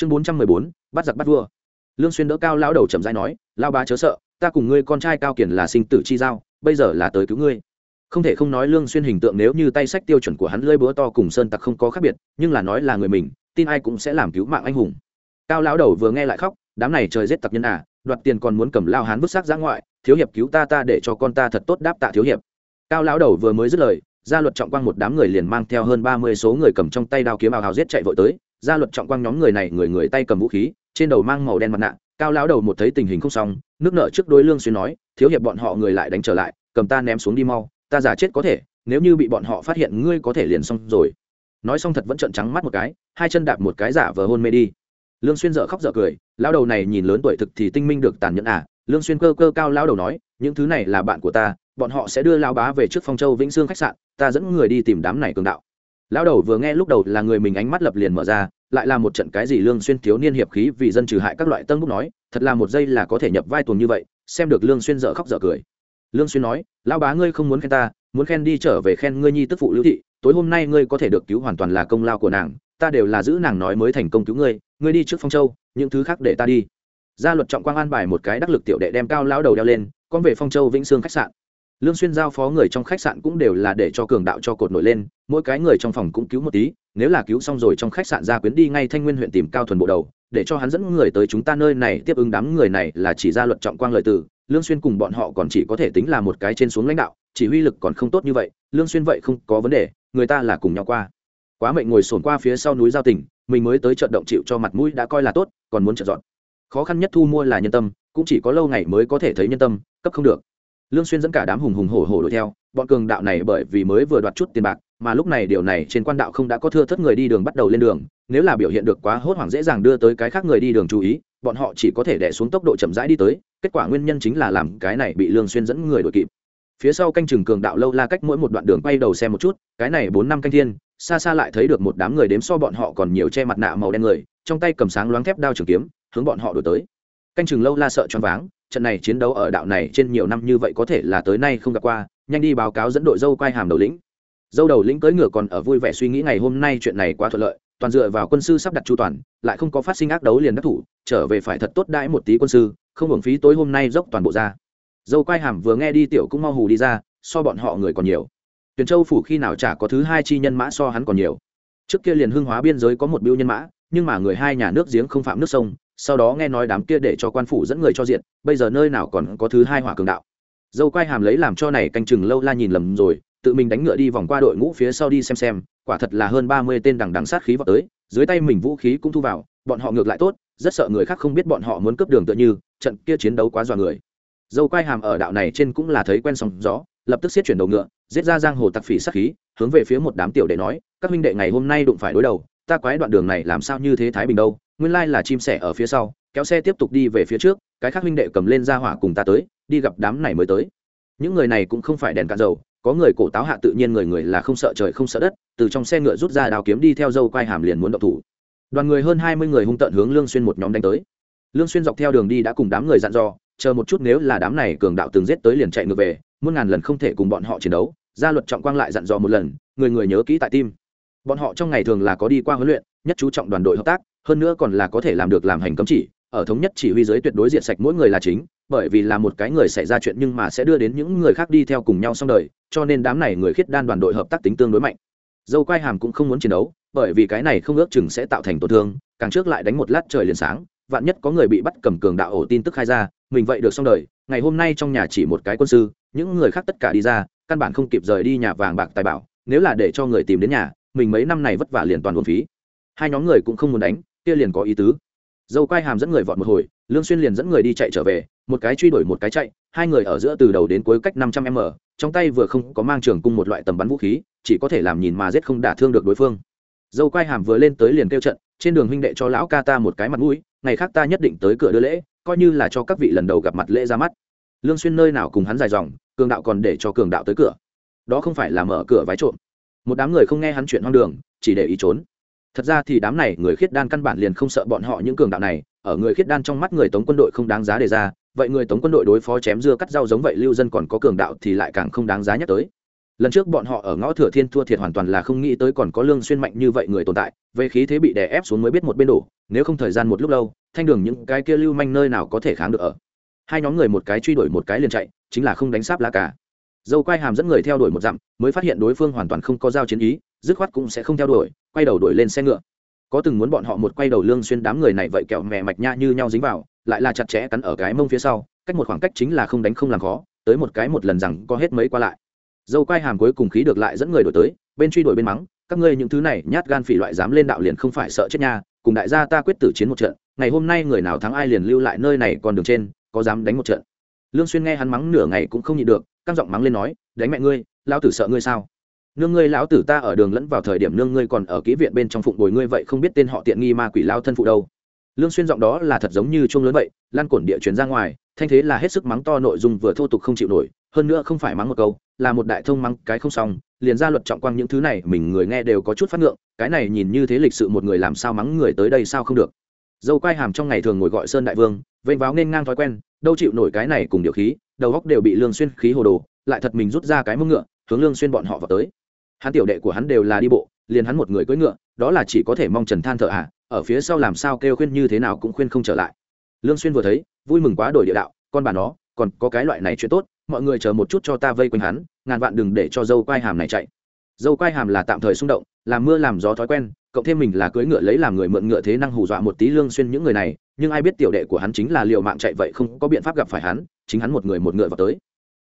chương bốn trăm mười bốn, bắt giặc bắt vua. Lương xuyên đỡ cao lão đầu chậm rãi nói lao bá chớ sợ, ta cùng ngươi con trai cao kiển là sinh tử chi giao, bây giờ là tới cứu ngươi. Không thể không nói lương xuyên hình tượng nếu như tay sách tiêu chuẩn của hắn lưỡi búa to cùng sơn tặc không có khác biệt, nhưng là nói là người mình, tin ai cũng sẽ làm cứu mạng anh hùng. Cao lão đầu vừa nghe lại khóc, đám này trời giết tặc nhân à đoạt tiền còn muốn cầm lao hán vứt xác ra ngoại, thiếu hiệp cứu ta ta để cho con ta thật tốt đáp tạ thiếu hiệp. Cao lão đầu vừa mới dứt lời gia luật trọng quang một đám người liền mang theo hơn ba mươi số người cầm trong tay đao kiếm ào hào giết chạy vội tới gia luật trọng quang nhóm người này người người tay cầm vũ khí, trên đầu mang màu đen mặt nạ, cao lão đầu một thấy tình hình không xong, nước nợ trước đối lương xuyên nói, thiếu hiệp bọn họ người lại đánh trở lại, cầm ta ném xuống đi mau, ta giả chết có thể, nếu như bị bọn họ phát hiện ngươi có thể liền xong rồi. Nói xong thật vẫn trợn trắng mắt một cái, hai chân đạp một cái giả vờ hôn mê đi. Lương xuyên dở khóc dở cười, lão đầu này nhìn lớn tuổi thực thì tinh minh được tàn nhẫn à? Lương xuyên cơ cơ cao lão đầu nói, những thứ này là bạn của ta, bọn họ sẽ đưa lão bá về trước phong châu vĩnh xương khách sạn, ta dẫn người đi tìm đám này cường đạo lão đầu vừa nghe lúc đầu là người mình ánh mắt lập liền mở ra, lại là một trận cái gì lương xuyên thiếu niên hiệp khí vì dân trừ hại các loại tân bút nói, thật là một giây là có thể nhập vai tuồng như vậy, xem được lương xuyên dở khóc dở cười. Lương xuyên nói, lão bá ngươi không muốn khen ta, muốn khen đi trở về khen ngươi nhi tức phụ lưu thị, tối hôm nay ngươi có thể được cứu hoàn toàn là công lao của nàng, ta đều là giữ nàng nói mới thành công cứu ngươi ngươi đi trước phong châu, những thứ khác để ta đi. Gia luật trọng quang an bài một cái đắc lực tiểu đệ đem cao lão đầu đeo lên, con về phong châu vĩnh sương khách sạn lương xuyên giao phó người trong khách sạn cũng đều là để cho cường đạo cho cột nổi lên, mỗi cái người trong phòng cũng cứu một tí, nếu là cứu xong rồi trong khách sạn ra quyến đi ngay thanh nguyên huyện tìm cao thuần bộ đầu, để cho hắn dẫn người tới chúng ta nơi này, tiếp ứng đám người này là chỉ ra luật trọng quang lợi tử lương xuyên cùng bọn họ còn chỉ có thể tính là một cái trên xuống lãnh đạo, chỉ huy lực còn không tốt như vậy, lương xuyên vậy không có vấn đề, người ta là cùng nhau qua. Quá mệnh ngồi sồn qua phía sau núi giao tỉnh, mình mới tới trận động chịu cho mặt mũi đã coi là tốt, còn muốn trợ dọn. Khó khăn nhất thu mua là nhân tâm, cũng chỉ có lâu ngày mới có thể thấy nhân tâm, cấp không được lương xuyên dẫn cả đám hùng hùng hổ hổ đuổi theo, bọn cường đạo này bởi vì mới vừa đoạt chút tiền bạc, mà lúc này điều này trên quan đạo không đã có thưa thất người đi đường bắt đầu lên đường, nếu là biểu hiện được quá hốt hoảng dễ dàng đưa tới cái khác người đi đường chú ý, bọn họ chỉ có thể đè xuống tốc độ chậm rãi đi tới, kết quả nguyên nhân chính là làm cái này bị lương xuyên dẫn người đuổi kịp. Phía sau canh chừng cường đạo lâu la cách mỗi một đoạn đường quay đầu xem một chút, cái này bốn năm canh thiên, xa xa lại thấy được một đám người đếm so bọn họ còn nhiều che mặt nạ màu đen người, trong tay cầm sáng loáng thép đao trường kiếm, hướng bọn họ đuổi tới canh chừng lâu la sợ choáng váng, trận này chiến đấu ở đạo này trên nhiều năm như vậy có thể là tới nay không gặp qua, nhanh đi báo cáo dẫn đội dâu quay hàm đầu lĩnh. Dâu đầu lĩnh cưỡi ngựa còn ở vui vẻ suy nghĩ ngày hôm nay chuyện này quá thuận lợi, toàn dựa vào quân sư sắp đặt chu toàn, lại không có phát sinh ác đấu liền đắc thủ, trở về phải thật tốt đãi một tí quân sư, không hưởng phí tối hôm nay dốc toàn bộ ra. Dâu quay hàm vừa nghe đi tiểu cũng mau hù đi ra, so bọn họ người còn nhiều. Tuyền châu phủ khi nào chả có thứ hai chi nhân mã so hắn còn nhiều. Trước kia liền hưng hóa biên giới có một biêu nhân mã, nhưng mà người hai nhà nước giếng không phạm nước sông sau đó nghe nói đám kia để cho quan phủ dẫn người cho diện, bây giờ nơi nào còn có thứ hai hỏa cường đạo. Dâu quay hàm lấy làm cho này canh chừng lâu la nhìn lầm rồi, tự mình đánh ngựa đi vòng qua đội ngũ phía sau đi xem xem, quả thật là hơn ba mươi tên đằng đằng sát khí vào tới, dưới tay mình vũ khí cũng thu vào, bọn họ ngược lại tốt, rất sợ người khác không biết bọn họ muốn cướp đường tựa như, trận kia chiến đấu quá dọa người. Dâu quay hàm ở đạo này trên cũng là thấy quen sóng gió, lập tức xiết chuyển đầu ngựa, giết ra giang hồ tặc phỉ sát khí, hướng về phía một đám tiểu đệ nói, các huynh đệ ngày hôm nay đụng phải đối đầu, ta quái đoạn đường này làm sao như thế thái bình đâu? Nguyên lai là chim sẻ ở phía sau, kéo xe tiếp tục đi về phía trước, cái khác huynh đệ cầm lên ra hỏa cùng ta tới, đi gặp đám này mới tới. Những người này cũng không phải đèn cạn dầu, có người cổ táo hạ tự nhiên người người là không sợ trời không sợ đất, từ trong xe ngựa rút ra đào kiếm đi theo dâu quai hàm liền muốn động thủ. Đoàn người hơn hai mươi người hung tận hướng lương xuyên một nhóm đánh tới. Lương xuyên dọc theo đường đi đã cùng đám người dặn dò, chờ một chút nếu là đám này cường đạo từng giết tới liền chạy ngược về, muôn ngàn lần không thể cùng bọn họ chiến đấu, gia luật trọng quang lại dặn dò một lần, người người nhớ kỹ tại tim. Bọn họ trong ngày thường là có đi qua huấn luyện, nhất chú trọng đoàn đội hợp tác hơn nữa còn là có thể làm được làm hành cấm chỉ, ở thống nhất chỉ huy giới tuyệt đối diện sạch mỗi người là chính, bởi vì là một cái người xảy ra chuyện nhưng mà sẽ đưa đến những người khác đi theo cùng nhau xong đời, cho nên đám này người khiết đan đoàn đội hợp tác tính tương đối mạnh. Dâu quai hàm cũng không muốn chiến đấu, bởi vì cái này không ước chừng sẽ tạo thành tổn thương, càng trước lại đánh một lát trời liền sáng, vạn nhất có người bị bắt cầm cường đạo ổ tin tức khai ra, mình vậy được xong đời, ngày hôm nay trong nhà chỉ một cái quân sư, những người khác tất cả đi ra, căn bản không kịp rời đi nhà vàng bạc tài bảo, nếu là để cho người tìm đến nhà, mình mấy năm này vất vả liền toàn buồn phí. Hai nhóm người cũng không muốn đánh kia liền có ý tứ. Dâu quai hàm dẫn người vọt một hồi, lương xuyên liền dẫn người đi chạy trở về, một cái truy đuổi một cái chạy, hai người ở giữa từ đầu đến cuối cách năm trăm m, trong tay vừa không có mang trường cung một loại tầm bắn vũ khí, chỉ có thể làm nhìn mà giết không đả thương được đối phương. Dâu quai hàm vừa lên tới liền kêu trận, trên đường huynh đệ cho lão ca ta một cái mặt mũi, ngày khác ta nhất định tới cửa đưa lễ, coi như là cho các vị lần đầu gặp mặt lễ ra mắt. Lương xuyên nơi nào cùng hắn dài dòng, cường đạo còn để cho cường đạo tới cửa. Đó không phải là mở cửa vái trộm. Một đám người không nghe hắn chuyện hoang đường, chỉ để ý trốn thật ra thì đám này người khiết đan căn bản liền không sợ bọn họ những cường đạo này, ở người khiết đan trong mắt người tống quân đội không đáng giá đề ra, vậy người tống quân đội đối phó chém dưa cắt rau giống vậy lưu dân còn có cường đạo thì lại càng không đáng giá nhắc tới. Lần trước bọn họ ở ngõ thừa thiên thua thiệt hoàn toàn là không nghĩ tới còn có lương xuyên mạnh như vậy người tồn tại, về khí thế bị đè ép xuống mới biết một bên đổ, nếu không thời gian một lúc lâu, thanh đường những cái kia lưu manh nơi nào có thể kháng được ở. Hai nhóm người một cái truy đuổi một cái liền chạy, chính là không đánh sáp lá cả. Dâu quai hàm dẫn người theo đuổi một dặm, mới phát hiện đối phương hoàn toàn không có giao chiến ý, dứt khoát cũng sẽ không theo đuổi quay đầu đuổi lên xe ngựa. Có từng muốn bọn họ một quay đầu lương xuyên đám người này vậy kẹo mẹ mạch nha như nhau dính vào, lại là chặt chẽ cắn ở cái mông phía sau, cách một khoảng cách chính là không đánh không làm khó, tới một cái một lần rằng có hết mấy qua lại. Dâu quai hàm cuối cùng khí được lại dẫn người đổi tới, bên truy đuổi bên mắng, các ngươi những thứ này, nhát gan phỉ loại dám lên đạo liền không phải sợ chết nha, cùng đại gia ta quyết tử chiến một trận, ngày hôm nay người nào thắng ai liền lưu lại nơi này còn đường trên, có dám đánh một trận. Lương xuyên nghe hắn mắng nửa ngày cũng không nhịn được, căng giọng mắng lên nói, đánh mẹ ngươi lao tử sợ ngươi sao? Nương ngươi lão tử ta ở đường lẫn vào thời điểm nương ngươi còn ở kỹ viện bên trong phụng bồi ngươi vậy không biết tên họ tiện nghi ma quỷ lao thân phụ đâu. Lương xuyên giọng đó là thật giống như chuông lớn vậy, lan cổn địa truyền ra ngoài, thanh thế là hết sức mắng to nội dung vừa thô tục không chịu nổi, hơn nữa không phải mắng một câu, là một đại thông mắng cái không xong, liền ra luật trọng quang những thứ này mình người nghe đều có chút phát ngượng, cái này nhìn như thế lịch sự một người làm sao mắng người tới đây sao không được. Dâu quai hàm trong ngày thường ngồi gọi sơn đại vương, vênh váo nên ngang thói quen, đâu chịu nổi cái này cùng điều khí, đầu góc đều bị lương xuyên khí hồ đồ, lại thật mình rút ra cái mông ngựa, hướng lương xuyên bọn họ vào tới hắn tiểu đệ của hắn đều là đi bộ, liền hắn một người cưỡi ngựa, đó là chỉ có thể mong trần than thở à ở phía sau làm sao kêu khuyên như thế nào cũng khuyên không trở lại. Lương xuyên vừa thấy, vui mừng quá đổi địa đạo, con bà nó, còn có cái loại này chuyện tốt, mọi người chờ một chút cho ta vây quanh hắn, ngàn vạn đừng để cho dâu quai hàm này chạy. Dâu quai hàm là tạm thời xung động làm mưa làm gió thói quen, cộng thêm mình là cưỡi ngựa lấy làm người mượn ngựa thế năng hù dọa một tí lương xuyên những người này, nhưng ai biết tiểu đệ của hắn chính là liều mạng chạy vậy không có biện pháp gặp phải hắn, chính hắn một người một ngựa vào tới.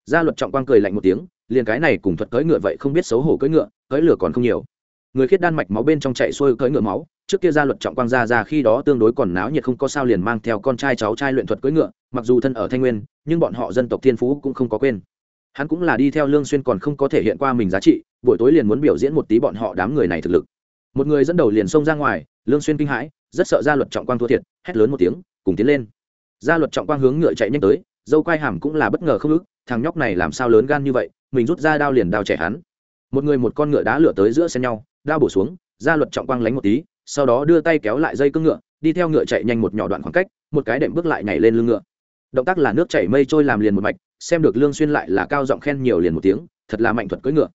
Gia luật trọng quang cười lạnh một tiếng liền cái này cùng thuật cưỡi ngựa vậy không biết xấu hổ cưỡi ngựa, cưỡi lửa còn không nhiều. Người khiết đan mạch máu bên trong chạy xuôi cưỡi ngựa máu, trước kia gia luật trọng quang ra ra khi đó tương đối còn náo nhiệt không có sao liền mang theo con trai cháu trai luyện thuật cưỡi ngựa, mặc dù thân ở thanh nguyên, nhưng bọn họ dân tộc thiên phú cũng không có quên. Hắn cũng là đi theo lương xuyên còn không có thể hiện qua mình giá trị, buổi tối liền muốn biểu diễn một tí bọn họ đám người này thực lực. Một người dẫn đầu liền xông ra ngoài, lương xuyên kinh hãi, rất sợ gia luật trọng quang thua thiệt, hét lớn một tiếng, cùng tiến lên. Gia luật trọng quang hướng ngựa chạy nhanh tới, dâu quai hàm cũng là bất ngờ không ức, thằng nhóc này làm sao lớn gan như vậy mình rút ra đao liền đao trẻ hắn. Một người một con ngựa đá lửa tới giữa xen nhau, đao bổ xuống gia luật trọng quang lánh một tí, sau đó đưa tay kéo lại dây cương ngựa, đi theo ngựa chạy nhanh một nhỏ đoạn khoảng cách, một cái đệm bước lại nhảy lên lưng ngựa. Động tác là nước chảy mây trôi làm liền một mạch, xem được lương xuyên lại là cao giọng khen nhiều liền một tiếng, thật là mạnh thuật cưỡi ngựa.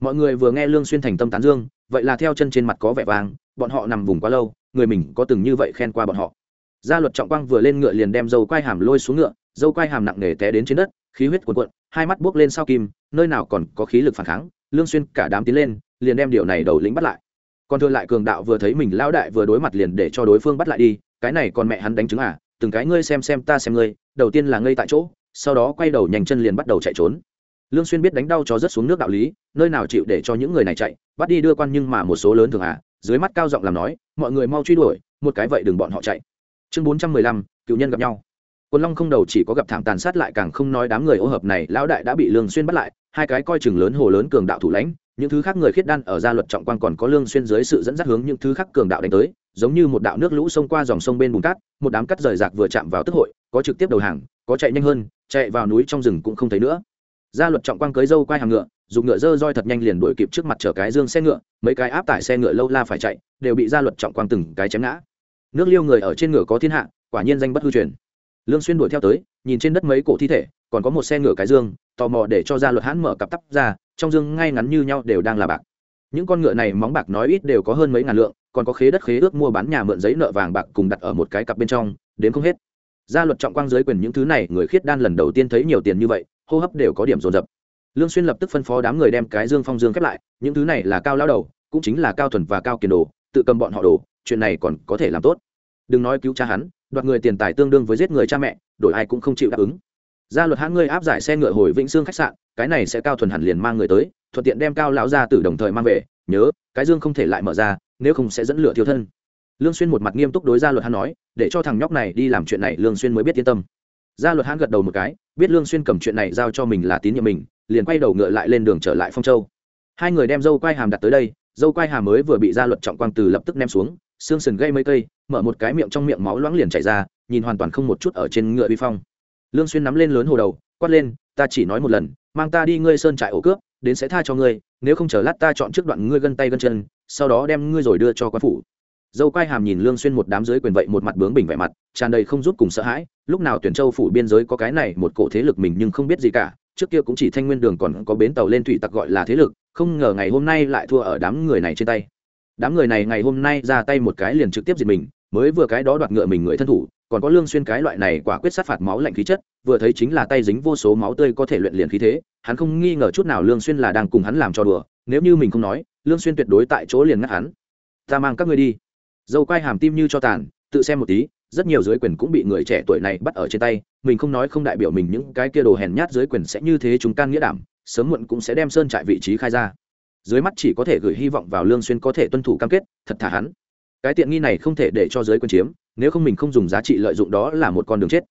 Mọi người vừa nghe lương xuyên thành tâm tán dương, vậy là theo chân trên mặt có vẻ vàng, bọn họ nằm vùng quá lâu, người mình có từng như vậy khen qua bọn họ. Gia luật trọng quang vừa lên ngựa liền đem dâu quai hàm lôi xuống ngựa, dâu quai hàm nặng nề té đến trên đất, khí huyết cuồn cuộn hai mắt buốc lên sao kim nơi nào còn có khí lực phản kháng lương xuyên cả đám tiến lên liền đem điều này đầu lĩnh bắt lại. Còn thừa lại cường đạo vừa thấy mình lão đại vừa đối mặt liền để cho đối phương bắt lại đi cái này còn mẹ hắn đánh trứng à từng cái ngươi xem xem ta xem ngươi đầu tiên là ngây tại chỗ sau đó quay đầu nhanh chân liền bắt đầu chạy trốn. Lương xuyên biết đánh đau chó rất xuống nước đạo lý nơi nào chịu để cho những người này chạy bắt đi đưa quan nhưng mà một số lớn thường à dưới mắt cao giọng làm nói mọi người mau truy đuổi một cái vậy đừng bọn họ chạy. Chương 415, cựu nhân gặp nhau quân long không đầu chỉ có gặp thảm tàn sát lại càng không nói đám người ô hợp này, lão đại đã bị lương xuyên bắt lại, hai cái coi chừng lớn hồ lớn cường đạo thủ lãnh, những thứ khác người khiết đan ở gia luật trọng quan còn có lương xuyên dưới sự dẫn dắt hướng những thứ khác cường đạo đánh tới, giống như một đạo nước lũ xông qua dòng sông bên bùn cát, một đám cắt rời rạc vừa chạm vào tức hội, có trực tiếp đầu hàng, có chạy nhanh hơn, chạy vào núi trong rừng cũng không thấy nữa. Gia luật trọng quang cưới dâu quay hàng ngựa, dùng ngựa dơ roi thật nhanh liền đuổi kịp trước mặt chở cái dương xe ngựa, mấy cái áp tải xe ngựa lâu la phải chạy, đều bị gia luật trọng quang từng cái chém ngã. Nước liêu người ở trên ngựa có thiên hạ, quả nhiên danh bất hư truyền lương xuyên đuổi theo tới, nhìn trên đất mấy cổ thi thể, còn có một xe ngựa cái dương, tò mò để cho gia luật hãn mở cặp tắp ra, trong dương ngay ngắn như nhau đều đang là bạc. Những con ngựa này móng bạc nói ít đều có hơn mấy ngàn lượng, còn có khế đất khế ước mua bán nhà mượn giấy nợ vàng bạc cùng đặt ở một cái cặp bên trong, đến không hết. Gia luật trọng quang dưới quyền những thứ này, người khiết đan lần đầu tiên thấy nhiều tiền như vậy, hô hấp đều có điểm dồn dập. Lương xuyên lập tức phân phó đám người đem cái dương phong dương khép lại, những thứ này là cao lão đầu, cũng chính là cao thuần và cao kiền đồ, tự cầm bọn họ đồ, chuyện này còn có thể làm tốt. Đừng nói cứu cha hắn đoạt người tiền tài tương đương với giết người cha mẹ, đổi ai cũng không chịu đáp ứng. Gia luật hãn ngươi áp giải xe ngựa hồi vĩnh xương khách sạn, cái này sẽ cao thuần hẳn liền mang người tới, thuận tiện đem cao lão gia tử đồng thời mang về, nhớ, cái dương không thể lại mở ra, nếu không sẽ dẫn lửa thiêu thân. Lương xuyên một mặt nghiêm túc đối gia luật hãn nói, để cho thằng nhóc này đi làm chuyện này lương xuyên mới biết yên tâm. Gia luật hãn gật đầu một cái, biết lương xuyên cầm chuyện này giao cho mình là tín nhiệm mình, liền quay đầu ngựa lại lên đường trở lại phong châu. Hai người đem dâu quai hàm đặt tới đây, dâu quai hàm mới vừa bị gia luật trọng quang từ lập tức ném xuống, xương sườn gây mấy cây mở một cái miệng trong miệng máu loãng liền chảy ra, nhìn hoàn toàn không một chút ở trên ngựa vi phong. Lương xuyên nắm lên lớn hồ đầu, quát lên, ta chỉ nói một lần, mang ta đi ngươi sơn trại ổ cướp, đến sẽ tha cho ngươi, nếu không chờ lát ta chọn trước đoạn ngươi gân tay gân chân, sau đó đem ngươi rồi đưa cho quan phủ. Dâu quai hàm nhìn lương xuyên một đám dưới quyền vậy một mặt bướng bỉnh vẻ mặt, tràn đầy không giúp cùng sợ hãi, lúc nào tuyển châu phủ biên giới có cái này một cổ thế lực mình nhưng không biết gì cả, trước kia cũng chỉ thanh nguyên đường còn có bến tàu lên thủy tặc gọi là thế lực, không ngờ ngày hôm nay lại thua ở đám người này trên tay. Đám người này ngày hôm nay ra tay một cái liền trực tiếp diệt mình mới vừa cái đó đoạt ngựa mình người thân thủ, còn có lương xuyên cái loại này quả quyết sát phạt máu lạnh khí chất, vừa thấy chính là tay dính vô số máu tươi có thể luyện liền khí thế, hắn không nghi ngờ chút nào lương xuyên là đang cùng hắn làm trò đùa, nếu như mình không nói, lương xuyên tuyệt đối tại chỗ liền ngắt hắn. Ta mang các ngươi đi. Dâu quay hàm tim như cho tàn, tự xem một tí, rất nhiều dưới quyền cũng bị người trẻ tuổi này bắt ở trên tay, mình không nói không đại biểu mình những cái kia đồ hèn nhát dưới quyền sẽ như thế chúng can nghĩa đảm, sớm muộn cũng sẽ đem sơn trại vị trí khai ra. Dưới mắt chỉ có thể gửi hy vọng vào lương xuyên có thể tuân thủ cam kết, thật thà hắn cái tiện nghi này không thể để cho dưới quân chiếm, nếu không mình không dùng giá trị lợi dụng đó là một con đường chết.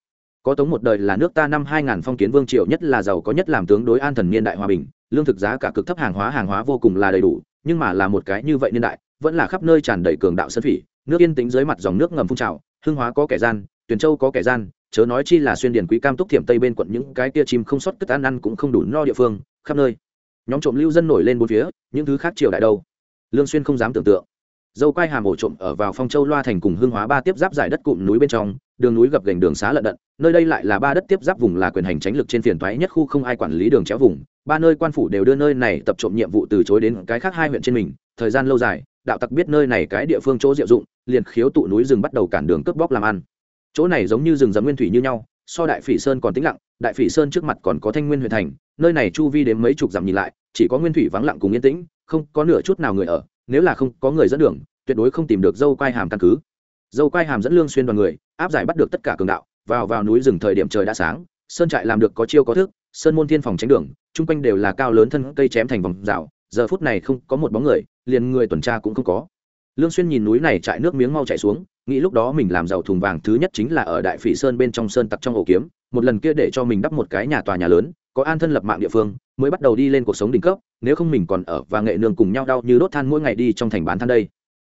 Có tống một đời là nước ta năm 2000 phong kiến vương triều nhất là giàu có nhất làm tướng đối an thần niên đại hòa bình, lương thực giá cả cực thấp hàng hóa hàng hóa vô cùng là đầy đủ, nhưng mà là một cái như vậy niên đại, vẫn là khắp nơi tràn đầy cường đạo sân phỉ, nước yên tĩnh dưới mặt dòng nước ngầm phun trào, hương hóa có kẻ gian tuyển châu có kẻ gian, chớ nói chi là xuyên điển quý cam túc thiểm tây bên quận những cái kia chim không sót cất ăn ăn cũng không đủ no địa phương, khắp nơi. Nhóm trộm lưu dân nổi lên bốn phía, những thứ khác triều đại đâu? Lương xuyên không dám tưởng tượng dâu quai hàm ổ trộm ở vào phong châu loa thành cùng hương hóa ba tiếp giáp giải đất cụm núi bên trong, đường núi gập gành đường xá lận đận, nơi đây lại là ba đất tiếp giáp vùng là quyền hành tránh lực trên phiền thoái nhất khu không ai quản lý đường chéo vùng. Ba nơi quan phủ đều đưa nơi này tập trộm nhiệm vụ từ chối đến cái khác hai huyện trên mình. Thời gian lâu dài, đạo tặc biết nơi này cái địa phương chỗ diệu dụng, liền khiếu tụ núi rừng bắt đầu cản đường cướp bóc làm ăn. Chỗ này giống như rừng rậm nguyên thủy như nhau, so đại phỉ sơn còn tĩnh lặng, đại phỉ sơn trước mặt còn có thanh nguyên huyện thành, nơi này chu vi đến mấy chục dặm nhìn lại, chỉ có nguyên thủy vắng lặng cùng yên tĩnh, không có nửa chút nào người ở nếu là không có người dẫn đường, tuyệt đối không tìm được dâu quai hàm căn cứ. Dâu quai hàm dẫn lương xuyên đoàn người, áp giải bắt được tất cả cường đạo, vào vào núi rừng thời điểm trời đã sáng, sơn trại làm được có chiêu có thức, sơn môn thiên phòng tránh đường, chung quanh đều là cao lớn thân cây chém thành vòng rào, giờ phút này không có một bóng người, liền người tuần tra cũng không có. Lương xuyên nhìn núi này chạy nước miếng mau chạy xuống, nghĩ lúc đó mình làm giàu thùng vàng thứ nhất chính là ở đại phỉ sơn bên trong sơn tặc trong ổ kiếm, một lần kia để cho mình đắp một cái nhà tòa nhà lớn, có an thân lập mạng địa phương mới bắt đầu đi lên cuộc sống đỉnh cấp, nếu không mình còn ở và nghệ nương cùng nhau đau như đốt than mỗi ngày đi trong thành bán than đây.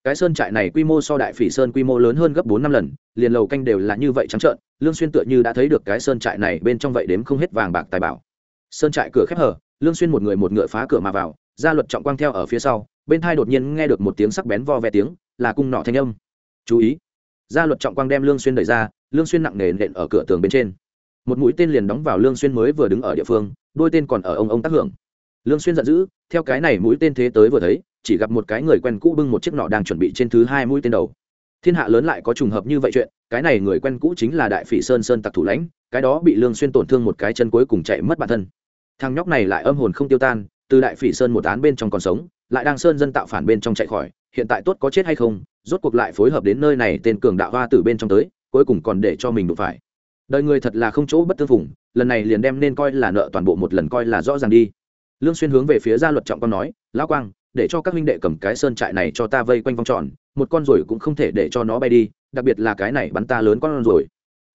Cái sơn trại này quy mô so đại phỉ sơn quy mô lớn hơn gấp bốn năm lần, liền lầu canh đều là như vậy trắng trợn, lương xuyên tựa như đã thấy được cái sơn trại này bên trong vậy đếm không hết vàng bạc tài bảo. Sơn trại cửa khép hở, lương xuyên một người một ngựa phá cửa mà vào gia luật trọng quang theo ở phía sau, bên tai đột nhiên nghe được một tiếng sắc bén vo ve tiếng, là cung nọ thanh âm. Chú ý. Gia luật trọng quang đem lương xuyên đẩy ra, lương xuyên nặng nề nện ở cửa tường bên trên. Một mũi tên liền đóng vào lương xuyên mới vừa đứng ở địa phương đôi tên còn ở ông ông tác hưởng. Lương xuyên giận dữ, theo cái này mũi tên thế tới vừa thấy, chỉ gặp một cái người quen cũ bưng một chiếc nọ đang chuẩn bị trên thứ hai mũi tên đầu. Thiên hạ lớn lại có trùng hợp như vậy chuyện, cái này người quen cũ chính là đại phỉ sơn sơn tặc thủ lãnh, cái đó bị lương xuyên tổn thương một cái chân cuối cùng chạy mất bản thân. Thằng nhóc này lại âm hồn không tiêu tan, từ đại phỉ sơn một án bên trong còn sống, lại đang sơn dân tạo phản bên trong chạy khỏi, hiện tại tốt có chết hay không, rốt cuộc lại phối hợp đến nơi này tên cường đạo hoa từ bên trong tới, cuối cùng còn để cho mình đụng phải. Đời người thật là không chỗ bất tương phùng lần này liền đem nên coi là nợ toàn bộ một lần coi là rõ ràng đi. Lương xuyên hướng về phía gia luật trọng quang nói, lão quang, để cho các huynh đệ cầm cái sơn trại này cho ta vây quanh vòng tròn, một con rồi cũng không thể để cho nó bay đi, đặc biệt là cái này bắn ta lớn con rồi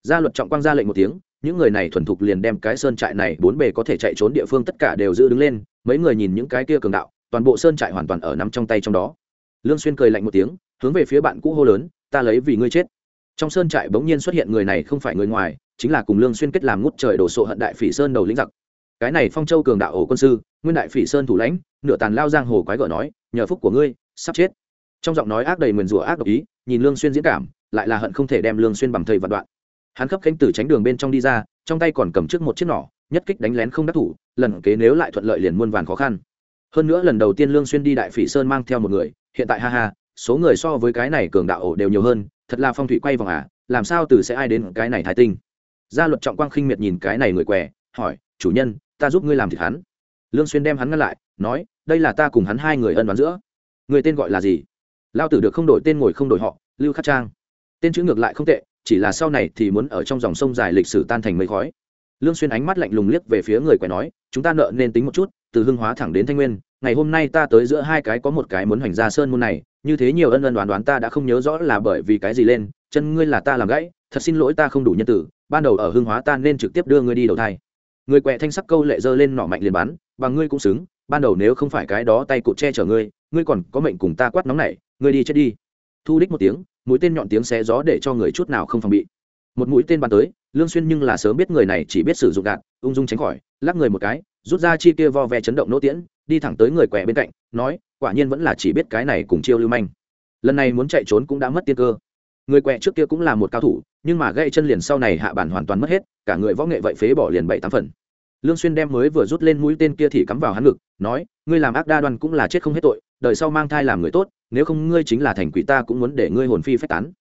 gia luật trọng quang ra lệnh một tiếng, những người này thuần thục liền đem cái sơn trại này bốn bề có thể chạy trốn địa phương tất cả đều giữ đứng lên, mấy người nhìn những cái kia cường đạo, toàn bộ sơn trại hoàn toàn ở nắm trong tay trong đó. Lương xuyên cười lạnh một tiếng, hướng về phía bạn cũ hô lớn, ta lấy vì ngươi chết. Trong sơn trại bỗng nhiên xuất hiện người này không phải người ngoài chính là cùng lương xuyên kết làm ngút trời đổ sộ hận đại phỉ sơn đầu lĩnh giặc. Cái này phong châu cường đạo ổ quân sư, nguyên đại phỉ sơn thủ lãnh, nửa tàn lao giang hồ quái gở nói, nhờ phúc của ngươi, sắp chết. Trong giọng nói ác đầy nguyền rủa ác độc ý, nhìn lương xuyên diễn cảm, lại là hận không thể đem lương xuyên bằng thầy vạn đoạn. Hắn khắp khánh từ tránh đường bên trong đi ra, trong tay còn cầm trước một chiếc nỏ, nhất kích đánh lén không đắc thủ, lần kế nếu lại thuận lợi liền muôn vàn khó khăn. Hơn nữa lần đầu tiên lương xuyên đi đại phỉ sơn mang theo một người, hiện tại ha ha, số người so với cái này cường đạo ổ đều nhiều hơn, thật là phong thủy quay vòng à làm sao từ sẽ ai đến cái này thái tinh? Gia luật trọng quang khinh miệt nhìn cái này người què, hỏi, chủ nhân, ta giúp ngươi làm thịt hắn. Lương xuyên đem hắn ngăn lại, nói, đây là ta cùng hắn hai người ân đoán giữa. Người tên gọi là gì? Lao tử được không đổi tên ngồi không đổi họ, lưu khắc trang. Tên chữ ngược lại không tệ, chỉ là sau này thì muốn ở trong dòng sông dài lịch sử tan thành mây khói. Lương xuyên ánh mắt lạnh lùng liếc về phía người quẻ nói, chúng ta nợ nên tính một chút, từ hương hóa thẳng đến thanh nguyên, ngày hôm nay ta tới giữa hai cái có một cái muốn hoành ra sơn môn này, như thế nhiều ân ân đoán đoán ta đã không nhớ rõ là bởi vì cái gì lên, chân ngươi là ta làm gãy thật xin lỗi ta không đủ nhân tử, ban đầu ở Hương hóa ta nên trực tiếp đưa ngươi đi đầu thai. Người quẹ thanh sắc câu lệ dơ lên nỏ mạnh liền bắn bằng ngươi cũng xứng, ban đầu nếu không phải cái đó tay cụt che chở ngươi ngươi còn có mệnh cùng ta quát nóng này, ngươi đi chết đi. Thu đích một tiếng, mũi tên nhọn tiếng xé gió để cho người chút nào không phòng bị. Một mũi tên bắn tới, lương xuyên nhưng là sớm biết người này chỉ biết sử dụng đạn, ung dung tránh khỏi, lắc người một cái, rút ra chi kia vo ve chấn động nỗ tiễn, đi thẳng tới người quẹ bên cạnh, nói, quả nhiên vẫn là chỉ biết cái này cùng chiêu lưu manh. Lần này muốn chạy trốn cũng đã mất tiên cơ người quẹ trước kia cũng là một cao thủ, nhưng mà gãy chân liền sau này hạ bản hoàn toàn mất hết, cả người võ nghệ vậy phế bỏ liền bảy tám phần. Lương xuyên đem mới vừa rút lên mũi tên kia thì cắm vào hắn ngực, nói, ngươi làm ác đa đoan cũng là chết không hết tội, đời sau mang thai làm người tốt, nếu không ngươi chính là thành quỷ ta cũng muốn để ngươi hồn phi phách tán.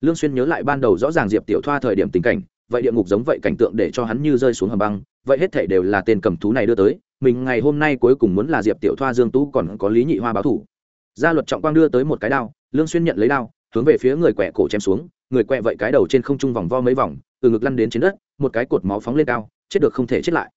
Lương xuyên nhớ lại ban đầu rõ ràng diệp tiểu thoa thời điểm tình cảnh, vậy địa ngục giống vậy cảnh tượng để cho hắn như rơi xuống hầm băng, vậy hết thảy đều là tên cầm thú này đưa tới, mình ngày hôm nay cuối cùng muốn là diệp tiểu thoa dương tú còn có lý nhị hoa báo thủ. Gia luật trọng quang đưa tới một cái đao, lương xuyên nhận lấy đao hướng về phía người quẹ cổ chém xuống, người quẹ vậy cái đầu trên không trung vòng vo mấy vòng, từ ngực lăn đến trên đất, một cái cột máu phóng lên cao, chết được không thể chết lại.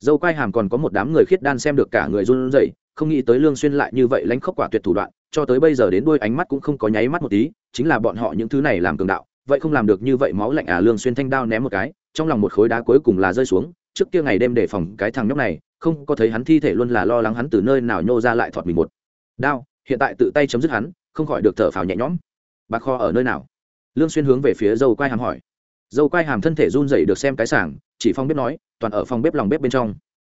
Dâu quai hàm còn có một đám người khiết đan xem được cả người run rẩy, không nghĩ tới lương xuyên lại như vậy lãnh khốc quả tuyệt thủ đoạn, cho tới bây giờ đến đuôi ánh mắt cũng không có nháy mắt một tí, chính là bọn họ những thứ này làm cường đạo, vậy không làm được như vậy máu lạnh à lương xuyên thanh đao ném một cái, trong lòng một khối đá cuối cùng là rơi xuống, trước kia ngày đêm đề phòng cái thằng nhóc này, không có thấy hắn thi thể luôn là lo lắng hắn từ nơi nào nhô ra lại thọt mình một đao, hiện tại tự tay chấm dứt hắn, không khỏi được thở phào nhẹ nhõm bạc kho ở nơi nào? Lương xuyên hướng về phía dâu quai hàm hỏi. Dâu quai hàm thân thể run rẩy được xem cái sảng, chỉ phong bếp nói, toàn ở phòng bếp lòng bếp bên trong.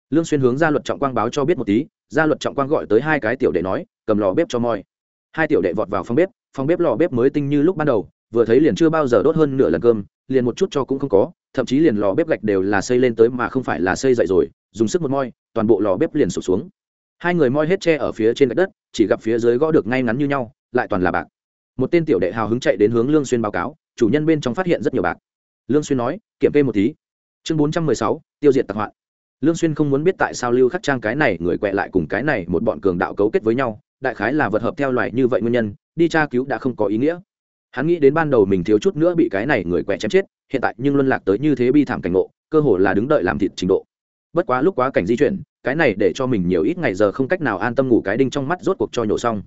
Lương xuyên hướng gia luật trọng quang báo cho biết một tí gia luật trọng quang gọi tới hai cái tiểu đệ nói, cầm lò bếp cho moi. Hai tiểu đệ vọt vào phòng bếp phòng bếp lò bếp mới tinh như lúc ban đầu, vừa thấy liền chưa bao giờ đốt hơn nửa lần cơm, liền một chút cho cũng không có, thậm chí liền lò bếp gạch đều là xây lên tới mà không phải là xây dậy rồi, dùng sức một moi, toàn bộ lò bếp liền sụp xuống. Hai người moi hết tre ở phía trên gạch đất, chỉ gặp phía dưới gõ được ngay ngắn như nhau, lại toàn là bạc một tên tiểu đệ hào hứng chạy đến hướng lương xuyên báo cáo, chủ nhân bên trong phát hiện rất nhiều bạc. Lương xuyên nói, kiểm kê một tí. Chương bốn trăm mười sáu, tiêu diệt tặc hoạn. Lương xuyên không muốn biết tại sao lưu khắc trang cái này người quẹ lại cùng cái này một bọn cường đạo cấu kết với nhau, đại khái là vật hợp theo loài như vậy nguyên nhân, đi tra cứu đã không có ý nghĩa. Hắn nghĩ đến ban đầu mình thiếu chút nữa bị cái này người quẹ chém chết, hiện tại nhưng luân lạc tới như thế bi thảm cảnh ngộ, cơ hồ là đứng đợi làm thịt trình độ. Bất quá lúc quá cảnh di chuyển, cái này để cho mình nhiều ít ngày giờ không cách nào an tâm ngủ cái đinh trong mắt rốt cuộc cho nhổ xong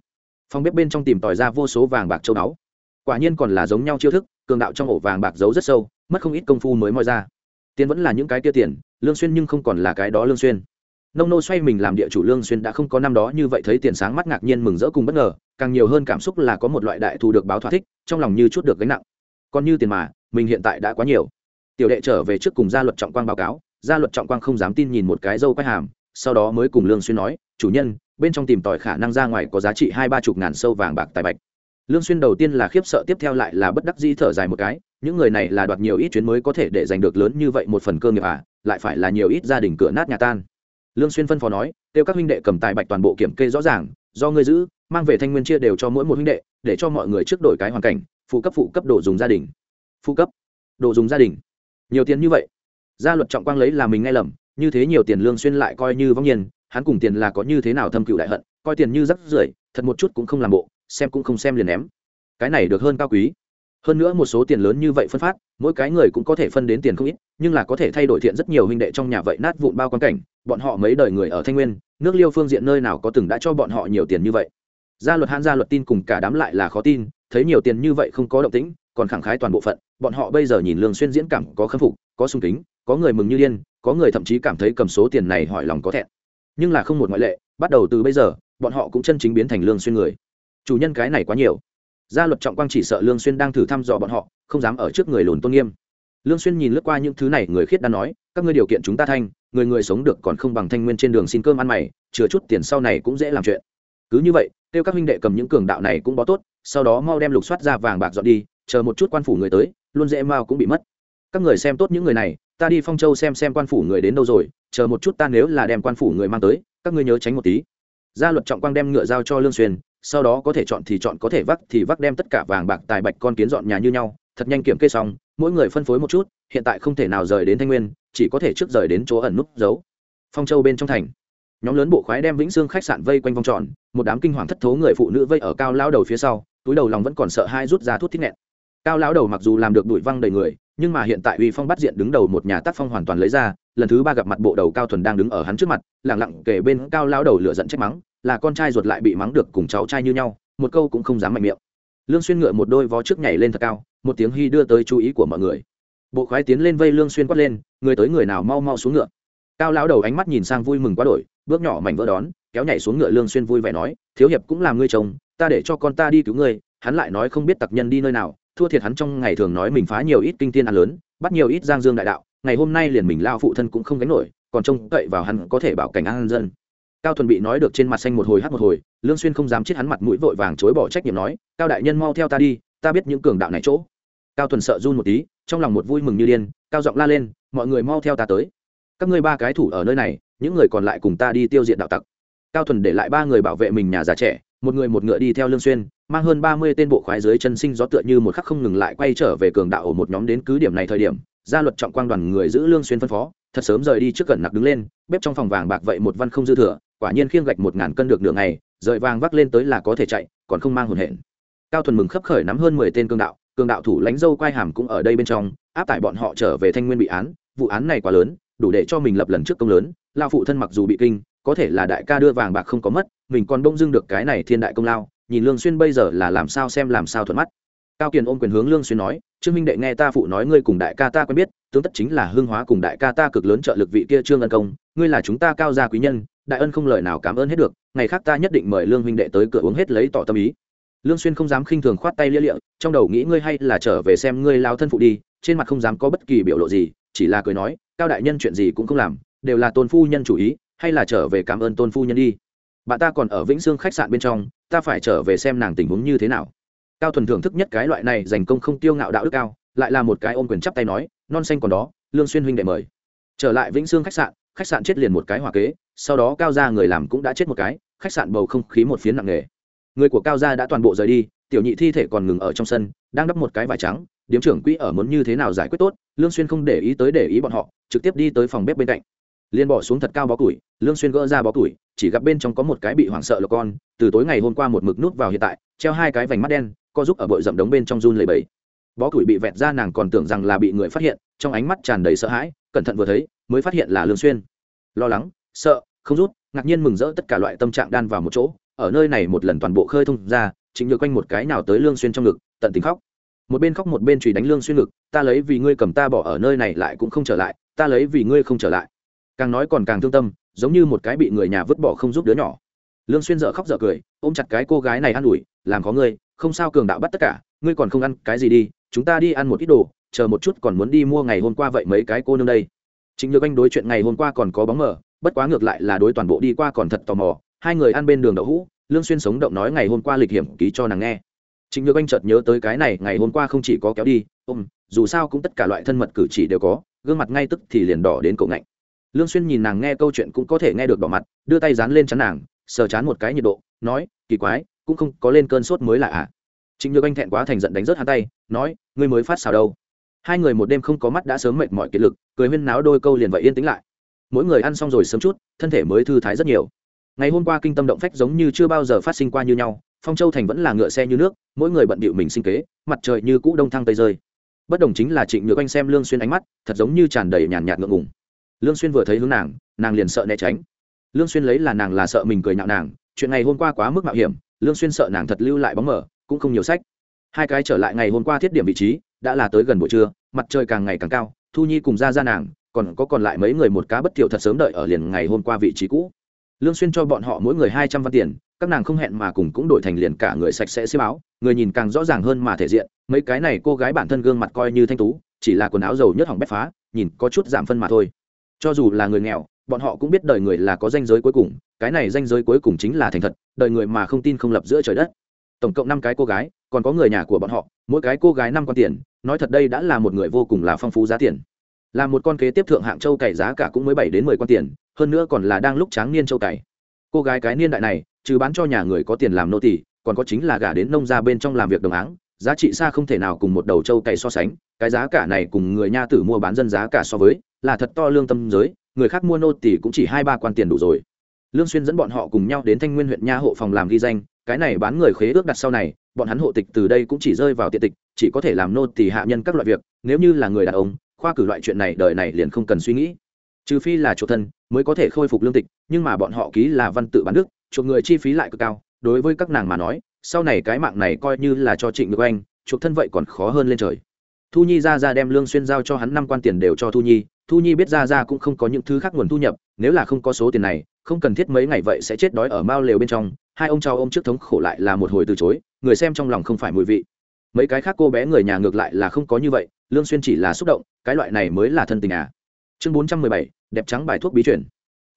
phòng bếp bên trong tìm tòi ra vô số vàng bạc châu báu. Quả nhiên còn là giống nhau chiêu thức, cường đạo trong ổ vàng bạc giấu rất sâu, mất không ít công phu mới moi ra. Tiền vẫn là những cái kia tiền, lương xuyên nhưng không còn là cái đó lương xuyên. Nông nô xoay mình làm địa chủ lương xuyên đã không có năm đó như vậy thấy tiền sáng mắt ngạc nhiên mừng rỡ cùng bất ngờ, càng nhiều hơn cảm xúc là có một loại đại thù được báo thỏa thích, trong lòng như chút được gánh nặng. Còn như tiền mà, mình hiện tại đã quá nhiều. Tiểu đệ trở về trước cùng gia luật trọng quang báo cáo, gia luật trọng quang không dám tin nhìn một cái dâu quay hàm, sau đó mới cùng lương xuyên nói, chủ nhân bên trong tìm tòi khả năng ra ngoài có giá trị hai ba chục ngàn sâu vàng bạc tài bạch. Lương xuyên đầu tiên là khiếp sợ tiếp theo lại là bất đắc dĩ thở dài một cái, những người này là đoạt nhiều ít chuyến mới có thể để giành được lớn như vậy một phần cơ nghiệp à lại phải là nhiều ít gia đình cửa nát nhà tan. Lương xuyên phân phó nói kêu các huynh đệ cầm tài bạch toàn bộ kiểm kê rõ ràng, do ngươi giữ, mang về thanh nguyên chia đều cho mỗi một huynh đệ, để cho mọi người trước đổi cái hoàn cảnh, phụ cấp phụ cấp đồ dùng gia đình. Phụ cấp? Đồ dùng gia đình? Nhiều tiền như vậy? Gia luật trọng quang lấy là mình nghe lầm, như thế nhiều tiền lương xuyên lại coi như vong nhiên hắn cùng tiền là có như thế nào thâm cựu đại hận, coi tiền như rắc rưởi, thật một chút cũng không làm bộ, xem cũng không xem liền ném. Cái này được hơn cao quý. Hơn nữa một số tiền lớn như vậy phân phát, mỗi cái người cũng có thể phân đến tiền không ít, nhưng là có thể thay đổi thiện rất nhiều huynh đệ trong nhà vậy nát vụn bao quan cảnh, bọn họ mấy đời người ở thanh nguyên, nước liêu phương diện nơi nào có từng đã cho bọn họ nhiều tiền như vậy. Gia luật hãn gia luật tin cùng cả đám lại là khó tin, thấy nhiều tiền như vậy không có động tĩnh, còn khẳng khái toàn bộ phận, bọn họ bây giờ nhìn lương xuyên diễn cảm có khâm phục, có sung kính, có người mừng như điên, có người thậm chí cảm thấy cầm số tiền này hỏi lòng có thẹn nhưng là không một ngoại lệ, bắt đầu từ bây giờ, bọn họ cũng chân chính biến thành lương xuyên người. Chủ nhân cái này quá nhiều. Gia luật trọng quang chỉ sợ lương xuyên đang thử thăm dò bọn họ, không dám ở trước người lùn tôn nghiêm. Lương xuyên nhìn lướt qua những thứ này, người khiết đã nói, các ngươi điều kiện chúng ta thanh, người người sống được còn không bằng thanh nguyên trên đường xin cơm ăn mày, chừa chút tiền sau này cũng dễ làm chuyện. Cứ như vậy tiêu các huynh đệ cầm những cường đạo này cũng bó tốt, sau đó mau đem lục soát ra vàng bạc dọn đi, chờ một chút quan phủ người tới, luôn dễ mau cũng bị mất. Các người xem tốt những người này ta đi phong châu xem xem quan phủ người đến đâu rồi, chờ một chút ta nếu là đem quan phủ người mang tới, các ngươi nhớ tránh một tí. Gia luật trọng quang đem ngựa giao cho lương xuyên, sau đó có thể chọn thì chọn, có thể vác thì vác, đem tất cả vàng bạc, tài bạch, con kiến dọn nhà như nhau, thật nhanh kiểm kê xong, mỗi người phân phối một chút, hiện tại không thể nào rời đến thanh nguyên, chỉ có thể trước rời đến chỗ ẩn núp giấu. Phong châu bên trong thành, nhóm lớn bộ khoái đem vĩnh xương khách sạn vây quanh vòng tròn, một đám kinh hoàng thất thố người phụ nữ vây ở cao lão đầu phía sau, túi đầu lòng vẫn còn sợ hai rút ra thuốc thít nghẹn. Cao lão đầu mặc dù làm được đuổi văng đầy người nhưng mà hiện tại uy phong bắt diện đứng đầu một nhà tác phong hoàn toàn lấy ra, lần thứ ba gặp mặt bộ đầu cao thuần đang đứng ở hắn trước mặt, lẳng lặng kể bên cao lão đầu lửa giận trách mắng, là con trai ruột lại bị mắng được cùng cháu trai như nhau, một câu cũng không dám mạnh miệng. Lương xuyên ngựa một đôi vó trước nhảy lên thật cao, một tiếng hy đưa tới chú ý của mọi người. Bộ khoái tiến lên vây lương xuyên quát lên, người tới người nào mau mau xuống ngựa. Cao lão đầu ánh mắt nhìn sang vui mừng quá đổi, bước nhỏ mảnh vỡ đón, kéo nhảy xuống ngựa lương xuyên vui vẻ nói, thiếu hiệp cũng làm ngươi chồng, ta để cho con ta đi cứu ngươi hắn lại nói không biết tặc nhân đi nơi nào thua thiệt hắn trong ngày thường nói mình phá nhiều ít kinh tiên ăn lớn, bắt nhiều ít giang dương đại đạo, ngày hôm nay liền mình lao phụ thân cũng không gánh nổi, còn trông cậy vào hắn có thể bảo cảnh an dân. Cao thuần bị nói được trên mặt xanh một hồi hát một hồi, lương xuyên không dám chết hắn mặt mũi vội vàng chối bỏ trách nhiệm nói, cao đại nhân mau theo ta đi, ta biết những cường đạo này chỗ. Cao thuần sợ run một tí, trong lòng một vui mừng như điên, cao giọng la lên, mọi người mau theo ta tới. Các ngươi ba cái thủ ở nơi này, những người còn lại cùng ta đi tiêu diệt đạo tặc. Cao thuần để lại ba người bảo vệ mình nhà già trẻ một người một ngựa đi theo lương xuyên mang hơn ba mươi tên bộ khoái dưới chân sinh gió tựa như một khắc không ngừng lại quay trở về cường đạo ở một nhóm đến cứ điểm này thời điểm, gia luật trọng quang đoàn người giữ lương xuyên phân phó, thật sớm rời đi trước gần nặc đứng lên, bếp trong phòng vàng bạc vậy một văn không dư thừa, quả nhiên khiêng gạch một ngàn cân được nửa ngày, rời vàng vác lên tới là có thể chạy, còn không mang hồn hển. Cao thuần mừng khấp khởi nắm hơn mười tên cường đạo cường đạo thủ lãnh dâu quai hàm cũng ở đây bên trong, áp tải bọn họ trở về thanh nguyên bị án, vụ án này quá lớn, đủ để cho mình lập lần trước công lớn, lao phụ thân mặc dù bị kinh có thể là đại ca đưa vàng bạc không có mất, mình còn bông dưng được cái này thiên đại công lao, nhìn lương xuyên bây giờ là làm sao xem làm sao thuận mắt. Cao kiền ôm quyền hướng lương xuyên nói, trương minh đệ nghe ta phụ nói ngươi cùng đại ca ta quen biết tướng tất chính là hương hóa cùng đại ca ta cực lớn trợ lực vị kia trương ân công, ngươi là chúng ta cao gia quý nhân, đại ân không lời nào cảm ơn hết được, ngày khác ta nhất định mời lương huynh đệ tới cửa uống hết lấy tỏ tâm ý. Lương xuyên không dám khinh thường khoát tay lia lịa, trong đầu nghĩ ngươi hay là trở về xem ngươi lao thân phụ đi, trên mặt không dám có bất kỳ biểu lộ gì, chỉ là cười nói, cao đại nhân chuyện gì cũng không làm, đều là tôn phu nhân chủ ý hay là trở về cảm ơn tôn phu nhân đi. Bạn ta còn ở vĩnh sương khách sạn bên trong, ta phải trở về xem nàng tình huống như thế nào. Cao thuần thưởng thức nhất cái loại này dành công không tiêu ngạo đạo đức cao, lại là một cái ôm quyền chắp tay nói, non xanh còn đó, lương xuyên huynh đệ mời. Trở lại vĩnh sương khách sạn khách sạn chết liền một cái hỏa kế, sau đó cao gia người làm cũng đã chết một cái, khách sạn bầu không khí một phiến nặng nề. Người của cao gia đã toàn bộ rời đi, tiểu nhị thi thể còn ngừng ở trong sân, đang đắp một cái vải trắng, điếm trưởng quỹ ở muốn như thế nào giải quyết tốt, lương xuyên không để ý tới để ý bọn họ, trực tiếp đi tới phòng bếp bên cạnh liên bỏ xuống thật cao bó củi, lương xuyên gỡ ra bó củi, chỉ gặp bên trong có một cái bị hoảng sợ lộc con, từ tối ngày hôm qua một mực nút vào hiện tại, treo hai cái vành mắt đen, co giúp ở bội rậm đống bên trong run lẩy bẩy. Bó củi bị vẹt ra nàng còn tưởng rằng là bị người phát hiện, trong ánh mắt tràn đầy sợ hãi, cẩn thận vừa thấy, mới phát hiện là lương xuyên. Lo lắng, sợ, không rút, ngạc nhiên mừng rỡ tất cả loại tâm trạng đan vào một chỗ, ở nơi này một lần toàn bộ khơi thông ra, chính nhược quanh một cái nào tới lương xuyên trong ngực, tận tình khóc. Một bên khóc một bên chùy đánh lương xuyên ngực, ta lấy vì ngươi cầm ta bỏ ở nơi này lại cũng không trở lại, ta lấy vì ngươi không trở lại càng nói còn càng thương tâm, giống như một cái bị người nhà vứt bỏ không giúp đứa nhỏ. Lương xuyên dở khóc dở cười, ôm chặt cái cô gái này ăn ủi, làm có ngươi, không sao cường đạo bắt tất cả, ngươi còn không ăn cái gì đi, chúng ta đi ăn một ít đồ, chờ một chút còn muốn đi mua ngày hôm qua vậy mấy cái cô nương đây. Chính nhược anh đối chuyện ngày hôm qua còn có bóng mờ, bất quá ngược lại là đối toàn bộ đi qua còn thật tò mò, hai người ăn bên đường đậu hũ, lương xuyên sống động nói ngày hôm qua lịch hiểm ký cho nàng nghe. Chính nhược anh chợt nhớ tới cái này, ngày hôm qua không chỉ có kéo đi, ôm, dù sao cũng tất cả loại thân mật cử chỉ đều có, gương mặt ngay tức thì liền đỏ đến cổ ngạnh lương xuyên nhìn nàng nghe câu chuyện cũng có thể nghe được đỏ mặt, đưa tay dán lên chắn nàng, sờ chán một cái nhiệt độ, nói, kỳ quái, cũng không có lên cơn sốt mới lạ à Trịnh nhược anh thẹn quá thành giận đánh rớt hắn tay, nói, ngươi mới phát xào đâu? Hai người một đêm không có mắt đã sớm mệt mỏi kiệt lực, cười huyên náo đôi câu liền vậy yên tĩnh lại. Mỗi người ăn xong rồi sớm chút, thân thể mới thư thái rất nhiều. Ngày hôm qua kinh tâm động phách giống như chưa bao giờ phát sinh qua như nhau, phong châu thành vẫn là ngựa xe như nước, mỗi người bận bịu mình sinh kế, mặt trời như cũ đông thăng tây rơi. Bất đồng chính là trịnh nhược anh xem lương xuyên ánh mắt, thật giống như tràn đầy nhàn nhạt ngượng ngùng lương xuyên vừa thấy hướng nàng nàng liền sợ né tránh. Lương xuyên lấy là nàng là sợ mình cười nhạo nàng chuyện ngày hôm qua quá mức mạo hiểm lương xuyên sợ nàng thật lưu lại bóng mở, cũng không nhiều sách. Hai cái trở lại ngày hôm qua thiết điểm vị trí đã là tới gần buổi trưa mặt trời càng ngày càng cao thu nhi cùng ra ra nàng còn có còn lại mấy người một cá bất thiểu thật sớm đợi ở liền ngày hôm qua vị trí cũ. Lương xuyên cho bọn họ mỗi người hai trăm văn tiền các nàng không hẹn mà cùng cũng đổi thành liền cả người sạch sẽ xiêm áo người nhìn càng rõ ràng hơn mà thể diện mấy cái này cô gái bản thân gương mặt coi như thanh tú chỉ là quần áo dầu nhất hỏng bét phá nhìn có chút giảm phân mà thôi cho dù là người nghèo, bọn họ cũng biết đời người là có danh giới cuối cùng, cái này danh giới cuối cùng chính là thành thật, đời người mà không tin không lập giữa trời đất. Tổng cộng năm cái cô gái, còn có người nhà của bọn họ, mỗi cái cô gái năm con tiền, nói thật đây đã là một người vô cùng là phong phú giá tiền. Là một con kế tiếp thượng hạng châu cày giá cả cũng mới bảy đến mười con tiền, hơn nữa còn là đang lúc tráng niên châu cày. Cô gái cái niên đại này, trừ bán cho nhà người có tiền làm nô tỷ còn có chính là gả đến nông ra bên trong làm việc đồng áng giá trị xa không thể nào cùng một đầu châu cày so sánh, cái giá cả này cùng người nha tử mua bán dân giá cả so với, là thật to lương tâm giới, người khác mua nô tỷ cũng chỉ hai ba quan tiền đủ rồi. Lương xuyên dẫn bọn họ cùng nhau đến thanh nguyên huyện nha hộ phòng làm ghi danh, cái này bán người khế ước đặt sau này, bọn hắn hộ tịch từ đây cũng chỉ rơi vào tiện tịch, chỉ có thể làm nô tỷ hạ nhân các loại việc, nếu như là người đàn ông, khoa cử loại chuyện này đời này liền không cần suy nghĩ. Trừ phi là chủ thân, mới có thể khôi phục lương tịch, nhưng mà bọn họ ký là văn tự bán đức, chuộc người chi phí lại cực cao, đối với các nàng mà nói sau này cái mạng này coi như là cho trịnh ngược anh chuộc thân vậy còn khó hơn lên trời. Thu nhi ra ra đem lương xuyên giao cho hắn năm quan tiền đều cho thu nhi thu nhi biết ra ra cũng không có những thứ khác nguồn thu nhập nếu là không có số tiền này không cần thiết mấy ngày vậy sẽ chết đói ở mao lều bên trong hai ông cháu ông trước thống khổ lại là một hồi từ chối người xem trong lòng không phải mùi vị. Mấy cái khác cô bé người nhà ngược lại là không có như vậy lương xuyên chỉ là xúc động cái loại này mới là thân tình à. Chương 417, đẹp trắng bài thuốc bí truyền.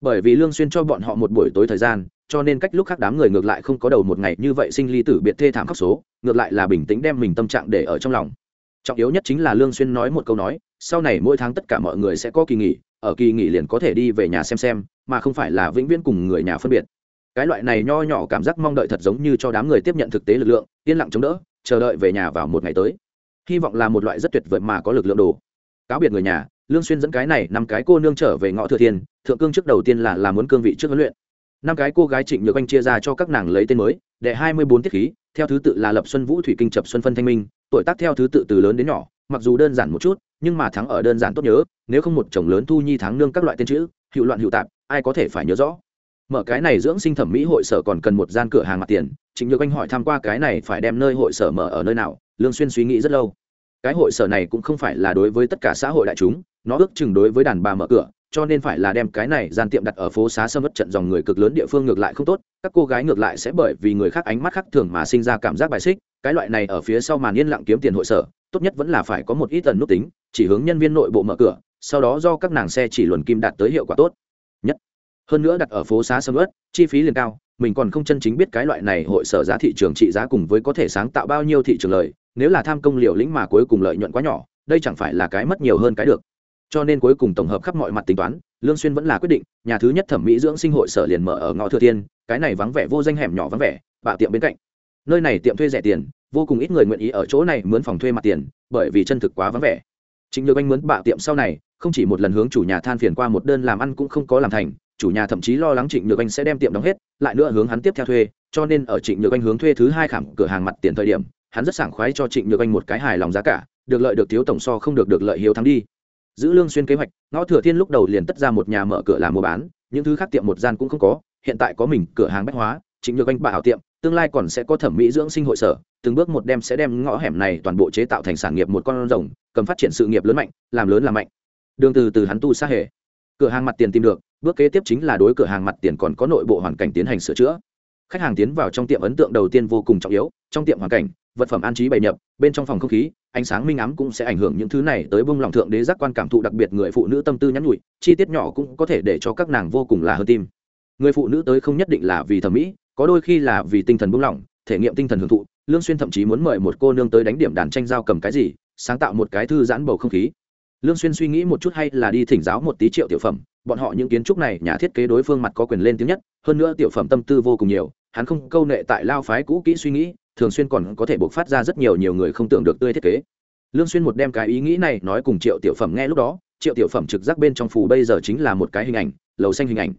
Bởi vì lương xuyên cho bọn họ một buổi tối thời gian cho nên cách lúc khác đám người ngược lại không có đầu một ngày như vậy sinh ly tử biệt thê thảm khóc số, ngược lại là bình tĩnh đem mình tâm trạng để ở trong lòng. Trọng yếu nhất chính là lương xuyên nói một câu nói, sau này mỗi tháng tất cả mọi người sẽ có kỳ nghỉ, ở kỳ nghỉ liền có thể đi về nhà xem xem, mà không phải là vĩnh viễn cùng người nhà phân biệt. Cái loại này nho nhỏ cảm giác mong đợi thật giống như cho đám người tiếp nhận thực tế lực lượng, yên lặng chống đỡ, chờ đợi về nhà vào một ngày tới. Hy vọng là một loại rất tuyệt vời mà có lực lượng đồ. Cáo biệt người nhà, lương xuyên dẫn cái này năm cái cô nương trở về ngõ thừa thiên, thượng cương trước đầu tiên là làm muốn cương vị trước huấn luyện năm cái cô gái trịnh nhược anh chia ra cho các nàng lấy tên mới để hai mươi bốn tiết khí, theo thứ tự là lập xuân vũ, thủy kinh chập xuân phân thanh minh, tuổi tác theo thứ tự từ lớn đến nhỏ, mặc dù đơn giản một chút, nhưng mà thắng ở đơn giản tốt nhớ, nếu không một chồng lớn thu nhi thắng nương các loại tên chữ hiệu loạn hiệu tạp, ai có thể phải nhớ rõ. Mở cái này dưỡng sinh thẩm mỹ hội sở còn cần một gian cửa hàng mặt tiền, trịnh nhược anh hỏi tham q u a cái này phải đem nơi hội sở mở ở nơi nào, lương xuyên suy nghĩ rất lâu. Cái hội sở này cũng không phải là đối với tất cả xã hội đại chúng, nó ước chừng đối với đàn bà mở cửa cho nên phải là đem cái này gian tiệm đặt ở phố xá sâm mất trận dòng người cực lớn địa phương ngược lại không tốt, các cô gái ngược lại sẽ bởi vì người khác ánh mắt khác thường mà sinh ra cảm giác bài xích, cái loại này ở phía sau màn yên lặng kiếm tiền hội sở, tốt nhất vẫn là phải có một ít tần nút tính, chỉ hướng nhân viên nội bộ mở cửa, sau đó do các nàng xe chỉ luồn kim đạt tới hiệu quả tốt. Nhất, hơn nữa đặt ở phố xá sâm ớt, chi phí liền cao, mình còn không chân chính biết cái loại này hội sở giá thị trường trị giá cùng với có thể sáng tạo bao nhiêu thị trường lời, nếu là tham công liều lĩnh mà cuối cùng lợi nhuận quá nhỏ, đây chẳng phải là cái mất nhiều hơn cái được cho nên cuối cùng tổng hợp khắp mọi mặt tính toán, lương xuyên vẫn là quyết định, nhà thứ nhất thẩm mỹ dưỡng sinh hội sở liền mở ở ngõ thừa thiên, cái này vắng vẻ vô danh hẻm nhỏ vắng vẻ, bạ tiệm bên cạnh. Nơi này tiệm thuê rẻ tiền, vô cùng ít người nguyện ý ở chỗ này mướn phòng thuê mặt tiền, bởi vì chân thực quá vắng vẻ. Chính được anh mướn bạ tiệm sau này, không chỉ một lần hướng chủ nhà than phiền qua một đơn làm ăn cũng không có làm thành, chủ nhà thậm chí lo lắng trịnh nhược anh sẽ đem tiệm đóng hết, lại nữa hướng hắn tiếp theo thuê, cho nên ở trịnh nhược anh hướng thuê thứ hai khảm cửa hàng mặt tiền thời điểm, hắn rất sảng khoái cho trịnh nhược anh một cái hài lòng giá cả, được lợi được thiếu tổng so không được được lợi hiếu thắng đi giữ lương xuyên kế hoạch, ngõ thừa thiên lúc đầu liền tất ra một nhà mở cửa làm mua bán, những thứ khác tiệm một gian cũng không có, hiện tại có mình cửa hàng bách hóa chính được anh bà hảo tiệm, tương lai còn sẽ có thẩm mỹ dưỡng sinh hội sở, từng bước một đem sẽ đem ngõ hẻm này toàn bộ chế tạo thành sản nghiệp một con rồng, cầm phát triển sự nghiệp lớn mạnh, làm lớn làm mạnh. Đường từ từ hắn tu xa hệ cửa hàng mặt tiền tìm được, bước kế tiếp chính là đối cửa hàng mặt tiền còn có nội bộ hoàn cảnh tiến hành sửa chữa. Khách hàng tiến vào trong tiệm ấn tượng đầu tiên vô cùng trọng yếu, trong tiệm hoàn cảnh, vật phẩm an trí bày nhập, bên trong phòng không khí ánh sáng minh ám cũng sẽ ảnh hưởng những thứ này tới bông lòng thượng đế giác quan cảm thụ đặc biệt người phụ nữ tâm tư nhắn nhủi, chi tiết nhỏ cũng có thể để cho các nàng vô cùng là hơn tim. Người phụ nữ tới không nhất định là vì thẩm mỹ, có đôi khi là vì tinh thần buông lòng, thể nghiệm tinh thần hưởng thụ, lương xuyên thậm chí muốn mời một cô nương tới đánh điểm đàn tranh giao cầm cái gì, sáng tạo một cái thư giãn bầu không khí. Lương xuyên suy nghĩ một chút hay là đi thỉnh giáo một tí triệu tiểu phẩm, bọn họ những kiến trúc này, nhà thiết kế đối phương mặt có quyền lên tiếng nhất, hơn nữa tiểu phẩm tâm tư vô cùng nhiều, hắn không câu nệ tại lao phái cũ kỹ suy nghĩ thường xuyên còn có thể bộc phát ra rất nhiều nhiều người không tưởng được tươi thiết kế. Lương xuyên một đem cái ý nghĩ này nói cùng triệu tiểu phẩm nghe lúc đó, triệu tiểu phẩm trực giác bên trong phù bây giờ chính là một cái hình ảnh, lầu xanh hình ảnh.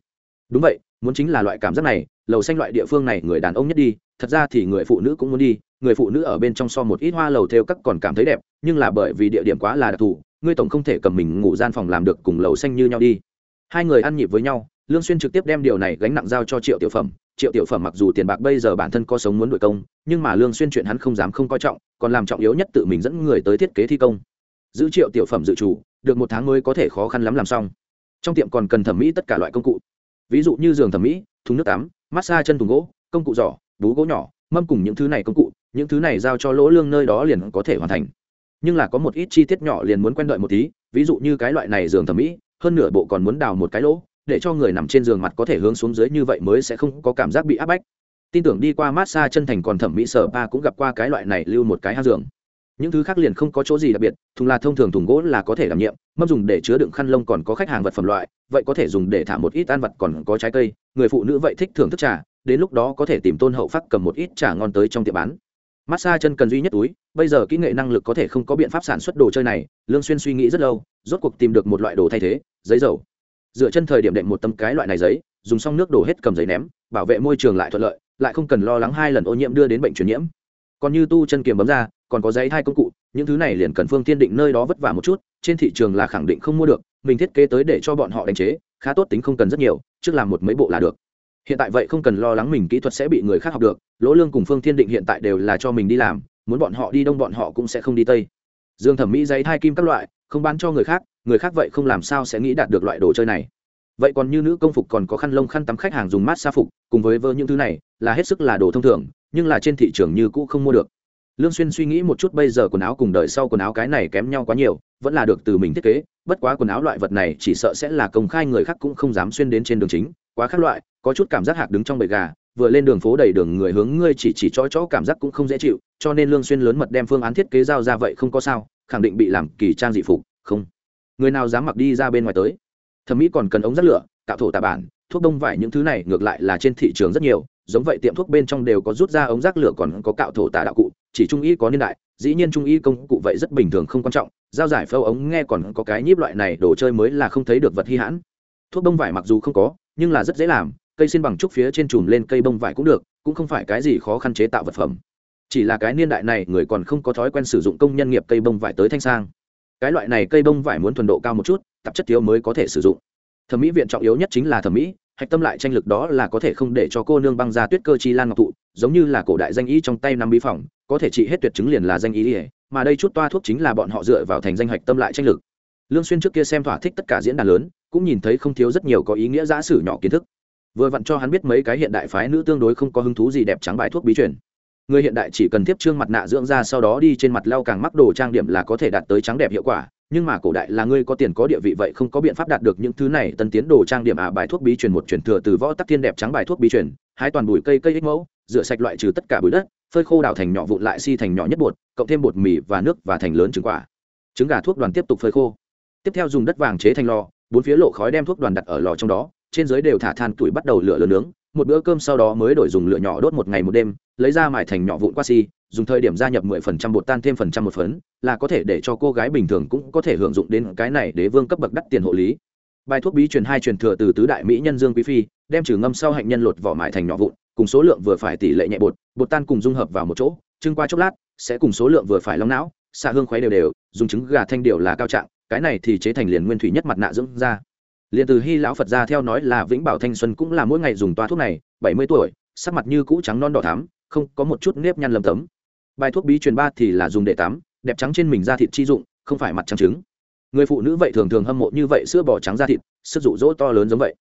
Đúng vậy, muốn chính là loại cảm giác này, lầu xanh loại địa phương này người đàn ông nhất đi, thật ra thì người phụ nữ cũng muốn đi, người phụ nữ ở bên trong so một ít hoa lầu theo các còn cảm thấy đẹp, nhưng là bởi vì địa điểm quá là đặc thù ngươi tổng không thể cầm mình ngủ gian phòng làm được cùng lầu xanh như nhau đi. Hai người ăn nhịp với nhau, lương xuyên trực tiếp đem điều này gánh nặng giao cho triệu tiểu phẩm triệu tiểu phẩm mặc dù tiền bạc bây giờ bản thân có sống muốn đổi công, nhưng mà lương xuyên chuyện hắn không dám không coi trọng, còn làm trọng yếu nhất tự mình dẫn người tới thiết kế thi công. Giữ triệu tiểu phẩm dự chủ, được một tháng mới có thể khó khăn lắm làm xong. Trong tiệm còn cần thẩm mỹ tất cả loại công cụ. Ví dụ như giường thẩm mỹ, thùng nước tắm, massage chân thùng gỗ, công cụ giỏ, bú gỗ nhỏ, mâm cùng những thứ này công cụ, những thứ này giao cho lỗ lương nơi đó liền có thể hoàn thành. Nhưng là có một ít chi tiết nhỏ liền muốn quen đợi một tí, ví dụ như cái loại này giường thẩm mỹ, hơn nửa bộ còn muốn đào một cái lỗ để cho người nằm trên giường mặt có thể hướng xuống dưới như vậy mới sẽ không có cảm giác bị áp bách. Tin tưởng đi qua massage chân thành còn thẩm mỹ sở ba cũng gặp qua cái loại này lưu một cái hát giường. Những thứ khác liền không có chỗ gì đặc biệt, thùng là thông thường thùng gỗ là có thể đảm nhiệm, mâm dùng để chứa đựng khăn lông còn có khách hàng vật phẩm loại, vậy có thể dùng để thả một ít ăn vật còn có trái cây, người phụ nữ vậy thích thưởng thức trà, đến lúc đó có thể tìm tôn hậu phát cầm một ít trà ngon tới trong tiệm bán. Massage chân cần duy nhất túi, bây giờ kỹ nghệ năng lực có thể không có biện pháp sản xuất đồ chơi này, lương xuyên suy nghĩ rất lâu, rốt cuộc tìm được một loại đồ thay thế, giấy dầu dựa chân thời điểm đệm một tấm cái loại này giấy, dùng xong nước đổ hết cầm giấy ném, bảo vệ môi trường lại thuận lợi, lại không cần lo lắng hai lần ô nhiễm đưa đến bệnh truyền nhiễm. Còn như tu chân kiềm bấm ra, còn có giấy hai công cụ, những thứ này liền cần phương tiên định nơi đó vất vả một chút, trên thị trường là khẳng định không mua được, mình thiết kế tới để cho bọn họ đánh chế, khá tốt tính không cần rất nhiều, trước làm một mấy bộ là được. Hiện tại vậy không cần lo lắng mình kỹ thuật sẽ bị người khác học được, lỗ lương cùng phương thiên định hiện tại đều là cho mình đi làm, muốn bọn họ đi đông bọn họ cũng sẽ không đi tây. Dương thẩm mỹ giấy thai kim các loại không bán cho người khác người khác vậy không làm sao sẽ nghĩ đạt được loại đồ chơi này. Vậy còn như nữ công phục còn có khăn lông khăn tắm khách hàng dùng mát xa phục, cùng với vơ những thứ này, là hết sức là đồ thông thường, nhưng là trên thị trường như cũ không mua được. Lương xuyên suy nghĩ một chút bây giờ quần áo cùng đời sau quần áo cái này kém nhau quá nhiều, vẫn là được từ mình thiết kế, bất quá quần áo loại vật này chỉ sợ sẽ là công khai người khác cũng không dám xuyên đến trên đường chính, quá khác loại, có chút cảm giác hạc đứng trong bầy gà, vừa lên đường phố đầy đường người hướng ngươi chỉ chỉ chói chó cảm giác cũng không dễ chịu, cho nên lương xuyên lớn mật đem phương án thiết kế giao ra vậy không có sao khẳng định bị làm kỳ trang dị phục, không. Người nào dám mặc đi ra bên ngoài tới? Thẩm mỹ còn cần ống rác lửa, cạo thổ tạ bản, thuốc đông vải những thứ này ngược lại là trên thị trường rất nhiều, giống vậy tiệm thuốc bên trong đều có rút ra ống rác lửa còn có cạo thổ tả đạo cụ, chỉ trung y có niên đại, dĩ nhiên trung y công cụ vậy rất bình thường không quan trọng giao giải phâu ống nghe còn có cái nhíp loại này đồ chơi mới là không thấy được vật hy hãn. Thuốc bông vải mặc dù không có, nhưng là rất dễ làm, cây xin bằng trúc phía trên chùm lên cây bông vải cũng được, cũng không phải cái gì khó khăn chế tạo vật phẩm chỉ là cái niên đại này người còn không có thói quen sử dụng công nhân nghiệp cây bông vải tới thanh sang. Cái loại này cây bông vải muốn thuần độ cao một chút, tạp chất thiếu mới có thể sử dụng. Thẩm mỹ viện trọng yếu nhất chính là thẩm mỹ, hạch tâm lại tranh lực đó là có thể không để cho cô nương băng ra tuyết cơ chi lan ngọc thụ, giống như là cổ đại danh y trong tay năm bí phòng, có thể trị hết tuyệt chứng liền là danh y ỉa mà đây chút toa thuốc chính là bọn họ dựa vào thành danh hạch tâm lại tranh lực. Lương xuyên trước kia xem thỏa thích tất cả diễn đàn lớn, cũng nhìn thấy không thiếu rất nhiều có ý nghĩa giả sử nhỏ kiến thức. Vừa vặn cho hắn biết mấy cái hiện đại phái nữ tương đối không có hứng thú gì đẹp trắng bài thuốc bí truyền người hiện đại chỉ cần tiếp trương mặt nạ dưỡng da sau đó đi trên mặt lau càng mắc đồ trang điểm là có thể đạt tới trắng đẹp hiệu quả. Nhưng mà cổ đại là ngươi có tiền có địa vị vậy không có biện pháp đạt được những thứ này. Tân tiến đồ trang điểm à bài thuốc bí truyền một truyền thừa từ võ tắc thiên đẹp trắng bài thuốc bí truyền. Hái toàn bụi cây cây ích mẫu, rửa sạch loại trừ tất cả bụi đất, phơi khô đào thành nhỏ vụn lại si thành nhỏ nhất bột, cộng thêm bột mì và nước và thành lớn trứng quả. Trứng gà thuốc đoàn tiếp tục phơi khô. Tiếp theo dùng đất vàng chế thành lò, bốn phía lộ khói đem thuốc đoàn đặt ở lò trong đó, trên dưới đều thả than tuổi bắt đầu lửa lớn nướng một bữa cơm sau đó mới đổi dùng lửa nhỏ đốt một ngày một đêm, lấy ra mài thành nhỏ vụn qua si dùng thời điểm gia nhập mười phần trăm bột tan thêm phần trăm một phấn, là có thể để cho cô gái bình thường cũng có thể hưởng dụng đến cái này đế vương cấp bậc đắt tiền hộ lý. Bài thuốc bí truyền hai truyền thừa từ tứ đại mỹ nhân dương quý phi, đem trừ ngâm sau hạnh nhân lột vỏ mài thành nhỏ vụn, cùng số lượng vừa phải tỷ lệ nhẹ bột bột tan cùng dung hợp vào một chỗ trưng qua chốc lát, sẽ cùng số lượng vừa phải long não, xạ hương khuấy đều đều, dùng trứng gà thanh điều là cao trạng, cái này thì chế thành liền nguyên thủy nhất mặt nạ dưỡng da liền từ hy lão phật ra theo nói là vĩnh bảo thanh xuân cũng là mỗi ngày dùng toa thuốc này, bảy mươi tuổi, sắc mặt như cũ trắng non đỏ thắm, không có một chút nếp nhăn lầm tấm. Bài thuốc bí truyền ba thì là dùng để tắm, đẹp trắng trên mình da thịt chi dụng, không phải mặt trắng trứng. Người phụ nữ vậy thường thường hâm mộ như vậy sữa bò trắng da thịt, sức dụ dỗ to lớn giống vậy.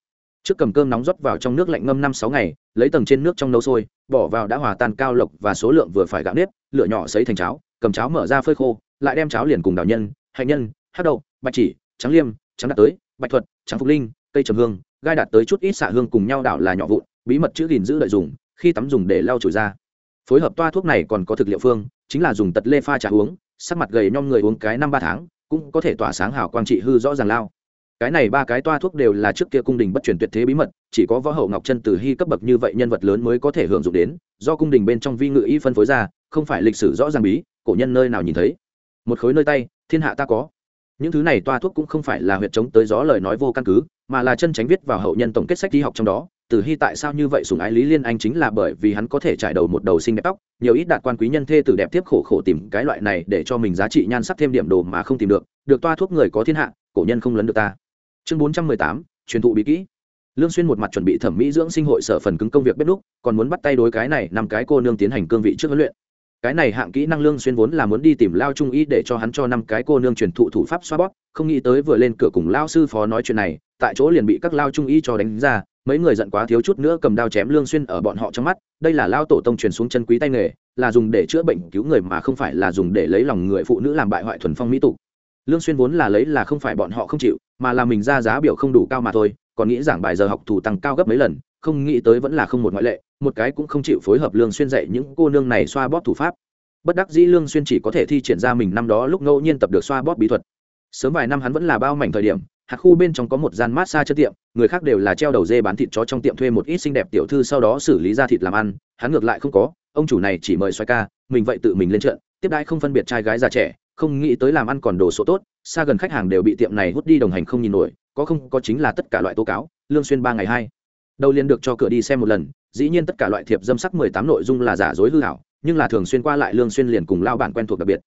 Trước cầm cơm nóng rót vào trong nước lạnh ngâm năm sáu ngày, lấy tầng trên nước trong nấu sôi, bỏ vào đã hòa tan cao lộc và số lượng vừa phải gạo nếp, lửa nhỏ xấy thành cháo, cầm cháo mở ra phơi khô, lại đem cháo liền cùng đào nhân, hạnh nhân hát đậu, bạch chỉ, trắng liêm, trắng đạt tới bạch thuật, trắng phục linh, cây trầm hương, gai đạt tới chút ít xạ hương cùng nhau đảo là nhỏ vụn, bí mật chữ gìn giữ lợi dùng khi tắm dùng để lau chùi ra phối hợp toa thuốc này còn có thực liệu phương, chính là dùng tật lê pha trà uống, sắc mặt gầy nhom người uống cái năm ba tháng, cũng có thể tỏa sáng hào quang trị hư rõ ràng lao. Cái này ba cái toa thuốc đều là trước kia cung đình bất truyền tuyệt thế bí mật, chỉ có võ hậu ngọc chân từ hy cấp bậc như vậy nhân vật lớn mới có thể hưởng dụng đến, do cung đình bên trong vi ngự y phân phối ra, không phải lịch sử rõ ràng bí, cổ nhân nơi nào nhìn thấy. Một khối nơi tay, thiên hạ ta có những thứ này toa thuốc cũng không phải là huyệt chống tới gió lời nói vô căn cứ, mà là chân tránh viết vào hậu nhân tổng kết sách đi học trong đó. Từ hy tại sao như vậy sùng ái lý liên anh chính là bởi vì hắn có thể trải đầu một đầu sinh đẹp tóc, nhiều ít đạt quan quý nhân thê tử đẹp tiếp khổ khổ tìm cái loại này để cho mình giá trị nhan sắc thêm điểm đồ mà không tìm được được toa thuốc người có thiên hạ, cổ nhân không lấn được ta. Chương bốn trăm mười tám, truyền thụ bí kỹ. Lương xuyên một mặt chuẩn bị thẩm mỹ dưỡng sinh hội sở phần cứng công việc bếp đúc còn muốn bắt tay đối cái này năm cái cô nương tiến hành cương vị trước huấn luyện cái này hạng kỹ năng lương xuyên vốn là muốn đi tìm lao trung ý để cho hắn cho năm cái cô nương truyền thụ thủ pháp xoa bóp, không nghĩ tới vừa lên cửa cùng lao sư phó nói chuyện này, tại chỗ liền bị các lao trung ý cho đánh ra, mấy người giận quá thiếu chút nữa cầm đao chém lương xuyên ở bọn họ trong mắt, đây là lao tổ tông truyền xuống chân quý tay nghề, là dùng để chữa bệnh cứu người mà không phải là dùng để lấy lòng người phụ nữ làm bại hoại thuần phong mỹ tục. Lương xuyên vốn là lấy là không phải bọn họ không chịu, mà là mình ra giá biểu không đủ cao mà thôi, còn nghĩ giảng bài giờ học thủ tăng cao gấp mấy lần, không nghĩ tới vẫn là không một ngoại lệ một cái cũng không chịu phối hợp lương xuyên dạy những cô nương này xoa bóp thủ pháp. Bất đắc dĩ lương xuyên chỉ có thể thi triển ra mình năm đó lúc ngẫu nhiên tập được xoa bóp bí thuật. Sớm vài năm hắn vẫn là bao mảnh thời điểm, hạt khu bên trong có một gian massage chất tiệm, người khác đều là treo đầu dê bán thịt chó trong tiệm thuê một ít xinh đẹp tiểu thư sau đó xử lý ra thịt làm ăn, hắn ngược lại không có, ông chủ này chỉ mời xoay ca, mình vậy tự mình lên trận, tiếp đãi không phân biệt trai gái già trẻ, không nghĩ tới làm ăn còn đồ số tốt, xa gần khách hàng đều bị tiệm này hút đi đồng hành không nhìn nổi, có không có chính là tất cả loại tố cáo, lương xuyên ba ngày hai. Đầu liền được cho cửa đi xem một lần dĩ nhiên tất cả loại thiệp dâm sắc mười tám nội dung là giả dối hư hảo, nhưng là thường xuyên qua lại lương xuyên liền cùng lao bản quen thuộc đặc biệt.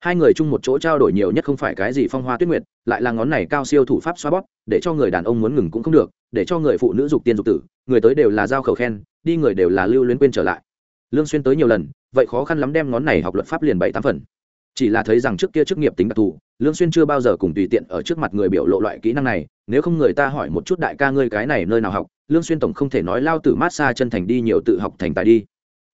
Hai người chung một chỗ trao đổi nhiều nhất không phải cái gì phong hoa tuyết nguyệt, lại là ngón này cao siêu thủ pháp xoa bóp, để cho người đàn ông muốn ngừng cũng không được, để cho người phụ nữ dục tiên dục tử, người tới đều là giao khẩu khen, đi người đều là lưu luyến quên trở lại. Lương xuyên tới nhiều lần, vậy khó khăn lắm đem ngón này học luật pháp liền bảy tám phần. Chỉ là thấy rằng trước kia chức nghiệp tính đặc thù, lương xuyên chưa bao giờ cùng tùy tiện ở trước mặt người biểu lộ loại kỹ năng này, nếu không người ta hỏi một chút đại ca ngươi cái này nơi nào học lương xuyên tổng không thể nói lao tử mát xa chân thành đi nhiều tự học thành tài đi.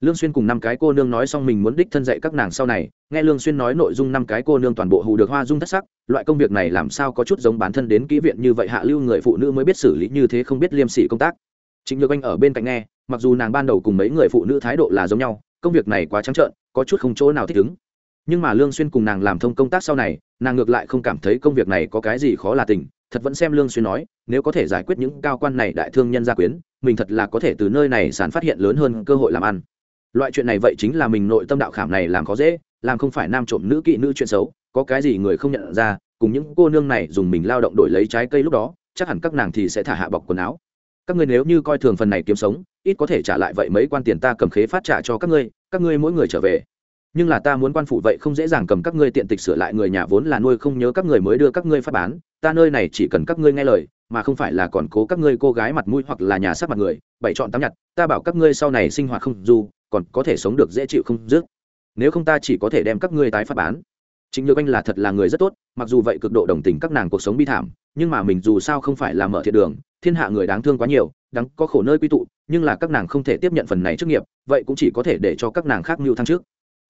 Lương xuyên cùng năm cái cô nương nói xong mình muốn đích thân dạy các nàng sau này nghe lương xuyên nói nội dung năm cái cô nương toàn bộ hù được hoa dung thất sắc loại công việc này làm sao có chút giống bản thân đến kỹ viện như vậy hạ lưu người phụ nữ mới biết xử lý như thế không biết liêm sỉ công tác. Chính Nhược Anh ở bên cạnh nghe, mặc dù nàng ban đầu cùng mấy người phụ nữ thái độ là giống nhau công việc này quá trắng trợn có chút không chỗ nào thích ứng. Nhưng mà lương xuyên cùng nàng làm thông công tác sau này nàng ngược lại không cảm thấy công việc này có cái gì khó là tình thật vẫn xem lương xuyên nói, nếu có thể giải quyết những cao quan này đại thương nhân gia quyến, mình thật là có thể từ nơi này sản phát hiện lớn hơn cơ hội làm ăn. Loại chuyện này vậy chính là mình nội tâm đạo khảm này làm khó dễ, làm không phải nam trộm nữ kỵ nữ chuyện xấu, có cái gì người không nhận ra, cùng những cô nương này dùng mình lao động đổi lấy trái cây lúc đó, chắc hẳn các nàng thì sẽ thả hạ bọc quần áo. Các ngươi nếu như coi thường phần này kiếm sống, ít có thể trả lại vậy mấy quan tiền ta cầm khế phát trả cho các ngươi các ngươi mỗi người trở về nhưng là ta muốn quan phủ vậy không dễ dàng cầm các ngươi tiện tịch sửa lại người nhà vốn là nuôi không nhớ các người mới đưa các ngươi phát bán, ta nơi này chỉ cần các ngươi nghe lời, mà không phải là còn cố các ngươi cô gái mặt mũi hoặc là nhà sắc mặt người bảy chọn tám nhặt, ta bảo các ngươi sau này sinh hoạt không dù, còn có thể sống được dễ chịu không dứt. Nếu không ta chỉ có thể đem các ngươi tái phát bán. Chính nhược anh là thật là người rất tốt, mặc dù vậy cực độ đồng tình các nàng cuộc sống bi thảm, nhưng mà mình dù sao không phải là mở thiện đường, thiên hạ người đáng thương quá nhiều đáng có khổ nơi quy tụ, nhưng là các nàng không thể tiếp nhận phần này trước nghiệp, vậy cũng chỉ có thể để cho các nàng khác mưu thăng trước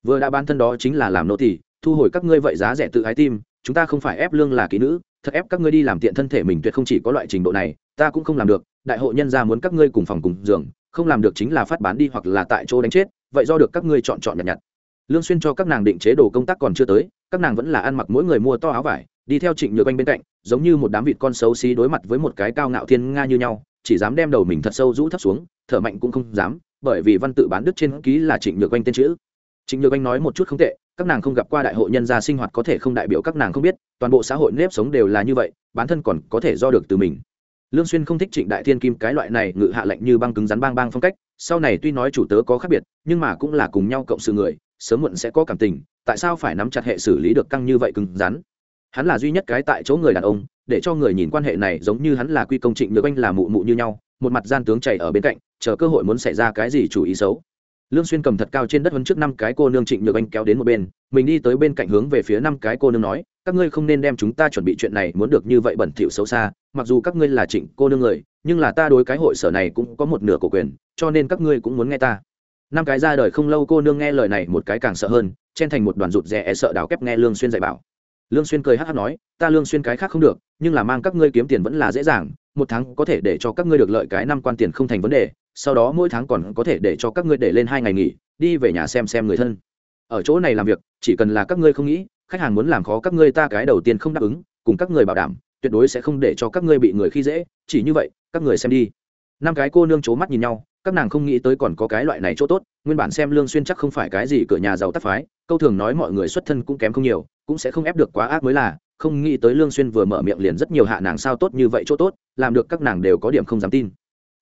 vừa đã bán thân đó chính là làm nô tỳ thu hồi các ngươi vậy giá rẻ tự ái tim, chúng ta không phải ép lương là kỹ nữ, thật ép các ngươi đi làm tiện thân thể mình tuyệt không chỉ có loại trình độ này, ta cũng không làm được, đại hội nhân gia muốn các ngươi cùng phòng cùng giường, không làm được chính là phát bán đi hoặc là tại chỗ đánh chết, vậy do được các ngươi chọn chọn nhặt nhặt. Lương xuyên cho các nàng định chế đồ công tác còn chưa tới, các nàng vẫn là ăn mặc mỗi người mua to áo vải, đi theo trịnh nhược anh bên cạnh, giống như một đám vịt con xấu xí đối mặt với một cái cao ngạo thiên nga như nhau, chỉ dám đem đầu mình thật sâu rũ thấp xuống, thở mạnh cũng không dám, bởi vì văn tự bán đức trên ký là trịnh nhược anh tên chữ. Chính nhược anh nói một chút không tệ, các nàng không gặp qua đại hội nhân gia sinh hoạt có thể không đại biểu các nàng không biết, toàn bộ xã hội nếp sống đều là như vậy, bản thân còn có thể do được từ mình. Lương xuyên không thích trịnh đại thiên kim cái loại này ngự hạ lệnh như băng cứng rắn bang bang phong cách, sau này tuy nói chủ tớ có khác biệt, nhưng mà cũng là cùng nhau cộng sự người, sớm muộn sẽ có cảm tình, tại sao phải nắm chặt hệ xử lý được căng như vậy cứng rắn? Hắn là duy nhất cái tại chỗ người đàn ông, để cho người nhìn quan hệ này giống như hắn là quy công trịnh được anh là mụ mụ như nhau, một mặt gian tướng chảy ở bên cạnh, chờ cơ hội muốn xảy ra cái gì chủ ý xấu lương xuyên cầm thật cao trên đất huấn trước năm cái cô nương trịnh nhược anh kéo đến một bên, mình đi tới bên cạnh hướng về phía năm cái cô nương nói, các ngươi không nên đem chúng ta chuẩn bị chuyện này muốn được như vậy bẩn thỉu xấu xa, mặc dù các ngươi là trịnh cô nương người, nhưng là ta đối cái hội sở này cũng có một nửa cổ quyền, cho nên các ngươi cũng muốn nghe ta. Năm cái ra đời không lâu cô nương nghe lời này một cái càng sợ hơn, chen thành một đoàn rụt rè e sợ đào kép nghe lương xuyên dạy bảo. Lương xuyên cười hắt hắt nói, ta lương xuyên cái khác không được, nhưng là mang các ngươi kiếm tiền vẫn là dễ dàng, một tháng có thể để cho các ngươi được lợi cái năm quan tiền không thành vấn đề sau đó mỗi tháng còn có thể để cho các ngươi để lên hai ngày nghỉ, đi về nhà xem xem người thân. Ở chỗ này làm việc, chỉ cần là các ngươi không nghĩ, khách hàng muốn làm khó các ngươi ta cái đầu tiên không đáp ứng, cùng các người bảo đảm, tuyệt đối sẽ không để cho các ngươi bị người khi dễ, chỉ như vậy, các người xem đi. Năm cái cô nương c mắt nhìn nhau, các nàng không nghĩ tới còn có cái loại này chỗ tốt, nguyên bản xem lương xuyên chắc không phải cái gì cửa nhà giàu tắc phái, câu thường nói mọi người xuất thân cũng kém không nhiều, cũng sẽ không ép được quá ác mới là, không nghĩ tới lương xuyên vừa mở miệng liền rất nhiều hạ nàng sao tốt như vậy chỗ tốt, làm được các nàng đều có điểm không dám tin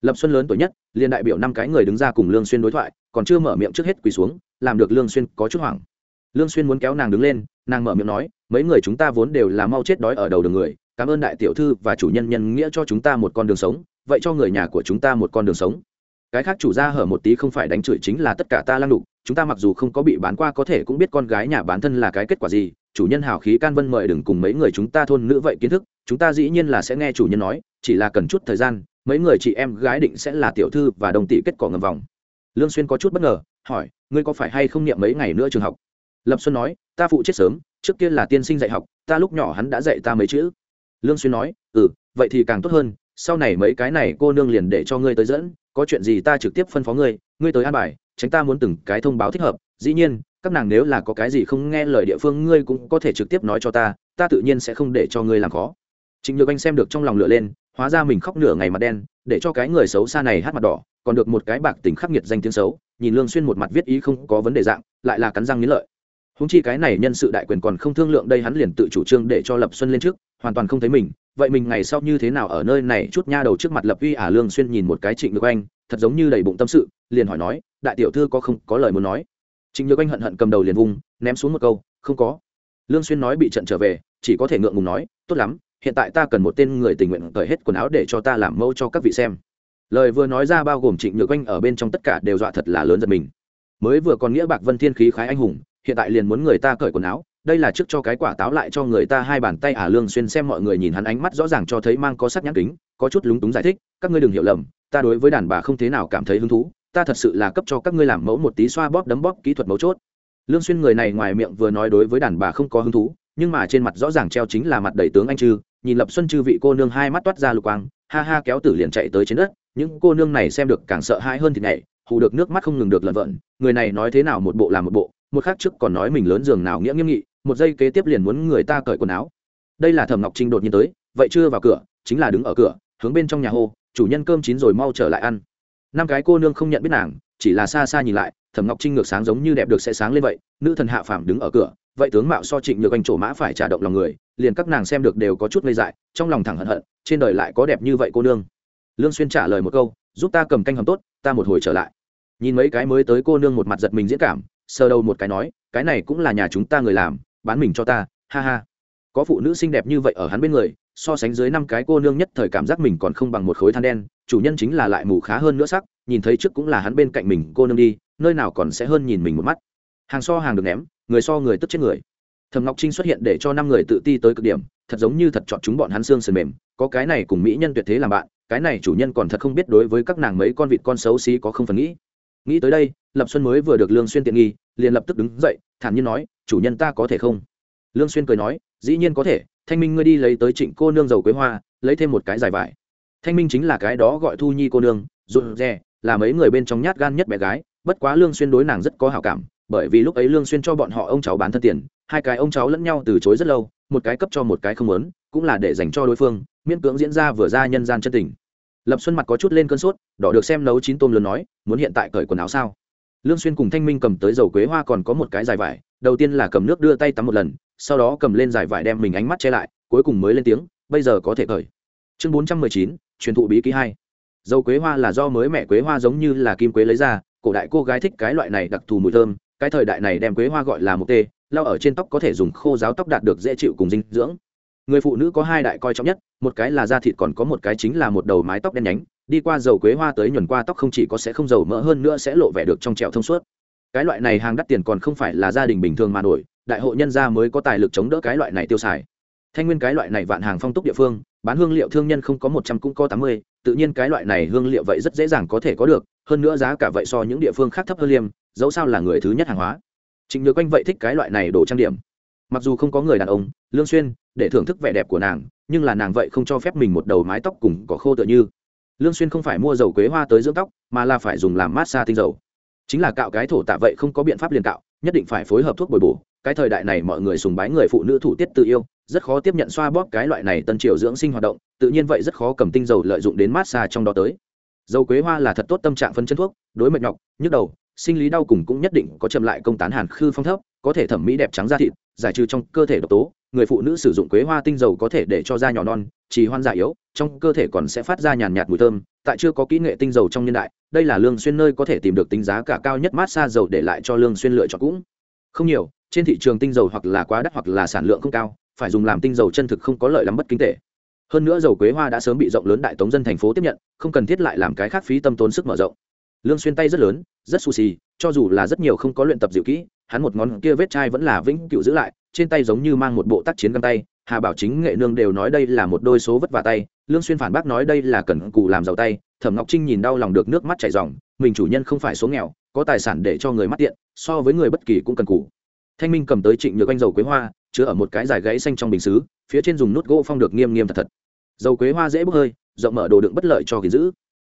lập xuân lớn tuổi nhất, liền đại biểu năm cái người đứng ra cùng lương xuyên đối thoại, còn chưa mở miệng trước hết quỳ xuống, làm được lương xuyên có chút hoảng. Lương xuyên muốn kéo nàng đứng lên, nàng mở miệng nói, mấy người chúng ta vốn đều là mau chết đói ở đầu đường người, cảm ơn đại tiểu thư và chủ nhân nhân nghĩa cho chúng ta một con đường sống, vậy cho người nhà của chúng ta một con đường sống. Cái khác chủ gia hở một tí không phải đánh chửi chính là tất cả ta lăng đục, chúng ta mặc dù không có bị bán qua có thể cũng biết con gái nhà bán thân là cái kết quả gì, chủ nhân hào khí can vân mời đừng cùng mấy người chúng ta thôn nữ vậy kiến thức, chúng ta dĩ nhiên là sẽ nghe chủ nhân nói, chỉ là cần chút thời gian mấy người chị em gái định sẽ là tiểu thư và đồng tỷ kết cỏ ngầm vòng. Lương xuyên có chút bất ngờ, hỏi, ngươi có phải hay không niệm mấy ngày nữa trường học? Lập xuân nói, ta phụ chết sớm, trước kia là tiên sinh dạy học, ta lúc nhỏ hắn đã dạy ta mấy chữ. Lương xuyên nói ừ vậy thì càng tốt hơn, sau này mấy cái này cô nương liền để cho ngươi tới dẫn, có chuyện gì ta trực tiếp phân phó ngươi ngươi tới an bài, tránh ta muốn từng cái thông báo thích hợp, dĩ nhiên, các nàng nếu là có cái gì không nghe lời địa phương ngươi cũng có thể trực tiếp nói cho ta ta tự nhiên sẽ không để cho ngươi làm khó. Trịnh nhược anh xem được trong lòng lửa lên hóa ra mình khóc nửa ngày mặt đen, để cho cái người xấu xa này hát mặt đỏ, còn được một cái bạc tình khắc nghiệt danh tiếng xấu, nhìn lương xuyên một mặt viết ý không có vấn đề dạng, lại là cắn răng nghiến lợi. Húng chi cái này nhân sự đại quyền còn không thương lượng đây hắn liền tự chủ trương để cho lập xuân lên trước, hoàn toàn không thấy mình, vậy mình ngày sau như thế nào ở nơi này chút nha đầu trước mặt lập uy ả lương xuyên nhìn một cái trịnh nhược anh thật giống như đầy bụng tâm sự, liền hỏi nói, đại tiểu thư có không, có lời muốn nói? Trịnh nhược anh hận hận cầm đầu liền vung, ném xuống một câu, không có. Lương xuyên nói bị trận trở về, chỉ có thể ngượng ngùng nói, tốt lắm hiện tại ta cần một tên người tình nguyện cởi hết quần áo để cho ta làm mẫu cho các vị xem. Lời vừa nói ra bao gồm trịnh nhược anh ở bên trong tất cả đều dọa thật là lớn giật mình. Mới vừa còn nghĩa bạc vân thiên khí khái anh hùng, hiện tại liền muốn người ta cởi quần áo, đây là trước cho cái quả táo lại cho người ta hai bàn tay ả à lương xuyên xem mọi người nhìn hắn ánh mắt rõ ràng cho thấy mang có sắc nhãn kính, có chút lúng túng giải thích, các ngươi đừng hiểu lầm, ta đối với đàn bà không thế nào cảm thấy hứng thú, ta thật sự là cấp cho các ngươi làm mẫu một tí xoa bóp đấm bóp kỹ thuật mấu chốt. Lương xuyên người này ngoài miệng vừa nói đối với đàn bà không có hứng thú, nhưng mà trên mặt rõ ràng treo chính là mặt đầy tướng anh chư nhìn lập xuân chư vị cô nương hai mắt toát ra lục quang, ha ha kéo tử liền chạy tới trên đất. Những cô nương này xem được càng sợ hãi hơn thì nhảy, hù được nước mắt không ngừng được lợn vợn người này nói thế nào một bộ làm một bộ, một khác trước còn nói mình lớn giường nào nghĩa nghiêm nghị, một giây kế tiếp liền muốn người ta cởi quần áo. Đây là thẩm ngọc trinh đột nhiên tới, vậy chưa vào cửa, chính là đứng ở cửa, hướng bên trong nhà hô, chủ nhân cơm chín rồi mau trở lại ăn. Năm cái cô nương không nhận biết nàng, chỉ là xa xa nhìn lại, thẩm ngọc trinh ngược sáng giống như đẹp được sẽ sáng lên vậy, nữ thần hạ phàm đứng ở cửa, vậy tướng mạo so trịnh nhược anh trổ mã phải trả động lòng người liền các nàng xem được đều có chút ngây dại, trong lòng thẳng hận hận, trên đời lại có đẹp như vậy cô nương. Lương xuyên trả lời một câu, giúp ta cầm canh hầm tốt, ta một hồi trở lại. Nhìn mấy cái mới tới cô nương một mặt giật mình diễn cảm, sờ đầu một cái nói, cái này cũng là nhà chúng ta người làm, bán mình cho ta, ha ha. Có phụ nữ xinh đẹp như vậy ở hắn bên người, so sánh dưới năm cái cô nương nhất thời cảm giác mình còn không bằng một khối than đen, chủ nhân chính là lại mù khá hơn nữa sắc, nhìn thấy trước cũng là hắn bên cạnh mình, cô nương đi, nơi nào còn sẽ hơn nhìn mình một mắt. Hàng so hàng được ném, người so người tức chết người thầm ngọc trinh xuất hiện để cho năm người tự ti tới cực điểm, thật giống như thật chọn chúng bọn hắn xương sườn mềm. Có cái này cùng mỹ nhân tuyệt thế làm bạn, cái này chủ nhân còn thật không biết đối với các nàng mấy con vịt con xấu xí có không phần nghĩ. Nghĩ tới đây, lập xuân mới vừa được lương xuyên tiện nghi, liền lập tức đứng dậy, thản nhiên nói, chủ nhân ta có thể không? Lương xuyên cười nói, dĩ nhiên có thể, thanh minh ngươi đi lấy tới trịnh cô nương dầu quế hoa, lấy thêm một cái dài vải. Thanh minh chính là cái đó gọi thu nhi cô nương, rụt rè, là mấy người bên trong nhát gan nhất bé gái, bất quá lương xuyên đối nàng rất có hảo cảm bởi vì lúc ấy lương xuyên cho bọn họ ông cháu bán thân tiền hai cái ông cháu lẫn nhau từ chối rất lâu một cái cấp cho một cái không muốn cũng là để dành cho đối phương miễn cưỡng diễn ra vừa ra nhân gian chân tình. Lập xuân mặt có chút lên cơn sốt đỏ được xem nấu chín tôm lớn nói muốn hiện tại cởi quần áo sao? Lương xuyên cùng thanh minh cầm tới dầu quế hoa còn có một cái dài vải đầu tiên là cầm nước đưa tay tắm một lần sau đó cầm lên dài vải đem mình ánh mắt che lại cuối cùng mới lên tiếng bây giờ có thể cởi. Chương 419, truyền thụ bí ký hai. Dầu quế hoa là do mới mẹ quế hoa giống như là kim quế lấy ra cổ đại cô gái thích cái loại này đặc thù mùi thơm cái thời đại này đem quế hoa gọi là mục tê lao ở trên tóc có thể dùng khô giáo tóc đạt được dễ chịu cùng dinh dưỡng. Người phụ nữ có hai đại coi trọng nhất, một cái là da thịt còn có một cái chính là một đầu mái tóc đen nhánh, đi qua dầu quế hoa tới nhuần qua tóc không chỉ có sẽ không dầu mỡ hơn nữa sẽ lộ vẻ được trong trẹo thông suốt. Cái loại này hàng đắt tiền còn không phải là gia đình bình thường mà nổi đại hộ nhân gia mới có tài lực chống đỡ cái loại này tiêu xài. Thanh nguyên cái loại này vạn hàng phong túc địa phương, bán hương liệu thương nhân không có một trăm cũng có tám mươi, tự nhiên cái loại này hương liệu vậy rất dễ dàng có thể có được, hơn nữa giá cả vậy so những địa phương khác thấp hơn liêm dẫu sao là người thứ nhất hàng hóa. Trịnh nhược quanh vậy thích cái loại này đồ trang điểm. Mặc dù không có người đàn ông, lương xuyên, để thưởng thức vẻ đẹp của nàng, nhưng là nàng vậy không cho phép mình một đầu mái tóc cùng cỏ khô tựa như. Lương xuyên không phải mua dầu quế hoa tới dưỡng tóc, mà là phải dùng làm massage tinh dầu. Chính là cạo cái thổ tạ vậy không có biện pháp liền cạo, nhất định phải phối hợp thuốc bồi bổ. Cái thời đại này mọi người sùng bái người phụ nữ thủ tiết tự yêu, rất khó tiếp nhận xoa bóp cái loại này tân triều dưỡng sinh hoạt động, tự nhiên vậy rất khó cầm tinh dầu lợi dụng đến massage trong đó tới. Dầu quế hoa là thật tốt tâm trạng phân chân thuốc, đối mệt nhọc, nhức đầu sinh lý đau cùng cũng nhất định có chậm lại công tán hàn khư phong thấp, có thể thẩm mỹ đẹp trắng da thịt, giải trừ trong cơ thể độc tố, người phụ nữ sử dụng quế hoa tinh dầu có thể để cho da nhỏ non, trì hoan giả yếu, trong cơ thể còn sẽ phát ra nhàn nhạt mùi thơm, tại chưa có kỹ nghệ tinh dầu trong nhân đại, đây là lương xuyên nơi có thể tìm được tính giá cả cao nhất mát xa dầu để lại cho lương xuyên lựa chọn cũng. Không nhiều, trên thị trường tinh dầu hoặc là quá đắt hoặc là sản lượng không cao, phải dùng làm tinh dầu chân thực không có lợi lắm bất kinh tế hơn nữa dầu quế hoa đã sớm bị rộng lớn đại tống dân thành phố tiếp nhận, không cần thiết lại làm cái khác phí tâm tốn sức mở rộng lương xuyên tay rất lớn rất xù xì cho dù là rất nhiều không có luyện tập dịu kỹ hắn một ngón kia vết chai vẫn là vĩnh cửu giữ lại trên tay giống như mang một bộ tác chiến găng tay hà bảo chính nghệ nương đều nói đây là một đôi số vất vả tay lương xuyên phản bác nói đây là cần cù làm giàu tay thẩm ngọc trinh nhìn đau lòng được nước mắt chảy ròng mình chủ nhân không phải số nghèo có tài sản để cho người mắt tiện so với người bất kỳ cũng cần cù. Thanh minh cầm tới trịnh nhược anh dầu quế hoa chứa ở một cái dài gãy xanh trong bình sứ, phía trên dùng nút gỗ phong được nghiêm nghiêm thật thật. Dầu quế hoa dễ bốc hơi rộng mở đồ đựng bất lợi cho kỳ giữ.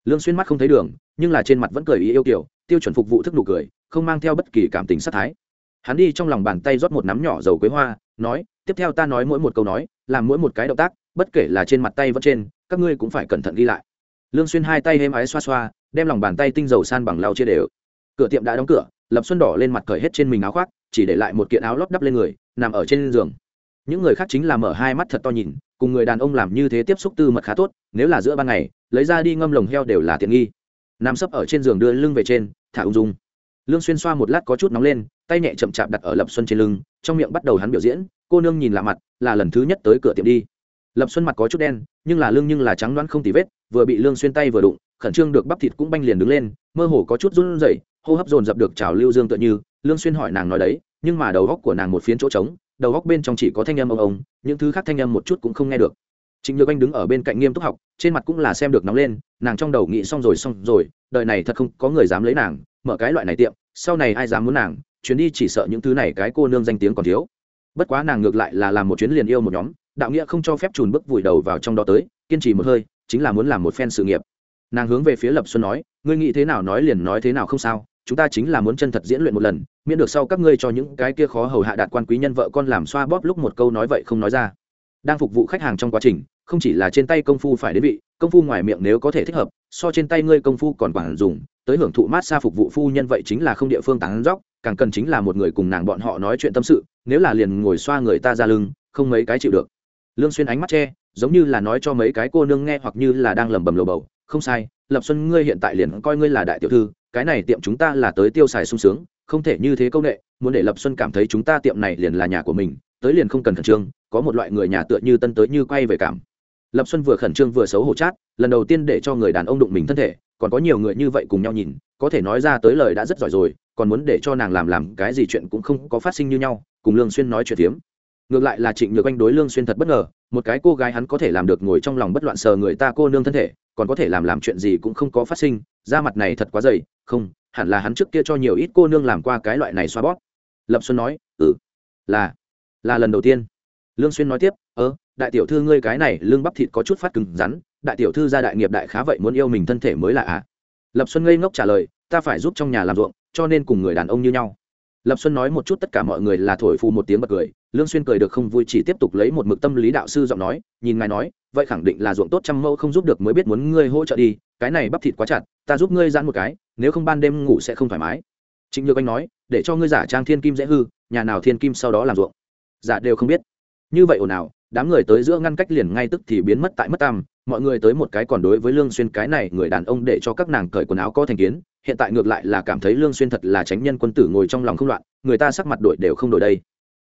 Lương xuyên mắt không thấy đường nhưng là trên mặt vẫn cười ý yêu kiểu, tiêu chuẩn phục vụ thức nụ cười, không mang theo bất kỳ cảm tình sát thái. Hắn đi trong lòng bàn tay rót một nắm nhỏ dầu quế hoa, nói, tiếp theo ta nói mỗi một câu nói, làm mỗi một cái động tác, bất kể là trên mặt tay vẫn trên, các ngươi cũng phải cẩn thận ghi lại. Lương xuyên hai tay êm ái xoa xoa, đem lòng bàn tay tinh dầu san bằng lau chia đều. Cửa tiệm đã đóng cửa, lập xuân đỏ lên mặt cởi hết trên mình áo khoác, chỉ để lại một kiện áo lót đắp lên người, nằm ở trên giường. Những người khác chính là mở hai mắt thật to nhìn, cùng người đàn ông làm như thế tiếp xúc tư mật khá tốt, nếu là giữa ban ngày, lấy ra đi ngâm lồng heo đều là tiện nghi nằm sấp ở trên giường đưa lưng về trên, thả ung dung. Lương xuyên xoa một lát có chút nóng lên, tay nhẹ chậm chạp đặt ở lập xuân trên lưng, trong miệng bắt đầu hắn biểu diễn, cô nương nhìn lạ mặt, là lần thứ nhất tới cửa tiệm đi. Lập xuân mặt có chút đen, nhưng là lưng nhưng là trắng đoán không tì vết, vừa bị lương xuyên tay vừa đụng, khẩn trương được bắp thịt cũng banh liền đứng lên, mơ hồ có chút run rẩy, hô hấp dồn dập được trào lưu dương tựa như, lương xuyên hỏi nàng nói đấy, nhưng mà đầu góc của nàng một phiến chỗ trống, đầu góc bên trong chỉ có thanh âm ông ông, những thứ khác thanh âm một chút cũng không nghe được. Trịnh Nhược Anh đứng ở bên cạnh nghiêm túc học, trên mặt cũng là xem được nóng lên, nàng trong đầu nghĩ xong rồi xong rồi, đời này thật không có người dám lấy nàng, mở cái loại này tiệm, sau này ai dám muốn nàng, chuyến đi chỉ sợ những thứ này cái cô nương danh tiếng còn thiếu. Bất quá nàng ngược lại là làm một chuyến liền yêu một nhóm, đạo nghĩa không cho phép chùn bước vùi đầu vào trong đó tới, kiên trì một hơi, chính là muốn làm một phen sự nghiệp. nàng hướng về phía lập xuân nói ngươi nghĩ thế nào nói liền nói thế nào không sao chúng ta chính là muốn chân thật diễn luyện một lần miễn được sau các ngươi cho những cái kia khó hầu hạ đạt quan quý nhân vợ con làm xoa bóp lúc một câu nói vậy không nói ra đang phục vụ khách hàng trong quá trình, không chỉ là trên tay công phu phải đến vị, công phu ngoài miệng nếu có thể thích hợp, so trên tay ngươi công phu còn quản dùng, tới hưởng thụ mát xa phục vụ phu nhân vậy chính là không địa phương tán dóc, càng cần chính là một người cùng nàng bọn họ nói chuyện tâm sự, nếu là liền ngồi xoa người ta ra lưng, không mấy cái chịu được. Lương xuyên ánh mắt che, giống như là nói cho mấy cái cô nương nghe hoặc như là đang lẩm bẩm lồ bầu, không sai, lập xuân ngươi hiện tại liền coi ngươi là đại tiểu thư, cái này tiệm chúng ta là tới tiêu xài sung sướng, không thể như thế công nghệ muốn để lập xuân cảm thấy chúng ta tiệm này liền là nhà của mình tới liền không cần khẩn trương, có một loại người nhà tựa như tân tới như quay về cảm. Lập xuân vừa khẩn trương vừa xấu hổ chát, lần đầu tiên để cho người đàn ông đụng mình thân thể, còn có nhiều người như vậy cùng nhau nhìn, có thể nói ra tới lời đã rất giỏi rồi, còn muốn để cho nàng làm làm cái gì chuyện cũng không có phát sinh như nhau, cùng lương xuyên nói chuyện tiếm ngược lại là trịnh nhược anh đối lương xuyên thật bất ngờ, một cái cô gái hắn có thể làm được ngồi trong lòng bất loạn sờ người ta cô nương thân thể, còn có thể làm làm chuyện gì cũng không có phát sinh, da mặt này thật quá dày, không, hẳn là hắn trước kia cho nhiều ít cô nương làm qua cái loại này xoa bóp. Lập xuân nói ừ là là lần đầu tiên. Lương xuyên nói tiếp, ơ, đại tiểu thư ngươi cái này lương bắp thịt có chút phát cứng rắn, đại tiểu thư gia đại nghiệp đại khá vậy muốn yêu mình thân thể mới là à? lập xuân ngây ngốc trả lời, ta phải giúp trong nhà làm ruộng, cho nên cùng người đàn ông như nhau. Lập xuân nói một chút tất cả mọi người là thổi phù một tiếng bật cười, lương xuyên cười được không vui chỉ tiếp tục lấy một mực tâm lý đạo sư giọng nói, nhìn ngài nói, vậy khẳng định là ruộng tốt trăm mẫu không giúp được mới biết muốn ngươi hỗ trợ đi, cái này bắp thịt quá chặt, ta giúp ngươi giãn một cái, nếu không ban đêm ngủ sẽ không thoải mái. Trịnh nhược anh nói, để cho ngươi giả trang thiên kim dễ hư, nhà nào thiên kim sau đó làm ruộng giả đều không biết. Như vậy ồn ào, đám người tới giữa ngăn cách liền ngay tức thì biến mất tại mất tam mọi người tới một cái còn đối với lương xuyên cái này người đàn ông để cho các nàng cởi quần áo có thành kiến, hiện tại ngược lại là cảm thấy lương xuyên thật là tránh nhân quân tử ngồi trong lòng không loạn, người ta sắc mặt đổi đều không đổi đây.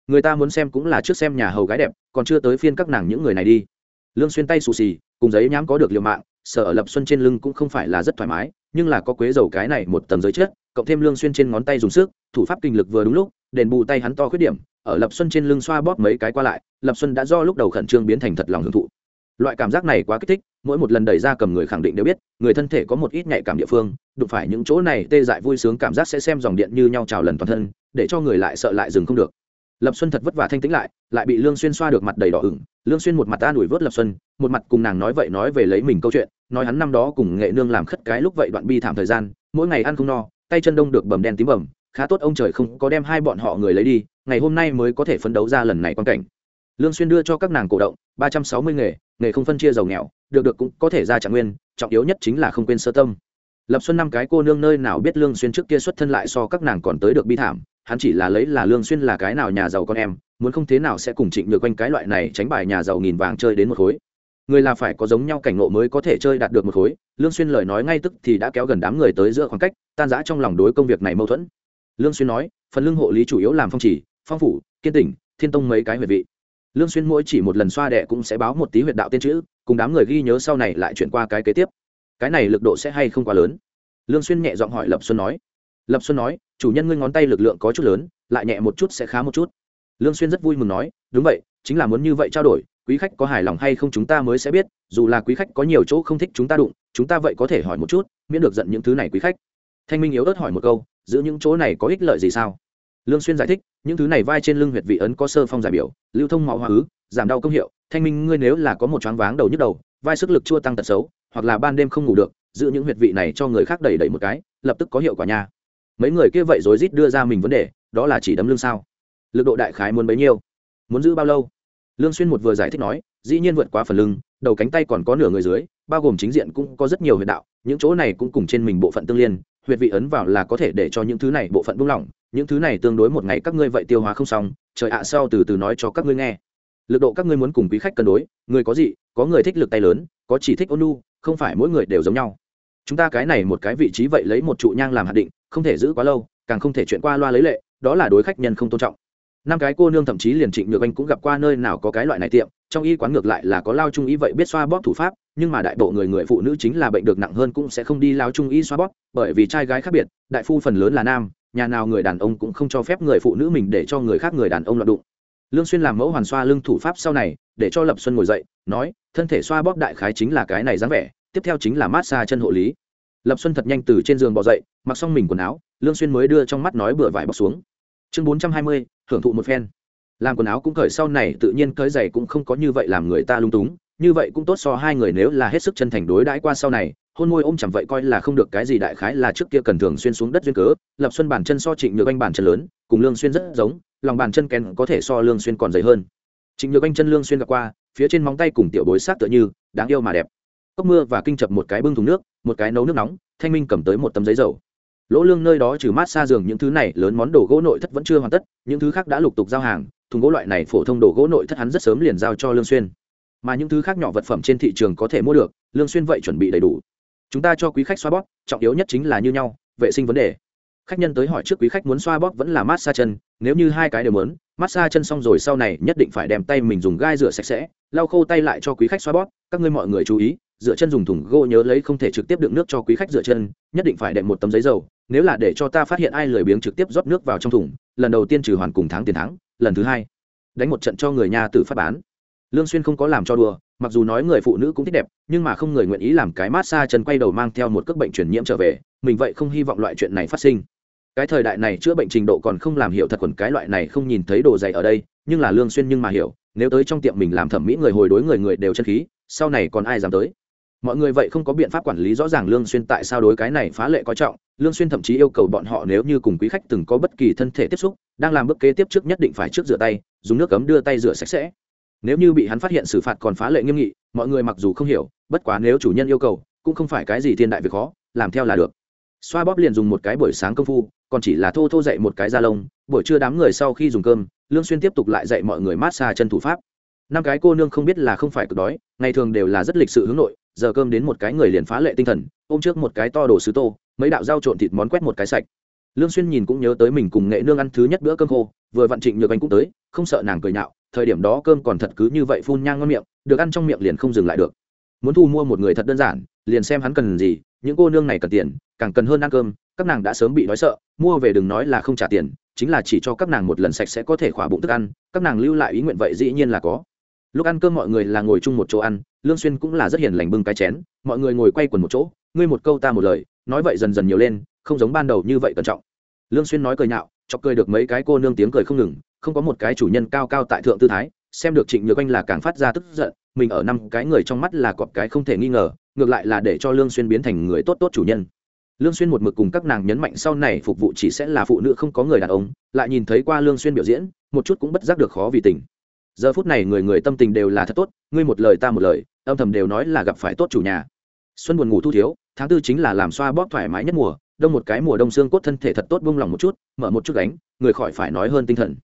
Người ta muốn xem cũng là trước xem nhà hầu gái đẹp, còn chưa tới phiên các nàng những người này đi. Lương xuyên tay sù xì, cùng giấy nhám có được liều mạng sở ở lập xuân trên lưng cũng không phải là rất thoải mái, nhưng là có quế dầu cái này một tầng giới chết cộng thêm lương xuyên trên ngón tay dùng sức, thủ pháp kinh lực vừa đúng lúc, đền bù tay hắn to khuyết điểm ở lập xuân trên lưng xoa bóp mấy cái qua lại, lập xuân đã do lúc đầu khẩn trương biến thành thật lòng hưởng thụ. Loại cảm giác này quá kích thích, mỗi một lần đẩy ra cầm người khẳng định đều biết, người thân thể có một ít nhạy cảm địa phương, đụng phải những chỗ này tê dại vui sướng cảm giác sẽ xem dòng điện như nhau trào lần toàn thân, để cho người lại sợ lại dừng không được. Lập xuân thật vất vả thanh tĩnh lại lại bị lương xuyên xoa được mặt đầy đỏ ửng. Lương xuyên một mặt ta đuổi vớt lập xuân, một mặt cùng nàng nói vậy nói về lấy mình câu chuyện, nói hắn năm đó cùng nghệ nương làm khất cái lúc vậy đoạn bi thảm thời gian, mỗi ngày ăn không no, tay chân đông được bầm đen tím bầm, khá tốt ông trời không có đem hai bọn họ người lấy đi ngày hôm nay mới có thể phấn đấu ra lần này quan cảnh. Lương xuyên đưa cho các nàng cổ động ba trăm sáu mươi nghề nghề không phân chia giàu nghèo, được được cũng có thể ra trạng nguyên, trọng yếu nhất chính là không quên sơ tâm. Lập xuân năm cái cô nương nơi nào biết lương xuyên trước kia xuất thân lại so các nàng còn tới được bi thảm, hắn chỉ là lấy là lương xuyên là cái nào nhà giàu con em, muốn không thế nào sẽ cùng trịnh được quanh cái loại này tránh bài nhà giàu nghìn vàng chơi đến một khối. Người là phải có giống nhau cảnh ngộ mới có thể chơi đạt được một khối, lương xuyên lời nói ngay tức thì đã kéo gần đám người tới giữa khoảng cách, tan rã trong lòng đối công việc này mâu thuẫn. Lương xuyên nói, phần lương hộ lý chủ yếu làm phong chỉ phong phủ, kiên tỉnh, thiên tông mấy cái huyệt vị. Lương xuyên mỗi chỉ một lần xoa đẻ cũng sẽ báo một tí huyệt đạo tiên chữ, cùng đám người ghi nhớ sau này lại chuyển qua cái kế tiếp. Cái này lực độ sẽ hay không quá lớn? Lương xuyên nhẹ giọng hỏi lập xuân nói. Lập xuân nói, chủ nhân ngươi ngón tay lực lượng có chút lớn, lại nhẹ một chút sẽ khá một chút. Lương xuyên rất vui mừng nói, đúng vậy, chính là muốn như vậy trao đổi, quý khách có hài lòng hay không chúng ta mới sẽ biết, dù là quý khách có nhiều chỗ không thích chúng ta đụng, chúng ta vậy có thể hỏi một chút, miễn được giận những thứ này quý khách. Thanh minh yếu ớt hỏi một câu, giữ những chỗ này có ích lợi gì sao? Lương xuyên giải thích, những thứ này vai trên lưng huyệt vị ấn có sơ phong giải biểu, lưu thông máu hóa ứ, giảm đau công hiệu, thanh minh ngươi nếu là có một choáng váng đầu nhức đầu, vai sức lực chua tăng tật xấu, hoặc là ban đêm không ngủ được, giữ những huyệt vị này cho người khác đẩy đẩy một cái, lập tức có hiệu quả nha. Mấy người kia vậy rối rít đưa ra mình vấn đề, đó là chỉ đấm lưng sao? Lực độ đại khái muốn bấy nhiêu? Muốn giữ bao lâu? Lương xuyên một vừa giải thích nói, dĩ nhiên vượt qua phần lưng, đầu cánh tay còn có nửa người dưới, bao gồm chính diện cũng có rất nhiều huyệt đạo, những chỗ này cũng cùng trên mình bộ phận tương liên, huyệt vị ấn vào là có thể để cho những thứ này bộ phận buông lỏng những thứ này tương đối một ngày các ngươi vậy tiêu hóa không xong, trời ạ, sau từ từ nói cho các ngươi nghe. Lực độ các ngươi muốn cùng quý khách cân đối, người có gì có người thích lực tay lớn, có chỉ thích ôn nu không phải mỗi người đều giống nhau. Chúng ta cái này một cái vị trí vậy lấy một trụ nhang làm hạt định, không thể giữ quá lâu, càng không thể chuyện qua loa lấy lệ, đó là đối khách nhân không tôn trọng. Năm cái cô nương thậm chí liền trịnh nhược anh cũng gặp qua nơi nào có cái loại này tiệm, trong y quán ngược lại là có lao trung y vậy biết xoa bóp thủ pháp, nhưng mà đại bộ người người phụ nữ chính là bệnh được nặng hơn cũng sẽ không đi lao trung y xoa bóp, bởi vì trai gái khác biệt, đại phu phần lớn là nam nhà nào người đàn ông cũng không cho phép người phụ nữ mình để cho người khác người đàn ông loạn đụng. Lương xuyên làm mẫu hoàn xoa lưng thủ pháp sau này để cho lập xuân ngồi dậy nói thân thể xoa bóp đại khái chính là cái này dáng vẻ tiếp theo chính là mát xa chân hộ lý. Lập xuân thật nhanh từ trên giường bò dậy mặc xong mình quần áo lương xuyên mới đưa trong mắt nói bừa vải bọc xuống. Chương 420, hưởng thụ một phen. Làm quần áo cũng cởi sau này tự nhiên cởi giày cũng không có như vậy làm người ta lung túng như vậy cũng tốt so hai người nếu là hết sức chân thành đối đãi qua sau này, hôn môi ôm chẳng vậy coi là không được cái gì đại khái là trước kia cần thường xuyên xuống đất duyên cớ, lập xuân bàn chân so trịnh nhược anh bàn chân lớn, cùng lương xuyên rất giống, lòng bàn chân kén có thể so lương xuyên còn dày hơn. Trịnh nhược anh chân lương xuyên gặp qua, phía trên móng tay cùng tiểu bối sát tựa như, đáng yêu mà đẹp. Cốc mưa và kinh chập một cái bưng thùng nước, một cái nấu nước nóng, thanh minh cầm tới một tấm giấy dầu. Lỗ lương nơi đó trừ mát xa giường những thứ này, lớn món đồ gỗ nội thất vẫn chưa hoàn tất, những thứ khác đã lục tục giao hàng, thùng gỗ loại này phổ thông đồ gỗ nội thất hắn rất sớm liền giao cho lương xuyên mà những thứ khác nhỏ vật phẩm trên thị trường có thể mua được, lương xuyên vậy chuẩn bị đầy đủ. Chúng ta cho quý khách xoa bóp, trọng yếu nhất chính là như nhau, vệ sinh vấn đề. Khách nhân tới hỏi trước quý khách muốn xoa bóp vẫn là massage chân, nếu như hai cái đều muốn massage chân xong rồi sau này nhất định phải đem tay mình dùng gai rửa sạch sẽ, lau khô tay lại cho quý khách xoa bóp, các ngươi mọi người chú ý, rửa chân dùng thùng gỗ nhớ lấy không thể trực tiếp đựng nước cho quý khách rửa chân, nhất định phải đệm một tấm giấy dầu, nếu là để cho ta phát hiện ai lười biếng trực tiếp rót nước vào trong thùng, lần đầu tiên trừ hoàn cùng tháng tiền thắng, lần thứ hai, đánh một trận cho người nhà tử phát bán lương xuyên không có làm cho đùa, mặc dù nói người phụ nữ cũng thích đẹp, nhưng mà không người nguyện ý làm cái mát xa chân quay đầu mang theo một cước bệnh truyền nhiễm trở về, mình vậy không hy vọng loại chuyện này phát sinh. Cái thời đại này chữa bệnh trình độ còn không làm hiểu thật quần cái loại này không nhìn thấy đồ dày ở đây, nhưng là lương xuyên nhưng mà hiểu, nếu tới trong tiệm mình làm thẩm mỹ người hồi đối người người đều chân khí, sau này còn ai dám tới? Mọi người vậy không có biện pháp quản lý rõ ràng lương xuyên tại sao đối cái này phá lệ coi trọng, lương xuyên thậm chí yêu cầu bọn họ nếu như cùng quý khách từng có bất kỳ thân thể tiếp xúc, đang làm bước kế tiếp trước nhất định phải trước rửa tay, dùng nước cấm đưa tay rửa sạch sẽ nếu như bị hắn phát hiện xử phạt còn phá lệ nghiêm nghị, mọi người mặc dù không hiểu, bất quá nếu chủ nhân yêu cầu, cũng không phải cái gì thiên đại việc khó, làm theo là được. Xoa bóp liền dùng một cái buổi sáng công phu, còn chỉ là thô thô dậy một cái da lông, buổi trưa đám người sau khi dùng cơm, lương xuyên tiếp tục lại dạy mọi người mát xa chân thủ pháp. Năm cái cô nương không biết là không phải cực đói, ngày thường đều là rất lịch sự hướng nội, giờ cơm đến một cái người liền phá lệ tinh thần, ôm trước một cái to đồ sứ tô, mấy đạo dao trộn thịt món quét một cái sạch. Lương xuyên nhìn cũng nhớ tới mình cùng nghệ nương ăn thứ nhất bữa cơm khô, vừa vặn trịnh nhược anh cũng tới, không sợ nàng cười nhạo thời điểm đó cơm còn thật cứ như vậy phun nhang ngon miệng, được ăn trong miệng liền không dừng lại được. Muốn thu mua một người thật đơn giản, liền xem hắn cần gì, những cô nương này cần tiền, càng cần hơn ăn cơm, các nàng đã sớm bị đói sợ, mua về đừng nói là không trả tiền, chính là chỉ cho các nàng một lần sạch sẽ có thể khỏa bụng thức ăn, các nàng lưu lại ý nguyện vậy dĩ nhiên là có. Lúc ăn cơm mọi người là ngồi chung một chỗ ăn, lương xuyên cũng là rất hiền lành bưng cái chén, mọi người ngồi quay quần một chỗ, ngươi một câu ta một lời, nói vậy dần dần nhiều lên, không giống ban đầu như vậy cẩn trọng. Lương xuyên nói cười nhạo, chọc cười được mấy cái cô nương tiếng cười không ngừng không có một cái chủ nhân cao cao tại thượng tư thái, xem được trịnh nhược anh là càng phát ra tức giận, mình ở năm cái người trong mắt là cọp cái không thể nghi ngờ, ngược lại là để cho lương xuyên biến thành người tốt tốt chủ nhân. Lương xuyên một mực cùng các nàng nhấn mạnh sau này phục vụ chỉ sẽ là phụ nữ không có người đàn ông, lại nhìn thấy qua lương xuyên biểu diễn, một chút cũng bất giác được khó vì tình. Giờ phút này người người tâm tình đều là thật tốt, ngươi một lời ta một lời, âm thầm đều nói là gặp phải tốt chủ nhà. Xuân buồn ngủ thu thiếu, tháng tư chính là làm xoa bóp thoải mái nhất mùa, đông một cái mùa đông xương cốt thân thể thật tốt buông lòng một chút, mở một chút đánh người khỏi phải nói hơn tinh thần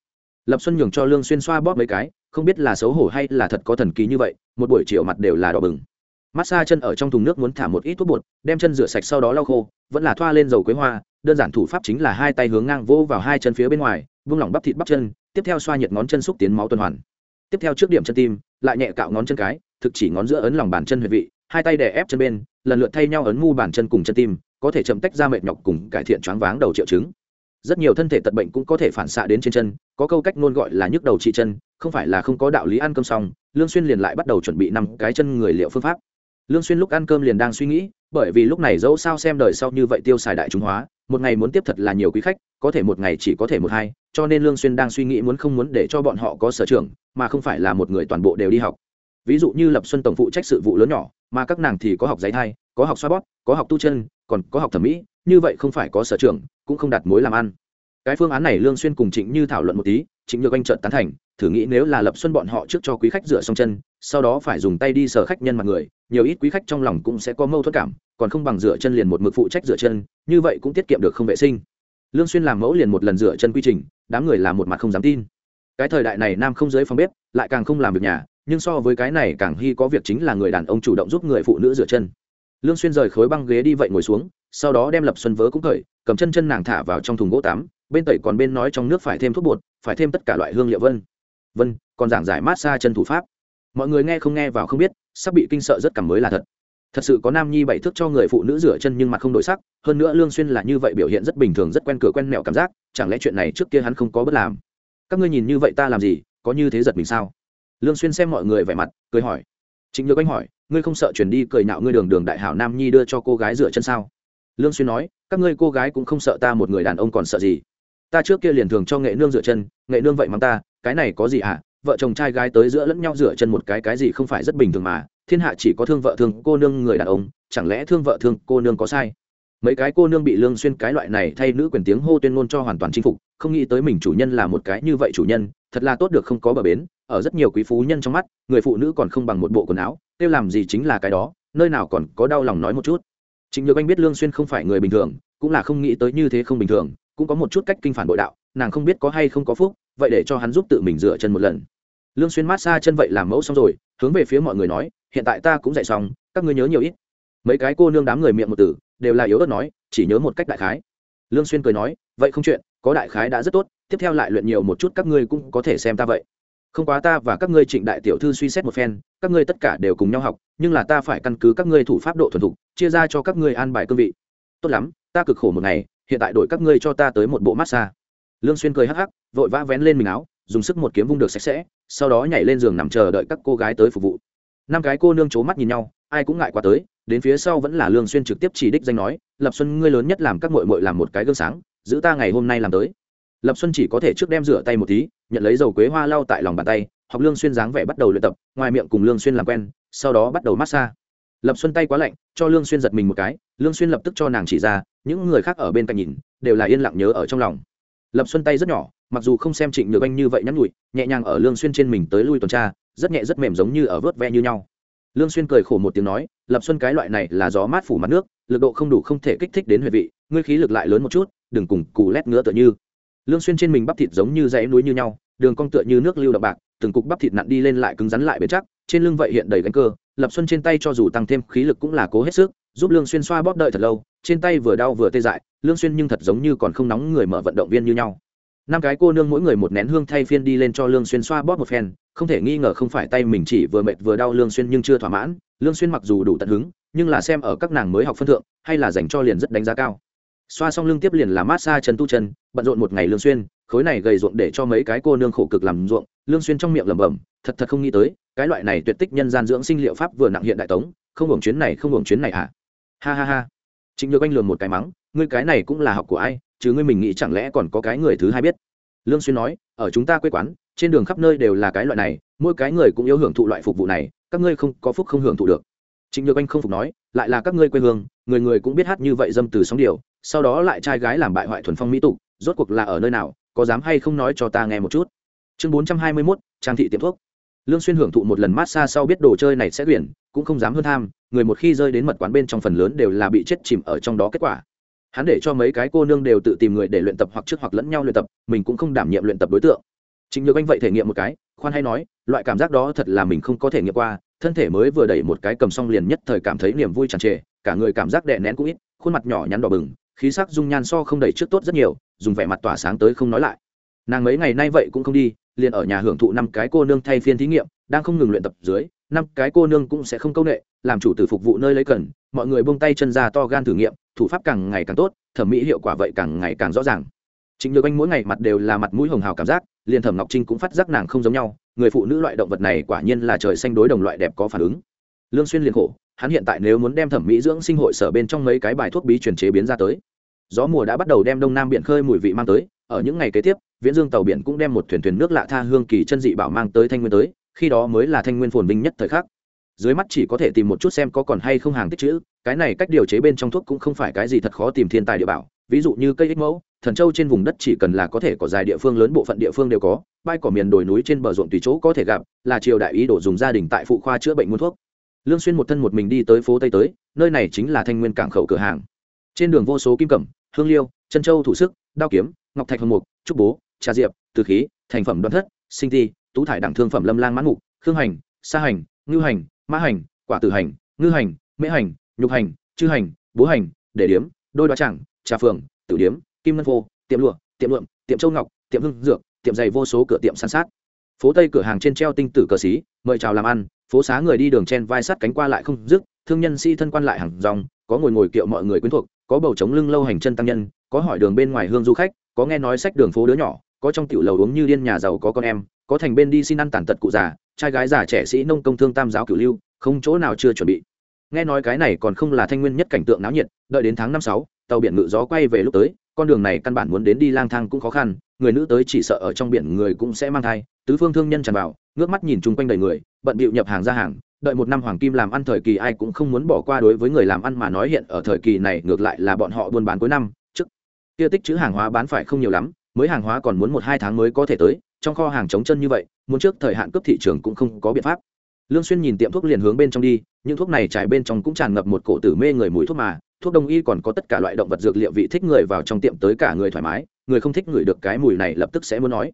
lập xuân nhường cho lương xuyên xoa bóp mấy cái, không biết là xấu hổ hay là thật có thần kỳ như vậy, một buổi chiều mặt đều là đỏ bừng. Massage chân ở trong thùng nước muốn thả một ít thuốc bột, đem chân rửa sạch sau đó lau khô, vẫn là thoa lên dầu quế hoa, đơn giản thủ pháp chính là hai tay hướng ngang vô vào hai chân phía bên ngoài, vung lỏng bắp thịt bắp chân, tiếp theo xoa nhiệt ngón chân xúc tiến máu tuần hoàn. Tiếp theo trước điểm chân tim, lại nhẹ cạo ngón chân cái, thực chỉ ngón giữa ấn lòng bàn chân huyệt vị, hai tay đè ép chân bên, lần lượt thay nhau ấn mu bàn chân cùng chân tim, có thể chậm tách ra mệt nhọc cùng cải thiện choáng váng đầu triệu chứng rất nhiều thân thể tật bệnh cũng có thể phản xạ đến trên chân, có câu cách ngôn gọi là nhức đầu trị chân, không phải là không có đạo lý ăn cơm xong, lương xuyên liền lại bắt đầu chuẩn bị năm cái chân người liệu phương pháp. Lương xuyên lúc ăn cơm liền đang suy nghĩ, bởi vì lúc này dẫu sao xem đời sau như vậy tiêu xài đại trung hóa, một ngày muốn tiếp thật là nhiều quý khách, có thể một ngày chỉ có thể một hai, cho nên lương xuyên đang suy nghĩ muốn không muốn để cho bọn họ có sở trường, mà không phải là một người toàn bộ đều đi học. Ví dụ như lập xuân tổng phụ trách sự vụ lớn nhỏ, mà các nàng thì có học giấy thai, có học xoa bóp, có học tu chân, còn có học thẩm mỹ, như vậy không phải có sở trường cũng không đặt mối làm ăn. Cái phương án này lương xuyên cùng trịnh như thảo luận một tí, trịnh nhược anh trợn tán thành, thử nghĩ nếu là lập xuân bọn họ trước cho quý khách rửa xong chân, sau đó phải dùng tay đi sờ khách nhân mặt người, nhiều ít quý khách trong lòng cũng sẽ có mâu thuẫn cảm, còn không bằng rửa chân liền một mực phụ trách rửa chân, như vậy cũng tiết kiệm được không vệ sinh. Lương xuyên làm mẫu liền một lần rửa chân quy trình, đám người làm một mặt không dám tin. Cái thời đại này nam không dưới phòng bếp, lại càng không làm việc nhà, nhưng so với cái này càng hy có việc chính là người đàn ông chủ động giúp người phụ nữ rửa chân. Lương xuyên rời khối băng ghế đi vậy ngồi xuống, sau đó đem lập xuân vớ cũng cởi cầm chân chân nàng thả vào trong thùng gỗ tắm, bên tẩy còn bên nói trong nước phải thêm thuốc bột, phải thêm tất cả loại hương liệu vân. Vân, còn giảng giải mát xa chân thủ pháp. Mọi người nghe không nghe vào không biết, sắp bị kinh sợ rất cảm mới là thật. Thật sự có nam nhi bảy thức cho người phụ nữ rửa chân nhưng mặt không đổi sắc, hơn nữa lương xuyên là như vậy biểu hiện rất bình thường rất quen cửa quen mẹo cảm giác, chẳng lẽ chuyện này trước kia hắn không có bất làm? Các ngươi nhìn như vậy ta làm gì, có như thế giật mình sao? Lương xuyên xem mọi người vẻ mặt, cười hỏi. Chính nhược anh hỏi, ngươi không sợ chuyển đi cười nhạo ngươi đường đường đại hảo nam nhi đưa cho cô gái rửa chân sao? Lương xuyên nói các ngươi cô gái cũng không sợ ta một người đàn ông còn sợ gì? Ta trước kia liền thường cho nghệ nương rửa chân, nghệ nương vậy mắng ta, cái này có gì ạ à? vợ chồng trai gái tới giữa lẫn nhau dựa chân một cái cái gì không phải rất bình thường mà. Thiên hạ chỉ có thương vợ thương cô nương người đàn ông, chẳng lẽ thương vợ thương cô nương có sai? Mấy cái cô nương bị lương xuyên cái loại này thay nữ quyền tiếng hô tuyên ngôn cho hoàn toàn chinh phục, không nghĩ tới mình chủ nhân là một cái như vậy chủ nhân, thật là tốt được không có bờ bến. Ở rất nhiều quý phú nhân trong mắt, người phụ nữ còn không bằng một bộ quần áo tiêu làm gì chính là cái đó, nơi nào còn có đau lòng nói một chút. Trịnh Nhược Anh biết Lương Xuyên không phải người bình thường, cũng là không nghĩ tới như thế không bình thường, cũng có một chút cách kinh phản bội đạo, nàng không biết có hay không có phúc, vậy để cho hắn giúp tự mình rửa chân một lần. Lương Xuyên mát xa chân vậy làm mẫu xong rồi, hướng về phía mọi người nói, hiện tại ta cũng dạy xong, các ngươi nhớ nhiều ít. Mấy cái cô nương đám người miệng một từ, đều là yếu ớt nói, chỉ nhớ một cách đại khái. Lương Xuyên cười nói, vậy không chuyện, có đại khái đã rất tốt, tiếp theo lại luyện nhiều một chút các ngươi cũng có thể xem ta vậy không quá ta và các ngươi trịnh đại tiểu thư suy xét một phen, các ngươi tất cả đều cùng nhau học, nhưng là ta phải căn cứ các ngươi thủ pháp độ thuần thục, chia ra cho các ngươi an bài cương vị. Tốt lắm, ta cực khổ một ngày, hiện tại đổi các ngươi cho ta tới một bộ massage lương xuyên cười hắc hắc, vội vã vén lên mình áo, dùng sức một kiếm vung được sạch sẽ, sau đó nhảy lên giường nằm chờ đợi các cô gái tới phục vụ. Năm cái cô nương chố mắt nhìn nhau, ai cũng ngại qua tới, đến phía sau vẫn là lương xuyên trực tiếp chỉ đích danh nói, lập xuân, ngươi lớn nhất làm các muội muội làm một cái gương sáng, giữ ta ngày hôm nay làm tới lập xuân chỉ có thể trước đem rửa tay một tí, nhận lấy dầu quế hoa lau tại lòng bàn tay, học lương xuyên dáng vẻ bắt đầu luyện tập, ngoài miệng cùng lương xuyên làm quen, sau đó bắt đầu massage. Lập xuân tay quá lạnh, cho lương xuyên giật mình một cái, lương xuyên lập tức cho nàng chỉ ra, những người khác ở bên cạnh nhìn, đều là yên lặng nhớ ở trong lòng. Lập xuân tay rất nhỏ, mặc dù không xem trịnh nhược anh như vậy nhắn nhụi nhẹ nhàng ở lương xuyên trên mình tới lui tuần tra, rất nhẹ rất mềm giống như ở vớt ve như nhau. Lương xuyên cười khổ một tiếng nói, lập xuân cái loại này là gió mát phủ mặt nước, lực độ không đủ không thể kích thích đến huyệt vị, ngươi khí lực lại lớn một chút, đừng cùng cù lét nữa tựa như lương xuyên trên mình bắp thịt giống như dãy núi như nhau, đường cong tựa như nước lưu đậm bạc, từng cục bắp thịt nặn đi lên lại cứng rắn lại bền chắc, trên lưng vậy hiện đầy gánh cơ, lập xuân trên tay cho dù tăng thêm khí lực cũng là cố hết sức, giúp lương xuyên xoa bóp đợi thật lâu, trên tay vừa đau vừa tê dại, lương xuyên nhưng thật giống như còn không nóng người mở vận động viên như nhau. Năm cái cô nương mỗi người một nén hương thay phiên đi lên cho lương xuyên xoa bóp một phen, không thể nghi ngờ không phải tay mình chỉ vừa mệt vừa đau lương xuyên nhưng chưa thỏa mãn, lương xuyên mặc dù đủ tận hứng, nhưng là xem ở các nàng mới học phân thượng, hay là dành cho liền rất đánh giá cao xoa xong lưng tiếp liền là massage chân tu chân, bận rộn một ngày lương xuyên, khối này gầy ruộng để cho mấy cái cô nương khổ cực làm ruộng, lương xuyên trong miệng lẩm bẩm, thật thật không nghĩ tới, cái loại này tuyệt tích nhân gian dưỡng sinh liệu pháp vừa nặng hiện đại tống, không hưởng chuyến này, không hưởng chuyến này à? Ha ha ha. Trịnh nhược anh lườm một cái mắng, ngươi cái này cũng là học của ai, chứ ngươi mình nghĩ chẳng lẽ còn có cái người thứ hai biết? Lương xuyên nói, ở chúng ta quê quán, trên đường khắp nơi đều là cái loại này, mỗi cái người cũng yêu hưởng thụ loại phục vụ này, các ngươi không có phúc không hưởng thụ được trịnh nhược anh không phục nói, lại là các ngươi quê hương, người người cũng biết hát như vậy dâm từ sóng điều sau đó lại trai gái làm bại hoại thuần phong mỹ tục, rốt cuộc là ở nơi nào, có dám hay không nói cho ta nghe một chút? Chương bốn trăm hai mươi mốt, trang thị tiệm thuốc. Lương xuyên hưởng thụ một lần massage sau biết đồ chơi này sẽ quyển, cũng không dám hơn tham, người một khi rơi đến mật quán bên trong phần lớn đều là bị chết chìm ở trong đó kết quả. Hắn để cho mấy cái cô nương đều tự tìm người để luyện tập hoặc trước hoặc lẫn nhau luyện tập, mình cũng không đảm nhiệm luyện tập đối tượng. Chính nhược anh vậy thể nghiệm một cái, khoan hay nói, loại cảm giác đó thật là mình không có thể nghiệm qua thân thể mới vừa đẩy một cái cầm xong liền nhất thời cảm thấy niềm vui tràn trề, cả người cảm giác đè nén cũng ít, khuôn mặt nhỏ nhắn đỏ bừng, khí sắc dung nhan so không đẩy trước tốt rất nhiều, dùng vẻ mặt tỏa sáng tới không nói lại. Nàng mấy ngày nay vậy cũng không đi, liền ở nhà hưởng thụ năm cái cô nương thay phiên thí nghiệm, đang không ngừng luyện tập dưới, năm cái cô nương cũng sẽ không công nghệ làm chủ tử phục vụ nơi lấy cần, mọi người buông tay chân ra to gan thử nghiệm, thủ pháp càng ngày càng tốt, thẩm mỹ hiệu quả vậy càng ngày càng rõ ràng. Chính nhược anh mỗi ngày mặt đều là mặt mũi hồng hào cảm giác, liền thẩm ngọc trinh cũng phát giác nàng không giống nhau người phụ nữ loại động vật này quả nhiên là trời xanh đối đồng loại đẹp có phản ứng. Lương xuyên liền khổ, hắn hiện tại nếu muốn đem thẩm mỹ dưỡng sinh hội sở bên trong mấy cái bài thuốc bí truyền chế biến ra tới. Gió mùa đã bắt đầu đem đông nam biển khơi mùi vị mang tới, ở những ngày kế tiếp, viễn dương tàu biển cũng đem một thuyền thuyền nước lạ tha hương kỳ chân dị bảo mang tới thanh nguyên tới, khi đó mới là thanh nguyên phồn vinh nhất thời khắc. Dưới mắt chỉ có thể tìm một chút xem có còn hay không hàng tích chữ, cái này cách điều chế bên trong thuốc cũng không phải cái gì thật khó tìm thiên tài địa bảo, ví dụ như cây ích mẫu thần châu trên vùng đất chỉ cần là có thể có dài địa phương lớn, bộ phận địa phương đều có, bãi cỏ miền đồi núi trên bờ ruộng tùy chỗ có thể gặp, là triều đại ý đồ dùng gia đình tại phụ khoa chữa bệnh mua thuốc. Lương xuyên một thân một mình đi tới phố tây tới, nơi này chính là thanh nguyên cảng khẩu cửa hàng. Trên đường vô số kim cẩm, hương liêu, chân châu thủ sức, đao kiếm, ngọc thạch hồng mục, trúc bố, trà diệp, từ khí, thành phẩm đoan thất, sinh ti tú thải đẳng thương phẩm lâm lang mãn ngục, khương hành, sa hành, ngưu hành mã hành, quả tử hành, ngư hành, mễ hành, nhục hành, chư hành, bố hành, để điếm, đôi đoá chẳng trà phường, tử điếm kim ngân phô, tiệm lụa, tiệm lượm tiệm châu ngọc, tiệm hưng dược, tiệm giày vô số cửa tiệm san sát. Phố tây cửa hàng trên treo tinh tử cờ xí, mời chào làm ăn, phố xá người đi đường chen vai sắt cánh qua lại không dứt, thương nhân sĩ thân quan lại hàng dòng, có ngồi ngồi kiệu mọi người quyến thuộc, có bầu trống lưng lâu hành chân tăng nhân, có hỏi đường bên ngoài hương du khách, có nghe nói sách đường phố đứa nhỏ, có trong tiểu lầu uống như điên nhà giàu có con em, có thành bên đi xin ăn tàn tật cụ già, trai gái già trẻ sĩ nông công thương tam giáo cửu lưu, không chỗ nào chưa chuẩn bị. Nghe nói cái này còn không là thanh nguyên nhất cảnh tượng náo nhiệt, đợi đến tháng năm sáu tàu biển ngự gió quay về lúc tới, con đường này căn bản muốn đến đi lang thang cũng khó khăn, người nữ tới chỉ sợ ở trong biển người cũng sẽ mang thai, tứ phương thương nhân tràn vào, ngước mắt nhìn chung quanh đầy người, bận bịu nhập hàng ra hàng, đợi một năm hoàng kim làm ăn thời kỳ ai cũng không muốn bỏ qua đối với người làm ăn mà nói hiện ở thời kỳ này, ngược lại là bọn họ buôn bán cuối năm, trước kia tích chữ hàng hóa bán phải không nhiều lắm, mới hàng hóa còn muốn một hai tháng mới có thể tới, trong kho hàng trống chân như vậy, muốn trước thời hạn cấp thị trường cũng không có biện pháp. Lương xuyên nhìn tiệm thuốc liền hướng bên trong đi, những thuốc này trải bên trong cũng tràn ngập một cổ tử mê người mùi thuốc mà thuốc đông y còn có tất cả loại động vật dược liệu vị thích người vào trong tiệm tới cả người thoải mái, người không thích người được cái mùi này lập tức sẽ muốn nói.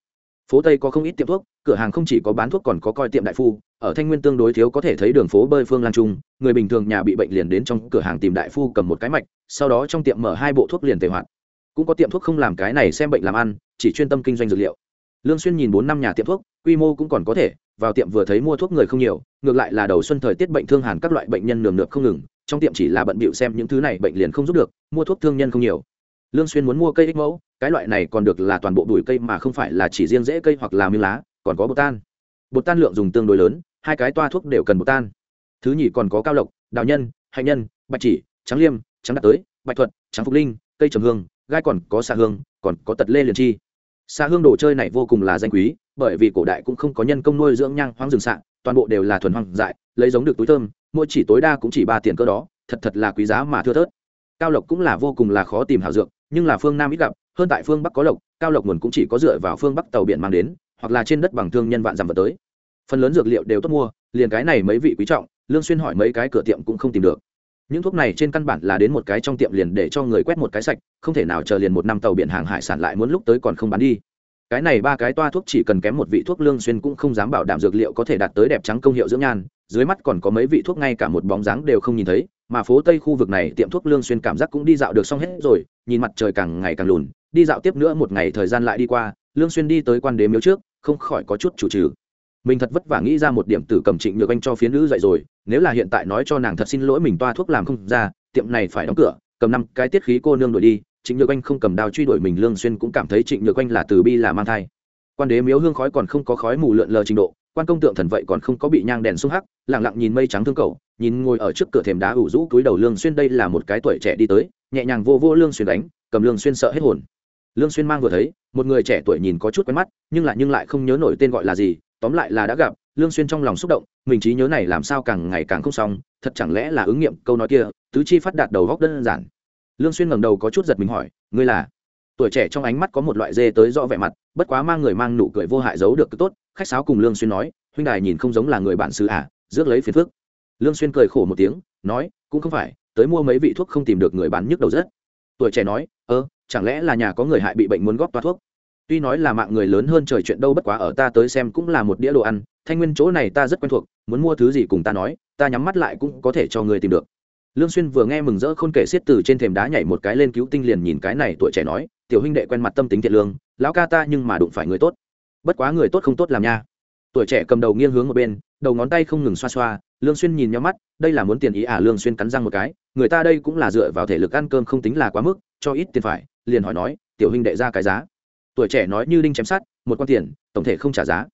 Phố tây có không ít tiệm thuốc, cửa hàng không chỉ có bán thuốc còn có coi tiệm đại phu, ở thanh nguyên tương đối thiếu có thể thấy đường phố bơi phương lan trung, người bình thường nhà bị bệnh liền đến trong cửa hàng tìm đại phu cầm một cái mạch, sau đó trong tiệm mở hai bộ thuốc liền tề hoạt. Cũng có tiệm thuốc không làm cái này xem bệnh làm ăn, chỉ chuyên tâm kinh doanh dược liệu. Lương xuyên nhìn bốn năm nhà tiệm thuốc, quy mô cũng còn có thể, vào tiệm vừa thấy mua thuốc người không nhiều, ngược lại là đầu xuân thời tiết bệnh thương hàn các loại bệnh nhân nườm nượp không ngừng trong tiệm chỉ là bận bịu xem những thứ này, bệnh liền không giúp được, mua thuốc thương nhân không nhiều. Lương xuyên muốn mua cây ích mẫu, cái loại này còn được là toàn bộ bụi cây mà không phải là chỉ riêng rễ cây hoặc là miếng lá, còn có bột tan. Bột tan lượng dùng tương đối lớn, hai cái toa thuốc đều cần bột tan. Thứ nhì còn có cao lộc, đào nhân, hạnh nhân, bạch chỉ, trắng liêm, trắng đạt tới, bạch thuật, trắng phục linh, cây trầm hương, gai còn có xà hương, còn có tật lê liền chi. Xà hương đồ chơi này vô cùng là danh quý, bởi vì cổ đại cũng không có nhân công nuôi dưỡng nhang hoang rừng sạng toàn bộ đều là thuần hoang dại, lấy giống được túi thơm mỗi chỉ tối đa cũng chỉ ba tiền cơ đó, thật thật là quý giá mà thưa thớt. Cao lộc cũng là vô cùng là khó tìm hảo dược, nhưng là phương nam ít gặp, hơn tại phương bắc có lộc, cao lộc nguồn cũng chỉ có dựa vào phương bắc tàu biển mang đến, hoặc là trên đất bằng thương nhân vạn dặm vào tới. Phần lớn dược liệu đều tốt mua, liền cái này mấy vị quý trọng, lương xuyên hỏi mấy cái cửa tiệm cũng không tìm được. Những thuốc này trên căn bản là đến một cái trong tiệm liền để cho người quét một cái sạch, không thể nào chờ liền một năm tàu biển hàng hải sản lại muốn lúc tới còn không bán đi. Cái này ba cái toa thuốc chỉ cần kém một vị thuốc lương xuyên cũng không dám bảo đảm dược liệu có thể đạt tới đẹp trắng công hiệu dưỡng nhan dưới mắt còn có mấy vị thuốc ngay cả một bóng dáng đều không nhìn thấy, mà phố tây khu vực này tiệm thuốc lương xuyên cảm giác cũng đi dạo được xong hết rồi, nhìn mặt trời càng ngày càng lùn, đi dạo tiếp nữa một ngày thời gian lại đi qua, lương xuyên đi tới quan đế miếu trước, không khỏi có chút chủ trừ. Mình thật vất vả nghĩ ra một điểm tử cầm trịnh nhược anh cho phiến nữ dậy rồi, nếu là hiện tại nói cho nàng thật xin lỗi mình toa thuốc làm không ra, tiệm này phải đóng cửa, cầm năm cái tiết khí cô nương đuổi đi, trịnh nhược anh không cầm đao truy đuổi mình, lương xuyên cũng cảm thấy trịnh nhược anh là từ bi là mang thai. Quan đế miếu hương khói còn không có khói mù lượn lờ trình độ quan công tượng thần vậy còn không có bị nhang đèn sung hắc, lặng lặng nhìn mây trắng thương cầu, nhìn ngồi ở trước cửa thềm đá ủ rũ túi đầu lương xuyên đây là một cái tuổi trẻ đi tới, nhẹ nhàng vô vô lương xuyên đánh, cầm lương xuyên sợ hết hồn. Lương xuyên mang vừa thấy, một người trẻ tuổi nhìn có chút quen mắt, nhưng lại nhưng lại không nhớ nổi tên gọi là gì, tóm lại là đã gặp, lương xuyên trong lòng xúc động, mình trí nhớ này làm sao càng ngày càng không xong, thật chẳng lẽ là ứng nghiệm câu nói kia, tứ chi phát đạt đầu góc đơn giản. Lương xuyên ngẩng đầu có chút giật mình hỏi, ngươi là? Tuổi trẻ trong ánh mắt có một loại dê tới rõ vẻ mặt, bất quá mang người mang nụ cười vô hại giấu được cứ tốt khách sáo cùng lương xuyên nói, huynh đài nhìn không giống là người bản xứ à rước lấy phiền phức. Lương xuyên cười khổ một tiếng, nói, cũng không phải, tới mua mấy vị thuốc không tìm được người bán nhức đầu rất. Tuổi trẻ nói, ơ, chẳng lẽ là nhà có người hại bị bệnh muốn góp toa thuốc? Tuy nói là mạng người lớn hơn trời chuyện đâu bất quá ở ta tới xem cũng là một đĩa đồ ăn, thanh nguyên chỗ này ta rất quen thuộc, muốn mua thứ gì cùng ta nói, ta nhắm mắt lại cũng có thể cho người tìm được. Lương xuyên vừa nghe mừng rỡ khôn kể xiết từ trên thềm đá nhảy một cái lên cứu tinh liền nhìn cái này tuổi trẻ nói, tiểu huynh đệ quen mặt tâm tính thiện lương, lão ca ta nhưng mà đụng phải người tốt bất quá người tốt không tốt làm nha. Tuổi trẻ cầm đầu nghiêng hướng một bên, đầu ngón tay không ngừng xoa xoa, lương xuyên nhìn nhau mắt, đây là muốn tiền ý à? Lương xuyên cắn răng một cái, người ta đây cũng là dựa vào thể lực ăn cơm không tính là quá mức, cho ít tiền phải, liền hỏi nói, tiểu huynh đệ ra cái giá? Tuổi trẻ nói như đinh chém sắt, một quan tiền, tổng thể không trả giá.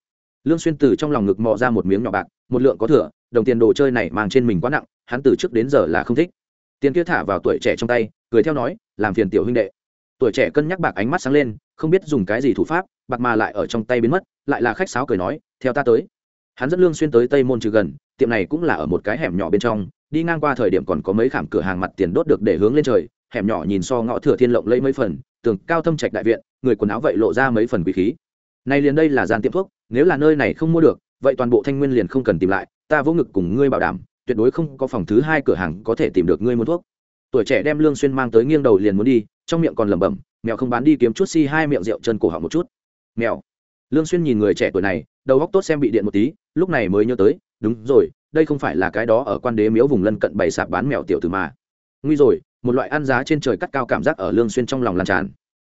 Lương xuyên từ trong lòng ngực mò ra một miếng nhỏ bạc, một lượng có thừa, đồng tiền đồ chơi này mang trên mình quá nặng, hắn từ trước đến giờ là không thích. Tiền kia thả vào tuổi trẻ trong tay, cười theo nói, làm phiền tiểu huynh đệ. Tuổi trẻ cân nhắc bạc ánh mắt sáng lên, không biết dùng cái gì thủ pháp bạc mà lại ở trong tay biến mất, lại là khách sáo cười nói, theo ta tới. Hắn dẫn lương xuyên tới tây môn trừ gần, tiệm này cũng là ở một cái hẻm nhỏ bên trong, đi ngang qua thời điểm còn có mấy khảm cửa hàng mặt tiền đốt được để hướng lên trời, hẻm nhỏ nhìn so ngõ thừa thiên lộng lấy mấy phần, tường cao thâm trạch đại viện, người quần áo vậy lộ ra mấy phần quý khí. Này liền đây là gian tiệm thuốc, nếu là nơi này không mua được, vậy toàn bộ thanh nguyên liền không cần tìm lại, ta vô ngực cùng ngươi bảo đảm, tuyệt đối không có phòng thứ hai cửa hàng có thể tìm được ngươi mua thuốc. Tuổi trẻ đem lương xuyên mang tới nghiêng đầu liền muốn đi, trong miệng còn lẩm bẩm, mèo không bán đi kiếm chút si hai miệng rượu chân cổ họng một chút mèo. Lương xuyên nhìn người trẻ tuổi này, đầu óc tốt xem bị điện một tí, lúc này mới nhớ tới, đúng rồi, đây không phải là cái đó ở quan đế miếu vùng lân cận bày sạp bán mèo tiểu tử mà. Nguy rồi, một loại ăn giá trên trời cắt cao cảm giác ở lương xuyên trong lòng lan tràn.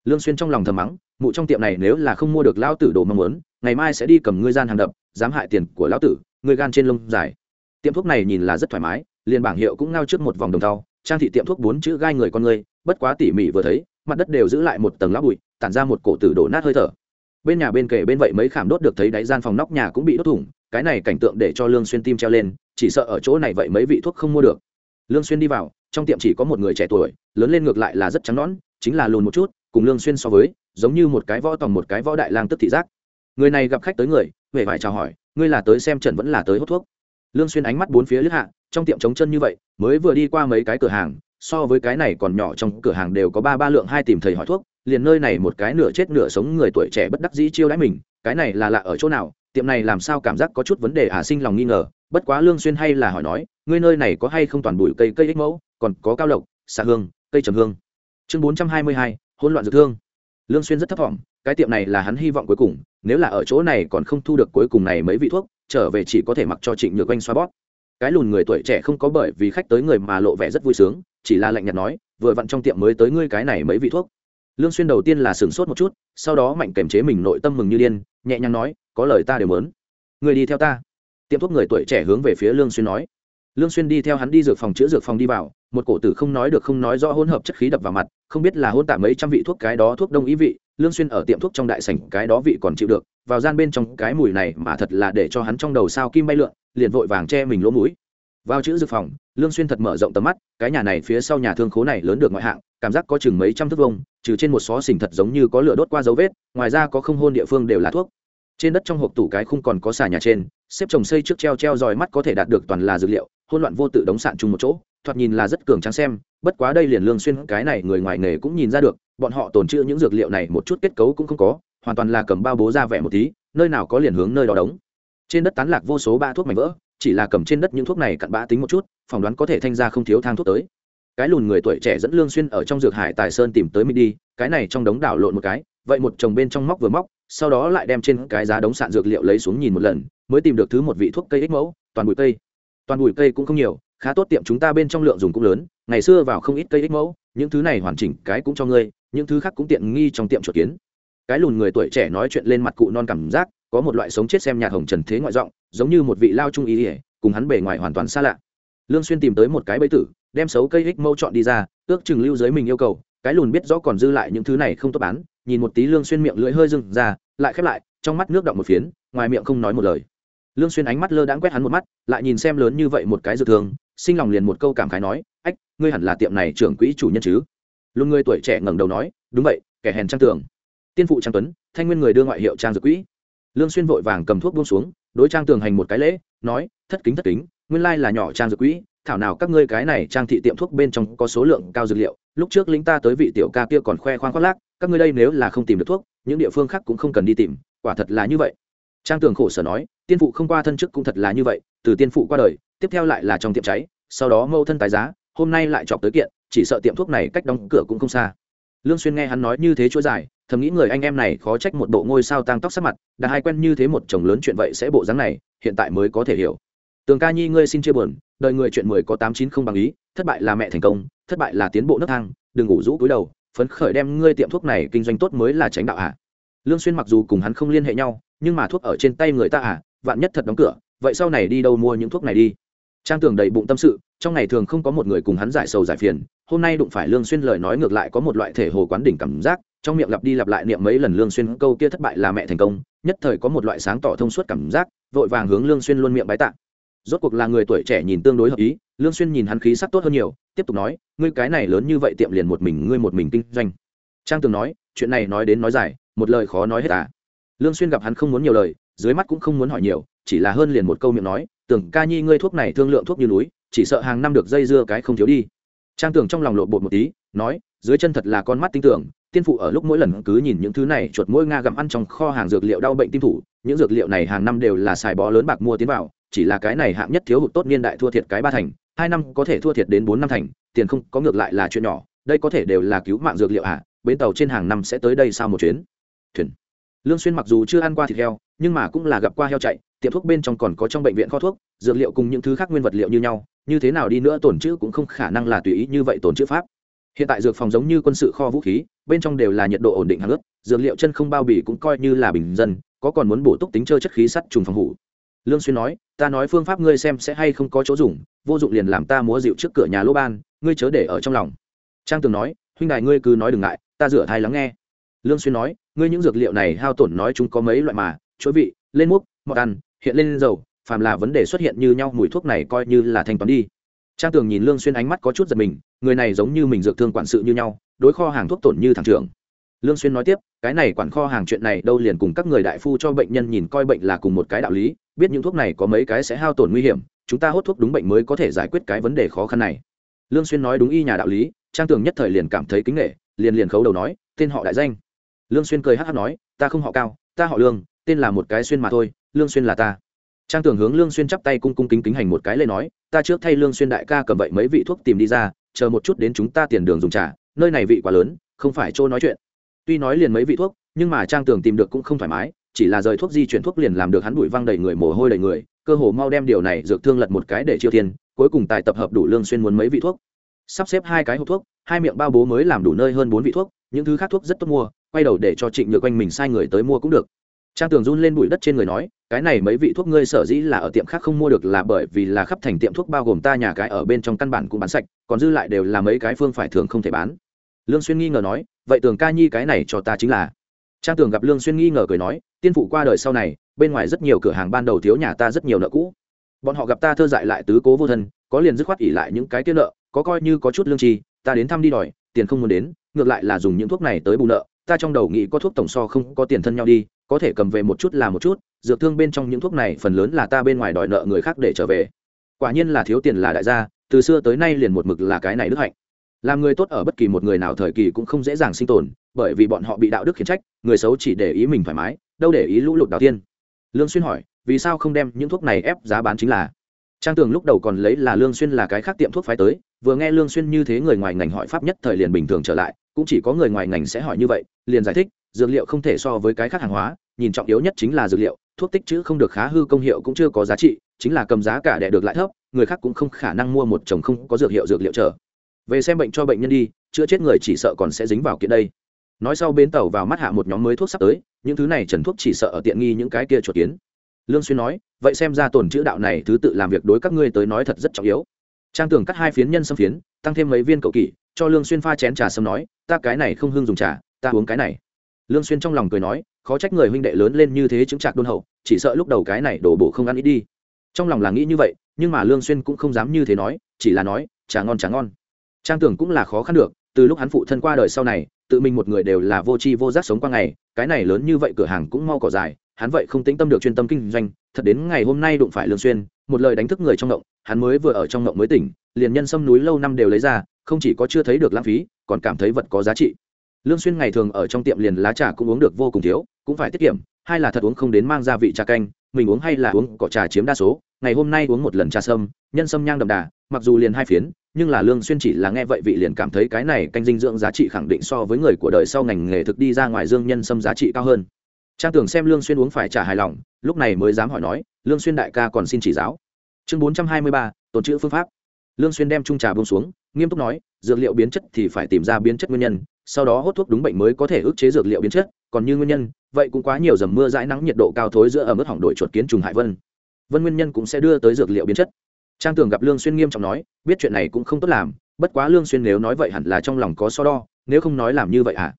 Lương xuyên trong lòng thầm mắng, mụ trong tiệm này nếu là không mua được lão tử đồ mong muốn, ngày mai sẽ đi cầm ngươi gian hàng đập, dám hại tiền của lão tử, ngươi gan trên lông dài. Tiệm thuốc này nhìn là rất thoải mái, liền bảng hiệu cũng ngao trước một vòng đồng thau, trang thị tiệm thuốc bốn chữ gai người con người bất quá tỉ mỉ vừa thấy, mặt đất đều giữ lại một tầng lá bụi, tản ra một cổ tử đổ nát hơi thở bên nhà bên kề bên vậy mấy khảm đốt được thấy đáy gian phòng nóc nhà cũng bị đốt thủng, cái này cảnh tượng để cho lương xuyên tim treo lên, chỉ sợ ở chỗ này vậy mấy vị thuốc không mua được. Lương xuyên đi vào, trong tiệm chỉ có một người trẻ tuổi, lớn lên ngược lại là rất trắng nõn, chính là lùn một chút, cùng lương xuyên so với, giống như một cái võ tòng một cái võ đại lang tức thị giác. Người này gặp khách tới người về vải chào hỏi, ngươi là tới xem trận vẫn là tới hút thuốc? Lương xuyên ánh mắt bốn phía lướt hạ, trong tiệm trống chân như vậy, mới vừa đi qua mấy cái cửa hàng, so với cái này còn nhỏ trong cửa hàng đều có ba ba lượng hai tìm thầy hỏi thuốc liền nơi này một cái nửa chết nửa sống người tuổi trẻ bất đắc dĩ chiêu đãi mình cái này là lạ ở chỗ nào tiệm này làm sao cảm giác có chút vấn đề à sinh lòng nghi ngờ bất quá lương xuyên hay là hỏi nói ngươi nơi này có hay không toàn bụi cây cây ích mẫu còn có cao lộc xạ hương cây trầm hương. Chương 422, hỗn loạn dược thương. Lương xuyên rất thấp vọng cái tiệm này là hắn hy vọng cuối cùng nếu là ở chỗ này còn không thu được cuối cùng này mấy vị thuốc trở về chỉ có thể mặc cho trịnh nhược quanh xoa bóp. Cái lùn người tuổi trẻ không có bởi vì khách tới người mà lộ vẻ rất vui sướng chỉ là lạnh nhạt nói vừa vặn trong tiệm mới tới ngươi cái này mấy vị thuốc lương xuyên đầu tiên là sửng sốt một chút, sau đó mạnh kềm chế mình nội tâm mừng như điên, nhẹ nhàng nói, có lời ta đều muốn. Người đi theo ta. Tiệm thuốc người tuổi trẻ hướng về phía lương xuyên nói. Lương xuyên đi theo hắn đi dược phòng chữa dược phòng đi vào, một cổ tử không nói được không nói rõ hỗn hợp chất khí đập vào mặt, không biết là hỗn tạp mấy trăm vị thuốc cái đó thuốc đông ý vị, lương xuyên ở tiệm thuốc trong đại sảnh cái đó vị còn chịu được, vào gian bên trong cái mùi này mà thật là để cho hắn trong đầu sao kim bay lượn, liền vội vàng che mình lỗ mũi. Vào chữ dược phòng, lương xuyên thật mở rộng tầm mắt, cái nhà này phía sau nhà thương khố này lớn được ngoại hạng cảm giác có chừng mấy trăm thước vông trừ trên một xó xỉnh thật giống như có lửa đốt qua dấu vết, ngoài ra có không hôn địa phương đều là thuốc. Trên đất trong hộp tủ cái không còn có xà nhà trên, xếp trồng xây trước treo treo dòi mắt có thể đạt được toàn là dược liệu hôn loạn vô tự đóng sạn chung một chỗ, thoạt nhìn là rất cường trắng xem, bất quá đây liền lương xuyên cái này người ngoài nghề cũng nhìn ra được, bọn họ tồn trữ những dược liệu này một chút kết cấu cũng không có, hoàn toàn là cầm bao bố ra vẻ một tí, nơi nào có liền hướng nơi đó đóng. Trên đất tán lạc vô số ba thuốc mảnh vỡ, chỉ là cầm trên đất những thuốc này cặn bã tính một chút, phỏng đoán có thể thanh ra không thiếu thang thuốc tới cái lùn người tuổi trẻ dẫn lương xuyên ở trong dược hải tài sơn tìm tới mình đi, cái này trong đống đảo lộn một cái, vậy một chồng bên trong móc vừa móc, sau đó lại đem trên cái giá đống sạn dược liệu lấy xuống nhìn một lần, mới tìm được thứ một vị thuốc cây ích mẫu, toàn bụi cây. Toàn bụi cây cũng không nhiều, khá tốt tiệm chúng ta bên trong lượng dùng cũng lớn, ngày xưa vào không ít cây ích mẫu, những thứ này hoàn chỉnh cái cũng cho ngươi, những thứ khác cũng tiện nghi trong tiệm chuột kiến. Cái lùn người tuổi trẻ nói chuyện lên mặt cụ non cảm giác, có một loại sống chết xem nhạt hồng trần thế ngoại giọng, giống như một vị lao trung ý ỉa cùng hắn bề ngoài hoàn toàn xa lạ lương xuyên tìm tới một cái bẫy tử, đem xấu cây ích mâu chọn đi ra, ước chừng lưu giới mình yêu cầu, cái lùn biết rõ còn dư lại những thứ này không tốt bán, nhìn một tí lương xuyên miệng lưỡi hơi dừng ra, lại khép lại, trong mắt nước động một phiến, ngoài miệng không nói một lời. Lương xuyên ánh mắt lơ đãng quét hắn một mắt, lại nhìn xem lớn như vậy một cái dự thường, sinh lòng liền một câu cảm khái nói, ách, ngươi hẳn là tiệm này trưởng quỹ chủ nhân chứ? Luôn người tuổi trẻ ngẩng đầu nói, đúng vậy, kẻ hèn trang tường. Tiên phụ trang tuấn, thanh nguyên người đưa ngoại hiệu trang dược quỹ. Lương xuyên vội vàng cầm thuốc buông xuống, đối trang tường hành một cái lễ, nói, thất kính thất kính nguyên lai là nhỏ trang dược quỹ, thảo nào các ngươi cái này trang thị tiệm thuốc bên trong có số lượng cao dược liệu, lúc trước lính ta tới vị tiểu ca kia còn khoe khoang khoác lác, các ngươi đây nếu là không tìm được thuốc, những địa phương khác cũng không cần đi tìm, quả thật là như vậy. Trang tường khổ sở nói, tiên phụ không qua thân chức cũng thật là như vậy, từ tiên phụ qua đời, tiếp theo lại là trong tiệm cháy, sau đó mâu thân tái giá, hôm nay lại chọc tới kiện, chỉ sợ tiệm thuốc này cách đóng cửa cũng không xa. Lương xuyên nghe hắn nói như thế chuỗi dài, thầm nghĩ người anh em này khó trách một bộ ngôi sao tăng tóc sắc mặt, đã hai quen như thế một chồng lớn chuyện vậy sẽ bộ dáng này, hiện tại mới có thể hiểu tường ca nhi ngươi xin chia buồn, đời người chuyện mười có tám chín không bằng ý, thất bại là mẹ thành công, thất bại là tiến bộ nước thang, đừng ngủ rũ cúi đầu, phấn khởi đem ngươi tiệm thuốc này kinh doanh tốt mới là tránh đạo ạ à. lương xuyên mặc dù cùng hắn không liên hệ nhau, nhưng mà thuốc ở trên tay người ta à vạn nhất thật đóng cửa, vậy sau này đi đâu mua những thuốc này đi trang tường đầy bụng tâm sự, trong ngày thường không có một người cùng hắn giải sầu giải phiền, hôm nay đụng phải lương xuyên lời nói ngược lại có một loại thể hồ quán đỉnh cảm giác, trong miệng lặp đi lặp lại niệm mấy lần lương xuyên câu kia thất bại là mẹ thành công, nhất thời có một loại sáng tỏ thông suốt cảm giác, vội vàng hướng lương xuyên luôn miệng bái tạ rốt cuộc là người tuổi trẻ nhìn tương đối hợp ý, lương xuyên nhìn hắn khí sắc tốt hơn nhiều, tiếp tục nói, ngươi cái này lớn như vậy tiệm liền một mình, ngươi một mình kinh doanh. Trang tường nói, chuyện này nói đến nói dài, một lời khó nói hết à. Lương xuyên gặp hắn không muốn nhiều lời, dưới mắt cũng không muốn hỏi nhiều, chỉ là hơn liền một câu miệng nói, tưởng ca nhi ngươi thuốc này thương lượng thuốc như núi, chỉ sợ hàng năm được dây dưa cái không thiếu đi. Trang tưởng trong lòng lộ bột một tí, nói, dưới chân thật là con mắt tinh tưởng, tiên phụ ở lúc mỗi lần cứ nhìn những thứ này chuột mỗi nga gặm ăn trong kho hàng dược liệu đau bệnh tim thủ, những dược liệu này hàng năm đều là xài bó lớn bạc mua tiến vào chỉ là cái này hạng nhất thiếu hụt tốt niên đại thua thiệt cái ba thành, hai năm có thể thua thiệt đến bốn năm thành, tiền không có ngược lại là chuyện nhỏ, đây có thể đều là cứu mạng dược liệu ạ à. bến tàu trên hàng năm sẽ tới đây sau một chuyến? Thuyền. Lương xuyên mặc dù chưa ăn qua thịt heo, nhưng mà cũng là gặp qua heo chạy, tiệm thuốc bên trong còn có trong bệnh viện kho thuốc, dược liệu cùng những thứ khác nguyên vật liệu như nhau, như thế nào đi nữa tổn chữ cũng không khả năng là tùy ý như vậy tổn chữ pháp. Hiện tại dược phòng giống như quân sự kho vũ khí, bên trong đều là nhiệt độ ổn định hàng ướt dược liệu chân không bao bì cũng coi như là bình dân, có còn muốn bổ túc tính chơi chất khí sắt trùng phòng hủ lương xuyên nói, ta nói phương pháp ngươi xem sẽ hay không có chỗ dùng, vô dụng liền làm ta múa dịu trước cửa nhà lô ban, ngươi chớ để ở trong lòng. Trang tường nói, huynh đài ngươi cứ nói đừng ngại, ta rửa thai lắng nghe. Lương xuyên nói, ngươi những dược liệu này hao tổn nói chúng có mấy loại mà chuỗi vị, lên múc mọt ăn, hiện lên dầu, phàm là vấn đề xuất hiện như nhau mùi thuốc này coi như là thanh toán đi. Trang tường nhìn lương xuyên ánh mắt có chút giật mình, người này giống như mình dược thương quản sự như nhau, đối kho hàng thuốc tổn như thằng trưởng. Lương xuyên nói tiếp, cái này quản kho hàng chuyện này đâu liền cùng các người đại phu cho bệnh nhân nhìn coi bệnh là cùng một cái đạo lý biết những thuốc này có mấy cái sẽ hao tổn nguy hiểm, chúng ta hốt thuốc đúng bệnh mới có thể giải quyết cái vấn đề khó khăn này. Lương xuyên nói đúng y nhà đạo lý, trang tường nhất thời liền cảm thấy kính nể, liền liền khấu đầu nói, tên họ đại danh. Lương xuyên cười hắt hắt nói, ta không họ cao, ta họ lương, tên là một cái xuyên mà thôi, lương xuyên là ta. Trang tường hướng lương xuyên chắp tay cung cung kính kính hành một cái lê nói, ta trước thay lương xuyên đại ca cầm vậy mấy vị thuốc tìm đi ra, chờ một chút đến chúng ta tiền đường dùng trà, nơi này vị quá lớn, không phải chỗ nói chuyện. Tuy nói liền mấy vị thuốc, nhưng mà trang tường tìm được cũng không thoải mái chỉ là rời thuốc di chuyển thuốc liền làm được hắn bụi văng đầy người, mồ hôi đầy người, cơ hồ mau đem điều này dược thương lật một cái để chiêu tiền cuối cùng tài tập hợp đủ lương xuyên muốn mấy vị thuốc. Sắp xếp hai cái hộp thuốc, hai miệng bao bố mới làm đủ nơi hơn bốn vị thuốc, những thứ khác thuốc rất tốt mua, quay đầu để cho trịnh nhựa quanh mình sai người tới mua cũng được. Trang tường run lên bụi đất trên người nói, cái này mấy vị thuốc ngươi sở dĩ là ở tiệm khác không mua được là bởi vì là khắp thành tiệm thuốc bao gồm ta nhà cái ở bên trong căn bản cũng bán sạch, còn dư lại đều là mấy cái phương phải thường không thể bán. Lương xuyên nghi ngờ nói, vậy tường ca nhi cái này cho ta chính là trang tường gặp lương xuyên nghi ngờ cười nói, tiên phụ qua đời sau này, bên ngoài rất nhiều cửa hàng ban đầu thiếu nhà ta rất nhiều nợ cũ. Bọn họ gặp ta thơ dại lại tứ cố vô thân, có liền dứt khoát ỉ lại những cái tiết nợ, có coi như có chút lương chi ta đến thăm đi đòi, tiền không muốn đến, ngược lại là dùng những thuốc này tới bù nợ, ta trong đầu nghĩ có thuốc tổng so không có tiền thân nhau đi, có thể cầm về một chút là một chút, dược thương bên trong những thuốc này phần lớn là ta bên ngoài đòi nợ người khác để trở về. Quả nhiên là thiếu tiền là đại gia, từ xưa tới nay liền một mực là cái này đức hạnh làm người tốt ở bất kỳ một người nào thời kỳ cũng không dễ dàng sinh tồn, bởi vì bọn họ bị đạo đức khiển trách, người xấu chỉ để ý mình thoải mái, đâu để ý lũ lụt đào tiên. Lương xuyên hỏi, vì sao không đem những thuốc này ép giá bán chính là? Trang tường lúc đầu còn lấy là lương xuyên là cái khác tiệm thuốc phái tới, vừa nghe lương xuyên như thế người ngoài ngành hỏi pháp nhất thời liền bình thường trở lại, cũng chỉ có người ngoài ngành sẽ hỏi như vậy, liền giải thích, dược liệu không thể so với cái khác hàng hóa, nhìn trọng yếu nhất chính là dược liệu, thuốc tích chữ không được khá hư công hiệu cũng chưa có giá trị, chính là cầm giá cả để được lại thấp, người khác cũng không khả năng mua một chồng không có dược hiệu dược liệu trở về xem bệnh cho bệnh nhân đi, chữa chết người chỉ sợ còn sẽ dính vào kiện đây. Nói sau bến tàu vào mắt hạ một nhóm mới thuốc sắp tới, những thứ này trần thuốc chỉ sợ ở tiện nghi những cái kia chuột kiến. Lương xuyên nói, vậy xem ra tổn chữ đạo này thứ tự làm việc đối các ngươi tới nói thật rất trọng yếu. Trang tường cắt hai phiến nhân sâm phiến, tăng thêm mấy viên cầu kỷ, cho lương xuyên pha chén trà sâm nói, ta cái này không hương dùng trà, ta uống cái này. Lương xuyên trong lòng cười nói, khó trách người huynh đệ lớn lên như thế chứng trạc đôn hậu, chỉ sợ lúc đầu cái này đổ bộ không ăn ít đi. Trong lòng là nghĩ như vậy, nhưng mà lương xuyên cũng không dám như thế nói, chỉ là nói, trà ngon trà ngon trang tưởng cũng là khó khăn được, từ lúc hắn phụ thân qua đời sau này, tự mình một người đều là vô tri vô giác sống qua ngày, cái này lớn như vậy cửa hàng cũng mau cỏ dài, hắn vậy không tĩnh tâm được chuyên tâm kinh doanh, thật đến ngày hôm nay đụng phải lương xuyên, một lời đánh thức người trong động, hắn mới vừa ở trong động mới tỉnh, liền nhân sâm núi lâu năm đều lấy ra, không chỉ có chưa thấy được lãng phí, còn cảm thấy vật có giá trị. Lương xuyên ngày thường ở trong tiệm liền lá trà cũng uống được vô cùng thiếu, cũng phải tiết kiệm, hai là thật uống không đến mang gia vị trà canh, mình uống hay là uống cỏ trà chiếm đa số, ngày hôm nay uống một lần trà sâm, nhân sâm nhang đậm đà, mặc dù liền hai phiến nhưng là lương xuyên chỉ là nghe vậy vị liền cảm thấy cái này canh dinh dưỡng giá trị khẳng định so với người của đời sau ngành nghề thực đi ra ngoài dương nhân sâm giá trị cao hơn. Trang tưởng xem lương xuyên uống phải trả hài lòng lúc này mới dám hỏi nói lương xuyên đại ca còn xin chỉ giáo? Chương 423, tồn chữ phương pháp. Lương xuyên đem chung trà buông xuống nghiêm túc nói dược liệu biến chất thì phải tìm ra biến chất nguyên nhân sau đó hút thuốc đúng bệnh mới có thể ức chế dược liệu biến chất còn như nguyên nhân vậy cũng quá nhiều dầm mưa dãi nắng nhiệt độ cao thối giữa ở mức hỏng đổi chuột kiến trùng hại vân. Vân nguyên nhân cũng sẽ đưa tới dược liệu biến chất trang tường gặp lương xuyên nghiêm trọng nói, biết chuyện này cũng không tốt làm, bất quá lương xuyên nếu nói vậy hẳn là trong lòng có so đo, nếu không nói làm như vậy à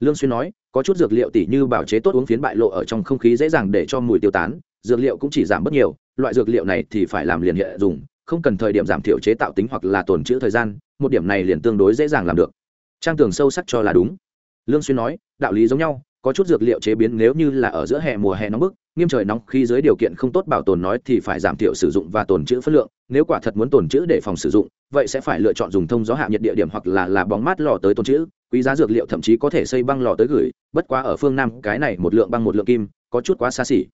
lương xuyên nói, có chút dược liệu tỷ như bảo chế tốt uống phiến bại lộ ở trong không khí dễ dàng để cho mùi tiêu tán, dược liệu cũng chỉ giảm bất nhiều, loại dược liệu này thì phải làm liền hiện dùng, không cần thời điểm giảm thiểu chế tạo tính hoặc là tồn trữ thời gian, một điểm này liền tương đối dễ dàng làm được. Trang tường sâu sắc cho là đúng. Lương xuyên nói, đạo lý giống nhau có chút dược liệu chế biến nếu như là ở giữa hè mùa hè nóng bức, nghiêm trời nóng khi dưới điều kiện không tốt bảo tồn nói thì phải giảm thiểu sử dụng và tồn trữ phân lượng, nếu quả thật muốn tồn trữ để phòng sử dụng, vậy sẽ phải lựa chọn dùng thông gió hạ nhiệt địa điểm hoặc là là bóng mát lò tới tồn trữ, quý giá dược liệu thậm chí có thể xây băng lò tới gửi, bất quá ở phương nam cái này một lượng băng một lượng kim, có chút quá xa xỉ.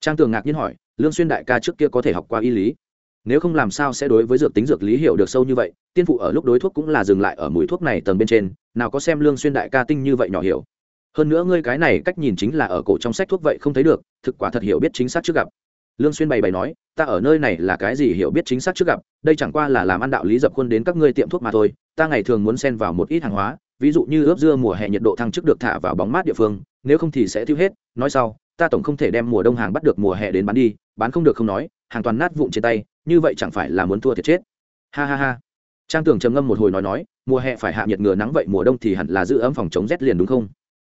Trang tường ngạc nhiên hỏi, lương xuyên đại ca trước kia có thể học qua y lý? Nếu không làm sao sẽ đối với dược tính dược lý hiểu được sâu như vậy, tiên phụ ở lúc đối thuốc cũng là dừng lại ở mùi thuốc này tầng bên trên, nào có xem lương xuyên đại ca tinh như vậy nhỏ hiểu hơn nữa ngươi cái này cách nhìn chính là ở cổ trong sách thuốc vậy không thấy được, thực quả thật hiểu biết chính xác trước gặp. Lương xuyên bày bày nói, ta ở nơi này là cái gì hiểu biết chính xác trước gặp, đây chẳng qua là làm ăn đạo lý dập khuôn đến các ngươi tiệm thuốc mà thôi, ta ngày thường muốn xen vào một ít hàng hóa, ví dụ như ướp dưa mùa hè nhiệt độ thăng chức được thả vào bóng mát địa phương, nếu không thì sẽ tiêu hết, nói sau, ta tổng không thể đem mùa đông hàng bắt được mùa hè đến bán đi, bán không được không nói, hàng toàn nát vụn trên tay, như vậy chẳng phải là muốn thua thiệt chết. Ha ha ha. Trang tưởng trầm ngâm một hồi nói nói, mùa hè phải hạ nhiệt ngừa nắng vậy mùa đông thì hẳn là giữ ấm phòng chống rét liền đúng không?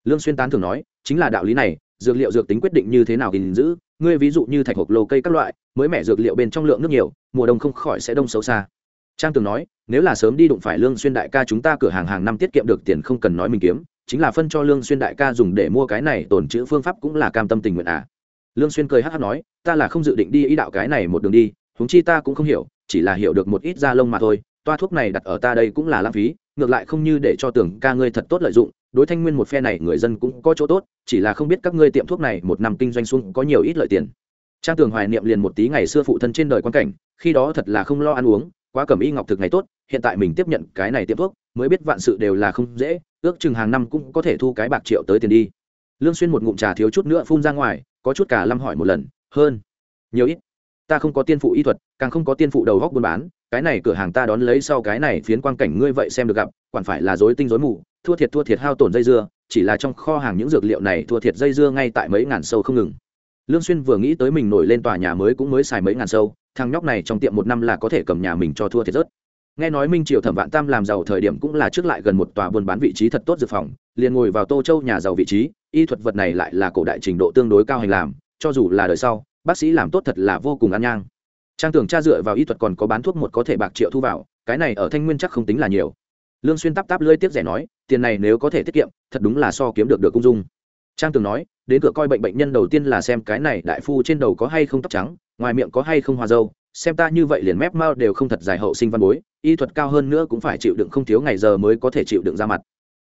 Lương xuyên tán thường nói, chính là đạo lý này, dược liệu dược tính quyết định như thế nào gìn giữ, ngươi ví dụ như thạch hộp lô cây các loại, mới mẻ dược liệu bên trong lượng nước nhiều, mùa đông không khỏi sẽ đông xấu xa. Trang tường nói, nếu là sớm đi đụng phải lương xuyên đại ca chúng ta cửa hàng hàng năm tiết kiệm được tiền không cần nói mình kiếm, chính là phân cho lương xuyên đại ca dùng để mua cái này tổn chữ phương pháp cũng là cam tâm tình nguyện à. Lương xuyên cười hắt hắt nói, ta là không dự định đi ý đạo cái này một đường đi, huống chi ta cũng không hiểu, chỉ là hiểu được một ít da lông mà thôi, toa thuốc này đặt ở ta đây cũng là lãng phí, ngược lại không như để cho tưởng ca ngươi thật tốt lợi dụng đối thanh nguyên một phe này người dân cũng có chỗ tốt, chỉ là không biết các ngươi tiệm thuốc này một năm kinh doanh xuống có nhiều ít lợi tiền. Trang tường hoài niệm liền một tí ngày xưa phụ thân trên đời quan cảnh, khi đó thật là không lo ăn uống, quá cẩm y ngọc thực ngày tốt, hiện tại mình tiếp nhận cái này tiệm thuốc, mới biết vạn sự đều là không dễ, ước chừng hàng năm cũng có thể thu cái bạc triệu tới tiền đi. Lương xuyên một ngụm trà thiếu chút nữa phun ra ngoài, có chút cả lâm hỏi một lần, hơn, nhiều ít. Ta không có tiên phụ y thuật, càng không có tiên phụ đầu góc buôn bán cái này cửa hàng ta đón lấy sau cái này phiến quang cảnh ngươi vậy xem được gặp, quản phải là dối tinh dối mù, thua thiệt thua thiệt hao tổn dây dưa, chỉ là trong kho hàng những dược liệu này thua thiệt dây dưa ngay tại mấy ngàn sâu không ngừng. Lương xuyên vừa nghĩ tới mình nổi lên tòa nhà mới cũng mới xài mấy ngàn sâu, thằng nhóc này trong tiệm một năm là có thể cầm nhà mình cho thua thiệt rớt. Nghe nói minh triều thẩm vạn tam làm giàu thời điểm cũng là trước lại gần một tòa buôn bán vị trí thật tốt dược phòng, liền ngồi vào tô châu nhà giàu vị trí, y thuật vật này lại là cổ đại trình độ tương đối cao hành làm, cho dù là đời sau, bác sĩ làm tốt thật là vô cùng ăn nhang trang tưởng cha dựa vào y thuật còn có bán thuốc một có thể bạc triệu thu vào, cái này ở thanh nguyên chắc không tính là nhiều. Lương xuyên tắp tắp lưỡi tiếp rẻ nói, tiền này nếu có thể tiết kiệm, thật đúng là so kiếm được được cung dung. Trang tường nói, đến cửa coi bệnh bệnh nhân đầu tiên là xem cái này đại phu trên đầu có hay không tóc trắng, ngoài miệng có hay không hoa dâu, xem ta như vậy liền mép mao đều không thật dài hậu sinh văn bối, y thuật cao hơn nữa cũng phải chịu đựng không thiếu ngày giờ mới có thể chịu đựng ra mặt.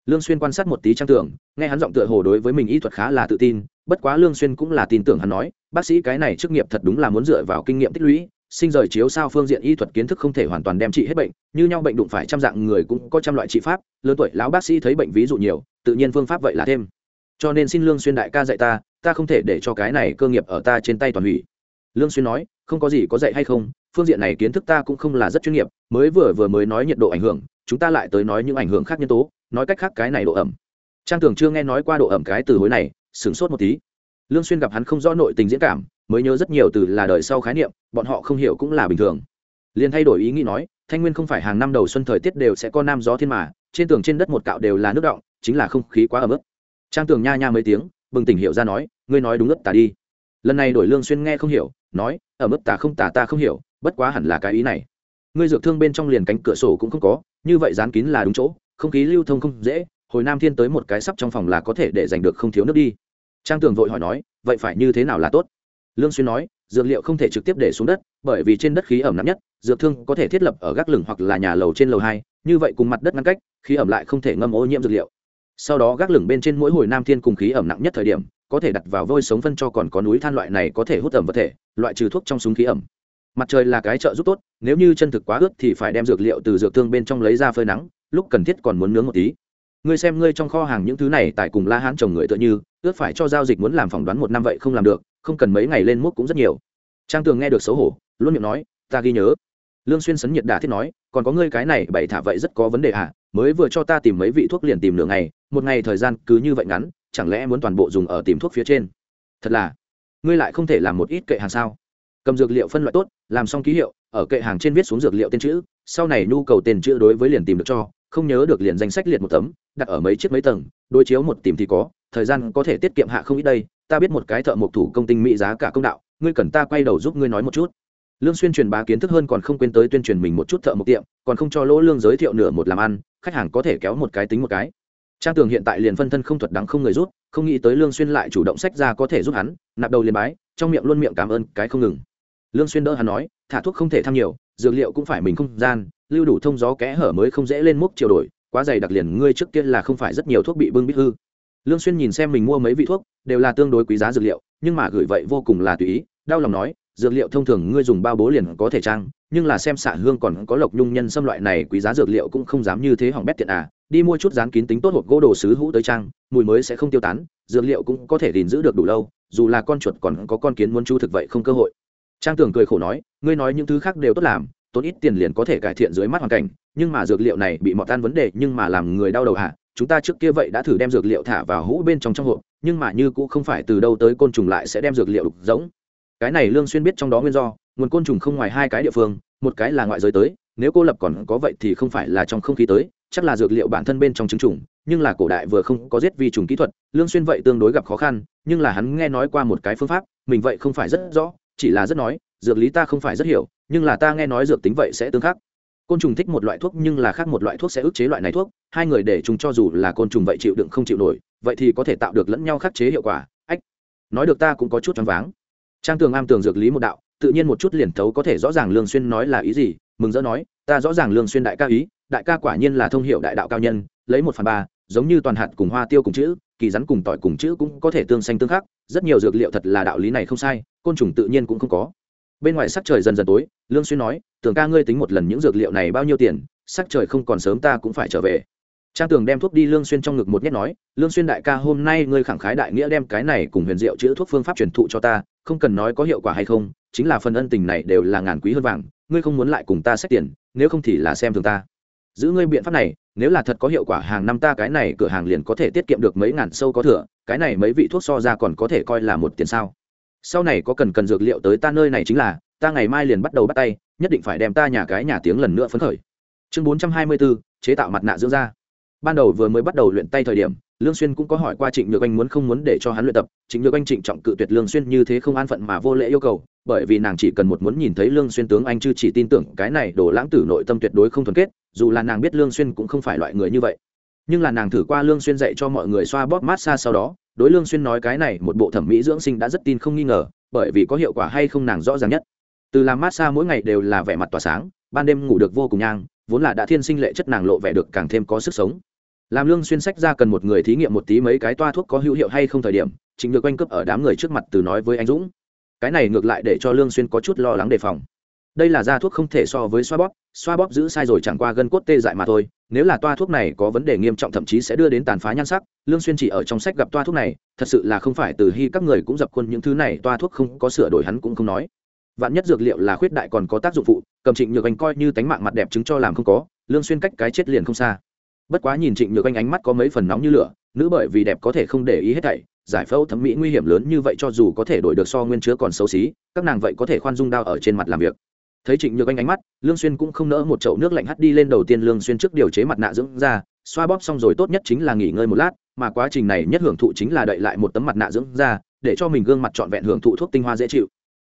Lương xuyên quan sát một tí trang tưởng, nghe hắn giọng tựa hồ đối với mình y thuật khá là tự tin, bất quá lương xuyên cũng là tin tưởng hắn nói, bác sĩ cái này chức nghiệp thật đúng là muốn dựa vào kinh nghiệm tích lũy sinh rời chiếu sao phương diện y thuật kiến thức không thể hoàn toàn đem trị hết bệnh, như nhau bệnh đụng phải trăm dạng người cũng có trăm loại trị pháp, lớn tuổi lão bác sĩ thấy bệnh ví dụ nhiều, tự nhiên phương pháp vậy là thêm. Cho nên xin lương xuyên đại ca dạy ta ta không thể để cho cái này cơ nghiệp ở ta trên tay toàn hủy. Lương xuyên nói, không có gì có dạy hay không, phương diện này kiến thức ta cũng không là rất chuyên nghiệp, mới vừa vừa mới nói nhiệt độ ảnh hưởng, chúng ta lại tới nói những ảnh hưởng khác nhân tố, nói cách khác cái này độ ẩm. Trang tưởng chưa nghe nói qua độ ẩm cái từ hối này, sửng sốt một tí. Lương xuyên gặp hắn không rõ nội tình diễn cảm mới nhớ rất nhiều từ là đời sau khái niệm, bọn họ không hiểu cũng là bình thường. Liền thay đổi ý nghĩ nói, thanh nguyên không phải hàng năm đầu xuân thời tiết đều sẽ có nam gió thiên mà, trên tường trên đất một cạo đều là nước động chính là không khí quá ấm ức. Trang tường nha nha mấy tiếng, bừng tỉnh hiểu ra nói, ngươi nói đúng ức tà đi. Lần này đổi lương xuyên nghe không hiểu, nói ở mức tà không tà ta không hiểu, bất quá hẳn là cái ý này. Ngươi dược thương bên trong liền cánh cửa sổ cũng không có, như vậy dán kín là đúng chỗ, không khí lưu thông không dễ, hồi nam thiên tới một cái sắp trong phòng là có thể để giành được không thiếu nước đi. Trang tường vội hỏi nói, vậy phải như thế nào là tốt? Lương xuyên nói, dược liệu không thể trực tiếp để xuống đất, bởi vì trên đất khí ẩm nặng nhất, dược thương có thể thiết lập ở gác lửng hoặc là nhà lầu trên lầu hai, như vậy cùng mặt đất ngăn cách, khí ẩm lại không thể ngâm ô nhiễm dược liệu. Sau đó gác lửng bên trên mỗi hồi nam thiên cùng khí ẩm nặng nhất thời điểm, có thể đặt vào vôi sống phân cho còn có núi than loại này có thể hút ẩm vật thể, loại trừ thuốc trong súng khí ẩm. Mặt trời là cái trợ giúp tốt, nếu như chân thực quá ướt thì phải đem dược liệu từ dược thương bên trong lấy ra phơi nắng, lúc cần thiết còn muốn nướng một tí ngươi xem ngươi trong kho hàng những thứ này tại cùng la hán chồng người tựa như, ước phải cho giao dịch muốn làm phỏng đoán một năm vậy không làm được, không cần mấy ngày lên múc cũng rất nhiều. Trang tường nghe được xấu hổ, luôn miệng nói, ta ghi nhớ. Lương xuyên sấn nhiệt đà thiết nói, còn có ngươi cái này bày thả vậy rất có vấn đề à mới vừa cho ta tìm mấy vị thuốc liền tìm nửa ngày, một ngày thời gian cứ như vậy ngắn, chẳng lẽ muốn toàn bộ dùng ở tìm thuốc phía trên? Thật là, ngươi lại không thể làm một ít kệ hàng sao? Cầm dược liệu phân loại tốt, làm xong ký hiệu, ở kệ hàng trên viết xuống dược liệu tên chữ, sau này nhu cầu tên chữ đối với liền tìm được cho không nhớ được liền danh sách liệt một tấm, đặt ở mấy chiếc mấy tầng, đối chiếu một tìm thì có, thời gian có thể tiết kiệm hạ không ít đây, ta biết một cái thợ mộc thủ công tinh mỹ giá cả công đạo, ngươi cần ta quay đầu giúp ngươi nói một chút. Lương xuyên truyền bá kiến thức hơn còn không quên tới tuyên truyền mình một chút thợ mộc tiệm, còn không cho lỗ lương giới thiệu nửa một làm ăn, khách hàng có thể kéo một cái tính một cái. Trang tường hiện tại liền phân thân không thuật đắng không người rút, không nghĩ tới lương xuyên lại chủ động sách ra có thể giúp hắn, nạp đầu liền bái, trong miệng luôn miệng cảm ơn, cái không ngừng. Lương xuyên đỡ hắn nói, thả thuốc không thể tham nhiều, dược liệu cũng phải mình không gian lưu đủ thông gió kẽ hở mới không dễ lên mốc chiều đổi, quá dày đặc liền ngươi trước kia là không phải rất nhiều thuốc bị bưng bít hư. Lương xuyên nhìn xem mình mua mấy vị thuốc, đều là tương đối quý giá dược liệu, nhưng mà gửi vậy vô cùng là tùy ý, đau lòng nói, dược liệu thông thường ngươi dùng bao bố liền có thể trang, nhưng là xem xạ hương còn có lộc nhung nhân xâm loại này quý giá dược liệu cũng không dám như thế hỏng bét tiện à đi mua chút dán kín tính tốt hộp gỗ đồ sứ hũ tới trang, mùi mới sẽ không tiêu tán, dược liệu cũng có thể gìn giữ được đủ lâu, dù là con chuột còn có con kiến muốn chu thực vậy không cơ hội. Trang tưởng cười khổ nói, ngươi nói những thứ khác đều tốt làm tốn ít tiền liền có thể cải thiện dưới mắt hoàn cảnh, nhưng mà dược liệu này bị mọt tan vấn đề, nhưng mà làm người đau đầu hạ chúng ta trước kia vậy đã thử đem dược liệu thả vào hũ bên trong trong hộp, nhưng mà như cũng không phải từ đâu tới côn trùng lại sẽ đem dược liệu đục giống cái này lương xuyên biết trong đó nguyên do, nguồn côn trùng không ngoài hai cái địa phương, một cái là ngoại giới tới, nếu cô lập còn có vậy thì không phải là trong không khí tới, chắc là dược liệu bản thân bên trong trứng trùng, nhưng là cổ đại vừa không có giết vi trùng kỹ thuật, lương xuyên vậy tương đối gặp khó khăn, nhưng là hắn nghe nói qua một cái phương pháp, mình vậy không phải rất rõ, chỉ là rất nói, dược lý ta không phải rất hiểu nhưng là ta nghe nói dược tính vậy sẽ tương khắc. Côn trùng thích một loại thuốc nhưng là khác một loại thuốc sẽ ức chế loại này thuốc, hai người để chúng cho dù là côn trùng vậy chịu đựng không chịu nổi, vậy thì có thể tạo được lẫn nhau khắc chế hiệu quả, ách. Nói được ta cũng có chút choáng váng. Trang tường am tường dược lý một đạo, tự nhiên một chút liền thấu có thể rõ ràng lương xuyên nói là ý gì, mừng rỡ nói, ta rõ ràng lương xuyên đại ca ý, đại ca quả nhiên là thông hiểu đại đạo cao nhân, lấy một phần ba, giống như toàn hạt cùng hoa tiêu cùng chữ, kỳ rắn cùng tỏi cùng chữ cũng có thể tương xanh tương khắc, rất nhiều dược liệu thật là đạo lý này không sai, côn trùng tự nhiên cũng không có bên ngoài sắc trời dần dần tối, lương xuyên nói, tưởng ca ngươi tính một lần những dược liệu này bao nhiêu tiền, sắc trời không còn sớm ta cũng phải trở về. Trang tường đem thuốc đi lương xuyên trong ngực một nhét nói, lương xuyên đại ca, hôm nay ngươi khẳng khái đại nghĩa đem cái này cùng huyền diệu chữa thuốc phương pháp truyền thụ cho ta, không cần nói có hiệu quả hay không, chính là phần ân tình này đều là ngàn quý hơn vàng, ngươi không muốn lại cùng ta xét tiền, nếu không thì là xem thường ta. Giữ ngươi biện pháp này, nếu là thật có hiệu quả hàng năm ta cái này cửa hàng liền có thể tiết kiệm được mấy ngàn sâu có thừa, cái này mấy vị thuốc so ra còn có thể coi là một tiền sao? Sau này có cần cần dược liệu tới ta nơi này chính là, ta ngày mai liền bắt đầu bắt tay, nhất định phải đem ta nhà cái nhà tiếng lần nữa phấn khởi. Chương bốn trăm hai mươi bốn chế tạo mặt nạ dưỡng da. Ban đầu vừa mới bắt đầu luyện tay thời điểm, lương xuyên cũng có hỏi qua trịnh nhược anh muốn không muốn để cho hắn luyện tập. Trịnh nhược anh trịnh trọng cự tuyệt lương xuyên như thế không an phận mà vô lễ yêu cầu, bởi vì nàng chỉ cần một muốn nhìn thấy lương xuyên tướng anh chứ chỉ tin tưởng cái này đổ lãng tử nội tâm tuyệt đối không thuần kết, dù là nàng biết lương xuyên cũng không phải loại người như vậy. Nhưng là nàng thử qua lương xuyên dạy cho mọi người xoa bóp mát xa sau đó đối lương xuyên nói cái này, một bộ thẩm mỹ dưỡng sinh đã rất tin không nghi ngờ, bởi vì có hiệu quả hay không nàng rõ ràng nhất. Từ làm massage mỗi ngày đều là vẻ mặt tỏa sáng, ban đêm ngủ được vô cùng nhang, vốn là đã thiên sinh lệ chất nàng lộ vẻ được càng thêm có sức sống. Làm lương xuyên sách ra cần một người thí nghiệm một tí mấy cái toa thuốc có hữu hiệu hay không thời điểm chính được quanh cướp ở đám người trước mặt từ nói với anh dũng. Cái này ngược lại để cho lương xuyên có chút lo lắng đề phòng đây là da thuốc không thể so với xoa bóp xoa bóp giữ sai rồi chẳng qua gân cốt tê dại mà thôi, nếu là toa thuốc này có vấn đề nghiêm trọng thậm chí sẽ đưa đến tàn phá nhan sắc, lương xuyên chỉ ở trong sách gặp toa thuốc này, thật sự là không phải từ hy các người cũng dập khuôn những thứ này, toa thuốc không có sửa đổi hắn cũng không nói. Vạn nhất dược liệu là khuyết đại còn có tác dụng phụ, cầm trịnh nhược anh coi như tánh mạng mặt đẹp chứng cho làm không có, lương xuyên cách cái chết liền không xa. Bất quá nhìn trịnh nhược anh ánh mắt có mấy phần nóng như lửa, nữ bởi vì đẹp có thể không để ý hết thảy, giải phẫu thẩm mỹ nguy hiểm lớn như vậy cho dù có thể đổi được so nguyên chứa còn xấu xí, các nàng vậy có thể khoan dung đao ở trên mặt làm việc thấy trịnh nhược anh ánh mắt, lương xuyên cũng không nỡ một chậu nước lạnh hắt đi lên đầu tiên lương xuyên trước điều chế mặt nạ dưỡng da, xoa bóp xong rồi tốt nhất chính là nghỉ ngơi một lát, mà quá trình này nhất hưởng thụ chính là đậy lại một tấm mặt nạ dưỡng da, để cho mình gương mặt trọn vẹn hưởng thụ thuốc tinh hoa dễ chịu.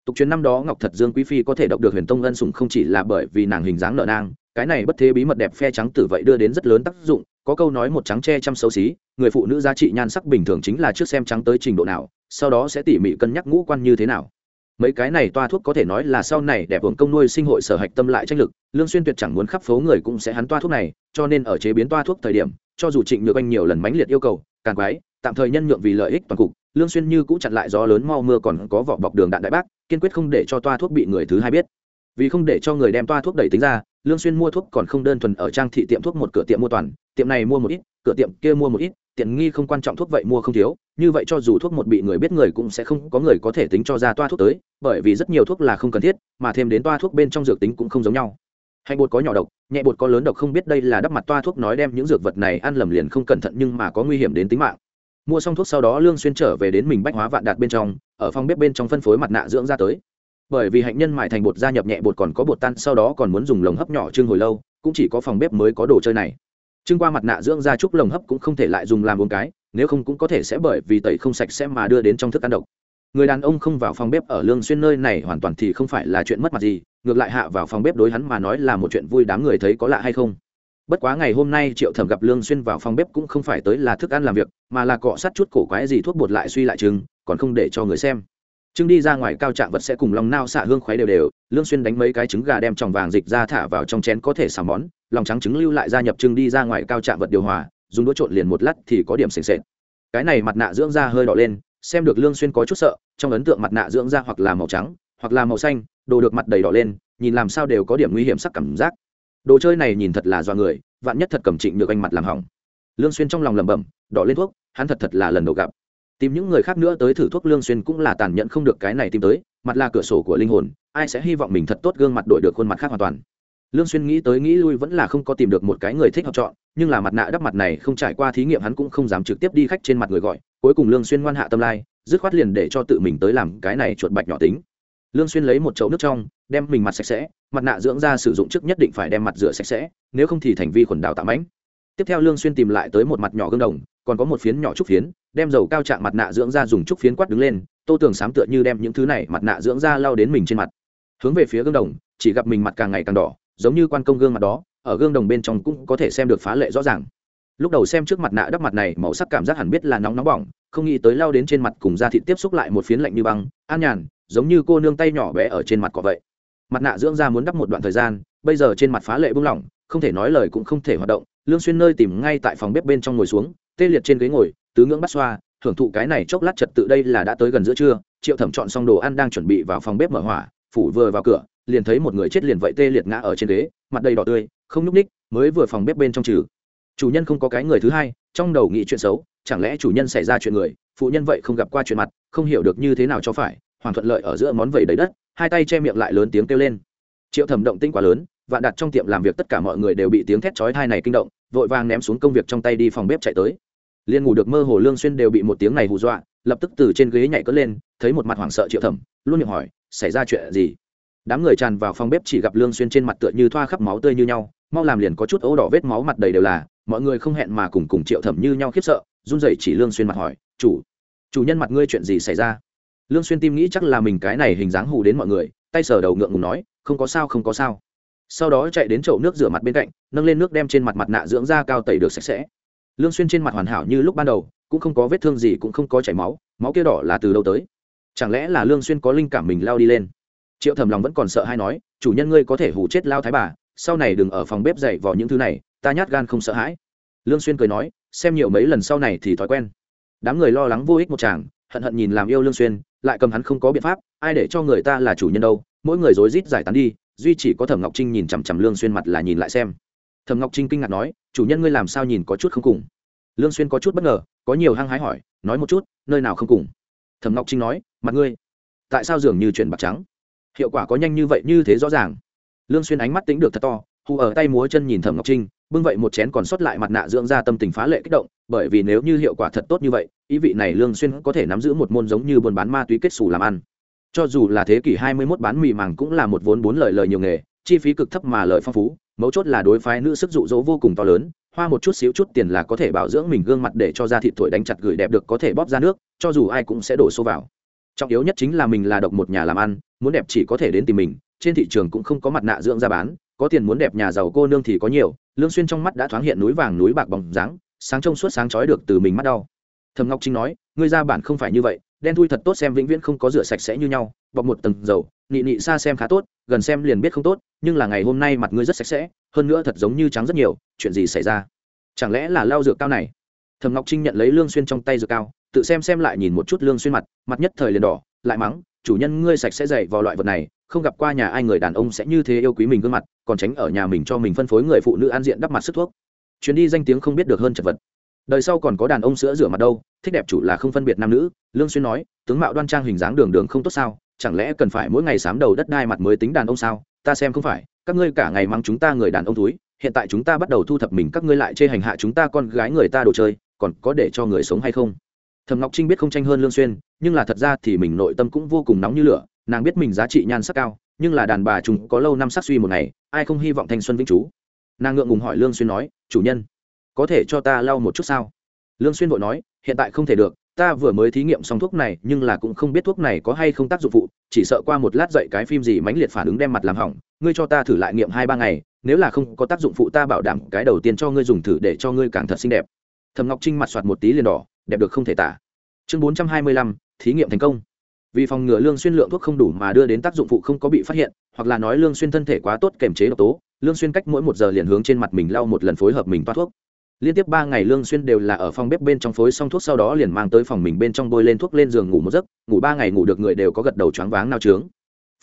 Tục truyền năm đó ngọc thật dương quý phi có thể đọc được huyền tông ân sủng không chỉ là bởi vì nàng hình dáng nở nang, cái này bất thế bí mật đẹp phe trắng tử vậy đưa đến rất lớn tác dụng, có câu nói một trắng che chăm xấu xí, người phụ nữ giá trị nhan sắc bình thường chính là trước xem trắng tới trình độ nào, sau đó sẽ tỉ mỉ cân nhắc ngũ quan như thế nào mấy cái này toa thuốc có thể nói là sau này đẹp hưởng công nuôi sinh hội sở hạch tâm lại tranh lực, lương xuyên tuyệt chẳng muốn khắp phố người cũng sẽ hắn toa thuốc này, cho nên ở chế biến toa thuốc thời điểm, cho dù trịnh nhược anh nhiều lần mãnh liệt yêu cầu, càng quái, tạm thời nhân nhượng vì lợi ích toàn cục, lương xuyên như cũ chặn lại gió lớn mau mưa còn có vỏ bọc đường đạn đại bác, kiên quyết không để cho toa thuốc bị người thứ hai biết. Vì không để cho người đem toa thuốc đẩy tính ra, lương xuyên mua thuốc còn không đơn thuần ở trang thị tiệm thuốc một cửa tiệm mua toàn, tiệm này mua một ít, cửa tiệm kia mua một ít, tiện nghi không quan trọng thuốc vậy mua không thiếu, như vậy cho dù thuốc một bị người biết người cũng sẽ không có người có thể tính cho ra toa thuốc tới bởi vì rất nhiều thuốc là không cần thiết, mà thêm đến toa thuốc bên trong dược tính cũng không giống nhau. Hành bột có nhỏ độc, nhẹ bột có lớn độc không biết đây là đắp mặt toa thuốc nói đem những dược vật này ăn lầm liền không cẩn thận nhưng mà có nguy hiểm đến tính mạng. Mua xong thuốc sau đó lương xuyên trở về đến mình bách hóa vạn đạt bên trong, ở phòng bếp bên trong phân phối mặt nạ dưỡng ra tới. Bởi vì hạnh nhân mại thành bột gia nhập nhẹ bột còn có bột tan, sau đó còn muốn dùng lồng hấp nhỏ trưng hồi lâu, cũng chỉ có phòng bếp mới có đồ chơi này. Trưng qua mặt nạ dưỡng da trúc lồng hấp cũng không thể lại dùng làm uống cái, nếu không cũng có thể sẽ bởi vì tẩy không sạch sẽ mà đưa đến trong thức ăn độc người đàn ông không vào phòng bếp ở lương xuyên nơi này hoàn toàn thì không phải là chuyện mất mặt gì ngược lại hạ vào phòng bếp đối hắn mà nói là một chuyện vui đám người thấy có lạ hay không. Bất quá ngày hôm nay triệu thẩm gặp lương xuyên vào phòng bếp cũng không phải tới là thức ăn làm việc mà là cọ sát chút cổ quái gì thuốc bột lại suy lại trứng, còn không để cho người xem. Trứng đi ra ngoài cao trạng vật sẽ cùng lòng nao xạ hương khoái đều đều lương xuyên đánh mấy cái trứng gà đem tròng vàng dịch ra thả vào trong chén có thể xào món lòng trắng trứng lưu lại gia nhập trứng đi ra ngoài cao trạng vật điều hòa dùng đũa trộn liền một lát thì có điểm sền sệt. Cái này mặt nạ dưỡng da hơi đỏ lên xem được lương xuyên có chút sợ, trong ấn tượng mặt nạ dưỡng da hoặc là màu trắng, hoặc là màu xanh, đồ được mặt đầy đỏ lên, nhìn làm sao đều có điểm nguy hiểm sắc cảm giác. Đồ chơi này nhìn thật là do người, vạn nhất thật cầm trịnh được anh mặt làm hỏng. Lương xuyên trong lòng lẩm bẩm, đỏ lên thuốc, hắn thật thật là lần đầu gặp. Tìm những người khác nữa tới thử thuốc lương xuyên cũng là tàn nhẫn không được cái này tìm tới, mặt là cửa sổ của linh hồn, ai sẽ hy vọng mình thật tốt gương mặt đổi được khuôn mặt khác hoàn toàn lương xuyên nghĩ tới nghĩ lui vẫn là không có tìm được một cái người thích hợp chọn, nhưng là mặt nạ đắp mặt này không trải qua thí nghiệm hắn cũng không dám trực tiếp đi khách trên mặt người gọi, cuối cùng lương xuyên ngoan hạ tâm lai, dứt khoát liền để cho tự mình tới làm cái này chuột bạch nhỏ tính. Lương xuyên lấy một chậu nước trong, đem mình mặt sạch sẽ, mặt nạ dưỡng da sử dụng trước nhất định phải đem mặt rửa sạch sẽ, nếu không thì thành vi khuẩn đào tạm ánh tiếp theo lương xuyên tìm lại tới một mặt nhỏ gương đồng, còn có một phiến nhỏ trúc phiến, đem dầu cao trạng mặt nạ dưỡng da dùng trúc phiến quát đứng lên, tô tường sám tựa như đem những thứ này mặt nạ dưỡng da lau đến mình trên mặt. Hướng về phía gương đồng, chỉ gặp mình mặt càng ngày càng đỏ giống như quan công gương mặt đó, ở gương đồng bên trong cũng có thể xem được phá lệ rõ ràng. Lúc đầu xem trước mặt nạ đắp mặt này, màu sắc cảm giác hẳn biết là nóng nóng bỏng, không nghĩ tới lao đến trên mặt cùng da thịt tiếp xúc lại một phiến lạnh như băng, an nhàn, giống như cô nương tay nhỏ bé ở trên mặt cỏ vậy. Mặt nạ dưỡng da muốn đắp một đoạn thời gian, bây giờ trên mặt phá lệ bung lỏng, không thể nói lời cũng không thể hoạt động, lương xuyên nơi tìm ngay tại phòng bếp bên trong ngồi xuống, tê liệt trên ghế ngồi, tứ ngưỡng bắt xoa, thưởng thụ cái này chốc lát trật tự đây là đã tới gần giữa trưa, triệu thẩm chọn xong đồ ăn đang chuẩn bị vào phòng bếp mở hỏa, phủ vừa vào cửa liền thấy một người chết liền vậy tê liệt ngã ở trên ghế, mặt đầy đỏ tươi, không nhúc ních mới vừa phòng bếp bên trong trừ. Chủ nhân không có cái người thứ hai, trong đầu nghĩ chuyện xấu, chẳng lẽ chủ nhân xảy ra chuyện người, phụ nhân vậy không gặp qua chuyện mặt, không hiểu được như thế nào cho phải hoàn thuận lợi ở giữa món vẩy đầy đất, hai tay che miệng lại lớn tiếng kêu lên. Triệu thẩm động tinh quá lớn, vạn đặt trong tiệm làm việc tất cả mọi người đều bị tiếng thét chói thai này kinh động, vội vàng ném xuống công việc trong tay đi phòng bếp chạy tới. Liên ngủ được mơ hồ lương xuyên đều bị một tiếng này hù dọa, lập tức từ trên ghế nhảy cất lên, thấy một mặt hoảng sợ triệu thẩm, luôn miệng hỏi, xảy ra chuyện gì? Đám người tràn vào phòng bếp chỉ gặp lương xuyên trên mặt tựa như thoa khắp máu tươi như nhau mau làm liền có chút ố đỏ vết máu mặt đầy đều là mọi người không hẹn mà cùng cùng triệu thẩm như nhau khiếp sợ run rẩy chỉ lương xuyên mặt hỏi chủ chủ nhân mặt ngươi chuyện gì xảy ra lương xuyên tim nghĩ chắc là mình cái này hình dáng hù đến mọi người tay sờ đầu ngượng ngùng nói không có sao không có sao sau đó chạy đến chậu nước rửa mặt bên cạnh nâng lên nước đem trên mặt mặt nạ dưỡng da cao tẩy được sạch sẽ lương xuyên trên mặt hoàn hảo như lúc ban đầu cũng không có vết thương gì cũng không có chảy máu máu kia đỏ là từ đâu tới chẳng lẽ là lương xuyên có linh cảm mình lao đi lên triệu thầm lòng vẫn còn sợ hay nói, chủ nhân ngươi có thể hù chết lao thái bà, sau này đừng ở phòng bếp dậy vào những thứ này, ta nhát gan không sợ hãi. Lương xuyên cười nói, xem nhiều mấy lần sau này thì thói quen. Đám người lo lắng vô ích một chàng hận hận nhìn làm yêu lương xuyên, lại cầm hắn không có biện pháp, ai để cho người ta là chủ nhân đâu, mỗi người rối rít giải tán đi, duy chỉ có thẩm ngọc trinh nhìn chằm chằm lương xuyên mặt là nhìn lại xem. Thẩm ngọc trinh kinh ngạc nói, chủ nhân ngươi làm sao nhìn có chút không cùng? Lương xuyên có chút bất ngờ, có nhiều hăng hái hỏi, nói một chút, nơi nào không cùng? Thẩm ngọc trinh nói, mặt ngươi, tại sao dường như chuyện bạc trắng? Hiệu quả có nhanh như vậy như thế rõ ràng. Lương xuyên ánh mắt tính được thật to, hù ở tay múa chân nhìn thẩm ngọc trinh, bưng vậy một chén còn sót lại mặt nạ dưỡng ra tâm tình phá lệ kích động, bởi vì nếu như hiệu quả thật tốt như vậy, ý vị này lương xuyên có thể nắm giữ một môn giống như buôn bán ma túy kết xù làm ăn. Cho dù là thế kỷ 21 bán mì màng cũng là một vốn bốn lời lời nhiều nghề, chi phí cực thấp mà lợi phong phú, mấu chốt là đối phái nữ sức dụ dỗ vô cùng to lớn, hoa một chút xíu chút tiền là có thể bảo dưỡng mình gương mặt để cho da thịt thổi đánh chặt gửi đẹp được có thể bóp ra nước, cho dù ai cũng sẽ đổ số vào trọng yếu nhất chính là mình là độc một nhà làm ăn, muốn đẹp chỉ có thể đến tìm mình, trên thị trường cũng không có mặt nạ dưỡng ra bán, có tiền muốn đẹp nhà giàu cô nương thì có nhiều, lương xuyên trong mắt đã thoáng hiện núi vàng núi bạc bóng dáng, sáng trông suốt sáng chói được từ mình mắt đau. Thầm ngọc trinh nói, ngươi ra bản không phải như vậy, đen thui thật tốt xem vĩnh viễn không có rửa sạch sẽ như nhau, bọc một tầng dầu, nị nị xa xem khá tốt, gần xem liền biết không tốt, nhưng là ngày hôm nay mặt ngươi rất sạch sẽ, hơn nữa thật giống như trắng rất nhiều, chuyện gì xảy ra? Chẳng lẽ là lau dược cao này? Thầm ngọc trinh nhận lấy lương xuyên trong tay dược cao tự xem xem lại nhìn một chút lương xuyên mặt mặt nhất thời liền đỏ, lại mắng, chủ nhân, ngươi sạch sẽ dậy vào loại vật này, không gặp qua nhà ai người đàn ông sẽ như thế yêu quý mình gương mặt, còn tránh ở nhà mình cho mình phân phối người phụ nữ an diện đắp mặt sức thuốc. Chuyến đi danh tiếng không biết được hơn chật vật. Đời sau còn có đàn ông sữa rửa mặt đâu, thích đẹp chủ là không phân biệt nam nữ, lương xuyên nói, tướng mạo đoan trang hình dáng đường đường không tốt sao, chẳng lẽ cần phải mỗi ngày sám đầu đất đai mặt mới tính đàn ông sao? Ta xem không phải, các ngươi cả ngày mang chúng ta người đàn ông túi hiện tại chúng ta bắt đầu thu thập mình, các ngươi lại chê hành hạ chúng ta con gái người ta đồ chơi, còn có để cho người sống hay không? Thầm ngọc trinh biết không tranh hơn lương xuyên, nhưng là thật ra thì mình nội tâm cũng vô cùng nóng như lửa, nàng biết mình giá trị nhan sắc cao, nhưng là đàn bà chúng có lâu năm sắc suy một ngày, ai không hy vọng thanh xuân vĩnh chú nàng ngượng ngùng hỏi lương xuyên nói, chủ nhân, có thể cho ta lau một chút sao? Lương xuyên vội nói, hiện tại không thể được, ta vừa mới thí nghiệm xong thuốc này, nhưng là cũng không biết thuốc này có hay không tác dụng phụ, chỉ sợ qua một lát dậy cái phim gì mãnh liệt phản ứng đem mặt làm hỏng, ngươi cho ta thử lại nghiệm hai ba ngày, nếu là không có tác dụng phụ ta bảo đảm cái đầu tiên cho ngươi dùng thử để cho ngươi càng thật xinh đẹp thầm ngọc trinh mặt soạt một tí liền đỏ, đẹp được không thể tả. Chương bốn trăm hai mươi lăm, thí nghiệm thành công. Vì phòng ngừa lương xuyên lượng thuốc không đủ mà đưa đến tác dụng phụ không có bị phát hiện, hoặc là nói lương xuyên thân thể quá tốt kềm chế độc tố, lương xuyên cách mỗi một giờ liền hướng trên mặt mình lau một lần phối hợp mình toát thuốc. Liên tiếp ba ngày lương xuyên đều là ở phòng bếp bên trong phối xong thuốc sau đó liền mang tới phòng mình bên trong bôi lên thuốc lên giường ngủ một giấc, ngủ ba ngày ngủ được người đều có gật đầu choáng váng nao trướng.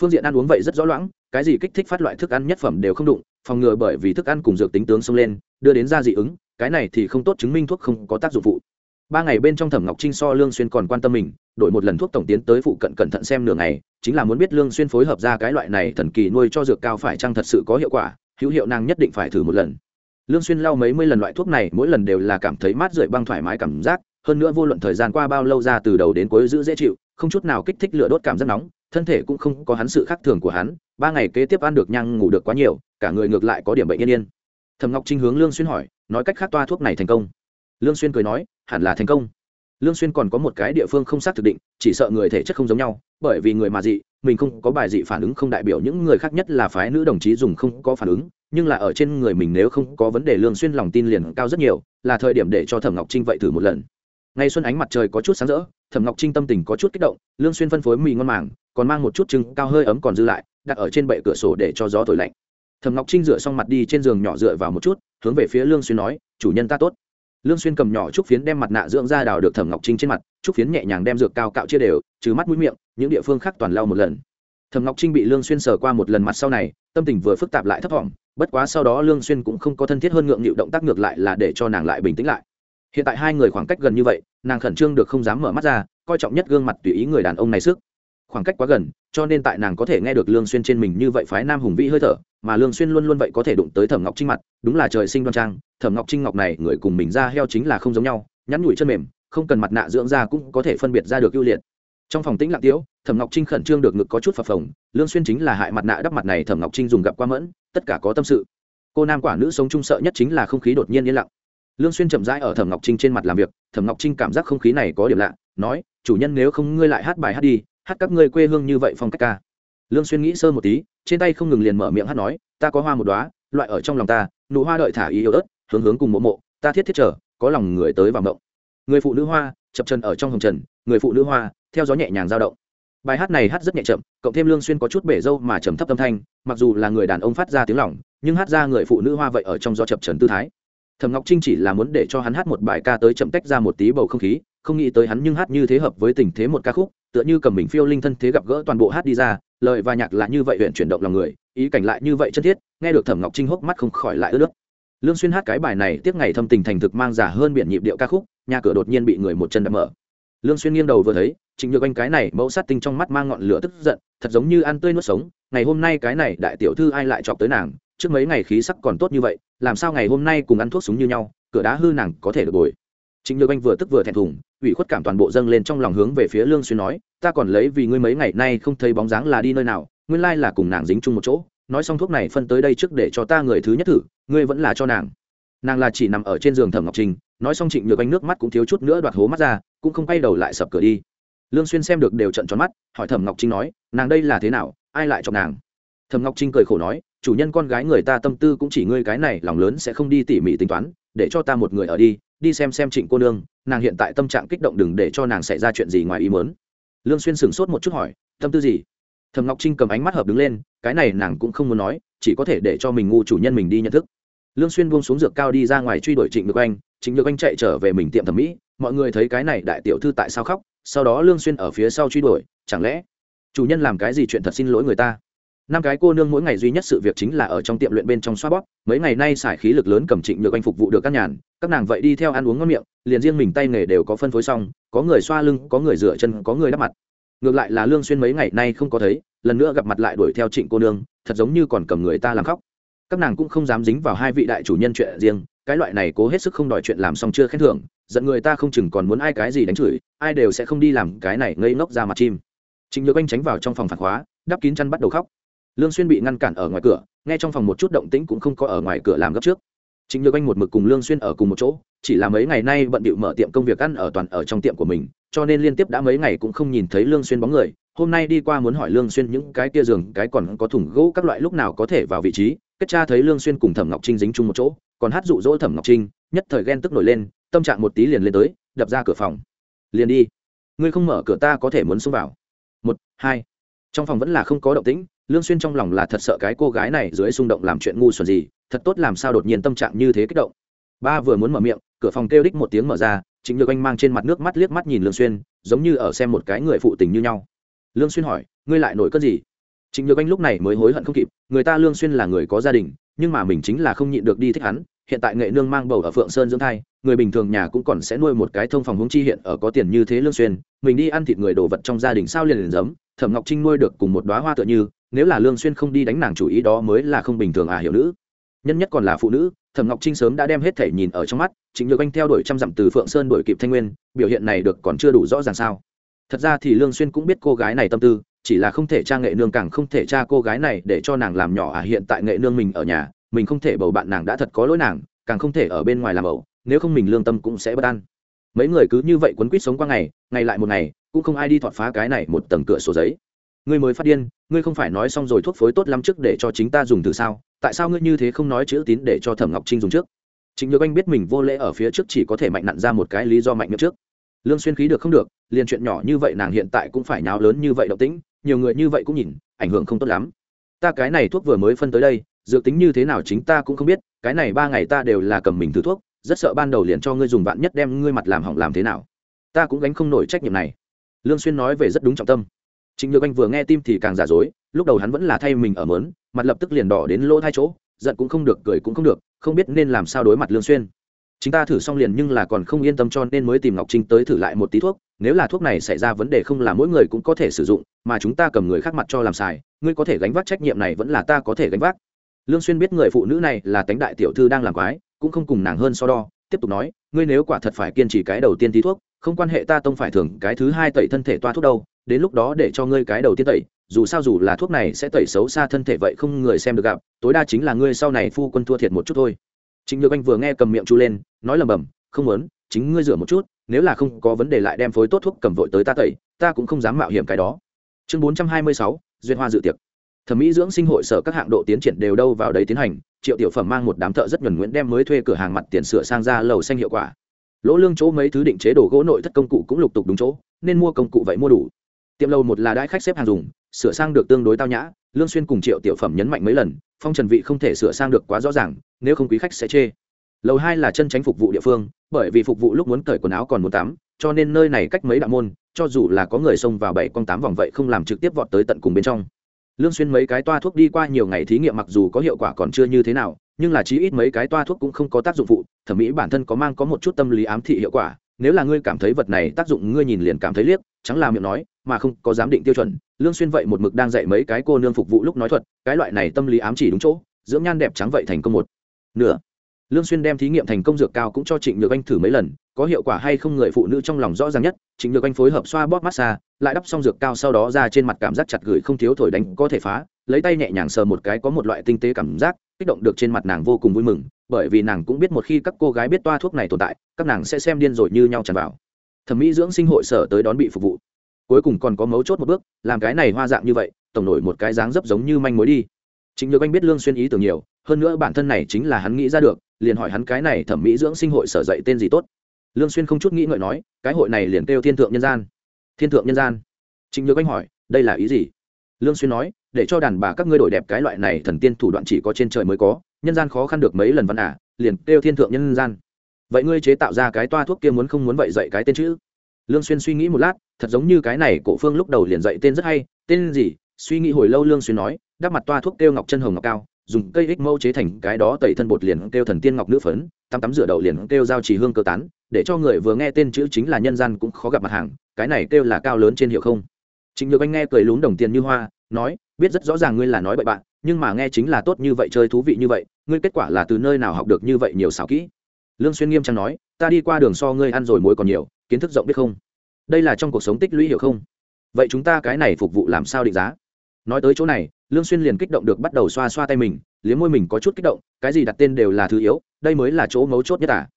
Phương diện ăn uống vậy rất rõ loãng, cái gì kích thích phát loại thức ăn nhất phẩm đều không đụng, phòng ngừa bởi vì thức ăn cùng dược tính tướng xông lên, đưa đến ra dị ứng cái này thì không tốt chứng minh thuốc không có tác dụng phụ. Ba ngày bên trong thẩm ngọc trinh so lương xuyên còn quan tâm mình, đổi một lần thuốc tổng tiến tới phụ cận cẩn thận xem nửa ngày, chính là muốn biết lương xuyên phối hợp ra cái loại này thần kỳ nuôi cho dược cao phải chăng thật sự có hiệu quả, hữu hiệu nàng nhất định phải thử một lần. Lương xuyên lau mấy mươi lần loại thuốc này, mỗi lần đều là cảm thấy mát rượi băng thoải mái cảm giác, hơn nữa vô luận thời gian qua bao lâu ra từ đầu đến cuối giữ dễ chịu, không chút nào kích thích lửa đốt cảm giác nóng, thân thể cũng không có hắn sự khác thường của hắn, ba ngày kế tiếp ăn được nhang ngủ được quá nhiều, cả người ngược lại có điểm bệnh yên yên. Thẩm ngọc trinh hướng lương xuyên hỏi nói cách khác toa thuốc này thành công. Lương xuyên cười nói, hẳn là thành công. Lương xuyên còn có một cái địa phương không xác thực định, chỉ sợ người thể chất không giống nhau, bởi vì người mà dị, mình không có bài dị phản ứng không đại biểu những người khác nhất là phái nữ đồng chí dùng không có phản ứng, nhưng là ở trên người mình nếu không có vấn đề lương xuyên lòng tin liền cao rất nhiều, là thời điểm để cho thẩm ngọc trinh vậy thử một lần. Ngày xuân ánh mặt trời có chút sáng rỡ, thẩm ngọc trinh tâm tình có chút kích động, lương xuyên phân phối mì ngon màng, còn mang một chút trứng cao hơi ấm còn dư lại, đặt ở trên bệ cửa sổ để cho gió thổi lạnh. Thẩm ngọc trinh rửa xong mặt đi trên giường nhỏ dựa vào một chút hướng về phía lương xuyên nói, chủ nhân ta tốt. Lương xuyên cầm nhỏ trúc phiến đem mặt nạ dưỡng da đào được thẩm ngọc trinh trên mặt, trúc phiến nhẹ nhàng đem dược cao cạo chia đều, trừ mắt mũi miệng, những địa phương khác toàn lau một lần. Thẩm ngọc trinh bị lương xuyên sờ qua một lần mặt sau này, tâm tình vừa phức tạp lại thấp thỏm, bất quá sau đó lương xuyên cũng không có thân thiết hơn ngượng nghịu động tác ngược lại là để cho nàng lại bình tĩnh lại. Hiện tại hai người khoảng cách gần như vậy, nàng khẩn trương được không dám mở mắt ra, coi trọng nhất gương mặt tùy ý người đàn ông này sức khoảng cách quá gần, cho nên tại nàng có thể nghe được lương xuyên trên mình như vậy phái nam hùng vĩ hơi thở, mà lương xuyên luôn luôn vậy có thể đụng tới thẩm ngọc trinh mặt, đúng là trời sinh đoan trang, thẩm ngọc trinh ngọc này người cùng mình ra heo chính là không giống nhau, nhắn nhủi chân mềm, không cần mặt nạ dưỡng da cũng có thể phân biệt ra được ưu liệt. Trong phòng tĩnh lặng tiếu, thẩm ngọc trinh khẩn trương được ngực có chút phập phồng, lương xuyên chính là hại mặt nạ đắp mặt này thẩm ngọc trinh dùng gặp qua mẫn, tất cả có tâm sự. Cô nam quả nữ sống chung sợ nhất chính là không khí đột nhiên yên lặng. Lương xuyên chậm rãi ở thẩm ngọc trinh trên mặt làm việc, thẩm ngọc trinh cảm giác không khí này có điểm lạ, nói, chủ nhân nếu không ngươi lại hát bài hát đi hát các ngươi quê hương như vậy phong cách ca. Lương xuyên nghĩ sơ một tí, trên tay không ngừng liền mở miệng hát nói, ta có hoa một đóa, loại ở trong lòng ta, nụ hoa đợi thả ý yêu ớt, hướng hướng cùng mộ mộ, ta thiết thiết chờ, có lòng người tới vào mộng. Người phụ nữ hoa, chập chân ở trong hồng trần, người phụ nữ hoa, theo gió nhẹ nhàng dao động. Bài hát này hát rất nhẹ chậm, cộng thêm lương xuyên có chút bể dâu mà trầm thấp âm thanh, mặc dù là người đàn ông phát ra tiếng lòng, nhưng hát ra người phụ nữ hoa vậy ở trong gió chập trần tư thái. Thẩm ngọc trinh chỉ là muốn để cho hắn hát một bài ca tới chậm tách ra một tí bầu không khí, không nghĩ tới hắn nhưng hát như thế hợp với tình thế một ca khúc tựa như cầm mình phiêu linh thân thế gặp gỡ toàn bộ hát đi ra, lời và nhạc là như vậy huyện chuyển động lòng người, ý cảnh lại như vậy chân thiết, nghe được thẩm ngọc trinh hốc mắt không khỏi lại ướt nước. Lương xuyên hát cái bài này tiếc ngày thâm tình thành thực mang giả hơn biển nhịp điệu ca khúc, nhà cửa đột nhiên bị người một chân đập mở. Lương xuyên nghiêng đầu vừa thấy, trịnh nhược anh cái này mẫu sát tinh trong mắt mang ngọn lửa tức giận, thật giống như ăn tươi nuốt sống, ngày hôm nay cái này đại tiểu thư ai lại chọc tới nàng, trước mấy ngày khí sắc còn tốt như vậy, làm sao ngày hôm nay cùng ăn thuốc súng như nhau, cửa đá hư nàng có thể được bồi. Trịnh nhược anh vừa tức vừa thẹn thùng ủy khuất cảm toàn bộ dâng lên trong lòng hướng về phía lương xuyên nói, ta còn lấy vì ngươi mấy ngày nay không thấy bóng dáng là đi nơi nào, nguyên lai là cùng nàng dính chung một chỗ, nói xong thuốc này phân tới đây trước để cho ta người thứ nhất thử, ngươi vẫn là cho nàng. Nàng là chỉ nằm ở trên giường thẩm ngọc trinh nói xong trịnh nhược anh nước mắt cũng thiếu chút nữa đoạt hố mắt ra, cũng không quay đầu lại sập cửa đi. Lương xuyên xem được đều trận tròn mắt, hỏi thẩm ngọc trinh nói, nàng đây là thế nào, ai lại cho nàng? Thẩm ngọc trinh cười khổ nói, chủ nhân con gái người ta tâm tư cũng chỉ ngươi cái này, lòng lớn sẽ không đi tỉ mỉ tính toán, để cho ta một người ở đi đi xem xem trịnh cô nương, nàng hiện tại tâm trạng kích động đừng để cho nàng xảy ra chuyện gì ngoài ý muốn. Lương xuyên sửng sốt một chút hỏi, tâm tư gì? Thẩm ngọc trinh cầm ánh mắt hợp đứng lên, cái này nàng cũng không muốn nói, chỉ có thể để cho mình ngu chủ nhân mình đi nhận thức. Lương xuyên buông xuống dược cao đi ra ngoài truy đuổi trịnh nhược anh, trịnh nhược anh chạy trở về mình tiệm thẩm mỹ, mọi người thấy cái này đại tiểu thư tại sao khóc, sau đó lương xuyên ở phía sau truy đuổi, chẳng lẽ chủ nhân làm cái gì chuyện thật xin lỗi người ta? Năm cái cô nương mỗi ngày duy nhất sự việc chính là ở trong tiệm luyện bên trong xoa bóp. Mấy ngày nay xài khí lực lớn cầm trịnh được anh phục vụ được các nhàn. Các nàng vậy đi theo ăn uống ngon miệng, liền riêng mình tay nghề đều có phân phối xong, có người xoa lưng, có người rửa chân, có người đắp mặt. Ngược lại là lương xuyên mấy ngày nay không có thấy, lần nữa gặp mặt lại đuổi theo trịnh cô nương, thật giống như còn cầm người ta làm khóc. Các nàng cũng không dám dính vào hai vị đại chủ nhân chuyện riêng, cái loại này cố hết sức không đòi chuyện làm xong chưa khen thưởng, giận người ta không chừng còn muốn ai cái gì đánh chửi, ai đều sẽ không đi làm cái này ngây ngốc ra mặt chim. Trịnh nhược anh tránh vào trong phòng phản khóa, đắp kín chăn bắt đầu khóc lương xuyên bị ngăn cản ở ngoài cửa, nghe trong phòng một chút động tĩnh cũng không có ở ngoài cửa làm gấp trước. Chính nhược anh một mực cùng lương xuyên ở cùng một chỗ, chỉ là mấy ngày nay bận bịu mở tiệm công việc ăn ở toàn ở trong tiệm của mình, cho nên liên tiếp đã mấy ngày cũng không nhìn thấy lương xuyên bóng người. Hôm nay đi qua muốn hỏi lương xuyên những cái kia giường, cái còn có thùng gỗ các loại lúc nào có thể vào vị trí. Kết tra thấy lương xuyên cùng thẩm ngọc trinh dính chung một chỗ, còn hát dụ dỗ thẩm ngọc trinh, nhất thời ghen tức nổi lên, tâm trạng một tí liền lên tới, đập ra cửa phòng. Liền đi. Ngươi không mở cửa ta có thể muốn xông vào. Một, hai. Trong phòng vẫn là không có động tĩnh lương xuyên trong lòng là thật sợ cái cô gái này dưới xung động làm chuyện ngu xuẩn gì, thật tốt làm sao đột nhiên tâm trạng như thế kích động. Ba vừa muốn mở miệng, cửa phòng kêu đích một tiếng mở ra chính nhược anh mang trên mặt nước mắt liếc mắt nhìn lương xuyên, giống như ở xem một cái người phụ tình như nhau. Lương xuyên hỏi, ngươi lại nổi cơn gì? Chính nhược anh lúc này mới hối hận không kịp, người ta lương xuyên là người có gia đình, nhưng mà mình chính là không nhịn được đi thích hắn, hiện tại nghệ nương mang bầu ở phượng sơn dưỡng thai, người bình thường nhà cũng còn sẽ nuôi một cái thông phòng hướng chi hiện ở có tiền như thế lương xuyên, mình đi ăn thịt người đồ vật trong gia đình sao liền liền giấm, thẩm ngọc trinh nuôi được cùng một đóa hoa tựa như nếu là lương xuyên không đi đánh nàng chủ ý đó mới là không bình thường à hiểu nữ. Nhân nhất còn là phụ nữ, thẩm ngọc trinh sớm đã đem hết thể nhìn ở trong mắt chính nhược anh theo đuổi trăm dặm từ phượng sơn đuổi kịp thanh nguyên, biểu hiện này được còn chưa đủ rõ ràng sao. Thật ra thì lương xuyên cũng biết cô gái này tâm tư, chỉ là không thể cha nghệ nương càng không thể cha cô gái này để cho nàng làm nhỏ à hiện tại nghệ nương mình ở nhà, mình không thể bầu bạn nàng đã thật có lỗi nàng, càng không thể ở bên ngoài làm bầu nếu không mình lương tâm cũng sẽ bất an. Mấy người cứ như vậy quấn quýt sống qua ngày ngày lại một ngày, cũng không ai đi thọt phá cái này một tầng cửa sổ giấy ngươi mới phát điên, ngươi không phải nói xong rồi thuốc phối tốt lắm trước để cho chính ta dùng từ sao? Tại sao ngươi như thế không nói chữ tín để cho thẩm ngọc trinh dùng trước? Chính nhược anh biết mình vô lễ ở phía trước chỉ có thể mạnh nặn ra một cái lý do mạnh nhất trước. Lương xuyên khí được không được, liền chuyện nhỏ như vậy nàng hiện tại cũng phải nháo lớn như vậy động tĩnh, nhiều người như vậy cũng nhìn, ảnh hưởng không tốt lắm. Ta cái này thuốc vừa mới phân tới đây, dược tính như thế nào chính ta cũng không biết, cái này ba ngày ta đều là cầm mình thử thuốc, rất sợ ban đầu liền cho ngươi dùng vạn nhất đem ngươi mặt làm hỏng làm thế nào. Ta cũng gánh không nổi trách nhiệm này. Lương xuyên nói về rất đúng trọng tâm. Trịnh Nhược Anh vừa nghe tim thì càng giả dối, lúc đầu hắn vẫn là thay mình ở mớn, mặt lập tức liền đỏ đến lỗ hai chỗ, giận cũng không được, cười cũng không được, không biết nên làm sao đối mặt Lương Xuyên. Chúng ta thử xong liền nhưng là còn không yên tâm cho nên mới tìm Ngọc Trinh tới thử lại một tí thuốc, nếu là thuốc này xảy ra vấn đề không là mỗi người cũng có thể sử dụng, mà chúng ta cầm người khác mặt cho làm xài, ngươi có thể gánh vác trách nhiệm này vẫn là ta có thể gánh vác. Lương Xuyên biết người phụ nữ này là tánh đại tiểu thư đang làm quái, cũng không cùng nàng hơn so đo, tiếp tục nói, ngươi nếu quả thật phải kiên trì cái đầu tiên tí thuốc, không quan hệ ta tông phải thưởng cái thứ hai tẩy thân thể toa thuốc đâu, đến lúc đó để cho ngươi cái đầu tiên tẩy, dù sao dù là thuốc này sẽ tẩy xấu xa thân thể vậy không người xem được gặp, tối đa chính là ngươi sau này phu quân thua thiệt một chút thôi. Chính nhược anh vừa nghe cầm miệng chu lên, nói lầm bầm không muốn, chính ngươi rửa một chút, nếu là không có vấn đề lại đem phối tốt thuốc cầm vội tới ta tẩy, ta cũng không dám mạo hiểm cái đó. Chương bốn trăm hai mươi sáu, duyên hoa dự tiệc. Thẩm mỹ dưỡng sinh hội sở các hạng độ tiến triển đều đâu vào đấy tiến hành, triệu tiểu phẩm mang một đám thợ rất nhuẩn nguyễn đem mới thuê cửa hàng mặt tiền sửa sang ra lầu xanh hiệu quả. Lỗ lương chỗ mấy thứ định chế đồ gỗ nội thất công cụ cũng lục tục đúng chỗ, nên mua công cụ vậy mua đủ tiệm lâu một là đãi khách xếp hàng dùng, sửa sang được tương đối tao nhã, lương xuyên cùng triệu tiểu phẩm nhấn mạnh mấy lần, phong trần vị không thể sửa sang được quá rõ ràng, nếu không quý khách sẽ chê. Lầu hai là chân tránh phục vụ địa phương, bởi vì phục vụ lúc muốn cởi quần áo còn muốn tắm, cho nên nơi này cách mấy đạo môn, cho dù là có người xông vào bảy con tám vòng vậy không làm trực tiếp vọt tới tận cùng bên trong. Lương xuyên mấy cái toa thuốc đi qua nhiều ngày thí nghiệm mặc dù có hiệu quả còn chưa như thế nào, nhưng là chí ít mấy cái toa thuốc cũng không có tác dụng phụ, thẩm mỹ bản thân có mang có một chút tâm lý ám thị hiệu quả nếu là ngươi cảm thấy vật này tác dụng ngươi nhìn liền cảm thấy liếc chẳng là miệng nói, mà không có giám định tiêu chuẩn, lương xuyên vậy một mực đang dạy mấy cái cô nương phục vụ lúc nói thuật, cái loại này tâm lý ám chỉ đúng chỗ, dưỡng nhan đẹp trắng vậy thành công một nửa. Lương xuyên đem thí nghiệm thành công dược cao cũng cho trịnh nhược anh thử mấy lần, có hiệu quả hay không người phụ nữ trong lòng rõ ràng nhất, trịnh nhược anh phối hợp xoa bóp massage lại đắp xong dược cao sau đó ra trên mặt cảm giác chặt gửi không thiếu thổi đánh có thể phá, lấy tay nhẹ nhàng sờ một cái có một loại tinh tế cảm giác kích động được trên mặt nàng vô cùng vui mừng, bởi vì nàng cũng biết một khi các cô gái biết toa thuốc này tồn tại, các nàng sẽ xem điên rồi như nhau tràn vào. Thẩm mỹ dưỡng sinh hội sở tới đón bị phục vụ. Cuối cùng còn có mấu chốt một bước, làm cái này hoa dạng như vậy, tổng nổi một cái dáng dấp giống như manh mối đi. Chính nhược anh biết lương xuyên ý tưởng nhiều, hơn nữa bản thân này chính là hắn nghĩ ra được, liền hỏi hắn cái này thẩm mỹ dưỡng sinh hội sở dạy tên gì tốt. Lương xuyên không chút nghĩ ngợi nói, cái hội này liền kêu thiên thượng nhân gian. Thiên thượng nhân gian. Chính nhược anh hỏi, đây là ý gì? Lương xuyên nói để cho đàn bà các ngươi đổi đẹp cái loại này thần tiên thủ đoạn chỉ có trên trời mới có nhân gian khó khăn được mấy lần văn à, liền kêu thiên thượng nhân gian. Vậy ngươi chế tạo ra cái toa thuốc kia muốn không muốn vậy dạy cái tên chữ? Lương xuyên suy nghĩ một lát thật giống như cái này cổ phương lúc đầu liền dạy tên rất hay tên gì? Suy nghĩ hồi lâu lương xuyên nói đắp mặt toa thuốc kêu ngọc chân hồng ngọc cao dùng cây ích mâu chế thành cái đó tẩy thân bột liền kêu thần tiên ngọc nữ phấn tắm tắm rửa đầu liền kêu giao trì hương cơ tán để cho người vừa nghe tên chữ chính là nhân gian cũng khó gặp mặt hàng cái này kêu là cao lớn trên hiệu không. Trịnh Nhược Anh nghe cười lún đồng tiền như hoa, nói, biết rất rõ ràng ngươi là nói bậy bạn, nhưng mà nghe chính là tốt như vậy chơi thú vị như vậy, ngươi kết quả là từ nơi nào học được như vậy nhiều xảo kỹ. Lương Xuyên nghiêm trang nói, ta đi qua đường so ngươi ăn rồi muối còn nhiều, kiến thức rộng biết không? Đây là trong cuộc sống tích lũy hiểu không? Vậy chúng ta cái này phục vụ làm sao định giá? Nói tới chỗ này, Lương Xuyên liền kích động được bắt đầu xoa xoa tay mình, liếm môi mình có chút kích động, cái gì đặt tên đều là thứ yếu, đây mới là chỗ mấu chốt nhất à.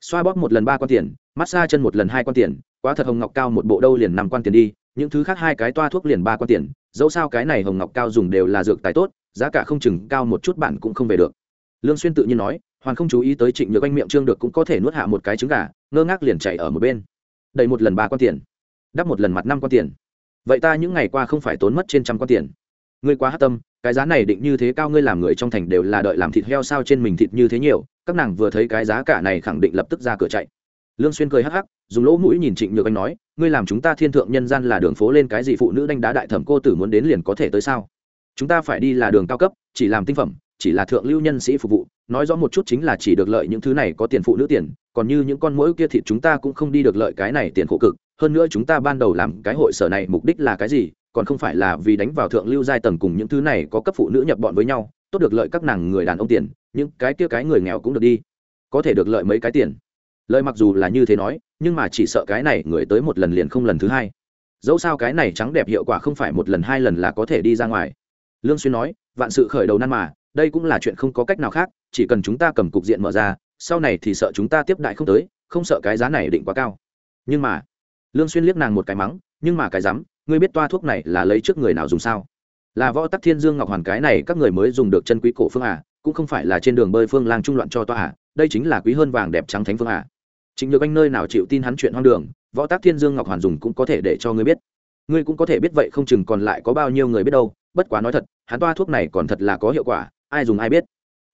Xoa bóp một lần ba quan tiền, massage chân một lần hai quan tiền, quá thật hồng ngọc cao một bộ đâu liền năm quan tiền đi, những thứ khác hai cái toa thuốc liền ba quan tiền, dẫu sao cái này hồng ngọc cao dùng đều là dược tài tốt, giá cả không chừng cao một chút bạn cũng không về được. Lương xuyên tự nhiên nói, hoàn không chú ý tới trịnh nhược anh miệng trương được cũng có thể nuốt hạ một cái trứng gà, ngơ ngác liền chạy ở một bên. Đầy một lần ba quan tiền, đắp một lần mặt năm quan tiền. Vậy ta những ngày qua không phải tốn mất trên trăm quan tiền. Ngươi quá hắc tâm, cái giá này định như thế cao ngươi làm người trong thành đều là đợi làm thịt heo sao trên mình thịt như thế nhiều, các nàng vừa thấy cái giá cả này khẳng định lập tức ra cửa chạy lương xuyên cười hắc hắc, dùng lỗ mũi nhìn trịnh nhược anh nói, ngươi làm chúng ta thiên thượng nhân gian là đường phố lên cái gì phụ nữ đánh đá đại thẩm cô tử muốn đến liền có thể tới sao? Chúng ta phải đi là đường cao cấp, chỉ làm tinh phẩm, chỉ là thượng lưu nhân sĩ phục vụ, nói rõ một chút chính là chỉ được lợi những thứ này có tiền phụ nữ tiền, còn như những con mũi kia thì chúng ta cũng không đi được lợi cái này tiền khổ cực, hơn nữa chúng ta ban đầu làm cái hội sở này mục đích là cái gì, còn không phải là vì đánh vào thượng lưu giai tầng cùng những thứ này có cấp phụ nữ nhập bọn với nhau, tốt được lợi các nàng người đàn ông tiền, những cái kia cái người nghèo cũng được đi, có thể được lợi mấy cái tiền lời mặc dù là như thế nói, nhưng mà chỉ sợ cái này người tới một lần liền không lần thứ hai. Dẫu sao cái này trắng đẹp hiệu quả không phải một lần hai lần là có thể đi ra ngoài. Lương xuyên nói, vạn sự khởi đầu nan mà, đây cũng là chuyện không có cách nào khác, chỉ cần chúng ta cầm cục diện mở ra, sau này thì sợ chúng ta tiếp đại không tới, không sợ cái giá này định quá cao. Nhưng mà, lương xuyên liếc nàng một cái mắng, nhưng mà cái dám, ngươi biết toa thuốc này là lấy trước người nào dùng sao? Là võ tắc thiên dương ngọc hoàn cái này các người mới dùng được chân quý cổ phương à cũng không phải là trên đường bơi phương lang trung loạn cho toa à đây chính là quý hơn vàng đẹp trắng thánh phương à chính nhược anh nơi nào chịu tin hắn chuyện hoang đường, võ tác thiên dương ngọc hoàn dùng cũng có thể để cho ngươi biết. Ngươi cũng có thể biết vậy không chừng còn lại có bao nhiêu người biết đâu, bất quá nói thật, hắn toa thuốc này còn thật là có hiệu quả, ai dùng ai biết.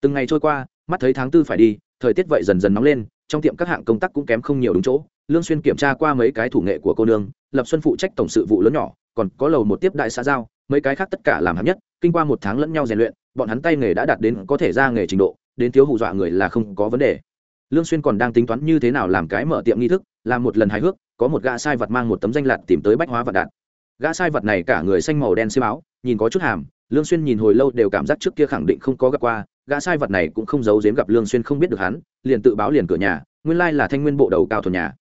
Từng ngày trôi qua, mắt thấy tháng tư phải đi, thời tiết vậy dần dần nóng lên, trong tiệm các hạng công tác cũng kém không nhiều đúng chỗ. Lương xuyên kiểm tra qua mấy cái thủ nghệ của cô nương, lập xuân phụ trách tổng sự vụ lớn nhỏ, còn có lầu một tiếp đại xã giao, mấy cái khác tất cả làm hấp nhất, kinh qua một tháng lẫn nhau rèn luyện, bọn hắn tay nghề đã đạt đến có thể ra nghề trình độ, đến thiếu hù dọa người là không có vấn đề lương xuyên còn đang tính toán như thế nào làm cái mở tiệm nghi thức, làm một lần hài hước, có một gã sai vật mang một tấm danh lạt tìm tới bách hóa vật đạn gã sai vật này cả người xanh màu đen xiêm áo, nhìn có chút hàm, lương xuyên nhìn hồi lâu đều cảm giác trước kia khẳng định không có gặp qua, gã sai vật này cũng không giấu giếm gặp lương xuyên không biết được hắn, liền tự báo liền cửa nhà, nguyên lai là thanh nguyên bộ đầu cao thuần nhà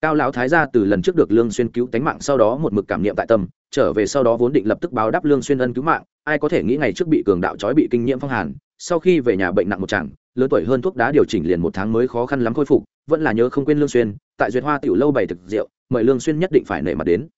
cao lão thái gia từ lần trước được lương xuyên cứu tánh mạng sau đó một mực cảm niệm tại tâm, trở về sau đó vốn định lập tức báo đáp lương xuyên ân cứu mạng, ai có thể nghĩ ngày trước bị cường đạo trói bị kinh nhiễm phong hàn, sau khi về nhà bệnh nặng một chặng lớn tuổi hơn thuốc đá điều chỉnh liền một tháng mới khó khăn lắm khôi phục vẫn là nhớ không quên lương xuyên tại duyệt hoa tiểu lâu bày thực rượu mời lương xuyên nhất định phải nể mặt đến.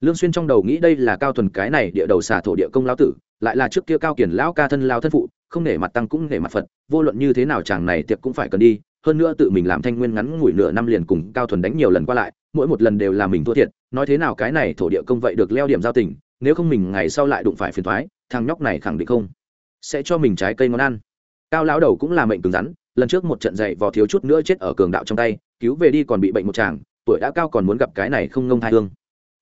Lương xuyên trong đầu nghĩ đây là cao thuần cái này địa đầu xà thổ địa công lão tử lại là trước kia cao kiền lão ca thân lão thân phụ không nể mặt tăng cũng nể mặt phật vô luận như thế nào chàng này tiệc cũng phải cần đi hơn nữa tự mình làm thanh nguyên ngắn ngủi nửa năm liền cùng cao thuần đánh nhiều lần qua lại mỗi một lần đều là mình thua thiệt nói thế nào cái này thổ địa công vậy được leo điểm giao tình nếu không mình ngày sau lại đụng phải phiền toái, thằng nhóc này khẳng định không sẽ cho mình trái cây ngon ăn cao lão đầu cũng là mệnh cứng rắn, lần trước một trận dạy vò thiếu chút nữa chết ở cường đạo trong tay, cứu về đi còn bị bệnh một chàng, tuổi đã cao còn muốn gặp cái này không ngông thai hương.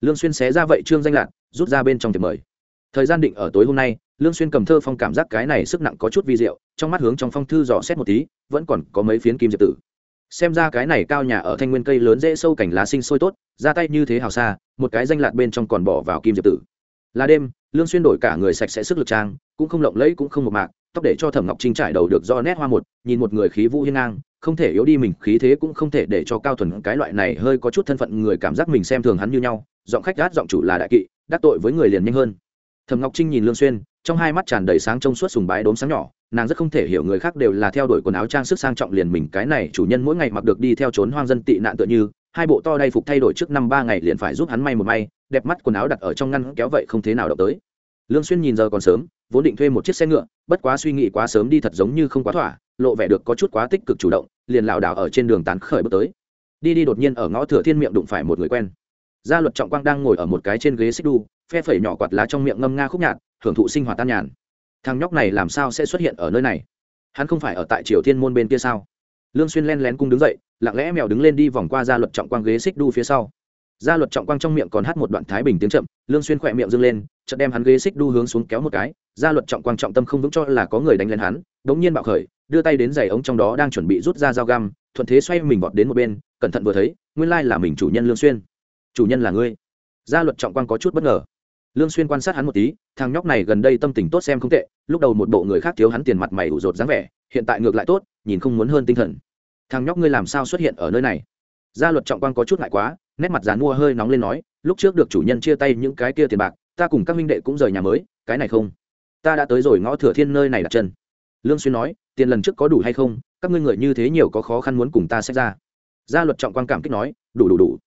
Lương xuyên xé ra vậy trương danh lạc, rút ra bên trong tiệc mời. Thời gian định ở tối hôm nay, lương xuyên cầm thơ phong cảm giác cái này sức nặng có chút vi diệu, trong mắt hướng trong phong thư dò xét một tí, vẫn còn có mấy phiến kim diệp tử. Xem ra cái này cao nhà ở thanh nguyên cây lớn dễ sâu cảnh lá sinh sôi tốt, ra tay như thế hào xa, một cái danh lạc bên trong còn bỏ vào kim diệp tử. Là đêm, lương xuyên đổi cả người sạch sẽ sức lực trang, cũng không lộng lẫy cũng không một mạc tóc để cho thẩm ngọc trinh trải đầu được do nét hoa một, nhìn một người khí vũ hiên ngang, không thể yếu đi mình, khí thế cũng không thể để cho cao thuần cái loại này hơi có chút thân phận người cảm giác mình xem thường hắn như nhau, giọng khách gát giọng chủ là đại kỵ, đắc tội với người liền nhanh hơn. Thẩm ngọc trinh nhìn lương xuyên, trong hai mắt tràn đầy sáng trong suốt sùng bái đốm sáng nhỏ, nàng rất không thể hiểu người khác đều là theo đuổi quần áo trang sức sang trọng liền mình, cái này chủ nhân mỗi ngày mặc được đi theo trốn hoang dân tị nạn tựa như, hai bộ to đay phục thay đổi trước năm ba ngày liền phải giúp hắn may một may, đẹp mắt quần áo đặt ở trong ngăn kéo vậy không thế nào động tới. Lương xuyên nhìn giờ còn sớm vốn định thuê một chiếc xe ngựa, bất quá suy nghĩ quá sớm đi thật giống như không quá thỏa, lộ vẻ được có chút quá tích cực chủ động, liền lảo đảo ở trên đường tán khởi bước tới. Đi đi đột nhiên ở ngõ thừa thiên miệng đụng phải một người quen. Gia luật trọng quang đang ngồi ở một cái trên ghế xích đu, phe phẩy nhỏ quạt lá trong miệng ngâm nga khúc nhạt hưởng thụ sinh hoạt tan nhàn. Thằng nhóc này làm sao sẽ xuất hiện ở nơi này? Hắn không phải ở tại triều thiên môn bên kia sao? Lương xuyên len lén cung đứng dậy, lặng lẽ mèo đứng lên đi vòng qua gia luật trọng quang ghế xích đu phía sau gia luật trọng quang trong miệng còn hát một đoạn thái bình tiếng chậm, lương xuyên khỏe miệng dưng lên, chợt đem hắn ghế xích đu hướng xuống kéo một cái. Gia luật trọng quang trọng tâm không vững cho là có người đánh lên hắn, đống nhiên bạo khởi, đưa tay đến giày ống trong đó đang chuẩn bị rút ra dao găm, thuận thế xoay mình vọt đến một bên, cẩn thận vừa thấy, nguyên lai là mình chủ nhân lương xuyên. Chủ nhân là ngươi. Gia luật trọng quang có chút bất ngờ. Lương xuyên quan sát hắn một tí, thằng nhóc này gần đây tâm tình tốt xem không tệ, lúc đầu một bộ người khác thiếu hắn tiền mặt mày ủ rột dáng vẻ, hiện tại ngược lại tốt, nhìn không muốn hơn tinh thần. Thằng nhóc ngươi làm sao xuất hiện ở nơi này? Gia luật trọng quang có chút ngại quá, nét mặt dàn mua hơi nóng lên nói, lúc trước được chủ nhân chia tay những cái kia tiền bạc, ta cùng các minh đệ cũng rời nhà mới, cái này không. Ta đã tới rồi ngõ thừa thiên nơi này đặt chân. Lương xuyên nói, tiền lần trước có đủ hay không? Các ngươi người như thế nhiều có khó khăn muốn cùng ta xét ra. Gia luật trọng quang cảm kích nói, đủ đủ đủ.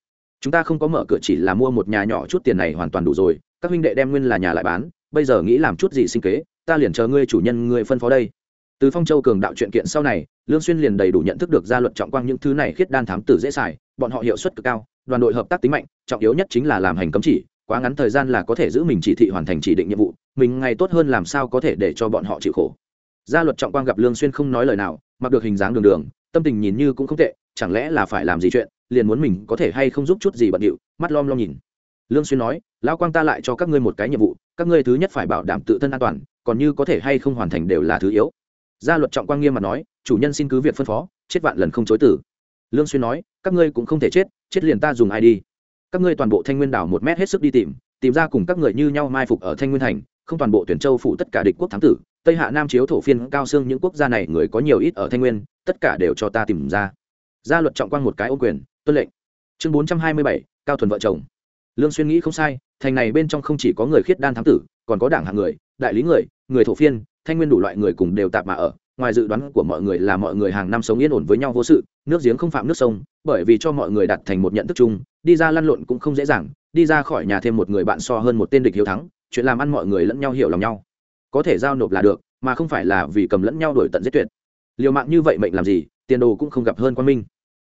Chúng ta không có mở cửa chỉ là mua một nhà nhỏ chút tiền này hoàn toàn đủ rồi. Các huynh đệ đem nguyên là nhà lại bán, bây giờ nghĩ làm chút gì sinh kế, ta liền chờ ngươi chủ nhân ngươi phân phó đây. Từ phong châu cường đạo chuyện kiện sau này lương xuyên liền đầy đủ nhận thức được gia luật trọng quang những thứ này khiết đan thám tử dễ xài, bọn họ hiệu suất cực cao, đoàn đội hợp tác tính mạnh, trọng yếu nhất chính là làm hành cấm chỉ, quá ngắn thời gian là có thể giữ mình chỉ thị hoàn thành chỉ định nhiệm vụ, mình ngày tốt hơn làm sao có thể để cho bọn họ chịu khổ. Gia luật trọng quang gặp lương xuyên không nói lời nào, mặc được hình dáng đường đường, tâm tình nhìn như cũng không tệ, chẳng lẽ là phải làm gì chuyện, liền muốn mình có thể hay không giúp chút gì bận điệu, mắt lom lom nhìn. Lương xuyên nói, lão quang ta lại cho các ngươi một cái nhiệm vụ, các ngươi thứ nhất phải bảo đảm tự thân an toàn, còn như có thể hay không hoàn thành đều là thứ yếu gia luật trọng quang nghiêm mà nói, chủ nhân xin cứ việc phân phó, chết vạn lần không chối tử lương xuyên nói, các ngươi cũng không thể chết chết liền ta dùng ai đi. Các ngươi toàn bộ thanh nguyên đảo một mét hết sức đi tìm tìm ra cùng các người như nhau mai phục ở thanh nguyên thành, không toàn bộ tuyển châu phụ tất cả địch quốc thắng tử, tây hạ nam chiếu thổ phiên cao xương những quốc gia này người có nhiều ít ở thanh nguyên, tất cả đều cho ta tìm ra. Gia luật trọng quang một cái ô quyền, tuân lệnh. Chương bốn trăm hai mươi bảy, cao thuần vợ chồng. Lương xuyên nghĩ không sai, thành này bên trong không chỉ có người khiết đan thám tử, còn có đảng hạng người, đại lý người người thổ phiên thanh nguyên đủ loại người cùng đều tạp mà ở, ngoài dự đoán của mọi người là mọi người hàng năm sống yên ổn với nhau vô sự, nước giếng không phạm nước sông, bởi vì cho mọi người đặt thành một nhận thức chung, đi ra lăn lộn cũng không dễ dàng, đi ra khỏi nhà thêm một người bạn so hơn một tên địch hiếu thắng, chuyện làm ăn mọi người lẫn nhau hiểu lòng nhau. Có thể giao nộp là được, mà không phải là vì cầm lẫn nhau đổi tận giết tuyệt. Liều mạng như vậy mệnh làm gì, tiền đồ cũng không gặp hơn quan minh.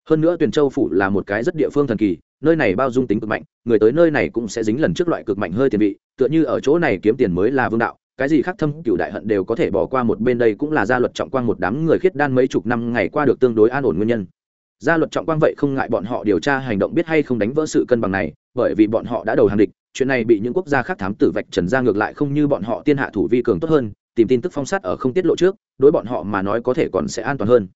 Hơn nữa tuyển châu phủ là một cái rất địa phương thần kỳ, nơi này bao dung tính cực mạnh, người tới nơi này cũng sẽ dính lần trước loại cực mạnh hơi tiền vị, tựa như ở chỗ này kiếm tiền mới là vương đạo cái gì khác thâm cựu đại hận đều có thể bỏ qua một bên đây cũng là gia luật trọng quang một đám người khiết đan mấy chục năm ngày qua được tương đối an ổn nguyên nhân. Gia luật trọng quang vậy không ngại bọn họ điều tra hành động biết hay không đánh vỡ sự cân bằng này, bởi vì bọn họ đã đầu hàng địch, chuyện này bị những quốc gia khác thám tử vạch trần ra ngược lại không như bọn họ tiên hạ thủ vi cường tốt hơn, tìm tin tức phong sát ở không tiết lộ trước, đối bọn họ mà nói có thể còn sẽ an toàn hơn.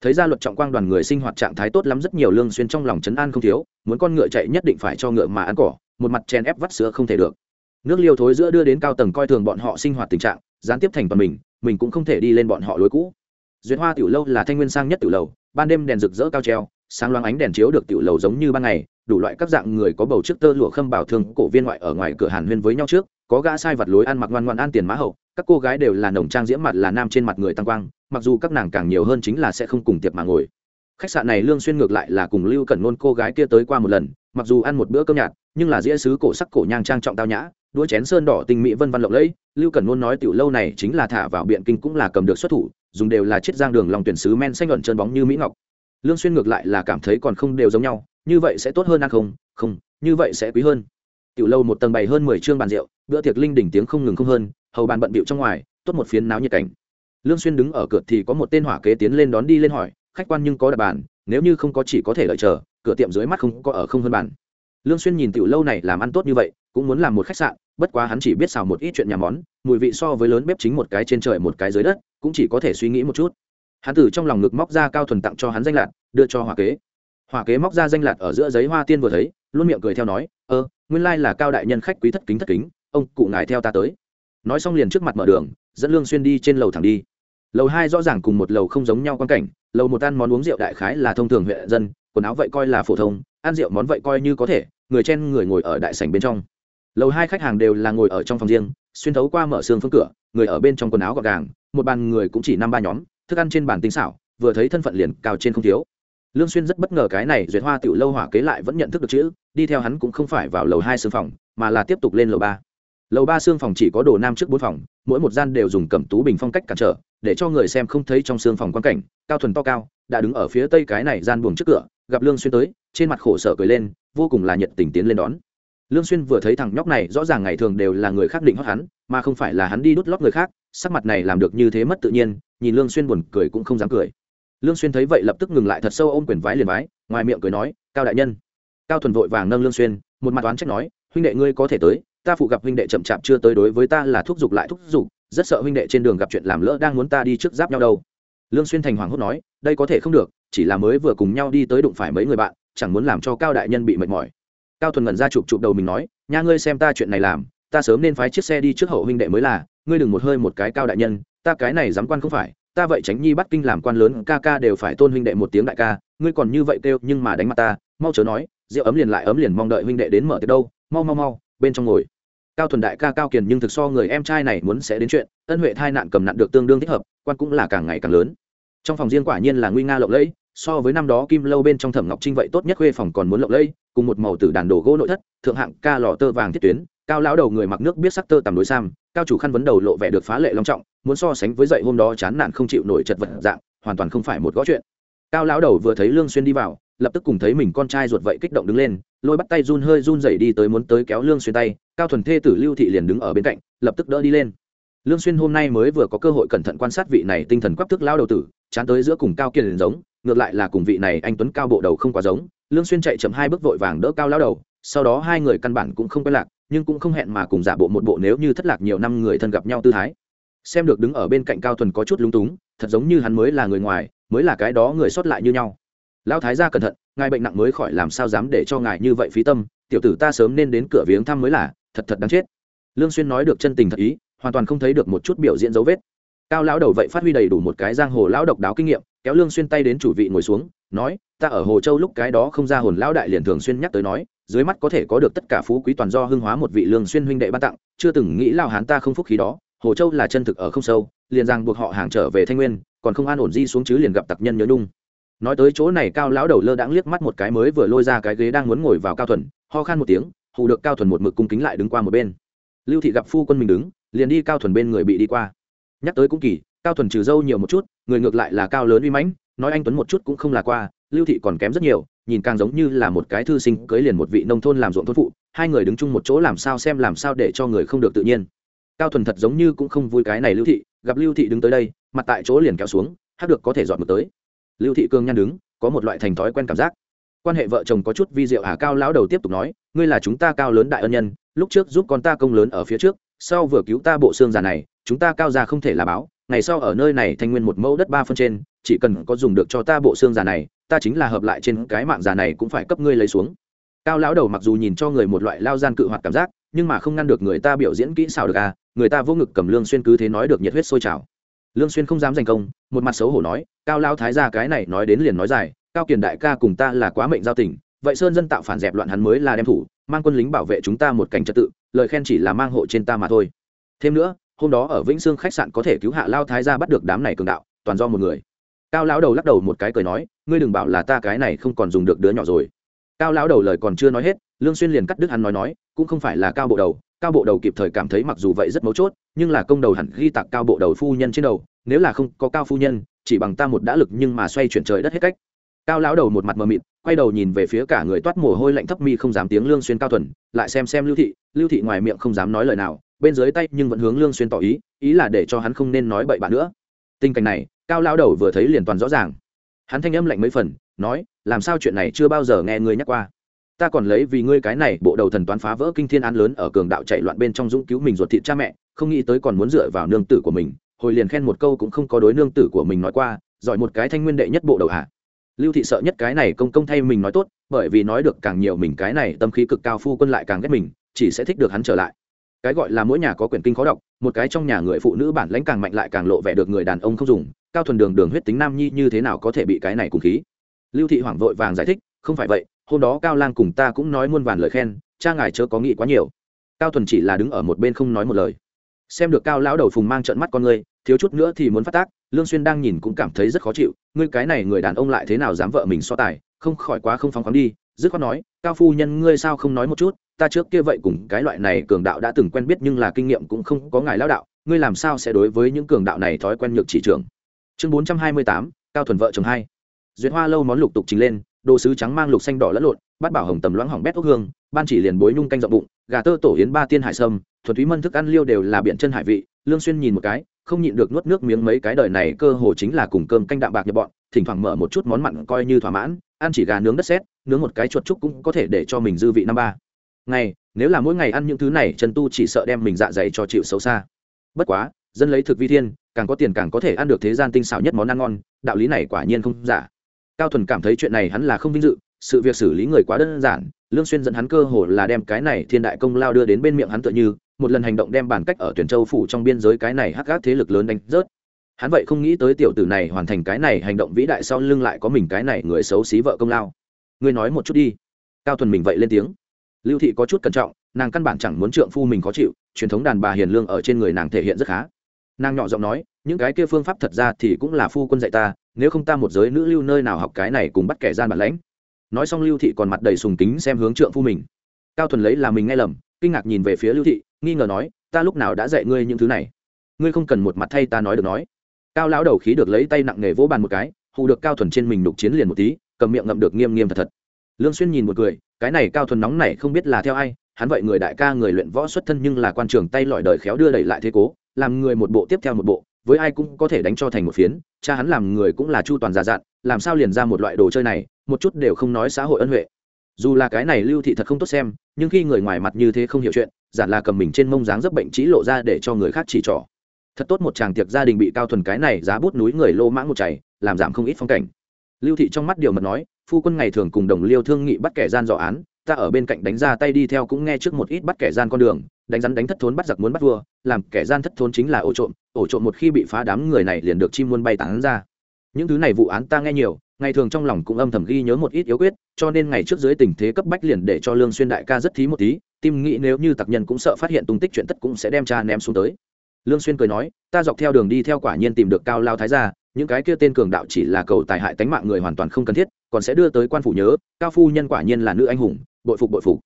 Thấy gia luật trọng quang đoàn người sinh hoạt trạng thái tốt lắm rất nhiều lương xuyên trong lòng chấn an không thiếu, muốn con ngựa chạy nhất định phải cho ngựa mà ăn cỏ, một mặt chèn ép vắt sữa không thể được nước liêu thối giữa đưa đến cao tầng coi thường bọn họ sinh hoạt tình trạng, gián tiếp thành toàn mình mình cũng không thể đi lên bọn họ lối cũ. Duyệt hoa tiểu lâu là thanh nguyên sang nhất tiểu lầu, ban đêm đèn rực rỡ cao treo, sáng loáng ánh đèn chiếu được tiểu lầu giống như ban ngày, đủ loại các dạng người có bầu trước tơ lụa khâm bảo thương, cổ viên ngoại ở ngoài cửa hàn huyên với nhau trước, có gã sai vật lối ăn mặc ngoan ngoan ăn tiền mã hậu, các cô gái đều là nồng trang diễm mặt là nam trên mặt người tăng quang, mặc dù các nàng càng nhiều hơn chính là sẽ không cùng tiệc mà ngồi. Khách sạn này lương xuyên ngược lại là cùng lưu cẩn nôn cô gái kia tới qua một lần, mặc dù ăn một bữa cơm nhạt, nhưng là dĩa sứ cổ sắc cổ nhang trang trọng tao nhã đũa chén sơn đỏ tinh mỹ vân văn lộng lẫy, lưu cẩn luôn nói tiểu lâu này chính là thả vào biện kinh cũng là cầm được xuất thủ, dùng đều là chiết giang đường lòng tuyển sứ men xanh luận chân bóng như mỹ ngọc. Lương xuyên ngược lại là cảm thấy còn không đều giống nhau, như vậy sẽ tốt hơn ăn không? Không, như vậy sẽ quý hơn. Tiểu lâu một tầng bày hơn mười trương bàn rượu, bữa tiệc linh đỉnh tiếng không ngừng không hơn, hầu bàn bận bịu trong ngoài, tốt một phiến náo nhiệt cảnh. Lương xuyên đứng ở cửa thì có một tên hỏa kế tiến lên đón đi lên hỏi, khách quan nhưng có đặt bàn, nếu như không có chỉ có thể đợi chờ, cửa tiệm dưới mắt không có ở không hơn bàn. Lương xuyên nhìn tiểu lâu này làm ăn tốt như vậy, cũng muốn làm một khách sạn bất quá hắn chỉ biết xào một ít chuyện nhà món, mùi vị so với lớn bếp chính một cái trên trời một cái dưới đất, cũng chỉ có thể suy nghĩ một chút. Hắn từ trong lòng ngực móc ra cao thuần tặng cho hắn danh lạt, đưa cho hỏa kế. Hỏa kế móc ra danh lạt ở giữa giấy hoa tiên vừa thấy, luôn miệng cười theo nói ơ nguyên lai là cao đại nhân khách quý thất kính thất kính, ông cụ ngài theo ta tới. Nói xong liền trước mặt mở đường, dẫn lương xuyên đi trên lầu thẳng đi. Lầu hai rõ ràng cùng một lầu không giống nhau quan cảnh, lầu một ăn món uống rượu đại khái là thông thường huyện dân, quần áo vậy coi là phổ thông, ăn rượu món vậy coi như có thể, người trên người ngồi ở đại sảnh bên trong lầu hai khách hàng đều là ngồi ở trong phòng riêng, xuyên thấu qua mở xương phương cửa, người ở bên trong quần áo gọn gàng, một bàn người cũng chỉ năm ba nhóm, thức ăn trên bàn tinh xảo, vừa thấy thân phận liền cao trên không thiếu. Lương xuyên rất bất ngờ cái này duyệt hoa tiểu lâu hỏa kế lại vẫn nhận thức được chữ, đi theo hắn cũng không phải vào lầu hai xương phòng, mà là tiếp tục lên lầu ba. Lầu ba xương phòng chỉ có đồ nam trước bốn phòng, mỗi một gian đều dùng cẩm tú bình phong cách cản trở, để cho người xem không thấy trong xương phòng quan cảnh, cao thuần to cao, đã đứng ở phía tây cái này gian buồng trước cửa, gặp lương xuyên tới, trên mặt khổ sở cười lên, vô cùng là nhiệt tình tiến lên đón lương xuyên vừa thấy thằng nhóc này, rõ ràng ngày thường đều là người khác định hót hắn, mà không phải là hắn đi đút lót người khác, sắc mặt này làm được như thế mất tự nhiên, nhìn lương xuyên buồn cười cũng không dám cười. Lương xuyên thấy vậy lập tức ngừng lại thật sâu ôm quyền vái liền vái, ngoài miệng cười nói, cao đại nhân. Cao thuần vội vàng nâng lương xuyên, một mặt oán trách nói, huynh đệ ngươi có thể tới, ta phụ gặp huynh đệ chậm chạp chưa tới đối với ta là thúc giục lại thúc giục, rất sợ huynh đệ trên đường gặp chuyện làm lỡ đang muốn ta đi trước giáp nhau đâu. Lương xuyên thành hoàng hốt nói, đây có thể không được, chỉ là mới vừa cùng nhau đi tới đụng phải mấy người bạn, chẳng muốn làm cho cao đại nhân bị mệt mỏi cao thuần ngẩn ra chụp chụp đầu mình nói, nha ngươi xem ta chuyện này làm, ta sớm nên phái chiếc xe đi trước hậu huynh đệ mới là, ngươi đừng một hơi một cái cao đại nhân, ta cái này dám quan không phải, ta vậy tránh nhi bắt kinh làm quan lớn, ca ca đều phải tôn huynh đệ một tiếng đại ca, ngươi còn như vậy kêu, nhưng mà đánh mặt ta, mau chớ nói, rượu ấm liền lại ấm liền mong đợi huynh đệ đến mở tiệc đâu, mau mau mau, bên trong ngồi. Cao thuần đại ca cao kiền nhưng thực so người em trai này muốn sẽ đến chuyện, ân huệ thai nạn cầm nặn được tương đương thích hợp, quan cũng là càng ngày càng lớn. Trong phòng riêng quả nhiên là nguy nga lộng lẫy so với năm đó kim lâu bên trong thẩm ngọc trinh vậy tốt nhất khuê phòng còn muốn lộng lẫy, cùng một màu tử đàn đồ gỗ nội thất, thượng hạng ca lò tơ vàng thiết tuyến, cao lão đầu người mặc nước biết sắc tơ tầm đối sam, cao chủ khăn vấn đầu lộ vẻ được phá lệ long trọng, muốn so sánh với dậy hôm đó chán nản không chịu nổi chật vật dạng, hoàn toàn không phải một gõ chuyện. Cao lão đầu vừa thấy lương xuyên đi vào, lập tức cùng thấy mình con trai ruột vậy kích động đứng lên, lôi bắt tay run hơi run rẩy đi tới muốn tới kéo lương xuyên tay, cao thuần thê tử lưu thị liền đứng ở bên cạnh, lập tức đỡ đi lên. Lương xuyên hôm nay mới vừa có cơ hội cẩn thận quan sát vị này tinh thần quắc thức lão đầu tử, chán tới giữa cùng cao kiên liền giống ngược lại là cùng vị này anh tuấn cao bộ đầu không quá giống, lương xuyên chạy chậm hai bước vội vàng đỡ cao lão đầu, sau đó hai người căn bản cũng không quen lạc, nhưng cũng không hẹn mà cùng giả bộ một bộ nếu như thất lạc nhiều năm người thân gặp nhau tư thái. Xem được đứng ở bên cạnh cao thuần có chút lúng túng, thật giống như hắn mới là người ngoài, mới là cái đó người sót lại như nhau. Lão thái gia cẩn thận, ngài bệnh nặng mới khỏi làm sao dám để cho ngài như vậy phí tâm, tiểu tử ta sớm nên đến cửa viếng thăm mới là, thật thật đáng chết. Lương xuyên nói được chân tình thật ý, hoàn toàn không thấy được một chút biểu diễn dấu vết. Cao lão đầu vậy phát huy đầy đủ một cái giang hồ lão độc đáo kinh nghiệm kéo lương xuyên tay đến chủ vị ngồi xuống, nói, ta ở hồ châu lúc cái đó không ra hồn lão đại liền thường xuyên nhắc tới nói, dưới mắt có thể có được tất cả phú quý toàn do hưng hóa một vị lương xuyên huynh đệ ban tặng, chưa từng nghĩ lao hán ta không phúc khí đó, hồ châu là chân thực ở không sâu, liền rằng buộc họ hàng trở về thanh nguyên, còn không an ổn di xuống chứ liền gặp tặc nhân nhớ nung nói tới chỗ này cao lão đầu lơ đãng liếc mắt một cái mới vừa lôi ra cái ghế đang muốn ngồi vào cao thuần, ho khan một tiếng, hù được cao thuần một mực cung kính lại đứng qua một bên. Lưu thị gặp phu quân mình đứng, liền đi cao thuần bên người bị đi qua. Nhắc tới cũng kỳ cao thuần trừ dâu nhiều một chút, người ngược lại là cao lớn uy mãnh, nói anh tuấn một chút cũng không là qua, lưu thị còn kém rất nhiều, nhìn càng giống như là một cái thư sinh cưới liền một vị nông thôn làm ruộng thôn phụ, hai người đứng chung một chỗ làm sao xem làm sao để cho người không được tự nhiên. Cao thuần thật giống như cũng không vui cái này lưu thị, gặp lưu thị đứng tới đây, mặt tại chỗ liền kéo xuống, hát được có thể dọn một tới. Lưu thị cương nhan đứng, có một loại thành thói quen cảm giác. Quan hệ vợ chồng có chút vi diệu à cao lão đầu tiếp tục nói, ngươi là chúng ta cao lớn đại ân nhân, lúc trước giúp con ta công lớn ở phía trước, sau vừa cứu ta bộ xương già này, chúng ta cao già không thể là báo ngày sau ở nơi này thanh nguyên một mẫu đất ba phân trên, chỉ cần có dùng được cho ta bộ xương già này, ta chính là hợp lại trên cái mạng già này cũng phải cấp ngươi lấy xuống. Cao lão đầu mặc dù nhìn cho người một loại lao gian cự hoạt cảm giác, nhưng mà không ngăn được người ta biểu diễn kỹ xảo được à người ta vô ngực cầm lương xuyên cứ thế nói được nhiệt huyết sôi trào. Lương xuyên không dám giành công, một mặt xấu hổ nói, cao lão thái gia cái này nói đến liền nói dài, cao kiền đại ca cùng ta là quá mệnh giao tình, vậy sơn dân tạo phản dẹp loạn hắn mới là đem thủ, mang quân lính bảo vệ chúng ta một cảnh trật tự, lời khen chỉ là mang hộ trên ta mà thôi. Thêm nữa hôm đó ở vĩnh sương khách sạn có thể cứu hạ lao thái gia bắt được đám này cường đạo, toàn do một người. Cao lão đầu lắc đầu một cái cười nói, ngươi đừng bảo là ta cái này không còn dùng được đứa nhỏ rồi. Cao lão đầu lời còn chưa nói hết, lương xuyên liền cắt đứt hắn nói nói, cũng không phải là cao bộ đầu, cao bộ đầu kịp thời cảm thấy mặc dù vậy rất mấu chốt, nhưng là công đầu hẳn ghi tặng cao bộ đầu phu nhân trên đầu, nếu là không có cao phu nhân, chỉ bằng ta một đã lực nhưng mà xoay chuyển trời đất hết cách. Cao lão đầu một mặt mờ mịt, quay đầu nhìn về phía cả người toát mồ hôi lạnh thấp mi không dám tiếng lương xuyên cao thuần, lại xem xem lưu thị lưu thị ngoài miệng không dám nói lời nào bên dưới tay nhưng vẫn hướng lương xuyên tỏ ý ý là để cho hắn không nên nói bậy bạ nữa. Tình cảnh này, cao lão đầu vừa thấy liền toàn rõ ràng. Hắn thanh âm lạnh mấy phần, nói, làm sao chuyện này chưa bao giờ nghe ngươi nhắc qua? Ta còn lấy vì ngươi cái này bộ đầu thần toán phá vỡ kinh thiên án lớn ở cường đạo chạy loạn bên trong dũng cứu mình ruột thịt cha mẹ, không nghĩ tới còn muốn dựa vào nương tử của mình. Hồi liền khen một câu cũng không có đối nương tử của mình nói qua, giỏi một cái thanh nguyên đệ nhất bộ đầu hạ. Lưu thị sợ nhất cái này công công thay mình nói tốt, bởi vì nói được càng nhiều mình cái này tâm khí cực cao phu quân lại càng ghét mình, chỉ sẽ thích được hắn trở lại cái gọi là mỗi nhà có quyển kinh khó đọc, một cái trong nhà người phụ nữ bản lãnh càng mạnh lại càng lộ vẻ được người đàn ông không dùng, cao thuần đường đường huyết tính nam nhi như thế nào có thể bị cái này cùng khí. Lưu thị hoảng vội vàng giải thích, không phải vậy, hôm đó cao lang cùng ta cũng nói muôn vàn lời khen, cha ngài chớ có nghĩ quá nhiều. Cao thuần chỉ là đứng ở một bên không nói một lời. Xem được cao lão đầu phùng mang trận mắt con ngươi, thiếu chút nữa thì muốn phát tác, lương xuyên đang nhìn cũng cảm thấy rất khó chịu, ngươi cái này người đàn ông lại thế nào dám vợ mình so tài, không khỏi quá không phóng khoáng đi, dứt khoát nói, cao phu nhân ngươi sao không nói một chút ta trước kia vậy cùng cái loại này cường đạo đã từng quen biết nhưng là kinh nghiệm cũng không có ngài lão đạo ngươi làm sao sẽ đối với những cường đạo này thói quen nhược chỉ trưởng? Chương 428, cao thuần vợ chồng hai. Duyệt hoa lâu món lục tục trình lên đồ sứ trắng mang lục xanh đỏ lẫn lộn bát bảo hồng tầm loãng hỏng bét ốc hương ban chỉ liền bối nhung canh rộng bụng gà tơ tổ yến ba tiên hải sâm thuần túy mân thức ăn liêu đều là biện chân hải vị lương xuyên nhìn một cái không nhịn được nuốt nước miếng mấy cái đời này cơ hồ chính là cùng cơm canh đạm bạc nhập bọn thỉnh thoảng mở một chút món mặn coi như thỏa mãn ăn chỉ gà nướng đất sét nướng một cái chuột trúc cũng có thể để cho mình dư vị năm ba ngày, nếu là mỗi ngày ăn những thứ này chân tu chỉ sợ đem mình dạ dày cho chịu xấu xa. Bất quá, dân lấy thực vi thiên, càng có tiền càng có thể ăn được thế gian tinh xảo nhất món ăn ngon, đạo lý này quả nhiên không giả. Cao thuần cảm thấy chuyện này hắn là không vinh dự, sự việc xử lý người quá đơn giản, lương xuyên dẫn hắn cơ hồ là đem cái này thiên đại công lao đưa đến bên miệng hắn tựa như, một lần hành động đem bản cách ở tuyển châu phủ trong biên giới cái này hắc gác thế lực lớn đánh rớt. Hắn vậy không nghĩ tới tiểu tử này hoàn thành cái này hành động vĩ đại sau lưng lại có mình cái này người xấu xí vợ công lao. Ngươi nói một chút đi. Cao thuần mình vậy lên tiếng lưu thị có chút cẩn trọng, nàng căn bản chẳng muốn trượng phu mình khó chịu, truyền thống đàn bà hiền lương ở trên người nàng thể hiện rất khá. Nàng nhỏ giọng nói, những cái kia phương pháp thật ra thì cũng là phu quân dạy ta, nếu không ta một giới nữ lưu nơi nào học cái này cùng bắt kẻ gian bản lãnh. Nói xong lưu thị còn mặt đầy sùng kính xem hướng trượng phu mình. Cao thuần lấy là mình nghe lầm, kinh ngạc nhìn về phía lưu thị, nghi ngờ nói, ta lúc nào đã dạy ngươi những thứ này? Ngươi không cần một mặt thay ta nói được nói. Cao lão đầu khí được lấy tay nặng nghề vỗ bàn một cái, hù được cao thuần trên mình đục chiến liền một tí, cầm miệng ngậm được nghiêm nghiêm thật thật lương xuyên nhìn một người, cái này cao thuần nóng này không biết là theo ai, hắn vậy người đại ca người luyện võ xuất thân nhưng là quan trường tay lọi đời khéo đưa đẩy lại thế cố, làm người một bộ tiếp theo một bộ, với ai cũng có thể đánh cho thành một phiến, cha hắn làm người cũng là chu toàn già dặn, làm sao liền ra một loại đồ chơi này, một chút đều không nói xã hội ân huệ. Dù là cái này lưu thị thật không tốt xem, nhưng khi người ngoài mặt như thế không hiểu chuyện, giản là cầm mình trên mông dáng dấp bệnh trí lộ ra để cho người khác chỉ trỏ. Thật tốt một chàng tiệc gia đình bị cao thuần cái này giá bút núi người lô mãng một chảy làm giảm không ít phong cảnh. Lưu thị trong mắt điều mật nói phu quân ngày thường cùng đồng liêu thương nghị bắt kẻ gian dò án, ta ở bên cạnh đánh ra tay đi theo cũng nghe trước một ít bắt kẻ gian con đường, đánh rắn đánh thất thốn bắt giặc muốn bắt vua, làm kẻ gian thất thốn chính là ổ trộm ổ trộm một khi bị phá đám người này liền được chim muôn bay tán ra. Những thứ này vụ án ta nghe nhiều, ngày thường trong lòng cũng âm thầm ghi nhớ một ít yếu quyết, cho nên ngày trước dưới tình thế cấp bách liền để cho lương xuyên đại ca rất thí một tí, tim nghĩ nếu như tặc nhân cũng sợ phát hiện tung tích chuyện tất cũng sẽ đem cha ném xuống tới. Lương xuyên cười nói, ta dọc theo đường đi theo quả nhiên tìm được cao lao thái gia những cái kia tên cường đạo chỉ là cầu tài hại tánh mạng người hoàn toàn không cần thiết, còn sẽ đưa tới quan phủ nhớ, cao phu nhân quả nhiên là nữ anh hùng, bội phục bội phục.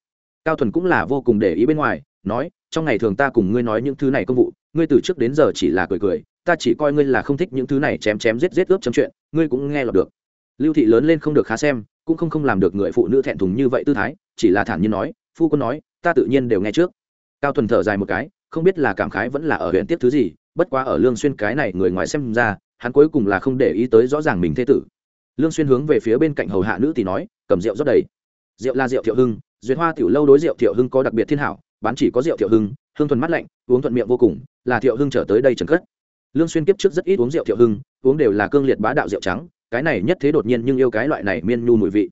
Cao thuần cũng là vô cùng để ý bên ngoài, nói, trong ngày thường ta cùng ngươi nói những thứ này công vụ, ngươi từ trước đến giờ chỉ là cười cười, ta chỉ coi ngươi là không thích những thứ này chém chém giết giết ướp chấm chuyện, ngươi cũng nghe lọt được. Lưu thị lớn lên không được khá xem, cũng không không làm được người phụ nữ thẹn thùng như vậy tư thái, chỉ là thản nhiên nói, phu quân nói, ta tự nhiên đều nghe trước. Cao thuần thở dài một cái, không biết là cảm khái vẫn là ở huyện tiếp thứ gì, bất quá ở lương xuyên cái này người ngoài xem ra hắn cuối cùng là không để ý tới rõ ràng mình thế tử. Lương xuyên hướng về phía bên cạnh hầu hạ nữ tỷ nói, cầm rượu rót đầy. Rượu là rượu thiệu hưng, duyệt hoa tiểu lâu đối rượu thiệu hưng có đặc biệt thiên hảo, bán chỉ có rượu thiệu hưng, hương thuần mắt lạnh, uống thuận miệng vô cùng, là thiệu hưng trở tới đây trần cất. Lương xuyên kiếp trước rất ít uống rượu thiệu hưng, uống đều là cương liệt bá đạo rượu trắng, cái này nhất thế đột nhiên nhưng yêu cái loại này miên nhu mùi vị.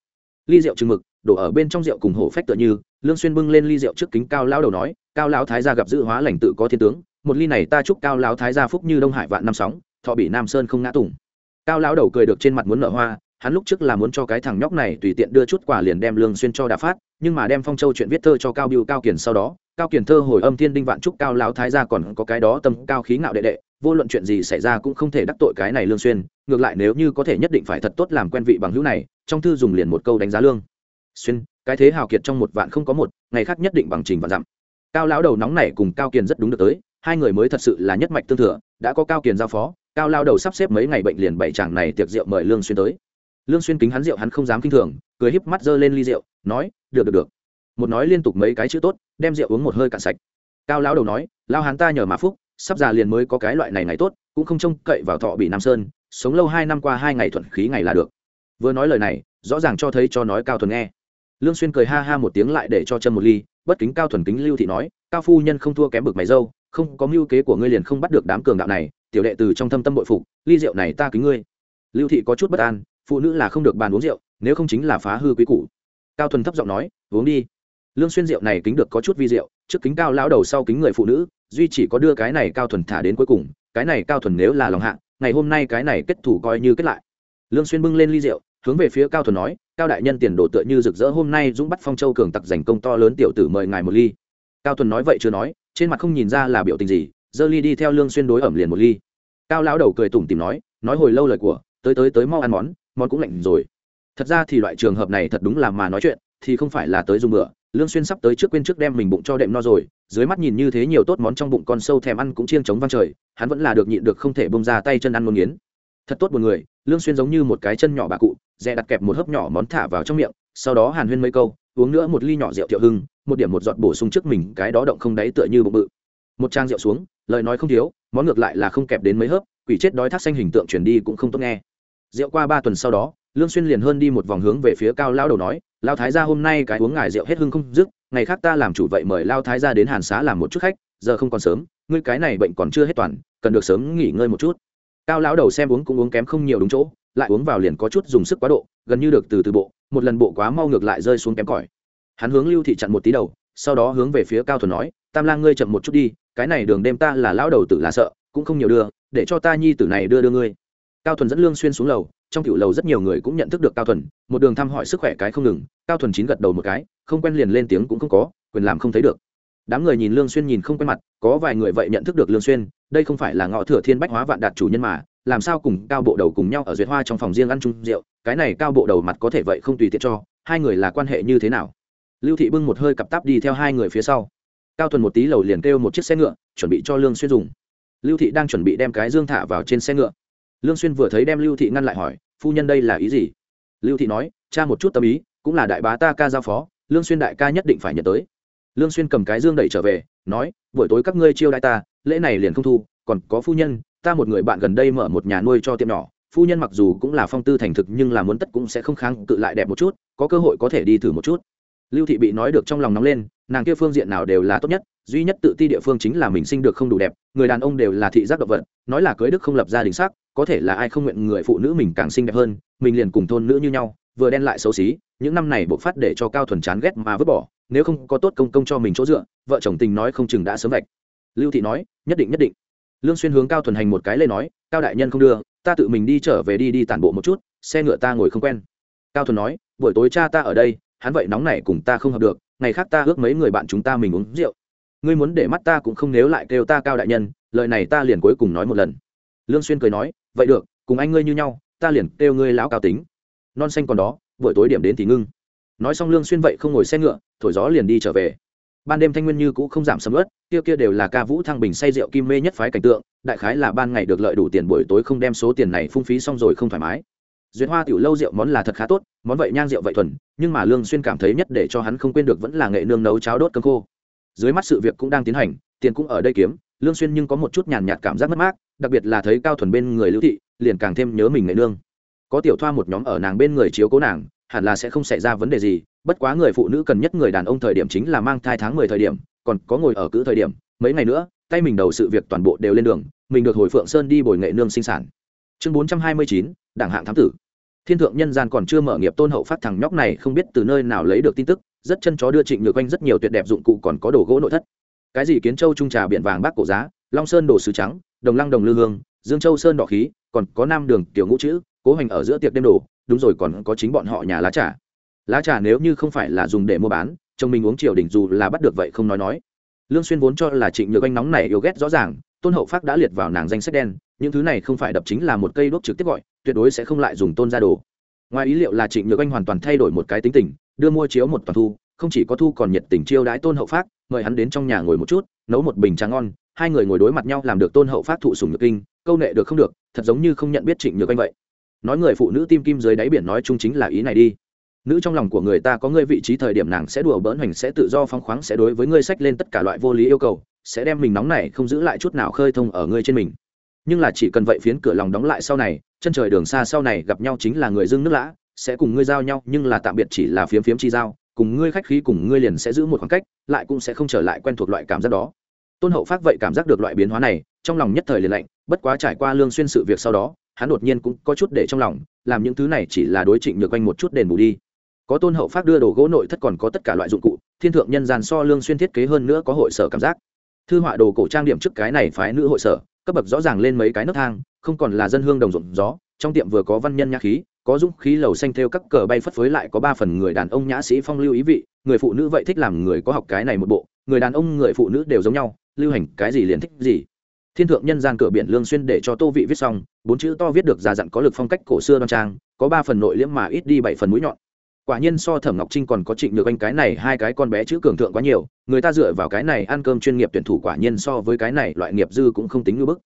Ly rượu trừng mực, đổ ở bên trong rượu cùng hổ phách tựa như, lương xuyên bưng lên ly rượu trước kính cao lão đầu nói, cao lão thái gia gặp dự hóa lành tự có thiên tướng, một ly này ta chúc cao lão thái gia phúc như đông hải vạn năm sóng thọ bị nam sơn không ngã tùng. Cao lão đầu cười được trên mặt muốn nở hoa, hắn lúc trước là muốn cho cái thằng nhóc này tùy tiện đưa chút quà liền đem lương xuyên cho đã phát, nhưng mà đem phong châu chuyện viết thơ cho cao biêu cao kiền sau đó, cao kiền thơ hồi âm thiên đinh vạn trúc cao lão thái gia còn có cái đó tâm cao khí ngạo đệ đệ, vô luận chuyện gì xảy ra cũng không thể đắc tội cái này lương xuyên, ngược lại nếu như có thể nhất định phải thật tốt làm quen vị bằng hữu này, trong thư dùng liền một câu đánh giá lương. Xuyên, cái thế hào kiệt trong một vạn không có một, ngày khác nhất định bằng trình và dặm. Cao lão đầu nóng này cùng cao kiền rất đúng được tới, hai người mới thật sự là nhất mạch tương thừa, đã có cao kiền giao phó cao lao đầu sắp xếp mấy ngày bệnh liền bảy chàng này tiệc rượu mời lương xuyên tới. Lương xuyên kính hắn rượu hắn không dám kinh thường, cười híp mắt dơ lên ly rượu, nói, được được được. Một nói liên tục mấy cái chữ tốt, đem rượu uống một hơi cạn sạch. Cao lão đầu nói, lao hắn ta nhờ mà phúc, sắp già liền mới có cái loại này ngày tốt, cũng không trông cậy vào thọ bị nam sơn, sống lâu hai năm qua hai ngày thuận khí ngày là được. Vừa nói lời này, rõ ràng cho thấy cho nói cao thuần nghe. Lương xuyên cười ha ha một tiếng lại để cho chân một ly, bất kính cao thuần kính lưu thị nói, cao phu nhân không thua kém bực mày dâu, không có mưu kế của ngươi liền không bắt được đám cường đạo này tiểu đệ từ trong thâm tâm bội phục, ly rượu này ta kính ngươi. Lưu thị có chút bất an, phụ nữ là không được bàn uống rượu, nếu không chính là phá hư quý củ. Cao thuần thấp giọng nói, uống đi. Lương xuyên rượu này kính được có chút vi rượu, trước kính cao lão đầu sau kính người phụ nữ, duy chỉ có đưa cái này cao thuần thả đến cuối cùng, cái này cao thuần nếu là lòng hạng ngày hôm nay cái này kết thủ coi như kết lại. Lương xuyên bưng lên ly rượu, hướng về phía cao thuần nói, cao đại nhân tiền đồ tựa như rực rỡ hôm nay dũng bắt phong châu cường tặc giành công to lớn tiểu tử mời ngài một ly. Cao thuần nói vậy chưa nói, trên mặt không nhìn ra là biểu tình gì dơ ly đi theo lương xuyên đối ẩm liền một ly cao lão đầu cười tủm tìm nói nói hồi lâu lời của, tới tới tới mau ăn món món cũng lạnh rồi. Thật ra thì loại trường hợp này thật đúng là mà nói chuyện, thì không phải là tới dùng bữa. Lương xuyên sắp tới trước quên trước đem mình bụng cho đệm no rồi, dưới mắt nhìn như thế nhiều tốt món trong bụng con sâu thèm ăn cũng chiêng chống vang trời, hắn vẫn là được nhịn được không thể bông ra tay chân ăn muốn nghiến. Thật tốt một người, lương xuyên giống như một cái chân nhỏ bà cụ, dè đặt kẹp một hớp nhỏ món thả vào trong miệng, sau đó hàn huyên mấy câu, uống nữa một ly nhỏ rượu thiệu hưng, một điểm một giọt bổ sung trước mình, cái đó động không đáy tựa như bụng bự. Một trang rượu xuống, lời nói không thiếu món ngược lại là không kẹp đến mấy hớp, quỷ chết đói thác xanh hình tượng chuyển đi cũng không tốt nghe. Rượu qua ba tuần sau đó, lương xuyên liền hơn đi một vòng hướng về phía cao lão đầu nói lao thái gia hôm nay cái uống ngài rượu hết hưng không dứt, ngày khác ta làm chủ vậy mời lao thái gia đến hàn xá làm một chút khách, giờ không còn sớm, ngươi cái này bệnh còn chưa hết toàn, cần được sớm nghỉ ngơi một chút. Cao lão đầu xem uống cũng uống kém không nhiều đúng chỗ, lại uống vào liền có chút dùng sức quá độ, gần như được từ từ bộ, một lần bộ quá mau ngược lại rơi xuống kém cỏi. Hắn hướng lưu thị chặn một tí đầu, sau đó hướng về phía cao thuần nói, tam lang ngươi chậm một chút đi cái này đường đêm ta là lão đầu tử là sợ, cũng không nhiều đưa, để cho ta nhi tử này đưa đưa ngươi. Cao thuần dẫn lương xuyên xuống lầu, trong tiểu lầu rất nhiều người cũng nhận thức được cao thuần, một đường thăm hỏi sức khỏe cái không ngừng, cao thuần chín gật đầu một cái, không quen liền lên tiếng cũng không có, quyền làm không thấy được. Đám người nhìn lương xuyên nhìn không quen mặt, có vài người vậy nhận thức được lương xuyên, đây không phải là ngõ thừa thiên bách hóa vạn đạt chủ nhân mà, làm sao cùng cao bộ đầu cùng nhau ở duyệt hoa trong phòng riêng ăn chung rượu, cái này cao bộ đầu mặt có thể vậy không tùy tiện cho, hai người là quan hệ như thế nào? Lưu thị bưng một hơi cặp táp đi theo hai người phía sau cao thuần một tí lầu liền kêu một chiếc xe ngựa, chuẩn bị cho lương xuyên dùng. Lưu thị đang chuẩn bị đem cái dương thả vào trên xe ngựa. Lương xuyên vừa thấy đem lưu thị ngăn lại hỏi, phu nhân đây là ý gì? Lưu thị nói, cha một chút tâm ý, cũng là đại bá ta ca giao phó, lương xuyên đại ca nhất định phải nhận tới. Lương xuyên cầm cái dương đẩy trở về, nói, buổi tối các ngươi chiêu đại ta, lễ này liền không thu, còn có phu nhân, ta một người bạn gần đây mở một nhà nuôi cho tiệm nhỏ, phu nhân mặc dù cũng là phong tư thành thực nhưng là muốn tất cũng sẽ không kháng cự lại đẹp một chút, có cơ hội có thể đi thử một chút lưu thị bị nói được trong lòng nóng lên, nàng kia phương diện nào đều là tốt nhất, duy nhất tự ti địa phương chính là mình sinh được không đủ đẹp, người đàn ông đều là thị giác động vật, nói là cưới đức không lập gia đình sắc, có thể là ai không nguyện người phụ nữ mình càng xinh đẹp hơn, mình liền cùng thôn nữ như nhau, vừa đen lại xấu xí, những năm này bộc phát để cho cao thuần chán ghét mà vứt bỏ, nếu không có tốt công công cho mình chỗ dựa, vợ chồng tình nói không chừng đã sớm vạch. Lưu thị nói, nhất định nhất định. Lương xuyên hướng cao thuần hành một cái lên nói, cao đại nhân không đưa, ta tự mình đi trở về đi đi tản bộ một chút, xe ngựa ta ngồi không quen. Cao thuần nói, buổi tối cha ta ở đây hắn vậy nóng này cùng ta không hợp được, ngày khác ta ước mấy người bạn chúng ta mình uống rượu. Ngươi muốn để mắt ta cũng không nếu lại kêu ta cao đại nhân, lời này ta liền cuối cùng nói một lần. Lương xuyên cười nói, vậy được, cùng anh ngươi như nhau, ta liền kêu ngươi lão cao tính. Non xanh còn đó, buổi tối điểm đến thì ngưng. Nói xong lương xuyên vậy không ngồi xe ngựa, thổi gió liền đi trở về. Ban đêm thanh nguyên như cũ không giảm sầm ớt, kia kia đều là ca vũ thăng bình say rượu kim mê nhất phái cảnh tượng, đại khái là ban ngày được lợi đủ tiền buổi tối không đem số tiền này phung phí xong rồi không thoải mái duyệt hoa tiểu lâu rượu món là thật khá tốt, món vậy nhang rượu vậy thuần, nhưng mà lương xuyên cảm thấy nhất để cho hắn không quên được vẫn là nghệ nương nấu cháo đốt cơm khô. Dưới mắt sự việc cũng đang tiến hành, tiền cũng ở đây kiếm, lương xuyên nhưng có một chút nhàn nhạt cảm giác mất mát, đặc biệt là thấy cao thuần bên người lưu thị, liền càng thêm nhớ mình nghệ nương. Có tiểu thoa một nhóm ở nàng bên người chiếu cố nàng, hẳn là sẽ không xảy ra vấn đề gì, bất quá người phụ nữ cần nhất người đàn ông thời điểm chính là mang thai tháng mười thời điểm, còn có ngồi ở cữ thời điểm, mấy ngày nữa, tay mình đầu sự việc toàn bộ đều lên đường, mình được hồi phượng sơn đi bồi nghệ nương sinh sản. Chương bốn trăm hai mươi chín, đảng hạng thám tử thiên thượng nhân gian còn chưa mở nghiệp tôn hậu phát thằng nhóc này không biết từ nơi nào lấy được tin tức, rất chân chó đưa trịnh nhược quanh rất nhiều tuyệt đẹp dụng cụ còn có đồ gỗ nội thất. Cái gì kiến châu trung trà biển vàng bác cổ giá, long sơn đồ sứ trắng, đồng lăng đồng lư hương, dương châu sơn đỏ khí, còn có nam đường tiểu ngũ chữ, cố hành ở giữa tiệc đêm đồ, đúng rồi còn có chính bọn họ nhà lá trà. Lá trà nếu như không phải là dùng để mua bán, chồng mình uống triều đỉnh dù là bắt được vậy không nói nói. Lương xuyên vốn cho là trịnh nhược anh nóng này yêu ghét rõ ràng, tôn hậu phát đã liệt vào nàng danh sách đen những thứ này không phải đập chính là một cây đốt trực tiếp gọi, tuyệt đối sẽ không lại dùng tôn ra đồ. Ngoài ý liệu là trịnh nhược anh hoàn toàn thay đổi một cái tính tình, đưa mua chiếu một toàn thu, không chỉ có thu còn nhiệt tình chiêu đãi tôn hậu phát mời hắn đến trong nhà ngồi một chút, nấu một bình trà ngon, hai người ngồi đối mặt nhau làm được tôn hậu phát thụ sùng nhược kinh, câu nệ được không được, thật giống như không nhận biết trịnh nhược anh vậy. Nói người phụ nữ tim kim dưới đáy biển nói chung chính là ý này đi. Nữ trong lòng của người ta có ngươi vị trí thời điểm nàng sẽ đùa bỡn hoành, sẽ tự do phóng khoáng, sẽ đối với ngươi sách lên tất cả loại vô lý yêu cầu, sẽ đem mình nóng này không giữ lại chút nào khơi thông ở ngươi trên mình nhưng là chỉ cần vậy phiến cửa lòng đóng lại sau này, chân trời đường xa sau này gặp nhau chính là người dưng nước lã, sẽ cùng ngươi giao nhau, nhưng là tạm biệt chỉ là phiếm phiếm chi giao, cùng ngươi khách khí cùng ngươi liền sẽ giữ một khoảng cách, lại cũng sẽ không trở lại quen thuộc loại cảm giác đó. Tôn hậu phát vậy cảm giác được loại biến hóa này, trong lòng nhất thời liền lạnh, bất quá trải qua lương xuyên sự việc sau đó, hắn đột nhiên cũng có chút để trong lòng, làm những thứ này chỉ là đối trịnh nhược quanh một chút đền bù đi. Có tôn hậu phát đưa đồ gỗ nội thất còn có tất cả loại dụng cụ, thiên thượng nhân gian so lương xuyên thiết kế hơn nữa có hội sở cảm giác. Thư họa đồ cổ trang điểm trước cái này phái nữ hội sở cấp bậc rõ ràng lên mấy cái nấc thang, không còn là dân hương đồng ruộng gió, trong tiệm vừa có văn nhân nhã khí, có dũng khí lầu xanh theo các cờ bay phất phới lại có ba phần người đàn ông nhã sĩ phong lưu ý vị, người phụ nữ vậy thích làm người có học cái này một bộ, người đàn ông người phụ nữ đều giống nhau, lưu hành cái gì liền thích gì. Thiên thượng nhân gian cửa biển lương xuyên để cho tô vị viết xong, bốn chữ to viết được già dặn có lực phong cách cổ xưa đoan trang, có ba phần nội liễm mà ít đi bảy phần mũi nhọn quả nhiên so thẩm ngọc trinh còn có trịnh được anh cái này, hai cái con bé chữ cường thượng quá nhiều, người ta dựa vào cái này ăn cơm chuyên nghiệp tuyển thủ quả nhiên so với cái này loại nghiệp dư cũng không tính như bức.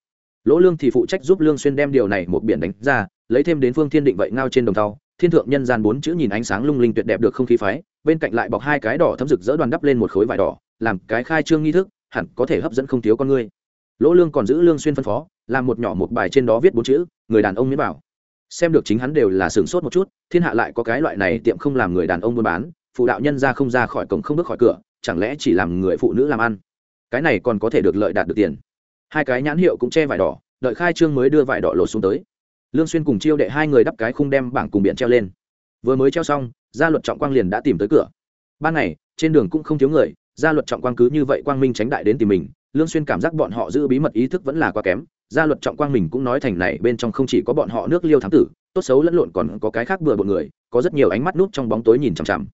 Lỗ lương thì phụ trách giúp lương xuyên đem điều này một biển đánh ra, lấy thêm đến phương thiên định vậy ngao trên đồng tàu thiên thượng nhân gian bốn chữ nhìn ánh sáng lung linh tuyệt đẹp được không khí phái, bên cạnh lại bọc hai cái đỏ thấm rực rỡ đoàn đắp lên một khối vải đỏ, làm cái khai trương nghi thức, hẳn có thể hấp dẫn không thiếu con ngươi lỗ lương còn giữ lương xuyên phân phó, làm một nhỏ một bài trên đó viết bốn chữ, người đàn ông miễn bảo xem được chính hắn đều là sửng sốt một chút, thiên hạ lại có cái loại này tiệm không làm người đàn ông buôn bán, phụ đạo nhân ra không ra khỏi cổng không bước khỏi cửa, chẳng lẽ chỉ làm người phụ nữ làm ăn? Cái này còn có thể được lợi đạt được tiền. Hai cái nhãn hiệu cũng che vải đỏ, đợi khai trương mới đưa vải đỏ lột xuống tới. Lương xuyên cùng chiêu đệ hai người đắp cái khung đem bảng cùng biển treo lên. Vừa mới treo xong, gia luật trọng quang liền đã tìm tới cửa. Ban ngày, trên đường cũng không thiếu người, gia luật trọng quang cứ như vậy quang minh tránh đại đến tìm mình, lương xuyên cảm giác bọn họ giữ bí mật ý thức vẫn là quá kém gia luật trọng quang mình cũng nói thành này bên trong không chỉ có bọn họ nước liêu thám tử, tốt xấu lẫn lộn còn có cái khác bừa bộn người, có rất nhiều ánh mắt núp trong bóng tối nhìn chằm chằm.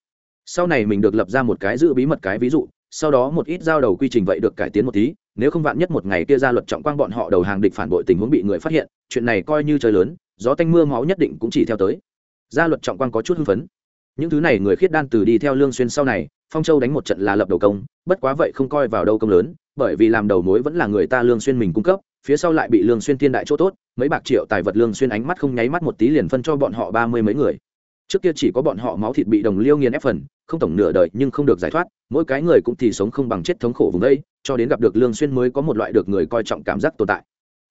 Sau này mình được lập ra một cái giữ bí mật cái ví dụ, sau đó một ít giao đầu quy trình vậy được cải tiến một tí, nếu không vạn nhất một ngày kia gia luật trọng quang bọn họ đầu hàng địch phản bội tình huống bị người phát hiện, chuyện này coi như trời lớn, gió tanh mưa máu nhất định cũng chỉ theo tới. Gia luật trọng quang có chút hưng phấn. Những thứ này người khiết đan từ đi theo lương xuyên sau này, phong châu đánh một trận là lập đầu công, bất quá vậy không coi vào đâu công lớn bởi vì làm đầu mối vẫn là người ta lương xuyên mình cung cấp, phía sau lại bị lương xuyên tiên đại chỗ tốt, mấy bạc triệu tài vật lương xuyên ánh mắt không nháy mắt một tí liền phân cho bọn họ ba mươi mấy người. Trước kia chỉ có bọn họ máu thịt bị đồng liêu nghiền ép phần, không tổng nửa đời nhưng không được giải thoát, mỗi cái người cũng thì sống không bằng chết thống khổ vùng đây, cho đến gặp được lương xuyên mới có một loại được người coi trọng cảm giác tồn tại.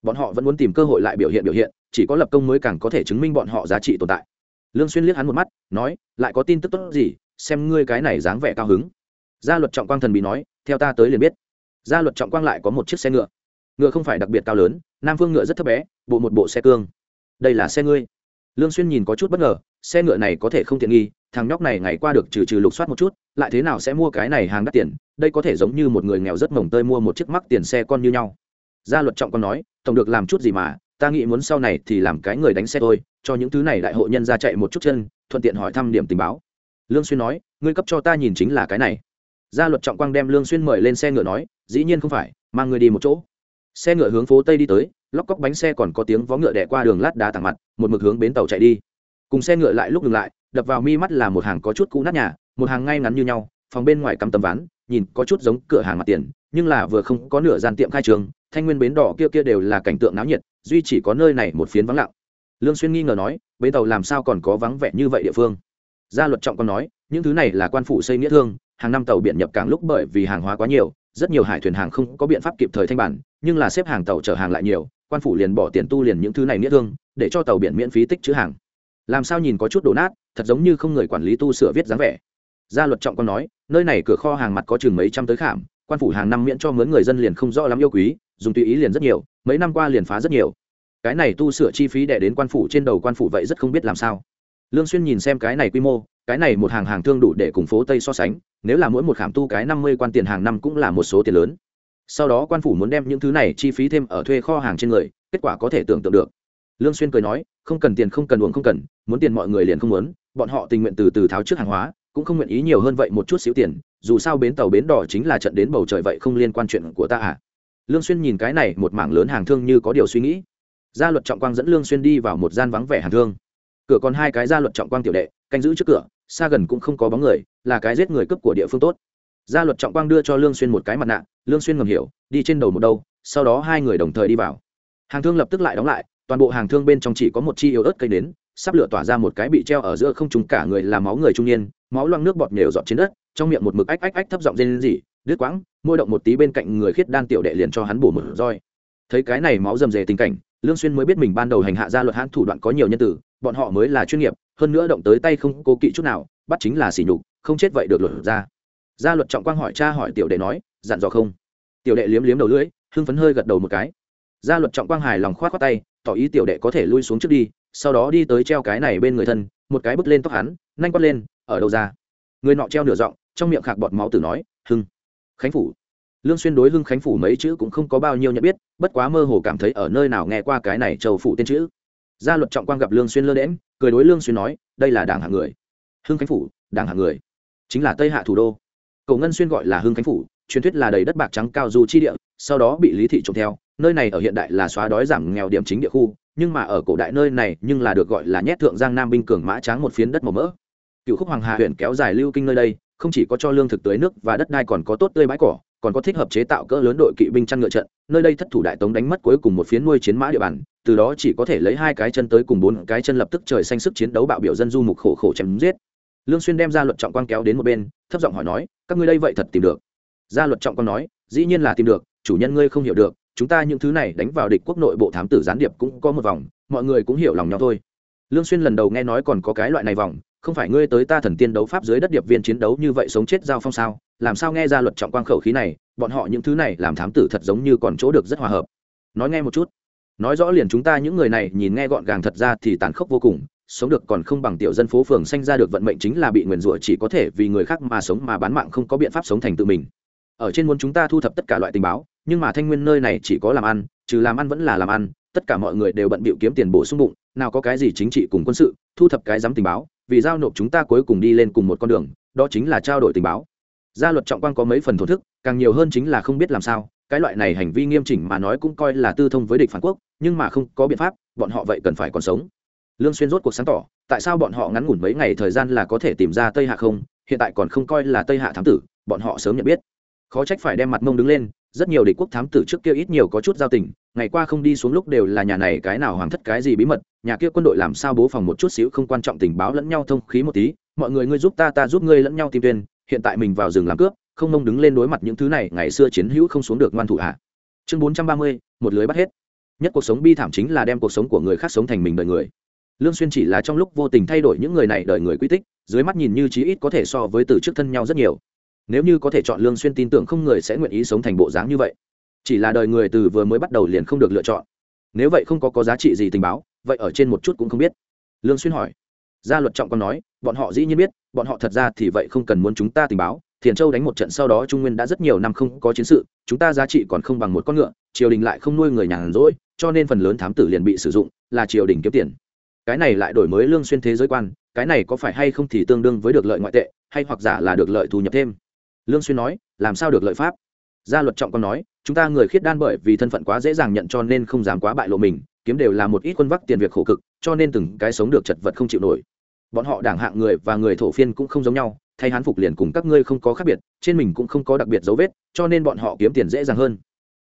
Bọn họ vẫn muốn tìm cơ hội lại biểu hiện biểu hiện, chỉ có lập công mới càng có thể chứng minh bọn họ giá trị tồn tại. Lương xuyên liếc hắn một mắt, nói, lại có tin tức tốt gì, xem ngươi cái này dáng vẻ cao hứng. Gia luật trọng quang thần bị nói, theo ta tới liền biết gia luật trọng quang lại có một chiếc xe ngựa. Ngựa không phải đặc biệt cao lớn, nam phương ngựa rất thấp bé, bộ một bộ xe cương. Đây là xe ngươi. Lương xuyên nhìn có chút bất ngờ, xe ngựa này có thể không tiện nghi, thằng nhóc này ngày qua được trừ trừ lục soát một chút, lại thế nào sẽ mua cái này hàng đắt tiền, đây có thể giống như một người nghèo rất mồng tơi mua một chiếc mắc tiền xe con như nhau. Gia luật trọng còn nói, tổng được làm chút gì mà, ta nghĩ muốn sau này thì làm cái người đánh xe thôi, cho những thứ này đại hộ nhân ra chạy một chút chân, thuận tiện hỏi thăm điểm tình báo. Lương xuyên nói, ngươi cấp cho ta nhìn chính là cái này gia luật trọng quang đem lương xuyên mời lên xe ngựa nói, dĩ nhiên không phải, mang người đi một chỗ. Xe ngựa hướng phố tây đi tới, lóc cóc bánh xe còn có tiếng vó ngựa đẻ qua đường lát đá thẳng mặt, một mực hướng bến tàu chạy đi. Cùng xe ngựa lại lúc ngừng lại, đập vào mi mắt là một hàng có chút cũ nát nhà, một hàng ngay ngắn như nhau, phòng bên ngoài cắm tấm ván, nhìn có chút giống cửa hàng mặt tiền, nhưng là vừa không có nửa gian tiệm khai trường, thanh nguyên bến đỏ kia kia đều là cảnh tượng náo nhiệt, duy chỉ có nơi này một phiến vắng lặng. Lương xuyên nghi ngờ nói, bến tàu làm sao còn có vắng vẻ như vậy địa phương? Gia luật trọng còn nói, những thứ này là quan phủ xây nghĩa thương hàng năm tàu biển nhập cảng lúc bởi vì hàng hóa quá nhiều, rất nhiều hải thuyền hàng không có biện pháp kịp thời thanh bản, nhưng là xếp hàng tàu chở hàng lại nhiều, quan phủ liền bỏ tiền tu liền những thứ này nghĩa thương, để cho tàu biển miễn phí tích chữ hàng. Làm sao nhìn có chút đổ nát, thật giống như không người quản lý tu sửa viết dáng vẻ. Gia luật trọng còn nói, nơi này cửa kho hàng mặt có chừng mấy trăm tới khảm, quan phủ hàng năm miễn cho mướn người dân liền không rõ lắm yêu quý, dùng tùy ý liền rất nhiều, mấy năm qua liền phá rất nhiều. Cái này tu sửa chi phí đẻ đến quan phủ trên đầu quan phủ vậy rất không biết làm sao. Lương xuyên nhìn xem cái này quy mô, cái này một hàng hàng thương đủ để cùng phố tây so sánh nếu là mỗi một khảm tu cái năm mươi quan tiền hàng năm cũng là một số tiền lớn. Sau đó quan phủ muốn đem những thứ này chi phí thêm ở thuê kho hàng trên người, kết quả có thể tưởng tượng được. Lương xuyên cười nói, không cần tiền không cần uống không cần, muốn tiền mọi người liền không muốn, bọn họ tình nguyện từ từ tháo trước hàng hóa, cũng không nguyện ý nhiều hơn vậy một chút xíu tiền, dù sao bến tàu bến đỏ chính là trận đến bầu trời vậy không liên quan chuyện của ta à. Lương xuyên nhìn cái này, một mảng lớn hàng thương như có điều suy nghĩ. Gia luật trọng quang dẫn lương xuyên đi vào một gian vắng vẻ hàng thương. Cửa còn hai cái gia luật trọng quang tiểu đệ, canh giữ trước cửa xa gần cũng không có bóng người, là cái giết người cướp của địa phương tốt. Gia luật trọng quang đưa cho lương xuyên một cái mặt nạ, lương xuyên ngầm hiểu, đi trên đầu một đâu, sau đó hai người đồng thời đi vào. Hàng thương lập tức lại đóng lại, toàn bộ hàng thương bên trong chỉ có một chi yếu ớt cây đến sắp lửa tỏa ra một cái bị treo ở giữa không trùng cả người là máu người trung niên, máu loang nước bọt nhều dọt trên đất, trong miệng một mực ách ách ách thấp giọng rên rỉ, đứt quãng, môi động một tí bên cạnh người khiết đan tiểu đệ liền cho hắn bổ một roi. Thấy cái này máu rầm rề tình cảnh, lương xuyên mới biết mình ban đầu hành hạ ra luật hãn thủ đoạn có nhiều nhân tử, bọn họ mới là chuyên nghiệp hơn nữa động tới tay không cố kỵ chút nào, bắt chính là sỉ nhục, không chết vậy được luật ra. Gia luật trọng quang hỏi cha hỏi tiểu đệ nói, dặn dò không? Tiểu đệ liếm liếm đầu lưỡi, hưng phấn hơi gật đầu một cái. Gia luật trọng quang hài lòng khoát khoát tay, tỏ ý tiểu đệ có thể lui xuống trước đi, sau đó đi tới treo cái này bên người thân, một cái bứt lên tóc hắn, nhanh quát lên, ở đâu ra? Người nọ treo nửa giọng, trong miệng khạc bọt máu tử nói, hưng, khánh phủ. Lương xuyên đối hưng khánh phủ mấy chữ cũng không có bao nhiêu nhận biết, bất quá mơ hồ cảm thấy ở nơi nào nghe qua cái này châu phủ tên chữ gia luật trọng quang gặp lương xuyên lơ đễm cười đối lương xuyên nói, đây là đảng hạng người. Hưng khánh phủ, đảng hạng người. Chính là tây hạ thủ đô. Cổ ngân xuyên gọi là hưng khánh phủ, truyền thuyết là đầy đất bạc trắng cao du chi địa, sau đó bị lý thị trộm theo. Nơi này ở hiện đại là xóa đói giảm nghèo điểm chính địa khu, nhưng mà ở cổ đại nơi này nhưng là được gọi là nhét thượng giang nam binh cường mã tráng một phiến đất màu mỡ. Cựu khúc hoàng hà huyện kéo dài lưu kinh nơi đây, không chỉ có cho lương thực tưới nước và đất đai còn có tốt tươi bãi cỏ, còn có thích hợp chế tạo cỡ lớn đội kỵ binh chăn ngựa trận. Nơi đây thất thủ đại tống đánh mất cuối cùng một phiến nuôi chiến mã địa bàn từ đó chỉ có thể lấy hai cái chân tới cùng bốn cái chân lập tức trời xanh sức chiến đấu bạo biểu dân du mục khổ khổ chém giết. Lương xuyên đem ra luật trọng quang kéo đến một bên, thấp giọng hỏi nói, các ngươi đây vậy thật tìm được? Gia luật trọng quang nói, dĩ nhiên là tìm được, chủ nhân ngươi không hiểu được, chúng ta những thứ này đánh vào địch quốc nội bộ thám tử gián điệp cũng có một vòng, mọi người cũng hiểu lòng nhau thôi. Lương xuyên lần đầu nghe nói còn có cái loại này vòng, không phải ngươi tới ta thần tiên đấu pháp dưới đất điệp viên chiến đấu như vậy sống chết giao phong sao? Làm sao nghe ra luật trọng quang khẩu khí này, bọn họ những thứ này làm thám tử thật giống như còn chỗ được rất hòa hợp? Nói nghe một chút nói rõ liền chúng ta những người này nhìn nghe gọn gàng thật ra thì tàn khốc vô cùng, sống được còn không bằng tiểu dân phố phường sanh ra được vận mệnh chính là bị nguyền rủa chỉ có thể vì người khác mà sống mà bán mạng không có biện pháp sống thành tự mình. Ở trên muốn chúng ta thu thập tất cả loại tình báo, nhưng mà thanh nguyên nơi này chỉ có làm ăn, trừ làm ăn vẫn là làm ăn, tất cả mọi người đều bận bịu kiếm tiền bổ sung bụng, nào có cái gì chính trị cùng quân sự, thu thập cái giám tình báo, vì giao nộp chúng ta cuối cùng đi lên cùng một con đường, đó chính là trao đổi tình báo gia luật trọng quang có mấy phần thổ thức, càng nhiều hơn chính là không biết làm sao, cái loại này hành vi nghiêm chỉnh mà nói cũng coi là tư thông với địch phản quốc, nhưng mà không có biện pháp, bọn họ vậy cần phải còn sống. Lương xuyên rốt cuộc sáng tỏ, tại sao bọn họ ngắn ngủn mấy ngày thời gian là có thể tìm ra tây hạ không, hiện tại còn không coi là tây hạ thám tử, bọn họ sớm nhận biết. Khó trách phải đem mặt mông đứng lên, rất nhiều địch quốc thám tử trước kia ít nhiều có chút giao tình, ngày qua không đi xuống lúc đều là nhà này cái nào hoàng thất cái gì bí mật, nhà kia quân đội làm sao bố phòng một chút xíu không quan trọng tình báo lẫn nhau thông khí một tí, mọi người ngươi giúp ta ta giúp ngươi lẫn nhau tìm tuyên hiện tại mình vào rừng làm cướp, không mông đứng lên đối mặt những thứ này, ngày xưa chiến hữu không xuống được ngoan thủ hạ chương bốn trăm ba mươi, một lưới bắt hết. Nhất cuộc sống bi thảm chính là đem cuộc sống của người khác sống thành mình đời người. Lương xuyên chỉ là trong lúc vô tình thay đổi những người này đời người quy tích, dưới mắt nhìn như chí ít có thể so với từ trước thân nhau rất nhiều. Nếu như có thể chọn lương xuyên tin tưởng không người sẽ nguyện ý sống thành bộ dáng như vậy. Chỉ là đời người từ vừa mới bắt đầu liền không được lựa chọn. Nếu vậy không có có giá trị gì tình báo, vậy ở trên một chút cũng không biết. Lương xuyên hỏi. Gia luật trọng còn nói bọn họ dĩ nhiên biết, bọn họ thật ra thì vậy không cần muốn chúng ta tình báo. Thiền châu đánh một trận sau đó trung nguyên đã rất nhiều năm không có chiến sự, chúng ta giá trị còn không bằng một con ngựa, triều đình lại không nuôi người nhàn rỗi, cho nên phần lớn thám tử liền bị sử dụng, là triều đình kiếm tiền. Cái này lại đổi mới lương xuyên thế giới quan, cái này có phải hay không thì tương đương với được lợi ngoại tệ, hay hoặc giả là được lợi thu nhập thêm? Lương xuyên nói, làm sao được lợi pháp? Gia luật trọng còn nói, chúng ta người khiết đan bởi vì thân phận quá dễ dàng nhận cho nên không dám quá bại lộ mình, kiếm đều là một ít quân vắc tiền việc khổ cực, cho nên từng cái sống được chật vật không chịu nổi bọn họ đảng hạng người và người thổ phiên cũng không giống nhau, thay hán phục liền cùng các ngươi không có khác biệt, trên mình cũng không có đặc biệt dấu vết, cho nên bọn họ kiếm tiền dễ dàng hơn.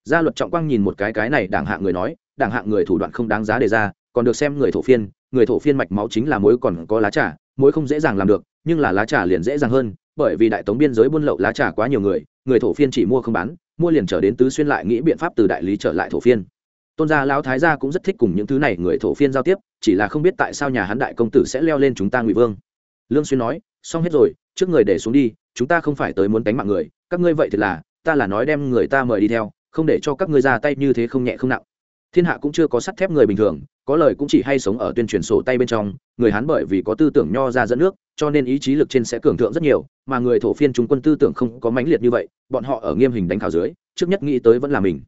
Gia luật trọng quang nhìn một cái cái này đảng hạng người nói, đảng hạng người thủ đoạn không đáng giá đề ra, còn được xem người thổ phiên, người thổ phiên mạch máu chính là mối còn có lá trà, mối không dễ dàng làm được, nhưng là lá trà liền dễ dàng hơn, bởi vì đại tống biên giới buôn lậu lá trà quá nhiều người người thổ phiên chỉ mua không bán, mua liền trở đến tứ xuyên lại nghĩ biện pháp từ đại lý trở lại thổ phiên. Tôn gia lão thái gia cũng rất thích cùng những thứ này người thổ phiên giao tiếp chỉ là không biết tại sao nhà hắn đại công tử sẽ leo lên chúng ta ngụy vương. Lương xuyên nói, xong hết rồi, trước người để xuống đi, chúng ta không phải tới muốn đánh mạng người, các ngươi vậy thì là, ta là nói đem người ta mời đi theo, không để cho các ngươi ra tay như thế không nhẹ không nặng. Thiên hạ cũng chưa có sắt thép người bình thường, có lời cũng chỉ hay sống ở tuyên truyền sổ tay bên trong, người hán bởi vì có tư tưởng nho ra dẫn nước, cho nên ý chí lực trên sẽ cường thượng rất nhiều, mà người thổ phiên chúng quân tư tưởng không có mãnh liệt như vậy, bọn họ ở nghiêm hình đánh khảo dưới, trước nhất nghĩ tới vẫn là mình.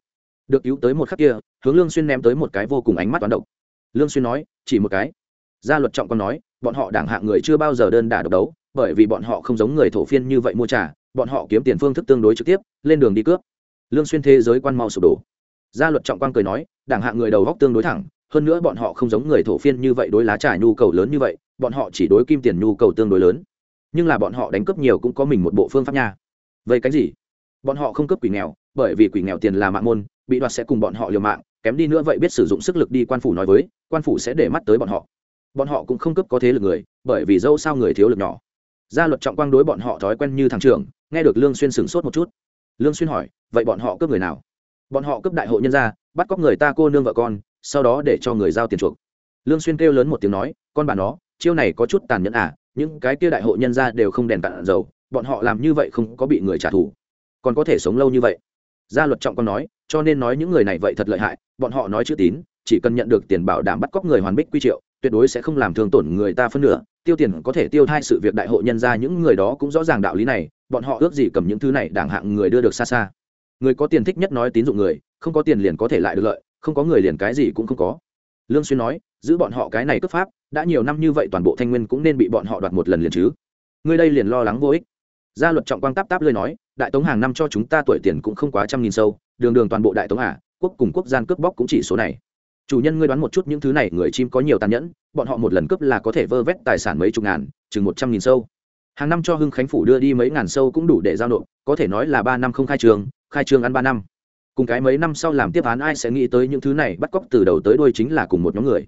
Được cứu tới một khắc kia, hướng lương xuyên ném tới một cái vô cùng ánh mắt toán độc lương xuyên nói, chỉ một cái. Gia luật trọng còn nói, bọn họ đảng hạng người chưa bao giờ đơn đả độc đấu, bởi vì bọn họ không giống người thổ phiên như vậy mua trả bọn họ kiếm tiền phương thức tương đối trực tiếp, lên đường đi cướp. Lương xuyên thế giới quan mau sụp đổ. Gia luật trọng quang cười nói, đảng hạng người đầu góc tương đối thẳng, hơn nữa bọn họ không giống người thổ phiên như vậy đối lá trà nhu cầu lớn như vậy, bọn họ chỉ đối kim tiền nhu cầu tương đối lớn. Nhưng là bọn họ đánh cướp nhiều cũng có mình một bộ phương pháp nha. Vậy cái gì? Bọn họ không cướp quỷ nghèo, bởi vì quỷ nghèo tiền là mạng môn, bị đoạt sẽ cùng bọn họ liều mạng, kém đi nữa vậy biết sử dụng sức lực đi quan phủ nói với quan phủ sẽ để mắt tới bọn họ. Bọn họ cũng không cướp có thế lực người, bởi vì dâu sao người thiếu lực nhỏ. Gia luật trọng quang đối bọn họ thói quen như thằng trưởng, nghe được lương xuyên sửng sốt một chút. Lương xuyên hỏi, vậy bọn họ cướp người nào? Bọn họ cướp đại hộ nhân gia, bắt cóc người ta cô nương vợ con, sau đó để cho người giao tiền chuộc. Lương xuyên kêu lớn một tiếng nói, con bà nó, chiêu này có chút tàn nhẫn à những cái kia đại hộ nhân gia đều không đèn cạn dầu, bọn họ làm như vậy không có bị người trả thù. Còn có thể sống lâu như vậy. Gia luật trọng con nói, cho nên nói những người này vậy thật lợi hại, bọn họ nói chữ tín chỉ cần nhận được tiền bảo đảm bắt cóc người hoàn bích quy triệu, tuyệt đối sẽ không làm thương tổn người ta phân nửa. Tiêu tiền có thể tiêu thai sự việc đại hội nhân ra những người đó cũng rõ ràng đạo lý này, bọn họ ước gì cầm những thứ này đảng hạng người đưa được xa xa. Người có tiền thích nhất nói tín dụng người, không có tiền liền có thể lại được lợi, không có người liền cái gì cũng không có. Lương xuyên nói, giữ bọn họ cái này cấp pháp, đã nhiều năm như vậy toàn bộ thanh nguyên cũng nên bị bọn họ đoạt một lần liền chứ. Người đây liền lo lắng vô ích. Gia luật trọng quang táp táp lơi nói, đại tống hàng năm cho chúng ta tuổi tiền cũng không quá trăm nghìn sâu, đường đường toàn bộ đại tống à quốc cùng quốc gian cướp bóc cũng chỉ số này chủ nhân ngươi đoán một chút những thứ này, người chim có nhiều tàn nhẫn, bọn họ một lần cướp là có thể vơ vét tài sản mấy chục ngàn, chừng một trăm nghìn sâu. Hàng năm cho hưng khánh phủ đưa đi mấy ngàn sâu cũng đủ để giao nộp, có thể nói là ba năm không khai trường khai trường ăn ba năm. Cùng cái mấy năm sau làm tiếp án, ai sẽ nghĩ tới những thứ này, bắt cóc từ đầu tới đuôi chính là cùng một nhóm người.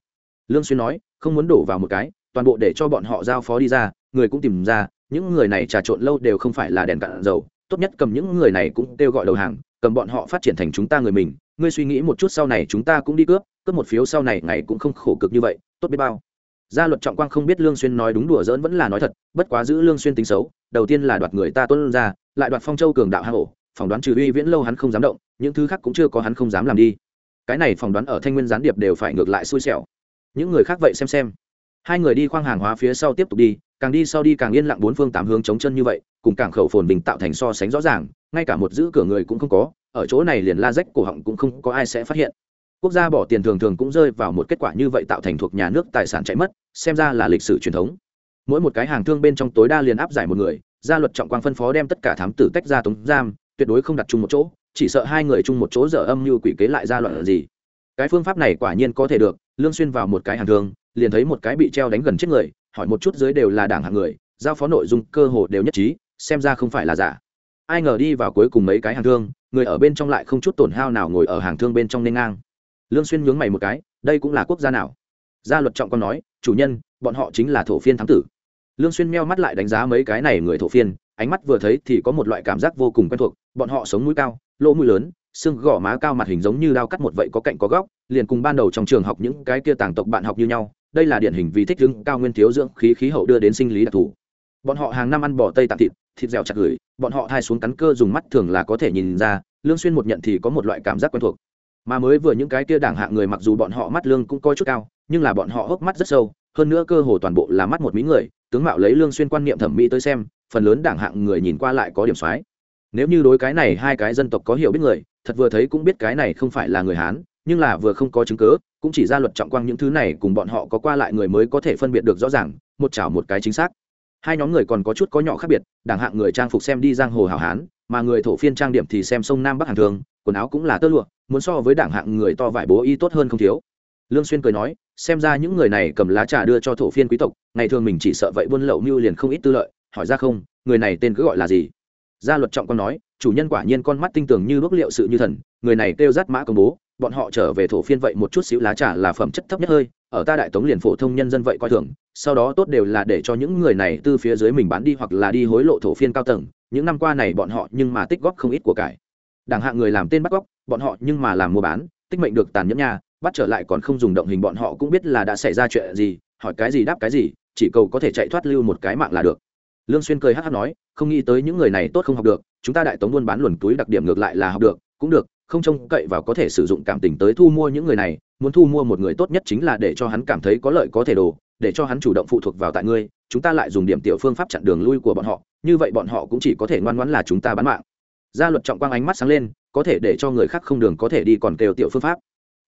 Lương xuyên nói, không muốn đổ vào một cái, toàn bộ để cho bọn họ giao phó đi ra, người cũng tìm ra, những người này trà trộn lâu đều không phải là đèn cạn dầu tốt nhất cầm những người này cũng kêu gọi đầu hàng, cầm bọn họ phát triển thành chúng ta người mình. Ngươi suy nghĩ một chút sau này chúng ta cũng đi cướp cướp một phiếu sau này ngày cũng không khổ cực như vậy, tốt biết bao. Gia luật trọng quang không biết lương xuyên nói đúng đùa giỡn vẫn là nói thật, bất quá giữ lương xuyên tính xấu, đầu tiên là đoạt người ta tuân ra, lại đoạt phong châu cường đạo hang ổ, phỏng đoán trừ uy viễn lâu hắn không dám động, những thứ khác cũng chưa có hắn không dám làm đi. Cái này phỏng đoán ở thanh nguyên gián điệp đều phải ngược lại xui xẻo. Những người khác vậy xem xem. Hai người đi khoang hàng hóa phía sau tiếp tục đi càng đi sau đi càng yên lặng bốn phương tám hướng chống chân như vậy, cùng cảng khẩu phồn bình tạo thành so sánh rõ ràng, ngay cả một giữ cửa người cũng không có, ở chỗ này liền la rách cổ họng cũng không có ai sẽ phát hiện. Quốc gia bỏ tiền thường thường cũng rơi vào một kết quả như vậy tạo thành thuộc nhà nước tài sản chạy mất, xem ra là lịch sử truyền thống. Mỗi một cái hàng thương bên trong tối đa liền áp giải một người, gia luật trọng quang phân phó đem tất cả thám tử tách ra tống giam, tuyệt đối không đặt chung một chỗ, chỉ sợ hai người chung một chỗ dở âm như quỷ kế lại ra loạn gì. Cái phương pháp này quả nhiên có thể được, lương xuyên vào một cái hàng thương, liền thấy một cái bị treo đánh gần chết người hỏi một chút dưới đều là đảng hạng người, giao phó nội dung cơ hồ đều nhất trí, xem ra không phải là giả. Ai ngờ đi vào cuối cùng mấy cái hàng thương, người ở bên trong lại không chút tổn hao nào ngồi ở hàng thương bên trong nên ngang. Lương xuyên nhướng mày một cái, đây cũng là quốc gia nào? Gia luật trọng con nói, chủ nhân, bọn họ chính là thổ phiên thám tử. Lương xuyên meo mắt lại đánh giá mấy cái này người thổ phiên, ánh mắt vừa thấy thì có một loại cảm giác vô cùng quen thuộc, bọn họ sống mũi cao, lỗ mũi lớn, xương gò má cao mặt hình giống như đao cắt một vậy có cạnh có góc, liền cùng ban đầu trong trường học những cái kia tàng tộc bạn học như nhau đây là điển hình vì thích ứng cao nguyên thiếu dưỡng, khí khí hậu đưa đến sinh lý đặc thù. Bọn họ hàng năm ăn bò tây tạm thịt thịt dẻo chặt gửi, bọn họ thai xuống cắn cơ dùng mắt thường là có thể nhìn ra, lương xuyên một nhận thì có một loại cảm giác quen thuộc. Mà mới vừa những cái kia đảng hạng người mặc dù bọn họ mắt lương cũng coi chút cao, nhưng là bọn họ hốc mắt rất sâu, hơn nữa cơ hồ toàn bộ là mắt một mỹ người, tướng mạo lấy lương xuyên quan niệm thẩm mỹ tới xem, phần lớn đảng hạng người nhìn qua lại có điểm xoái. Nếu như đối cái này hai cái dân tộc có hiểu biết người, thật vừa thấy cũng biết cái này không phải là người hán, nhưng là vừa không có chứng cứ cũng chỉ ra luật trọng quang những thứ này cùng bọn họ có qua lại người mới có thể phân biệt được rõ ràng, một chảo một cái chính xác. Hai nhóm người còn có chút có nhỏ khác biệt, đảng hạng người trang phục xem đi giang hồ hảo hán, mà người thổ phiên trang điểm thì xem sông nam bắc hàng thường, quần áo cũng là tơ lụa, muốn so với đảng hạng người to vải bố y tốt hơn không thiếu. Lương xuyên cười nói, xem ra những người này cầm lá trà đưa cho thổ phiên quý tộc, ngày thường mình chỉ sợ vậy buôn lậu mưu liền không ít tư lợi, hỏi ra không, người này tên cứ gọi là gì? Gia luật trọng con nói, chủ nhân quả nhiên con mắt tinh tường như bước liệu sự như thần, người này kêu rát mã công bố bọn họ trở về thổ phiên vậy một chút xíu lá trà là phẩm chất thấp nhất hơi, ở ta đại tống liền phổ thông nhân dân vậy coi thường, sau đó tốt đều là để cho những người này từ phía dưới mình bán đi hoặc là đi hối lộ thổ phiên cao tầng, những năm qua này bọn họ nhưng mà tích góp không ít của cải. Đảng hạ người làm tên bắt góp bọn họ nhưng mà làm mua bán, tích mệnh được tàn nhẫn nha bắt trở lại còn không dùng động hình bọn họ cũng biết là đã xảy ra chuyện gì, hỏi cái gì đáp cái gì, chỉ cầu có thể chạy thoát lưu một cái mạng là được. Lương xuyên cười hắt hắt nói, không nghĩ tới những người này tốt không học được, chúng ta đại tống buôn bán luồn túi đặc điểm ngược lại là học được, cũng được không trông cậy vào có thể sử dụng cảm tình tới thu mua những người này, muốn thu mua một người tốt nhất chính là để cho hắn cảm thấy có lợi có thể đồ, để cho hắn chủ động phụ thuộc vào tại ngươi, chúng ta lại dùng điểm tiểu phương pháp chặn đường lui của bọn họ, như vậy bọn họ cũng chỉ có thể ngoan ngoãn là chúng ta bán mạng. Gia luật trọng quang ánh mắt sáng lên, có thể để cho người khác không đường có thể đi còn kêu tiểu phương pháp.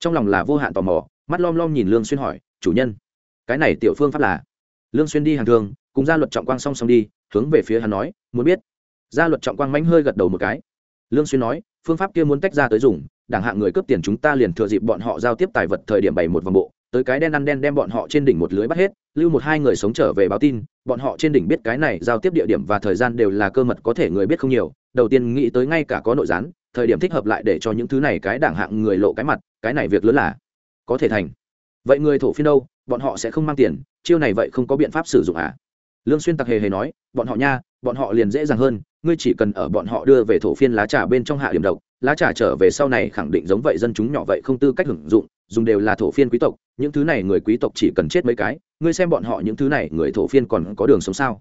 Trong lòng là vô hạn tò mò, mắt lom lom nhìn lương xuyên hỏi, chủ nhân, cái này tiểu phương pháp là? Lương xuyên đi hàng thường cùng gia luật trọng quang song song đi, hướng về phía hắn nói, muốn biết. Gia luật trọng quang mánh hơi gật đầu một cái. Lương xuyên nói phương pháp kia muốn tách ra tới dùng, đảng hạng người cướp tiền chúng ta liền thừa dịp bọn họ giao tiếp tài vật thời điểm bày một vòng bộ, tới cái đen ăn đen đem bọn họ trên đỉnh một lưới bắt hết, lưu một hai người sống trở về báo tin, bọn họ trên đỉnh biết cái này giao tiếp địa điểm và thời gian đều là cơ mật có thể người biết không nhiều, đầu tiên nghĩ tới ngay cả có nội gián, thời điểm thích hợp lại để cho những thứ này cái đảng hạng người lộ cái mặt, cái này việc lớn là có thể thành. Vậy người thổ phiên đâu, bọn họ sẽ không mang tiền, chiêu này vậy không có biện pháp sử dụng à? Lương xuyên tặc hề hề nói, bọn họ nha, bọn họ liền dễ dàng hơn ngươi chỉ cần ở bọn họ đưa về thổ phiên lá trà bên trong hạ điểm độc, lá trà trở về sau này khẳng định giống vậy dân chúng nhỏ vậy không tư cách hưởng dụng, dùng đều là thổ phiên quý tộc, những thứ này người quý tộc chỉ cần chết mấy cái, ngươi xem bọn họ những thứ này người thổ phiên còn có đường sống sao?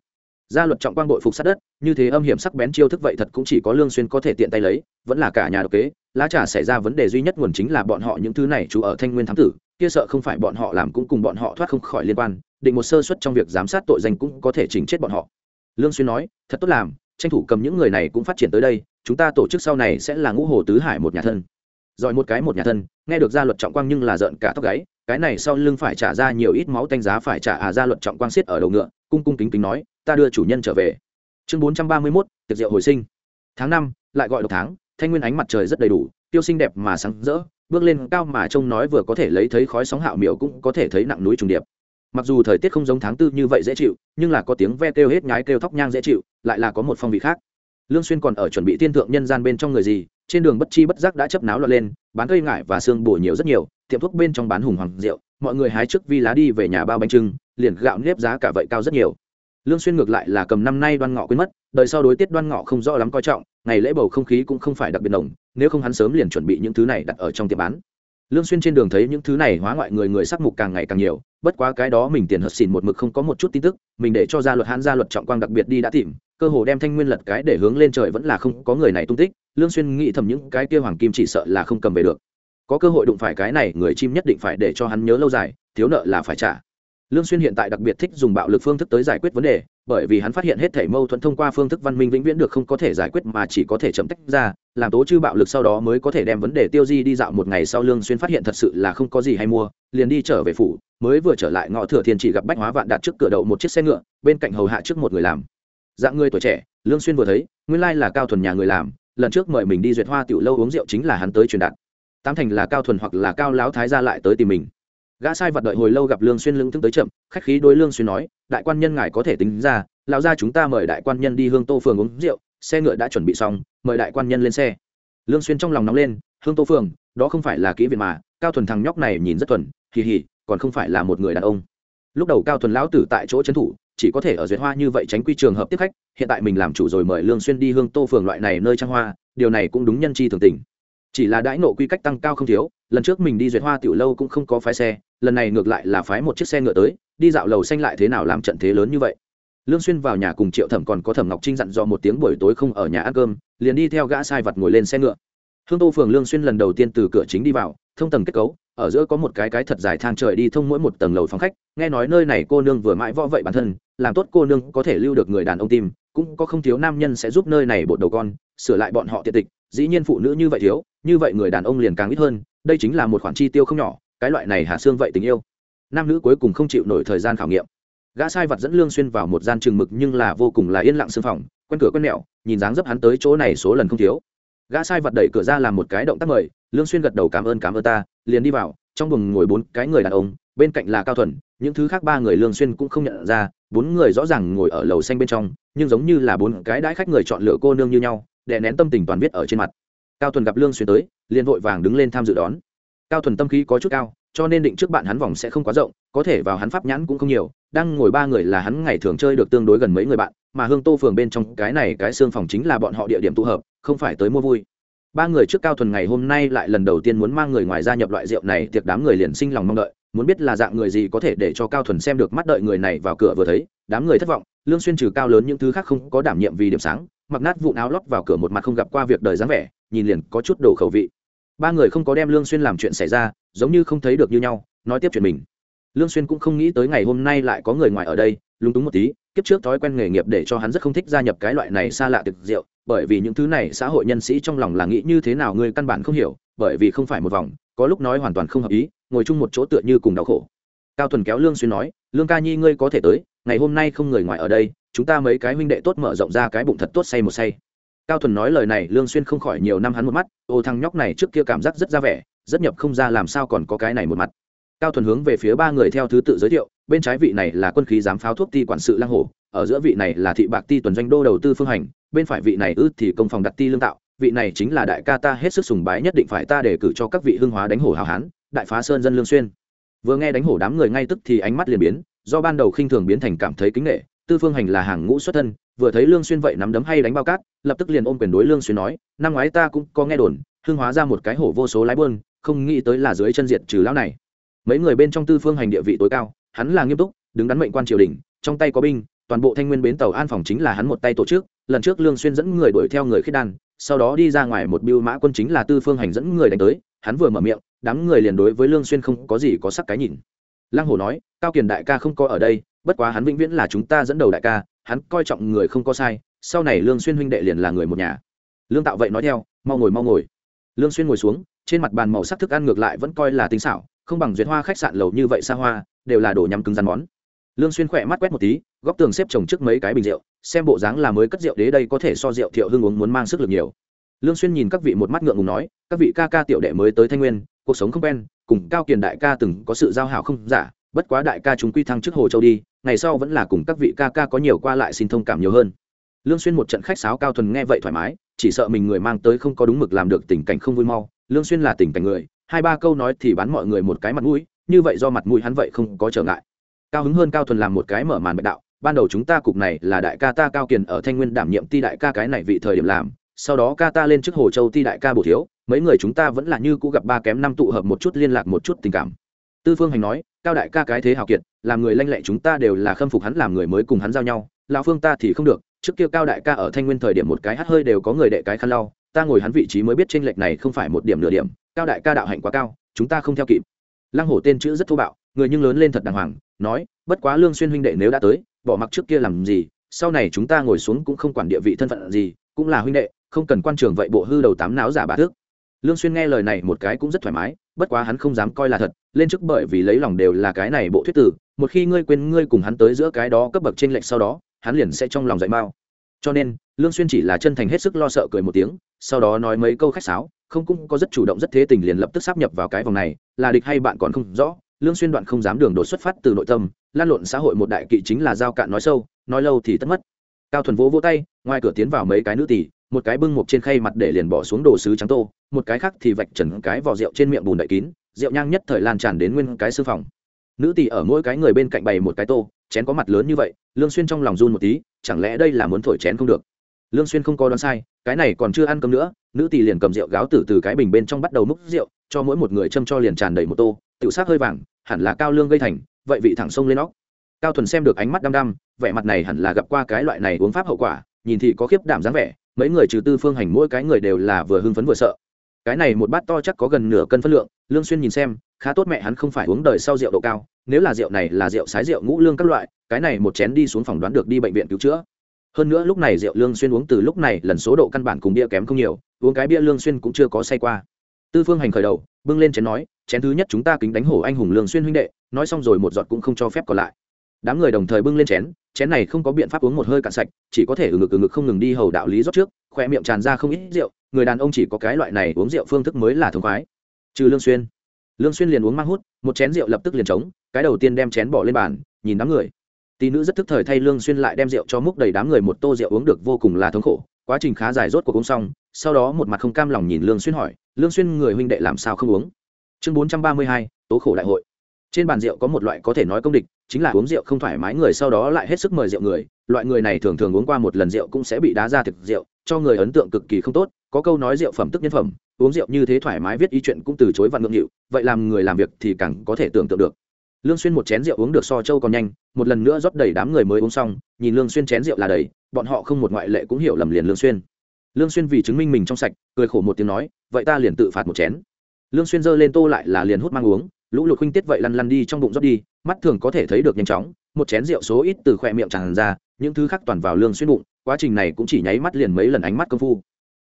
Gia luật trọng quang bội phục sát đất, như thế âm hiểm sắc bén chiêu thức vậy thật cũng chỉ có lương xuyên có thể tiện tay lấy, vẫn là cả nhà độc kế, lá trà xảy ra vấn đề duy nhất nguồn chính là bọn họ những thứ này chú ở thanh nguyên thám tử, kia sợ không phải bọn họ làm cũng cùng bọn họ thoát không khỏi liên quan, định một sơ suất trong việc giám sát tội danh cũng có thể chỉnh chết bọn họ. Lương xuyên nói, thật tốt làm tranh thủ cầm những người này cũng phát triển tới đây chúng ta tổ chức sau này sẽ là ngũ hồ tứ hải một nhà thân. Rồi một cái một nhà thân nghe được gia luật trọng quang nhưng là giận cả tóc gáy cái này sau lưng phải trả ra nhiều ít máu tanh giá phải trả à gia luật trọng quang xiết ở đầu ngựa cung cung kính kính nói ta đưa chủ nhân trở về. Chương 431, tiệc rượu hồi sinh. Tháng năm lại gọi độc tháng thanh nguyên ánh mặt trời rất đầy đủ tiêu xinh đẹp mà sáng rỡ bước lên cao mà trông nói vừa có thể lấy thấy khói sóng hạo miểu cũng có thể thấy nặng núi trùng điệp mặc dù thời tiết không giống tháng tư như vậy dễ chịu, nhưng là có tiếng ve kêu hết nhái kêu thóc nhang dễ chịu, lại là có một phong vị khác. Lương xuyên còn ở chuẩn bị tiên thượng nhân gian bên trong người gì, trên đường bất chi bất giác đã chấp náo loạn lên, bán cây ngải và xương bùi nhiều rất nhiều, tiệm thuốc bên trong bán hùng hoàng rượu, mọi người hái trước vi lá đi về nhà bao bánh trưng, liền gạo nếp giá cả vậy cao rất nhiều. Lương xuyên ngược lại là cầm năm nay đoan ngọ quên mất, đời sau đối tiết đoan ngọ không rõ lắm coi trọng, ngày lễ bầu không khí cũng không phải đặc biệt nồng, nếu không hắn sớm liền chuẩn bị những thứ này đặt ở trong tiệm bán lương xuyên trên đường thấy những thứ này hóa ngoại người người sắc mục càng ngày càng nhiều, bất quá cái đó mình tiền hợp xỉn một mực không có một chút tin tức, mình để cho gia luật hán gia luật trọng quang đặc biệt đi đã tìm, cơ hồ đem thanh nguyên lật cái để hướng lên trời vẫn là không có người này tung tích, lương xuyên nghĩ thầm những cái kia hoàng kim chỉ sợ là không cầm về được. Có cơ hội đụng phải cái này, người chim nhất định phải để cho hắn nhớ lâu dài, thiếu nợ là phải trả lương xuyên hiện tại đặc biệt thích dùng bạo lực phương thức tới giải quyết vấn đề, bởi vì hắn phát hiện hết thảy mâu thuẫn thông qua phương thức văn minh vĩnh viễn được không có thể giải quyết mà chỉ có thể chậm tách ra, làm tố chư bạo lực sau đó mới có thể đem vấn đề tiêu di đi dạo một ngày sau lương xuyên phát hiện thật sự là không có gì hay mua, liền đi trở về phủ, mới vừa trở lại ngõ thừa thiên chỉ gặp bách hóa vạn đặt trước cửa đậu một chiếc xe ngựa, bên cạnh hầu hạ trước một người làm. Dạng người tuổi trẻ, lương xuyên vừa thấy, nguyên lai là cao thuần nhà người làm, lần trước mời mình đi duyệt hoa tiểu lâu uống rượu chính là hắn tới truyền đạt. Tám thành là cao thuần hoặc là cao lão thái gia lại tới tìm mình gã sai vật đợi hồi lâu gặp lương xuyên lưng thức tới chậm, khách khí đối lương xuyên nói, đại quan nhân ngài có thể tính ra, lão gia chúng ta mời đại quan nhân đi hương tô phường uống rượu, xe ngựa đã chuẩn bị xong, mời đại quan nhân lên xe. Lương xuyên trong lòng nóng lên, hương tô phường, đó không phải là kỹ viện mà, cao thuần thằng nhóc này nhìn rất thuần kỳ hỉ còn không phải là một người đàn ông. Lúc đầu cao thuần lão tử tại chỗ chấn thủ, chỉ có thể ở duyệt hoa như vậy tránh quy trường hợp tiếp khách, hiện tại mình làm chủ rồi mời lương xuyên đi hương tô phường loại này nơi trang hoa, điều này cũng đúng nhân chi thường tình. Chỉ là đãi nộ quy cách tăng cao không thiếu lần trước mình đi duyệt hoa tiểu lâu cũng không có phái xe, lần này ngược lại là phái một chiếc xe ngựa tới, đi dạo lầu xanh lại thế nào làm trận thế lớn như vậy. Lương xuyên vào nhà cùng triệu thẩm còn có thẩm ngọc trinh dặn dò một tiếng buổi tối không ở nhà ăn cơm, liền đi theo gã sai vật ngồi lên xe ngựa. Hương tô phường lương xuyên lần đầu tiên từ cửa chính đi vào, thông tầng kết cấu, ở giữa có một cái cái thật dài thang trời đi thông mỗi một tầng lầu phòng khách, nghe nói nơi này cô nương vừa mãi võ vậy bản thân, làm tốt cô nương có thể lưu được người đàn ông tim cũng có không thiếu nam nhân sẽ giúp nơi này bột đầu con, sửa lại bọn họ tiện tịch, dĩ nhiên phụ nữ như vậy thiếu, như vậy người đàn ông liền càng ít hơn đây chính là một khoản chi tiêu không nhỏ, cái loại này hạ xương vậy tình yêu. Nam nữ cuối cùng không chịu nổi thời gian khảo nghiệm. Gã sai vật dẫn lương xuyên vào một gian trường mực nhưng là vô cùng là yên lặng sương phòng, quen cửa quen mẹo, nhìn dáng dấp hắn tới chỗ này số lần không thiếu. Gã sai vật đẩy cửa ra làm một cái động tác mời, lương xuyên gật đầu cảm ơn cảm ơn ta, liền đi vào, trong buồng ngồi bốn cái người đàn ông, bên cạnh là cao thuần, những thứ khác ba người lương xuyên cũng không nhận ra, bốn người rõ ràng ngồi ở lầu xanh bên trong, nhưng giống như là bốn cái đãi khách người chọn lựa cô nương như nhau, đè nén tâm tình toàn viết ở trên mặt. Cao thuần gặp lương xuyên tới liền vội vàng đứng lên tham dự đón. Cao thuần tâm khí có chút cao, cho nên định trước bạn hắn vòng sẽ không quá rộng, có thể vào hắn pháp nhãn cũng không nhiều, đang ngồi ba người là hắn ngày thường chơi được tương đối gần mấy người bạn, mà hương tô phường bên trong cái này cái xương phòng chính là bọn họ địa điểm tụ hợp, không phải tới mua vui. Ba người trước cao thuần ngày hôm nay lại lần đầu tiên muốn mang người ngoài gia nhập loại rượu này, tiệc đám người liền sinh lòng mong đợi, muốn biết là dạng người gì có thể để cho cao thuần xem được mắt đợi người này vào cửa vừa thấy, đám người thất vọng, lương xuyên trừ cao lớn những thứ khác không có đảm nhiệm vì điểm sáng, mặc nát vụn áo lót vào cửa một mặt không gặp qua việc đời dáng vẻ, nhìn liền có chút đồ khẩu vị ba người không có đem lương xuyên làm chuyện xảy ra, giống như không thấy được như nhau, nói tiếp chuyện mình. Lương xuyên cũng không nghĩ tới ngày hôm nay lại có người ngoài ở đây, lúng túng một tí, kiếp trước thói quen nghề nghiệp để cho hắn rất không thích gia nhập cái loại này xa lạ tuyệt rượu, bởi vì những thứ này xã hội nhân sĩ trong lòng là nghĩ như thế nào người căn bản không hiểu, bởi vì không phải một vòng, có lúc nói hoàn toàn không hợp ý, ngồi chung một chỗ tựa như cùng đau khổ. Cao thuần kéo lương xuyên nói, lương ca nhi ngươi có thể tới, ngày hôm nay không người ngoài ở đây, chúng ta mấy cái huynh đệ tốt mở rộng ra cái bụng thật tốt say một say cao thuần nói lời này, lương xuyên không khỏi nhiều năm hắn một mắt, ô thằng nhóc này trước kia cảm giác rất ra vẻ, rất nhập không ra làm sao còn có cái này một mặt. Cao thuần hướng về phía ba người theo thứ tự giới thiệu, bên trái vị này là quân khí giám pháo thuốc ti quản sự lang hồ ở giữa vị này là thị bạc ti tuần doanh đô đầu tư phương hành, bên phải vị này ư thì công phòng đặt ti lương tạo, vị này chính là đại ca ta hết sức sùng bái nhất định phải ta để cử cho các vị hương hóa đánh hổ hào hán, đại phá sơn dân lương xuyên. Vừa nghe đánh hổ đám người ngay tức thì ánh mắt liền biến, do ban đầu khinh thường biến thành cảm thấy kính nghệ tư phương hành là hàng ngũ xuất thân, vừa thấy lương xuyên vậy nắm đấm hay đánh bao cát, lập tức liền ôm quyền đối lương xuyên nói, năm ngoái ta cũng có nghe đồn hương hóa ra một cái hổ vô số lái buôn, không nghĩ tới là dưới chân diệt trừ lão này. Mấy người bên trong tư phương hành địa vị tối cao, hắn là nghiêm túc, đứng đắn mệnh quan triều đình, trong tay có binh, toàn bộ thanh nguyên bến tàu an phòng chính là hắn một tay tổ chức, lần trước lương xuyên dẫn người đuổi theo người khiết đan, sau đó đi ra ngoài một biêu mã quân chính là tư phương hành dẫn người đánh tới, hắn vừa mở miệng, đám người liền đối với lương xuyên không có gì có sắc cái nhìn. Lăng hổ nói, cao kiền đại ca không có ở đây bất quá hắn vĩnh viễn là chúng ta dẫn đầu đại ca, hắn coi trọng người không có sai, sau này lương xuyên huynh đệ liền là người một nhà. Lương tạo vậy nói theo, mau ngồi mau ngồi. Lương xuyên ngồi xuống, trên mặt bàn màu sắc thức ăn ngược lại vẫn coi là tinh xảo, không bằng duyệt hoa khách sạn lầu như vậy xa hoa, đều là đồ nhắm cứng rắn món. Lương xuyên khỏe mắt quét một tí, góc tường xếp chồng trước mấy cái bình rượu, xem bộ dáng là mới cất rượu đế đây có thể so rượu thiệu hương uống muốn mang sức lực nhiều. Lương xuyên nhìn các vị một mắt ngượng ngùng nói, các vị ca ca tiểu đệ mới tới thanh nguyên, cuộc sống không quen, cùng cao kiền đại ca từng có sự giao hảo không giả, bất quá đại ca chúng quy thăng trước hồ châu đi ngày sau vẫn là cùng các vị ca ca có nhiều qua lại xin thông cảm nhiều hơn. Lương xuyên một trận khách sáo cao thuần nghe vậy thoải mái, chỉ sợ mình người mang tới không có đúng mực làm được tình cảnh không vui mau. Lương xuyên là tình cảnh người, hai ba câu nói thì bán mọi người một cái mặt mũi, như vậy do mặt mũi hắn vậy không có trở ngại. Cao hứng hơn cao thuần làm một cái mở màn bạch đạo, ban đầu chúng ta cục này là đại ca ta cao kiền ở thanh nguyên đảm nhiệm ti đại ca cái này vị thời điểm làm, sau đó ca ta lên trước hồ châu ti đại ca bổ thiếu, mấy người chúng ta vẫn là như cũ gặp ba kém năm tụ hợp một chút liên lạc một chút tình cảm tư phương hành nói, cao đại ca cái thế hào kiệt, làm người lanh lẹ chúng ta đều là khâm phục hắn, làm người mới cùng hắn giao nhau. Lão phương ta thì không được, trước kia cao đại ca ở thanh nguyên thời điểm một cái hát hơi đều có người đệ cái khăn lau, ta ngồi hắn vị trí mới biết tranh lệch này không phải một điểm nửa điểm, cao đại ca đạo hạnh quá cao, chúng ta không theo kịp. Lăng hổ tên chữ rất thô bạo, người nhưng lớn lên thật đàng hoàng, nói, bất quá lương xuyên huynh đệ nếu đã tới, bỏ mặc trước kia làm gì, sau này chúng ta ngồi xuống cũng không quản địa vị thân phận gì, cũng là huynh đệ, không cần quan trường vậy bộ hư đầu tám náo giả bà thước. Lương xuyên nghe lời này một cái cũng rất thoải mái bất quá hắn không dám coi là thật, lên trước bởi vì lấy lòng đều là cái này bộ thuyết tử, một khi ngươi quên ngươi cùng hắn tới giữa cái đó cấp bậc trên lệch sau đó, hắn liền sẽ trong lòng dạy mau. Cho nên, lương xuyên chỉ là chân thành hết sức lo sợ cười một tiếng, sau đó nói mấy câu khách sáo, không cũng có rất chủ động rất thế tình liền lập tức sắp nhập vào cái vòng này, là địch hay bạn còn không rõ, lương xuyên đoạn không dám đường đột xuất phát từ nội tâm, lan lộn xã hội một đại kỵ chính là giao cạn nói sâu, nói lâu thì tất mất. Cao thuần vỗ vỗ tay, ngoài cửa tiến vào mấy cái nữ tỷ một cái bưng một trên khay mặt để liền bỏ xuống đồ sứ trắng tô, một cái khác thì vạch trần cái vỏ rượu trên miệng bùn đậy kín, rượu nhang nhất thời lan tràn đến nguyên cái sư phòng. Nữ tỷ ở mỗi cái người bên cạnh bày một cái tô, chén có mặt lớn như vậy, lương xuyên trong lòng run một tí, chẳng lẽ đây là muốn thổi chén không được? Lương xuyên không có đoán sai, cái này còn chưa ăn cơm nữa, nữ tỷ liền cầm rượu gáo từ từ cái bình bên trong bắt đầu múc rượu, cho mỗi một người châm cho liền tràn đầy một tô, tiểu sắc hơi vàng, hẳn là cao lương gây thành, vậy vị thẳng sông lên óc. Cao thuần xem được ánh mắt đăm đăm, vẻ mặt này hẳn là gặp qua cái loại này uống pháp hậu quả, nhìn thì có khiếp đảm dáng vẻ mấy người trừ tư phương hành mỗi cái người đều là vừa hưng phấn vừa sợ. Cái này một bát to chắc có gần nửa cân phân lượng, lương xuyên nhìn xem, khá tốt mẹ hắn không phải uống đời sau rượu độ cao, nếu là rượu này là rượu sái rượu ngũ lương các loại, cái này một chén đi xuống phòng đoán được đi bệnh viện cứu chữa. Hơn nữa lúc này rượu lương xuyên uống từ lúc này lần số độ căn bản cùng bia kém không nhiều, uống cái bia lương xuyên cũng chưa có say qua. Tư phương hành khởi đầu, bưng lên chén nói, chén thứ nhất chúng ta kính đánh hổ anh hùng lương xuyên huynh đệ, nói xong rồi một giọt cũng không cho phép còn lại đám người đồng thời bưng lên chén chén này không có biện pháp uống một hơi cạn sạch chỉ có thể ừ ngực ừ ngực không ngừng đi hầu đạo lý rót trước khoe miệng tràn ra không ít rượu người đàn ông chỉ có cái loại này uống rượu phương thức mới là thống khoái. Trừ lương xuyên. Lương xuyên liền uống mang hút một chén rượu lập tức liền trống cái đầu tiên đem chén bỏ lên bàn nhìn đám người. Tỷ nữ rất thức thời thay lương xuyên lại đem rượu cho múc đầy đám người một tô rượu uống được vô cùng là thống khổ quá trình khá dài rốt cuộc uống xong sau đó một mặt không cam lòng nhìn lương xuyên hỏi lương xuyên người huynh đệ làm sao không uống? Chương 432, tố khổ đại hội trên bàn rượu có một loại có thể nói công địch, chính là uống rượu không thoải mái người sau đó lại hết sức mời rượu người. Loại người này thường thường uống qua một lần rượu cũng sẽ bị đá ra thực rượu, cho người ấn tượng cực kỳ không tốt. Có câu nói rượu phẩm tức nhân phẩm, uống rượu như thế thoải mái viết ý chuyện cũng từ chối vặn ngượng nghịu, vậy làm người làm việc thì càng có thể tưởng tượng được. Lương xuyên một chén rượu uống được so châu còn nhanh, một lần nữa rót đầy đám người mới uống xong, nhìn lương xuyên chén rượu là đầy, bọn họ không một ngoại lệ cũng hiểu lầm liền lương xuyên. Lương xuyên vì chứng minh mình trong sạch, cười khổ một tiếng nói, vậy ta liền tự phạt một chén. Lương xuyên dơ lên tô lại là liền hút mang uống lũ lụt khuynh tiết vậy lăn lăn đi trong bụng rót đi, mắt thường có thể thấy được nhanh chóng, một chén rượu số ít từ khoe miệng tràn ra, những thứ khác toàn vào lương xuyên bụng, quá trình này cũng chỉ nháy mắt liền mấy lần ánh mắt công phu.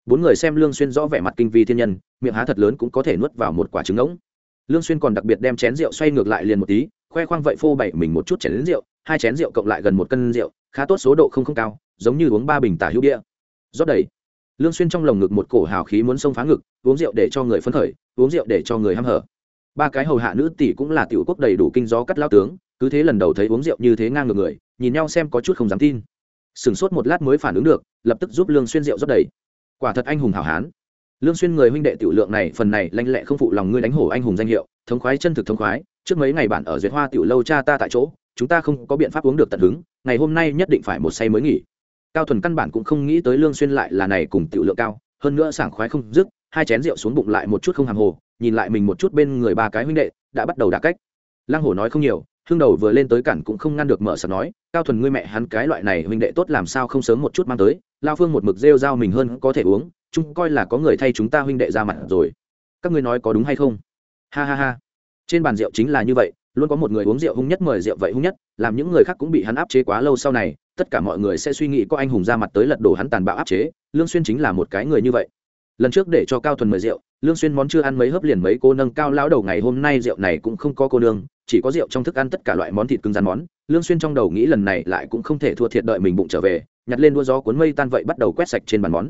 Bốn người xem lương xuyên rõ vẻ mặt kinh vi thiên nhân, miệng há thật lớn cũng có thể nuốt vào một quả trứng ngỗng. Lương xuyên còn đặc biệt đem chén rượu xoay ngược lại liền một tí, khoe khoang vậy phô bày mình một chút chén rượu, hai chén rượu cộng lại gần một cân rượu, khá tốt số độ không không cao, giống như uống ba bình tả hữu bia. Rót đầy. Lương xuyên trong lồng ngực một cổ hào khí muốn xông phá ngực, uống rượu để cho người phấn khởi, uống rượu để cho người hăm hở ba cái hầu hạ nữ tỷ cũng là tiểu quốc đầy đủ kinh gió cắt lao tướng, cứ thế lần đầu thấy uống rượu như thế ngang ngược người, nhìn nhau xem có chút không dám tin. Sừng sốt một lát mới phản ứng được, lập tức giúp lương xuyên rượu rót đầy. Quả thật anh hùng hảo hán. Lương xuyên người huynh đệ tiểu lượng này, phần này lanh lẹ không phụ lòng ngươi đánh hổ anh hùng danh hiệu, thống khoái chân thực thống khoái, trước mấy ngày bạn ở duyệt hoa tiểu lâu cha ta tại chỗ, chúng ta không có biện pháp uống được tận hứng, ngày hôm nay nhất định phải một say mới nghỉ. Cao thuần căn bản cũng không nghĩ tới lương xuyên lại là này cùng tiểu lượng cao, hơn nữa sảng khoái không dứt hai chén rượu xuống bụng lại một chút không hàm hồ, nhìn lại mình một chút bên người ba cái huynh đệ, đã bắt đầu đả cách. Lăng hổ nói không nhiều, hương đầu vừa lên tới cản cũng không ngăn được mở sập nói, cao thuần ngươi mẹ hắn cái loại này huynh đệ tốt làm sao không sớm một chút mang tới, lao phương một mực rêu dao mình hơn có thể uống chúng coi là có người thay chúng ta huynh đệ ra mặt rồi. Các ngươi nói có đúng hay không? Ha ha ha. Trên bàn rượu chính là như vậy, luôn có một người uống rượu hung nhất mời rượu vậy hung nhất, làm những người khác cũng bị hắn áp chế quá lâu sau này, tất cả mọi người sẽ suy nghĩ có anh hùng ra mặt tới lật đổ hắn tàn bạo áp chế, lương xuyên chính là một cái người như vậy lần trước để cho cao thuần mời rượu, lương xuyên món chưa ăn mấy hớp liền mấy cô nâng cao lão đầu ngày hôm nay rượu này cũng không có cô nương, chỉ có rượu trong thức ăn tất cả loại món thịt cứng rắn món. Lương xuyên trong đầu nghĩ lần này lại cũng không thể thua thiệt đợi mình bụng trở về, nhặt lên đua gió cuốn mây tan vậy bắt đầu quét sạch trên bàn món.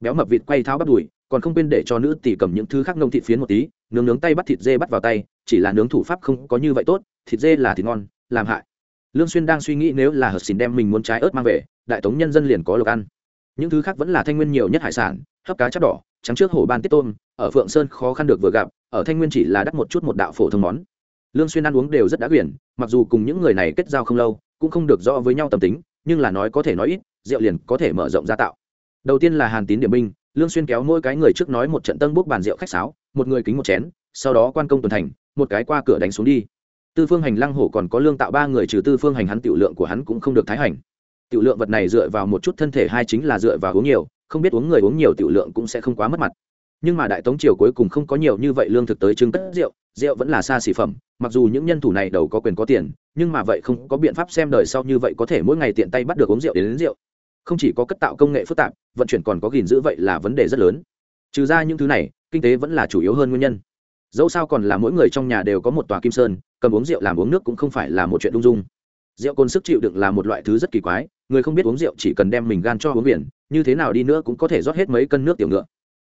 Béo mập vịt quay tháo bắt đùi, còn không quên để cho nữ tỷ cầm những thứ khác nông thịt phiến một tí, nướng nướng tay bắt thịt dê bắt vào tay, chỉ là nướng thủ pháp không có như vậy tốt, thịt dê là thịt ngon, làm hại. Lương xuyên đang suy nghĩ nếu là hợp xỉn đem mình muốn trái ớt mang về, đại tống nhân dân liền có lộc ăn. Những thứ khác vẫn là thanh nguyên nhiều nhất hải sản, hấp cá chắp đỏ trắng trước hổ ban tiết tôm, ở phượng sơn khó khăn được vừa gặp, ở thanh nguyên chỉ là đắt một chút một đạo phổ thông món. Lương xuyên ăn uống đều rất đã quyển, mặc dù cùng những người này kết giao không lâu, cũng không được rõ với nhau tâm tính, nhưng là nói có thể nói ít, rượu liền có thể mở rộng ra tạo. Đầu tiên là hàn tín điểm binh, lương xuyên kéo mỗi cái người trước nói một trận tân bước bàn rượu khách sáo, một người kính một chén, sau đó quan công tuần thành, một cái qua cửa đánh xuống đi. Tư phương hành lăng hổ còn có lương tạo ba người trừ tư phương hành hắn tiểu lượng của hắn cũng không được thái hành. Tiểu lượng vật này dựa vào một chút thân thể hai chính là dựa vào uống nhiều không biết uống người uống nhiều tiểu lượng cũng sẽ không quá mất mặt. Nhưng mà đại tống triều cuối cùng không có nhiều như vậy lương thực tới trưng cất rượu rượu vẫn là xa xỉ phẩm mặc dù những nhân thủ này đầu có quyền có tiền nhưng mà vậy không có biện pháp xem đời sau như vậy có thể mỗi ngày tiện tay bắt được uống rượu đến, đến rượu. Không chỉ có cất tạo công nghệ phức tạp vận chuyển còn có gìn giữ vậy là vấn đề rất lớn. Trừ ra những thứ này kinh tế vẫn là chủ yếu hơn nguyên nhân. Dẫu sao còn là mỗi người trong nhà đều có một tòa kim sơn cầm uống rượu làm uống nước cũng không phải là một chuyện lung dung. Rượu côn sức chịu đựng là một loại thứ rất kỳ quái người không biết uống rượu chỉ cần đem mình gan cho uống biển, như thế nào đi nữa cũng có thể rót hết mấy cân nước tiểu ngựa.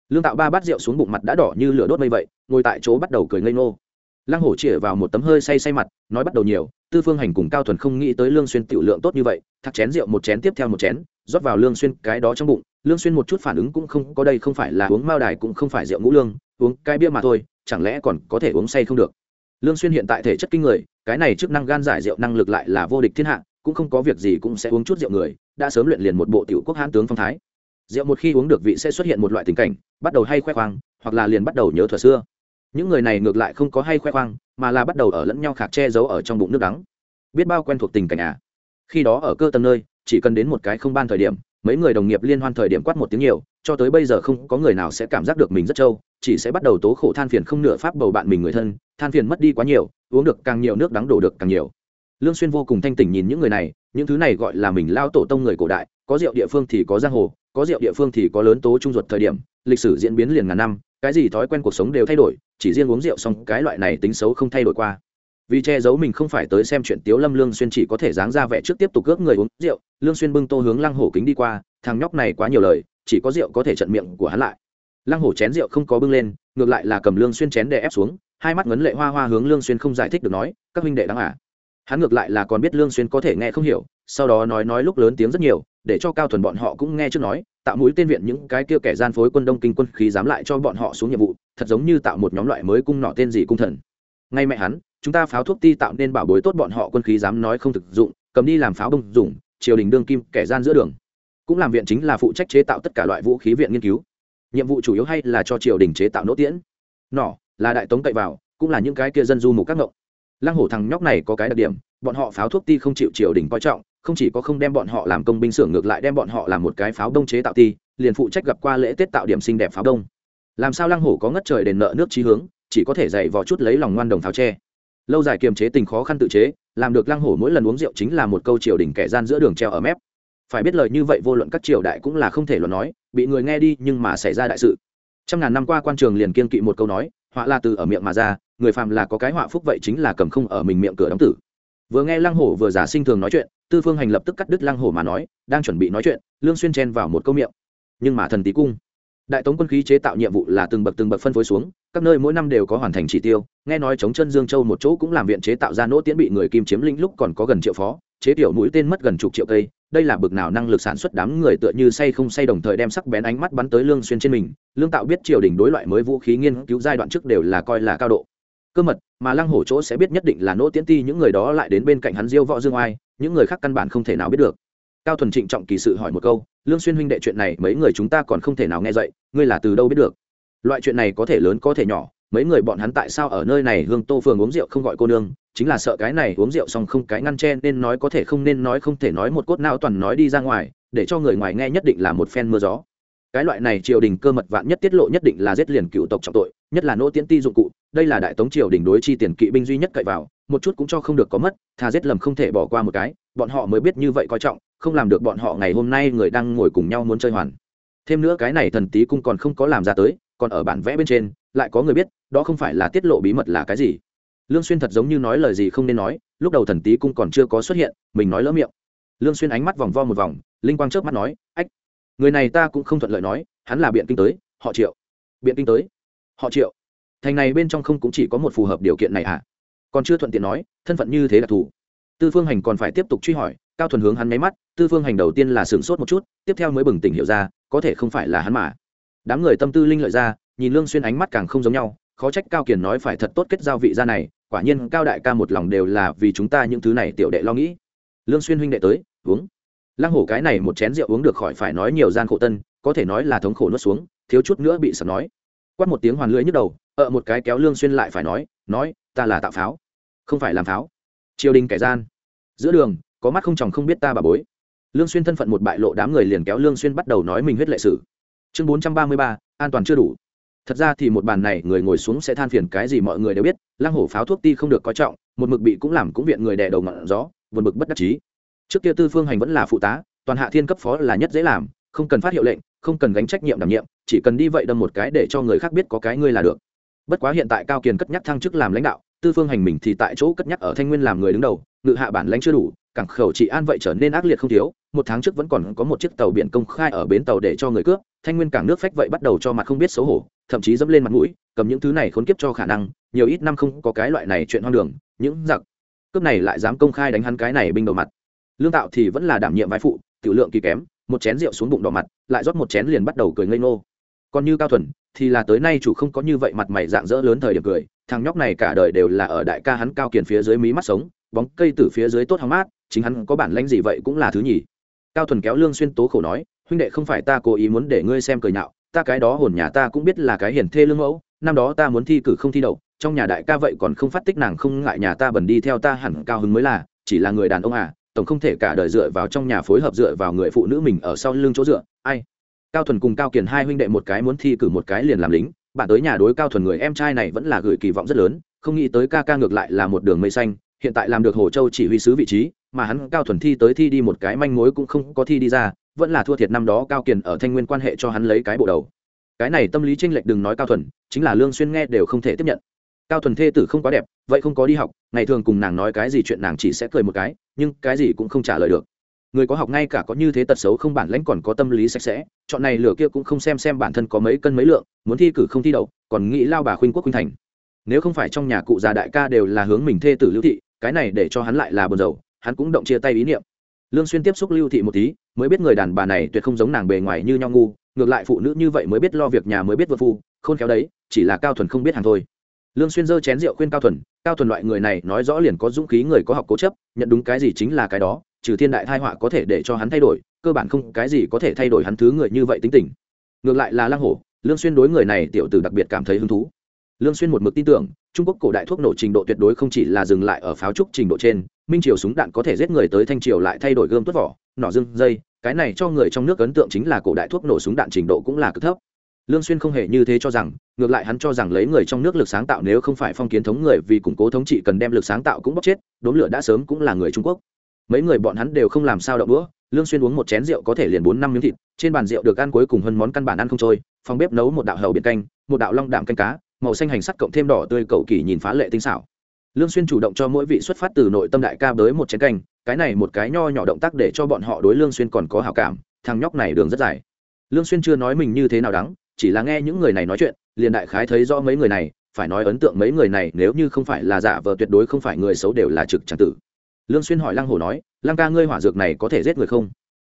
Lương tạo ba bát rượu xuống bụng mặt đã đỏ như lửa đốt mây vậy, ngồi tại chỗ bắt đầu cười ngây ngô. Lăng hổ chĩa vào một tấm hơi say say mặt, nói bắt đầu nhiều, tư phương hành cùng cao thuần không nghĩ tới lương xuyên tiểu lượng tốt như vậy thắc chén rượu một chén tiếp theo một chén, rót vào lương xuyên cái đó trong bụng. Lương xuyên một chút phản ứng cũng không, có đây không phải là uống mao đài cũng không phải rượu ngũ lương, uống cái bia mà thôi, chẳng lẽ còn có thể uống say không được. Lương xuyên hiện tại thể chất kinh người, cái này chức năng gan giải rượu năng lực lại là vô địch thiên hạ cũng không có việc gì cũng sẽ uống chút rượu người, đã sớm luyện liền một bộ tiểu quốc hán tướng phong thái. Rượu một khi uống được vị sẽ xuất hiện một loại tình cảnh, bắt đầu hay khoe khoang, hoặc là liền bắt đầu nhớ thuở xưa. Những người này ngược lại không có hay khoe khoang, mà là bắt đầu ở lẫn nhau khạc che giấu ở trong bụng nước đắng. Biết bao quen thuộc tình cảnh à? Khi đó ở cơ tầng nơi, chỉ cần đến một cái không ban thời điểm, mấy người đồng nghiệp liên hoan thời điểm quát một tiếng nhiều, cho tới bây giờ không có người nào sẽ cảm giác được mình rất trâu, chỉ sẽ bắt đầu tố khổ than phiền không nửa pháp bầu bạn mình người thân, than phiền mất đi quá nhiều, uống được càng nhiều nước đắng đổ được càng nhiều lương xuyên vô cùng thanh tỉnh nhìn những người này, những thứ này gọi là mình lao tổ tông người cổ đại, có rượu địa phương thì có giang hồ, có rượu địa phương thì có lớn tố trung ruột thời điểm, lịch sử diễn biến liền ngàn năm, cái gì thói quen cuộc sống đều thay đổi, chỉ riêng uống rượu xong cái loại này tính xấu không thay đổi qua. Vì che giấu mình không phải tới xem chuyện tiếu lâm, lương xuyên chỉ có thể dáng ra vẻ trước tiếp tục cướp người uống rượu, lương xuyên bưng tô hướng lăng hổ kính đi qua, thằng nhóc này quá nhiều lời, chỉ có rượu có thể trận miệng của hắn lại. Lăng hổ chén rượu không có bưng lên, ngược lại là cầm lương xuyên chén để ép xuống, hai mắt ngấn lệ hoa hoa hướng lương xuyên không giải thích được nói, các huynh đệ đáng à? Hắn ngược lại là còn biết lương xuyên có thể nghe không hiểu, sau đó nói nói lúc lớn tiếng rất nhiều, để cho cao thuần bọn họ cũng nghe trước nói, tạo mũi tên viện những cái kia kẻ gian phối quân đông kinh quân khí dám lại cho bọn họ xuống nhiệm vụ, thật giống như tạo một nhóm loại mới cung nọ tên gì cung thần. Ngay mẹ hắn, chúng ta pháo thuốc ti tạo nên bảo bối tốt bọn họ quân khí dám nói không thực dụng, cầm đi làm pháo bông dùng, triều đình đương kim, kẻ gian giữa đường. Cũng làm viện chính là phụ trách chế tạo tất cả loại vũ khí viện nghiên cứu. Nhiệm vụ chủ yếu hay là cho triều đình chế tạo nỗ tiễn. Nỏ là đại tống cậy vào, cũng là những cái kia dân du mục các ngộng lăng hổ thằng nhóc này có cái đặc điểm, bọn họ pháo thuốc ti không chịu triều đình coi trọng, không chỉ có không đem bọn họ làm công binh xưởng ngược lại đem bọn họ làm một cái pháo đông chế tạo ti, liền phụ trách gặp qua lễ tết tạo điểm xinh đẹp pháo đông. Làm sao lăng hổ có ngất trời đền nợ nước trí hướng, chỉ có thể dạy vò chút lấy lòng ngoan đồng pháo tre lâu dài kiềm chế tình khó khăn tự chế, làm được lăng hổ mỗi lần uống rượu chính là một câu triều đình kẻ gian giữa đường treo ở mép. Phải biết lời như vậy vô luận các triều đại cũng là không thể luận nói, bị người nghe đi nhưng mà xảy ra đại sự. Trăm ngàn năm qua quan trường liền kiên kỵ một câu nói, họa là từ ở miệng mà ra người phàm là có cái họa phúc vậy chính là cầm không ở mình miệng cửa đóng tử. Vừa nghe lăng hổ vừa giả sinh thường nói chuyện, tư phương hành lập tức cắt đứt lăng hổ mà nói, đang chuẩn bị nói chuyện, lương xuyên chen vào một câu miệng. Nhưng mà thần tí cung, đại tống quân khí chế tạo nhiệm vụ là từng bậc từng bậc phân phối xuống, các nơi mỗi năm đều có hoàn thành chỉ tiêu, nghe nói chống chân dương châu một chỗ cũng làm viện chế tạo ra nỗ tiến bị người kim chiếm lĩnh lúc còn có gần triệu phó, chế tiểu mũi tên mất gần chục triệu cây, đây là bực nào năng lực sản xuất đám người tựa như say không say đồng thời đem sắc bén ánh mắt bắn tới lương xuyên trên mình, lương tạo biết triều đình đối loại mới vũ khí nghiên cứu giai đoạn trước đều là coi là cao độ cơ mật, mà lăng hổ chỗ sẽ biết nhất định là nỗ tiễn ti, những người đó lại đến bên cạnh hắn diêu võ dương oai, những người khác căn bản không thể nào biết được. Cao thuần trịnh trọng kỳ sự hỏi một câu, lương xuyên huynh đệ chuyện này, mấy người chúng ta còn không thể nào nghe dậy, ngươi là từ đâu biết được? Loại chuyện này có thể lớn, có thể nhỏ, mấy người bọn hắn tại sao ở nơi này? Hương tô phường uống rượu không gọi cô nương, chính là sợ cái này uống rượu xong không cái ngăn chen nên nói có thể không nên nói, không thể nói một cốt não toàn nói đi ra ngoài, để cho người ngoài nghe nhất định là một phen mưa gió. Cái loại này triều đình cơ mật vạn nhất tiết lộ nhất định là giết liền cựu tộc trọng tội, nhất là nỗ tiễn ti dụng cụ đây là đại tống triều đỉnh đối chi tiền kỵ binh duy nhất cậy vào, một chút cũng cho không được có mất thà giết lầm không thể bỏ qua một cái, bọn họ mới biết như vậy coi trọng, không làm được bọn họ ngày hôm nay người đang ngồi cùng nhau muốn chơi hoàn. Thêm nữa cái này thần tí cung còn không có làm ra tới, còn ở bản vẽ bên trên, lại có người biết, đó không phải là tiết lộ bí mật là cái gì. Lương xuyên thật giống như nói lời gì không nên nói, lúc đầu thần tí cung còn chưa có xuất hiện, mình nói lỡ miệng. Lương xuyên ánh mắt vòng vo một vòng, linh quang chớp mắt nói, ách, người này ta cũng không thuận lợi nói, hắn là biện kinh tới, họ triệu. Biện kinh tới? Họ triệu? Thành này bên trong không cũng chỉ có một phù hợp điều kiện này à? Còn chưa thuận tiện nói, thân phận như thế là thủ. Tư phương hành còn phải tiếp tục truy hỏi, cao thuần hướng hắn nháy mắt, tư phương hành đầu tiên là sửng sốt một chút, tiếp theo mới bừng tỉnh hiểu ra, có thể không phải là hắn mà. Đám người tâm tư linh lợi ra, nhìn lương xuyên ánh mắt càng không giống nhau, khó trách cao kiền nói phải thật tốt kết giao vị gia này, quả nhiên cao đại ca một lòng đều là vì chúng ta những thứ này tiểu đệ lo nghĩ. Lương xuyên huynh đệ tới, uống. Lăng hổ cái này một chén rượu uống được khỏi phải nói nhiều gian khổ tân, có thể nói là thống khổ nuốt xuống, thiếu chút nữa bị sập nói. Quát một tiếng hoàn lưỡi nhức đầu ở một cái kéo lương xuyên lại phải nói nói ta là tạo pháo không phải làm pháo. Triều đình kẻ gian. Giữa đường có mắt không chồng không biết ta bà bối. Lương xuyên thân phận một bại lộ đám người liền kéo lương xuyên bắt đầu nói mình huyết lệ sử. Chương 433, an toàn chưa đủ. Thật ra thì một bàn này người ngồi xuống sẽ than phiền cái gì mọi người đều biết lang hổ pháo thuốc ti không được coi trọng một mực bị cũng làm cũng viện người đè đầu ngọn gió vượt mực bất đắc chí. Trước kia tư phương hành vẫn là phụ tá toàn hạ thiên cấp phó là nhất dễ làm không cần phát hiệu lệnh không cần gánh trách nhiệm đảm nhiệm chỉ cần đi vậy đâm một cái để cho người khác biết có cái ngươi là được bất quá hiện tại cao kiền cất nhắc thăng chức làm lãnh đạo, tư phương hành mình thì tại chỗ cất nhắc ở thanh nguyên làm người đứng đầu, ngự hạ bản lãnh chưa đủ, cảng khẩu trị an vậy trở nên ác liệt không thiếu, một tháng trước vẫn còn có một chiếc tàu biển công khai ở bến tàu để cho người cướp, thanh nguyên cảng nước phách vậy bắt đầu cho mặt không biết xấu hổ, thậm chí dẫm lên mặt mũi, cầm những thứ này khốn kiếp cho khả năng, nhiều ít năm không có cái loại này chuyện hoang đường, những giặc. Cướp này lại dám công khai đánh hắn cái này binh đầu mặt. Lương tạo thì vẫn là đảm nhiệm vai phụ, tiểu lượng kỳ kém, một chén rượu xuống bụng đỏ mặt, lại rót một chén liền bắt đầu cười ngây ngô. Còn như cao thuần thì là tới nay chủ không có như vậy mặt mày dạng dỡ lớn thời điểm cười, thằng nhóc này cả đời đều là ở đại ca hắn cao kiền phía dưới mí mắt sống, bóng cây từ phía dưới tốt hóng mát, chính hắn có bản lãnh gì vậy cũng là thứ nhì. Cao thuần kéo lương xuyên tố khổ nói, huynh đệ không phải ta cố ý muốn để ngươi xem cười nhạo, ta cái đó hồn nhà ta cũng biết là cái hiển thê lương mẫu, năm đó ta muốn thi cử không thi đậu, trong nhà đại ca vậy còn không phát tích nàng không ngại nhà ta bẩn đi theo ta hẳn cao hứng mới là, chỉ là người đàn ông à tổng không thể cả đời dựa vào trong nhà phối hợp dựa vào người phụ nữ mình ở sau lưng chỗ dựa, ai? Cao thuần cùng cao kiền hai huynh đệ một cái muốn thi cử một cái liền làm lính. Bạn tới nhà đối cao thuần người em trai này vẫn là gửi kỳ vọng rất lớn, không nghĩ tới ca ca ngược lại là một đường mây xanh, hiện tại làm được hồ châu chỉ huy sứ vị trí, mà hắn cao thuần thi tới thi đi một cái manh mối cũng không có thi đi ra, vẫn là thua thiệt năm đó cao kiền ở thanh nguyên quan hệ cho hắn lấy cái bộ đầu. Cái này tâm lý tranh lệch đừng nói cao thuần, chính là lương xuyên nghe đều không thể tiếp nhận. Cao thuần thê tử không quá đẹp, vậy không có đi học, ngày thường cùng nàng nói cái gì chuyện nàng chỉ sẽ cười một cái, nhưng cái gì cũng không trả lời được người có học ngay cả có như thế tật xấu không bản lãnh còn có tâm lý sạch sẽ, chọn này lửa kia cũng không xem xem bản thân có mấy cân mấy lượng, muốn thi cử không thi đậu, còn nghĩ lao bà khuynh quốc khuynh thành. Nếu không phải trong nhà cụ già đại ca đều là hướng mình thê tử lưu thị, cái này để cho hắn lại là buồn rầu, hắn cũng động chia tay ý niệm. Lương xuyên tiếp xúc lưu thị một tí, mới biết người đàn bà này tuyệt không giống nàng bề ngoài như nho ngu, ngược lại phụ nữ như vậy mới biết lo việc nhà mới biết vợ phu, khôn khéo đấy, chỉ là cao thuần không biết hàng thôi. Lương xuyên dơ chén rượu khuyên cao thuần cao thuần loại người này nói rõ liền có dũng khí người có học cố chấp, nhận đúng cái gì chính là cái đó trừ thiên đại thai họa có thể để cho hắn thay đổi, cơ bản không cái gì có thể thay đổi hắn thứ người như vậy tính tình. Ngược lại là lang hổ, lương xuyên đối người này tiểu tử đặc biệt cảm thấy hứng thú. Lương xuyên một mực tin tưởng, trung quốc cổ đại thuốc nổ trình độ tuyệt đối không chỉ là dừng lại ở pháo trúc trình độ trên, minh triều súng đạn có thể giết người tới thanh triều lại thay đổi gươm tuốt vỏ, nỏ dương dây, cái này cho người trong nước ấn tượng chính là cổ đại thuốc nổ súng đạn trình độ cũng là cực thấp. Lương xuyên không hề như thế cho rằng, ngược lại hắn cho rằng lấy người trong nước lực sáng tạo nếu không phải phong kiến thống người vì củng cố thống trị cần đem lực sáng tạo cũng bóc chết đốn lửa đã sớm cũng là người trung quốc mấy người bọn hắn đều không làm sao đậu đũa, lương xuyên uống một chén rượu có thể liền bốn năm miếng thịt, trên bàn rượu được ăn cuối cùng hơn món căn bản ăn không trôi, phòng bếp nấu một đạo hầu biển canh, một đạo long đạm canh cá, màu xanh hành sắt cộng thêm đỏ tươi cầu kỳ nhìn phá lệ tinh xảo. Lương xuyên chủ động cho mỗi vị xuất phát từ nội tâm đại ca tới một chén canh, cái này một cái nho nhỏ động tác để cho bọn họ đối lương xuyên còn có hảo cảm, thằng nhóc này đường rất dài. Lương xuyên chưa nói mình như thế nào đắng, chỉ là nghe những người này nói chuyện, liền đại khái thấy rõ mấy người này, phải nói ấn tượng mấy người này nếu như không phải là giả vờ tuyệt đối không phải người xấu đều là trực tràng tử lương xuyên hỏi lăng hổ nói, lăng ca ngươi hỏa dược này có thể giết người không?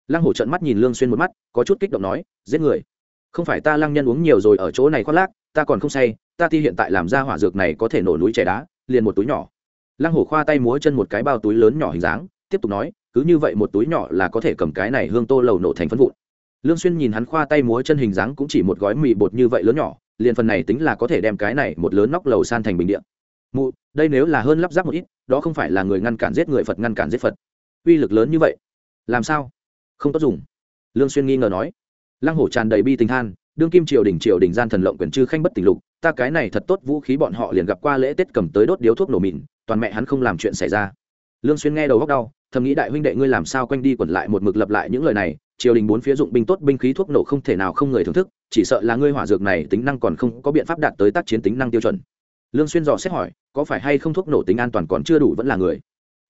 Lăng hổ trợn mắt nhìn lương xuyên một mắt, có chút kích động nói, giết người? Không phải ta lăng nhân uống nhiều rồi ở chỗ này khoác lác, ta còn không say, ta ti hiện tại làm ra hỏa dược này có thể nổ núi chảy đá, liền một túi nhỏ. Lăng hổ khoa tay múa chân một cái bao túi lớn nhỏ hình dáng, tiếp tục nói, cứ như vậy một túi nhỏ là có thể cầm cái này hương tô lầu nổ thành phân vụn. Lương xuyên nhìn hắn khoa tay múa chân hình dáng cũng chỉ một gói mì bột như vậy lớn nhỏ, liền phần này tính là có thể đem cái này một lớn nóc lầu san thành bình điện mụ đây nếu là hơn lắp ráp một ít đó không phải là người ngăn cản giết người phật ngăn cản giết phật. Uy lực lớn như vậy làm sao? Không tốt dùng. Lương xuyên nghi ngờ nói. Lăng hổ tràn đầy bi tình han, đương kim triều đình triều đình gian thần lộng quyền chư khanh bất tỉnh lục ta cái này thật tốt vũ khí bọn họ liền gặp qua lễ tết cầm tới đốt điếu thuốc nổ mìn, toàn mẹ hắn không làm chuyện xảy ra. Lương xuyên nghe đầu góc đau thầm nghĩ đại huynh đệ ngươi làm sao quanh đi quẩn lại một mực lập lại những lời này triều đình bốn phía dụng binh tốt binh khí thuốc nổ không thể nào không người thưởng thức chỉ sợ là ngươi hỏa dược này tính năng còn không có biện pháp đạt tới tác chiến tính năng tiêu chuẩn lương xuyên dò xét hỏi, có phải hay không thuốc nổ tính an toàn còn chưa đủ vẫn là người?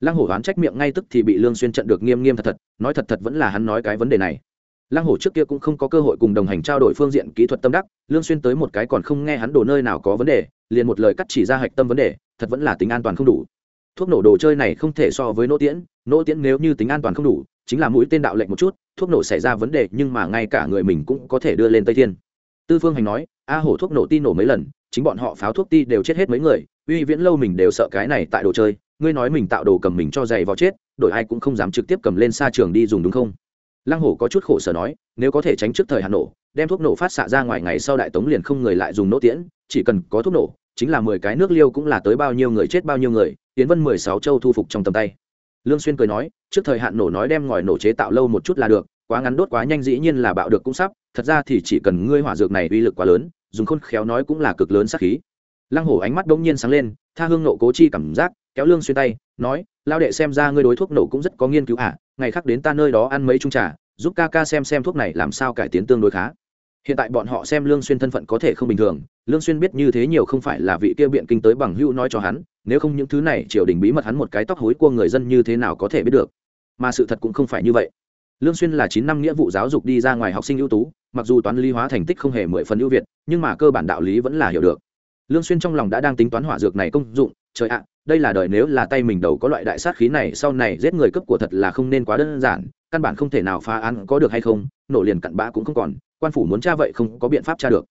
Lăng hổ oán trách miệng ngay tức thì bị lương xuyên trận được nghiêm nghiêm thật thật, nói thật thật vẫn là hắn nói cái vấn đề này. Lăng hổ trước kia cũng không có cơ hội cùng đồng hành trao đổi phương diện kỹ thuật tâm đắc, lương xuyên tới một cái còn không nghe hắn đổ nơi nào có vấn đề, liền một lời cắt chỉ ra hạch tâm vấn đề, thật vẫn là tính an toàn không đủ. Thuốc nổ đồ chơi này không thể so với nỗ tiễn nỗ tiễn nếu như tính an toàn không đủ, chính là mũi tên đạo lệnh một chút, thuốc nổ xảy ra vấn đề nhưng mà ngay cả người mình cũng có thể đưa lên tây thiên. Tư phương hành nói a hổ thuốc nổ ti nổ mấy lần, chính bọn họ pháo thuốc ti đều chết hết mấy người, uy viễn lâu mình đều sợ cái này tại đồ chơi, ngươi nói mình tạo đồ cầm mình cho giày vào chết, đổi ai cũng không dám trực tiếp cầm lên xa trường đi dùng đúng không? Lăng hổ có chút khổ sở nói, nếu có thể tránh trước thời hạn nổ, đem thuốc nổ phát xạ ra ngoài ngày sau đại tống liền không người lại dùng nỗ tiễn, chỉ cần có thuốc nổ, chính là mười cái nước liêu cũng là tới bao nhiêu người chết bao nhiêu người tiến vân mười sáu châu thu phục trong tầm tay. Lương xuyên cười nói, trước thời hạn nổ nói đem ngòi nổ chế tạo lâu một chút là được, quá ngắn đốt quá nhanh dĩ nhiên là bạo được cũng sắp, thật ra thì chỉ cần ngươi hỏa dược này uy lực quá lớn dùng khôn khéo nói cũng là cực lớn sát khí. Lăng hổ ánh mắt đông nhiên sáng lên, tha hương nộ cố chi cảm giác, kéo lương xuyên tay, nói lao đệ xem ra ngươi đối thuốc nổ cũng rất có nghiên cứu à ngày khác đến ta nơi đó ăn mấy chung trà, giúp ca ca xem xem thuốc này làm sao cải tiến tương đối khá. Hiện tại bọn họ xem lương xuyên thân phận có thể không bình thường, lương xuyên biết như thế nhiều không phải là vị kia biện kinh tới bằng hữu nói cho hắn, nếu không những thứ này triều đình bí mật hắn một cái tóc hối của người dân như thế nào có thể biết được. Mà sự thật cũng không phải như vậy lương xuyên là chín năm nghĩa vụ giáo dục đi ra ngoài học sinh ưu tú, mặc dù toán lý hóa thành tích không hề mười phần ưu việt, nhưng mà cơ bản đạo lý vẫn là hiểu được. Lương xuyên trong lòng đã đang tính toán hỏa dược này công dụng, trời ạ, đây là đời nếu là tay mình đầu có loại đại sát khí này, sau này giết người cấp của thật là không nên quá đơn giản, căn bản không thể nào phá án có được hay không, nổ liền cặn bã cũng không còn, quan phủ muốn tra vậy không có biện pháp tra được.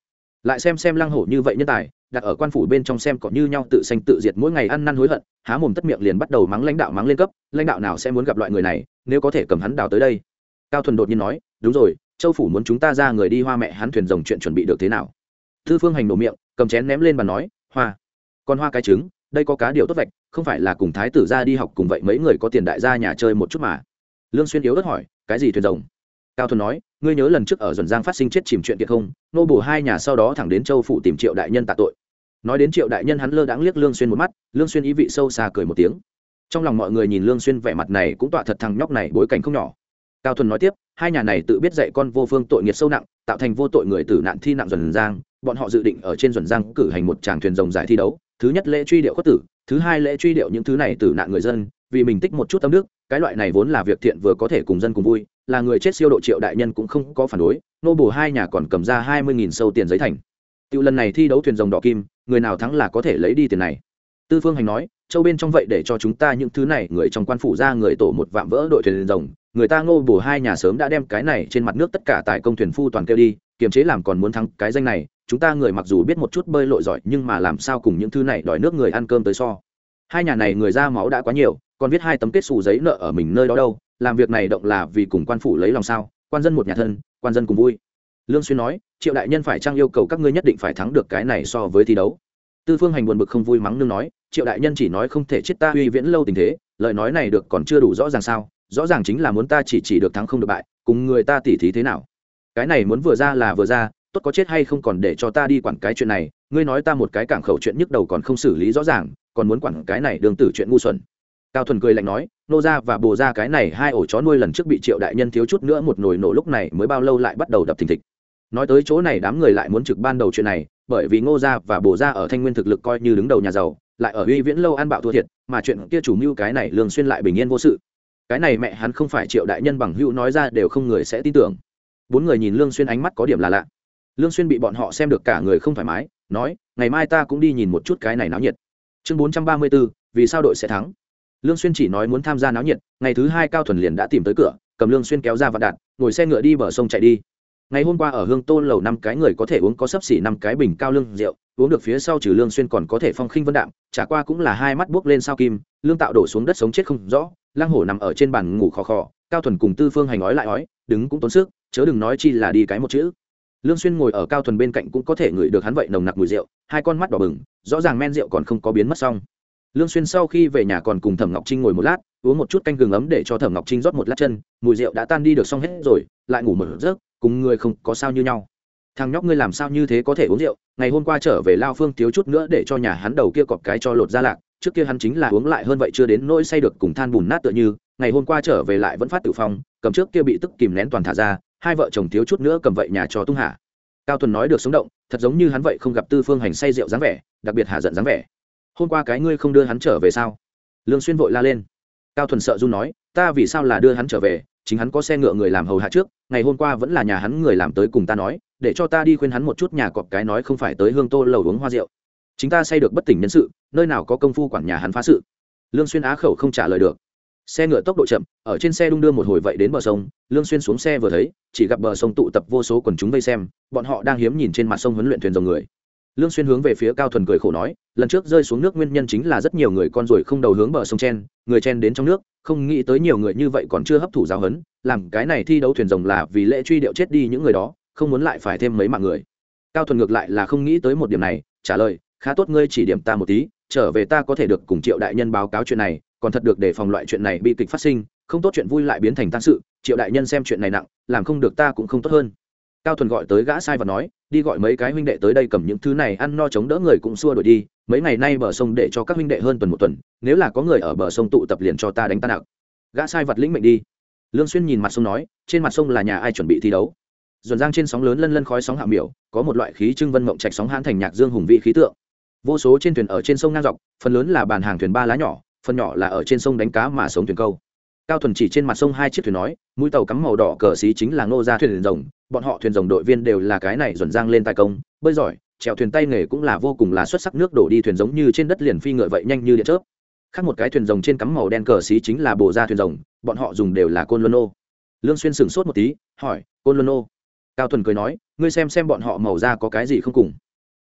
Lại xem xem lăng hổ như vậy nhân tài, đặt ở quan phủ bên trong xem có như nhau tự sanh tự diệt mỗi ngày ăn năn hối hận, há mồm tất miệng liền bắt đầu mắng lãnh đạo mắng lên cấp, lãnh đạo nào sẽ muốn gặp loại người này, nếu có thể cầm hắn đào tới đây cao thuần đột nhiên nói, đúng rồi, châu phủ muốn chúng ta ra người đi hoa mẹ hắn thuyền rồng chuyện chuẩn bị được thế nào? Thư phương hành nổ miệng, cầm chén ném lên bàn nói, hoa, còn hoa cái trứng, đây có cá điều tốt vạch, không phải là cùng thái tử ra đi học cùng vậy mấy người có tiền đại gia nhà chơi một chút mà. Lương xuyên yếu đất hỏi, cái gì thuyền rồng? Cao thuần nói, ngươi nhớ lần trước ở dần giang phát sinh chết chìm chuyện kiệt không? Nô bù hai nhà sau đó thẳng đến châu phủ tìm triệu đại nhân tạ tội. Nói đến triệu đại nhân hắn lơ đãng liếc lương xuyên một mắt, lương xuyên ý vị sâu xa cười một tiếng. Trong lòng mọi người nhìn lương xuyên vẻ mặt này cũng tỏa thật thằng nhóc này bối cảnh không nhỏ cao thuần nói tiếp hai nhà này tự biết dạy con vô phương tội nghiệt sâu nặng tạo thành vô tội người tử nạn thi nặng dần giang bọn họ dự định ở trên dần giang cử hành một tràng thuyền rồng giải thi đấu thứ nhất lễ truy điệu khuất tử thứ hai lễ truy điệu những thứ này tử nạn người dân vì mình tích một chút tâm đức cái loại này vốn là việc thiện vừa có thể cùng dân cùng vui là người chết siêu độ triệu đại nhân cũng không có phản đối nô bù hai nhà còn cầm ra hai mươi nghìn sâu tiền giấy thành Tiêu lần này thi đấu thuyền rồng đỏ kim, người nào thắng là có thể lấy đi tiền này. Tư Phương Hành nói, châu bên trong vậy để cho chúng ta những thứ này người trong quan phủ ra người tổ một vạm vỡ đội thuyền rồng, người ta Ngô Bổ hai nhà sớm đã đem cái này trên mặt nước tất cả tại công thuyền phu toàn kêu đi, kiềm chế làm còn muốn thắng cái danh này, chúng ta người mặc dù biết một chút bơi lội giỏi, nhưng mà làm sao cùng những thứ này đòi nước người ăn cơm tới so. Hai nhà này người ra máu đã quá nhiều, còn viết hai tấm kết xù giấy nợ ở mình nơi đó đâu, làm việc này động là vì cùng quan phủ lấy lòng sao, quan dân một nhà thân, quan dân cùng vui. Lương xuyên nói triệu đại nhân phải trang yêu cầu các ngươi nhất định phải thắng được cái này so với thi đấu? Tư phương hành buồn bực không vui mắng nương nói, triệu đại nhân chỉ nói không thể chết ta uy viễn lâu tình thế, lời nói này được còn chưa đủ rõ ràng sao? Rõ ràng chính là muốn ta chỉ chỉ được thắng không được bại, cùng người ta tỉ thí thế nào? Cái này muốn vừa ra là vừa ra, tốt có chết hay không còn để cho ta đi quản cái chuyện này, ngươi nói ta một cái cảng khẩu chuyện nhức đầu còn không xử lý rõ ràng, còn muốn quản cái này đường tử chuyện ngu xuẩn. Cao thuần cười lạnh nói, nô ra và bồ ra cái này hai ổ chó nuôi lần trước bị triệu đại nhân thiếu chút nữa một nồi nổ lúc này mới bao lâu lại bắt đầu đập thình thịch. Nói tới chỗ này đám người lại muốn trực ban đầu chuyện này bởi vì ngô gia và bồ gia ở thanh nguyên thực lực coi như đứng đầu nhà giàu lại ở uy viễn lâu ăn bạo thua thiệt mà chuyện kia chủ mưu cái này lương xuyên lại bình yên vô sự. Cái này mẹ hắn không phải triệu đại nhân bằng hữu nói ra đều không người sẽ tin tưởng. Bốn người nhìn lương xuyên ánh mắt có điểm là lạ. Lương xuyên bị bọn họ xem được cả người không thoải mái nói ngày mai ta cũng đi nhìn một chút cái này náo nhiệt. Chương 434, vì sao đội sẽ thắng? Lương xuyên chỉ nói muốn tham gia náo nhiệt ngày thứ hai cao thuần liền đã tìm tới cửa cầm lương xuyên kéo ra vạn đạn ngồi xe ngựa đi bờ sông chạy đi ngày hôm qua ở hương tôn lầu năm cái người có thể uống có sấp xỉ năm cái bình cao lương rượu, uống được phía sau trừ lương xuyên còn có thể phong khinh vân đạm trả qua cũng là hai mắt buốc lên sao kim, lương tạo đổ xuống đất sống chết không rõ lang hổ nằm ở trên bàn ngủ khò khò, cao thuần cùng tư phương hành ói lại ói, đứng cũng tốn sức, chớ đừng nói chi là đi cái một chữ. Lương xuyên ngồi ở cao thuần bên cạnh cũng có thể ngửi được hắn vậy nồng nặc mùi rượu, hai con mắt đỏ bừng, rõ ràng men rượu còn không có biến mất xong. Lương xuyên sau khi về nhà còn cùng thẩm ngọc trinh ngồi một lát, uống một chút canh gừng ấm để cho thẩm ngọc trinh rót một lát chân, mùi rượu đã tan đi được xong hết rồi, lại ngủ một giấc cùng người không có sao như nhau. Thằng nhóc ngươi làm sao như thế có thể uống rượu? Ngày hôm qua trở về lao phương thiếu chút nữa để cho nhà hắn đầu kia cọp cái cho lột ra lạc. Trước kia hắn chính là uống lại hơn vậy chưa đến nỗi say được cùng than bùn nát tựa như. Ngày hôm qua trở về lại vẫn phát tự phong, cầm trước kia bị tức kìm nén toàn thả ra. Hai vợ chồng thiếu chút nữa cầm vậy nhà cho tung hạ. Cao tuần nói được sống động, thật giống như hắn vậy không gặp tư phương hành say rượu dáng vẻ, đặc biệt hạ giận dáng vẻ. Hôm qua cái ngươi không đưa hắn trở về sao? Lương xuyên vội la lên. Cao thuần sợ run nói, ta vì sao là đưa hắn trở về? Chính hắn có xe ngựa người làm hầu hạ trước, ngày hôm qua vẫn là nhà hắn người làm tới cùng ta nói, để cho ta đi khuyên hắn một chút nhà cọp cái nói không phải tới hương tô lầu uống hoa rượu. Chính ta say được bất tỉnh nhân sự, nơi nào có công phu quản nhà hắn phá sự. Lương xuyên á khẩu không trả lời được. Xe ngựa tốc độ chậm, ở trên xe đung đưa một hồi vậy đến bờ sông, lương xuyên xuống xe vừa thấy, chỉ gặp bờ sông tụ tập vô số quần chúng vây xem, bọn họ đang hiếm nhìn trên mặt sông huấn luyện thuyền dòng người lương xuyên hướng về phía cao thuần cười khổ nói, lần trước rơi xuống nước nguyên nhân chính là rất nhiều người con ruồi không đầu hướng bờ sông chen, người chen đến trong nước, không nghĩ tới nhiều người như vậy còn chưa hấp thụ giáo huấn, làm cái này thi đấu thuyền rồng là vì lễ truy điệu chết đi những người đó, không muốn lại phải thêm mấy mạng người. Cao thuần ngược lại là không nghĩ tới một điểm này, trả lời, khá tốt ngươi chỉ điểm ta một tí, trở về ta có thể được cùng triệu đại nhân báo cáo chuyện này, còn thật được để phòng loại chuyện này bị kịch phát sinh, không tốt chuyện vui lại biến thành tăng sự, triệu đại nhân xem chuyện này nặng, làm không được ta cũng không tốt hơn cao thuần gọi tới gã sai và nói, đi gọi mấy cái huynh đệ tới đây cầm những thứ này ăn no chống đỡ người cũng xua đuổi đi, mấy ngày nay bờ sông để cho các huynh đệ hơn tuần một tuần, nếu là có người ở bờ sông tụ tập liền cho ta đánh tan nặng. Gã sai vật lĩnh mệnh đi. Lương xuyên nhìn mặt sông nói, trên mặt sông là nhà ai chuẩn bị thi đấu? Duẩn giang trên sóng lớn lân lân khói sóng hạ miểu, có một loại khí trưng vân mộng trạch sóng hãn thành nhạc dương hùng vị khí tượng. Vô số trên thuyền ở trên sông ngang dọc, phần lớn là bàn hàng thuyền ba lá nhỏ, phần nhỏ là ở trên sông đánh cá mà sống thuyền câu cao thuần chỉ trên mặt sông hai chiếc thuyền nói, mũi tàu cắm màu đỏ cờ xí chính là ngô gia thuyền rồng, bọn họ thuyền rồng đội viên đều là cái này dồn giang lên tài công, bơi giỏi, trèo thuyền tay nghề cũng là vô cùng là xuất sắc, nước đổ đi thuyền giống như trên đất liền phi ngựa vậy nhanh như điện chớp. Khác một cái thuyền rồng trên cắm màu đen cờ xí chính là bồ ra thuyền rồng, bọn họ dùng đều là côn luân ô. Lương xuyên sửng sốt một tí, hỏi, côn luân ô? Cao thuần cười nói, ngươi xem xem bọn họ màu da có cái gì không cùng.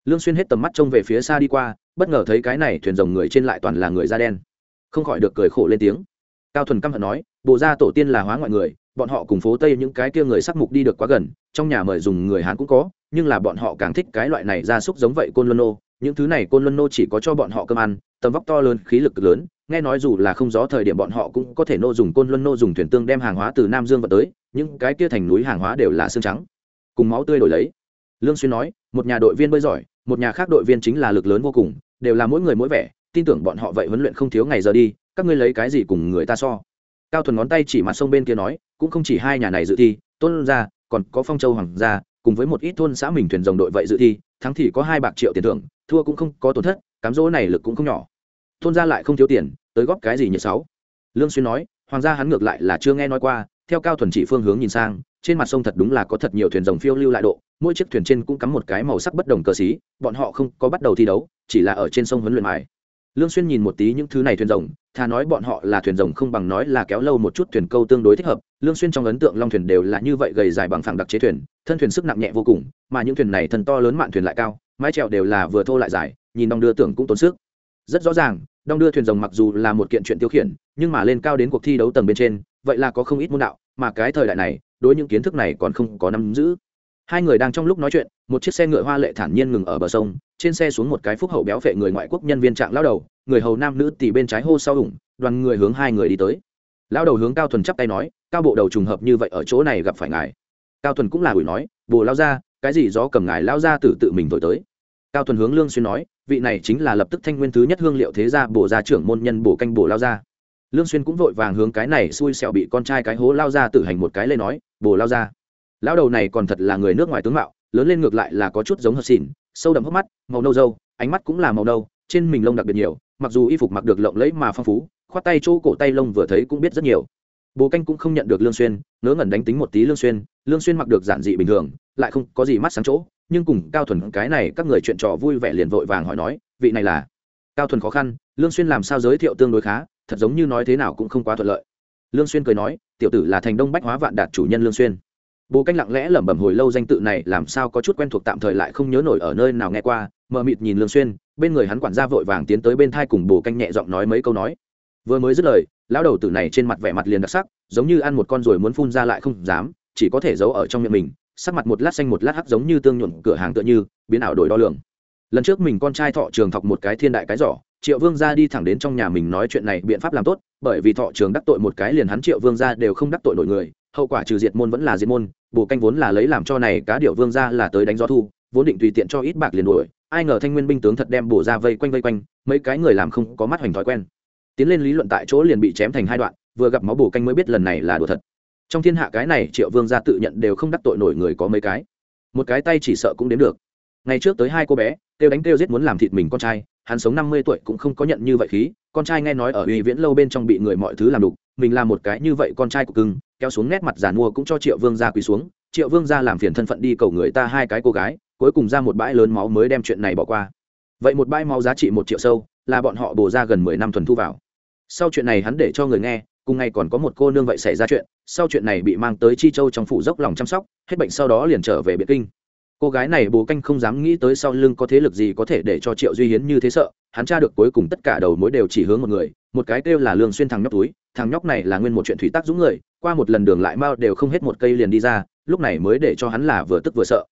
Lương xuyên hết tầm mắt trông về phía xa đi qua, bất ngờ thấy cái này thuyền rồng người trên lại toàn là người da đen. Không khỏi được cười khổ lên tiếng cao thuần căm hận nói bộ gia tổ tiên là hóa ngoại người, bọn họ cùng phố tây những cái kia người sắc mục đi được quá gần, trong nhà mời dùng người hán cũng có, nhưng là bọn họ càng thích cái loại này ra súc giống vậy côn luân nô. Những thứ này côn luân nô chỉ có cho bọn họ cơm ăn, tầm vóc to lớn, khí lực lớn, nghe nói dù là không gió thời điểm bọn họ cũng có thể nô dùng côn luân nô dùng thuyền tương đem hàng hóa từ nam dương vào tới, những cái kia thành núi hàng hóa đều là xương trắng. Cùng máu tươi đổi lấy. Lương xuyên nói, một nhà đội viên bơi giỏi, một nhà khác đội viên chính là lực lớn vô cùng, đều là mỗi người mỗi vẻ, tin tưởng bọn họ vậy huấn luyện không thiếu ngày giờ đi các ngươi lấy cái gì cùng người ta so? Cao thuần ngón tay chỉ mặt sông bên kia nói, cũng không chỉ hai nhà này dự thi, tôn gia, còn có phong châu hoàng gia, cùng với một ít thôn xã mình thuyền rồng đội vậy dự thi, thắng thì có hai bạc triệu tiền thưởng, thua cũng không có tổn thất, cám dỗ này lực cũng không nhỏ. Thôn gia lại không thiếu tiền, tới góp cái gì như sáu? Lương xuyên nói, hoàng gia hắn ngược lại là chưa nghe nói qua, theo cao thuần chỉ phương hướng nhìn sang, trên mặt sông thật đúng là có thật nhiều thuyền rồng phiêu lưu lại độ, mỗi chiếc thuyền trên cũng cắm một cái màu sắc bất đồng cờ xí, bọn họ không có bắt đầu thi đấu, chỉ là ở trên sông huấn luyện mài lương xuyên nhìn một tí những thứ này thuyền rồng, thà nói bọn họ là thuyền rồng không bằng nói là kéo lâu một chút thuyền câu tương đối thích hợp. Lương xuyên trong ấn tượng long thuyền đều là như vậy gầy dài bằng phẳng đặc chế thuyền, thân thuyền sức nặng nhẹ vô cùng, mà những thuyền này thân to lớn mạn thuyền lại cao, mái chèo đều là vừa thô lại dài, nhìn đong đưa tưởng cũng tốn sức. Rất rõ ràng, đong đưa thuyền rồng mặc dù là một kiện chuyện tiêu khiển, nhưng mà lên cao đến cuộc thi đấu tầng bên trên, vậy là có không ít môn đạo, mà cái thời đại này, đối những kiến thức này còn không có nắm giữ hai người đang trong lúc nói chuyện, một chiếc xe ngựa hoa lệ thản nhiên ngừng ở bờ sông, trên xe xuống một cái phúc hậu béo phệ người ngoại quốc nhân viên trạng lao đầu, người hầu nam nữ tỉ bên trái hô sau ủng, đoàn người hướng hai người đi tới. Lao đầu hướng cao thuần chắp tay nói, cao bộ đầu trùng hợp như vậy ở chỗ này gặp phải ngài. Cao thuần cũng là ủi nói, bồ lao ra cái gì gió cầm ngài lao ra từ tự mình thổi tới? Cao thuần hướng lương xuyên nói, vị này chính là lập tức thanh nguyên thứ nhất hương liệu thế gia bổ gia trưởng môn nhân bổ canh bổ lao ra lương xuyên cũng vội vàng hướng cái này xui xẻo bị con trai cái hố lao ra tự hành một cái lên nói bổ lao ra lão đầu này còn thật là người nước ngoài tướng mạo, lớn lên ngược lại là có chút giống hợp xỉn, sâu đậm hốc mắt, màu nâu dâu ánh mắt cũng là màu nâu, trên mình lông đặc biệt nhiều, mặc dù y phục mặc được lộng lẫy mà phong phú, khoát tay chỗ cổ tay lông vừa thấy cũng biết rất nhiều. Bố canh cũng không nhận được lương xuyên, ngớ ngẩn đánh tính một tí lương xuyên lương xuyên mặc được giản dị bình thường, lại không có gì mắt sáng chỗ, nhưng cùng cao thuần cái này các người chuyện trò vui vẻ liền vội vàng hỏi nói, vị này là? Cao thuần khó khăn, lương xuyên làm sao giới thiệu tương đối khá, thật giống như nói thế nào cũng không quá thuận lợi. Lương xuyên cười nói, tiểu tử là thành đông bách hóa vạn đạt chủ nhân lương xuyên bố canh lặng lẽ lẩm bẩm hồi lâu danh tự này làm sao có chút quen thuộc tạm thời lại không nhớ nổi ở nơi nào nghe qua, mờ mịt nhìn lương xuyên, bên người hắn quản gia vội vàng tiến tới bên thai cùng bố canh nhẹ giọng nói mấy câu nói. Vừa mới dứt lời, lão đầu tử này trên mặt vẻ mặt liền đặc sắc, giống như ăn một con ruồi muốn phun ra lại không dám, chỉ có thể giấu ở trong miệng mình, sắc mặt một lát xanh một lát hắc giống như tương nhuận cửa hàng tựa như, biến ảo đổi đo lường. Lần trước mình con trai thọ trường thọc một cái thiên đại cái giỏ, triệu vương gia đi thẳng đến trong nhà mình nói chuyện này biện pháp làm tốt, bởi vì thọ trường đắc tội một cái liền hắn triệu vương gia đều không đắc tội nổi người hậu quả trừ diệt môn vẫn là diệt môn bồ canh vốn là lấy làm cho này cá điệu vương gia là tới đánh gió thu, vốn định tùy tiện cho ít bạc liền đuổi, ai ngờ thanh nguyên binh tướng thật đem bổ ra vây quanh vây quanh, mấy cái người làm không có mắt hoành thói quen. Tiến lên lý luận tại chỗ liền bị chém thành hai đoạn, vừa gặp máu bổ canh mới biết lần này là đùa thật. Trong thiên hạ cái này triệu vương gia tự nhận đều không đắc tội nổi người có mấy cái. Một cái tay chỉ sợ cũng đến được. Ngày trước tới hai cô bé, kêu đánh kêu giết muốn làm thịt mình con trai, hắn sống năm mươi tuổi cũng không có nhận như vậy khí, con trai nghe nói ở uy viễn lâu bên trong bị người mọi thứ làm đục mình làm một cái như vậy con trai của cưng, kéo xuống nét mặt giàn mua cũng cho triệu vương gia quỳ xuống. Triệu vương gia làm phiền thân phận đi cầu người ta hai cái cô gái, cuối cùng ra một bãi lớn máu mới đem chuyện này bỏ qua. Vậy một bãi máu giá trị một triệu sâu, là bọn họ bổ ra gần mười năm thuần thu vào. Sau chuyện này hắn để cho người nghe, cùng ngày còn có một cô nương vậy xảy ra chuyện, sau chuyện này bị mang tới chi châu trong phủ dốc lòng chăm sóc, hết bệnh sau đó liền trở về biệt kinh. Cô gái này bố canh không dám nghĩ tới sau lưng có thế lực gì có thể để cho triệu duy hiến như thế sợ, hắn tra được cuối cùng tất cả đầu mối đều chỉ hướng một người một cái kêu là lương xuyên thằng nhóc túi, thằng nhóc này là nguyên một chuyện thủy tác dũng người, qua một lần đường lại mau đều không hết một cây liền đi ra, lúc này mới để cho hắn là vừa tức vừa sợ.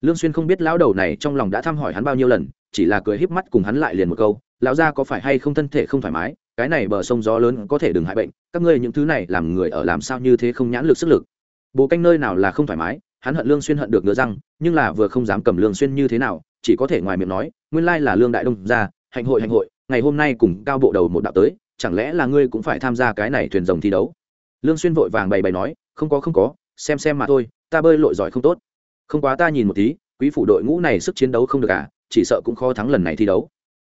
Lương xuyên không biết lão đầu này trong lòng đã thăm hỏi hắn bao nhiêu lần, chỉ là cười híp mắt cùng hắn lại liền một câu, lão gia có phải hay không thân thể không thoải mái, cái này bờ sông gió lớn có thể đừng hại bệnh, các ngươi những thứ này làm người ở làm sao như thế không nhãn lực sức lực. Bố canh nơi nào là không thoải mái, hắn hận lương xuyên hận được ngứa răng, nhưng là vừa không dám cầm lương xuyên như thế nào, chỉ có thể ngoài miệng nói, nguyên lai là lương đại đông gia, hạnh hội hạnh hội, ngày hôm nay cùng cao bộ đầu một đạo tới chẳng lẽ là ngươi cũng phải tham gia cái này thuyền rồng thi đấu? Lương xuyên vội vàng bày bày nói, không có không có, xem xem mà thôi, ta bơi lội giỏi không tốt. Không quá ta nhìn một tí, quý phủ đội ngũ này sức chiến đấu không được à chỉ sợ cũng khó thắng lần này thi đấu.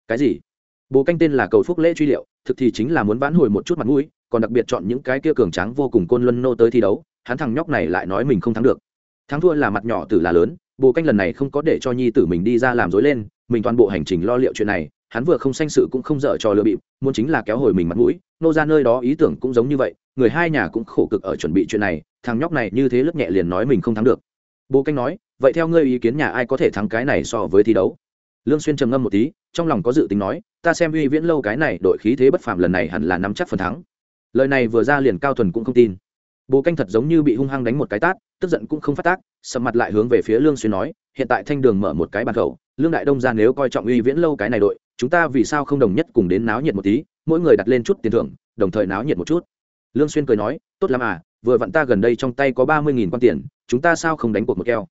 Cái gì? Bố canh tên là cầu phúc lễ truy liệu, thực thì chính là muốn vãn hồi một chút mặt mũi, còn đặc biệt chọn những cái kia cường tráng vô cùng côn luân nô tới thi đấu, hắn thằng nhóc này lại nói mình không thắng được. Thắng thua là mặt nhỏ tử là lớn, bồ canh lần này không có để cho nhi tử mình đi ra làm dối lên, mình toàn bộ hành trình lo liệu chuyện này hắn vừa không sanh sự cũng không dở trò lừa bịp, muốn chính là kéo hồi mình mặt mũi, nô ra nơi đó ý tưởng cũng giống như vậy, người hai nhà cũng khổ cực ở chuẩn bị chuyện này, thằng nhóc này như thế lớp nhẹ liền nói mình không thắng được. Bố canh nói, vậy theo ngươi ý kiến nhà ai có thể thắng cái này so với thi đấu? Lương xuyên trầm ngâm một tí, trong lòng có dự tính nói, ta xem uy viễn lâu cái này đội khí thế bất phàm lần này hẳn là nắm chắc phần thắng. Lời này vừa ra liền cao thuần cũng không tin. Bố canh thật giống như bị hung hăng đánh một cái tát, tức giận cũng không phát tác, sầm mặt lại hướng về phía lương xuyên nói, hiện tại thanh đường mở một cái bàn khẩu, lương đại đông gia nếu coi trọng uy viễn lâu cái này đội chúng ta vì sao không đồng nhất cùng đến náo nhiệt một tí, mỗi người đặt lên chút tiền thưởng, đồng thời náo nhiệt một chút. Lương xuyên cười nói, tốt lắm à vừa vặn ta gần đây trong tay có ba mươi nghìn quan tiền, chúng ta sao không đánh cuộc một keo?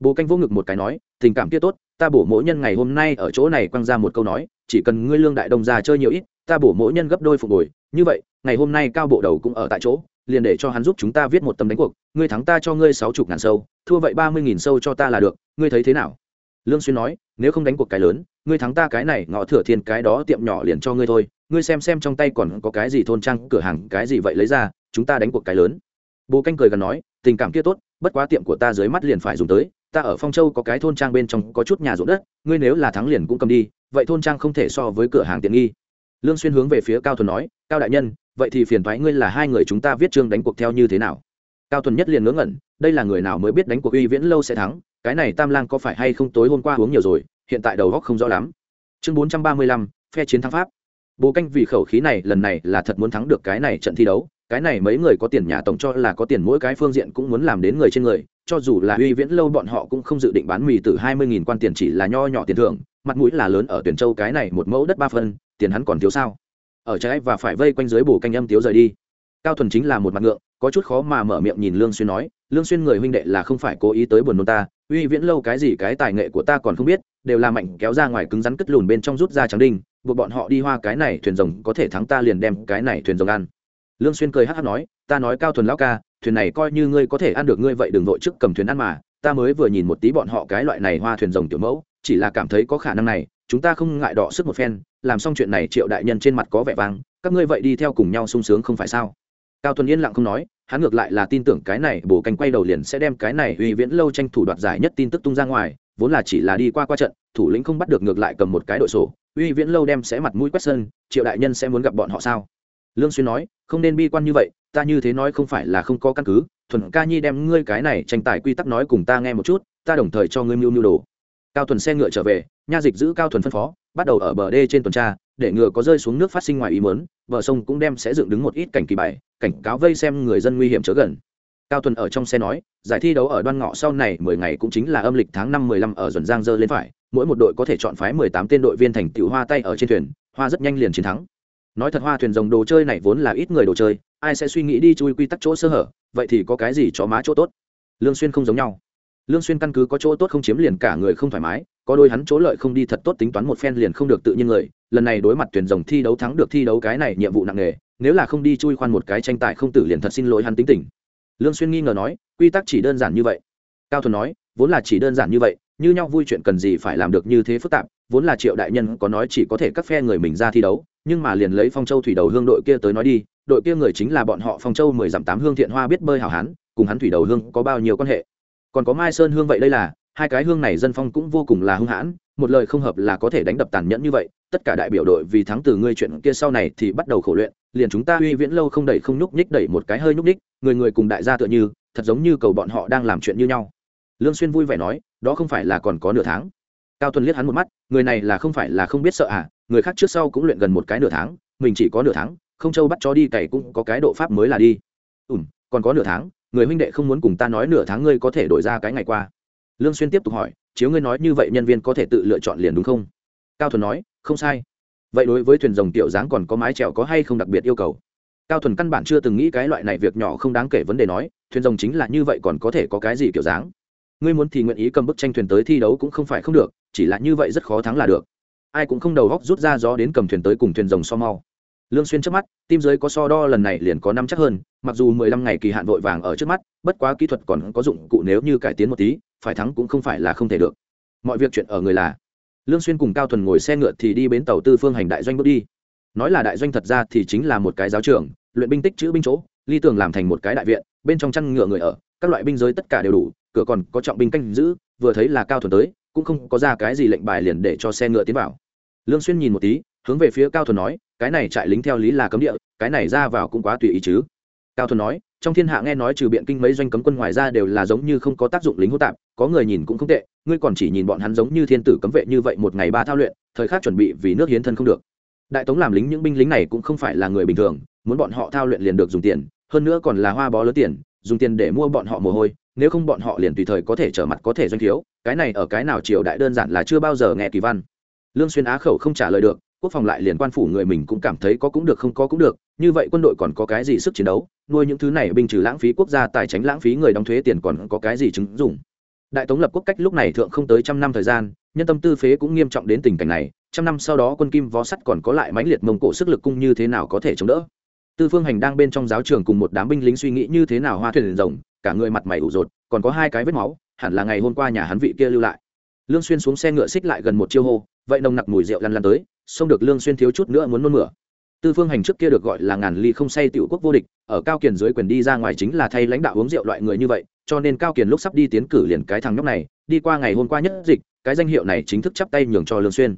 Bố canh vô ngực một cái nói, tình cảm kia tốt, ta bổ mỗi nhân ngày hôm nay ở chỗ này quăng ra một câu nói, chỉ cần ngươi lương đại đông già chơi nhiều ít, ta bổ mỗi nhân gấp đôi phục hồi. Như vậy, ngày hôm nay cao bộ đầu cũng ở tại chỗ, liền để cho hắn giúp chúng ta viết một tấm đánh cuộc, ngươi thắng ta cho ngươi sáu chục ngàn sâu, thua vậy ba mươi nghìn sâu cho ta là được, ngươi thấy thế nào? Lương xuyên nói, nếu không đánh cuộc cái lớn ngươi thắng ta cái này, ngõ thừa thiên cái đó tiệm nhỏ liền cho ngươi thôi. Ngươi xem xem trong tay còn có cái gì thôn trang, cửa hàng, cái gì vậy lấy ra, chúng ta đánh cuộc cái lớn. Bố canh cười gần nói, tình cảm kia tốt, bất quá tiệm của ta dưới mắt liền phải dùng tới. Ta ở phong châu có cái thôn trang bên trong có chút nhà ruộng đất, ngươi nếu là thắng liền cũng cầm đi, vậy thôn trang không thể so với cửa hàng tiện nghi. Lương xuyên hướng về phía cao thuần nói, cao đại nhân, vậy thì phiền thoái ngươi là hai người chúng ta viết chương đánh cuộc theo như thế nào? Cao thuần nhất liền ngớ ngẩn, đây là người nào mới biết đánh cuộc uy viễn lâu sẽ thắng? Cái này tam lang có phải hay không tối hôm qua uống nhiều rồi? Hiện tại đầu góc không rõ lắm. Chương bốn trăm ba mươi lăm, phe chiến thắng pháp. Bố canh vì khẩu khí này lần này là thật muốn thắng được cái này trận thi đấu. Cái này mấy người có tiền nhà tổng cho là có tiền mỗi cái phương diện cũng muốn làm đến người trên người. Cho dù là uy viễn lâu bọn họ cũng không dự định bán mì từ hai mươi nghìn quan tiền chỉ là nho nhỏ tiền thưởng. Mặt mũi là lớn ở tuyển châu cái này một mẫu đất ba phân, tiền hắn còn thiếu sao? Ở trái và phải vây quanh dưới bổ canh âm tiếu rời đi. Cao thuần chính là một mặt ngượng, có chút khó mà mở miệng nhìn lương xuyên nói, lương xuyên người huynh đệ là không phải cố ý tới buồn nôn ta, uy viễn lâu cái gì cái tài nghệ của ta còn không biết đều là mạnh kéo ra ngoài cứng rắn cất lùn bên trong rút ra trắng đinh, buộc bọn họ đi hoa cái này thuyền rồng có thể thắng ta liền đem cái này thuyền rồng ăn. Lương xuyên cười hắt hắt nói, ta nói cao thuần lão ca, thuyền này coi như ngươi có thể ăn được ngươi vậy đừng vội trước cầm thuyền ăn mà, ta mới vừa nhìn một tí bọn họ cái loại này hoa thuyền rồng tiểu mẫu, chỉ là cảm thấy có khả năng này, chúng ta không ngại đọ sức một phen, làm xong chuyện này triệu đại nhân trên mặt có vẻ vang, các ngươi vậy đi theo cùng nhau sung sướng không phải sao? Cao thuần yên lặng không nói, hắn ngược lại là tin tưởng cái này, bổ canh quay đầu liền sẽ đem cái này uy viễn lâu tranh thủ đoạt giải nhất tin tức tung ra ngoài vốn là chỉ là đi qua qua trận, thủ lĩnh không bắt được ngược lại cầm một cái đội sổ, uy viễn lâu đem sẽ mặt mũi quét sơn triệu đại nhân sẽ muốn gặp bọn họ sao? Lương xuyên nói, không nên bi quan như vậy, ta như thế nói không phải là không có căn cứ, thuần ca nhi đem ngươi cái này tranh tài quy tắc nói cùng ta nghe một chút, ta đồng thời cho ngươi mưu mưu đồ. Cao thuần xe ngựa trở về, nha dịch giữ cao thuần phân phó, bắt đầu ở bờ đê trên tuần tra, để ngựa có rơi xuống nước phát sinh ngoài ý muốn, bờ sông cũng đem sẽ dựng đứng một ít cảnh kỳ bài, cảnh cáo vây xem người dân nguy hiểm chớ gần cao thuần ở trong xe nói, giải thi đấu ở đoan ngọ sau này mười ngày cũng chính là âm lịch tháng năm mười lăm ở dần giang dơ lên phải, mỗi một đội có thể chọn phái mười tám tên đội viên thành tiểu hoa tay ở trên thuyền, hoa rất nhanh liền chiến thắng. Nói thật hoa thuyền rồng đồ chơi này vốn là ít người đồ chơi, ai sẽ suy nghĩ đi chui quy tắc chỗ sơ hở, vậy thì có cái gì cho má chỗ tốt? Lương xuyên không giống nhau. Lương xuyên căn cứ có chỗ tốt không chiếm liền cả người không thoải mái, có đôi hắn chỗ lợi không đi thật tốt tính toán một phen liền không được tự nhiên người, lần này đối mặt tuyển rồng thi đấu thắng được thi đấu cái này nhiệm vụ nặng nề, nếu là không đi chui khoan một cái tranh tài không tử liền thật xin lỗi hắn tính tình lương xuyên nghi ngờ nói, quy tắc chỉ đơn giản như vậy. Cao thuần nói, vốn là chỉ đơn giản như vậy, như nhau vui chuyện cần gì phải làm được như thế phức tạp, vốn là triệu đại nhân có nói chỉ có thể các phe người mình ra thi đấu, nhưng mà liền lấy phong châu thủy đầu hương đội kia tới nói đi, đội kia người chính là bọn họ phong châu mười dặm tám hương thiện hoa biết bơi hảo hán, cùng hắn thủy đầu hương có bao nhiêu quan hệ. Còn có mai sơn hương vậy đây là hai cái hương này dân phong cũng vô cùng là hung hãn, một lời không hợp là có thể đánh đập tàn nhẫn như vậy, tất cả đại biểu đội vì thắng từ ngươi chuyện kia sau này thì bắt đầu khổ luyện, liền chúng ta uy viễn lâu không đẩy không nhúc nhích đẩy một cái hơi nhúc nhích, người người cùng đại gia tựa như, thật giống như cầu bọn họ đang làm chuyện như nhau. Lương xuyên vui vẻ nói, đó không phải là còn có nửa tháng. Cao tuần liếc hắn một mắt, người này là không phải là không biết sợ à người khác trước sau cũng luyện gần một cái nửa tháng, mình chỉ có nửa tháng, không châu bắt cho đi cày cũng có cái độ pháp mới là đi. Ủm còn có nửa tháng, người huynh đệ không muốn cùng ta nói nửa tháng ngươi có thể đổi ra cái ngày qua lương xuyên tiếp tục hỏi, chiếu ngươi nói như vậy nhân viên có thể tự lựa chọn liền đúng không? Cao thuần nói, không sai. Vậy đối với thuyền rồng tiểu dáng còn có mái chèo có hay không đặc biệt yêu cầu? Cao thuần căn bản chưa từng nghĩ cái loại này việc nhỏ không đáng kể vấn đề nói, thuyền rồng chính là như vậy còn có thể có cái gì kiểu dáng? Ngươi muốn thì nguyện ý cầm bức tranh thuyền tới thi đấu cũng không phải không được, chỉ là như vậy rất khó thắng là được. Ai cũng không đầu góc rút ra gió đến cầm thuyền tới cùng thuyền rồng so mau. Lương xuyên trước mắt, tim giới có so đo lần này liền có năm chắc hơn, mặc dù mười lăm ngày kỳ hạn vội vàng ở trước mắt, bất quá kỹ thuật còn có dụng cụ nếu như cải tiến một tí phải thắng cũng không phải là không thể được. Mọi việc chuyện ở người là, lương xuyên cùng cao thuần ngồi xe ngựa thì đi bến tàu tư phương hành đại doanh bước đi. Nói là đại doanh thật ra thì chính là một cái giáo trường, luyện binh tích chữ binh chỗ, ly tường làm thành một cái đại viện, bên trong chăn ngựa người ở, các loại binh giới tất cả đều đủ, cửa còn có trọng binh canh giữ, vừa thấy là cao thuần tới, cũng không có ra cái gì lệnh bài liền để cho xe ngựa tiến vào. Lương xuyên nhìn một tí, hướng về phía cao thuần nói, cái này trại lính theo lý là cấm địa, cái này ra vào cũng quá tùy ý chứ cao thuần nói, trong thiên hạ nghe nói trừ biện kinh mấy doanh cấm quân ngoài ra đều là giống như không có tác dụng lính hô tạp, có người nhìn cũng không tệ, ngươi còn chỉ nhìn bọn hắn giống như thiên tử cấm vệ như vậy một ngày ba thao luyện, thời khắc chuẩn bị vì nước hiến thân không được. Đại tống làm lính những binh lính này cũng không phải là người bình thường, muốn bọn họ thao luyện liền được dùng tiền, hơn nữa còn là hoa bó lớn tiền, dùng tiền để mua bọn họ mồ hôi, nếu không bọn họ liền tùy thời có thể trở mặt có thể doanh thiếu, cái này ở cái nào triều đại đơn giản là chưa bao giờ nghe kỳ văn. Lương xuyên á khẩu không trả lời được quốc phòng lại liền quan phủ người mình cũng cảm thấy có cũng được không có cũng được, như vậy quân đội còn có cái gì sức chiến đấu, nuôi những thứ này binh trừ lãng phí quốc gia, tài tránh lãng phí người đóng thuế tiền còn có cái gì chứng dụng. Đại tống lập quốc cách lúc này thượng không tới trăm năm thời gian, nhân tâm tư phế cũng nghiêm trọng đến tình cảnh này, trăm năm sau đó quân kim vó sắt còn có lại mãnh liệt mông cổ sức lực cung như thế nào có thể chống đỡ? Tư phương hành đang bên trong giáo trường cùng một đám binh lính suy nghĩ như thế nào hoa thuyền rồng, cả người mặt mày ủ rột, còn có hai cái vết máu, hẳn là ngày hôm qua nhà hắn vị kia lưu lại. Lương xuyên xuống xe ngựa xích lại gần một chiêu hô, vậy nồng nặc mùi rượu lăn lăn tới xông được lương xuyên thiếu chút nữa muốn nôn mửa. Tư phương hành trước kia được gọi là ngàn ly không say tiểu quốc vô địch, ở cao kiền dưới quyền đi ra ngoài chính là thay lãnh đạo uống rượu loại người như vậy, cho nên cao kiền lúc sắp đi tiến cử liền cái thằng nhóc này, đi qua ngày hôm qua nhất dịch, cái danh hiệu này chính thức chắp tay nhường cho lương xuyên.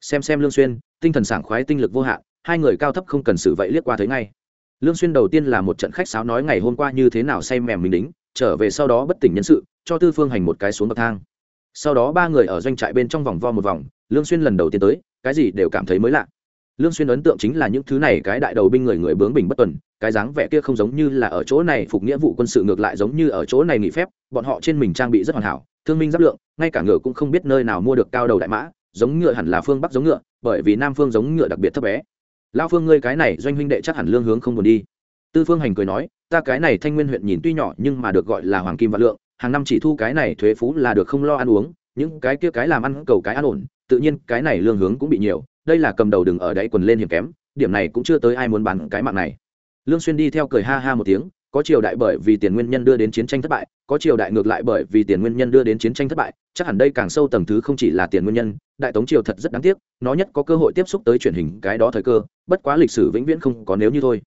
Xem xem lương xuyên, tinh thần sảng khoái tinh lực vô hạn, hai người cao thấp không cần xử vậy liếc qua thấy ngay. Lương xuyên đầu tiên là một trận khách sáo nói ngày hôm qua như thế nào say mềm mình đính, trở về sau đó bất tỉnh nhân sự, cho tư phương hành một cái xuống bậc thang. Sau đó ba người ở doanh trại bên trong vòng vo một vòng, lương xuyên lần đầu tiên tới cái gì đều cảm thấy mới lạ. Lương xuyên ấn tượng chính là những thứ này, cái đại đầu binh người người bướng bỉnh bất tuần, cái dáng vẻ kia không giống như là ở chỗ này phục nghĩa vụ quân sự ngược lại giống như ở chỗ này nghỉ phép, bọn họ trên mình trang bị rất hoàn hảo, thương minh giáp lượng, ngay cả ngựa cũng không biết nơi nào mua được cao đầu đại mã, giống ngựa hẳn là phương bắc giống ngựa, bởi vì nam phương giống ngựa đặc biệt thấp bé. Lao phương ngươi cái này, doanh huynh đệ chắc hẳn lương hướng không buồn đi. Tư phương hành cười nói, ta cái này thanh nguyên huyện nhìn tuy nhỏ nhưng mà được gọi là hoàng kim và lượng, hàng năm chỉ thu cái này thuế phú là được không lo ăn uống, những cái kia cái làm ăn cầu cái an ổn tự nhiên cái này lương hướng cũng bị nhiều, đây là cầm đầu đừng ở đáy quần lên hiểm kém, điểm này cũng chưa tới ai muốn bán cái mạng này. Lương xuyên đi theo cười ha ha một tiếng, có triều đại bởi vì tiền nguyên nhân đưa đến chiến tranh thất bại, có triều đại ngược lại bởi vì tiền nguyên nhân đưa đến chiến tranh thất bại, chắc hẳn đây càng sâu tầng thứ không chỉ là tiền nguyên nhân, đại tống triều thật rất đáng tiếc, nó nhất có cơ hội tiếp xúc tới truyền hình cái đó thời cơ, bất quá lịch sử vĩnh viễn không có nếu như thôi.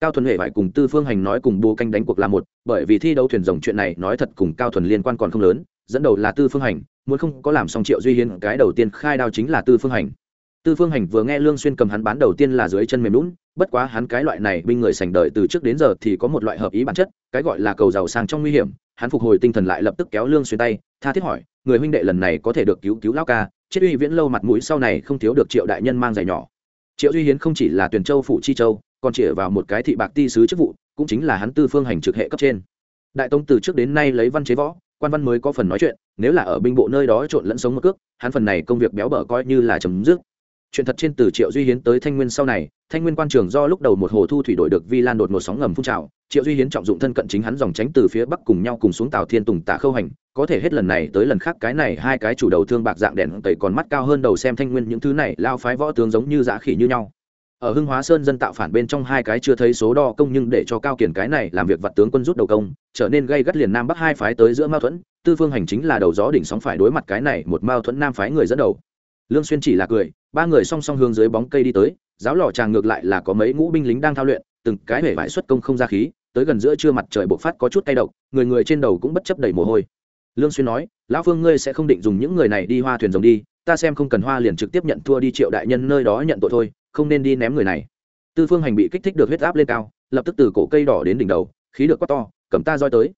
Cao thuần hệ phải cùng tư phương hành nói cùng bố canh đánh cuộc là một, bởi vì thi đấu thuyền rồng chuyện này nói thật cùng cao thuần liên quan còn không lớn dẫn đầu là tư phương hành, muốn không có làm xong triệu duy hiến cái đầu tiên khai đao chính là tư phương hành. Tư phương hành vừa nghe lương xuyên cầm hắn bán đầu tiên là dưới chân mềm lún bất quá hắn cái loại này binh người sành đời từ trước đến giờ thì có một loại hợp ý bản chất, cái gọi là cầu giàu sang trong nguy hiểm. Hắn phục hồi tinh thần lại lập tức kéo lương xuyên tay, tha thiết hỏi, người huynh đệ lần này có thể được cứu cứu lão ca? Chết uy viễn lâu mặt mũi sau này không thiếu được triệu đại nhân mang giày nhỏ. Triệu duy hiến không chỉ là tuyển châu phụ chi châu, còn chỉ vào một cái thị bạc ti sứ chức vụ, cũng chính là hắn tư phương hành trực hệ cấp trên. Đại tông từ trước đến nay lấy văn chế võ quan văn mới có phần nói chuyện, nếu là ở binh bộ nơi đó trộn lẫn sống một cước, hắn phần này công việc béo bở coi như là chấm dứt. Chuyện thật trên từ triệu duy hiến tới thanh nguyên sau này, thanh nguyên quan trường do lúc đầu một hồ thu thủy đổi được vi lan đột một sóng ngầm phun trào, triệu duy hiến trọng dụng thân cận chính hắn dòng tránh từ phía bắc cùng nhau cùng xuống tàu thiên tùng tả khâu hành, có thể hết lần này tới lần khác cái này hai cái chủ đầu thương bạc dạng đèn tẩy còn mắt cao hơn đầu xem thanh nguyên những thứ này lao phái võ tướng giống như dã khỉ như nhau ở hưng hóa sơn dân tạo phản bên trong hai cái chưa thấy số đo công nhưng để cho cao kiển cái này làm việc vặt tướng quân rút đầu công, trở nên gây gắt liền nam bắc hai phái tới giữa mâu thuẫn, tư phương hành chính là đầu gió đỉnh sóng phải đối mặt cái này một mâu thuẫn nam phái người dẫn đầu. Lương xuyên chỉ là cười, ba người song song hướng dưới bóng cây đi tới, giáo lò tràng ngược lại là có mấy ngũ binh lính đang thao luyện, từng cái hể vải xuất công không ra khí, tới gần giữa trưa mặt trời bộc phát có chút cay độc, người người trên đầu cũng bất chấp đầy mồ hôi. Lương xuyên nói, lão phương ngươi sẽ không định dùng những người này đi hoa thuyền rồng đi, ta xem không cần hoa liền trực tiếp nhận thua đi triệu đại nhân nơi đó nhận tội thôi không nên đi ném người này. Tư phương hành bị kích thích được huyết áp lên cao, lập tức từ cổ cây đỏ đến đỉnh đầu, khí được quá to, cầm ta roi tới.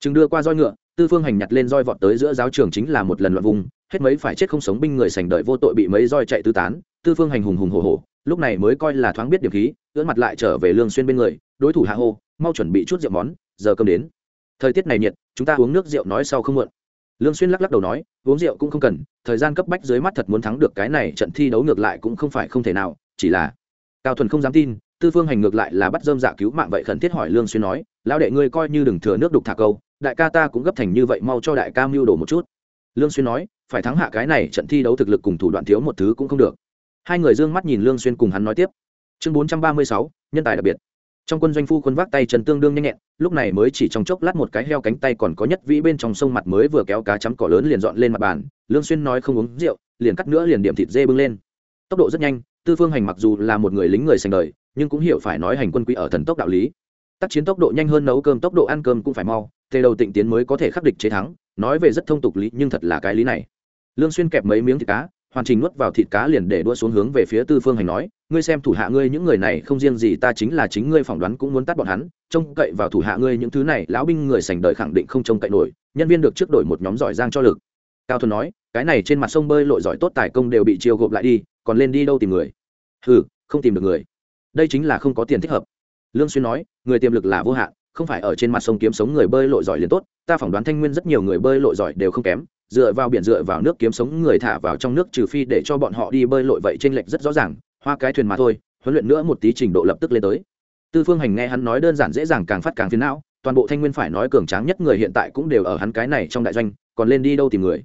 Chừng đưa qua roi ngựa, tư phương hành nhặt lên roi vọt tới giữa giáo trường chính là một lần loạn vùng, hết mấy phải chết không sống binh người sành đợi vô tội bị mấy roi chạy tứ tán, tư phương hành hùng hùng hổ hổ, lúc này mới coi là thoáng biết điểm khí, ưỡn mặt lại trở về lương xuyên bên người, đối thủ hạ hô, mau chuẩn bị chút rượu món, giờ cơm đến. Thời tiết này nhiệt, chúng ta uống nước rượu nói sau không muộn. Lương xuyên lắc lắc đầu nói, uống rượu cũng không cần, thời gian cấp bách dưới mắt thật muốn thắng được cái này trận thi đấu ngược lại cũng không phải không thể nào chỉ là cao thuần không dám tin tư phương hành ngược lại là bắt dơm dạ cứu mạng vậy khẩn thiết hỏi lương xuyên nói lão đệ ngươi coi như đừng thừa nước đục thả câu đại ca ta cũng gấp thành như vậy mau cho đại ca mưu đồ một chút. Lương xuyên nói phải thắng hạ cái này trận thi đấu thực lực cùng thủ đoạn thiếu một thứ cũng không được. Hai người dương mắt nhìn lương xuyên cùng hắn nói tiếp. Chương 436, nhân tài đặc biệt. Trong quân doanh phu quân vác tay trần tương đương nhanh nhẹn lúc này mới chỉ trong chốc lát một cái heo cánh tay còn có nhất vĩ bên trong sông mặt mới vừa kéo cá chấm cỏ lớn liền dọn lên mặt bàn. Lương xuyên nói không uống rượu liền cắt nữa liền điểm thịt dê bưng lên. Tốc độ rất nhanh tư phương hành mặc dù là một người lính người sành đời, nhưng cũng hiểu phải nói hành quân quý ở thần tốc đạo lý. Tác chiến tốc độ nhanh hơn nấu cơm, tốc độ ăn cơm cũng phải mau, tề đầu tịnh tiến mới có thể khắc địch chế thắng, nói về rất thông tục lý, nhưng thật là cái lý này. Lương xuyên kẹp mấy miếng thịt cá, hoàn trình nuốt vào thịt cá liền để đua xuống hướng về phía tư phương hành nói, ngươi xem thủ hạ ngươi những người này không riêng gì ta chính là chính ngươi phỏng đoán cũng muốn tắt bọn hắn, trông cậy vào thủ hạ ngươi những thứ này, lão binh người sành đời khẳng định không trông cậy nổi, nhân viên được trước đổi một nhóm giỏi giang cho lực. Cao thuần nói, cái này trên mặt sông bơi lội giỏi tốt tài công đều bị chiêu gộp lại đi còn lên đi đâu tìm người? Hừ, không tìm được người. Đây chính là không có tiền thích hợp. Lương xuyên nói, người tiềm lực là vô hạn, không phải ở trên mặt sông kiếm sống người bơi lội giỏi liền tốt, ta phỏng đoán thanh nguyên rất nhiều người bơi lội giỏi đều không kém, dựa vào biển dựa vào nước kiếm sống người thả vào trong nước trừ phi để cho bọn họ đi bơi lội vậy trên lệch rất rõ ràng, hoa cái thuyền mà thôi, huấn luyện nữa một tí trình độ lập tức lên tới. Tư phương hành nghe hắn nói đơn giản dễ dàng càng phát càng phiền não, toàn bộ thanh nguyên phải nói cường tráng nhất người hiện tại cũng đều ở hắn cái này trong đại doanh, còn lên đi đâu tìm người?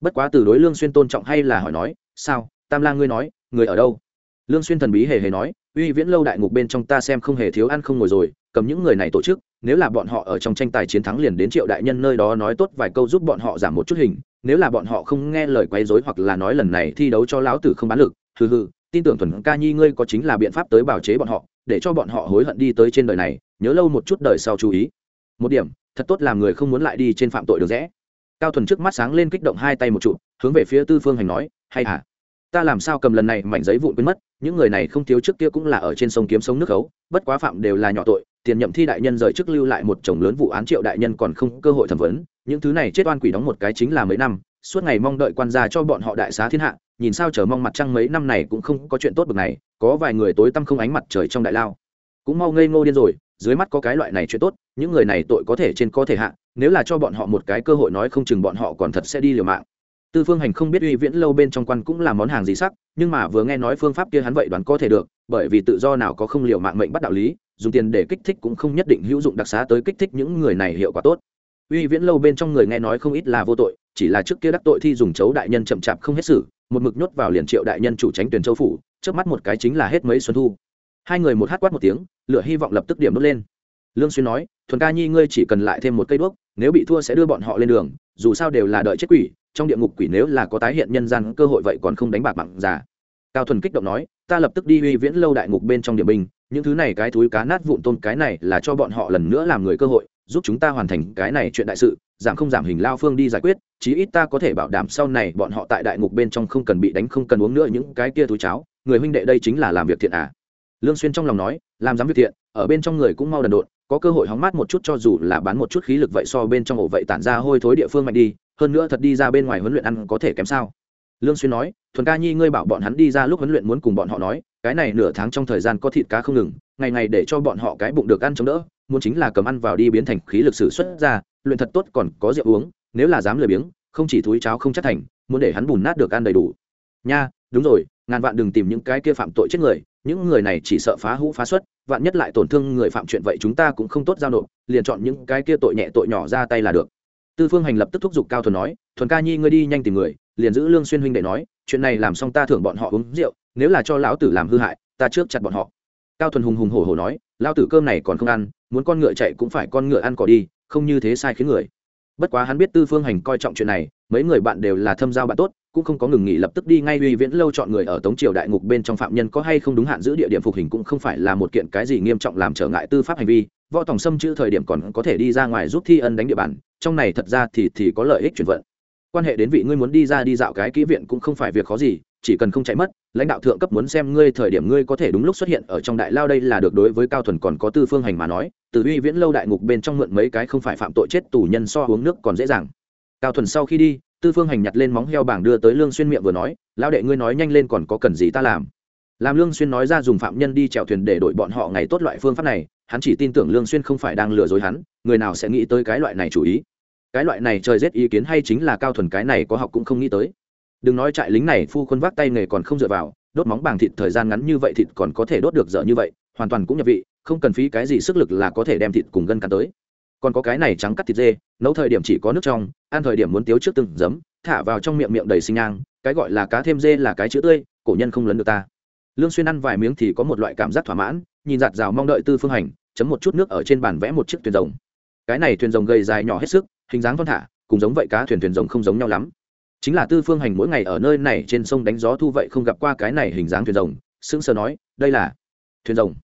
Bất quá từ đối lương xuyên tôn trọng hay là hỏi nói, sao tam lang ngươi nói, người ở đâu? Lương xuyên thần bí hề hề nói, uy viễn lâu đại ngục bên trong ta xem không hề thiếu ăn không ngồi rồi, cầm những người này tổ chức, nếu là bọn họ ở trong tranh tài chiến thắng liền đến triệu đại nhân nơi đó nói tốt vài câu giúp bọn họ giảm một chút hình, nếu là bọn họ không nghe lời quấy rối hoặc là nói lần này thi đấu cho lão tử không bán lực, hừ hừ, tin tưởng thuần ca nhi ngươi có chính là biện pháp tới bảo chế bọn họ, để cho bọn họ hối hận đi tới trên đời này, nhớ lâu một chút đời sau chú ý. Một điểm, thật tốt làm người không muốn lại đi trên phạm tội được rẽ. Cao thuần trước mắt sáng lên kích động hai tay một trụ, hướng về phía tư phương hành nói, hay hả? Ta làm sao cầm lần này mảnh giấy vụn quên mất, những người này không thiếu trước kia cũng là ở trên sông kiếm sống nước khấu bất quá phạm đều là nhỏ tội, tiền nhậm thi đại nhân rời chức lưu lại một chồng lớn vụ án triệu đại nhân còn không cơ hội thẩm vấn, những thứ này chết oan quỷ đóng một cái chính là mấy năm, suốt ngày mong đợi quan gia cho bọn họ đại xá thiên hạ, nhìn sao chờ mong mặt trăng mấy năm này cũng không có chuyện tốt bực này, có vài người tối tăm không ánh mặt trời trong đại lao. Cũng mau ngây ngô điên rồi, dưới mắt có cái loại này chuyện tốt, những người này tội có thể trên có thể hạ, nếu là cho bọn họ một cái cơ hội nói không chừng bọn họ còn thật sẽ đi liều mạng tư phương hành không biết uy viễn lâu bên trong quan cũng là món hàng gì sắc, nhưng mà vừa nghe nói phương pháp kia hắn vậy đoán có thể được, bởi vì tự do nào có không liều mạng mệnh bắt đạo lý, dùng tiền để kích thích cũng không nhất định hữu dụng đặc xá tới kích thích những người này hiệu quả tốt. Uy viễn lâu bên trong người nghe nói không ít là vô tội, chỉ là trước kia đắc tội thi dùng chấu đại nhân chậm chạp không hết xử một mực nhốt vào liền triệu đại nhân chủ tránh tuyển châu phủ, trước mắt một cái chính là hết mấy xuân thu. Hai người một hát quát một tiếng, lửa hy vọng lập tức điểm đốt lên. Lương xuyên nói, thuần ca nhi, ngươi chỉ cần lại thêm một cây đuốc, nếu bị thua sẽ đưa bọn họ lên đường, dù sao đều là đợi chết quỷ trong địa ngục quỷ nếu là có tái hiện nhân gian cơ hội vậy còn không đánh bạc mạng giả cao thuần kích động nói, ta lập tức đi uy viễn lâu đại ngục bên trong điểm binh, những thứ này cái túi cá nát vụn tôn cái này là cho bọn họ lần nữa làm người cơ hội, giúp chúng ta hoàn thành cái này chuyện đại sự, giảm không giảm hình lao phương đi giải quyết, chí ít ta có thể bảo đảm sau này bọn họ tại đại ngục bên trong không cần bị đánh, không cần uống nữa những cái kia túi cháo. Người huynh đệ đây chính là làm việc thiện à? Lương xuyên trong lòng nói, làm dám việc thiện, ở bên trong người cũng mau đần độn, có cơ hội hóng mát một chút cho dù là bán một chút khí lực vậy so bên trong ổ vậy tản ra hôi thối địa phương mạnh đi hơn nữa thật đi ra bên ngoài huấn luyện ăn có thể kém sao? Lương xuyên nói, thuần ca nhi, ngươi bảo bọn hắn đi ra lúc huấn luyện muốn cùng bọn họ nói, cái này nửa tháng trong thời gian có thịt cá không ngừng, ngày ngày để cho bọn họ cái bụng được ăn chống đỡ, muốn chính là cầm ăn vào đi biến thành khí lực sử xuất ra, luyện thật tốt còn có rượu uống, nếu là dám lười biếng, không chỉ thúi cháo không chắc thành, muốn để hắn bùn nát được ăn đầy đủ. Nha, đúng rồi, ngàn vạn đừng tìm những cái kia phạm tội chết người, những người này chỉ sợ phá hũ phá xuất, vạn nhất lại tổn thương người phạm chuyện vậy chúng ta cũng không tốt giao nộp, liền chọn những cái kia tội nhẹ tội nhỏ ra tay là được tư phương hành lập tức thúc giục cao thuần nói, thuần ca nhi ngươi đi nhanh tìm người, liền giữ lương xuyên huynh để nói, chuyện này làm xong ta thưởng bọn họ uống rượu, nếu là cho lão tử làm hư hại, ta trước chặt bọn họ. Cao thuần hùng hùng hổ hổ nói, lão tử cơm này còn không ăn, muốn con ngựa chạy cũng phải con ngựa ăn cỏ đi, không như thế sai khiến người. Bất quá hắn biết tư phương hành coi trọng chuyện này, mấy người bạn đều là thâm giao bạn tốt, cũng không có ngừng nghỉ lập tức đi ngay uy viễn lâu chọn người ở tống triều đại ngục bên trong phạm nhân có hay không đúng hạn giữ địa điểm phục hình cũng không phải là một kiện cái gì nghiêm trọng làm trở ngại tư pháp hành vi, võ tòng xâm chữ thời điểm còn có thể đi ra ngoài giúp thi ân đánh địa bàn trong này thật ra thì thì có lợi ích chuyển vận. Quan hệ đến vị ngươi muốn đi ra đi dạo cái kỹ viện cũng không phải việc khó gì, chỉ cần không chạy mất, lãnh đạo thượng cấp muốn xem ngươi thời điểm ngươi có thể đúng lúc xuất hiện ở trong đại lao đây là được đối với cao thuần còn có tư phương hành mà nói, từ uy viễn lâu đại ngục bên trong mượn mấy cái không phải phạm tội chết tù nhân so uống nước còn dễ dàng. Cao thuần sau khi đi, tư phương hành nhặt lên móng heo bảng đưa tới lương xuyên miệng vừa nói lao đệ ngươi nói nhanh lên còn có cần gì ta làm? Làm lương xuyên nói ra dùng phạm nhân đi chèo thuyền để đổi bọn họ ngày tốt loại phương pháp này hắn chỉ tin tưởng lương xuyên không phải đang lừa dối hắn, người nào sẽ nghĩ tới cái loại này chủ ý? Cái loại này trời rét ý kiến hay chính là cao thuần cái này có học cũng không nghĩ tới. Đừng nói trại lính này, phu quân vác tay nghề còn không dựa vào, đốt móng bằng thịt thời gian ngắn như vậy thịt còn có thể đốt được dở như vậy, hoàn toàn cũng nhập vị, không cần phí cái gì sức lực là có thể đem thịt cùng gân cắn tới. Còn có cái này trắng cắt thịt dê, nấu thời điểm chỉ có nước trong, ăn thời điểm muốn tiếu trước từng giấm, thả vào trong miệng miệng đầy sinh nhang, cái gọi là cá thêm dê là cái chữ tươi, cổ nhân không lấn được ta. Lương xuyên ăn vài miếng thì có một loại cảm giác thỏa mãn, nhìn giạt rào mong đợi tư phương hành chấm một chút nước ở trên bàn vẽ một chiếc thuyền rồng. Cái này thuyền rồng gầy dài nhỏ hết sức, hình dáng thon thả, cùng giống vậy cá thuyền thuyền rồng không giống nhau lắm. Chính là tư phương hành mỗi ngày ở nơi này trên sông đánh gió thu vậy không gặp qua cái này hình dáng thuyền rồng, sững sờ nói, đây là thuyền rồng.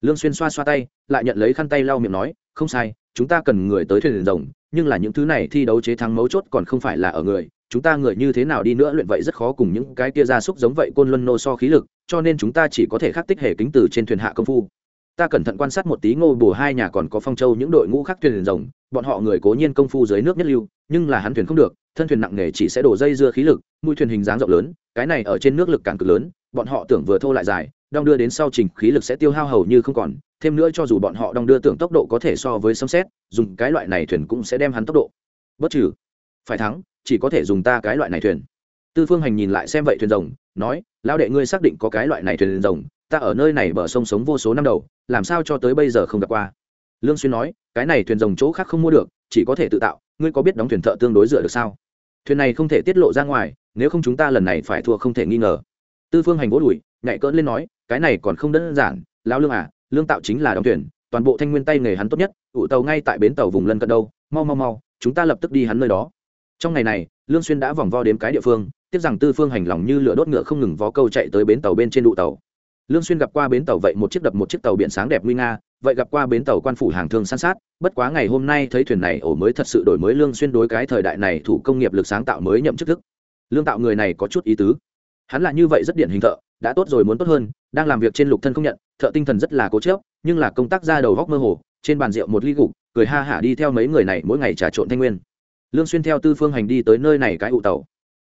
Lương xuyên xoa xoa tay, lại nhận lấy khăn tay lau miệng nói, không sai, chúng ta cần người tới thuyền rồng, nhưng là những thứ này thi đấu chế thắng mấu chốt còn không phải là ở người. Chúng ta người như thế nào đi nữa luyện vậy rất khó cùng những cái kia gia súc giống vậy côn luân nô so khí lực, cho nên chúng ta chỉ có thể khắc tích hệ kính từ trên thuyền hạ công phu ta cẩn thận quan sát một tí ngô bù hai nhà còn có phong châu những đội ngũ khác thuyền rồng, bọn họ người cố nhiên công phu dưới nước nhất lưu, nhưng là hắn thuyền không được, thân thuyền nặng nề chỉ sẽ đổ dây dưa khí lực, mũi thuyền hình dáng rộng lớn, cái này ở trên nước lực càng cực lớn, bọn họ tưởng vừa thô lại dài, đong đưa đến sau trình khí lực sẽ tiêu hao hầu như không còn, thêm nữa cho dù bọn họ đong đưa tưởng tốc độ có thể so với sấm xét dùng cái loại này thuyền cũng sẽ đem hắn tốc độ bất trừ. Phải thắng, chỉ có thể dùng ta cái loại này thuyền. Tư phương hành nhìn lại xem vậy thuyền rồng, nói, lão đệ ngươi xác định có cái loại này thuyền rồng, ta ở nơi này bờ sông sống vô số năm đầu làm sao cho tới bây giờ không gặp qua. Lương xuyên nói, cái này thuyền rồng chỗ khác không mua được, chỉ có thể tự tạo, ngươi có biết đóng thuyền thợ tương đối dựa được sao? Thuyền này không thể tiết lộ ra ngoài, nếu không chúng ta lần này phải thua không thể nghi ngờ. Tư phương hành vỗ đùi, nhảy cỡn lên nói, cái này còn không đơn giản, lão lương à lương tạo chính là đóng thuyền, toàn bộ thanh nguyên tay nghề hắn tốt nhất, ủ tàu ngay tại bến tàu vùng lân cận đâu, mau mau mau, chúng ta lập tức đi hắn nơi đó. Trong ngày này, lương xuyên đã vòng vo đến cái địa phương, tiếp rằng tư phương hành lòng như lửa đốt ngựa không ngừng vó câu chạy tới bến tàu bên trên đụ tàu lương xuyên gặp qua bến tàu vậy một chiếc đập một chiếc tàu biển sáng đẹp nguy nga vậy gặp qua bến tàu quan phủ hàng thương san sát bất quá ngày hôm nay thấy thuyền này ổ mới thật sự đổi mới lương xuyên đối cái thời đại này thủ công nghiệp lực sáng tạo mới nhậm chức thức. Lương tạo người này có chút ý tứ. Hắn là như vậy rất điển hình thợ đã tốt rồi muốn tốt hơn đang làm việc trên lục thân không nhận thợ tinh thần rất là cố chấp, nhưng là công tác ra đầu góc mơ hồ trên bàn rượu một ly gục cười ha hả đi theo mấy người này mỗi ngày trà trộn thanh nguyên. Lương xuyên theo tư phương hành đi tới nơi này cái ụ tàu.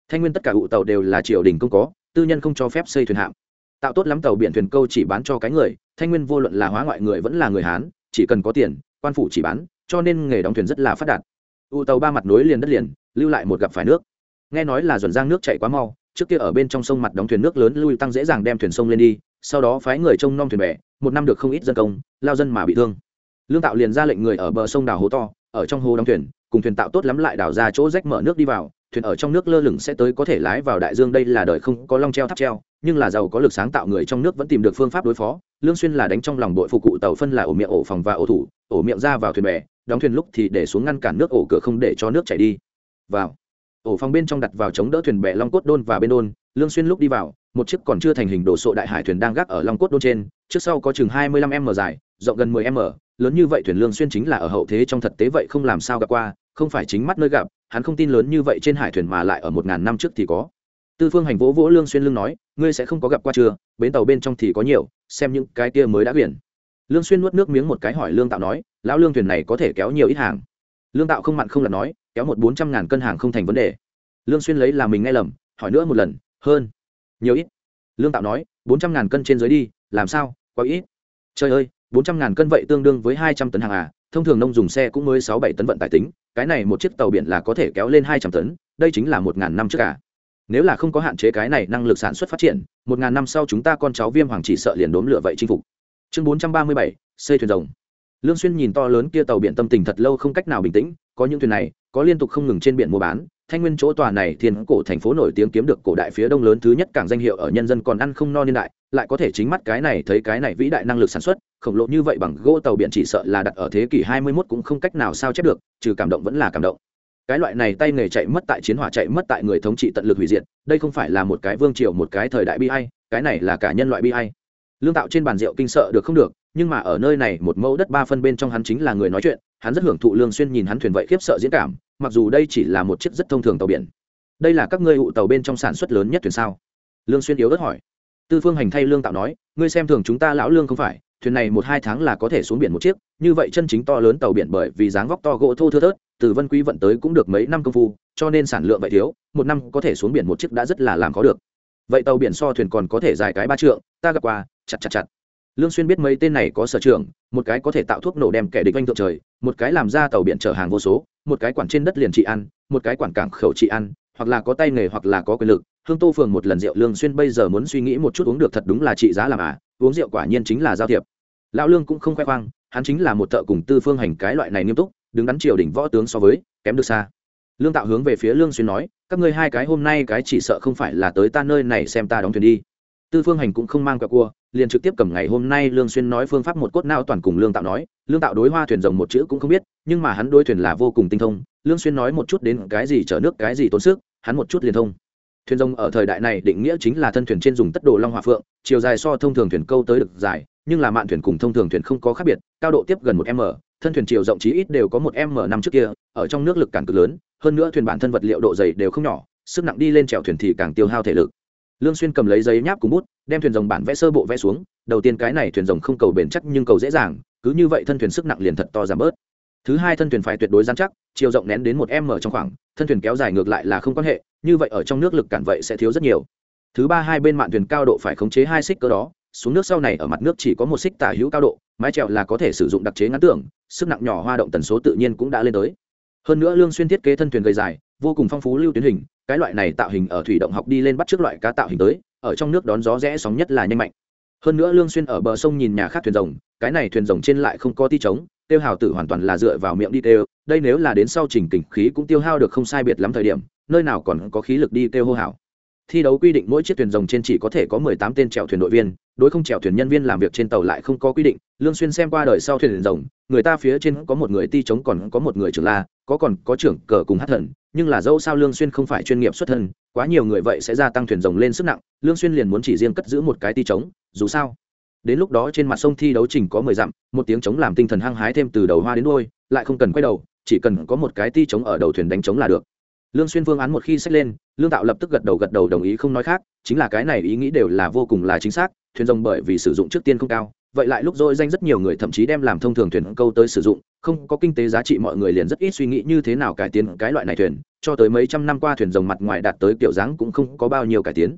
Thanh nguyên tất cả ụ tàu đều là triều đình công có tư nhân không cho phép xây thuyền hạm tạo tốt lắm tàu biển thuyền câu chỉ bán cho cái người, thanh nguyên vô luận là hóa ngoại người vẫn là người hán, chỉ cần có tiền, quan phủ chỉ bán, cho nên nghề đóng thuyền rất là phát đạt. U tàu ba mặt nối liền đất liền, lưu lại một gặp phải nước. Nghe nói là dồn giang nước chạy quá mau, trước kia ở bên trong sông mặt đóng thuyền nước lớn lui tăng dễ dàng đem thuyền sông lên đi, sau đó phái người trông nom thuyền bè, một năm được không ít dân công, lao dân mà bị thương. Lương tạo liền ra lệnh người ở bờ sông đào hố to, ở trong hồ đóng thuyền, cùng thuyền tạo tốt lắm lại đào ra chỗ rách mở nước đi vào thuyền ở trong nước lơ lửng sẽ tới có thể lái vào đại dương. Đây là đời không có long treo tháp treo, nhưng là giàu có lực sáng tạo người trong nước vẫn tìm được phương pháp đối phó. Lương xuyên là đánh trong lòng đội phục cụ tàu phân là ổ miệng ổ phòng và ổ thủ, ổ miệng ra vào thuyền bè, đóng thuyền lúc thì để xuống ngăn cản nước, ổ cửa không để cho nước chảy đi. Vào, ổ phòng bên trong đặt vào chống đỡ thuyền bè long cốt đôn và bên đôn. Lương xuyên lúc đi vào, một chiếc còn chưa thành hình đồ sộ đại hải thuyền đang gác ở long cốt đôn trên, trước sau có chừng 25 m dài, rộng gần 10 m lớn như vậy thuyền lương xuyên chính là ở hậu thế trong thật tế vậy không làm sao gặp qua, không phải chính mắt nơi gặp hắn không tin lớn như vậy trên hải thuyền mà lại ở một ngàn năm trước thì có. Tư phương hành vỗ vỗ lương xuyên lương nói, ngươi sẽ không có gặp qua chưa? Bến tàu bên trong thì có nhiều, xem những cái kia mới đã biển. Lương xuyên nuốt nước miếng một cái hỏi lương tạo nói, lão lương thuyền này có thể kéo nhiều ít hàng? Lương tạo không mặn không lật nói, kéo một bốn trăm ngàn cân hàng không thành vấn đề. Lương xuyên lấy là mình nghe lầm, hỏi nữa một lần, hơn, nhiều ít? Lương tạo nói, bốn trăm ngàn cân trên dưới đi, làm sao? Quá ít. Trời ơi, bốn trăm ngàn cân vậy tương đương với hai trăm tấn hàng à? Thông thường nông dùng xe cũng mới sáu bảy tấn vận tải tính, cái này một chiếc tàu biển là có thể kéo lên hai trăm tấn, đây chính là một ngàn năm trước cả. Nếu là không có hạn chế cái này năng lực sản xuất phát triển, một ngàn năm sau chúng ta con cháu viêm hoàng chỉ sợ liền đốn lửa vậy chinh phục. Chương bốn trăm ba mươi bảy, xây thuyền rồng. Lương xuyên nhìn to lớn kia tàu biển tâm tình thật lâu không cách nào bình tĩnh, có những thuyền này, có liên tục không ngừng trên biển mua bán thanh nguyên chỗ tòa này thiên cổ thành phố nổi tiếng kiếm được cổ đại phía đông lớn thứ nhất cảng danh hiệu ở nhân dân còn ăn không no niên đại, lại có thể chính mắt cái này thấy cái này vĩ đại năng lực sản xuất, khổng lồ như vậy bằng gỗ tàu biển chỉ sợ là đặt ở thế kỷ 21 cũng không cách nào sao chép được, trừ cảm động vẫn là cảm động. Cái loại này tay nghề chạy mất tại chiến hỏa chạy mất tại người thống trị tận lực hủy diệt, đây không phải là một cái vương triều, một cái thời đại bi ai, cái này là cả nhân loại bi ai. Lương tạo trên bàn rượu kinh sợ được không được, nhưng mà ở nơi này một mẫu đất ba phân bên trong hắn chính là người nói chuyện, hắn rất hưởng thụ lương xuyên nhìn hắn thuyền vậy khiếp sợ diễn cảm mặc dù đây chỉ là một chiếc rất thông thường tàu biển. Đây là các ngươi ụ tàu bên trong sản xuất lớn nhất thuyền sao? Lương xuyên yếu ớt hỏi. Tư phương hành thay lương tạo nói, ngươi xem thường chúng ta lão lương không phải, thuyền này một hai tháng là có thể xuống biển một chiếc, như vậy chân chính to lớn tàu biển bởi vì dáng vóc to gỗ thô thưa thớt, từ vân quý vận tới cũng được mấy năm công phu, cho nên sản lượng vậy thiếu, một năm có thể xuống biển một chiếc đã rất là làm khó được. Vậy tàu biển so thuyền còn có thể dài cái ba trượng, ta gặp qua, chặt chặt chặt. Lương xuyên biết mấy tên này có sở trường, một cái có thể tạo thuốc nổ đem kẻ địch anh thượng trời, một cái làm ra tàu biển chở hàng vô số một cái quản trên đất liền trị ăn, một cái quản cảng khẩu trị ăn, hoặc là có tay nghề hoặc là có quyền lực. Hương tô phường một lần rượu lương xuyên bây giờ muốn suy nghĩ một chút uống được thật đúng là trị giá làm à uống rượu quả nhiên chính là giao thiệp. Lão lương cũng không khoe khoang, hắn chính là một thợ cùng tư phương hành cái loại này nghiêm túc, đứng đắn triều đỉnh võ tướng so với, kém được xa. Lương tạo hướng về phía lương xuyên nói, các ngươi hai cái hôm nay cái chỉ sợ không phải là tới ta nơi này xem ta đóng thuyền đi. Tư phương hành cũng không mang quẹo cua, liền trực tiếp cầm ngày hôm nay lương xuyên nói phương pháp một cốt não toàn cùng lương tạo nói. Lương tạo đối hoa thuyền rồng một chữ cũng không biết nhưng mà hắn đôi thuyền là vô cùng tinh thông, lương xuyên nói một chút đến cái gì chở nước, cái gì tốn sức, hắn một chút liền thông. Thuyền rồng ở thời đại này định nghĩa chính là thân thuyền trên dùng tất đồ long hỏa phượng, chiều dài so thông thường thuyền câu tới được dài, nhưng là mạn thuyền cùng thông thường thuyền không có khác biệt, cao độ tiếp gần một m, thân thuyền chiều rộng chí ít đều có một m năm trước kia, ở trong nước lực cản cực lớn, hơn nữa thuyền bản thân vật liệu độ dày đều không nhỏ, sức nặng đi lên chèo thuyền thì càng tiêu hao thể lực. Lương xuyên cầm lấy giấy nháp cùng bút, đem thuyền rồng bản vẽ sơ bộ vẽ xuống, đầu tiên cái này thuyền rồng không cầu bền chắc nhưng cầu dễ dàng, cứ như vậy thân thuyền sức nặng liền thật to giảm bớt thứ hai thân thuyền phải tuyệt đối dán chắc, chiều rộng nén đến một m trong khoảng, thân thuyền kéo dài ngược lại là không quan hệ, như vậy ở trong nước lực cản vậy sẽ thiếu rất nhiều. Thứ ba hai bên mạn thuyền cao độ phải khống chế hai xích cơ đó, xuống nước sau này ở mặt nước chỉ có một xích tả hữu cao độ, mái trèo là có thể sử dụng đặc chế ngắn tưởng, sức nặng nhỏ hoa động tần số tự nhiên cũng đã lên tới. Hơn nữa lương xuyên thiết kế thân thuyền gầy dài, vô cùng phong phú lưu tuyến hình, cái loại này tạo hình ở thủy động học đi lên bắt trước loại cá tạo hình tới, ở trong nước đón gió rẽ sóng nhất là nhanh mạnh. Hơn nữa lương xuyên ở bờ sông nhìn nhà khác thuyền rồng, cái này thuyền rồng trên lại không có ti trống tiêu hào tử hoàn toàn là dựa vào miệng đi tiêu đây nếu là đến sau trình kình khí cũng tiêu hao được không sai biệt lắm thời điểm nơi nào còn có khí lực đi tiêu hô hào. Thi đấu quy định mỗi chiếc thuyền rồng trên chỉ có thể có 18 tên chèo thuyền đội viên đối không chèo thuyền nhân viên làm việc trên tàu lại không có quy định lương xuyên xem qua đời sau thuyền rồng người ta phía trên có một người ti chống còn có một người trưởng la có còn có trưởng cờ cùng hát thần nhưng là dẫu sao lương xuyên không phải chuyên nghiệp xuất thân quá nhiều người vậy sẽ gia tăng thuyền rồng lên sức nặng lương xuyên liền muốn chỉ riêng cất giữ một cái ti chống, dù sao đến lúc đó trên mặt sông thi đấu trình có mười dặm, một tiếng trống làm tinh thần hăng hái thêm từ đầu hoa đến đuôi, lại không cần quay đầu, chỉ cần có một cái ti trống ở đầu thuyền đánh trống là được. Lương xuyên phương án một khi xét lên, lương tạo lập tức gật đầu gật đầu đồng ý không nói khác, chính là cái này ý nghĩ đều là vô cùng là chính xác, thuyền rồng bởi vì sử dụng trước tiên không cao, vậy lại lúc rồi danh rất nhiều người thậm chí đem làm thông thường thuyền câu tới sử dụng, không có kinh tế giá trị mọi người liền rất ít suy nghĩ như thế nào cải tiến cái loại này thuyền, cho tới mấy trăm năm qua thuyền rồng mặt ngoài đạt tới kiểu dáng cũng không có bao nhiêu cải tiến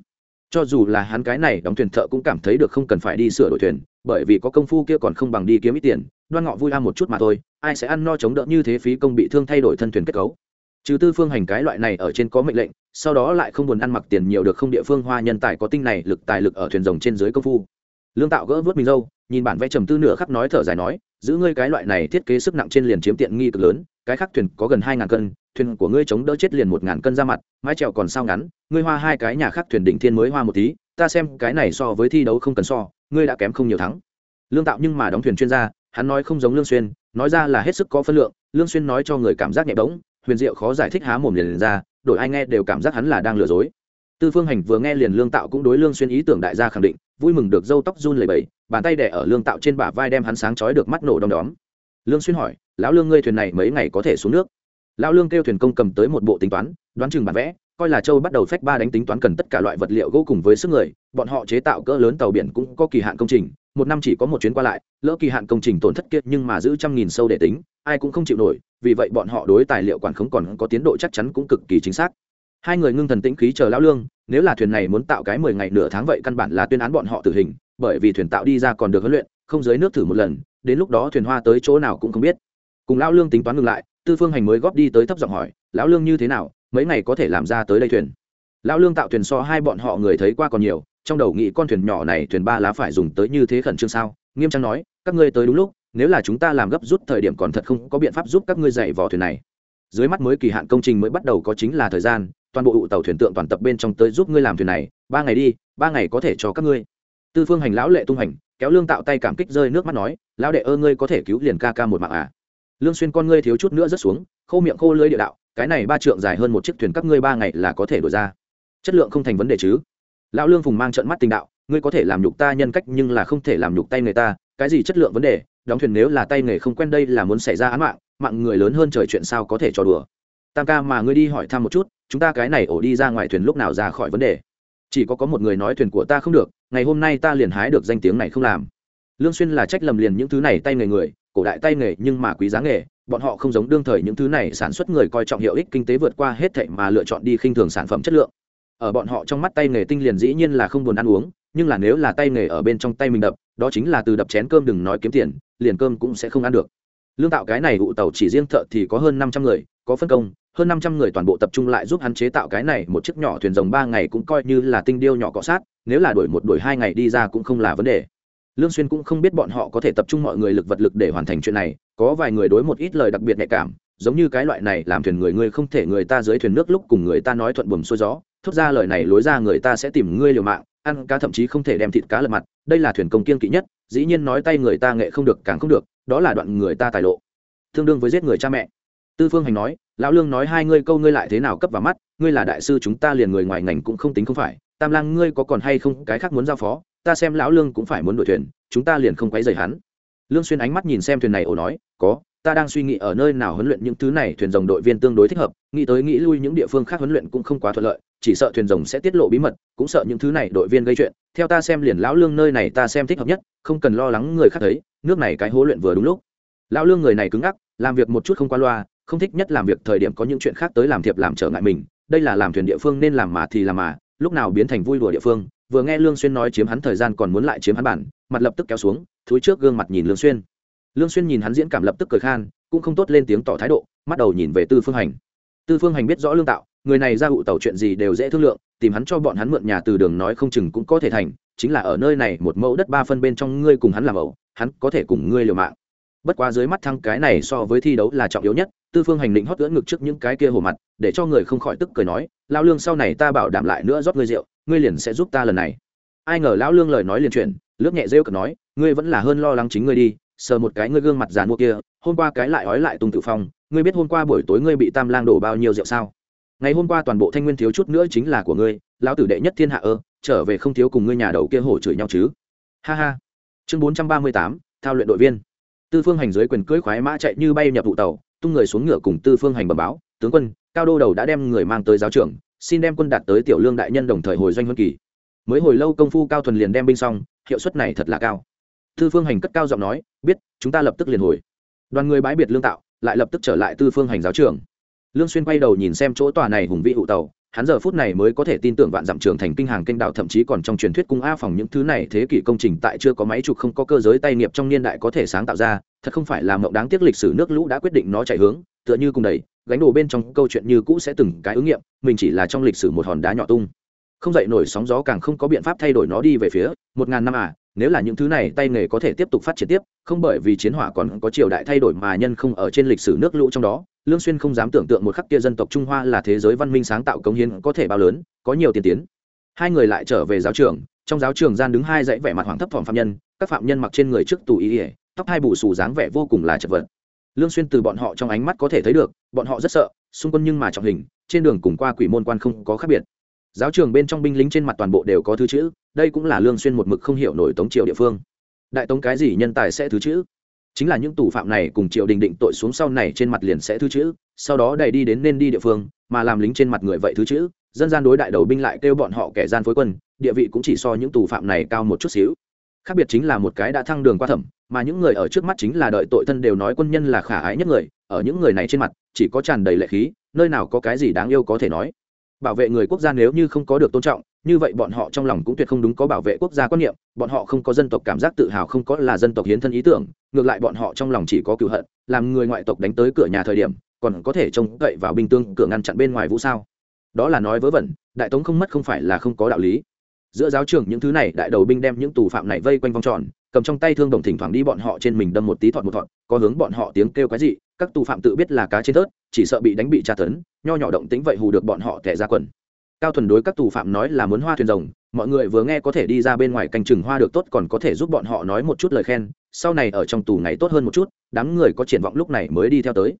cho dù là hắn cái này đóng thuyền thợ cũng cảm thấy được không cần phải đi sửa đổi thuyền, bởi vì có công phu kia còn không bằng đi kiếm ít tiền, đoan ngọ vui a một chút mà thôi, ai sẽ ăn no chống đỡ như thế phí công bị thương thay đổi thân thuyền kết cấu. Trừ tư phương hành cái loại này ở trên có mệnh lệnh, sau đó lại không buồn ăn mặc tiền nhiều được không địa phương hoa nhân tài có tinh này lực tài lực ở thuyền rồng trên dưới công phu. Lương tạo gỡ vớt mình dâu nhìn bản vẽ trầm tư nửa khắc nói thở dài nói, giữ ngươi cái loại này thiết kế sức nặng trên liền chiếm tiện nghi cực lớn, cái khác thuyền có gần hai ngàn cân thuyền của ngươi chống đỡ chết liền một ngàn cân ra mặt mái trèo còn sao ngắn ngươi hoa hai cái nhà khác thuyền đỉnh thiên mới hoa một tí ta xem cái này so với thi đấu không cần so ngươi đã kém không nhiều thắng. Lương tạo nhưng mà đóng thuyền chuyên gia hắn nói không giống lương xuyên nói ra là hết sức có phân lượng lương xuyên nói cho người cảm giác nhẹ bỗng huyền diệu khó giải thích há mồm liền, liền ra đổi ai nghe đều cảm giác hắn là đang lừa dối. Tư phương hành vừa nghe liền lương tạo cũng đối lương xuyên ý tưởng đại gia khẳng định vui mừng được dâu tóc run lẩy bẩy bàn tay đè ở lương tạo trên bả vai đem hắn sáng chói được mắt nổ đom đóm. Lương xuyên hỏi lão lương ngươi thuyền này mấy ngày có thể xuống nước? Lão lương kêu thuyền công cầm tới một bộ tính toán, đoán chừng bản vẽ, coi là châu bắt đầu phách ba đánh tính toán cần tất cả loại vật liệu gỗ cùng với sức người, bọn họ chế tạo cỡ lớn tàu biển cũng có kỳ hạn công trình, một năm chỉ có một chuyến qua lại, lỡ kỳ hạn công trình tổn thất kiệt nhưng mà giữ trăm nghìn sâu để tính, ai cũng không chịu nổi, vì vậy bọn họ đối tài liệu quản khống còn có tiến độ chắc chắn cũng cực kỳ chính xác. Hai người ngưng thần tĩnh khí chờ lão lương, nếu là thuyền này muốn tạo cái mười ngày nửa tháng vậy căn bản là tuyên án bọn họ tử hình, bởi vì thuyền tạo đi ra còn được huấn luyện, không dưới nước thử một lần, đến lúc đó thuyền hoa tới chỗ nào cũng không biết. Cùng lão lương tính toán ngừng lại tư phương hành mới góp đi tới thấp giọng hỏi, lão lương như thế nào? Mấy ngày có thể làm ra tới đây thuyền? Lão lương tạo thuyền so hai bọn họ người thấy qua còn nhiều, trong đầu nghĩ con thuyền nhỏ này thuyền ba lá phải dùng tới như thế khẩn trương sao? Nghiêm trang nói, các ngươi tới đúng lúc, nếu là chúng ta làm gấp rút thời điểm còn thật không có biện pháp giúp các ngươi dạy vò thuyền này. Dưới mắt mới kỳ hạn công trình mới bắt đầu có chính là thời gian, toàn bộ ụ tàu thuyền tượng toàn tập bên trong tới giúp ngươi làm thuyền này, ba ngày đi, ba ngày có thể cho các ngươi. Tư phương hành lão lệ tung hành, kéo lương tạo tay cảm kích rơi nước mắt nói, lão đệ ơ ngươi có thể cứu liền ca ca một mạng à? Lương xuyên con ngươi thiếu chút nữa rớt xuống, khô miệng khô lưỡi địa đạo, cái này ba trượng dài hơn một chiếc thuyền các ngươi ba ngày là có thể đổi ra. Chất lượng không thành vấn đề chứ. Lão lương phùng mang trận mắt tình đạo, ngươi có thể làm nhục ta nhân cách nhưng là không thể làm nhục tay người ta, cái gì chất lượng vấn đề, đóng thuyền nếu là tay nghề không quen đây là muốn xảy ra án mạng mạng người lớn hơn trời chuyện sao có thể trò đùa. Tam ca mà ngươi đi hỏi thăm một chút, chúng ta cái này ổ đi ra ngoài thuyền lúc nào ra khỏi vấn đề. Chỉ có có một người nói thuyền của ta không được, ngày hôm nay ta liền hái được danh tiếng này không làm. Lương xuyên là trách lầm liền những thứ này tay nghề người cổ đại tay nghề nhưng mà quý giá nghề, bọn họ không giống đương thời những thứ này sản xuất người coi trọng hiệu ích kinh tế vượt qua hết thảy mà lựa chọn đi khinh thường sản phẩm chất lượng. Ở bọn họ trong mắt tay nghề tinh liền dĩ nhiên là không buồn ăn uống, nhưng là nếu là tay nghề ở bên trong tay mình đập, đó chính là từ đập chén cơm đừng nói kiếm tiền, liền cơm cũng sẽ không ăn được. Lương tạo cái này ụ tàu chỉ riêng thợ thì có hơn năm trăm người, có phân công, hơn năm trăm người toàn bộ tập trung lại giúp hắn chế tạo cái này một chiếc nhỏ thuyền rồng ba ngày cũng coi như là tinh điêu nhỏ cọ sát, nếu là đổi một đổi hai ngày đi ra cũng không là vấn đề lương xuyên cũng không biết bọn họ có thể tập trung mọi người lực vật lực để hoàn thành chuyện này, có vài người đối một ít lời đặc biệt nhạy cảm, giống như cái loại này làm thuyền người ngươi không thể người ta dưới thuyền nước lúc cùng người ta nói thuận buồm xuôi gió, thốt ra lời này lối ra người ta sẽ tìm ngươi liều mạng, ăn cá thậm chí không thể đem thịt cá lật mặt, đây là thuyền công kiên kỵ nhất, dĩ nhiên nói tay người ta nghệ không được, càng không được, đó là đoạn người ta tài lộ. Tương đương với giết người cha mẹ. Tư phương hành nói, lão lương nói hai ngươi câu ngươi lại thế nào cấp vào mắt, ngươi là đại sư chúng ta liền người ngoài ngành cũng không tính không phải, tam lang ngươi có còn hay không cái khác muốn giao phó? Ta xem lão lương cũng phải muốn đổi thuyền, chúng ta liền không quấy rầy hắn. Lương xuyên ánh mắt nhìn xem thuyền này ổ nói, có, ta đang suy nghĩ ở nơi nào huấn luyện những thứ này, thuyền rồng đội viên tương đối thích hợp, nghĩ tới nghĩ lui những địa phương khác huấn luyện cũng không quá thuận lợi, chỉ sợ thuyền rồng sẽ tiết lộ bí mật, cũng sợ những thứ này đội viên gây chuyện. Theo ta xem liền lão lương nơi này ta xem thích hợp nhất, không cần lo lắng người khác thấy, nước này cái hố luyện vừa đúng lúc. Lão lương người này cứng ngắc, làm việc một chút không qua loa, không thích nhất làm việc thời điểm có những chuyện khác tới làm thiệp làm trở ngại mình, đây là làm thuyền địa phương nên làm mà thì làm mà, lúc nào biến thành vui đùa địa phương vừa nghe lương xuyên nói chiếm hắn thời gian còn muốn lại chiếm hắn bản, mặt lập tức kéo xuống, thúi trước gương mặt nhìn lương xuyên. Lương xuyên nhìn hắn diễn cảm lập tức cười khan, cũng không tốt lên tiếng tỏ thái độ, mắt đầu nhìn về tư phương hành. Tư phương hành biết rõ lương tạo, người này ra vụ tàu chuyện gì đều dễ thương lượng, tìm hắn cho bọn hắn mượn nhà từ đường nói không chừng cũng có thể thành, chính là ở nơi này một mẫu đất ba phân bên trong ngươi cùng hắn làm ẩu, hắn có thể cùng ngươi liều mạng. Bất quá dưới mắt thăng cái này so với thi đấu là trọng yếu nhất, tư phương hành định hót ưỡn ngực trước những cái kia hồ mặt, để cho người không khỏi tức cười nói lao lương sau này ta bảo đảm lại nữa rót ngươi rượu ngươi liền sẽ giúp ta lần này. Ai ngờ lão lương lời nói liền chuyển, lướt nhẹ rêu cực nói, ngươi vẫn là hơn lo lắng chính ngươi đi, sờ một cái ngươi gương mặt giàn mua kia, hôm qua cái lại ói lại tung tự phong, ngươi biết hôm qua buổi tối ngươi bị tam lang đổ bao nhiêu rượu sao? Ngày hôm qua toàn bộ thanh nguyên thiếu chút nữa chính là của ngươi, lão tử đệ nhất thiên hạ ơ, trở về không thiếu cùng ngươi nhà đầu kia hổ chửi nhau chứ. Ha ha. Chương bốn trăm ba mươi tám, thao luyện đội viên. Tư phương hành dưới quyền cưỡi khoái mã chạy như bay nhập vụ tàu, tung người xuống ngựa cùng tư phương hành bẩm báo, tướng quân, cao đô đầu đã đem người mang tới giáo trưởng xin đem quân đạt tới tiểu lương đại nhân đồng thời hồi doanh huân kỳ. Mới hồi lâu công phu cao thuần liền đem binh xong, hiệu suất này thật là cao. Tư phương hành cất cao giọng nói, biết, chúng ta lập tức liền hồi. Đoàn người bãi biệt lương tạo, lại lập tức trở lại tư phương hành giáo trường. Lương xuyên quay đầu nhìn xem chỗ tòa này hùng vĩ hụ tàu hắn giờ phút này mới có thể tin tưởng vạn dặm trường thành kinh hàng kinh đạo thậm chí còn trong truyền thuyết cung a phòng những thứ này thế kỷ công trình tại chưa có máy trục không có cơ giới tay nghiệp trong niên đại có thể sáng tạo ra, thật không phải là mộng đáng tiếc lịch sử nước lũ đã quyết định nó chạy hướng, tựa như cùng đầy gánh đồ bên trong câu chuyện như cũ sẽ từng cái ứng nghiệm, mình chỉ là trong lịch sử một hòn đá nhỏ tung. Không dậy nổi sóng gió càng không có biện pháp thay đổi nó đi về phía, một ngàn năm à nếu là những thứ này tay nghề có thể tiếp tục phát triển tiếp, không bởi vì chiến hỏa còn có triều đại thay đổi mà nhân không ở trên lịch sử nước lũ trong đó lương xuyên không dám tưởng tượng một khắc kia dân tộc trung hoa là thế giới văn minh sáng tạo công hiến có thể bao lớn, có nhiều tiền tiến. Hai người lại trở về giáo trường, trong giáo trường gian đứng hai dãy vẻ mặt hoàng thấp thỏm phạm nhân, các phạm nhân mặc trên người trước tù y ỉa tóc hai bù xù dáng vẻ vô cùng là chật vật. Lương xuyên từ bọn họ trong ánh mắt có thể thấy được, bọn họ rất sợ, xung quân nhưng mà trọng hình, trên đường cùng qua quỷ môn quan không có khác biệt. Giáo trường bên trong binh lính trên mặt toàn bộ đều có thứ chữ, đây cũng là lương xuyên một mực không hiểu nổi tống triều địa phương. Đại tống cái gì nhân tài sẽ thứ chữ? Chính là những tù phạm này cùng triều đình định tội xuống sau này trên mặt liền sẽ thứ chữ, sau đó đầy đi đến nên đi địa phương, mà làm lính trên mặt người vậy thứ chữ, dân gian đối đại đầu binh lại kêu bọn họ kẻ gian phối quân, địa vị cũng chỉ so những tù phạm này cao một chút xíu. Khác biệt chính là một cái đã thăng đường qua thẩm, mà những người ở trước mắt chính là đợi tội thân đều nói quân nhân là khả ái nhất người, ở những người này trên mặt, chỉ có tràn đầy lệ khí, nơi nào có cái gì đáng yêu có thể nói. Bảo vệ người quốc gia nếu như không có được tôn trọng như vậy bọn họ trong lòng cũng tuyệt không đúng có bảo vệ quốc gia quan niệm, bọn họ không có dân tộc cảm giác tự hào, không có là dân tộc hiến thân ý tưởng, ngược lại bọn họ trong lòng chỉ có cựu hận, làm người ngoại tộc đánh tới cửa nhà thời điểm, còn có thể trông cậy vào binh tương cửa ngăn chặn bên ngoài vũ sao? Đó là nói vớ vẩn, đại tống không mất không phải là không có đạo lý. Giữa giáo trường những thứ này, đại đầu binh đem những tù phạm này vây quanh vòng tròn, cầm trong tay thương đồng thỉnh thoảng đi bọn họ trên mình đâm một tí thọt một thọt, có hướng bọn họ tiếng kêu cái gì các tù phạm tự biết là cá trên tớt chỉ sợ bị đánh bị tra tấn, nho nhỏ động tính vậy hù được bọn họ tẻ ra quần cao thuần đối các tù phạm nói là muốn hoa thuyền rồng, mọi người vừa nghe có thể đi ra bên ngoài canh chừng hoa được tốt còn có thể giúp bọn họ nói một chút lời khen, sau này ở trong tù ngày tốt hơn một chút, đám người có triển vọng lúc này mới đi theo tới.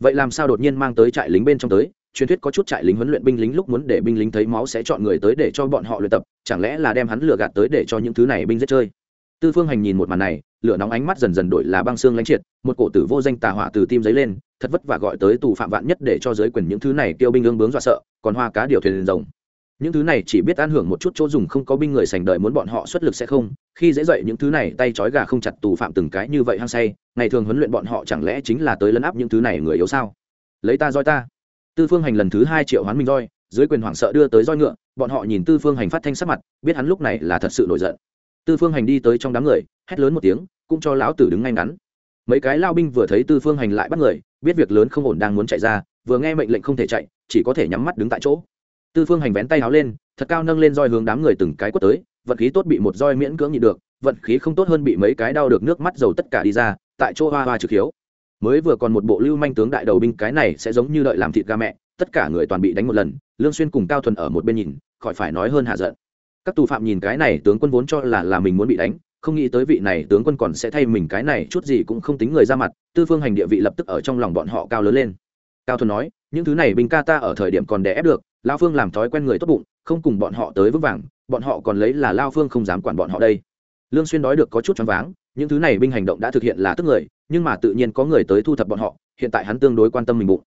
Vậy làm sao đột nhiên mang tới trại lính bên trong tới? Truyền thuyết có chút trại lính huấn luyện binh lính lúc muốn để binh lính thấy máu sẽ chọn người tới để cho bọn họ luyện tập, chẳng lẽ là đem hắn lừa gạt tới để cho những thứ này binh giết chơi? Tư phương hành nhìn một màn này, lửa nóng ánh mắt dần dần đổi là băng xương lánh triệt, một cổ tử vô danh tà hỏa từ tim giấy lên thật vất vả gọi tới tù phạm vạn nhất để cho giới quyền những thứ này kêu binh ương bướng dọa sợ, còn hoa cá điều thuyền rồng. Những thứ này chỉ biết ăn hưởng một chút chỗ dùng không có binh người sành đợi muốn bọn họ xuất lực sẽ không, khi dễ dậy những thứ này tay trói gà không chặt tù phạm từng cái như vậy hăng say, ngày thường huấn luyện bọn họ chẳng lẽ chính là tới lấn áp những thứ này người yếu sao? Lấy ta roi ta. Tư phương hành lần thứ hai triệu hoán minh roi dưới quyền hoảng sợ đưa tới roi ngựa, bọn họ nhìn tư phương hành phát thanh sắc mặt, biết hắn lúc này là thật sự nổi giận. Tư phương hành đi tới trong đám người, hét lớn một tiếng, cũng cho lão tử đứng ngay ngắn. Mấy cái lao binh vừa thấy tư phương hành lại bắt người biết việc lớn không ổn đang muốn chạy ra, vừa nghe mệnh lệnh không thể chạy, chỉ có thể nhắm mắt đứng tại chỗ. Tư phương hành vén tay áo lên, thật cao nâng lên roi hướng đám người từng cái quất tới, vận khí tốt bị một roi miễn cưỡng nhịn được, vận khí không tốt hơn bị mấy cái đau được nước mắt dầu tất cả đi ra, tại chỗ hoa hoa trực hiếu. Mới vừa còn một bộ lưu manh tướng đại đầu binh cái này sẽ giống như đợi làm thịt ga mẹ, tất cả người toàn bị đánh một lần, lương xuyên cùng cao thuần ở một bên nhìn, khỏi phải nói hơn hạ giận. Các tù phạm nhìn cái này tướng quân vốn cho là là mình muốn bị đánh không nghĩ tới vị này tướng quân còn sẽ thay mình cái này, chút gì cũng không tính người ra mặt, tư phương hành địa vị lập tức ở trong lòng bọn họ cao lớn lên. Cao thuần nói, những thứ này binh ca ta ở thời điểm còn đè ép được, lao phương làm thói quen người tốt bụng, không cùng bọn họ tới vững vàng, bọn họ còn lấy là lao phương không dám quản bọn họ đây. Lương xuyên nói được có chút choáng váng, những thứ này binh hành động đã thực hiện là tức người, nhưng mà tự nhiên có người tới thu thập bọn họ, hiện tại hắn tương đối quan tâm mình bụng.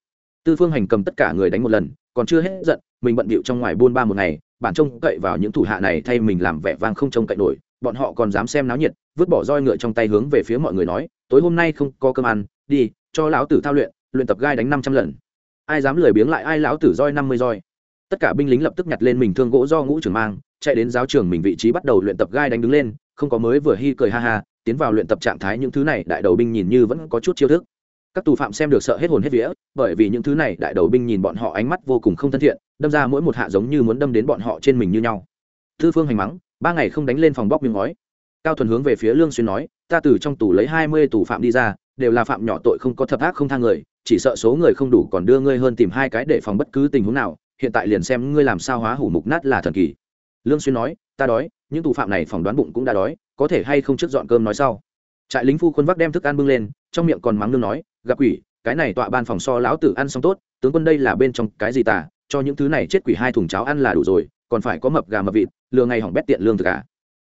Tư phương hành cầm tất cả người đánh một lần, còn chưa hết giận, mình bận bịu trong ngoài buôn ba một ngày, bản trông cậy vào những thủ hạ này thay mình làm vẻ vang không trông cậy nổi bọn họ còn dám xem náo nhiệt, vứt bỏ roi ngựa trong tay hướng về phía mọi người nói, tối hôm nay không có cơm ăn, đi, cho lão tử thao luyện luyện tập gai đánh năm trăm lần. Ai dám lười biếng lại, ai lão tử roi năm mươi roi. Tất cả binh lính lập tức nhặt lên mình thương gỗ do ngũ trưởng mang, chạy đến giáo trường mình vị trí bắt đầu luyện tập gai đánh đứng lên, không có mới vừa hy cười ha ha, tiến vào luyện tập trạng thái những thứ này đại đầu binh nhìn như vẫn có chút chiêu thức. Các tù phạm xem được sợ hết hồn hết vía, bởi vì những thứ này đại đầu binh nhìn bọn họ ánh mắt vô cùng không thân thiện, đâm ra mỗi một hạ giống như muốn đâm đến bọn họ trên mình như nhau. Thư phương hành mắng ba ngày không đánh lên phòng bóc miếng ngói. Cao thuần hướng về phía lương xuyên nói ta từ trong tù lấy hai mươi tù phạm đi ra đều là phạm nhỏ tội không có thập ác không tha người chỉ sợ số người không đủ còn đưa ngươi hơn tìm hai cái để phòng bất cứ tình huống nào hiện tại liền xem ngươi làm sao hóa hủ mục nát là thần kỳ. Lương xuyên nói ta đói những tù phạm này phỏng đoán bụng cũng đã đói có thể hay không trước dọn cơm nói sau. Trại lính phu quân vác đem thức ăn bưng lên trong miệng còn mắng nương nói gặp quỷ cái này tọa ban phòng so lão tử ăn xong tốt tướng quân đây là bên trong cái gì ta, cho những thứ này chết quỷ hai thùng cháo ăn là đủ rồi còn phải có mập gà mập vịt, lừa ngày hỏng bét tiện lương thực à.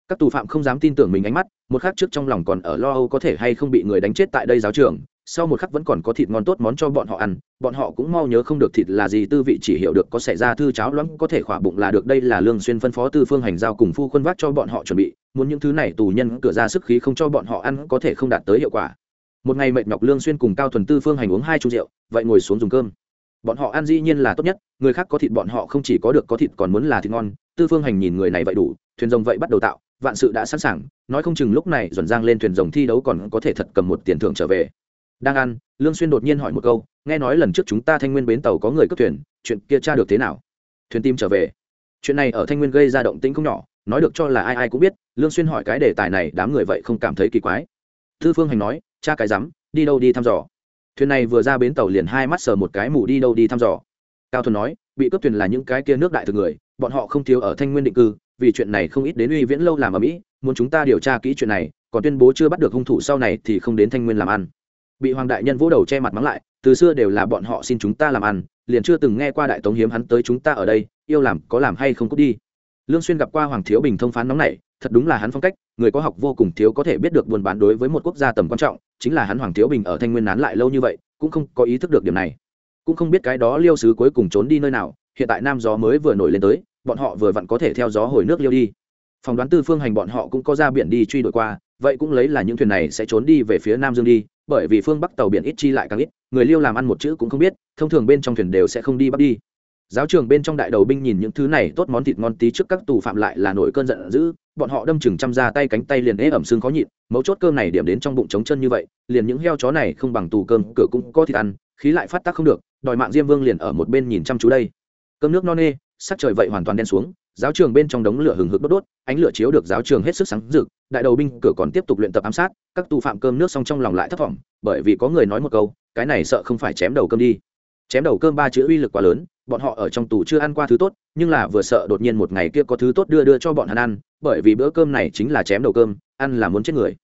Các tù phạm không dám tin tưởng mình ánh mắt, một khắc trước trong lòng còn ở lo âu có thể hay không bị người đánh chết tại đây giáo trường, sau một khắc vẫn còn có thịt ngon tốt món cho bọn họ ăn, bọn họ cũng mau nhớ không được thịt là gì, tư vị chỉ hiểu được có xảy ra thư cháo loãng, có thể khỏa bụng là được, đây là lương xuyên phân phó tư phương hành giao cùng phu quân vác cho bọn họ chuẩn bị, muốn những thứ này tù nhân cửa ra sức khí không cho bọn họ ăn có thể không đạt tới hiệu quả. Một ngày mệt nhọc lương xuyên cùng cao thuần tư phương hành uống hai chung rượu, vậy ngồi xuống dùng cơm bọn họ ăn dĩ nhiên là tốt nhất, người khác có thịt bọn họ không chỉ có được có thịt còn muốn là thịt ngon. Tư phương hành nhìn người này vậy đủ, thuyền rồng vậy bắt đầu tạo, vạn sự đã sẵn sàng, nói không chừng lúc này dần giang lên thuyền rồng thi đấu còn có thể thật cầm một tiền thưởng trở về. Đang ăn, lương xuyên đột nhiên hỏi một câu, nghe nói lần trước chúng ta thanh nguyên bến tàu có người cướp thuyền, chuyện kia tra được thế nào? Thuyền tim trở về. Chuyện này ở thanh nguyên gây ra động tĩnh không nhỏ, nói được cho là ai ai cũng biết, lương xuyên hỏi cái đề tài này, đám người vậy không cảm thấy kỳ quái. Tư phương hành nói, cha cái dám đi đâu đi thăm dò? Thuyền này vừa ra bến tàu liền hai mắt sờ một cái mù đi đâu đi thăm dò. Cao thuần nói, bị cướp thuyền là những cái kia nước đại thực người, bọn họ không thiếu ở thanh nguyên định cư, vì chuyện này không ít đến uy viễn lâu làm ở mỹ, muốn chúng ta điều tra kỹ chuyện này, còn tuyên bố chưa bắt được hung thủ sau này thì không đến thanh nguyên làm ăn. Bị hoàng đại nhân vỗ đầu che mặt mắng lại, từ xưa đều là bọn họ xin chúng ta làm ăn, liền chưa từng nghe qua đại tống hiếm hắn tới chúng ta ở đây, yêu làm có làm hay không cút đi lương xuyên gặp qua hoàng thiếu bình thông phán nóng này thật đúng là hắn phong cách, người có học vô cùng thiếu có thể biết được buôn bán đối với một quốc gia tầm quan trọng, chính là hắn hoàng thiếu bình ở thanh nguyên nán lại lâu như vậy, cũng không có ý thức được điểm này. Cũng không biết cái đó liêu sứ cuối cùng trốn đi nơi nào, hiện tại nam gió mới vừa nổi lên tới, bọn họ vừa vặn có thể theo gió hồi nước liêu đi. Phỏng đoán tư phương hành bọn họ cũng có ra biển đi truy đuổi qua, vậy cũng lấy là những thuyền này sẽ trốn đi về phía nam dương đi, bởi vì phương bắc tàu biển ít chi lại càng ít, người liêu làm ăn một chữ cũng không biết, thông thường bên trong thuyền đều sẽ không đi bắt đi giáo trường bên trong đại đầu binh nhìn những thứ này tốt món thịt ngon tí trước các tù phạm lại là nổi cơn giận dữ, bọn họ đâm chừng chăm ra tay cánh tay liền ế ẩm xương khó nhịn, mấu chốt cơm này điểm đến trong bụng trống chân như vậy, liền những heo chó này không bằng tù cơm, cửa cũng có thịt ăn, khí lại phát tác không được, đòi mạng diêm vương liền ở một bên nhìn chăm chú đây. Cơm nước no nê, sắc trời vậy hoàn toàn đen xuống, giáo trường bên trong đống lửa hừng hực đốt đốt, ánh lửa chiếu được giáo trường hết sức sáng rực, đại đầu binh cửa còn tiếp tục luyện tập ám sát, các tù phạm cơm nước xong trong lòng lại thất vọng bởi vì có người nói một câu, cái này sợ không phải chém đầu cơm đi. Chém đầu cơm ba chữ uy lực quá lớn bọn họ ở trong tù chưa ăn qua thứ tốt, nhưng là vừa sợ đột nhiên một ngày kia có thứ tốt đưa đưa cho bọn hắn ăn, bởi vì bữa cơm này chính là chém đầu cơm, ăn là muốn chết người.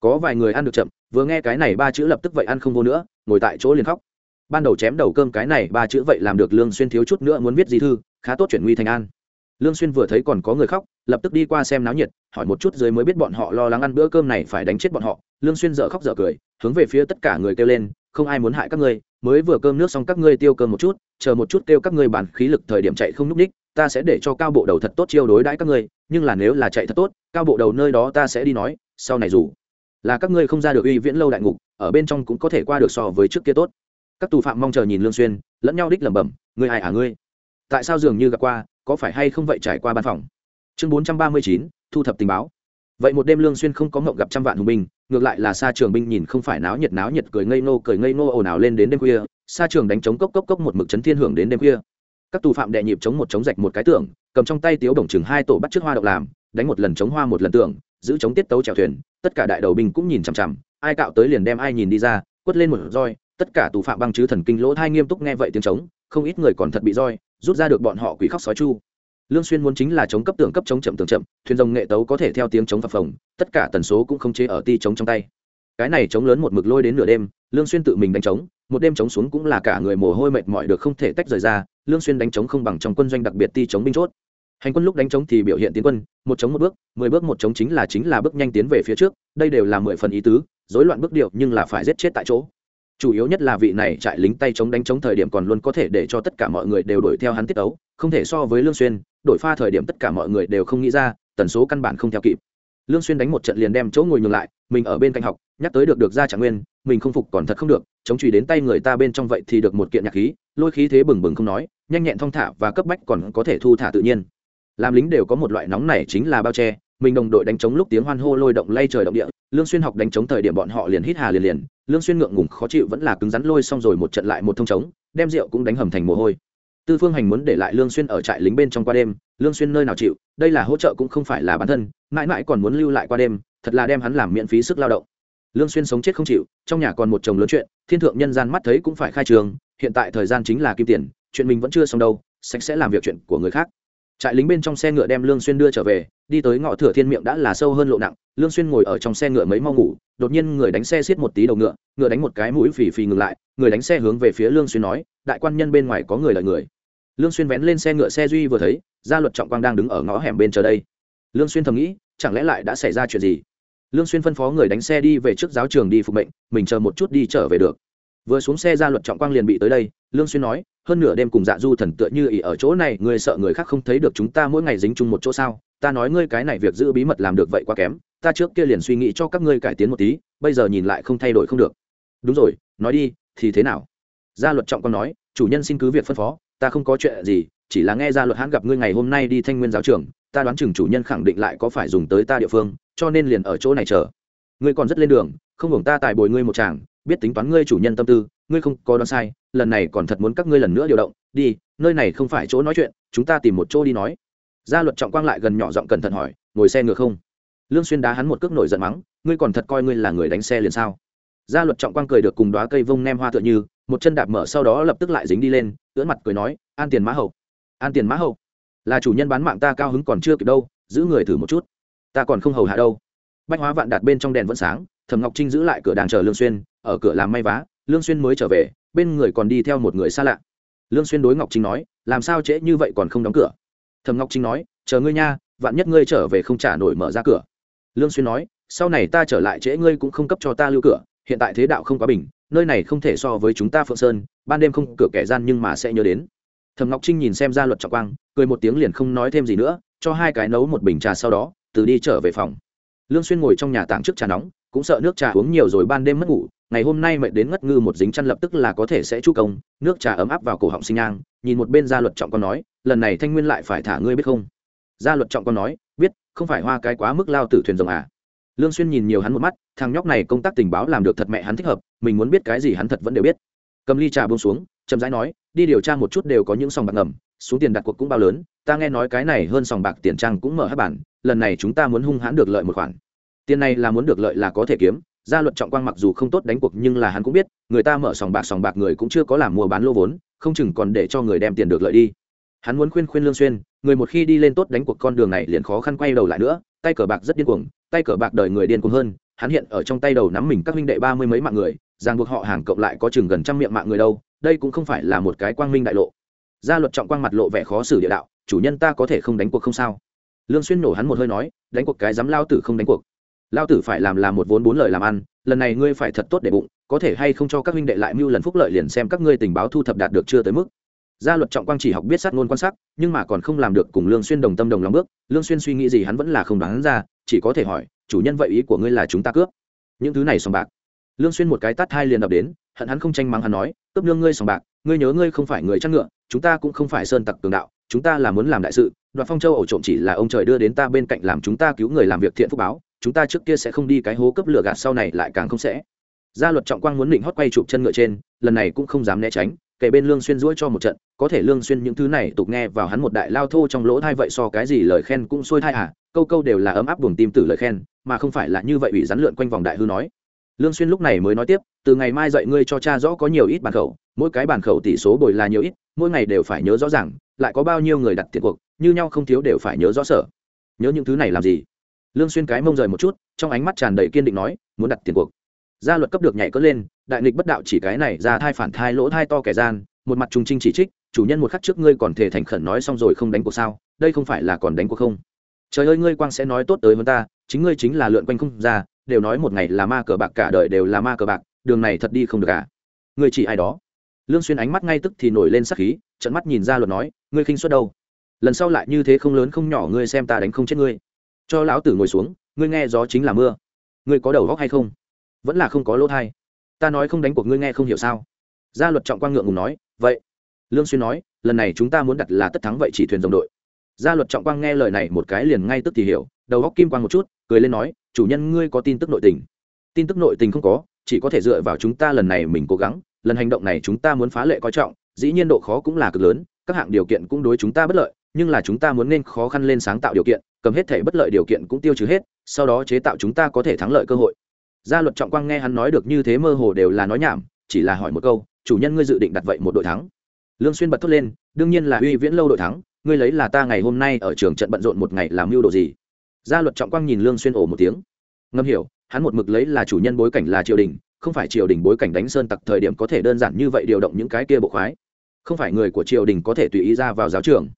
Có vài người ăn được chậm, vừa nghe cái này ba chữ lập tức vậy ăn không vô nữa, ngồi tại chỗ liền khóc. Ban đầu chém đầu cơm cái này ba chữ vậy làm được lương xuyên thiếu chút nữa muốn viết gì thư, khá tốt chuyển nguy thành an. Lương xuyên vừa thấy còn có người khóc, lập tức đi qua xem náo nhiệt, hỏi một chút dưới mới biết bọn họ lo lắng ăn bữa cơm này phải đánh chết bọn họ. Lương xuyên dở khóc dở cười, hướng về phía tất cả người kêu lên, không ai muốn hại các ngươi mới vừa cơm nước xong các ngươi tiêu cơm một chút, chờ một chút kêu các ngươi bàn khí lực thời điểm chạy không núp đích, ta sẽ để cho cao bộ đầu thật tốt chiêu đối đãi các ngươi, nhưng là nếu là chạy thật tốt, cao bộ đầu nơi đó ta sẽ đi nói, sau này dù là các ngươi không ra được uy viễn lâu đại ngục, ở bên trong cũng có thể qua được so với trước kia tốt. Các tù phạm mong chờ nhìn lương xuyên, lẫn nhau đích lẩm bẩm, ngươi ai à ngươi? Tại sao dường như gặp qua, có phải hay không vậy trải qua ban phòng? Chương bốn trăm ba mươi chín, thu thập tình báo vậy một đêm lương xuyên không có ngộng gặp trăm vạn hùng binh, ngược lại là xa trường binh nhìn không phải náo nhiệt náo nhiệt cười ngây ngô, cười ngây ngô ồn ào lên đến đêm khuya. Xa trường đánh chống cốc cốc cốc một mực chấn thiên hưởng đến đêm khuya. Các tù phạm đệ nhịp chống một chống rạch một cái tưởng cầm trong tay tiếu đồng chừng hai tổ bắt trước hoa độc làm, đánh một lần chống hoa một lần tưởng giữ chống tiết tấu chèo thuyền, tất cả đại đầu binh cũng nhìn chằm chằm, ai cạo tới liền đem ai nhìn đi ra, quất lên một roi, tất cả tù phạm băng chứ thần kinh lỗ thai nghiêm túc nghe vậy tiếng trống không ít người còn thật bị roi, rút ra được bọn họ quỷ khóc sói chu lương xuyên muốn chính là chống cấp tưởng cấp chống chậm tưởng chậm, thuyền rồng nghệ tấu có thể theo tiếng chống phập phồng, tất cả tần số cũng không chế ở ti chống trong tay. Cái này chống lớn một mực lôi đến nửa đêm, lương xuyên tự mình đánh chống, một đêm chống xuống cũng là cả người mồ hôi mệt mỏi được không thể tách rời ra, lương xuyên đánh chống không bằng trong quân doanh đặc biệt ti chống binh chốt. Hành quân lúc đánh chống thì biểu hiện tiến quân, một chống một bước, mười bước một chống chính là chính là bước nhanh tiến về phía trước, đây đều là mười phần ý tứ, rối loạn bước điệu nhưng là phải giết chết tại chỗ chủ yếu nhất là vị này trại lính tay chống đánh chống thời điểm còn luôn có thể để cho tất cả mọi người đều đuổi theo hắn tiết ấu không thể so với lương xuyên đổi pha thời điểm tất cả mọi người đều không nghĩ ra, tần số căn bản không theo kịp. Lương xuyên đánh một trận liền đem chỗ ngồi nhường lại, mình ở bên cạnh học, nhắc tới được được ra trạng nguyên, mình không phục còn thật không được, chống chùy đến tay người ta bên trong vậy thì được một kiện nhạc khí, lôi khí thế bừng bừng không nói, nhanh nhẹn thong thả và cấp bách còn có thể thu thả tự nhiên. Làm lính đều có một loại nóng này chính là bao che, mình đồng đội đánh chống lúc tiếng hoan hô lôi động lay trời động địa, lương xuyên học đánh chống thời điểm bọn họ liền hít hà liền liền lương xuyên ngượng ngùng khó chịu vẫn là cứng rắn lôi xong rồi một trận lại một thông chống đem rượu cũng đánh hầm thành mồ hôi. Tư phương hành muốn để lại lương xuyên ở trại lính bên trong qua đêm, lương xuyên nơi nào chịu, đây là hỗ trợ cũng không phải là bản thân, mãi mãi còn muốn lưu lại qua đêm, thật là đem hắn làm miễn phí sức lao động. Lương xuyên sống chết không chịu, trong nhà còn một chồng lớn chuyện, thiên thượng nhân gian mắt thấy cũng phải khai trường, hiện tại thời gian chính là kim tiền, chuyện mình vẫn chưa xong đâu, sạch sẽ làm việc chuyện của người khác trại lính bên trong xe ngựa đem lương xuyên đưa trở về, đi tới ngõ thừa thiên miệng đã là sâu hơn lộ nặng, lương xuyên ngồi ở trong xe ngựa mấy mau ngủ, đột nhiên người đánh xe xiết một tí đầu ngựa ngựa đánh một cái mũi phì phì ngừng lại, người đánh xe hướng về phía lương xuyên nói, đại quan nhân bên ngoài có người lợi người. Lương xuyên vén lên xe ngựa xe duy vừa thấy, gia luật trọng quang đang đứng ở ngõ hẻm bên chờ đây. Lương xuyên thầm nghĩ, chẳng lẽ lại đã xảy ra chuyện gì? Lương xuyên phân phó người đánh xe đi về trước giáo trường đi phục mệnh, mình chờ một chút đi trở về được vừa xuống xe gia luật trọng quang liền bị tới đây, lương xuyên nói, hơn nửa đêm cùng dạ du thần tựa như ỉ ở chỗ này người sợ người khác không thấy được chúng ta mỗi ngày dính chung một chỗ sao? Ta nói ngươi cái này việc giữ bí mật làm được vậy quá kém, ta trước kia liền suy nghĩ cho các ngươi cải tiến một tí, bây giờ nhìn lại không thay đổi không được. Đúng rồi, nói đi, thì thế nào? Gia luật trọng quang nói, chủ nhân xin cứ việc phân phó, ta không có chuyện gì, chỉ là nghe gia luật hãn gặp ngươi ngày hôm nay đi thanh nguyên giáo trường, ta đoán chừng chủ nhân khẳng định lại có phải dùng tới ta địa phương, cho nên liền ở chỗ này chờ. Ngươi còn rất lên đường, không hưởng ta tài bồi ngươi một chàng biết tính toán ngươi chủ nhân tâm tư, ngươi không có đoán sai, lần này còn thật muốn các ngươi lần nữa điều động, đi, nơi này không phải chỗ nói chuyện, chúng ta tìm một chỗ đi nói. Gia luật trọng quang lại gần nhỏ giọng cẩn thận hỏi, ngồi xe ngựa không? Lương xuyên đá hắn một cước nổi giận mắng, ngươi còn thật coi ngươi là người đánh xe liền sao? Gia luật trọng quang cười được cùng đóa cây vông nem hoa tựa như, một chân đạp mở sau đó lập tức lại dính đi lên, ưỡn mặt cười nói, an tiền mã hậu, an tiền mã hậu. Là chủ nhân bán mạng ta cao hứng còn chưa kịp đâu, giữ người thử một chút. Ta còn không hầu hạ đâu. Bách hóa vạn đạt bên trong đèn vẫn sáng, thẩm ngọc trinh giữ lại cửa đàng chờ lương xuyên ở cửa làm may vá, lương xuyên mới trở về, bên người còn đi theo một người xa lạ. Lương xuyên đối ngọc trinh nói, làm sao trễ như vậy còn không đóng cửa? Thẩm ngọc trinh nói, chờ ngươi nha, vạn nhất ngươi trở về không trả nổi mở ra cửa. Lương xuyên nói, sau này ta trở lại trễ ngươi cũng không cấp cho ta lưu cửa, hiện tại thế đạo không quá bình, nơi này không thể so với chúng ta phượng sơn, ban đêm không cửa kẻ gian nhưng mà sẽ nhớ đến. Thẩm ngọc trinh nhìn xem ra luật trọng quang, cười một tiếng liền không nói thêm gì nữa, cho hai cái nấu một bình trà sau đó, từ đi trở về phòng. Lương xuyên ngồi trong nhà tảng trước trà nóng, cũng sợ nước trà uống nhiều rồi ban đêm mất ngủ ngày hôm nay mệt đến ngất ngư một dính chăn lập tức là có thể sẽ chu công, nước trà ấm áp vào cổ họng sinh nhang, nhìn một bên gia luật trọng con nói, lần này thanh nguyên lại phải thả ngươi biết không? Gia luật trọng con nói, biết, không phải hoa cái quá mức lao tử thuyền rồng à. Lương xuyên nhìn nhiều hắn một mắt, thằng nhóc này công tác tình báo làm được thật mẹ hắn thích hợp, mình muốn biết cái gì hắn thật vẫn đều biết. Cầm ly trà buông xuống, chậm rãi nói, đi điều tra một chút đều có những sòng bạc ngầm, xuống tiền đặt cuộc cũng bao lớn, ta nghe nói cái này hơn sòng bạc tiền trang cũng mở hát bản, lần này chúng ta muốn hung hãn được lợi một khoản. Tiền này là muốn được lợi là có thể kiếm gia luật trọng quang mặc dù không tốt đánh cuộc nhưng là hắn cũng biết, người ta mở sòng bạc sòng bạc người cũng chưa có làm mua bán lô vốn, không chừng còn để cho người đem tiền được lợi đi. Hắn muốn khuyên khuyên lương xuyên, người một khi đi lên tốt đánh cuộc con đường này liền khó khăn quay đầu lại nữa, tay cờ bạc rất điên cuồng, tay cờ bạc đời người điên cuồng hơn, hắn hiện ở trong tay đầu nắm mình các huynh đệ ba mươi mấy mạng người, ràng buộc họ hàng cộng lại có chừng gần trăm miệng mạng người đâu, đây cũng không phải là một cái quang minh đại lộ. Gia luật trọng quang mặt lộ vẻ khó xử địa đạo, chủ nhân ta có thể không đánh cuộc không sao. Lương xuyên nổ hắn một hơi nói, đánh cuộc cái dám lao tử không đánh cuộc lao tử phải làm là một vốn bốn lời làm ăn, lần này ngươi phải thật tốt để bụng, có thể hay không cho các huynh đệ lại mưu lần phúc lợi liền xem các ngươi tình báo thu thập đạt được chưa tới mức. Gia luật trọng quang chỉ học biết sát ngôn quan sát, nhưng mà còn không làm được cùng lương xuyên đồng tâm đồng lòng bước, lương xuyên suy nghĩ gì hắn vẫn là không đoán ra, chỉ có thể hỏi, chủ nhân vậy ý của ngươi là chúng ta cướp? Những thứ này sòng bạc. Lương xuyên một cái tát hai liền đập đến, hận hắn không tranh mắng hắn nói, cướp lương ngươi sòng bạc, ngươi nhớ ngươi không phải người chăn ngựa, chúng ta cũng không phải sơn tặc cường đạo, chúng ta là muốn làm đại sự, đoạt phong châu ổ trộm chỉ là ông trời đưa đến ta bên cạnh làm chúng ta cứu người làm việc thiện phúc báo chúng ta trước kia sẽ không đi cái hố cấp lửa gạt sau này lại càng không sẽ. Gia luật trọng quang muốn định hót quay chụp chân ngựa trên, lần này cũng không dám né tránh kể bên lương xuyên duỗi cho một trận, có thể lương xuyên những thứ này tục nghe vào hắn một đại lao thô trong lỗ thay vậy so cái gì lời khen cũng xuôi thay à câu câu đều là ấm áp buồng tim tử lời khen, mà không phải là như vậy ủy rắn lượn quanh vòng đại hư nói. Lương xuyên lúc này mới nói tiếp, từ ngày mai dậy ngươi cho cha rõ có nhiều ít bản khẩu, mỗi cái bản khẩu tỷ số bồi là nhiều ít, mỗi ngày đều phải nhớ rõ ràng, lại có bao nhiêu người đặt tiền cuộc, như nhau không thiếu đều phải nhớ rõ sở. Nhớ những thứ này làm gì? Lương xuyên cái mông rời một chút, trong ánh mắt tràn đầy kiên định nói, muốn đặt tiền cuộc. Gia luật cấp được nhảy cỡ lên, đại nghịch bất đạo chỉ cái này ra thai phản thai lỗ thai to kẻ gian, một mặt trung trinh chỉ trích, chủ nhân một khắc trước ngươi còn thể thành khẩn nói xong rồi không đánh cuộc sao? Đây không phải là còn đánh cuộc không? Trời ơi, ngươi quang sẽ nói tốt tới hơn ta, chính ngươi chính là lượn quanh không ra, đều nói một ngày là ma cờ bạc, cả đời đều là ma cờ bạc, đường này thật đi không được cả à? ngươi chỉ ai đó? Lương xuyên ánh mắt ngay tức thì nổi lên sắc khí trận mắt nhìn ra luật nói, ngươi khinh suất đâu? Lần sau lại như thế không lớn không nhỏ, ngươi xem ta đánh không chết ngươi cho lão tử ngồi xuống, ngươi nghe gió chính là mưa. Ngươi có đầu góc hay không? Vẫn là không có lỗ thai. Ta nói không đánh cuộc ngươi nghe không hiểu sao? Gia luật trọng quang ngượng ngùng nói, vậy. Lương xuyên nói, lần này chúng ta muốn đặt là tất thắng vậy chỉ thuyền dòng đội. Gia luật trọng quang nghe lời này một cái liền ngay tức thì hiểu, đầu góc kim quang một chút, cười lên nói, chủ nhân ngươi có tin tức nội tình. Tin tức nội tình không có, chỉ có thể dựa vào chúng ta lần này mình cố gắng, lần hành động này chúng ta muốn phá lệ coi trọng, dĩ nhiên độ khó cũng là cực lớn, các hạng điều kiện cũng đối chúng ta bất lợi nhưng là chúng ta muốn nên khó khăn lên sáng tạo điều kiện, cầm hết thể bất lợi điều kiện cũng tiêu trừ hết, sau đó chế tạo chúng ta có thể thắng lợi cơ hội. Gia luật trọng quang nghe hắn nói được như thế mơ hồ đều là nói nhảm, chỉ là hỏi một câu, chủ nhân ngươi dự định đặt vậy một đội thắng? Lương xuyên bật thốt lên, đương nhiên là uy viễn lâu đội thắng, ngươi lấy là ta ngày hôm nay ở trường trận bận rộn một ngày làm mưu đồ gì? Gia luật trọng quang nhìn lương xuyên ổ một tiếng. Ngâm hiểu, hắn một mực lấy là chủ nhân bối cảnh là triều đình, không phải triều đình bối cảnh đánh sơn tặc thời điểm có thể đơn giản như vậy điều động những cái kia bộ khoái. Không phải người của triều đình có thể tùy ý ra vào giáo trường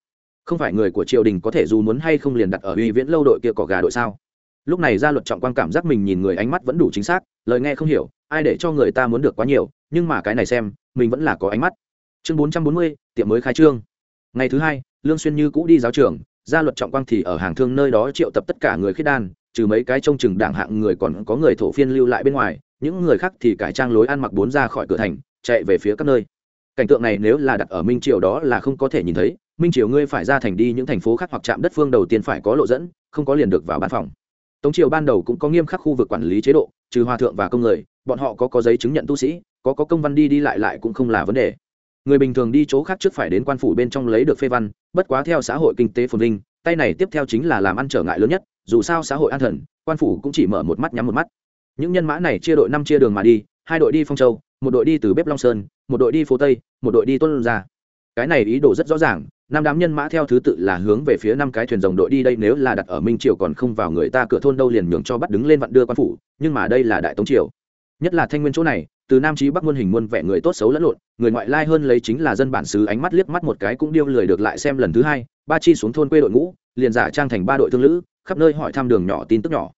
không phải người của triều đình có thể dù muốn hay không liền đặt ở uy viễn lâu đội kia cỏ gà đội sao? Lúc này gia luật trọng quan cảm giác mình nhìn người ánh mắt vẫn đủ chính xác, lời nghe không hiểu, ai để cho người ta muốn được quá nhiều, nhưng mà cái này xem, mình vẫn là có ánh mắt. Chương bốn trăm bốn mươi, tiệm mới khai trương. Ngày thứ hai, lương xuyên như cũ đi giáo trường, gia luật trọng quang thì ở hàng thương nơi đó triệu tập tất cả người khiết đan, trừ mấy cái trông chừng đảng hạng người còn có người thổ phiên lưu lại bên ngoài, những người khác thì cải trang lối ăn mặc bốn ra khỏi cửa thành, chạy về phía các nơi. Cảnh tượng này nếu là đặt ở minh triều đó là không có thể nhìn thấy minh triều ngươi phải ra thành đi những thành phố khác hoặc chạm đất phương đầu tiên phải có lộ dẫn, không có liền được vào bán phòng. Tống triều ban đầu cũng có nghiêm khắc khu vực quản lý chế độ, trừ hòa thượng và công người, bọn họ có có giấy chứng nhận tu sĩ, có có công văn đi đi lại lại cũng không là vấn đề. Người bình thường đi chỗ khác trước phải đến quan phủ bên trong lấy được phê văn, bất quá theo xã hội kinh tế phồn vinh, tay này tiếp theo chính là làm ăn trở ngại lớn nhất, dù sao xã hội an thần, quan phủ cũng chỉ mở một mắt nhắm một mắt. Những nhân mã này chia đội năm chia đường mà đi, hai đội đi phong châu, một đội đi từ bếp long sơn, một đội đi phố tây, một đội đi tuân ra cái này ý đồ rất rõ ràng năm đám nhân mã theo thứ tự là hướng về phía năm cái thuyền rồng đội đi đây, nếu là đặt ở minh triều còn không vào người ta cửa thôn đâu liền nhường cho bắt đứng lên vặn đưa quan phủ, nhưng mà đây là đại tống triều. Nhất là thanh nguyên chỗ này, từ nam chí bắc muôn hình muôn vẻ người tốt xấu lẫn lộn, người ngoại lai hơn lấy chính là dân bản xứ, ánh mắt liếc mắt một cái cũng điêu lười được lại xem lần thứ hai, ba chi xuống thôn quê đội ngũ, liền giả trang thành ba đội thương lữ, khắp nơi hỏi thăm đường nhỏ tin tức nhỏ.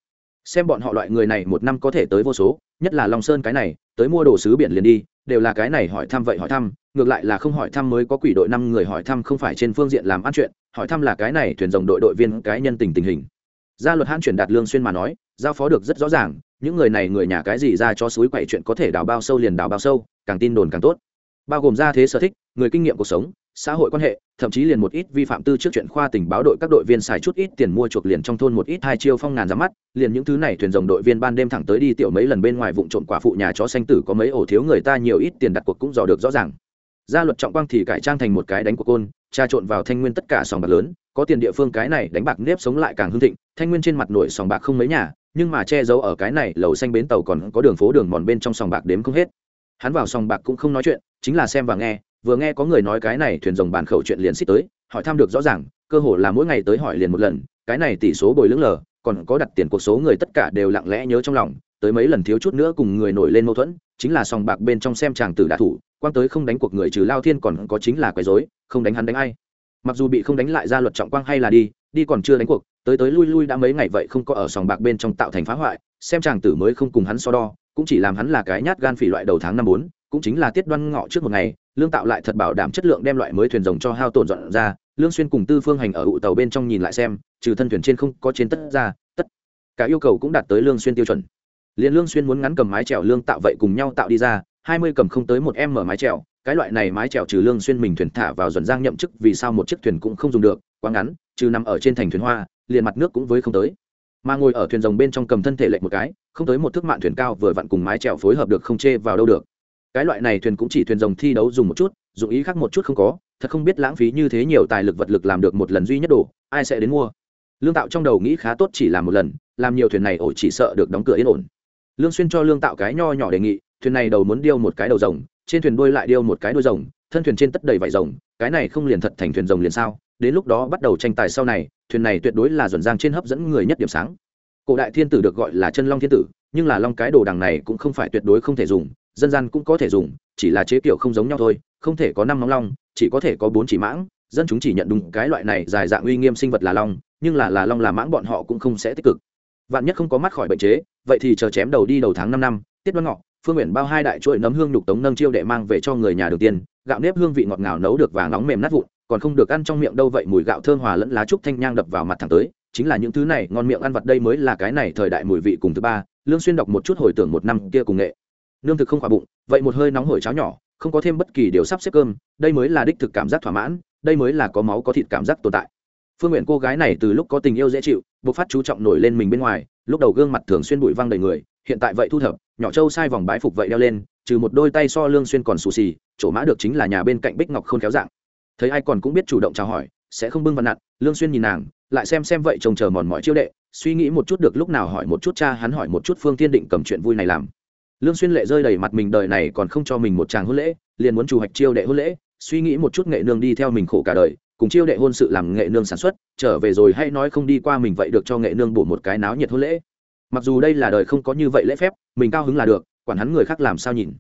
Xem bọn họ loại người này một năm có thể tới vô số, nhất là long sơn cái này, tới mua đồ sứ biển liền đi đều là cái này hỏi thăm vậy hỏi thăm, ngược lại là không hỏi thăm mới có quỷ đội năm người hỏi thăm không phải trên phương diện làm ăn chuyện, hỏi thăm là cái này thuyền rồng đội đội viên cái nhân tình tình hình. Gia luật hãn chuyển đạt lương xuyên mà nói, giao phó được rất rõ ràng, những người này người nhà cái gì ra cho suối quậy chuyện có thể đào bao sâu liền đào bao sâu, càng tin đồn càng tốt. Bao gồm ra thế sở thích, người kinh nghiệm cuộc sống xã hội quan hệ, thậm chí liền một ít vi phạm tư trước chuyện khoa tình báo đội các đội viên xài chút ít tiền mua chuộc liền trong thôn một ít hai chiêu phong ngàn ra mắt, liền những thứ này thuyền rồng đội viên ban đêm thẳng tới đi tiểu mấy lần bên ngoài vụ trộm quả phụ nhà chó xanh tử có mấy ổ thiếu người ta nhiều ít tiền đặt cuộc cũng dò được rõ ràng. Gia luật trọng quang thì cải trang thành một cái đánh của côn, tra trộn vào thanh nguyên tất cả sòng bạc lớn, có tiền địa phương cái này đánh bạc nếp sống lại càng hưng thịnh, thanh nguyên trên mặt nổi sòng bạc không mấy nhà, nhưng mà che giấu ở cái này lầu xanh bến tàu còn có đường phố đường mòn bên trong sòng bạc đếm không hết. Hắn vào sòng bạc cũng không nói chuyện, chính là xem và nghe vừa nghe có người nói cái này thuyền rồng bàn khẩu chuyện liền xích tới, hỏi thăm được rõ ràng, cơ hồ là mỗi ngày tới hỏi liền một lần, cái này tỷ số bồi lưỡng lờ, còn có đặt tiền cuộc số người tất cả đều lặng lẽ nhớ trong lòng, tới mấy lần thiếu chút nữa cùng người nổi lên mâu thuẫn, chính là sòng bạc bên trong xem chàng tử đạ thủ quang tới không đánh cuộc người trừ lao thiên còn có chính là quấy rối, không đánh hắn đánh ai. Mặc dù bị không đánh lại ra luật trọng quang hay là đi đi còn chưa đánh cuộc, tới tới lui lui đã mấy ngày vậy không có ở sòng bạc bên trong tạo thành phá hoại, xem chàng tử mới không cùng hắn so đo, cũng chỉ làm hắn là cái nhát gan phỉ loại đầu tháng năm bốn cũng chính là tiết đoan ngọ trước một ngày, lương tạo lại thật bảo đảm chất lượng đem loại mới thuyền rồng cho hao tổn dọn ra, lương xuyên cùng tư phương hành ở ụ tàu bên trong nhìn lại xem, trừ thân thuyền trên không có trên tất ra, tất cả yêu cầu cũng đạt tới lương xuyên tiêu chuẩn. Liền lương xuyên muốn ngắn cầm mái chèo lương tạo vậy cùng nhau tạo đi ra, hai mươi cầm không tới một em mở mái chèo, cái loại này mái chèo trừ lương xuyên mình thuyền thả vào dọn giang nhậm chức vì sao một chiếc thuyền cũng không dùng được, quá ngắn, trừ nằm ở trên thành thuyền hoa, liền mặt nước cũng với không tới. Mà ngồi ở thuyền rồng bên trong cầm thân thể lệch một cái, không tới một thước mạn thuyền cao vừa vặn cùng mái chèo phối hợp được không chê vào đâu được cái loại này thuyền cũng chỉ thuyền rồng thi đấu dùng một chút, dụng ý khác một chút không có, thật không biết lãng phí như thế nhiều tài lực vật lực làm được một lần duy nhất đủ ai sẽ đến mua. Lương tạo trong đầu nghĩ khá tốt chỉ làm một lần, làm nhiều thuyền này ổ chỉ sợ được đóng cửa yên ổn. Lương xuyên cho lương tạo cái nho nhỏ đề nghị, thuyền này đầu muốn điêu một cái đầu rồng, trên thuyền đuôi lại điêu một cái đuôi rồng, thân thuyền trên tất đầy vải rồng, cái này không liền thật thành thuyền rồng liền sao? Đến lúc đó bắt đầu tranh tài sau này, thuyền này tuyệt đối là duẩn giang trên hấp dẫn người nhất điểm sáng. Cổ đại thiên tử được gọi là chân long thiên tử, nhưng là long cái đồ đằng này cũng không phải tuyệt đối không thể dùng dân gian cũng có thể dùng, chỉ là chế kiểu không giống nhau thôi, không thể có năm móng long, chỉ có thể có bốn chỉ mãng, dân chúng chỉ nhận đúng cái loại này dài dạng uy nghiêm sinh vật là long, nhưng là là long là mãng bọn họ cũng không sẽ tích cực. Vạn nhất không có mắt khỏi bệnh chế, vậy thì chờ chém đầu đi đầu tháng năm năm, tiết đoan ngọ, phương nguyện bao hai đại chuỗi nấm hương nhục tống nâng chiêu để mang về cho người nhà đầu tiên, gạo nếp hương vị ngọt ngào nấu được vàng nóng mềm nát vụn, còn không được ăn trong miệng đâu vậy mùi gạo thơm hòa lẫn lá trúc thanh nhang đập vào mặt thẳng tới, chính là những thứ này ngon miệng ăn vặt đây mới là cái này thời đại mùi vị cùng thứ ba, lương xuyên đọc một chút hồi tưởng một năm kia cùng nghệ nương thực không khỏa bụng, vậy một hơi nóng hổi cháo nhỏ, không có thêm bất kỳ điều sắp xếp cơm, đây mới là đích thực cảm giác thỏa mãn, đây mới là có máu có thịt cảm giác tồn tại. Phương nguyện cô gái này từ lúc có tình yêu dễ chịu, bộc phát chú trọng nổi lên mình bên ngoài, lúc đầu gương mặt thường xuyên bụi văng đầy người, hiện tại vậy thu thập, nhỏ châu sai vòng bái phục vậy đeo lên, trừ một đôi tay so lương xuyên còn xù xì, chỗ mã được chính là nhà bên cạnh bích ngọc khôn khéo dạng. Thấy ai còn cũng biết chủ động chào hỏi, sẽ không bưng văn nặn, lương xuyên nhìn nàng, lại xem xem vậy trông chờ mòn mỏi chiêu đệ, suy nghĩ một chút được lúc nào hỏi một chút cha hắn hỏi một chút phương thiên định cầm chuyện vui này làm lương xuyên lệ rơi đầy mặt mình đời này còn không cho mình một tràng hôn lễ, liền muốn chủ hoạch chiêu đệ hôn lễ, suy nghĩ một chút nghệ nương đi theo mình khổ cả đời, cùng chiêu đệ hôn sự làm nghệ nương sản xuất, trở về rồi hay nói không đi qua mình vậy được cho nghệ nương bổ một cái náo nhiệt hôn lễ. Mặc dù đây là đời không có như vậy lễ phép, mình cao hứng là được, quản hắn người khác làm sao nhìn.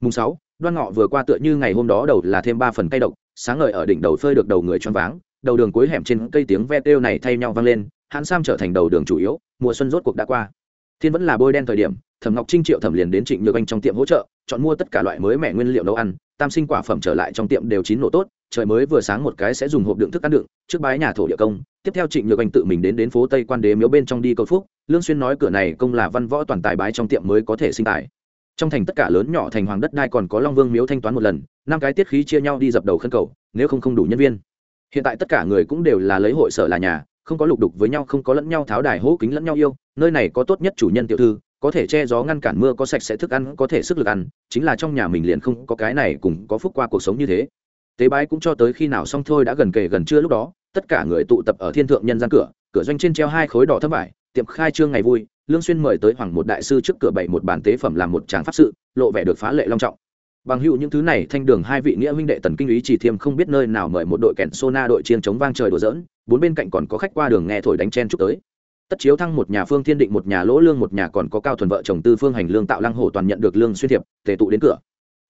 Mùng sáu, đoan ngọ vừa qua tựa như ngày hôm đó đầu là thêm ba phần cây độc, sáng ngời ở đỉnh đầu phơi được đầu người choáng váng, đầu đường cuối hẻm trên cây tiếng ve kêu này thay nhau vang lên hắn sam trở thành đầu đường chủ yếu, mùa xuân rốt cuộc đã qua. Thiên vẫn là bôi đen thời điểm thẩm ngọc trinh triệu thẩm liền đến trịnh nhược anh trong tiệm hỗ trợ, chọn mua tất cả loại mới mẻ nguyên liệu nấu ăn, tam sinh quả phẩm trở lại trong tiệm đều chín nổ tốt, trời mới vừa sáng một cái sẽ dùng hộp đựng thức ăn đựng, trước bái nhà thổ địa công, tiếp theo trịnh nhược anh tự mình đến đến phố tây quan đế miếu bên trong đi cầu phúc, lương xuyên nói cửa này công là văn võ toàn tài bái trong tiệm mới có thể sinh tài. Trong thành tất cả lớn nhỏ thành hoàng đất đai còn có long vương miếu thanh toán một lần, năm cái tiết khí chia nhau đi dập đầu khấn cầu, nếu không không đủ nhân viên. Hiện tại tất cả người cũng đều là lấy hội sở là nhà, không có lục đục với nhau, không có lẫn nhau tháo đài hố kính lẫn nhau yêu, nơi này có tốt nhất chủ nhân tiểu thư có thể che gió ngăn cản mưa, có sạch sẽ thức ăn, có thể sức lực ăn, chính là trong nhà mình liền không có cái này cùng có phúc qua cuộc sống như thế. Tế bái cũng cho tới khi nào xong thôi đã gần kề gần trưa lúc đó, tất cả người tụ tập ở thiên thượng nhân gian cửa cửa doanh trên treo hai khối đỏ thất vải, tiệm khai trương ngày vui, lương xuyên mời tới hoàng một đại sư trước cửa bảy một bàn tế phẩm làm một tràng pháp sự, lộ vẻ được phá lệ long trọng. Bằng hữu những thứ này thanh đường hai vị nghĩa huynh đệ tần kinh ý chỉ thiêm không biết nơi nào mời một đội kẹn sona đội chiên chống vang trời đùa dỡn bốn bên cạnh còn có khách qua đường nghe thổi đánh chen chúc tới tất chiếu thăng một nhà phương thiên định một nhà lỗ lương một nhà còn có cao thuần vợ chồng tư phương hành lương tạo lăng hổ toàn nhận được lương xuyên thiệp, tề tụ đến cửa.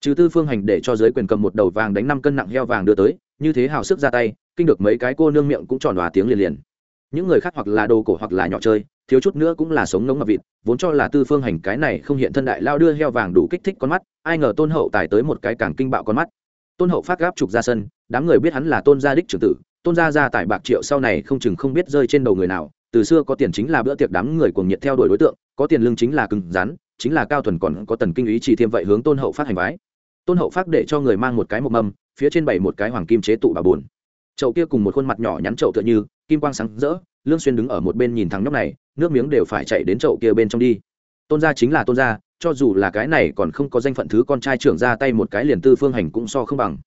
Trừ tư phương hành để cho giới quyền cầm một đầu vàng đánh năm cân nặng heo vàng đưa tới, như thế hào sức ra tay, kinh được mấy cái cô nương miệng cũng tròn hòa tiếng liền liền. Những người khác hoặc là đồ cổ hoặc là nhỏ chơi, thiếu chút nữa cũng là sống ngống ngập vịt, vốn cho là tư phương hành cái này không hiện thân đại lao đưa heo vàng đủ kích thích con mắt, ai ngờ tôn hậu tài tới một cái càng kinh bạo con mắt. Tôn hậu phát gáp trục ra sân, đám người biết hắn là tôn gia đích trưởng tử, tôn gia gia tài bạc triệu sau này không chừng không biết rơi trên đầu người nào từ xưa có tiền chính là bữa tiệc đám người cuồng nhiệt theo đuổi đối tượng, có tiền lương chính là cứng rắn, chính là cao thuần còn có tần kinh ý chỉ thêm vậy hướng tôn hậu phát hành vái tôn hậu phát để cho người mang một cái một mâm, phía trên bảy một cái hoàng kim chế tụ bà buồn. chậu kia cùng một khuôn mặt nhỏ nhắn chậu tựa như, kim quang sáng rỡ, lương xuyên đứng ở một bên nhìn thằng nhóc này, nước miếng đều phải chạy đến chậu kia bên trong đi. Tôn gia chính là tôn gia, cho dù là cái này còn không có danh phận thứ con trai trưởng ra tay một cái liền tư phương hành cũng so không bằng.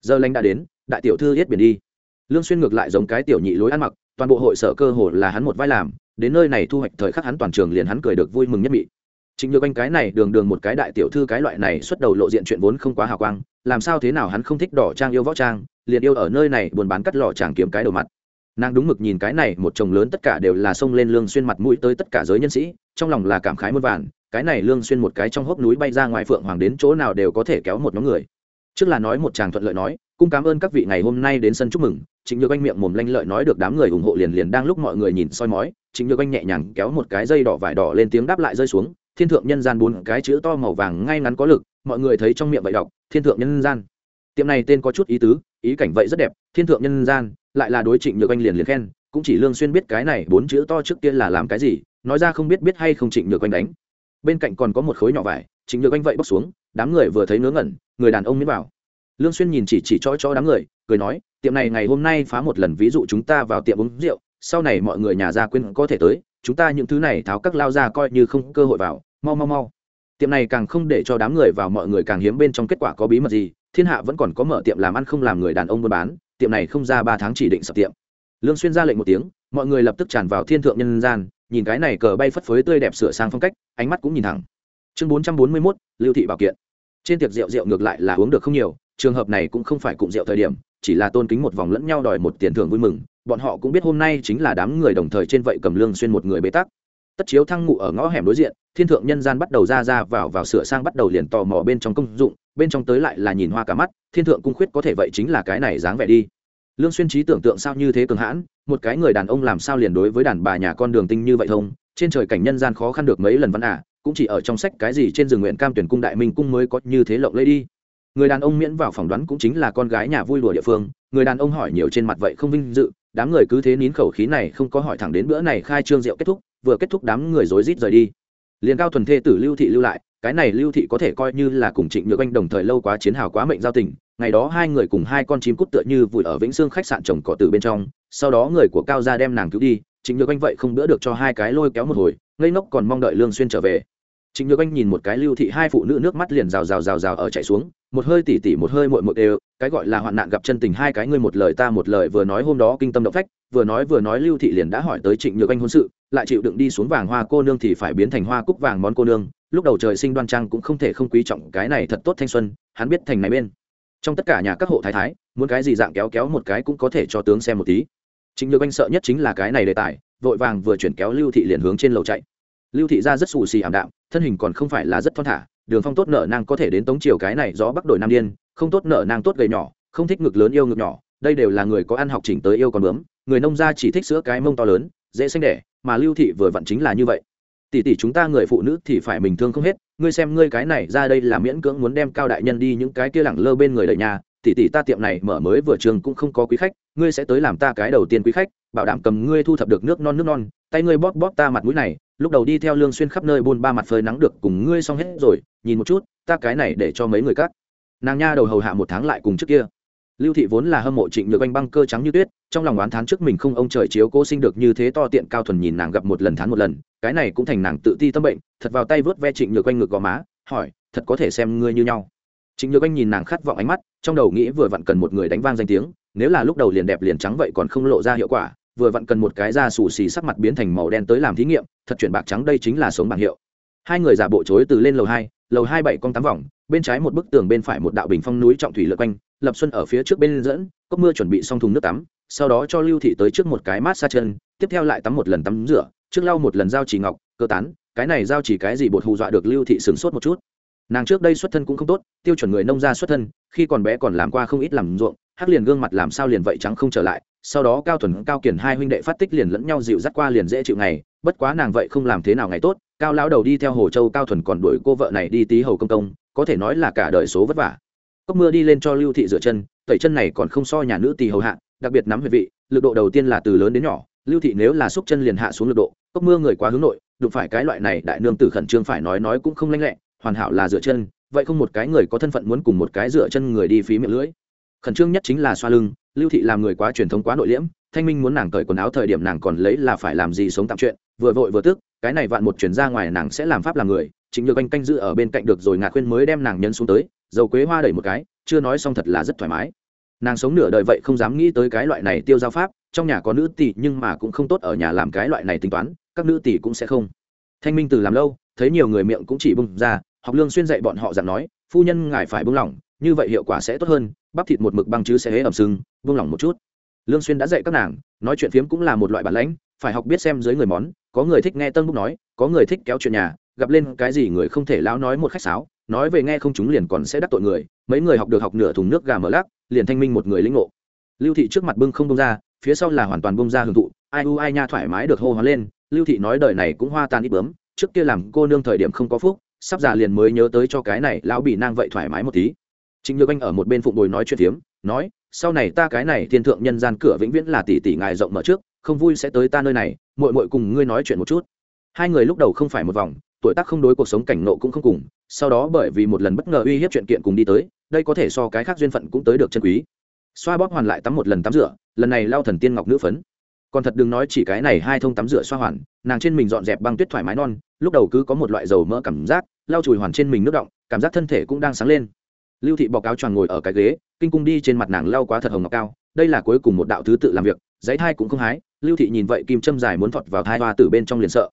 Giờ lãnh đã đến, đại tiểu thư yết biển đi. Lương xuyên ngược lại giống cái tiểu nhị lối ăn mặc toàn bộ hội sở cơ hồ là hắn một vai làm, đến nơi này thu hoạch thời khắc hắn toàn trường liền hắn cười được vui mừng nhất bị chính nhược anh cái này đường đường một cái đại tiểu thư cái loại này xuất đầu lộ diện chuyện vốn không quá hào quang, làm sao thế nào hắn không thích đỏ trang yêu võ trang, liền yêu ở nơi này buồn bán cắt lò chàng kiếm cái đầu mặt. Nàng đúng mực nhìn cái này, một chồng lớn tất cả đều là xông lên lương xuyên mặt mũi tới tất cả giới nhân sĩ, trong lòng là cảm khái muôn vàn, cái này lương xuyên một cái trong hốc núi bay ra ngoài phượng hoàng đến chỗ nào đều có thể kéo một nhóm người. Trước là nói một chàng thuận lợi nói cũng cảm ơn các vị ngày hôm nay đến sân chúc mừng. Trịnh nhược anh miệng mồm lanh lợi nói được đám người ủng hộ liền liền đang lúc mọi người nhìn soi mói. Trịnh nhược anh nhẹ nhàng kéo một cái dây đỏ vải đỏ lên tiếng đáp lại rơi xuống. Thiên thượng nhân gian bốn cái chữ to màu vàng ngay ngắn có lực, mọi người thấy trong miệng vậy đọc, thiên thượng nhân gian. Tiệm này tên có chút ý tứ, ý cảnh vậy rất đẹp, thiên thượng nhân gian lại là đối trịnh nhược anh liền liền khen, cũng chỉ lương xuyên biết cái này bốn chữ to trước kia là làm cái gì, nói ra không biết biết hay không trịnh nhược anh đánh. Bên cạnh còn có một khối nhỏ vải, trịnh nhược anh vậy bóc xuống, đám người vừa thấy ngớ ngẩn, người đàn ông mới vào lương xuyên nhìn chỉ chỉ cho cho đám người cười nói tiệm này ngày hôm nay phá một lần ví dụ chúng ta vào tiệm uống rượu sau này mọi người nhà gia quyên có thể tới chúng ta những thứ này tháo các lao ra coi như không cơ hội vào mau mau mau. Tiệm này càng không để cho đám người vào mọi người càng hiếm bên trong kết quả có bí mật gì thiên hạ vẫn còn có mở tiệm làm ăn không làm người đàn ông buôn bán tiệm này không ra ba tháng chỉ định sập tiệm. Lương xuyên ra lệnh một tiếng mọi người lập tức tràn vào thiên thượng nhân gian nhìn cái này cờ bay phất phới tươi đẹp sửa sang phong cách ánh mắt cũng nhìn thẳng. Chương 441, lưu thị bảo kiện. Trên tiệc rượu rượu ngược lại là uống được không nhiều trường hợp này cũng không phải cụm rượu thời điểm, chỉ là tôn kính một vòng lẫn nhau đòi một tiền thưởng vui mừng, bọn họ cũng biết hôm nay chính là đám người đồng thời trên vậy cầm lương xuyên một người bế tắc. Tất chiếu thăng ngụ ở ngõ hẻm đối diện, thiên thượng nhân gian bắt đầu ra ra vào vào sửa sang bắt đầu liền tò mò bên trong công dụng, bên trong tới lại là nhìn hoa cả mắt, thiên thượng cung khuyết có thể vậy chính là cái này dáng vẻ đi. Lương xuyên trí tưởng tượng sao như thế cường hãn, một cái người đàn ông làm sao liền đối với đàn bà nhà con đường tinh như vậy thông, trên trời cảnh nhân gian khó khăn được mấy lần văn à cũng chỉ ở trong sách cái gì trên rừng nguyện cam tuyển cung đại minh cung mới có như thế lộng lây đi người đàn ông miễn vào phỏng đoán cũng chính là con gái nhà vui đùa địa phương. Người đàn ông hỏi nhiều trên mặt vậy không vinh dự. Đám người cứ thế nín khẩu khí này không có hỏi thẳng đến bữa này khai trương rượu kết thúc, vừa kết thúc đám người rối rít rời đi. Liền cao thuần thê tử lưu thị lưu lại, cái này lưu thị có thể coi như là cùng trịnh nhược anh đồng thời lâu quá chiến hào quá mệnh giao tình. Ngày đó hai người cùng hai con chim cút tựa như vùi ở vĩnh sương khách sạn trồng cỏ từ bên trong. Sau đó người của cao gia đem nàng cứu đi, trịnh nhược anh vậy không bữa được cho hai cái lôi kéo một hồi, ngây ngốc còn mong đợi lương xuyên trở về. Trịnh nhược anh nhìn một cái lưu thị hai phụ nữ nước mắt liền rào rào rào rào ở chạy xuống một hơi tỉ tỉ, một hơi muội muội đều, cái gọi là hoạn nạn gặp chân tình, hai cái ngươi một lời ta một lời, vừa nói hôm đó kinh tâm động phách, vừa nói vừa nói lưu thị liền đã hỏi tới trịnh nhược anh hôn sự, lại chịu đựng đi xuống vàng hoa cô nương thì phải biến thành hoa cúc vàng món cô nương, lúc đầu trời sinh đoan trang cũng không thể không quý trọng cái này thật tốt thanh xuân, hắn biết thành này bên. Trong tất cả nhà các hộ thái thái, muốn cái gì dạng kéo kéo một cái cũng có thể cho tướng xem một tí. Trịnh nhược anh sợ nhất chính là cái này đề tài, vội vàng vừa chuyển kéo lưu thị liền hướng trên lầu chạy. Lưu thị ra rất xù xì ảm đạm, thân hình còn không phải là rất thon thả đường phong tốt nợ nàng có thể đến tống triều cái này gió bắc đổi nam điên, không tốt nợ nàng tốt gầy nhỏ, không thích ngực lớn yêu ngực nhỏ, đây đều là người có ăn học chỉnh tới yêu con bướm, người nông gia chỉ thích sữa cái mông to lớn, dễ xanh đẻ, mà lưu thị vừa vặn chính là như vậy. Tỷ tỷ chúng ta người phụ nữ thì phải mình thương không hết, ngươi xem ngươi cái này ra đây là miễn cưỡng muốn đem cao đại nhân đi những cái kia lẳng lơ bên người đợi nhà, tỷ tỷ ta tiệm này mở mới vừa trường cũng không có quý khách, ngươi sẽ tới làm ta cái đầu tiên quý khách, bảo đảm cầm ngươi thu thập được nước non nước non, tay ngươi bóp bóp ta mặt mũi này lúc đầu đi theo lương xuyên khắp nơi buôn ba mặt phơi nắng được cùng ngươi xong hết rồi, nhìn một chút, ta cái này để cho mấy người cắt nàng nha đầu hầu hạ một tháng lại cùng trước kia. Lưu thị vốn là hâm mộ trịnh nhược anh băng cơ trắng như tuyết, trong lòng oán thán trước mình không ông trời chiếu cố sinh được như thế to tiện cao thuần nhìn nàng gặp một lần thán một lần, cái này cũng thành nàng tự ti tâm bệnh, thật vào tay vớt ve trịnh nhược anh ngực gò má, hỏi, thật có thể xem ngươi như nhau? Trịnh nhược anh nhìn nàng khát vọng ánh mắt, trong đầu nghĩ vừa vặn cần một người đánh vang danh tiếng, nếu là lúc đầu liền đẹp liền trắng vậy còn không lộ ra hiệu quả vừa vặn cần một cái da xù xì sắc mặt biến thành màu đen tới làm thí nghiệm, thật chuyển bạc trắng đây chính là sống bảng hiệu. Hai người giả bộ chối từ lên lầu hai lầu hai bảy con tám vòng, bên trái một bức tường bên phải một đạo bình phong núi trọng thủy lượt quanh, lập xuân ở phía trước bên dẫn, cốc mưa chuẩn bị xong thùng nước tắm, sau đó cho lưu thị tới trước một cái mát xa chân, tiếp theo lại tắm một lần tắm rửa, trước lau một lần dao chỉ ngọc, cơ tán, cái này giao chỉ cái gì bột hù dọa được lưu thị sửng sốt một chút. Nàng trước đây xuất thân cũng không tốt, tiêu chuẩn người nông gia xuất thân, khi còn bé còn làm qua không ít làm ruộng, hắc liền gương mặt làm sao liền vậy trắng không trở lại sau đó cao thuần cao kiển hai huynh đệ phát tích liền lẫn nhau dịu dắt qua liền dễ chịu ngày, bất quá nàng vậy không làm thế nào ngày tốt, cao lão đầu đi theo hồ châu cao thuần còn đuổi cô vợ này đi tí hầu công công có thể nói là cả đời số vất vả. Cốc mưa đi lên cho lưu thị rửa chân, tẩy chân này còn không so nhà nữ tỳ hầu hạ, đặc biệt nắm huyệt vị, lực độ đầu tiên là từ lớn đến nhỏ, lưu thị nếu là xúc chân liền hạ xuống lực độ, cốc mưa người quá hướng nội, đụng phải cái loại này đại nương tử khẩn trương phải nói nói cũng không lanh lẹ, hoàn hảo là rửa chân, vậy không một cái người có thân phận muốn cùng một cái rửa chân người đi phí miệng lưỡi khẩn trương nhất chính là xoa lưng, lưu thị làm người quá truyền thống quá nội liễm, thanh minh muốn nàng cởi quần áo thời điểm nàng còn lấy là phải làm gì sống tạm chuyện, vừa vội vừa tức, cái này vạn một chuyển ra ngoài nàng sẽ làm pháp làm người chính nhược anh canh giữ ở bên cạnh được rồi ngạc khuyên mới đem nàng nhân xuống tới, dầu quế hoa đẩy một cái, chưa nói xong thật là rất thoải mái. Nàng sống nửa đời vậy không dám nghĩ tới cái loại này tiêu giao pháp, trong nhà có nữ tỷ nhưng mà cũng không tốt ở nhà làm cái loại này tính toán, các nữ tỷ cũng sẽ không. Thanh minh từ làm lâu, thấy nhiều người miệng cũng chỉ bung ra, học lương xuyên dạy bọn họ dặn nói, phu nhân ngài phải buông lỏng như vậy hiệu quả sẽ tốt hơn, bắp thịt một mực băng chứ sẽ hế ẩm sưng buông lỏng một chút. Lương xuyên đã dạy các nàng, nói chuyện phiếm cũng là một loại bản lãnh, phải học biết xem dưới người món, có người thích nghe tân búc nói, có người thích kéo chuyện nhà, gặp lên cái gì người không thể lão nói một khách sáo, nói về nghe không chúng liền còn sẽ đắc tội người, mấy người học được học nửa thùng nước gà mở lắc, liền thanh minh một người lĩnh ngộ. Lưu thị trước mặt bưng không bông ra, phía sau là hoàn toàn bông ra hưởng thụ, ai u ai nha thoải mái được hô hoán lên, lưu thị nói đời này cũng hoa tan ít bướm, trước kia làm cô nương thời điểm không có phúc, sắp già liền mới nhớ tới cho cái này, lão bị nang vậy thoải mái một tí chính nhược anh ở một bên phụng bồi nói chuyện phiếm, nói, sau này ta cái này thiên thượng nhân gian cửa vĩnh viễn là tỷ tỷ ngài rộng mở trước, không vui sẽ tới ta nơi này, muội muội cùng ngươi nói chuyện một chút. Hai người lúc đầu không phải một vòng, tuổi tác không đối cuộc sống cảnh ngộ cũng không cùng, sau đó bởi vì một lần bất ngờ uy hiếp chuyện kiện cùng đi tới, đây có thể so cái khác duyên phận cũng tới được chân quý. Xoa bóp hoàn lại tắm một lần tắm rửa, lần này lao thần tiên ngọc nữ phấn. Còn thật đừng nói chỉ cái này hai thông tắm rửa xoa hoàn, nàng trên mình dọn dẹp băng tuyết thoải mái non, lúc đầu cứ có một loại dầu mỡ cảm giác, lau chùi hoàn trên mình nước động, cảm giác thân thể cũng đang sáng lên lưu thị bọc áo choàng ngồi ở cái ghế, kinh cung đi trên mặt nàng lau quá thật hồng ngọc cao, đây là cuối cùng một đạo thứ tự làm việc, giấy thai cũng không hái, lưu thị nhìn vậy kim châm dài muốn thọt vào thai hoa từ bên trong liền sợ.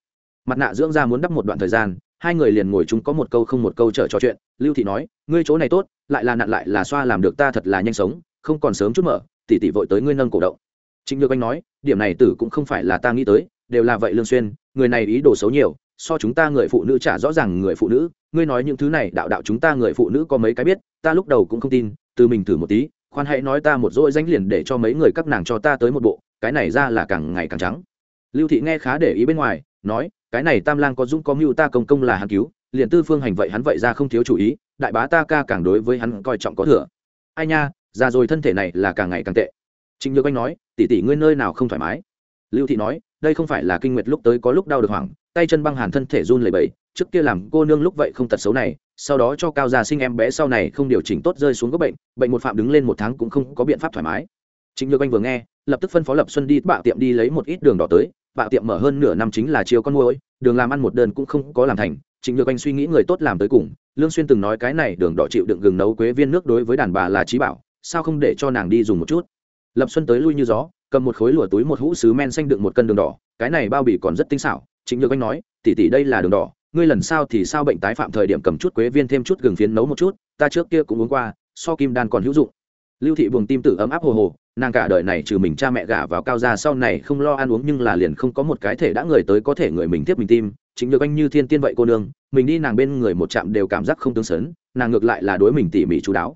Mặt nạ dưỡng ra muốn đắp một đoạn thời gian, hai người liền ngồi chúng có một câu không một câu chở trò chuyện, lưu thị nói, ngươi chỗ này tốt, lại là nặn lại là xoa làm được ta thật là nhanh sống, không còn sớm chút mở tỉ tỉ vội tới ngươi nâng cổ động. Trịnh nhược anh nói, điểm này tử cũng không phải là ta nghĩ tới, đều là vậy lương xuyên, người này ý đồ xấu nhiều, so chúng ta người phụ nữ trả rõ ràng người phụ nữ ngươi nói những thứ này, đạo đạo chúng ta người phụ nữ có mấy cái biết, ta lúc đầu cũng không tin, từ mình thử một tí, khoan hãy nói ta một dỗi danh liền để cho mấy người các nàng cho ta tới một bộ, cái này ra là càng ngày càng trắng. Lưu thị nghe khá để ý bên ngoài, nói, cái này tam lang có dũng có mưu ta công công là hắn cứu, liền tư phương hành vậy hắn vậy ra không thiếu chủ ý, đại bá ta ca càng đối với hắn coi trọng có thừa. Ai nha, ra rồi thân thể này là càng ngày càng tệ. Trịnh nhược anh nói, tỷ tỷ ngươi nơi nào không thoải mái? Lưu thị nói, đây không phải là kinh nguyệt lúc tới có lúc đau được hoảng, tay chân băng hàn thân thể run lẩy bẩy trước kia làm cô nương lúc vậy không tật xấu này, sau đó cho cao già sinh em bé sau này không điều chỉnh tốt rơi xuống gốc bệnh bệnh một phạm đứng lên một tháng cũng không có biện pháp thoải mái. Trịnh nhược anh vừa nghe, lập tức phân phó lập xuân đi bạo tiệm đi lấy một ít đường đỏ tới bạo tiệm mở hơn nửa năm chính là chiều con môi đường làm ăn một đơn cũng không có làm thành, trịnh nhược anh suy nghĩ người tốt làm tới cùng, lương xuyên từng nói cái này đường đỏ chịu đựng gừng nấu quế viên nước đối với đàn bà là trí bảo, sao không để cho nàng đi dùng một chút? Lập xuân tới lui như gió, cầm một khối lụa túi một hũ sứ men xanh đựng một cân đường đỏ, cái này bao bì còn rất tinh xảo, trịnh nhược anh nói, tỷ tỷ đây là đường đỏ ngươi lần sau thì sao bệnh tái phạm thời điểm cầm chút quế viên thêm chút gừng phiến nấu một chút, ta trước kia cũng uống qua, so kim đan còn hữu dụng. Lưu thị buồng tim tử ấm áp hồ hồ, nàng cả đời này trừ mình cha mẹ gả vào cao gia sau này không lo ăn uống nhưng là liền không có một cái thể đã người tới có thể người mình tiếp mình tim, chính được anh như thiên tiên vậy cô nương, mình đi nàng bên người một chạm đều cảm giác không tương sớn nàng ngược lại là đối mình tỉ mỉ chú đáo.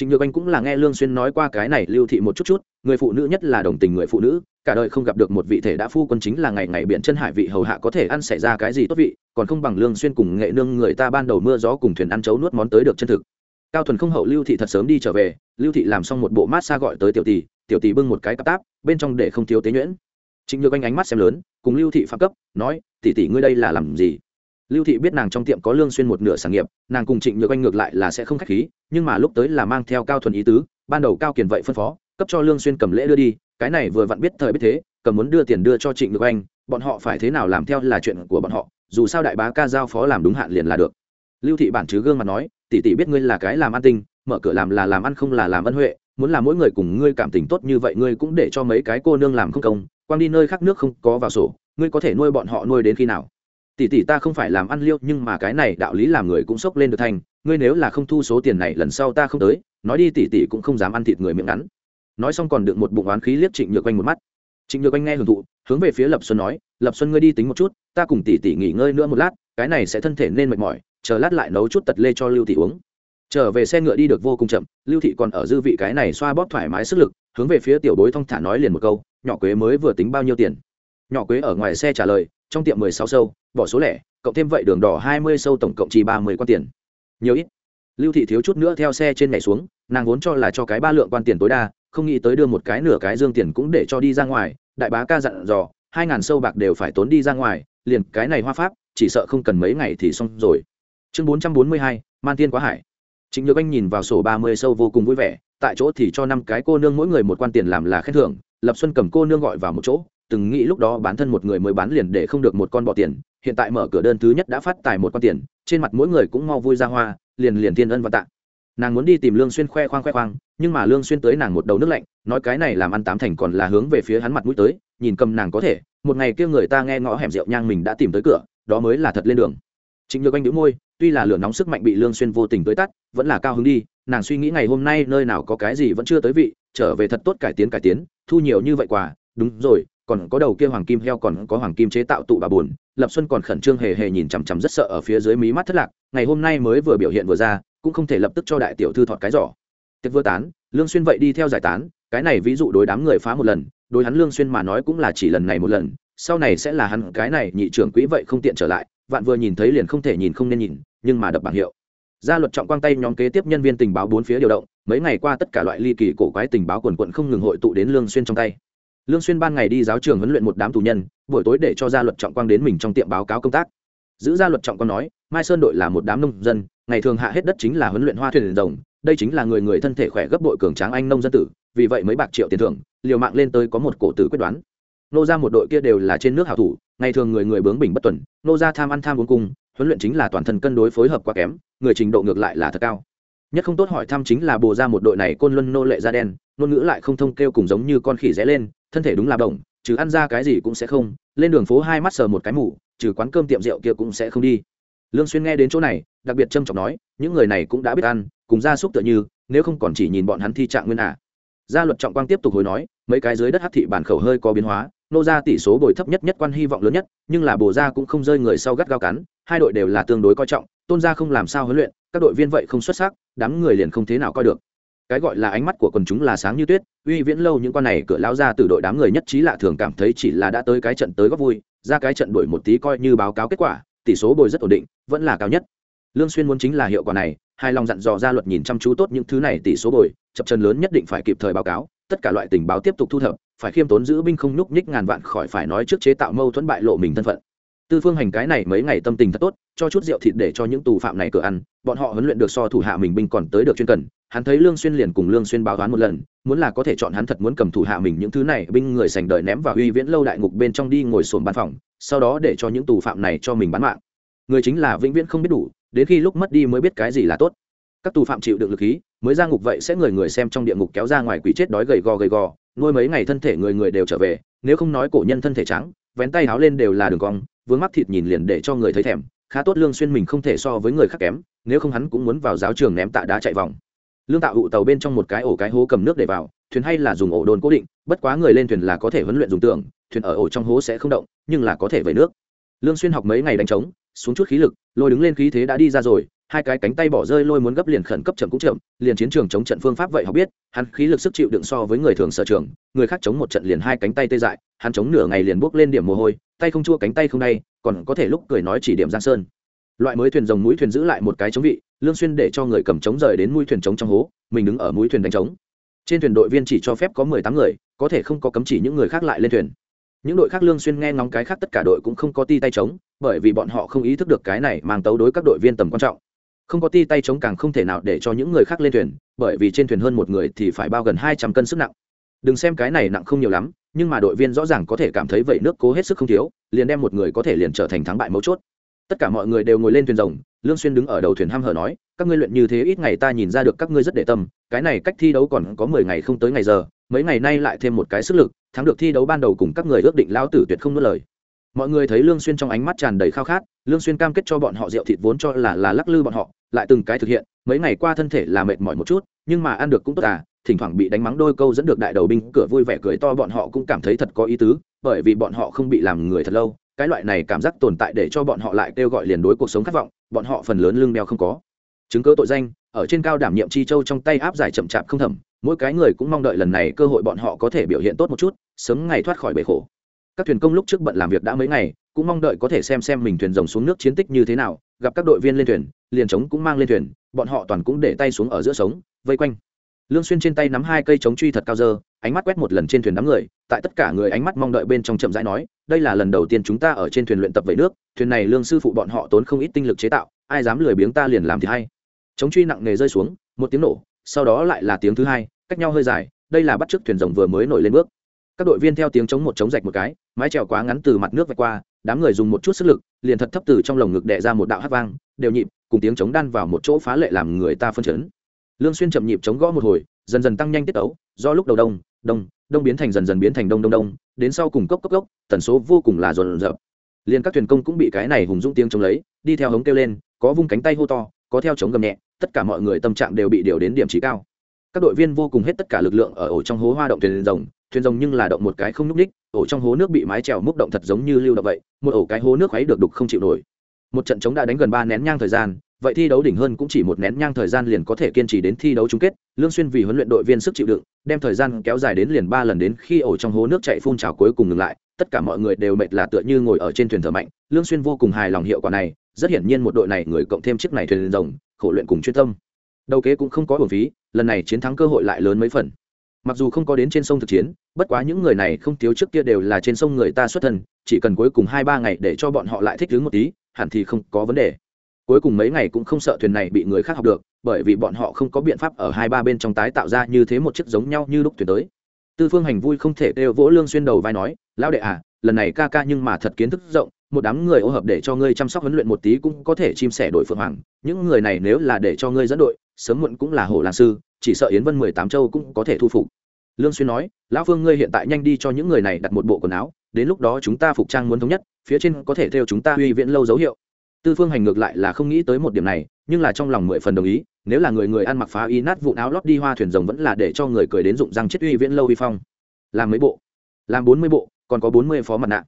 Trịnh Nhược Anh cũng là nghe Lương Xuyên nói qua cái này lưu thị một chút chút, người phụ nữ nhất là đồng tình người phụ nữ, cả đời không gặp được một vị thể đã phu quân chính là ngày ngày biển chân hải vị hầu hạ có thể ăn xảy ra cái gì tốt vị, còn không bằng Lương Xuyên cùng nghệ nương người ta ban đầu mưa gió cùng thuyền ăn chấu nuốt món tới được chân thực. Cao thuần không hậu lưu thị thật sớm đi trở về, lưu thị làm xong một bộ mát xa gọi tới tiểu tỷ, tiểu tỷ bưng một cái cặp táp, bên trong để không thiếu tế nhuyễn. Trịnh Nhược Anh ánh mắt xem lớn, cùng lưu thị phạm cấp, nói, tỷ tỷ ngươi đây là làm gì? Lưu thị biết nàng trong tiệm có lương xuyên một nửa sản nghiệp, nàng cùng trịnh nhược anh ngược lại là sẽ không khách khí, nhưng mà lúc tới là mang theo cao thuần ý tứ, ban đầu cao kiền vậy phân phó, cấp cho lương xuyên cầm lễ đưa đi, cái này vừa vặn biết thời biết thế, cầm muốn đưa tiền đưa cho trịnh nhược anh, bọn họ phải thế nào làm theo là chuyện của bọn họ, dù sao đại bá ca giao phó làm đúng hạn liền là được. Lưu thị bản chứ gương mặt nói, tỷ tỷ biết ngươi là cái làm ăn tinh, mở cửa làm là làm ăn không là làm ân huệ, muốn làm mỗi người cùng ngươi cảm tình tốt như vậy ngươi cũng để cho mấy cái cô nương làm không công quang đi nơi khác nước không có vào sổ, ngươi có thể nuôi bọn họ nuôi đến khi nào? Tỷ tỷ ta không phải làm ăn liêu, nhưng mà cái này đạo lý làm người cũng sốc lên được thành. Ngươi nếu là không thu số tiền này, lần sau ta không tới. Nói đi, tỷ tỷ cũng không dám ăn thịt người miệng ngắn. Nói xong còn được một bụng oán khí liếc trịnh nhược quanh một mắt. Trịnh nhược quanh nghe hưởng thụ, hướng về phía lập xuân nói, lập xuân ngươi đi tính một chút, ta cùng tỷ tỷ nghỉ ngơi nữa một lát, cái này sẽ thân thể nên mệt mỏi, chờ lát lại nấu chút tật lê cho lưu tỷ uống. Trở về xe ngựa đi được vô cùng chậm, lưu thị còn ở dư vị cái này xoa bóp thoải mái sức lực, hướng về phía tiểu bối thong thả nói liền một câu, nhỏ quế mới vừa tính bao nhiêu tiền? Nhỏ quế ở ngoài xe trả lời trong tiệm mười sáu sâu, bỏ số lẻ, cộng thêm vậy đường đỏ hai mươi sâu tổng cộng chỉ ba mươi quan tiền. Nhiều ít. Lưu thị thiếu chút nữa theo xe trên nhảy xuống, nàng vốn cho là cho cái ba lượng quan tiền tối đa, không nghĩ tới đưa một cái nửa cái dương tiền cũng để cho đi ra ngoài, đại bá ca dặn dò, hai ngàn sâu bạc đều phải tốn đi ra ngoài, liền cái này hoa pháp, chỉ sợ không cần mấy ngày thì xong rồi. Chương bốn trăm bốn mươi hai, man tiên quá hải. Chính nhược anh nhìn vào sổ ba mươi sâu vô cùng vui vẻ, tại chỗ thì cho năm cái cô nương mỗi người một quan tiền làm là khen thưởng, lập xuân cầm cô nương gọi vào một chỗ từng nghĩ lúc đó bán thân một người mới bán liền để không được một con bọ tiền hiện tại mở cửa đơn thứ nhất đã phát tài một con tiền trên mặt mỗi người cũng mau vui ra hoa liền liền thiên ân và tạ. Nàng muốn đi tìm lương xuyên khoe khoang khoe khoang nhưng mà lương xuyên tới nàng một đầu nước lạnh nói cái này làm ăn tám thành còn là hướng về phía hắn mặt mũi tới nhìn cầm nàng có thể một ngày kia người ta nghe ngõ hẻm rượu nhang mình đã tìm tới cửa đó mới là thật lên đường. Trịnh Nhược Anh nhíu môi, tuy là lửa nóng sức mạnh bị Lương Xuyên vô tình tới tắt, vẫn là cao hứng đi, nàng suy nghĩ ngày hôm nay nơi nào có cái gì vẫn chưa tới vị, trở về thật tốt cải tiến cải tiến, thu nhiều như vậy quà, đúng rồi, còn có đầu kia hoàng kim heo còn có hoàng kim chế tạo tụ bà buồn, lập xuân còn khẩn trương hề hề nhìn chằm chằm rất sợ ở phía dưới mí mắt thất lạc, ngày hôm nay mới vừa biểu hiện vừa ra, cũng không thể lập tức cho đại tiểu thư thọt cái giỏ. Tiệc vừa tán, lương xuyên vậy đi theo giải tán, cái này ví dụ đối đám người phá một lần, đối hắn lương xuyên mà nói cũng là chỉ lần này một lần, sau này sẽ là hắn cái này nhị trưởng quỹ vậy không tiện trở lại, vạn vừa nhìn thấy liền không thể nhìn không nên nhìn, nhưng mà đập bảng hiệu. Gia luật trọng quang tay nhóm kế tiếp nhân viên tình báo bốn phía điều động, mấy ngày qua tất cả loại ly kỳ cổ quái tình báo quần quận không ngừng hội tụ đến lương xuyên trong tay lương xuyên ban ngày đi giáo trường huấn luyện một đám tù nhân, buổi tối để cho gia luật trọng quang đến mình trong tiệm báo cáo công tác. Giữ gia luật trọng quang nói, mai sơn đội là một đám nông dân, ngày thường hạ hết đất chính là huấn luyện hoa thuyền rồng, đây chính là người người thân thể khỏe gấp bội cường tráng anh nông dân tử, vì vậy mấy bạc triệu tiền thưởng, liều mạng lên tới có một cổ tử quyết đoán. Nô gia một đội kia đều là trên nước hảo thủ, ngày thường người người bướng bỉnh bất tuần, nô gia tham ăn tham uống cung huấn luyện chính là toàn thân cân đối phối hợp quá kém, người trình độ ngược lại là thật cao. Nhất không tốt hỏi thăm chính là bồ ra một đội này côn luân nô lệ da đen, ngôn ngữ lại không thông kêu cùng giống như con khỉ rẽ lên thân thể đúng là đồng trừ ăn ra cái gì cũng sẽ không, lên đường phố hai mắt sờ một cái mủ trừ quán cơm tiệm rượu kia cũng sẽ không đi lương xuyên nghe đến chỗ này, đặc biệt trâm trọng nói, những người này cũng đã biết ăn, cùng gia súc tựa như, nếu không còn chỉ nhìn bọn hắn thi trạng nguyên à. gia luật trọng quang tiếp tục hồi nói, mấy cái dưới đất hắc thị bản khẩu hơi có biến hóa, nô gia tỷ số bồi thấp nhất nhất quan hy vọng lớn nhất, nhưng là bồ gia cũng không rơi người sau gắt gao cắn, hai đội đều là tương đối coi trọng, tôn gia không làm sao huấn luyện, các đội viên vậy không xuất sắc, đám người liền không thế nào coi được cái gọi là ánh mắt của quần chúng là sáng như tuyết, uy viễn lâu những con này cửa lao ra từ đội đám người nhất trí lạ thường cảm thấy chỉ là đã tới cái trận tới góp vui, ra cái trận đổi một tí coi như báo cáo kết quả, tỷ số bồi rất ổn định, vẫn là cao nhất. Lương xuyên muốn chính là hiệu quả này hai lòng dặn dò ra luật nhìn chăm chú tốt những thứ này tỷ số bồi, chập chân lớn nhất định phải kịp thời báo cáo, tất cả loại tình báo tiếp tục thu thập, phải khiêm tốn giữ binh không nhúc nhích ngàn vạn khỏi phải nói trước chế tạo mâu thuẫn bại lộ mình thân phận. Tư phương hành cái này mấy ngày tâm tình thật tốt, cho chút rượu thịt để cho những tù phạm này cửa ăn, bọn họ huấn luyện được so thủ hạ mình binh còn tới được chuyên cần hắn thấy lương xuyên liền cùng lương xuyên báo toán một lần, muốn là có thể chọn hắn thật muốn cầm thủ hạ mình những thứ này, binh người sành đời ném vào uy viễn lâu đại ngục bên trong đi ngồi sồn ban phòng, sau đó để cho những tù phạm này cho mình bán mạng. Người chính là vĩnh viễn không biết đủ, đến khi lúc mất đi mới biết cái gì là tốt. Các tù phạm chịu được lực khí, mới ra ngục vậy sẽ người người xem trong địa ngục kéo ra ngoài quỷ chết đói gầy gò gầy gò, nuôi mấy ngày thân thể người người đều trở về, nếu không nói cổ nhân thân thể trắng, vén tay háo lên đều là đường cong, vướng mắt thịt nhìn liền để cho người thấy thèm, khá tốt lương xuyên mình không thể so với người khác kém, nếu không hắn cũng muốn vào giáo trường ném tạ đá chạy vòng lương tạo hụ tàu bên trong một cái ổ cái hố cầm nước để vào, thuyền hay là dùng ổ đồn cố định, bất quá người lên thuyền là có thể huấn luyện dùng tường, thuyền ở ổ trong hố sẽ không động, nhưng là có thể vẩy nước. Lương xuyên học mấy ngày đánh trống, xuống chút khí lực, lôi đứng lên khí thế đã đi ra rồi, hai cái cánh tay bỏ rơi lôi muốn gấp liền khẩn cấp chậm cũng chậm, liền chiến trường chống trận phương pháp vậy họ biết, hắn khí lực sức chịu đựng so với người thường sở trường, người khác chống một trận liền hai cánh tay tê dại, hắn chống nửa ngày liền bước lên điểm mồ hôi, tay không chua cánh tay không đay, còn có thể lúc cười nói chỉ điểm giang sơn. Loại mới thuyền rồng mũi thuyền giữ lại một cái chống vị lương xuyên để cho người cầm trống rời đến mũi thuyền trống trong hố mình đứng ở mũi thuyền đánh trống. trên thuyền đội viên chỉ cho phép có mười tám người có thể không có cấm chỉ những người khác lại lên thuyền. Những đội khác lương xuyên nghe ngóng cái khác tất cả đội cũng không có ti tay trống, bởi vì bọn họ không ý thức được cái này mang tấu đối các đội viên tầm quan trọng. Không có ti tay trống càng không thể nào để cho những người khác lên thuyền bởi vì trên thuyền hơn một người thì phải bao gần hai trăm cân sức nặng. Đừng xem cái này nặng không nhiều lắm nhưng mà đội viên rõ ràng có thể cảm thấy vậy nước cố hết sức không thiếu liền đem một người có thể liền trở thành thắng bại mấu chốt tất cả mọi người đều ngồi lên thuyền rồng, lương xuyên đứng ở đầu thuyền ham hở nói, các ngươi luyện như thế ít ngày ta nhìn ra được các ngươi rất để tâm, cái này cách thi đấu còn có mười ngày không tới ngày giờ, mấy ngày nay lại thêm một cái sức lực, thắng được thi đấu ban đầu cùng các người ước định lao tử tuyệt không nuốt lời. Mọi người thấy lương xuyên trong ánh mắt tràn đầy khao khát, lương xuyên cam kết cho bọn họ rượu thịt vốn cho là là lắc lư bọn họ, lại từng cái thực hiện, mấy ngày qua thân thể là mệt mỏi một chút, nhưng mà ăn được cũng tốt à thỉnh thoảng bị đánh mắng đôi câu dẫn được đại đầu binh, cửa vui vẻ cười to bọn họ cũng cảm thấy thật có ý tứ, bởi vì bọn họ không bị làm người thật lâu cái loại này cảm giác tồn tại để cho bọn họ lại kêu gọi liền đối cuộc sống khát vọng, bọn họ phần lớn lương đeo không có. Chứng cứ tội danh, ở trên cao đảm nhiệm chi châu trong tay áp giải chậm chạp không thẩm, mỗi cái người cũng mong đợi lần này cơ hội bọn họ có thể biểu hiện tốt một chút, sớm ngày thoát khỏi bể khổ. Các thuyền công lúc trước bận làm việc đã mấy ngày, cũng mong đợi có thể xem xem mình thuyền rồng xuống nước chiến tích như thế nào, gặp các đội viên lên thuyền, liền trống cũng mang lên thuyền, bọn họ toàn cũng để tay xuống ở giữa sống, vây quanh. Lương xuyên trên tay nắm hai cây chống truy thật cao dơ ánh mắt quét một lần trên thuyền đám người, tại tất cả người ánh mắt mong đợi bên trong chậm rãi nói, đây là lần đầu tiên chúng ta ở trên thuyền luyện tập vẩy nước, thuyền này lương sư phụ bọn họ tốn không ít tinh lực chế tạo, ai dám lười biếng ta liền làm thì hay. Chống truy nặng nề rơi xuống, một tiếng nổ, sau đó lại là tiếng thứ hai, cách nhau hơi dài, đây là bắt trước thuyền rồng vừa mới nổi lên bước. Các đội viên theo tiếng chống một chống rạch một cái, mái trèo quá ngắn từ mặt nước vạch qua, đám người dùng một chút sức lực, liền thật thấp từ trong lồng ngực đẻ ra một đạo hát vang, đều nhịp, cùng tiếng chống đan vào một chỗ phá lệ làm người ta phân chấn. Lương xuyên chậm nhịp chống gõ một hồi, dần dần tăng nhanh tiết tấu, do lúc đầu đông đông đông biến thành dần dần biến thành đông đông đông, đến sau cùng cốc cốc cốc, tần số vô cùng là dồn dập liền các thuyền công cũng bị cái này hùng dũng tiếng chống lấy, đi theo hống kêu lên, có vung cánh tay hô to, có theo chống gầm nhẹ, tất cả mọi người tâm trạng đều bị điều đến điểm trí cao. Các đội viên vô cùng hết tất cả lực lượng ở ổ trong hố hoa động thuyền rồng thuyền rồng nhưng là động một cái không nhúc ních ổ trong hố nước bị mái trèo múc động thật giống như lưu động vậy, một ổ cái hố nước khuấy được đục không chịu nổi. Một trận chống đã đánh gần ba nén nhang thời gian vậy thi đấu đỉnh hơn cũng chỉ một nén nhang thời gian liền có thể kiên trì đến thi đấu chung kết, lương xuyên vì huấn luyện đội viên sức chịu đựng, đem thời gian kéo dài đến liền ba lần đến khi ổ trong hố nước chạy phun trào cuối cùng ngừng lại, tất cả mọi người đều mệt là tựa như ngồi ở trên thuyền thở mạnh, lương xuyên vô cùng hài lòng hiệu quả này, rất hiển nhiên một đội này người cộng thêm chiếc này thuyền rồng, khổ luyện cùng chuyên tâm. Đầu kế cũng không có uổng phí, lần này chiến thắng cơ hội lại lớn mấy phần. Mặc dù không có đến trên sông thực chiến, bất quá những người này không thiếu trước kia đều là trên sông người ta xuất thân, chỉ cần cuối cùng hai ba ngày để cho bọn họ lại thích ứng một tí, hẳn thì không có vấn đề cuối cùng mấy ngày cũng không sợ thuyền này bị người khác học được, bởi vì bọn họ không có biện pháp ở hai ba bên trong tái tạo ra như thế một chiếc giống nhau như lúc thuyền tới. Tư phương hành vui không thể kêu vỗ lương xuyên đầu vai nói, lão đệ à lần này ca ca nhưng mà thật kiến thức rộng, một đám người ô hợp để cho ngươi chăm sóc huấn luyện một tí cũng có thể chim sẻ đội phượng hoàng. Những người này nếu là để cho ngươi dẫn đội, sớm muộn cũng là hổ làng sư, chỉ sợ yến vân mười tám châu cũng có thể thu phục. Lương xuyên nói, lão phương ngươi hiện tại nhanh đi cho những người này đặt một bộ quần áo, đến lúc đó chúng ta phục trang muốn thống nhất, phía trên có thể theo chúng ta uy viễn lâu dấu hiệu tư phương hành ngược lại là không nghĩ tới một điểm này, nhưng là trong lòng mười phần đồng ý, nếu là người người ăn mặc phá y nát vụn áo lót đi hoa thuyền rồng vẫn là để cho người cười đến dụng răng chết uy viễn lâu uy phong. Làm mấy bộ? Làm bốn mươi bộ, còn có bốn mươi phó mặt nạ.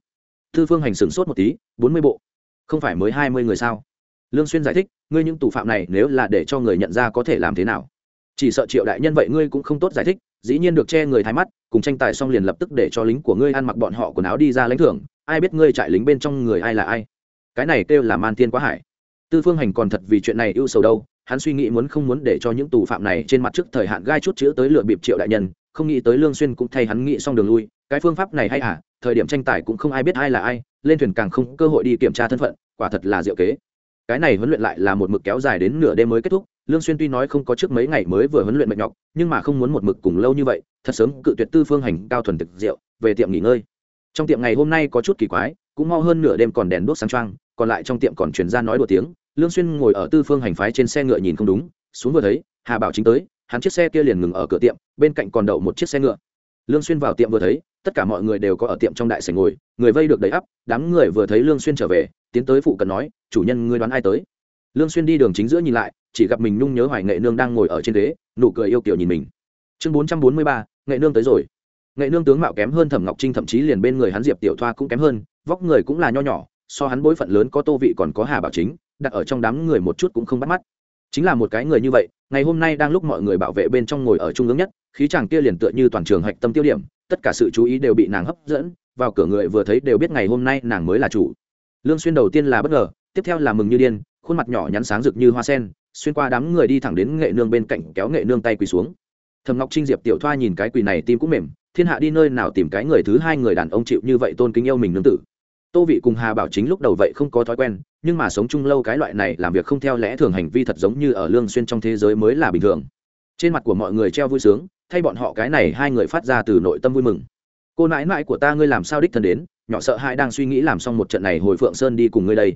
Tư phương hành sửng sốt một tí, bốn mươi bộ? Không phải mới hai mươi người sao? Lương xuyên giải thích, ngươi những tù phạm này nếu là để cho người nhận ra có thể làm thế nào? Chỉ sợ triệu đại nhân vậy ngươi cũng không tốt giải thích, dĩ nhiên được che người thái mắt, cùng tranh tài xong liền lập tức để cho lính của ngươi ăn mặc bọn họ quần áo đi ra lãnh thưởng, ai biết ngươi trại lính bên trong người ai là ai? Cái này kêu là man tiên quá hải. Tư phương hành còn thật vì chuyện này ưu sầu đâu, hắn suy nghĩ muốn không muốn để cho những tù phạm này trên mặt trước thời hạn gai chút chữ tới lựa bịp triệu đại nhân, không nghĩ tới lương xuyên cũng thay hắn nghĩ xong đường lui, cái phương pháp này hay à thời điểm tranh tài cũng không ai biết ai là ai, lên thuyền càng không cơ hội đi kiểm tra thân phận, quả thật là diệu kế. Cái này huấn luyện lại là một mực kéo dài đến nửa đêm mới kết thúc, lương xuyên tuy nói không có trước mấy ngày mới vừa huấn luyện mệt nhọc, nhưng mà không muốn một mực cùng lâu như vậy, thật sớm cự tuyệt tư phương hành cao thuần thực rượu về tiệm nghỉ ngơi. Trong tiệm ngày hôm nay có chút kỳ quái, cũng mau hơn nửa đêm còn đèn đuốc sáng trang còn lại trong tiệm còn truyền ra nói đùa tiếng lương xuyên ngồi ở tư phương hành phái trên xe ngựa nhìn không đúng xuống vừa thấy hà bảo chính tới hắn chiếc xe kia liền ngừng ở cửa tiệm bên cạnh còn đậu một chiếc xe ngựa. Lương xuyên vào tiệm vừa thấy tất cả mọi người đều có ở tiệm trong đại sảnh ngồi người vây được đầy ắp đám người vừa thấy lương xuyên trở về tiến tới phụ cận nói chủ nhân ngươi đoán ai tới? Lương xuyên đi đường chính giữa nhìn lại chỉ gặp mình nhung nhớ hoài nghệ nương đang ngồi ở trên ghế nụ cười yêu kiều nhìn mình. Chương 443, nghệ nương tới rồi. Nghệ nương tướng mạo kém hơn thẩm ngọc trinh thậm chí liền bên người hắn diệp tiểu thoa cũng kém hơn vóc người cũng là nho nhỏ so hắn bối phận lớn có tô vị còn có hà bảo chính, đặt ở trong đám người một chút cũng không bắt mắt. Chính là một cái người như vậy, ngày hôm nay đang lúc mọi người bảo vệ bên trong ngồi ở trung ương nhất, khí chàng kia liền tựa như toàn trường hạch tâm tiêu điểm, tất cả sự chú ý đều bị nàng hấp dẫn, vào cửa người vừa thấy đều biết ngày hôm nay nàng mới là chủ. Lương xuyên đầu tiên là bất ngờ, tiếp theo là mừng như điên, khuôn mặt nhỏ nhắn sáng rực như hoa sen, xuyên qua đám người đi thẳng đến nghệ nương bên cạnh kéo nghệ nương tay quỳ xuống. Thầm ngọc trinh diệp tiểu thoa nhìn cái quỳ này tim cũng mềm, thiên hạ đi nơi nào tìm cái người thứ hai người đàn ông chịu như vậy tôn kính yêu mình nương tử tô vị cùng hà bảo chính lúc đầu vậy không có thói quen, nhưng mà sống chung lâu cái loại này làm việc không theo lẽ thường hành vi thật giống như ở lương xuyên trong thế giới mới là bình thường. Trên mặt của mọi người treo vui sướng, thay bọn họ cái này hai người phát ra từ nội tâm vui mừng. Cô nãi nãi của ta ngươi làm sao đích thân đến, nhỏ sợ hãi đang suy nghĩ làm xong một trận này hồi phượng sơn đi cùng ngươi đây.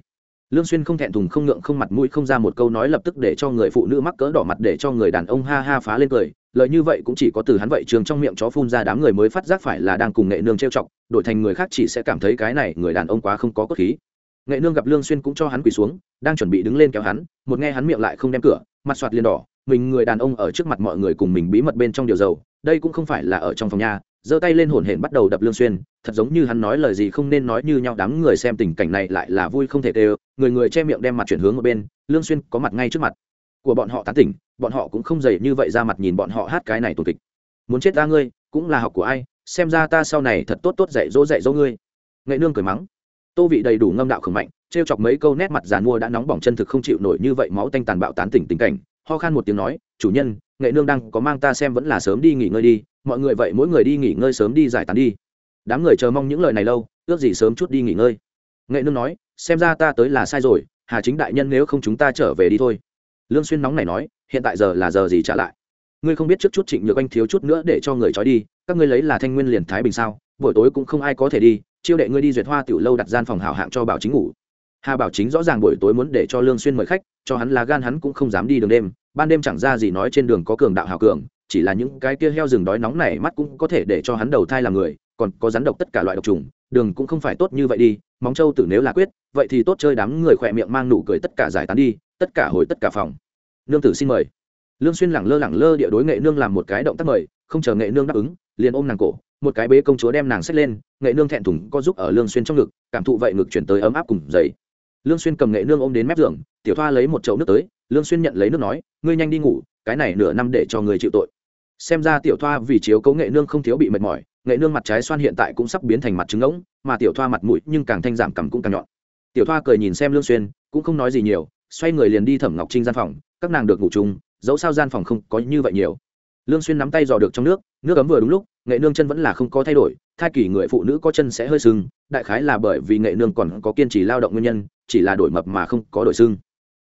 Lương xuyên không thẹn thùng không ngượng không mặt mũi không ra một câu nói lập tức để cho người phụ nữ mắc cỡ đỏ mặt để cho người đàn ông ha ha phá lên cười lời như vậy cũng chỉ có từ hắn vậy trường trong miệng chó phun ra đám người mới phát giác phải là đang cùng nghệ nương trêu chọc, đổi thành người khác chỉ sẽ cảm thấy cái này người đàn ông quá không có cốt khí. Nghệ nương gặp lương xuyên cũng cho hắn quỳ xuống, đang chuẩn bị đứng lên kéo hắn, một nghe hắn miệng lại không đem cửa, mặt xoát liền đỏ, mình người đàn ông ở trước mặt mọi người cùng mình bí mật bên trong điều dầu, đây cũng không phải là ở trong phòng nhà, giơ tay lên hồn hển bắt đầu đập lương xuyên, thật giống như hắn nói lời gì không nên nói như nhau, đám người xem tình cảnh này lại là vui không thể tê người người che miệng đem mặt chuyển hướng ở bên, lương xuyên có mặt ngay trước mặt của bọn họ tán tỉnh, bọn họ cũng không dày như vậy ra mặt nhìn bọn họ hát cái này tổn kịch. Muốn chết ta ngươi, cũng là học của ai, xem ra ta sau này thật tốt tốt dạy dỗ dạy dỗ ngươi. Nghệ nương cười mắng. Tô vị đầy đủ ngâm đạo khẩn mạnh, trêu chọc mấy câu nét mặt giàn mua đã nóng bỏng chân thực không chịu nổi như vậy máu tanh tàn bạo tán tỉnh tình cảnh, ho khan một tiếng nói, chủ nhân, nghệ nương đang có mang ta xem vẫn là sớm đi nghỉ ngơi đi, mọi người vậy mỗi người đi nghỉ ngơi sớm đi giải tán đi. Đám người chờ mong những lời này lâu, ước gì sớm chút đi nghỉ ngơi. Nghệ nương nói, xem ra ta tới là sai rồi, hà chính đại nhân nếu không chúng ta trở về đi thôi lương xuyên nóng này nói, hiện tại giờ là giờ gì trả lại? Ngươi không biết trước chút trịnh nhược anh thiếu chút nữa để cho người trói đi, các ngươi lấy là thanh nguyên liền thái bình sao? Buổi tối cũng không ai có thể đi, chiêu đệ ngươi đi duyệt hoa tiểu lâu đặt gian phòng hảo hạng cho bảo chính ngủ. Hà bảo chính rõ ràng buổi tối muốn để cho lương xuyên mời khách, cho hắn là gan hắn cũng không dám đi đường đêm, ban đêm chẳng ra gì nói trên đường có cường đạo hảo cường, chỉ là những cái kia heo rừng đói nóng này mắt cũng có thể để cho hắn đầu thai làm người, còn có rắn độc tất cả loại độc trùng đường cũng không phải tốt như vậy đi, móng châu tử nếu là quyết, vậy thì tốt chơi đám người khỏe miệng mang nụ cười tất cả giải tán đi tất cả hồi tất cả phòng. Nương tử xin mời. Lương xuyên lẳng lơ lẳng lơ địa đối nghệ nương làm một cái động tác mời, không chờ nghệ nương đáp ứng, liền ôm nàng cổ, một cái bế công chúa đem nàng xách lên, nghệ nương thẹn thùng có giúp ở lương xuyên trong ngực, cảm thụ vậy ngực chuyển tới ấm áp cùng dậy. Lương xuyên cầm nghệ nương ôm đến mép giường, tiểu thoa lấy một chậu nước tới, lương xuyên nhận lấy nước nói, ngươi nhanh đi ngủ, cái này nửa năm để cho người chịu tội. Xem ra tiểu thoa vì chiếu cố nghệ nương không thiếu bị mệt mỏi, nghệ nương mặt trái xoan hiện tại cũng sắp biến thành mặt trứng ngỗng mà tiểu thoa mặt mũi nhưng càng thanh giảm cằm cũng càng nhọn. Tiểu thoa cười nhìn xem lương xuyên, cũng không nói gì nhiều xoay người liền đi thẩm ngọc trinh gian phòng, các nàng được ngủ chung, dẫu sao gian phòng không có như vậy nhiều. Lương xuyên nắm tay dò được trong nước nước ấm vừa đúng lúc, nghệ nương chân vẫn là không có thay đổi, thai kỳ người phụ nữ có chân sẽ hơi sưng, đại khái là bởi vì nghệ nương còn có kiên trì lao động nguyên nhân, chỉ là đổi mập mà không có đổi sưng.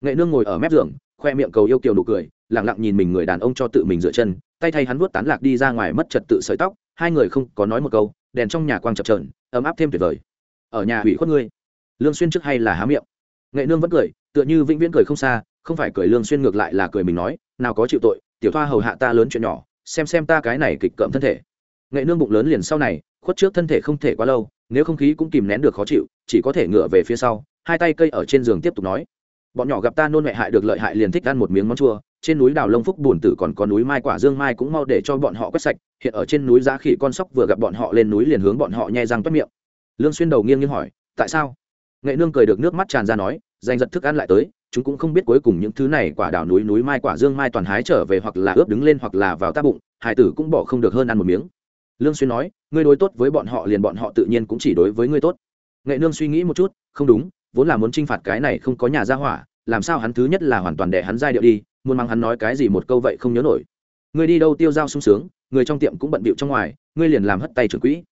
Nghệ nương ngồi ở mép giường, khoe miệng cầu yêu kiều nụ cười, lặng lặng nhìn mình người đàn ông cho tự mình dựa chân, tay thay hắn vuốt tán lạc đi ra ngoài mất trật tự sợi tóc, hai người không có nói một câu, đèn trong nhà quang chập chờn, ấm áp thêm tuyệt vời. Ở nhà hủy khuất ngươi. Lương xuyên trước hay là há miệng? Nghệ nương vẫn cười, tựa như vĩnh viễn cười không xa, không phải cười lương xuyên ngược lại là cười mình nói, nào có chịu tội, tiểu thoa hầu hạ ta lớn chuyện nhỏ, xem xem ta cái này kịch cợm thân thể. Nghệ nương bụng lớn liền sau này, khuất trước thân thể không thể quá lâu, nếu không khí cũng kìm nén được khó chịu, chỉ có thể ngửa về phía sau, hai tay cây ở trên giường tiếp tục nói, bọn nhỏ gặp ta nôn mẹ hại được lợi hại liền thích ăn một miếng món chua, trên núi đào lông phúc bùn tử còn có núi mai quả dương mai cũng mau để cho bọn họ quét sạch, hiện ở trên núi giá khỉ con sóc vừa gặp bọn họ lên núi liền hướng bọn họ nhai răng toát miệng. Lương xuyên đầu nghiêng nghiêng hỏi, tại sao? Nghệ nương cười được nước mắt tràn ra nói giành giật thức ăn lại tới, chúng cũng không biết cuối cùng những thứ này quả đào núi núi mai quả dương mai toàn hái trở về hoặc là ướp đứng lên hoặc là vào ta bụng hải tử cũng bỏ không được hơn ăn một miếng. Lương xuyên nói, ngươi đối tốt với bọn họ liền bọn họ tự nhiên cũng chỉ đối với ngươi tốt. Nghệ nương suy nghĩ một chút, không đúng, vốn là muốn trinh phạt cái này không có nhà gia hỏa, làm sao hắn thứ nhất là hoàn toàn để hắn giai điệu đi, muốn mang hắn nói cái gì một câu vậy không nhớ nổi. Ngươi đi đâu tiêu giao sung sướng, người trong tiệm cũng bận bịu trong ngoài, ngươi liền làm hất tay trưởng quỹ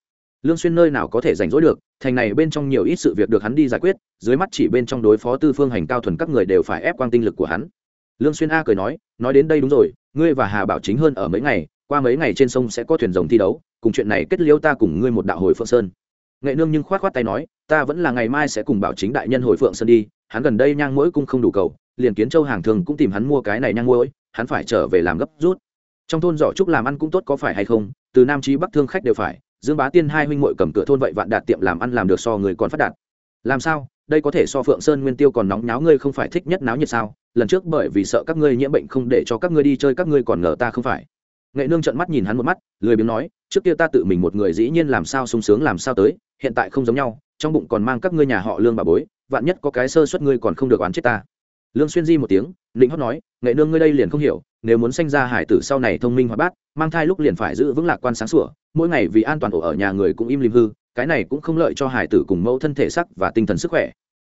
lương xuyên nơi nào có thể rảnh rỗi được, thành này bên trong nhiều ít sự việc được hắn đi giải quyết, dưới mắt chỉ bên trong đối phó tư phương hành cao thuần các người đều phải ép quang tinh lực của hắn. Lương xuyên a cười nói nói đến đây đúng rồi, ngươi và hà bảo chính hơn ở mấy ngày, qua mấy ngày trên sông sẽ có thuyền rồng thi đấu, cùng chuyện này kết liễu ta cùng ngươi một đạo hồi phượng sơn. Nghệ nương nhưng khoát khoát tay nói, ta vẫn là ngày mai sẽ cùng bảo chính đại nhân hồi phượng sơn đi, hắn gần đây nhang mũi cung không đủ cầu, liền kiến châu hàng thường cũng tìm hắn mua cái này nhang mũi hắn phải trở về làm gấp rút. Trong thôn giỏ trúc làm ăn cũng tốt có phải hay không, từ nam chí bắc thương khách đều phải dương bá tiên hai huynh muội cầm cửa thôn vậy vạn đạt tiệm làm ăn làm được so người còn phát đạt. Làm sao? Đây có thể so phượng sơn nguyên tiêu còn nóng náo ngươi không phải thích nhất náo nhiệt sao? Lần trước bởi vì sợ các ngươi nhiễm bệnh không để cho các ngươi đi chơi các ngươi còn ngờ ta không phải. Nghệ nương trợn mắt nhìn hắn một mắt, lười biếng nói, trước kia ta tự mình một người dĩ nhiên làm sao sung sướng làm sao tới, hiện tại không giống nhau, trong bụng còn mang các ngươi nhà họ lương bà bối, vạn nhất có cái sơ suất ngươi còn không được oán chết ta. Lương xuyên di một tiếng, lĩnh hót nói, nghệ nương ngươi đây liền không hiểu nếu muốn sanh ra hải tử sau này thông minh hoạt bát, mang thai lúc liền phải giữ vững lạc quan sáng sủa, mỗi ngày vì an toàn ổ ở nhà người cũng im lìm hư, cái này cũng không lợi cho hải tử cùng mẫu thân thể sắc và tinh thần sức khỏe.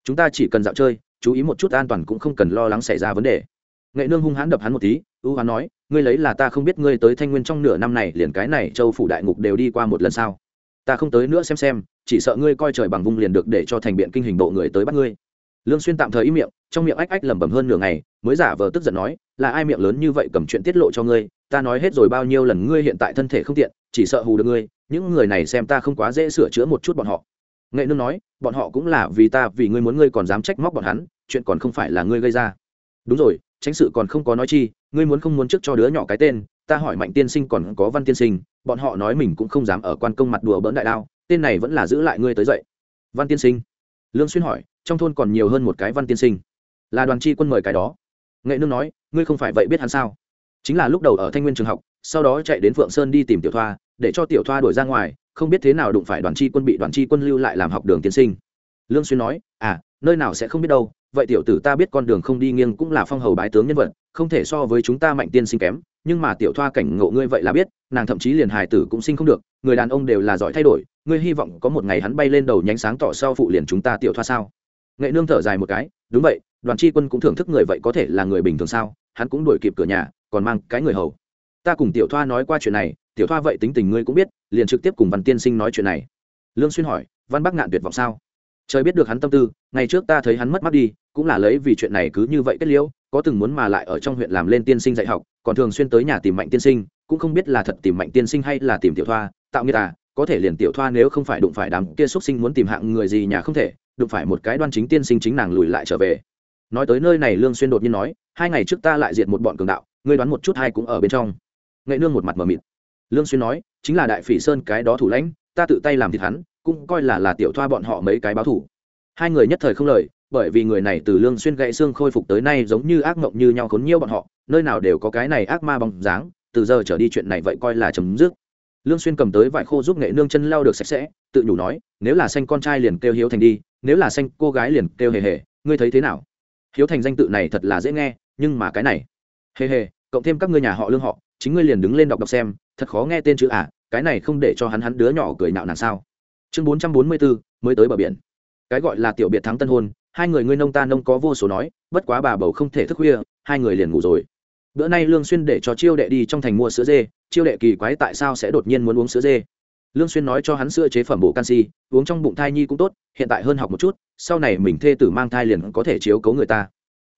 Chúng ta chỉ cần dạo chơi, chú ý một chút an toàn cũng không cần lo lắng xảy ra vấn đề. Nghệ nương hung hãn đập hắn một tí, ưu hoán nói, ngươi lấy là ta không biết ngươi tới thanh nguyên trong nửa năm này, liền cái này châu phủ đại ngục đều đi qua một lần sao? Ta không tới nữa xem xem, chỉ sợ ngươi coi trời bằng vung liền được để cho thành biện kinh hình bộ người tới bắt ngươi. Lương xuyên tạm thời im miệng trong miệng ách ách lẩm bẩm hơn nửa ngày, mới giả vờ tức giận nói, là ai miệng lớn như vậy cầm chuyện tiết lộ cho ngươi? Ta nói hết rồi bao nhiêu lần ngươi hiện tại thân thể không tiện, chỉ sợ hù được ngươi, những người này xem ta không quá dễ sửa chữa một chút bọn họ. Nghệ nương nói, bọn họ cũng là vì ta, vì ngươi muốn ngươi còn dám trách móc bọn hắn, chuyện còn không phải là ngươi gây ra. Đúng rồi, tránh sự còn không có nói chi, ngươi muốn không muốn trước cho đứa nhỏ cái tên, ta hỏi mạnh tiên sinh còn có văn tiên sinh, bọn họ nói mình cũng không dám ở quan công mặt đùa bỡn đại đao, tên này vẫn là giữ lại ngươi tới dậy. Văn tiên sinh? Lương xuyên hỏi, trong thôn còn nhiều hơn một cái văn tiên sinh là đoàn chi quân mời cái đó. Nghệ nương nói, ngươi không phải vậy biết hắn sao? Chính là lúc đầu ở thanh nguyên trường học, sau đó chạy đến phượng sơn đi tìm tiểu thoa, để cho tiểu thoa đuổi ra ngoài, không biết thế nào đụng phải đoàn chi quân bị đoàn chi quân lưu lại làm học đường tiên sinh. Lương xuyên nói à nơi nào sẽ không biết đâu, vậy tiểu tử ta biết con đường không đi nghiêng cũng là phong hầu bái tướng nhân vật, không thể so với chúng ta mạnh tiên sinh kém, nhưng mà tiểu thoa cảnh ngộ ngươi vậy là biết, nàng thậm chí liền hài tử cũng sinh không được, người đàn ông đều là giỏi thay đổi, ngươi hy vọng có một ngày hắn bay lên đầu nhánh sáng tỏ sau phụ liền chúng ta tiểu thoa sao? Nghệ nương thở dài một cái, đúng vậy đoàn chi quân cũng thưởng thức người vậy có thể là người bình thường sao? Hắn cũng đuổi kịp cửa nhà, còn mang cái người hầu. Ta cùng tiểu thoa nói qua chuyện này, tiểu thoa vậy tính tình ngươi cũng biết, liền trực tiếp cùng văn tiên sinh nói chuyện này. Lương xuyên hỏi, văn bắc ngạn tuyệt vọng sao? Trời biết được hắn tâm tư, ngày trước ta thấy hắn mất mắt đi, cũng là lấy vì chuyện này cứ như vậy kết liễu, có từng muốn mà lại ở trong huyện làm lên tiên sinh dạy học, còn thường xuyên tới nhà tìm mạnh tiên sinh, cũng không biết là thật tìm mạnh tiên sinh hay là tìm tiểu thoa, tạo nghĩa ta à, có thể liền tiểu thoa nếu không phải đụng phải đám kia xuất sinh muốn tìm hạng người gì nhà không thể, đụng phải một cái đoan chính tiên sinh chính nàng lùi lại trở về nói tới nơi này lương xuyên đột nhiên nói hai ngày trước ta lại diệt một bọn cường đạo ngươi đoán một chút hai cũng ở bên trong nghệ nương một mặt mờ mịt lương xuyên nói chính là đại phỉ sơn cái đó thủ lãnh ta tự tay làm thịt hắn cũng coi là là tiểu thoa bọn họ mấy cái báo thủ hai người nhất thời không lời bởi vì người này từ lương xuyên gãy xương khôi phục tới nay giống như ác mộng như nhau khốn nhiêu bọn họ nơi nào đều có cái này ác ma bóng dáng từ giờ trở đi chuyện này vậy coi là chấm dứt lương xuyên cầm tới vải khô giúp nghệ nương chân lau được sạch sẽ tự nhủ nói nếu là xanh con trai liền kêu hiếu thành đi nếu là xanh cô gái liền kêu hề hề ngươi thấy thế nào hiếu thành danh tự này thật là dễ nghe nhưng mà cái này. Hề hề cộng thêm các ngươi nhà họ lương họ chính ngươi liền đứng lên đọc đọc xem thật khó nghe tên chữ à cái này không để cho hắn hắn đứa nhỏ cười nạo nàng sao. Chương 444, mới tới bờ biển. Cái gọi là tiểu biệt thắng tân hôn hai người ngươi nông ta nông có vô số nói bất quá bà bầu không thể thức khuya hai người liền ngủ rồi. Bữa nay lương xuyên để cho chiêu đệ đi trong thành mua sữa dê chiêu đệ kỳ quái tại sao sẽ đột nhiên muốn uống sữa dê? Lương xuyên nói cho hắn sữa chế phẩm bổ canxi, uống trong bụng thai nhi cũng tốt, hiện tại hơn học một chút, sau này mình thê tử mang thai liền có thể chiếu cố người ta.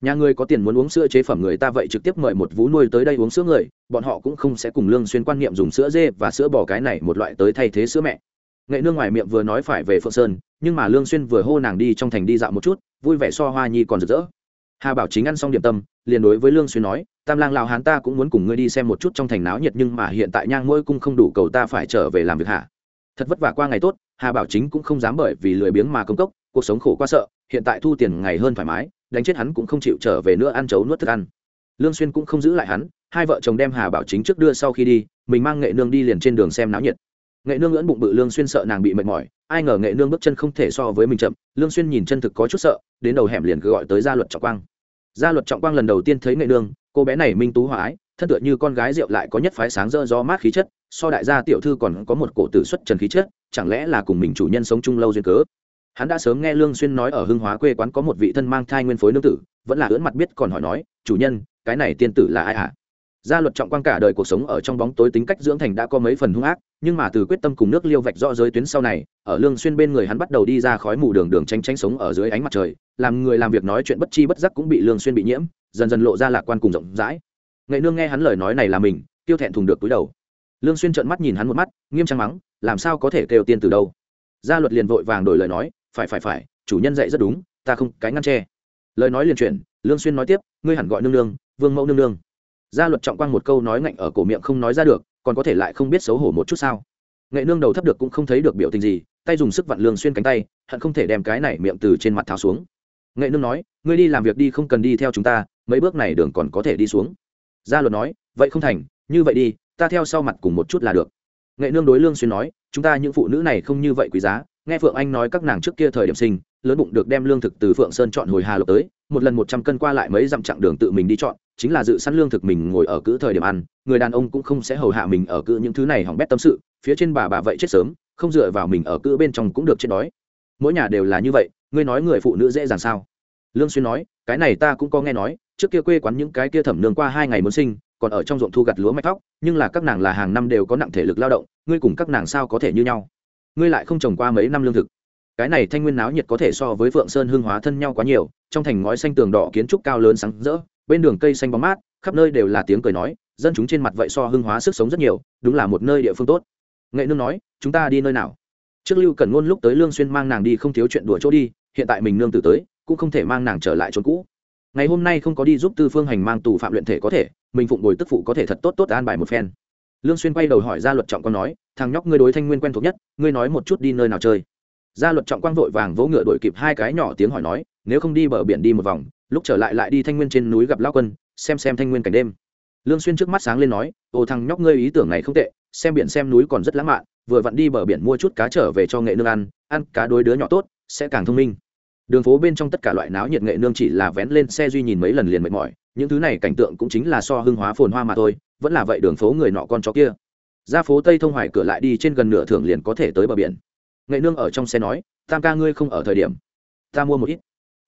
Nhà người có tiền muốn uống sữa chế phẩm người ta vậy trực tiếp mời một vú nuôi tới đây uống sữa người, bọn họ cũng không sẽ cùng lương xuyên quan niệm dùng sữa dê và sữa bò cái này một loại tới thay thế sữa mẹ. Nghệ nương ngoài miệng vừa nói phải về phượng sơn, nhưng mà lương xuyên vừa hô nàng đi trong thành đi dạo một chút, vui vẻ so hoa nhi còn rực rỡ hà bảo chính ăn xong điểm tâm, liền đối với lương xuyên nói, tam lang lão hán ta cũng muốn cùng ngươi đi xem một chút trong thành náo nhiệt nhưng mà hiện tại nhang ngôi cung không đủ cầu ta phải trở về làm việc hả? Thật vất vả qua ngày tốt, hà bảo chính cũng không dám bởi vì lười biếng mà công cốc, cuộc sống khổ quá sợ, hiện tại thu tiền ngày hơn thoải mái, đánh chết hắn cũng không chịu trở về nữa ăn chấu nuốt thức ăn. Lương xuyên cũng không giữ lại hắn, hai vợ chồng đem hà bảo chính trước đưa sau khi đi, mình mang nghệ nương đi liền trên đường xem náo nhiệt. Nghệ nương ưỡn bụng bự lương xuyên sợ nàng bị mệt mỏi, ai ngờ nghệ nương bước chân không thể so với mình chậm, lương xuyên nhìn chân thực có chút sợ, đến đầu hẻm liền cứ gọi tới gia luật trọng quang gia luật trọng quang lần đầu tiên thấy nghệ nương, cô bé này minh tú hòa ái, thân tựa như con gái rượu lại có nhất phái sáng rỡ gió mát khí chất, so đại gia tiểu thư còn có một cổ tử xuất trần khí chất, chẳng lẽ là cùng mình chủ nhân sống chung lâu duyên cớ hắn đã sớm nghe lương xuyên nói ở hưng hóa quê quán có một vị thân mang thai nguyên phối nương tử, vẫn là ưỡn mặt biết còn hỏi nói, chủ nhân, cái này tiên tử là ai ạ à? gia luật trọng quang cả đời cuộc sống ở trong bóng tối tính cách dưỡng thành đã có mấy phần hung ác nhưng mà từ quyết tâm cùng nước liêu vạch rõ giới tuyến sau này, ở lương xuyên bên người hắn bắt đầu đi ra khói mù đường đường tránh tránh sống ở dưới ánh mặt trời, làm người làm việc nói chuyện bất chi bất giác cũng bị lương xuyên bị nhiễm, dần dần lộ ra lạc quan cùng rộng rãi. Nghệ nương nghe hắn lời nói này là mình tiêu thẹn thùng được túi đầu. Lương xuyên trợn mắt nhìn hắn một mắt, nghiêm trang mắng, làm sao có thể kêu tiên từ đâu? Gia luật liền vội vàng đổi lời nói, phải phải phải, chủ nhân dạy rất đúng, ta không, cái ngăn che. Lời nói liền chuyển, lương xuyên nói tiếp, ngươi hẳn gọi nương nương, vương mẫu nương nương. Gia luật trọng quang một câu nói ngạnh ở cổ miệng không nói ra được còn có thể lại không biết xấu hổ một chút sao? Nghệ nương đầu thấp được cũng không thấy được biểu tình gì, tay dùng sức vặn lương xuyên cánh tay, hận không thể đem cái này miệng từ trên mặt tháo xuống. Nghệ nương nói, ngươi đi làm việc đi, không cần đi theo chúng ta, mấy bước này đường còn có thể đi xuống. Gia luật nói, vậy không thành, như vậy đi, ta theo sau mặt cùng một chút là được. Nghệ nương đối lương xuyên nói, chúng ta những phụ nữ này không như vậy quý giá, nghe phượng anh nói các nàng trước kia thời điểm sinh, lớn bụng được đem lương thực từ phượng sơn chọn hồi hà lộc tới, một lần một trăm cân qua lại mấy dặm chặng đường tự mình đi chọn chính là dự sẵn lương thực mình ngồi ở cữ thời điểm ăn, người đàn ông cũng không sẽ hầu hạ mình ở cữ những thứ này hỏng bét tâm sự, phía trên bà bà vậy chết sớm, không dựa vào mình ở cữ bên trong cũng được chết đói. Mỗi nhà đều là như vậy, ngươi nói người phụ nữ dễ dàng sao? Lương xuyên nói, cái này ta cũng có nghe nói, trước kia quê quán những cái kia thẩm nương qua hai ngày muốn sinh, còn ở trong ruộng thu gặt lúa mạch thóc nhưng là các nàng là hàng năm đều có nặng thể lực lao động, ngươi cùng các nàng sao có thể như nhau? Ngươi lại không trồng qua mấy năm lương thực. Cái này thanh nguyên náo nhiệt có thể so với phượng sơn hương hóa thân nhau quá nhiều, trong thành ngói xanh tường đỏ kiến trúc cao lớn sáng rỡ bên đường cây xanh bóng mát, khắp nơi đều là tiếng cười nói, dân chúng trên mặt vậy so hưng hóa sức sống rất nhiều, đúng là một nơi địa phương tốt. Nghệ nương nói, chúng ta đi nơi nào? Trước lưu cần ngôn lúc tới lương xuyên mang nàng đi không thiếu chuyện đùa chỗ đi, hiện tại mình nương tử tới, cũng không thể mang nàng trở lại chỗ cũ. Ngày hôm nay không có đi giúp tư phương hành mang tù phạm luyện thể có thể, mình phụng bồi tức phụ có thể thật tốt tốt an bài một phen. Lương xuyên quay đầu hỏi gia luật trọng quang nói, thằng nhóc ngươi đối thanh nguyên quen thuộc nhất, ngươi nói một chút đi nơi nào chơi? Gia luật trọng quang vội vàng vỗ ngựa đuổi kịp hai cái nhỏ tiếng hỏi nói, nếu không đi bờ biển đi một vòng lúc trở lại lại đi thanh nguyên trên núi gặp lão quân, xem xem thanh nguyên cảnh đêm. Lương xuyên trước mắt sáng lên nói ồ thằng nhóc ngươi ý tưởng này không tệ, xem biển xem núi còn rất lãng mạn, vừa vặn đi bờ biển mua chút cá trở về cho nghệ nương ăn ăn cá đối đứa nhỏ tốt, sẽ càng thông minh. Đường phố bên trong tất cả loại náo nhiệt nghệ nương chỉ là vén lên xe duy nhìn mấy lần liền mệt mỏi, những thứ này cảnh tượng cũng chính là so hưng hóa phồn hoa mà thôi, vẫn là vậy đường phố người nọ con chó kia. Ra phố tây thông hoài cửa lại đi trên gần nửa thưởng liền có thể tới bờ biển. Nghệ nương ở trong xe nói, tam ca ngươi không ở thời điểm, ta mua một ít.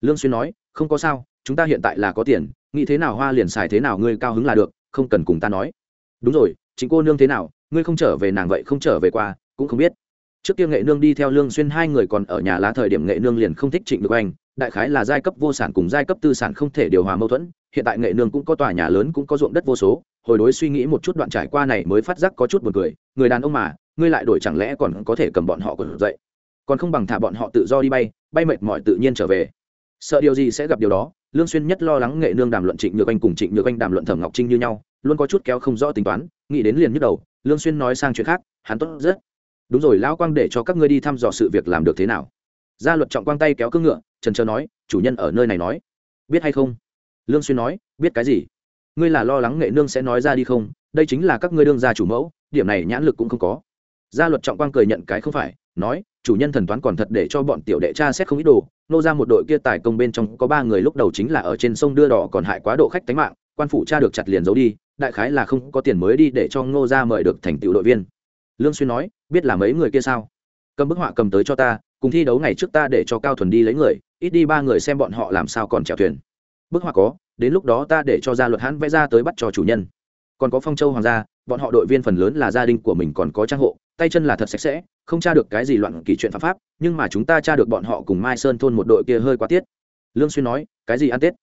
Lương xuyên nói, không có sao chúng ta hiện tại là có tiền, nghĩ thế nào hoa liền xài thế nào, ngươi cao hứng là được, không cần cùng ta nói. Đúng rồi, chính cô nương thế nào, ngươi không trở về nàng vậy không trở về qua, cũng không biết. Trước kia nghệ nương đi theo lương xuyên hai người còn ở nhà lá thời điểm nghệ nương liền không thích trịnh được anh, đại khái là giai cấp vô sản cùng giai cấp tư sản không thể điều hòa mâu thuẫn, hiện tại nghệ nương cũng có tòa nhà lớn cũng có ruộng đất vô số, hồi đối suy nghĩ một chút đoạn trải qua này mới phát giác có chút buồn cười, người đàn ông mà, ngươi lại đổi chẳng lẽ còn có thể cầm bọn họ còn dậy? Còn không bằng thả bọn họ tự do đi bay bay mệt mỏi tự nhiên trở về. Sợ điều gì sẽ gặp điều đó lương xuyên nhất lo lắng nghệ nương đàm luận trịnh nhược anh cùng trịnh nhược anh đàm luận thẩm ngọc trinh như nhau, luôn có chút kéo không rõ tính toán, nghĩ đến liền nhức đầu, lương xuyên nói sang chuyện khác, hắn tốt rất. Đúng rồi, lão quang để cho các ngươi đi thăm dò sự việc làm được thế nào? Gia luật trọng quang tay kéo cương ngựa, trần chờ nói, chủ nhân ở nơi này nói. Biết hay không? Lương xuyên nói, biết cái gì? Ngươi là lo lắng nghệ nương sẽ nói ra đi không? Đây chính là các ngươi đương gia chủ mẫu, điểm này nhãn lực cũng không có. Gia luật trọng quang cười nhận cái không phải, nói chủ nhân thần toán còn thật để cho bọn tiểu đệ cha xét không ít đồ, nô ra một đội kia tài công bên trong có ba người lúc đầu chính là ở trên sông đưa đỏ còn hại quá độ khách tánh mạng, quan phủ cha được chặt liền giấu đi, đại khái là không có tiền mới đi để cho ngô ra mời được thành tựu đội viên. Lương xuyên nói, biết là mấy người kia sao? Cầm bức họa cầm tới cho ta, cùng thi đấu ngày trước ta để cho cao thuần đi lấy người, ít đi ba người xem bọn họ làm sao còn chèo thuyền. Bức họa có, đến lúc đó ta để cho gia luật hãn vẽ ra tới bắt cho chủ nhân. Còn có phong châu hoàng gia bọn họ đội viên phần lớn là gia đình của mình còn có trang hộ, tay chân là thật sạch sẽ, không tra được cái gì loạn kỳ chuyện pháp pháp, nhưng mà chúng ta tra được bọn họ cùng mai sơn thôn một đội kia hơi quá tiết. Lương xuyên nói, cái gì ăn tết?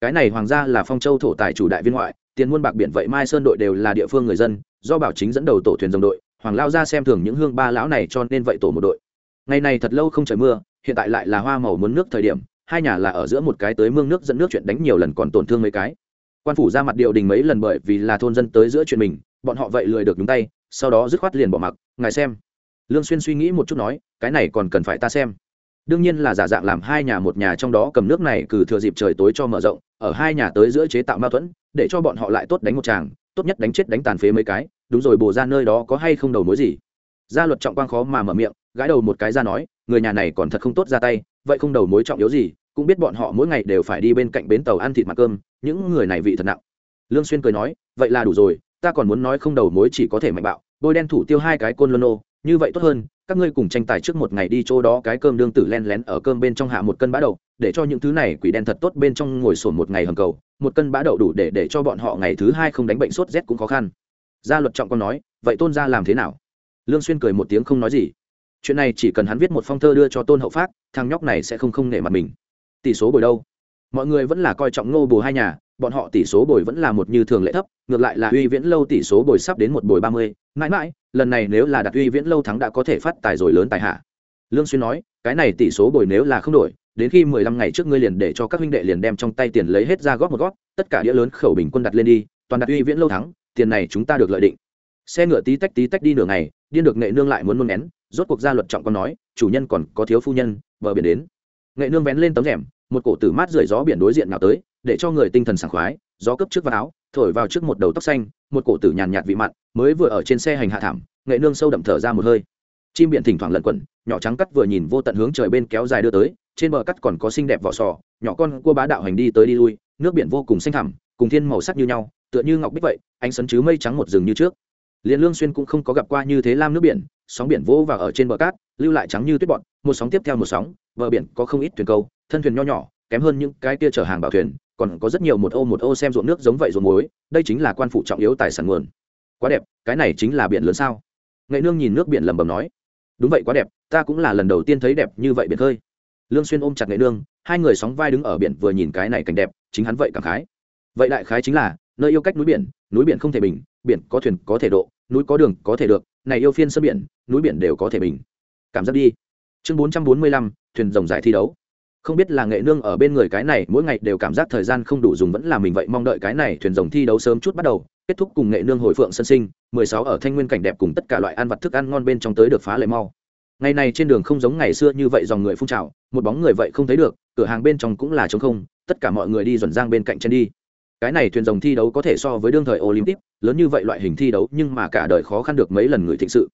Cái này hoàng gia là phong châu thổ tài chủ đại viên ngoại, tiền muôn bạc biển vậy mai sơn đội đều là địa phương người dân, do bảo chính dẫn đầu tổ thuyền dòng đội, hoàng lao ra xem thường những hương ba lão này cho nên vậy tổ một đội. Ngày này thật lâu không trời mưa, hiện tại lại là hoa màu muốn nước thời điểm, hai nhà là ở giữa một cái tới mương nước dẫn nước chuyện đánh nhiều lần còn tổn thương mấy cái. Quan phủ ra mặt điều đình mấy lần bởi vì là thôn dân tới giữa chuyện mình bọn họ vậy lười được nhúng tay sau đó dứt khoát liền bỏ mặc ngài xem. Lương xuyên suy nghĩ một chút nói cái này còn cần phải ta xem. Đương nhiên là giả dạng làm hai nhà một nhà trong đó cầm nước này cử thừa dịp trời tối cho mở rộng ở hai nhà tới giữa chế tạo mâu thuẫn để cho bọn họ lại tốt đánh một tràng, tốt nhất đánh chết đánh tàn phế mấy cái đúng rồi bổ ra nơi đó có hay không đầu mối gì? Gia luật trọng quang khó mà mở miệng gãi đầu một cái ra nói người nhà này còn thật không tốt ra tay vậy không đầu mối trọng yếu gì cũng biết bọn họ mỗi ngày đều phải đi bên cạnh bến tàu ăn thịt mặt cơm những người này vị thật nặng. Lương xuyên cười nói vậy là đủ rồi ta còn muốn nói không đầu mối chỉ có thể mạnh bạo, bôi đen thủ tiêu hai cái côn lôn ô như vậy tốt hơn, các ngươi cùng tranh tài trước một ngày đi chỗ đó cái cơm đương tử len lén ở cơm bên trong hạ một cân bã đậu, để cho những thứ này quỷ đen thật tốt bên trong ngồi sổn một ngày hầm cầu, một cân bã đậu đủ để để cho bọn họ ngày thứ hai không đánh bệnh sốt rét cũng khó khăn. Gia luật trọng con nói, vậy tôn gia làm thế nào? Lương xuyên cười một tiếng không nói gì. Chuyện này chỉ cần hắn viết một phong thơ đưa cho tôn hậu phát thằng nhóc này sẽ không không nể mặt mình. Tỷ số bồi đâu? Mọi người vẫn là coi trọng ngô bù hai nhà bọn họ tỷ số bồi vẫn là một như thường lệ thấp, ngược lại là uy viễn lâu tỷ số bồi sắp đến một bồi ba mươi. Mãi mãi, lần này nếu là đặt uy viễn lâu thắng đã có thể phát tài rồi lớn tài hạ. Lương xuyên nói, cái này tỷ số bồi nếu là không đổi, đến khi mười lăm ngày trước ngươi liền để cho các huynh đệ liền đem trong tay tiền lấy hết ra góp một góp, tất cả đĩa lớn khẩu bình quân đặt lên đi, toàn đặt uy viễn lâu thắng, tiền này chúng ta được lợi định. Xe ngựa tí tách tí tách đi nửa ngày, điên được nghệ nương lại muốn nôn nén, rốt cuộc gia luật trọng con nói, chủ nhân còn có thiếu phu nhân, bờ biển đến. Nghệ nương vén lên tấm rèm, một cổ tử mát rượi gió biển đối diện nào tới để cho người tinh thần sảng khoái, gió cấp trước vào áo, thổi vào trước một đầu tóc xanh, một cổ tử nhàn nhạt vị mặn, mới vừa ở trên xe hành hạ thảm, nghệ nương sâu đậm thở ra một hơi. Chim biển thỉnh thoảng lẩn quẩn, nhỏ trắng cắt vừa nhìn vô tận hướng trời bên kéo dài đưa tới, trên bờ cắt còn có xinh đẹp vỏ sò, nhỏ con cua bá đạo hành đi tới đi lui, nước biển vô cùng xanh thẳm, cùng thiên màu sắc như nhau, tựa như ngọc bích vậy, ánh sấn chứ mây trắng một rừng như trước. Liền lương xuyên cũng không có gặp qua như thế lam nước biển, sóng biển vỗ vào ở trên bờ cát, lưu lại trắng như tuyết bọt, một sóng tiếp theo một sóng, bờ biển có không ít thuyền câu, thân thuyền nho nhỏ, kém hơn những cái kia chở hàng bảo thuyền còn có rất nhiều một ô một ô xem ruộng nước giống vậy ruộng muối, đây chính là quan phụ trọng yếu tài sản nguồn. Quá đẹp, cái này chính là biển lớn sao? Nghệ nương nhìn nước biển lẩm bẩm nói. Đúng vậy quá đẹp, ta cũng là lần đầu tiên thấy đẹp như vậy biển khơi. Lương xuyên ôm chặt nghệ nương, hai người sóng vai đứng ở biển vừa nhìn cái này cảnh đẹp, chính hắn vậy cảm khái. Vậy đại khái chính là, nơi yêu cách núi biển núi biển không thể bình, biển có thuyền có thể độ, núi có đường có thể được, này yêu phiên sân biển, núi biển đều có thể bình. Cảm giác đi. Chương bốn trăm bốn mươi lăm, thuyền rồng giải thi đấu không biết là nghệ nương ở bên người cái này, mỗi ngày đều cảm giác thời gian không đủ dùng vẫn là mình vậy, mong đợi cái này thuyền rồng thi đấu sớm chút bắt đầu, kết thúc cùng nghệ nương hồi phượng sân sinh, mười sáu ở thanh nguyên cảnh đẹp cùng tất cả loại ăn vặt thức ăn ngon bên trong tới được phá lệ mau. Ngày này trên đường không giống ngày xưa như vậy dòng người phun trào, một bóng người vậy không thấy được, cửa hàng bên trong cũng là trống không, tất cả mọi người đi dần giang bên cạnh chân đi. Cái này thuyền rồng thi đấu có thể so với đương thời olympic, lớn như vậy loại hình thi đấu nhưng mà cả đời khó khăn được mấy lần người thịnh sự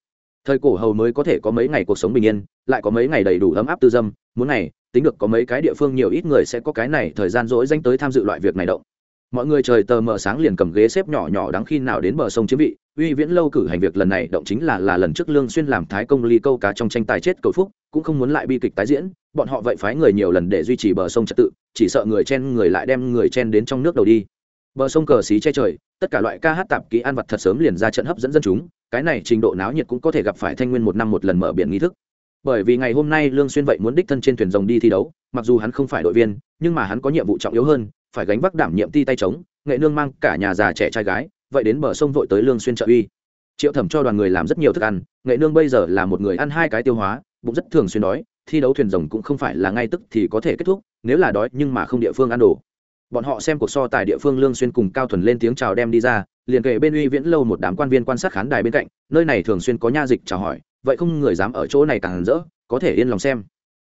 thời cổ hầu mới có thể có mấy ngày cuộc sống bình yên, lại có mấy ngày đầy đủ ấm áp tư dâm, muốn ngày tính được có mấy cái địa phương nhiều ít người sẽ có cái này thời gian rỗi danh tới tham dự loại việc này động. Mọi người trời tờ mờ sáng liền cầm ghế xếp nhỏ nhỏ đáng khi nào đến bờ sông chiếm vị, uy viễn lâu cử hành việc lần này động chính là là lần trước lương xuyên làm thái công ly câu cá trong tranh tài chết cầu phúc, cũng không muốn lại bi kịch tái diễn, bọn họ vậy phái người nhiều lần để duy trì bờ sông trật tự, chỉ sợ người chen người lại đem người chen đến trong nước đầu đi. Bờ sông cờ xí che trời, tất cả loại ca hát tạp kỹ ăn vật thật sớm liền ra trận hấp dẫn dân chúng cái này trình độ náo nhiệt cũng có thể gặp phải thanh nguyên một năm một lần mở biển nghi thức. Bởi vì ngày hôm nay lương xuyên vậy muốn đích thân trên thuyền rồng đi thi đấu, mặc dù hắn không phải đội viên, nhưng mà hắn có nhiệm vụ trọng yếu hơn, phải gánh vác đảm nhiệm ti tay chống, nghệ nương mang cả nhà già trẻ trai gái, vậy đến bờ sông vội tới lương xuyên trợ uy. Triệu thẩm cho đoàn người làm rất nhiều thức ăn, nghệ nương bây giờ là một người ăn hai cái tiêu hóa, bụng rất thường xuyên đói, thi đấu thuyền rồng cũng không phải là ngay tức thì có thể kết thúc, nếu là đói nhưng mà không địa phương ăn đồ. Bọn họ xem cuộc so tài địa phương lương xuyên cùng cao thuần lên tiếng chào đem đi ra liền kề bên uy viễn lâu một đám quan viên quan sát khán đài bên cạnh, nơi này thường xuyên có nha dịch chào hỏi, vậy không người dám ở chỗ này càng rỡ, có thể yên lòng xem.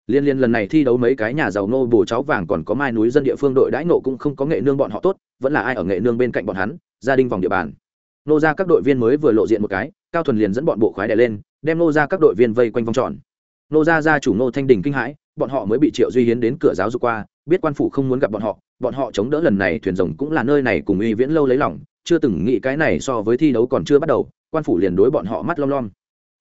Liên liên lần này thi đấu mấy cái nhà giàu nô bồ cháu vàng còn có mai núi dân địa phương đội đãi nộ cũng không có nghệ nương bọn họ tốt, vẫn là ai ở nghệ nương bên cạnh bọn hắn, gia đình vòng địa bàn. Nô ra các đội viên mới vừa lộ diện một cái, cao thuần liền dẫn bọn bộ khoái đè lên, đem nô ra các đội viên vây quanh vòng tròn. Nô ra gia chủ nô thanh đình kinh hãi, bọn họ mới bị triệu duy hiến đến cửa giáo dục qua, biết quan phủ không muốn gặp bọn họ bọn họ chống đỡ lần này thuyền rồng cũng là nơi này cùng uy viễn lâu lấy lòng chưa từng nghĩ cái này so với thi đấu còn chưa bắt đầu, quan phủ liền đối bọn họ mắt lom lom.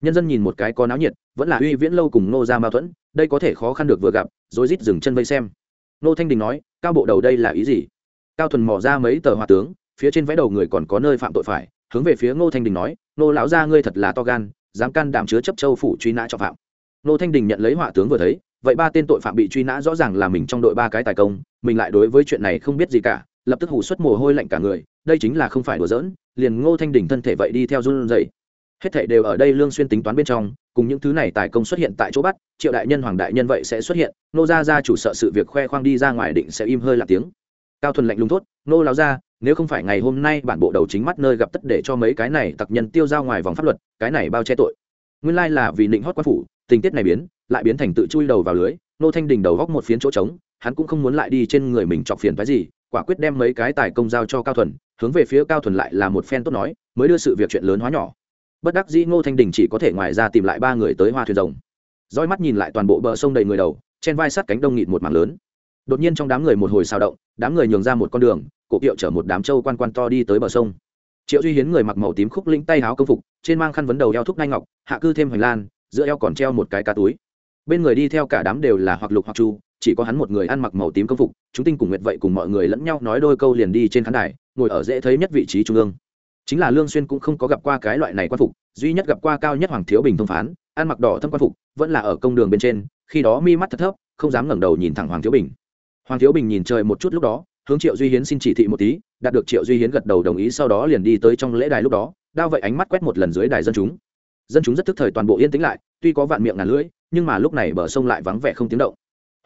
Nhân dân nhìn một cái có náo nhiệt, vẫn là uy viễn lâu cùng nô ra mâu thuẫn, đây có thể khó khăn được vừa gặp, rồi rít dừng chân vây xem. Nô thanh đình nói, cao bộ đầu đây là ý gì? Cao thuần mò ra mấy tờ hòa tướng, phía trên vẽ đầu người còn có nơi phạm tội phải, hướng về phía ngô thanh đình nói nô lão gia ngươi thật là to gan, dám can đảm chứa chấp châu phủ truy nã cho phạm. Nô thanh đình nhận lấy họa tướng vừa thấy, vậy ba tên tội phạm bị truy nã rõ ràng là mình trong đội ba cái tài công, mình lại đối với chuyện này không biết gì cả lập tức hủ xuất mồ hôi lạnh cả người, đây chính là không phải đùa giỡn, liền ngô thanh đình thân thể vậy đi theo run dậy hết thảy đều ở đây lương xuyên tính toán bên trong, cùng những thứ này tài công xuất hiện tại chỗ bắt, triệu đại nhân, hoàng đại nhân vậy sẽ xuất hiện nô gia gia chủ sợ sự việc khoe khoang đi ra ngoài định sẽ im hơi lạc tiếng. Cao thuần lạnh lùng thốt nô lão gia, nếu không phải ngày hôm nay bản bộ đầu chính mắt nơi gặp tất để cho mấy cái này tặc nhân tiêu giao ngoài vòng pháp luật, cái này bao che tội. Nguyên lai là vì định hót quan phủ, tình tiết này biến, lại biến thành tự chui đầu vào lưới nô thanh đình đầu góc một phiến chỗ trống, hắn cũng không muốn lại đi trên người mình chọc phiền phái gì quả quyết đem mấy cái tài công giao cho cao thuần, hướng về phía cao thuần lại là một phen tốt nói, mới đưa sự việc chuyện lớn hóa nhỏ. Bất đắc dĩ ngô thanh đình chỉ có thể ngoài ra tìm lại ba người tới hoa thuyền rồng. Roi mắt nhìn lại toàn bộ bờ sông đầy người đầu, trên vai sắt cánh đông nghịt một mảng lớn. Đột nhiên trong đám người một hồi xào động, đám người nhường ra một con đường, cổ kiệu chở một đám trâu quan quan to đi tới bờ sông. Triệu duy hiến người mặc màu tím khúc lĩnh tay háo công phục, trên mang khăn vấn đầu eo thúc nai ngọc, hạ cư thêm hoành lan, giữa eo còn treo một cái cá túi. Bên người đi theo cả đám đều là hoặc lục hoặc chu chỉ có hắn một người ăn mặc màu tím công phục, chúng tinh cùng nguyệt vậy cùng mọi người lẫn nhau nói đôi câu liền đi trên khán đài, ngồi ở dễ thấy nhất vị trí trung ương. Chính là lương xuyên cũng không có gặp qua cái loại này quan phục, duy nhất gặp qua cao nhất hoàng thiếu bình thông phán, ăn mặc đỏ thâm quan phục, vẫn là ở công đường bên trên, khi đó mi mắt thật thấp, không dám ngẩng đầu nhìn thẳng hoàng thiếu bình. Hoàng thiếu bình nhìn trời một chút lúc đó, hướng triệu duy hiến xin chỉ thị một tí, đạt được triệu duy hiến gật đầu đồng ý sau đó liền đi tới trong lễ đài lúc đó, đao vậy ánh mắt quét một lần dưới đài dân chúng. Dân chúng rất thức thời toàn bộ yên tĩnh lại, tuy có vạn miệng ngàn lưỡi, nhưng mà lúc này bờ sông lại vắng vẻ không tiếng động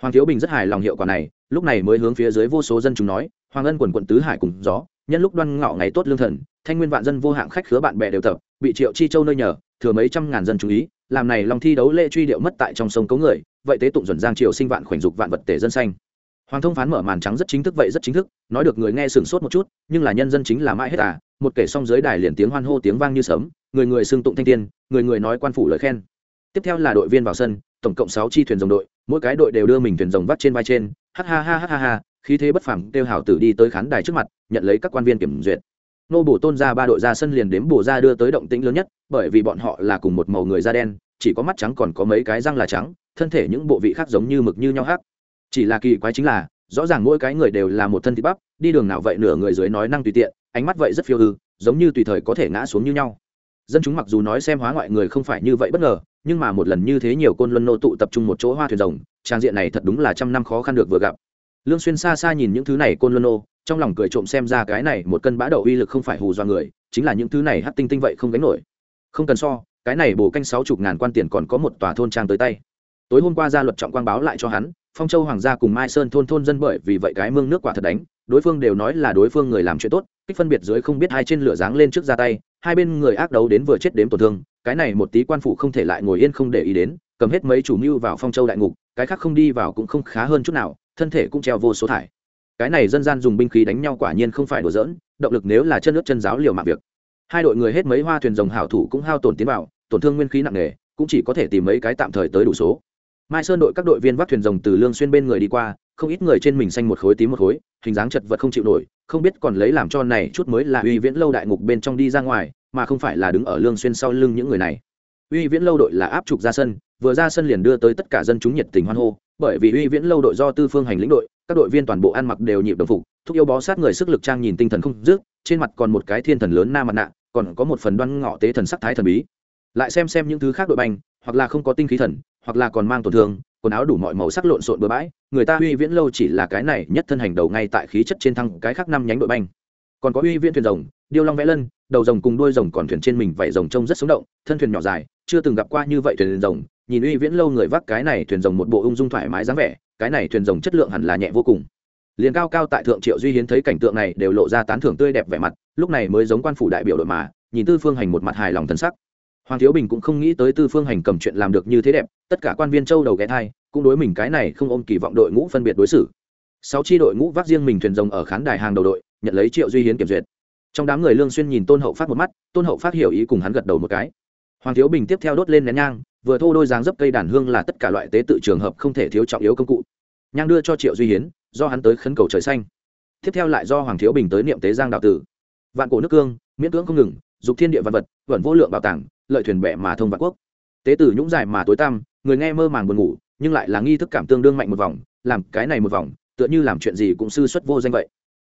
hoàng thiếu bình rất hài lòng hiệu quả này, lúc này mới hướng phía dưới vô số dân chúng nói, hoàng ân quần quận tứ hải cùng gió, nhân lúc đoan ngọ ngày tốt lương thần, thanh nguyên vạn dân vô hạng khách khứa bạn bè đều tập, bị triệu chi châu nơi nhờ, thừa mấy trăm ngàn dân chú ý, làm này long thi đấu lễ truy điệu mất tại trong sông cấu người, vậy tế tụng duẩn giang triều sinh vạn khoảnh dục vạn vật tể dân xanh hoàng thông phán mở màn trắng rất chính thức, vậy rất chính thức, nói được người nghe sửng sốt một chút, nhưng là nhân dân chính là mãi hết à một kể xong dưới đài liền tiếng hoan hô tiếng vang như sớm người người xưng tụng thanh tiên, người người nói quan phủ lời khen. Tiếp theo là đội viên vào sân tổng cộng sáu chi thuyền rồng đội, mỗi cái đội đều đưa mình thuyền rồng vắt trên vai trên. Ha ha ha ha ha khí thế bất phẳng kêu hảo tử đi tới khán đài trước mặt, nhận lấy các quan viên kiểm duyệt. Nô bổ tôn ra ba đội ra sân liền đếm bổ ra đưa tới động tĩnh lớn nhất, bởi vì bọn họ là cùng một màu người da đen, chỉ có mắt trắng còn có mấy cái răng là trắng, thân thể những bộ vị khác giống như mực như nhau hắc. chỉ là kỳ quái chính là, rõ ràng mỗi cái người đều là một thân thịt bắp, đi đường nào vậy nửa người dưới nói năng tùy tiện, ánh mắt vậy rất phiêu hư, giống như tùy thời có thể ngã xuống như nhau dân chúng mặc dù nói xem hóa ngoại người không phải như vậy bất ngờ, nhưng mà một lần như thế nhiều côn luân nô tụ tập trung một chỗ hoa thuyền rồng, trang diện này thật đúng là trăm năm khó khăn được vừa gặp. Lương xuyên xa xa nhìn những thứ này côn luân nô, trong lòng cười trộm xem ra cái này một cân bã đậu uy lực không phải hù do người, chính là những thứ này hắc tinh tinh vậy không gánh nổi. Không cần so, cái này bổ canh sáu chục ngàn quan tiền còn có một tòa thôn trang tới tay. Tối hôm qua gia luật trọng quang báo lại cho hắn, phong châu hoàng gia cùng mai sơn thôn thôn dân bởi vì vậy cái mương nước quả thật đánh, đối phương đều nói là đối phương người làm chuyện tốt, kích phân biệt dưới không biết hai trên lửa giáng lên trước ra tay hai bên người ác đấu đến vừa chết đếm tổn thương, cái này một tí quan phủ không thể lại ngồi yên không để ý đến, cầm hết mấy chủ mưu vào phong châu đại ngục, cái khác không đi vào cũng không khá hơn chút nào, thân thể cũng treo vô số thải. Cái này dân gian dùng binh khí đánh nhau quả nhiên không phải đùa giỡn, động lực nếu là chân nước chân giáo liều mạng việc. Hai đội người hết mấy hoa thuyền rồng hảo thủ cũng hao tổn tiến vào, tổn thương nguyên khí nặng nề, cũng chỉ có thể tìm mấy cái tạm thời tới đủ số. Mai sơn đội các đội viên vác thuyền rồng từ lương xuyên bên người đi qua, không ít người trên mình xanh một khối tím một khối, hình dáng chật vật không chịu nổi không biết còn lấy làm cho này chút mới là uy viễn lâu đại ngục bên trong đi ra ngoài, mà không phải là đứng ở lương xuyên sau lưng những người này. Uy viễn lâu đội là áp trục ra sân, vừa ra sân liền đưa tới tất cả dân chúng nhiệt tình hoan hô, bởi vì uy viễn lâu đội do tư phương hành lĩnh đội, các đội viên toàn bộ ăn mặc đều nhịp đồng phục, thúc yêu bó sát người sức lực trang nhìn tinh thần không dứt, trên mặt còn một cái thiên thần lớn na mặt nạ, còn có một phần đoan ngọ tế thần sắc thái thần bí. Lại xem xem những thứ khác đội banh hoặc là không có tinh khí thần, hoặc là còn mang tổn thương quần áo đủ mọi màu sắc lộn xộn bừa bãi, người ta uy viễn lâu chỉ là cái này nhất thân hành đầu ngay tại khí chất trên thăng cái khác năm nhánh đội banh. Còn có uy viễn thuyền rồng, điêu long vẽ lân, đầu rồng cùng đuôi rồng còn thuyền trên mình vảy rồng trông rất sống động, thân thuyền nhỏ dài, chưa từng gặp qua như vậy thuyền rồng, nhìn uy viễn lâu người vác cái này thuyền rồng một bộ ung dung thoải mái dáng vẻ, cái này thuyền rồng chất lượng hẳn là nhẹ vô cùng. Liền cao cao tại thượng triệu duy hiến thấy cảnh tượng này đều lộ ra tán thưởng tươi đẹp vẻ mặt, lúc này mới giống quan phủ đại biểu đội mà, nhìn tư phương hành một mặt hài lòng thân sắc hoàng thiếu bình cũng không nghĩ tới tư phương hành cầm chuyện làm được như thế đẹp, tất cả quan viên châu đầu ghé thai, cũng đối mình cái này không ôm kỳ vọng đội ngũ phân biệt đối xử. Sáu tri đội ngũ vác riêng mình thuyền rồng ở khán đài hàng đầu đội, nhận lấy triệu duy hiến kiểm duyệt. Trong đám người lương xuyên nhìn tôn hậu phát một mắt, tôn hậu phát hiểu ý cùng hắn gật đầu một cái. Hoàng thiếu bình tiếp theo đốt lên nén nhang, vừa thô đôi dáng dấp cây đàn hương là tất cả loại tế tự trường hợp không thể thiếu trọng yếu công cụ. Nhang đưa cho triệu duy hiến, do hắn tới khấn cầu trời xanh. Tiếp theo lại do hoàng thiếu bình tới niệm tế giang đạo tử. Vạn cổ nước cương, miễn cưỡng không ngừng, dục thiên địa văn vật, vẩn vô lượng bảo tàng lợi thuyền bè mà thông vạn quốc. Tế tử nhũng dài mà tối tăm, người nghe mơ màng buồn ngủ, nhưng lại là nghi thức cảm tương đương mạnh một vòng, làm cái này một vòng, tựa như làm chuyện gì cũng sư xuất vô danh vậy.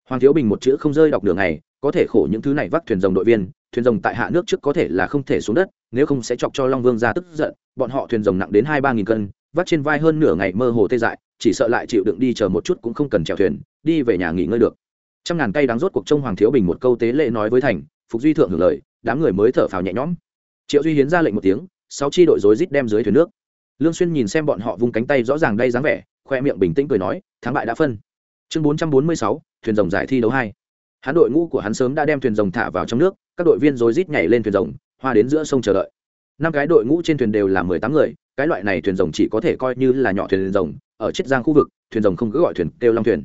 Hoàng thiếu bình một chữ không rơi đọc đường này có thể khổ những thứ này vác thuyền rồng đội viên, thuyền rồng tại hạ nước trước có thể là không thể xuống đất, nếu không sẽ chọc cho long vương ra tức giận, bọn họ thuyền rồng nặng đến hai ba nghìn cân, vác trên vai hơn nửa ngày mơ hồ tê dại, chỉ sợ lại chịu đựng đi chờ một chút cũng không cần chèo thuyền, đi về nhà nghỉ ngơi được. Trăm ngàn cây đáng rốt cuộc trông hoàng thiếu bình một câu tế lễ nói với thành, phục duy thượng hưởng lời, đám người mới thở phào nhẹ nhõm triệu duy hiến ra lệnh một tiếng sáu chi đội rối rít đem dưới thuyền nước. Lương xuyên nhìn xem bọn họ vung cánh tay rõ ràng đây dáng vẻ khoe miệng bình tĩnh cười nói thắng bại đã phân. Chương 446, thuyền rồng giải thi đấu hai. Hắn đội ngũ của hắn sớm đã đem thuyền rồng thả vào trong nước các đội viên rối rít nhảy lên thuyền rồng hoa đến giữa sông chờ đợi. Năm cái đội ngũ trên thuyền đều là mười tám người cái loại này thuyền rồng chỉ có thể coi như là nhỏ thuyền rồng ở chiết giang khu vực thuyền rồng không cứ gọi thuyền kêu long thuyền.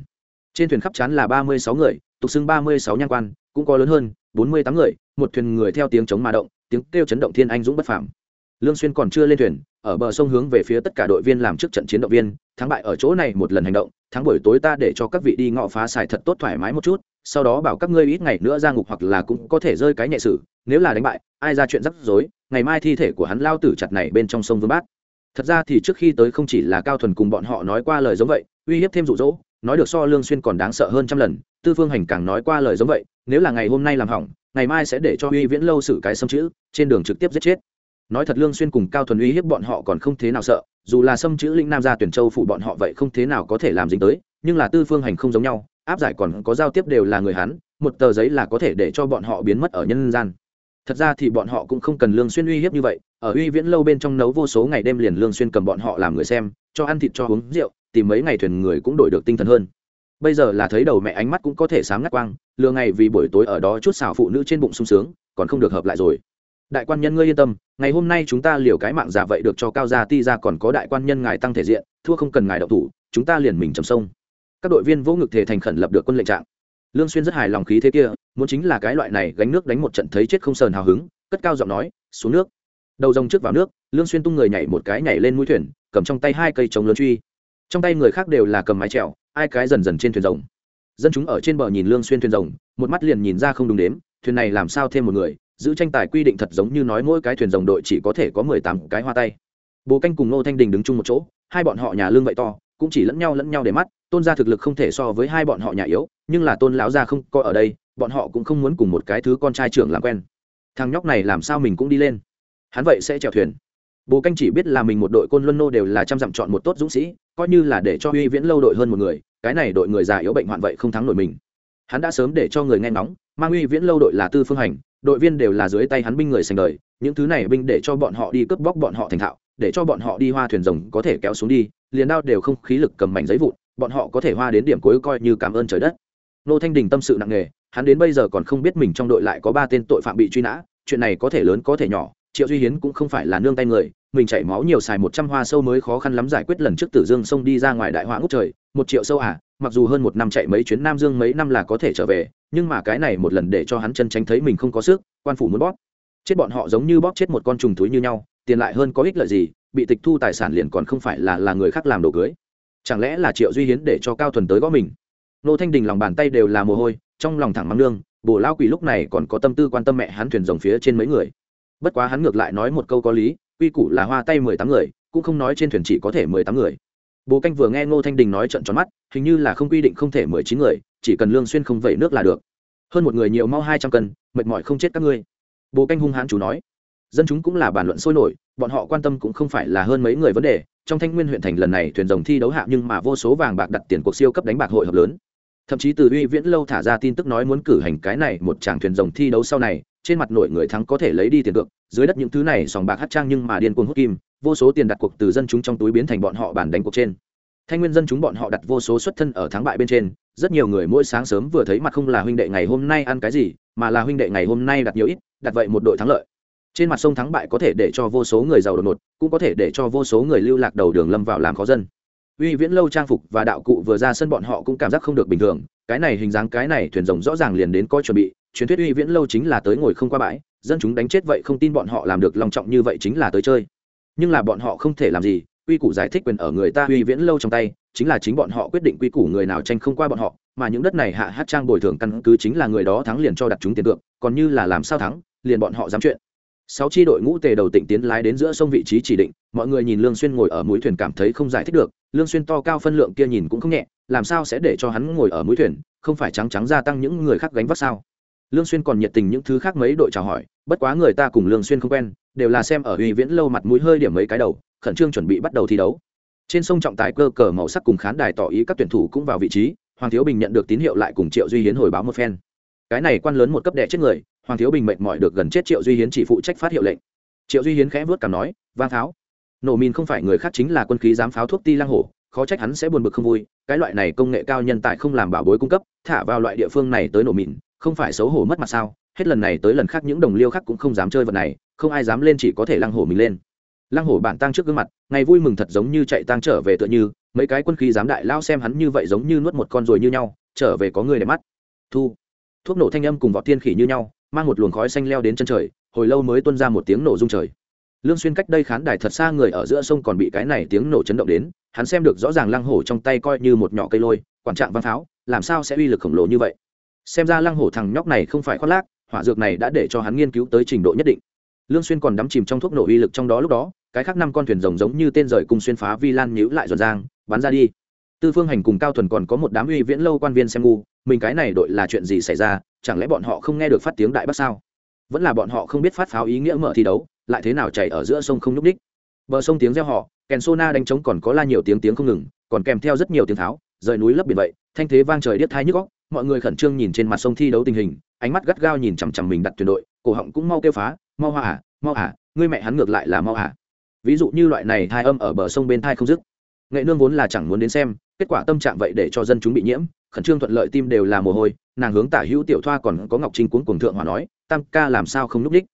Trên thuyền khắp chán là ba mươi sáu người tục xưng ba mươi sáu nhang quan cũng có lớn hơn bốn mươi tám người một thuyền người theo tiếng chống mà động tiếng kêu chấn động thiên anh dũng bất phàm. Lương xuyên còn chưa lên thuyền, ở bờ sông hướng về phía tất cả đội viên làm trước trận chiến động viên, thắng bại ở chỗ này một lần hành động, thắng buổi tối ta để cho các vị đi ngọ phá xài thật tốt thoải mái một chút, sau đó bảo các ngươi ít ngày nữa ra ngục hoặc là cũng có thể rơi cái nhẹ xử nếu là đánh bại, ai ra chuyện rắc rối, ngày mai thi thể của hắn lao tử chặt này bên trong sông vương bát. Thật ra thì trước khi tới không chỉ là cao thuần cùng bọn họ nói qua lời giống vậy, uy hiếp thêm rụ rỗ nói được so lương xuyên còn đáng sợ hơn trăm lần, tư phương hành càng nói qua lời giống vậy, nếu là ngày hôm nay làm hỏng ngày mai sẽ để cho uy viễn lâu xử cái xâm chữ, trên đường trực tiếp giết chết. Nói thật lương xuyên cùng cao thuần uy hiếp bọn họ còn không thế nào sợ, dù là xâm chữ linh nam gia tuyển châu phụ bọn họ vậy không thế nào có thể làm dính tới, nhưng là tư phương hành không giống nhau, áp giải còn có giao tiếp đều là người hắn, một tờ giấy là có thể để cho bọn họ biến mất ở nhân gian. Thật ra thì bọn họ cũng không cần lương xuyên uy hiếp như vậy, ở uy viễn lâu bên trong nấu vô số ngày đêm liền lương xuyên cầm bọn họ làm người xem, cho ăn thịt cho uống rượu, tìm mấy ngày thuyền người cũng đổi được tinh thần hơn bây giờ là thấy đầu mẹ ánh mắt cũng có thể sáng ngắt quang, lừa ngày vì buổi tối ở đó chút xào phụ nữ trên bụng sung sướng, còn không được hợp lại rồi. Đại quan nhân ngươi yên tâm, ngày hôm nay chúng ta liều cái mạng giả vậy được cho cao gia ti ra còn có đại quan nhân ngài tăng thể diện, thua không cần ngài đậu thủ, chúng ta liền mình chầm sông. Các đội viên vỗ ngực thể thành khẩn lập được quân lệnh trạng. Lương xuyên rất hài lòng khí thế kia, muốn chính là cái loại này gánh nước đánh một trận thấy chết không sờn hào hứng, cất cao giọng nói, xuống nước. Đầu rồng trước vào nước, lương xuyên tung người nhảy một cái nhảy lên mũi thuyền, cầm trong tay hai cây chống lớn truy. Trong tay người khác đều là cầm mái chèo ai cái dần dần trên thuyền rồng. Dân chúng ở trên bờ nhìn lương xuyên thuyền rồng, một mắt liền nhìn ra không đúng đếm, thuyền này làm sao thêm một người, giữ tranh tài quy định thật giống như nói mỗi cái thuyền rồng đội chỉ có thể có mười tám cái hoa tay. Bố canh cùng nô thanh đình đứng chung một chỗ, hai bọn họ nhà lương vậy to, cũng chỉ lẫn nhau lẫn nhau để mắt, tôn gia thực lực không thể so với hai bọn họ nhà yếu, nhưng là tôn lão gia không có ở đây, bọn họ cũng không muốn cùng một cái thứ con trai trưởng làm quen. Thằng nhóc này làm sao mình cũng đi lên. Hắn vậy sẽ chèo thuyền bồ canh chỉ biết là mình một đội côn luân nô đều là trăm dặm chọn một tốt dũng sĩ, coi như là để cho uy viễn lâu đội hơn một người, cái này đội người già yếu bệnh hoạn vậy không thắng nổi mình. Hắn đã sớm để cho người nghe ngóng, mang uy viễn lâu đội là tư phương hành, đội viên đều là dưới tay hắn binh người sành đời, những thứ này binh để cho bọn họ đi cướp bóc bọn họ thành thạo, để cho bọn họ đi hoa thuyền rồng có thể kéo xuống đi, liền đao đều không khí lực cầm mảnh giấy vụn, bọn họ có thể hoa đến điểm cuối coi như cảm ơn trời đất. Nô thanh đình tâm sự nặng nề, hắn đến bây giờ còn không biết mình trong đội lại có ba tên tội phạm bị truy nã, chuyện này có thể lớn có thể nhỏ triệu duy hiến cũng không phải là nương tay người, mình chảy máu nhiều xài một trăm hoa sâu mới khó khăn lắm giải quyết lần trước tử dương sông đi ra ngoài đại hoa ngốc trời, một triệu sâu à mặc dù hơn một năm chạy mấy chuyến nam dương mấy năm là có thể trở về, nhưng mà cái này một lần để cho hắn chân tránh thấy mình không có sức, quan phủ muốn bóp. Chết bọn họ giống như bóp chết một con trùng túi như nhau, tiền lại hơn có ích lợi gì, bị tịch thu tài sản liền còn không phải là là người khác làm đồ cưới. Chẳng lẽ là triệu duy hiến để cho cao thuần tới gõ mình? Nô thanh đình lòng bàn tay đều là mồ hôi, trong lòng thẳng mắng nương bồ lao quỷ lúc này còn có tâm tư quan tâm mẹ hắn thuyền rồng phía trên mấy người bất quá hắn ngược lại nói một câu có lý, quy củ là hoa tay mười tám người, cũng không nói trên thuyền chỉ có thể mười tám người. Bố canh vừa nghe ngô thanh đình nói trận tròn mắt, hình như là không quy định không thể mười chín người, chỉ cần lương xuyên không vẩy nước là được. Hơn một người nhiều mau hai trăm cân, mệt mỏi không chết các ngươi. Bố canh hung hãn chủ nói. Dân chúng cũng là bàn luận sôi nổi, bọn họ quan tâm cũng không phải là hơn mấy người vấn đề, trong thanh nguyên huyện thành lần này thuyền rồng thi đấu hạ nhưng mà vô số vàng bạc đặt tiền cuộc siêu cấp đánh bạc hội hợp lớn. Thậm chí từ uy viễn lâu thả ra tin tức nói muốn cử hành cái này một tràng thuyền rồng thi đấu sau này trên mặt nội người thắng có thể lấy đi tiền cược, dưới đất những thứ này sòng bạc hát trang nhưng mà điên cuồng hút kim, vô số tiền đặt cuộc từ dân chúng trong túi biến thành bọn họ bản đánh cuộc trên. Thanh nguyên dân chúng bọn họ đặt vô số xuất thân ở thắng bại bên trên, rất nhiều người mỗi sáng sớm vừa thấy mặt không là huynh đệ ngày hôm nay ăn cái gì, mà là huynh đệ ngày hôm nay đặt nhiều ít, đặt vậy một đội thắng lợi. Trên mặt sông thắng bại có thể để cho vô số người giàu đột ngột, cũng có thể để cho vô số người lưu lạc đầu đường lâm vào làm khó dân. Uy viễn lâu trang phục và đạo cụ vừa ra sân bọn họ cũng cảm giác không được bình thường, cái này hình dáng cái này thuyền rồng rõ ràng liền đến coi chuẩn bị truyền thuyết uy viễn lâu chính là tới ngồi không qua bãi, dân chúng đánh chết vậy không tin bọn họ làm được lòng trọng như vậy chính là tới chơi. Nhưng là bọn họ không thể làm gì, quy củ giải thích quyền ở người ta uy viễn lâu trong tay, chính là chính bọn họ quyết định quy củ người nào tranh không qua bọn họ, mà những đất này hạ hát trang bồi thường căn cứ chính là người đó thắng liền cho đặt chúng tiền cược, còn như là làm sao thắng, liền bọn họ dám chuyện. Sáu tri đội ngũ tề đầu tỉnh tiến lái đến giữa sông vị trí chỉ định, mọi người nhìn lương xuyên ngồi ở mũi thuyền cảm thấy không giải thích được, lương xuyên to cao phân lượng kia nhìn cũng không nhẹ, làm sao sẽ để cho hắn ngồi ở mũi thuyền, không phải trắng trắng gia tăng những người khác gánh vác sao? Lương xuyên còn nhiệt tình những thứ khác mấy đội chào hỏi, bất quá người ta cùng lương xuyên không quen, đều là xem ở uy viễn lâu mặt mũi hơi điểm mấy cái đầu, khẩn trương chuẩn bị bắt đầu thi đấu. Trên sông trọng tài cơ cờ màu sắc cùng khán đài tỏ ý các tuyển thủ cũng vào vị trí, hoàng thiếu bình nhận được tín hiệu lại cùng triệu duy hiến hồi báo một phen. Cái này quan lớn một cấp đệ chết người, hoàng thiếu bình mệt mỏi được gần chết triệu duy hiến chỉ phụ trách phát hiệu lệnh. Triệu duy hiến khẽ vớt cảm nói, vang tháo. Nổ mìn không phải người khác chính là quân khí giám pháo thuốc ti lang hổ, khó trách hắn sẽ buồn bực không vui, cái loại này công nghệ cao nhân tài không làm bảo bối cung cấp, thả vào loại địa phương này tới nổ mìn không phải xấu hổ mất mặt sao? Hết lần này tới lần khác những đồng liêu khác cũng không dám chơi vật này, không ai dám lên chỉ có thể lăng hổ mình lên. Lăng hổ bản tăng trước gương mặt, ngày vui mừng thật giống như chạy tăng trở về tựa như, mấy cái quân khí dám đại lao xem hắn như vậy giống như nuốt một con ruồi như nhau, trở về có người để mắt. Thu. Thuốc nổ thanh âm cùng võ tiên khỉ như nhau, mang một luồng khói xanh leo đến chân trời, hồi lâu mới tuôn ra một tiếng nổ rung trời. Lương xuyên cách đây khán đài thật xa người ở giữa sông còn bị cái này tiếng nổ chấn động đến, hắn xem được rõ ràng lăng hổ trong tay coi như một nhỏ cây lôi, quản trạng văn pháo, làm sao sẽ uy lực khổng lồ như vậy? Xem ra lăng hổ thằng nhóc này không phải khoác lác, hỏa dược này đã để cho hắn nghiên cứu tới trình độ nhất định. Lương xuyên còn đắm chìm trong thuốc nổ uy lực trong đó lúc đó, cái khác năm con thuyền rồng giống như tên rời cùng xuyên phá vi lan nhíu lại giòn giang, bắn ra đi. Tư phương hành cùng cao thuần còn có một đám uy viễn lâu quan viên xem ngu, mình cái này đội là chuyện gì xảy ra, chẳng lẽ bọn họ không nghe được phát tiếng đại bắc sao? Vẫn là bọn họ không biết phát pháo ý nghĩa mở thi đấu, lại thế nào chảy ở giữa sông không nhúc đích bờ sông tiếng reo họ kèn sona đánh trống còn có la nhiều tiếng tiếng không ngừng, còn kèm theo rất nhiều tiếng tháo, rời núi lấp biển vậy, thanh thế vang trời điếc thai nhức góc mọi người khẩn trương nhìn trên mặt sông thi đấu tình hình, ánh mắt gắt gao nhìn chằm chằm mình đặt tuyển đội, cổ họng cũng mau kêu phá, mau hòa à mau à ngươi mẹ hắn ngược lại là mau à. Ví dụ như loại này thai âm ở bờ sông bên thai không dứt. Nghệ nương vốn là chẳng muốn đến xem, kết quả tâm trạng vậy để cho dân chúng bị nhiễm, khẩn trương thuận lợi tim đều là mồ hôi, nàng hướng tả hữu tiểu thoa còn có ngọc trinh cuốn cuồng thượng hòa nói, tam ca làm sao không núp đích?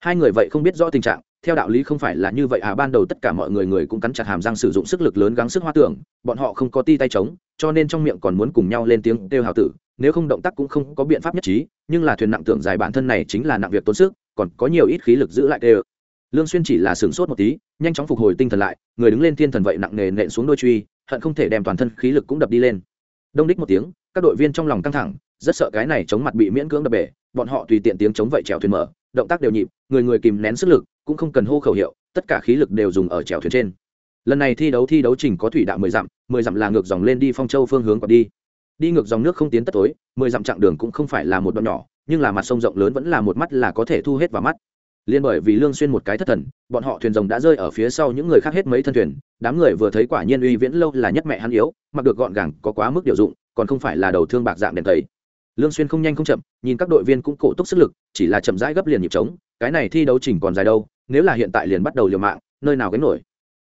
Hai người vậy không biết rõ tình trạng theo đạo lý không phải là như vậy à ban đầu tất cả mọi người người cũng cắn chặt hàm răng sử dụng sức lực lớn gắng sức hoa tưởng, bọn họ không có ti tay trống cho nên trong miệng còn muốn cùng nhau lên tiếng kêu hào tử, nếu không động tác cũng không có biện pháp nhất trí, nhưng là thuyền nặng tưởng dài bản thân này chính là nặng việc tốn sức, còn có nhiều ít khí lực giữ lại kêu lương xuyên chỉ là sửng sốt một tí, nhanh chóng phục hồi tinh thần lại, người đứng lên thiên thần vậy nặng nề nện xuống đôi truy, hận không thể đem toàn thân khí lực cũng đập đi lên. Đông đích một tiếng, các đội viên trong lòng căng thẳng, rất sợ cái này chống mặt bị miễn cưỡng đập bể, bọn họ tùy tiện tiếng chống vậy trèo thuyền mở, động tác đều nhịp, người người kìm nén sức lực cũng không cần hô khẩu hiệu, tất cả khí lực đều dùng ở chèo thuyền trên. Lần này thi đấu thi đấu trình có thủy đạo mười dặm mười dặm là ngược dòng lên đi phong châu phương hướng còn đi. Đi ngược dòng nước không tiến tất tối, mười dặm chặng đường cũng không phải là một đoạn nhỏ, nhưng là mặt sông rộng lớn vẫn là một mắt là có thể thu hết vào mắt. Liên bởi vì lương xuyên một cái thất thần, bọn họ thuyền rồng đã rơi ở phía sau những người khác hết mấy thân thuyền, đám người vừa thấy quả nhiên uy viễn lâu là nhất mẹ hắn yếu, mặc được gọn gàng, có quá mức điều dụng, còn không phải là đầu thương bạc dạng đèn tẩy. Lương xuyên không nhanh không chậm, nhìn các đội viên cũng cổ túc sức lực, chỉ là chậm rãi gấp liền nhịp trống, cái này thi đấu chỉnh còn dài đâu nếu là hiện tại liền bắt đầu liều mạng, nơi nào gánh nổi.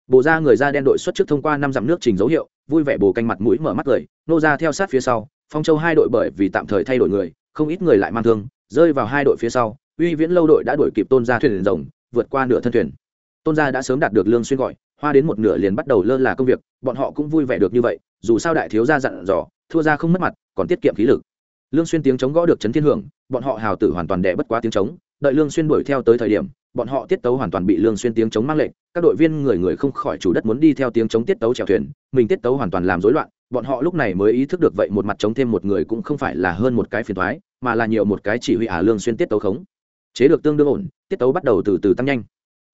Bồ ra người ra đen đội xuất trước thông qua năm dặm nước trình dấu hiệu, vui vẻ bồ canh mặt mũi mở mắt cười, nô ra theo sát phía sau, phong châu hai đội bởi vì tạm thời thay đổi người, không ít người lại mang thương, rơi vào hai đội phía sau, uy viễn lâu đội đã đuổi kịp tôn gia thuyền rồng, vượt qua nửa thân thuyền. Tôn gia đã sớm đạt được lương xuyên gọi, hoa đến một nửa liền bắt đầu lơ là công việc, bọn họ cũng vui vẻ được như vậy, dù sao đại thiếu gia dặn dò, thua ra không mất mặt, còn tiết kiệm khí lực. Lương xuyên tiếng chống gõ được chấn thiên hưởng, bọn họ hào tử hoàn toàn đè bất quá tiếng chống, đợi lương xuyên đuổi theo tới thời điểm bọn họ tiết tấu hoàn toàn bị lương xuyên tiếng chống mang lệnh, các đội viên người người không khỏi chủ đất muốn đi theo tiếng chống tiết tấu chèo thuyền, mình tiết tấu hoàn toàn làm rối loạn, bọn họ lúc này mới ý thức được vậy một mặt chống thêm một người cũng không phải là hơn một cái phiền toái, mà là nhiều một cái chỉ huy ả lương xuyên tiết tấu khống. Chế được tương đương ổn, tiết tấu bắt đầu từ từ tăng nhanh.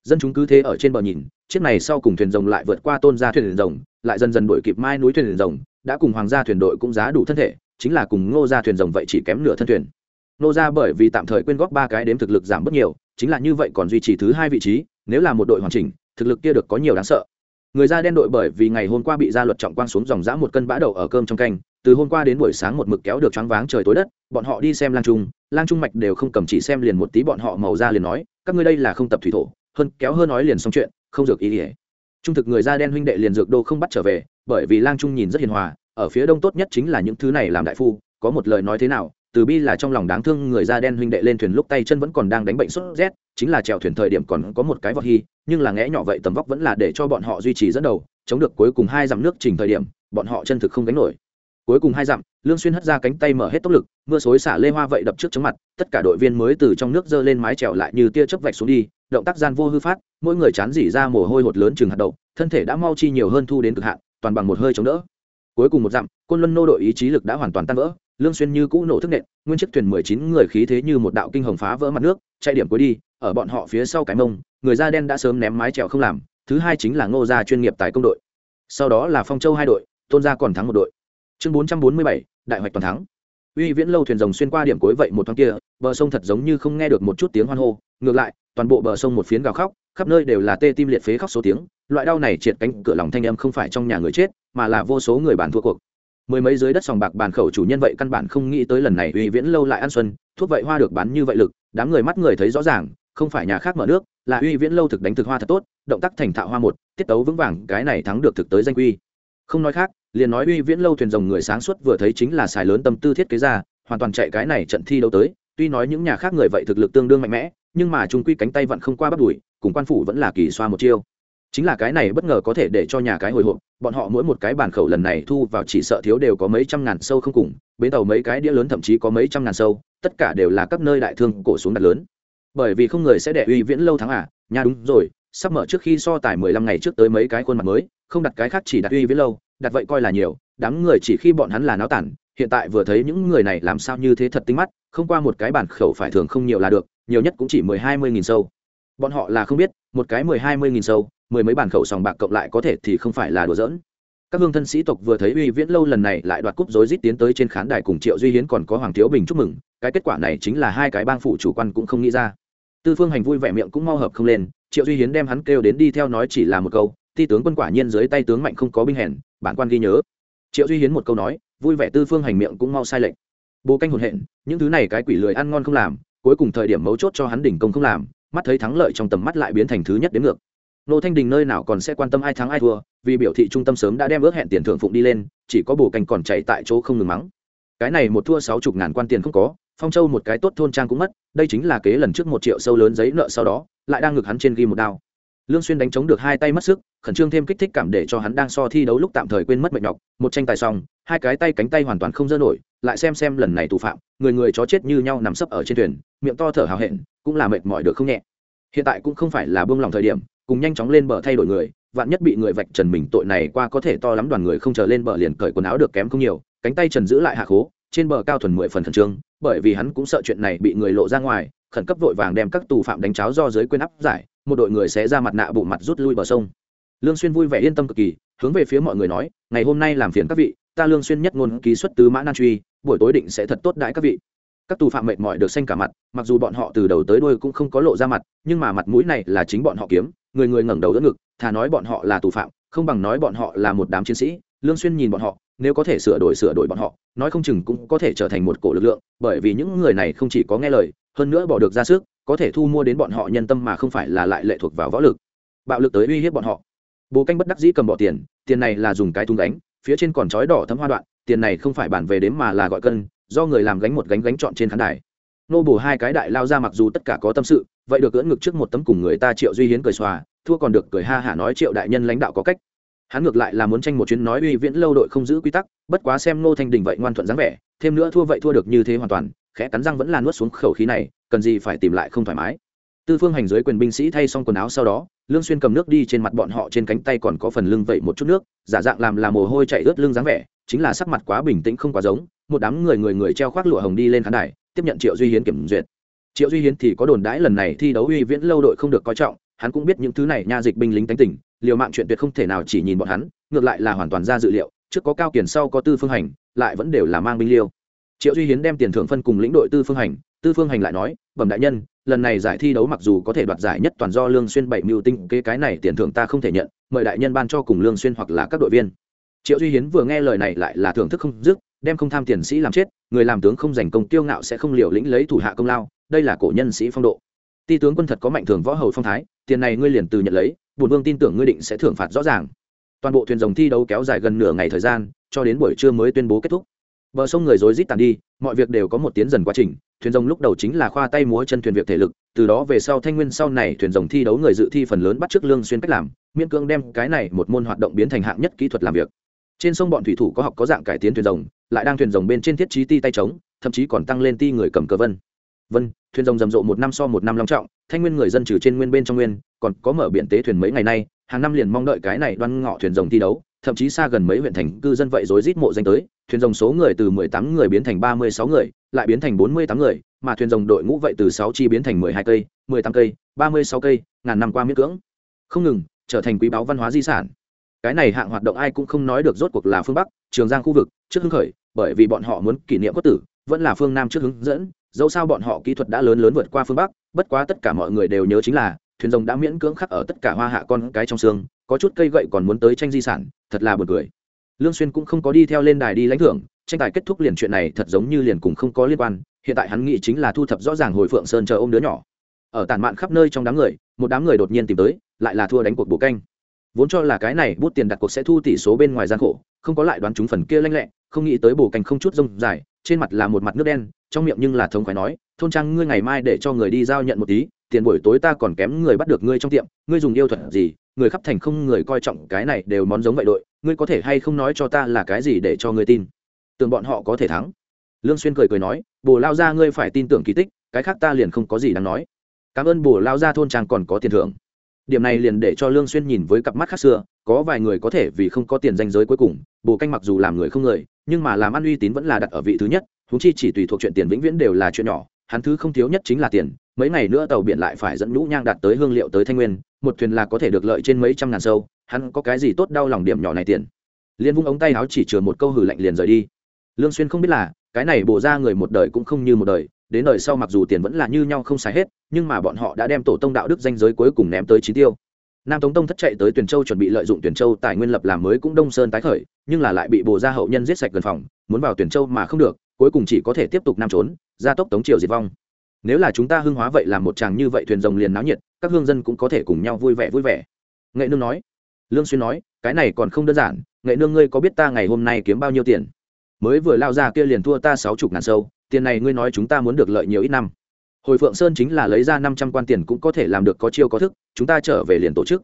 Dân chúng cứ thế ở trên bờ nhìn, chiếc này sau cùng thuyền rồng lại vượt qua tôn gia thuyền rồng, lại dần dần đuổi kịp mai núi thuyền rồng, đã cùng hoàng gia thuyền đội cũng giá đủ thân thể, chính là cùng ngô gia thuyền rồng vậy chỉ kém nửa thân thuyền nô ra bởi vì tạm thời quyên góp ba cái đếm thực lực giảm bớt nhiều, chính là như vậy còn duy trì thứ hai vị trí, nếu là một đội hoàn chỉnh, thực lực kia được có nhiều đáng sợ. Người da đen đội bởi vì ngày hôm qua bị gia luật trọng quang xuống dòng dã một cân bã đậu ở cơm trong canh, từ hôm qua đến buổi sáng một mực kéo được choáng váng trời tối đất, bọn họ đi xem lang trung lang trung mạch đều không cầm chỉ xem liền một tí bọn họ màu ra liền nói, các ngươi đây là không tập thủy thổ, hơn kéo hơn nói liền xong chuyện, không dược ý ỉa trung thực người da đen huynh đệ liền dược đô không bắt trở về, bởi vì lang trung nhìn rất hiền hòa, ở phía đông tốt nhất chính là những thứ này làm đại phu, có một lời nói thế nào từ bi là trong lòng đáng thương, người da đen huynh đệ lên thuyền lúc tay chân vẫn còn đang đánh bệnh sốt rét, chính là chèo thuyền thời điểm còn có một cái vọt hy, nhưng là ngẽ nhỏ vậy tầm vóc vẫn là để cho bọn họ duy trì dẫn đầu, chống được cuối cùng hai dặm nước trình thời điểm, bọn họ chân thực không đánh nổi. Cuối cùng hai dặm, lương xuyên hất ra cánh tay mở hết tốc lực, mưa xối xả lê hoa vậy đập trước chống mặt, tất cả đội viên mới từ trong nước dơ lên mái chèo lại như tia chớp vạch xuống đi, động tác gian vô hư phát, mỗi người chán dỉ ra mồ hôi hột lớn chừng hạt đậu, thân thể đã mau chi nhiều hơn thu đến cực hạn, toàn bằng một hơi chống đỡ. Cuối cùng một dặm, côn luân nô đội ý chí lực đã hoàn toàn tan vỡ lương xuyên như cũ nổ thức nện nguyên chiếc thuyền 19 người khí thế như một đạo kinh hồng phá vỡ mặt nước chạy điểm cuối đi ở bọn họ phía sau cái mông người da đen đã sớm ném mái chèo không làm thứ hai chính là ngô gia chuyên nghiệp tài công đội. Sau đó là phong châu hai đội tôn gia còn thắng một đội. Chương 447, đại hoạch toàn thắng. Uy viễn lâu thuyền rồng xuyên qua điểm cuối vậy một thoáng kia bờ sông thật giống như không nghe được một chút tiếng hoan hô ngược lại toàn bộ bờ sông một phiến gào khóc khắp nơi đều là tê tim liệt phế khóc số tiếng loại đau này triệt cánh cửa lòng thanh âm không phải trong nhà người chết mà là vô số người bản thua cuộc mười mấy dưới đất sòng bạc bàn khẩu chủ nhân vậy căn bản không nghĩ tới lần này uy viễn lâu lại ăn xuân, thuốc vậy hoa được bán như vậy lực, đám người mắt người thấy rõ ràng, không phải nhà khác mở nước, là uy viễn lâu thực đánh thực hoa thật tốt, động tác thành thạo hoa một, tiết tấu vững vàng, cái này thắng được thực tới danh quy. Không nói khác, liền nói uy viễn lâu thuyền rồng người sáng suốt vừa thấy chính là xài lớn tâm tư thiết kế ra, hoàn toàn chạy cái này trận thi đấu tới, tuy nói những nhà khác người vậy thực lực tương đương mạnh mẽ, nhưng mà trung quy cánh tay vẫn không qua bắt đuổi cùng quan phủ vẫn là kỳ xoa một chiêu chính là cái này bất ngờ có thể để cho nhà cái hồi hộp, bọn họ mỗi một cái bản khẩu lần này thu vào chỉ sợ thiếu đều có mấy trăm ngàn sâu không cùng, bến tàu mấy cái đĩa lớn thậm chí có mấy trăm ngàn sâu, tất cả đều là các nơi đại thương cổ xuống đặt lớn. Bởi vì không người sẽ để uy viễn lâu thắng à nhà đúng rồi, sắp mở trước khi so tài mười lăm ngày trước tới mấy cái khuôn mặt mới, không đặt cái khác chỉ đặt uy viễn lâu, đặt vậy coi là nhiều, đám người chỉ khi bọn hắn là náo tản, hiện tại vừa thấy những người này làm sao như thế thật tinh mắt, không qua một cái bản khẩu phải thường không nhiều là được, nhiều nhất cũng chỉ mười hai mươi nghìn sâu. Bọn họ là không biết, một cái mười hai mươi nghìn sâu mười mấy bản khẩu sòng bạc cộng lại có thể thì không phải là đùa giỡn. Các hương thân sĩ tộc vừa thấy uy viễn lâu lần này lại đoạt cúp rối rít tiến tới trên khán đài cùng triệu duy hiến còn có hoàng thiếu bình chúc mừng, cái kết quả này chính là hai cái bang phụ chủ quan cũng không nghĩ ra. Tư phương hành vui vẻ miệng cũng mau hợp không lên, triệu duy hiến đem hắn kêu đến đi theo nói chỉ là một câu, ti tướng quân quả nhiên dưới tay tướng mạnh không có binh hèn, bản quan ghi nhớ. Triệu duy hiến một câu nói, vui vẻ tư phương hành miệng cũng mau sai lệnh bố canh hồn hện, những thứ này cái quỷ lười ăn ngon không làm, cuối cùng thời điểm mấu chốt cho hắn đỉnh công không làm, mắt thấy thắng lợi trong tầm mắt lại biến thành thứ nhất đến ngược nô thanh đình nơi nào còn sẽ quan tâm ai thắng ai thua, vì biểu thị trung tâm sớm đã đem ước hẹn tiền thưởng phụng đi lên, chỉ có bổ canh còn chạy tại chỗ không ngừng mắng. Cái này một thua sáu chục ngàn quan tiền không có, phong châu một cái tốt thôn trang cũng mất, đây chính là kế lần trước một triệu sâu lớn giấy nợ sau đó, lại đang ngực hắn trên ghi một đao. Lương xuyên đánh chống được hai tay mất sức, khẩn trương thêm kích thích cảm để cho hắn đang so thi đấu lúc tạm thời quên mất mệt nhọc, một tranh tài xong, hai cái tay cánh tay hoàn toàn không dơ nổi, lại xem xem lần này tù phạm, người người chó chết như nhau nằm sấp ở trên thuyền, miệng to thở hào hẹn, cũng là mệt mỏi được không nhẹ. Hiện tại cũng không phải là buông lòng thời điểm cùng nhanh chóng lên bờ thay đổi người, vạn nhất bị người vạch trần mình tội này qua có thể to lắm đoàn người không chờ lên bờ liền cởi quần áo được kém không nhiều, cánh tay trần giữ lại hạ khố, trên bờ cao thuần mười phần khẩn trương, bởi vì hắn cũng sợ chuyện này bị người lộ ra ngoài, khẩn cấp vội vàng đem các tù phạm đánh cháo do dưới quên áp giải, một đội người sẽ ra mặt nạ bộ mặt rút lui bờ sông. Lương xuyên vui vẻ yên tâm cực kỳ, hướng về phía mọi người nói, ngày hôm nay làm phiền các vị, ta lương xuyên nhất ngôn ký xuất tứ mã nan truy, buổi tối định sẽ thật tốt đãi các vị các tù phạm mệt mỏi được xanh cả mặt, mặc dù bọn họ từ đầu tới đuôi cũng không có lộ ra mặt, nhưng mà mặt mũi này là chính bọn họ kiếm, người người ngẩng đầu đỡ ngực, thà nói bọn họ là tù phạm, không bằng nói bọn họ là một đám chiến sĩ, lương xuyên nhìn bọn họ, nếu có thể sửa đổi sửa đổi bọn họ, nói không chừng cũng có thể trở thành một cổ lực lượng, bởi vì những người này không chỉ có nghe lời, hơn nữa bỏ được ra sức, có thể thu mua đến bọn họ nhân tâm mà không phải là lại lệ thuộc vào võ lực. Bạo lực tới uy hiếp bọn họ. Bố canh bất đắc dĩ cầm bỏ tiền tiền này là dùng cái thùng đánh phía trên còn chói đỏ thấm hoa đoạn, tiền này không phải bản về đếm mà là gọi cân do người làm gánh một gánh gánh chọn trên khán đài. Nô bổ hai cái đại lao ra mặc dù tất cả có tâm sự, vậy được cưỡn ngực trước một tấm cùng người ta triệu duy hiến cười xòa, thua còn được cười ha hả nói triệu đại nhân lãnh đạo có cách. Hắn ngược lại là muốn tranh một chuyến nói uy viễn lâu đội không giữ quy tắc, bất quá xem nô thanh đình vậy ngoan thuận dáng vẻ, thêm nữa thua vậy thua được như thế hoàn toàn, khẽ cắn răng vẫn là nuốt xuống khẩu khí này, cần gì phải tìm lại không thoải mái. Tư phương hành dưới quyền binh sĩ thay xong quần áo sau đó, lương xuyên cầm nước đi trên mặt bọn họ trên cánh tay còn có phần lưng vậy một chút nước, giả dạng làm là mồ hôi chảy ướt lưng dáng vẻ, chính là sắc mặt quá bình tĩnh không quá giống một đám người người người treo khoác lụa hồng đi lên khán đài, tiếp nhận triệu duy hiến kiểm duyệt. Triệu duy hiến thì có đồn đãi lần này thi đấu uy viễn lâu đội không được coi trọng, hắn cũng biết những thứ này nha dịch binh lính tánh tỉnh liều mạng chuyện tuyệt không thể nào chỉ nhìn bọn hắn, ngược lại là hoàn toàn ra dự liệu, trước có cao kiển sau có tư phương hành, lại vẫn đều là mang binh liêu. Triệu duy hiến đem tiền thưởng phân cùng lĩnh đội tư phương hành, tư phương hành lại nói, bẩm đại nhân, lần này giải thi đấu mặc dù có thể đoạt giải nhất toàn do lương xuyên bảy mưu tinh kế cái này tiền thưởng ta không thể nhận, mời đại nhân ban cho cùng lương xuyên hoặc là các đội viên. Triệu duy hiến vừa nghe lời này lại là thưởng thức không dứt đem không tham tiền sĩ làm chết, người làm tướng không giành công tiêu ngạo sẽ không liều lĩnh lấy thủ hạ công lao, đây là cổ nhân sĩ phong độ. Ti tướng quân thật có mạnh thường võ hầu phong thái, tiền này ngươi liền từ nhận lấy bùn vương tin tưởng ngươi định sẽ thưởng phạt rõ ràng. Toàn bộ thuyền rồng thi đấu kéo dài gần nửa ngày thời gian, cho đến buổi trưa mới tuyên bố kết thúc. Bờ sông người rối rít tàn đi, mọi việc đều có một tiến dần quá trình, thuyền rồng lúc đầu chính là khoa tay múa chân thuyền việc thể lực, từ đó về sau thanh nguyên sau này thuyền rồng thi đấu người dự thi phần lớn bắt trước lương xuyên cách làm, miễn cưỡng đem cái này một môn hoạt động biến thành hạng nhất kỹ thuật làm việc trên sông bọn thủy thủ có học có dạng cải tiến thuyền rồng, lại đang thuyền rồng bên trên thiết trí ti tay trống, thậm chí còn tăng lên ti người cầm cờ vân. Vân, thuyền rồng rầm rộ một năm so một năm long trọng, thanh nguyên người dân trừ trên nguyên bên trong nguyên, còn có mở biển tế thuyền mấy ngày nay, hàng năm liền mong đợi cái này đoan ngọ thuyền rồng thi đấu, thậm chí xa gần mấy huyện thành cư dân vậy rối rít mộ danh tới, thuyền rồng số người từ 18 người biến thành 36 người, lại biến thành 48 người, mà thuyền rồng đội ngũ vậy từ 6 chi biến thành 12 cây 18 cây 36 cây, ngàn năm qua miễn cưỡng. Không ngừng, trở thành quý báu văn hóa di sản cái này hạng hoạt động ai cũng không nói được rốt cuộc là phương bắc, trường giang khu vực, trước hưng khởi, bởi vì bọn họ muốn kỷ niệm quốc tử, vẫn là phương nam trước hướng dẫn. Dẫu sao bọn họ kỹ thuật đã lớn lớn vượt qua phương bắc, bất quá tất cả mọi người đều nhớ chính là, thuyền rồng đã miễn cưỡng khắc ở tất cả hoa hạ con cái trong xương, có chút cây gậy còn muốn tới tranh di sản, thật là buồn cười. Lương xuyên cũng không có đi theo lên đài đi lãnh thưởng, tranh tài kết thúc liền chuyện này thật giống như liền cùng không có liên quan, hiện tại hắn nghĩ chính là thu thập rõ ràng hồi phượng sơn chờ ôm đứa nhỏ. Ở tản mạn khắp nơi trong đám người, một đám người đột nhiên tìm tới, lại là thua đánh cuộc bổ canh vốn cho là cái này bút tiền đặt cuộc sẽ thu tỷ số bên ngoài gian khổ, không có lại đoán chúng phần kia lanh lẹ, không nghĩ tới bổ cành không chút rông dài, trên mặt là một mặt nước đen, trong miệng nhưng là thống khoái nói, thôn trang, ngươi ngày mai để cho người đi giao nhận một tí, tiền buổi tối ta còn kém người bắt được ngươi trong tiệm, ngươi dùng yêu thuật gì, người khắp thành không người coi trọng, cái này đều món giống vậy đội, ngươi có thể hay không nói cho ta là cái gì để cho ngươi tin? Tưởng bọn họ có thể thắng. Lương xuyên cười cười nói, bồ lao ra ngươi phải tin tưởng kỳ tích, cái khác ta liền không có gì đáng nói. Cảm ơn bồ lao ra thôn trang còn có tiền thưởng điểm này liền để cho lương xuyên nhìn với cặp mắt khác xưa, có vài người có thể vì không có tiền danh giới cuối cùng, bồ canh mặc dù làm người không người, nhưng mà làm ăn uy tín vẫn là đặt ở vị thứ nhất chúng chi chỉ tùy thuộc chuyện tiền vĩnh viễn đều là chuyện nhỏ, hắn thứ không thiếu nhất chính là tiền, mấy ngày nữa tàu biển lại phải dẫn nhũ nhang đạt tới hương liệu tới thanh nguyên, một thuyền là có thể được lợi trên mấy trăm ngàn sâu, hắn có cái gì tốt đau lòng điểm nhỏ này tiền. Liên vung ống tay áo chỉ chừa một câu hử lạnh liền rời đi. Lương xuyên không biết là, cái này bổ ra người một đời cũng không như một đời đến đời sau mặc dù tiền vẫn là như nhau không xài hết, nhưng mà bọn họ đã đem tổ tông đạo đức danh giới cuối cùng ném tới chín tiêu. Nam tống tông thất chạy tới tuyển châu chuẩn bị lợi dụng tuyển châu tài nguyên lập làm mới cũng đông sơn tái khởi, nhưng là lại bị bồ gia hậu nhân giết sạch gần phòng, muốn vào tuyển châu mà không được, cuối cùng chỉ có thể tiếp tục nam trốn, gia tốc tống triều diệt vong. Nếu là chúng ta hưng hóa vậy làm một chàng như vậy thuyền rồng liền náo nhiệt, các hương dân cũng có thể cùng nhau vui vẻ vui vẻ. Nghệ nương nói. Lương xuyên nói, cái này còn không đơn giản, nghệ nương ngươi có biết ta ngày hôm nay kiếm bao nhiêu tiền? Mới vừa lao ra kia liền thua ta sáu chục ngàn sâu tiền này ngươi nói chúng ta muốn được lợi nhiều ít năm. Hồi phượng sơn chính là lấy ra năm trăm quan tiền cũng có thể làm được có chiêu có thức, chúng ta trở về liền tổ chức.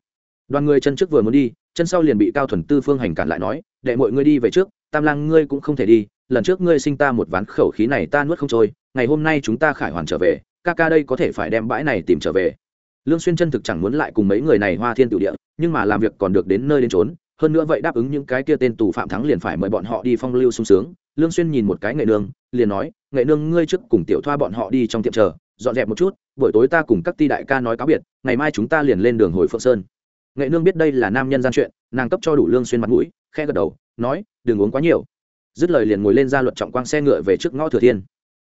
Đoàn người chân trước vừa muốn đi, chân sau liền bị cao thuần tư phương hành cản lại nói, đệ mọi ngươi đi về trước, tam lang ngươi cũng không thể đi, lần trước ngươi sinh ta một ván khẩu khí này ta nuốt không trôi, ngày hôm nay chúng ta khải hoàn trở về, ca ca đây có thể phải đem bãi này tìm trở về. Lương xuyên chân thực chẳng muốn lại cùng mấy người này hoa thiên tự địa, nhưng mà làm việc còn được đến nơi đến trốn hơn nữa vậy đáp ứng những cái kia tên tù phạm thắng liền phải mời bọn họ đi phong lưu sung sướng. Lương xuyên nhìn một cái nghệ nương liền nói nghệ nương ngươi trước cùng tiểu thoa bọn họ đi trong tiệm chờ, dọn dẹp một chút, buổi tối ta cùng các ti đại ca nói cáo biệt, ngày mai chúng ta liền lên đường hồi phượng sơn. Nghệ nương biết đây là nam nhân gian chuyện, nàng cấp cho đủ lương xuyên mặt mũi khe gật đầu, nói, đừng uống quá nhiều. Dứt lời liền ngồi lên ra luật trọng quang xe ngựa về trước ngõ thừa thiên.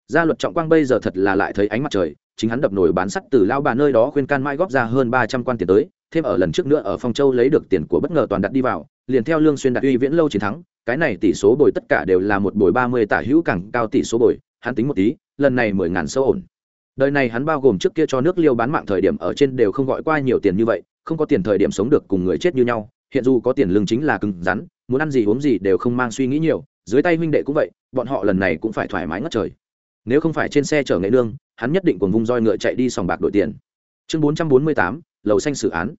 Gia luật trọng quang bây giờ thật là lại thấy ánh mặt trời, chính hắn đập nổi bán sắt từ lao bà nơi đó khuyên can mãi góp ra hơn ba trăm quan tiền tới, thêm ở lần trước nữa ở phong châu lấy được tiền của bất ngờ toàn đặt đi vào, liền theo lương xuyên đặt uy viễn lâu chiến thắng, cái này tỷ số bồi tất cả đều là một bồi ba mươi tả hữu càng cao tỷ số bồi hắn tính một tí, lần này mười ngàn sâu ổn. Đời này hắn bao gồm trước kia cho nước liêu bán mạng thời điểm ở trên đều không gọi qua nhiều tiền như vậy, không có tiền thời điểm sống được cùng người chết như nhau, hiện dù có tiền lương chính là cứng rắn, muốn ăn gì uống gì đều không mang suy nghĩ nhiều, dưới tay huynh đệ cũng vậy, bọn họ lần này cũng phải thoải mái ngất trời. Nếu không phải trên xe chở nghệ nương, hắn nhất định cùng vung roi ngựa chạy đi sòng bạc đổi tiền. Chương bốn trăm bốn mươi tám, lầu xanh xử án.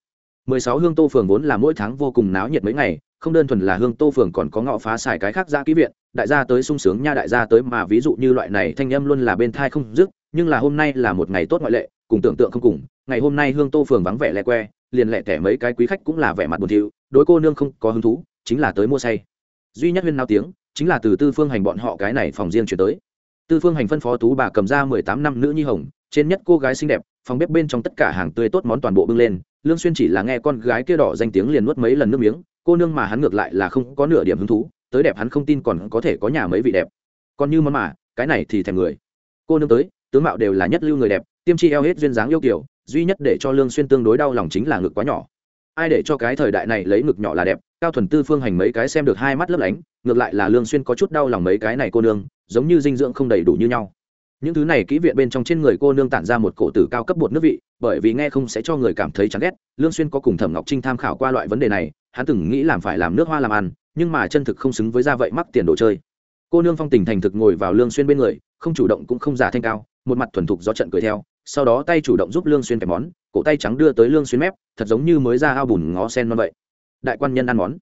mười sáu hương tô phường vốn là mỗi tháng vô cùng náo nhiệt mấy ngày không đơn thuần là hương tô phường còn có ngõ phá xài cái khác ra ký viện, đại gia tới sung sướng nha đại gia tới mà ví dụ như loại này thanh âm luôn là bên thai không dứt, nhưng là hôm nay là một ngày tốt ngoại lệ, cùng tưởng tượng không cùng, ngày hôm nay hương tô phường vắng vẻ lẹ que, liền lẹ tẻ mấy cái quý khách cũng là vẻ mặt buồn thiu, đối cô nương không có hứng thú, chính là tới mua say. Duy nhất huyên nao tiếng, chính là từ tư phương hành bọn họ cái này phòng riêng chuyển tới. Tư phương hành phân phó tú bà cầm ra mười tám năm nữ nhi hồng, trên nhất cô gái xinh đẹp, phòng bếp bên trong tất cả hàng tươi tốt món toàn bộ bưng lên, lương xuyên chỉ là nghe con gái kia đỏ danh tiếng liền nuốt mấy lần nước miếng cô nương mà hắn ngược lại là không có nửa điểm hứng thú, tới đẹp hắn không tin còn có thể có nhà mấy vị đẹp. Còn như món mà, cái này thì thèm người. Cô nương tới, tướng mạo đều là nhất lưu người đẹp, tiêm chi eo hết duyên dáng yêu kiểu, duy nhất để cho lương xuyên tương đối đau lòng chính là ngực quá nhỏ. Ai để cho cái thời đại này lấy ngực nhỏ là đẹp, cao thuần tư phương hành mấy cái xem được hai mắt lấp lánh, ngược lại là lương xuyên có chút đau lòng mấy cái này cô nương, giống như dinh dưỡng không đầy đủ như nhau những thứ này kỹ viện bên trong trên người cô nương tản ra một cổ tử cao cấp bột nước vị, bởi vì nghe không sẽ cho người cảm thấy chán ghét, lương xuyên có cùng thẩm ngọc trinh tham khảo qua loại vấn đề này, hắn từng nghĩ làm phải làm nước hoa làm ăn, nhưng mà chân thực không xứng với ra vậy mắc tiền đồ chơi. Cô nương phong tình thành thực ngồi vào lương xuyên bên người, không chủ động cũng không giả thanh cao, một mặt thuần thục do trận cười theo, sau đó tay chủ động giúp lương xuyên kẹp món, cổ tay trắng đưa tới lương xuyên mép, thật giống như mới ra ao bùn ngó sen non vậy. Đại quan nhân ăn món.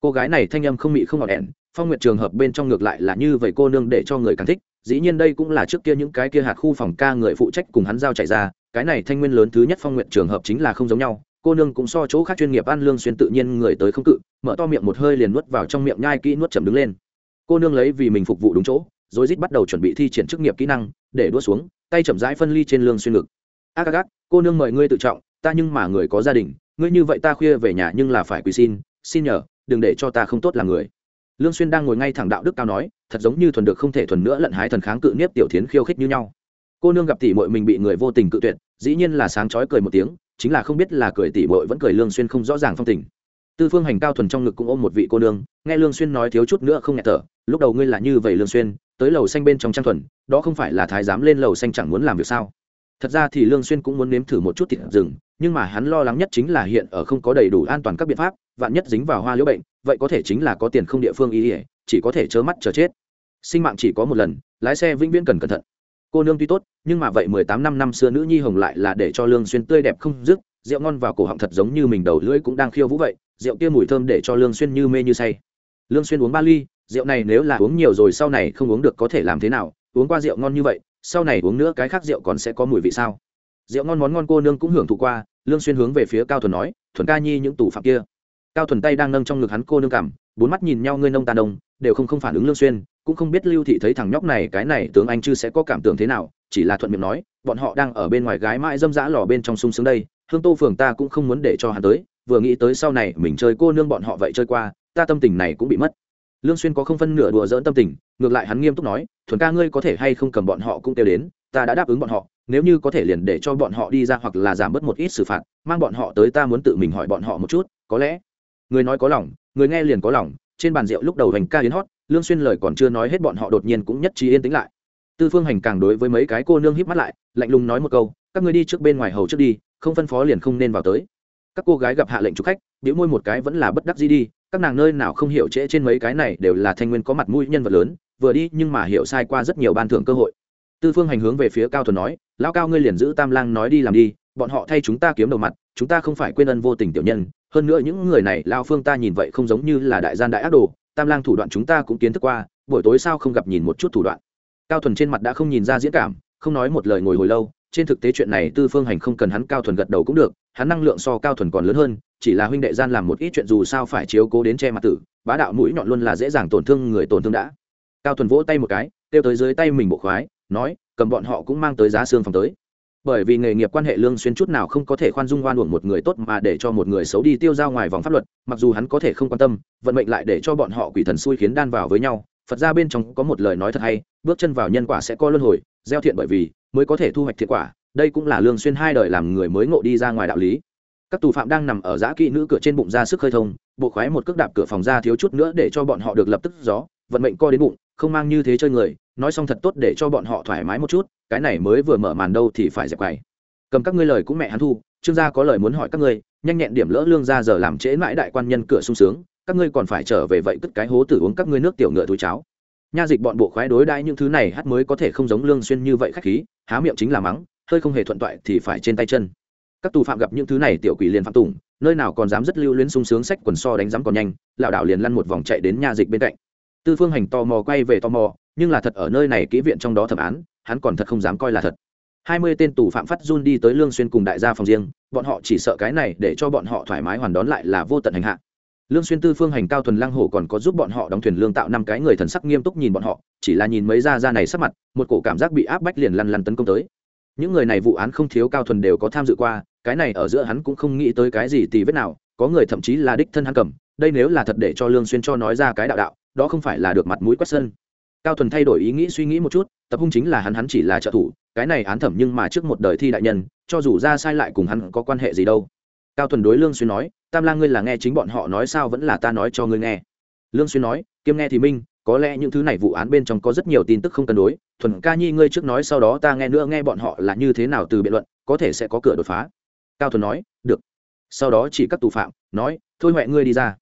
Cô gái này thanh âm không mị không ngọt đèn phong nguyệt trường hợp bên trong ngược lại là như vậy cô nương để cho người càng thích dĩ nhiên đây cũng là trước kia những cái kia hạt khu phòng ca người phụ trách cùng hắn giao chạy ra, cái này thanh nguyên lớn thứ nhất phong nguyện trường hợp chính là không giống nhau, cô nương cũng so chỗ khác chuyên nghiệp ăn lương xuyên tự nhiên người tới không cự, mở to miệng một hơi liền nuốt vào trong miệng nhai kỹ nuốt chậm đứng lên. Cô nương lấy vì mình phục vụ đúng chỗ, rồi rít bắt đầu chuẩn bị thi triển chức nghiệp kỹ năng, để đua xuống, tay chậm rãi phân ly trên lương xuyên ngực. Ác ác ác, cô nương mời ngươi tự trọng, ta nhưng mà người có gia đình, ngươi như vậy ta khuya về nhà nhưng là phải quỳ xin xin nhờ, đừng để cho ta không tốt là người. Lương xuyên đang ngồi ngay thẳng đạo đức cao nói thật giống như thuần được không thể thuần nữa lận hái thần kháng cự niếp tiểu thiến khiêu khích như nhau. Cô nương gặp tỷ muội mình bị người vô tình cự tuyệt, dĩ nhiên là sáng chói cười một tiếng, chính là không biết là cười tỷ muội vẫn cười lương xuyên không rõ ràng phong tình. Tư phương hành cao thuần trong ngực cũng ôm một vị cô nương, nghe lương xuyên nói thiếu chút nữa không nhẹ thở, lúc đầu ngươi là như vậy lương xuyên, tới lầu xanh bên trong trang thuần, đó không phải là thái giám lên lầu xanh chẳng muốn làm việc sao? Thật ra thì lương xuyên cũng muốn nếm thử một chút thịt rừng, nhưng mà hắn lo lắng nhất chính là hiện ở không có đầy đủ an toàn các biện pháp, vạn nhất dính vào hoa liễu bệnh, vậy có thể chính là có tiền không địa phương y chỉ có thể chớ mắt chờ chết sinh mạng chỉ có một lần, lái xe vĩnh viễn cần cẩn thận. Cô nương tuy tốt, nhưng mà vậy mười tám năm năm xưa nữ nhi hồng lại là để cho lương xuyên tươi đẹp không dứt, rượu ngon vào cổ họng thật giống như mình đầu lưỡi cũng đang khiêu vũ vậy, rượu kia mùi thơm để cho lương xuyên như mê như say. Lương xuyên uống ba ly, rượu này nếu là uống nhiều rồi sau này không uống được có thể làm thế nào, uống qua rượu ngon như vậy, sau này uống nữa cái khác rượu còn sẽ có mùi vị sao? Rượu ngon món ngon cô nương cũng hưởng thụ qua, lương xuyên hướng về phía cao thuần nói, thuần ca nhi, những tù phạm kia. Cao thuần tay đang nâng trong ngực hắn cô nương cảm bốn mắt nhìn nhau ngươi nông tàn đông đều không không phản ứng lương xuyên, cũng không biết lưu thị thấy thằng nhóc này, cái này tướng anh chưa sẽ có cảm tưởng thế nào, chỉ là thuận miệng nói, bọn họ đang ở bên ngoài gái mãi dâm dã lò bên trong sung sướng đây, hương tô phường ta cũng không muốn để cho hắn tới, vừa nghĩ tới sau này mình chơi cô nương bọn họ vậy chơi qua, ta tâm tình này cũng bị mất. Lương xuyên có không phân nửa đùa dỡn tâm tình, ngược lại hắn nghiêm túc nói, thuần ca ngươi có thể hay không cầm bọn họ cũng kêu đến, ta đã đáp ứng bọn họ, nếu như có thể liền để cho bọn họ đi ra hoặc là giảm bớt một ít xử phạt, mang bọn họ tới ta muốn tự mình hỏi bọn họ một chút, có lẽ người nói có lòng, người nghe liền có lòng. Trên bàn rượu lúc đầu hành ca yến hót, lương xuyên lời còn chưa nói hết bọn họ đột nhiên cũng nhất trí yên tĩnh lại. Tư phương hành càng đối với mấy cái cô nương híp mắt lại, lạnh lùng nói một câu, các ngươi đi trước bên ngoài hầu trước đi, không phân phó liền không nên vào tới. Các cô gái gặp hạ lệnh chủ khách, biểu môi một cái vẫn là bất đắc dĩ đi, các nàng nơi nào không hiểu trễ trên mấy cái này đều là thanh nguyên có mặt mũi nhân vật lớn, vừa đi nhưng mà hiểu sai qua rất nhiều ban thưởng cơ hội. Tư phương hành hướng về phía cao thuần nói, lão cao ngươi liền giữ tam lang nói đi làm đi bọn họ thay chúng ta kiếm đầu mặt, chúng ta không phải quên ân vô tình tiểu nhân, hơn nữa những người này lao phương ta nhìn vậy không giống như là đại gian đại ác đồ, tam lang thủ đoạn chúng ta cũng kiến thức qua, buổi tối sao không gặp nhìn một chút thủ đoạn. Cao thuần trên mặt đã không nhìn ra diễn cảm, không nói một lời ngồi hồi lâu, trên thực tế chuyện này tư phương hành không cần hắn cao thuần gật đầu cũng được, hắn năng lượng so cao thuần còn lớn hơn, chỉ là huynh đệ gian làm một ít chuyện dù sao phải chiếu cố đến che mặt tử, bá đạo mũi nhọn luôn là dễ dàng tổn thương người tổn thương đã. Cao thuần vỗ tay một cái, kêu tới dưới tay mình bộ khoái, nói, cầm bọn họ cũng mang tới giá xương phòng tới bởi vì nghề nghiệp quan hệ lương xuyên chút nào không có thể khoan dung oan uổng một người tốt mà để cho một người xấu đi tiêu giao ngoài vòng pháp luật, mặc dù hắn có thể không quan tâm, vận mệnh lại để cho bọn họ quỷ thần xui khiến đan vào với nhau. Phật ra bên trong có một lời nói thật hay, bước chân vào nhân quả sẽ có luân hồi, gieo thiện bởi vì mới có thể thu hoạch thiện quả, đây cũng là lương xuyên hai đời làm người mới ngộ đi ra ngoài đạo lý. Các tù phạm đang nằm ở giã kỹ nữ cửa trên bụng ra sức khơi thông, bộ khoái một cước đạp cửa phòng ra thiếu chút nữa để cho bọn họ được lập tức gió, vận mệnh co đến bụng, không mang như thế chơi người, nói xong thật tốt để cho bọn họ thoải mái một chút cái này mới vừa mở màn đâu thì phải dẹp quầy. Cầm các ngươi lời cũng mẹ hắn thu, trương gia có lời muốn hỏi các ngươi, nhanh nhẹn điểm lỡ lương ra giờ làm trễ mãi đại quan nhân cửa sung sướng, các ngươi còn phải trở về vậy cất cái hố tử uống các ngươi nước tiểu ngựa túi cháo. Nha dịch bọn bộ khoái đối đãi những thứ này hát mới có thể không giống lương xuyên như vậy khách khí, há miệng chính là mắng, hơi không hề thuận toại thì phải trên tay chân. Các tù phạm gặp những thứ này tiểu quỷ liền phạm tùng, nơi nào còn dám rất lưu luyến sung sướng sách quần so đánh giám còn nhanh, lão đảo liền lăn một vòng chạy đến nha dịch bên cạnh. Tư phương hành tò mò quay về tò mò, nhưng là thật ở nơi này kỹ viện trong đó thẩm án hắn còn thật không dám coi là thật. Hai mươi tên tù phạm phát run đi tới lương xuyên cùng đại gia phòng riêng, bọn họ chỉ sợ cái này để cho bọn họ thoải mái hoàn đón lại là vô tận hành hạ. Lương xuyên tư phương hành cao thuần lang hổ còn có giúp bọn họ đóng thuyền lương tạo năm cái người thần sắc nghiêm túc nhìn bọn họ, chỉ là nhìn mấy gia gia này sắc mặt, một cổ cảm giác bị áp bách liền lăn lăn tấn công tới. Những người này vụ án không thiếu cao thuần đều có tham dự qua, cái này ở giữa hắn cũng không nghĩ tới cái gì tì vết nào, có người thậm chí là đích thân hắn cầm, đây nếu là thật để cho lương xuyên cho nói ra cái đạo đạo, đó không phải là được mặt mũi quét sân cao thuần thay đổi ý nghĩ suy nghĩ một chút, tập hung chính là hắn hắn chỉ là trợ thủ, cái này án thẩm nhưng mà trước một đời thi đại nhân, cho dù ra sai lại cùng hắn có quan hệ gì đâu. Cao thuần đối lương xuyên nói, tam lang ngươi là nghe chính bọn họ nói sao vẫn là ta nói cho ngươi nghe. Lương xuyên nói, kiêm nghe thì minh, có lẽ những thứ này vụ án bên trong có rất nhiều tin tức không cân đối, thuần ca nhi ngươi trước nói sau đó ta nghe nữa, nghe bọn họ là như thế nào từ biện luận, có thể sẽ có cửa đột phá. Cao thuần nói, được. Sau đó chỉ các tù phạm, nói, thôi huệ ngươi đi ra.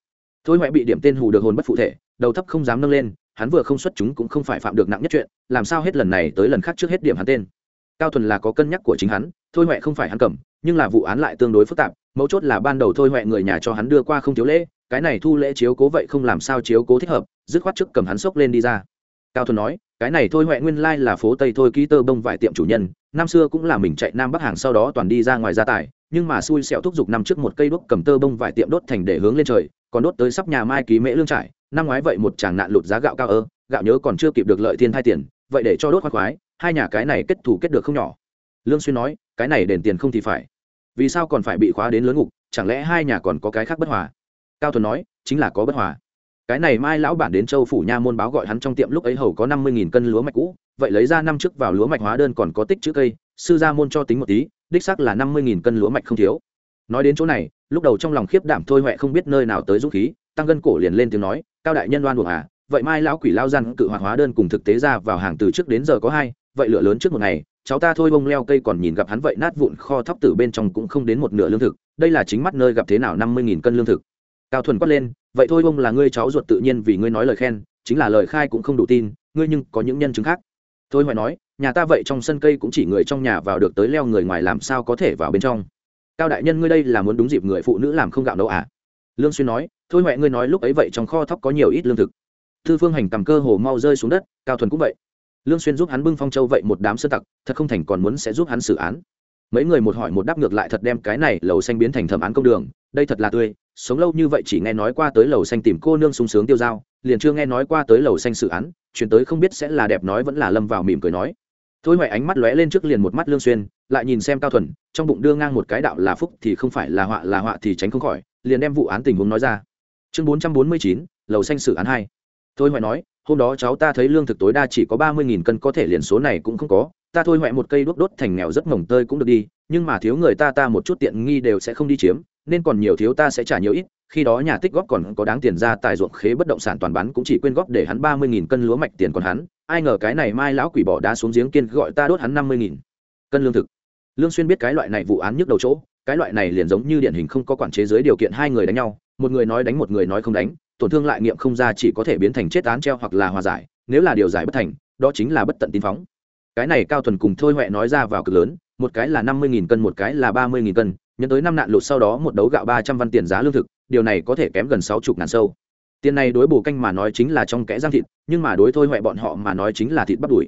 Thôi huệ bị điểm tên hù được hồn bất phụ thể, đầu thấp không dám nâng lên hắn vừa không xuất chúng cũng không phải phạm được nặng nhất chuyện, làm sao hết lần này tới lần khác trước hết điểm hắn tên. Cao thuần là có cân nhắc của chính hắn, thôi huệ không phải hắn cầm, nhưng là vụ án lại tương đối phức tạp, mấu chốt là ban đầu thôi huệ người nhà cho hắn đưa qua không thiếu lễ, cái này thu lễ chiếu cố vậy không làm sao chiếu cố thích hợp, dứt khoát trước cầm hắn sốc lên đi ra. Cao thuần nói, cái này thôi huệ nguyên lai là phố tây thôi, ký tơ bông vải tiệm chủ nhân, năm xưa cũng là mình chạy nam bắc hàng sau đó toàn đi ra ngoài gia tài, nhưng mà xui xẹo thúc giục năm trước một cây đuốc cầm tơ bông vải tiệm đốt thành để hướng lên trời, còn đốt tới sắp nhà mai ký mễ lương trải năm ngoái vậy một chàng nạn lụt giá gạo cao ơ, gạo nhớ còn chưa kịp được lợi thiên thai tiền, vậy để cho đốt khoác khoái, hai nhà cái này kết thủ kết được không nhỏ. Lương xuyên nói, cái này đền tiền không thì phải. Vì sao còn phải bị khóa đến lớn ngục, chẳng lẽ hai nhà còn có cái khác bất hòa? Cao thuần nói, chính là có bất hòa. Cái này mai lão bản đến châu phủ nha môn báo gọi hắn trong tiệm lúc ấy hầu có năm mươi nghìn cân lúa mạch cũ, vậy lấy ra năm trước vào lúa mạch hóa đơn còn có tích chữ cây, sư gia môn cho tính một tí, đích xác là năm mươi nghìn cân lúa mạch không thiếu. Nói đến chỗ này, lúc đầu trong lòng khiếp đảm thôi huệ không biết nơi nào tới dũng khí, tăng gân cổ liền lên tiếng nói cao đại nhân đoan buộc à vậy mai lão quỷ lao răn cự hoạt hóa đơn cùng thực tế ra vào hàng từ trước đến giờ có hai, vậy lửa lớn trước một ngày, cháu ta thôi bông leo cây còn nhìn gặp hắn vậy nát vụn kho thóc từ bên trong cũng không đến một nửa lương thực, đây là chính mắt nơi gặp thế nào năm mươi nghìn cân lương thực. Cao thuần quát lên, vậy thôi bông là ngươi cháu ruột tự nhiên vì ngươi nói lời khen, chính là lời khai cũng không đủ tin, ngươi nhưng có những nhân chứng khác. Thôi hoài nói, nhà ta vậy trong sân cây cũng chỉ người trong nhà vào được tới leo người ngoài làm sao có thể vào bên trong. Cao đại nhân ngươi đây là muốn đúng dịp người phụ nữ làm không gạo đâu à? Lương xuyên nói, thôi mẹ ngươi nói lúc ấy vậy trong kho thóc có nhiều ít lương thực. Thư phương hành cầm cơ hồ mau rơi xuống đất, cao thuần cũng vậy. Lương xuyên giúp hắn bưng phong châu vậy một đám sơ tặc, thật không thành còn muốn sẽ giúp hắn xử án. Mấy người một hỏi một đáp ngược lại thật đem cái này lầu xanh biến thành thẩm án công đường, đây thật là tươi, sống lâu như vậy chỉ nghe nói qua tới lầu xanh tìm cô nương sung sướng tiêu dao, liền chưa nghe nói qua tới lầu xanh xử án, chuyển tới không biết sẽ là đẹp nói vẫn là lâm vào mỉm cười nói. Thôi mẹ ánh mắt lóe lên trước liền một mắt lương xuyên, lại nhìn xem cao thuần, trong bụng đưa ngang một cái đạo là phúc thì không phải là họa là họa thì tránh không khỏi liền đem vụ án tình huống nói ra. Chương bốn trăm bốn mươi chín, lầu xanh xử án hai. Thôi hoại nói, hôm đó cháu ta thấy lương thực tối đa chỉ có ba mươi nghìn cân, có thể liền số này cũng không có. Ta thôi hoại một cây đuốc đốt thành nghèo rất mồng tơi cũng được đi, nhưng mà thiếu người ta ta một chút tiện nghi đều sẽ không đi chiếm, nên còn nhiều thiếu ta sẽ trả nhiều ít. Khi đó nhà tích góp còn có đáng tiền ra tài ruộng khế bất động sản toàn bán cũng chỉ quyên góp để hắn ba mươi nghìn cân lúa mạch tiền còn hắn. Ai ngờ cái này mai lão quỷ bỏ đá xuống giếng kiên gọi ta đốt hắn năm mươi nghìn cân lương thực. Lương xuyên biết cái loại này vụ án nhức đầu chỗ cái loại này liền giống như điển hình không có quản chế dưới điều kiện hai người đánh nhau, một người nói đánh một người nói không đánh, tổn thương lại nghiệm không ra chỉ có thể biến thành chết án treo hoặc là hòa giải, nếu là điều giải bất thành, đó chính là bất tận tin phóng. Cái này cao thuần cùng thôi huệ nói ra vào cực lớn, một cái là năm mươi nghìn cân, một cái là ba mươi nghìn cân, nhấn tới năm nạn lụt sau đó một đấu gạo ba trăm văn tiền giá lương thực, điều này có thể kém gần sáu chục ngàn sâu. Tiền này đối bổ canh mà nói chính là trong kẽ giang thịt, nhưng mà đối thôi huệ bọn họ mà nói chính là thịt bắt đùi.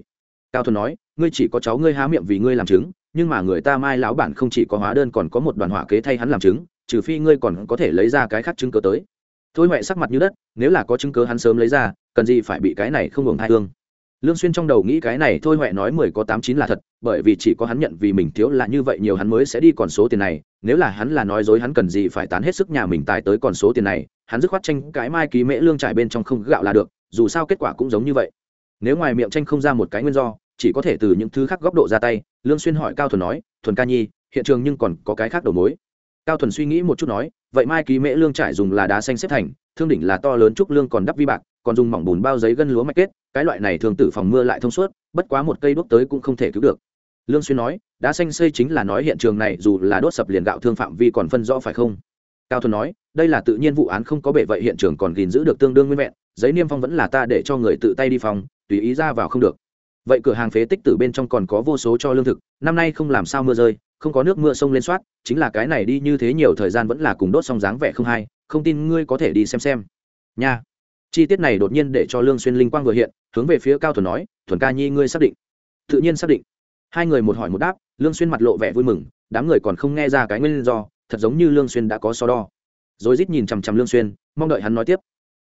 Cao thuần nói, ngươi chỉ có cháu ngươi há miệng vì ngươi làm chứng nhưng mà người ta mai lão bản không chỉ có hóa đơn còn có một đoàn hỏa kế thay hắn làm chứng, trừ phi ngươi còn có thể lấy ra cái khác chứng cớ tới. Thôi huệ sắc mặt như đất, nếu là có chứng cớ hắn sớm lấy ra, cần gì phải bị cái này không ngừng hai thương lương xuyên trong đầu nghĩ cái này, thôi huệ nói mười có tám chín là thật, bởi vì chỉ có hắn nhận vì mình thiếu là như vậy nhiều hắn mới sẽ đi còn số tiền này, nếu là hắn là nói dối hắn cần gì phải tán hết sức nhà mình tài tới còn số tiền này, hắn dứt khoát tranh cái mai ký mễ lương trải bên trong không gạo là được, dù sao kết quả cũng giống như vậy. Nếu ngoài miệng tranh không ra một cái nguyên do, chỉ có thể từ những thứ khác góc độ ra tay lương xuyên hỏi cao thuần nói, thuần ca nhi, hiện trường nhưng còn có cái khác đầu mối. Cao thuần suy nghĩ một chút nói, vậy mai ký mễ lương trải dùng là đá xanh xếp thành, thương đỉnh là to lớn trúc lương còn đắp vi bạc, còn dùng mỏng bùn bao giấy gân lúa mạch kết, cái loại này thường tử phòng mưa lại thông suốt, bất quá một cây đốt tới cũng không thể cứu được. Lương xuyên nói, đá xanh xây chính là nói hiện trường này, dù là đốt sập liền gạo thương phạm vi còn phân rõ phải không? Cao thuần nói, đây là tự nhiên vụ án không có bể vậy hiện trường còn gìn giữ được tương đương nguyên vẹn, giấy niêm phong vẫn là ta để cho người tự tay đi phòng, tùy ý ra vào không được vậy cửa hàng phế tích từ bên trong còn có vô số cho lương thực, năm nay không làm sao mưa rơi, không có nước mưa sông lên soát, chính là cái này đi như thế nhiều thời gian vẫn là cùng đốt xong dáng vẻ không hay, không tin ngươi có thể đi xem xem. Nha. Chi tiết này đột nhiên để cho lương xuyên linh quang vừa hiện, hướng về phía cao thuần nói, thuần ca nhi ngươi xác định. Tự nhiên xác định. Hai người một hỏi một đáp, lương xuyên mặt lộ vẻ vui mừng, đám người còn không nghe ra cái nguyên do, thật giống như lương xuyên đã có so đo. Rồi rít nhìn chằm chằm lương xuyên, mong đợi hắn nói tiếp.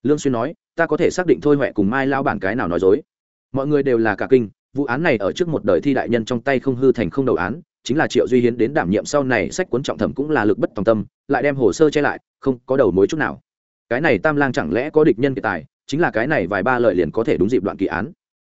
Lương xuyên nói, ta có thể xác định thôi, huệ, cùng mai lao bản cái nào nói dối mọi người đều là cả kinh, vụ án này ở trước một đời thi đại nhân trong tay không hư thành không đầu án, chính là triệu duy hiến đến đảm nhiệm sau này sách cuốn trọng thẩm cũng là lực bất tòng tâm, lại đem hồ sơ che lại, không có đầu mối chút nào. Cái này tam lang chẳng lẽ có địch nhân kỳ tài, chính là cái này vài ba lợi liền có thể đúng dịp đoạn kỳ án.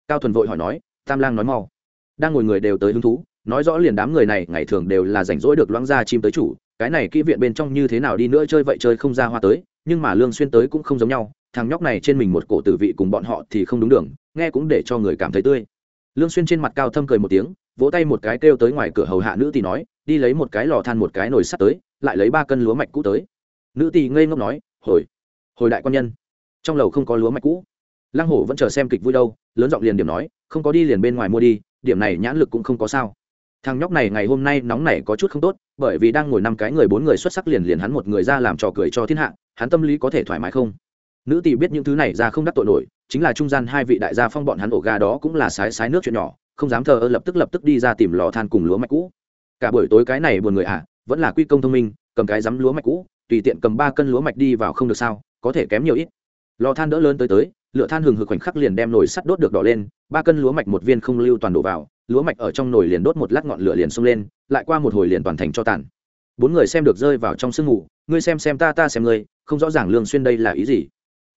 Cao thuần vội hỏi nói, tam lang nói mau. Đang ngồi người đều tới hứng thú, nói rõ liền đám người này, ngày thường đều là rảnh rỗi được loãng ra chim tới chủ, cái này kỹ viện bên trong như thế nào đi nữa chơi vậy chơi không ra hoa tới, nhưng mà lương xuyên tới cũng không giống nhau thằng nhóc này trên mình một cổ tử vị cùng bọn họ thì không đúng đường, nghe cũng để cho người cảm thấy tươi. Lương xuyên trên mặt cao thâm cười một tiếng, vỗ tay một cái kêu tới ngoài cửa hầu hạ nữ tỷ nói, đi lấy một cái lò than một cái nồi sắt tới, lại lấy ba cân lúa mạch cũ tới. Nữ tỷ ngây ngốc nói, hồi hồi đại quan nhân. Trong lầu không có lúa mạch cũ. Lăng hổ vẫn chờ xem kịch vui đâu, lớn giọng liền điểm nói, không có đi liền bên ngoài mua đi, điểm này nhãn lực cũng không có sao. Thằng nhóc này ngày hôm nay nóng này có chút không tốt, bởi vì đang ngồi năm cái người bốn người xuất sắc liền liền hắn một người ra làm trò cười cho thiên hạ, hắn tâm lý có thể thoải mái không? Nữ tỷ biết những thứ này ra không đắc tội nổi chính là trung gian hai vị đại gia phong bọn hắn ổ ga đó cũng là sái sái nước chuyện nhỏ không dám thờ ơ lập tức lập tức đi ra tìm lò than cùng lúa mạch cũ. Cả buổi tối cái này buồn người ạ à, vẫn là quy công thông minh cầm cái dám lúa mạch cũ tùy tiện cầm ba cân lúa mạch đi vào không được sao có thể kém nhiều ít. Lò than đỡ lớn tới tới lửa than hừng hực khoảnh khắc liền đem nồi sắt đốt được đỏ lên ba cân lúa mạch một viên không lưu toàn đổ vào lúa mạch ở trong nồi liền đốt một lát ngọn lửa liền xông lên lại qua một hồi liền toàn thành cho tàn. Bốn người xem được rơi vào trong sương mù ngươi xem xem ta ta xem ngươi không rõ ràng lương xuyên đây là ý gì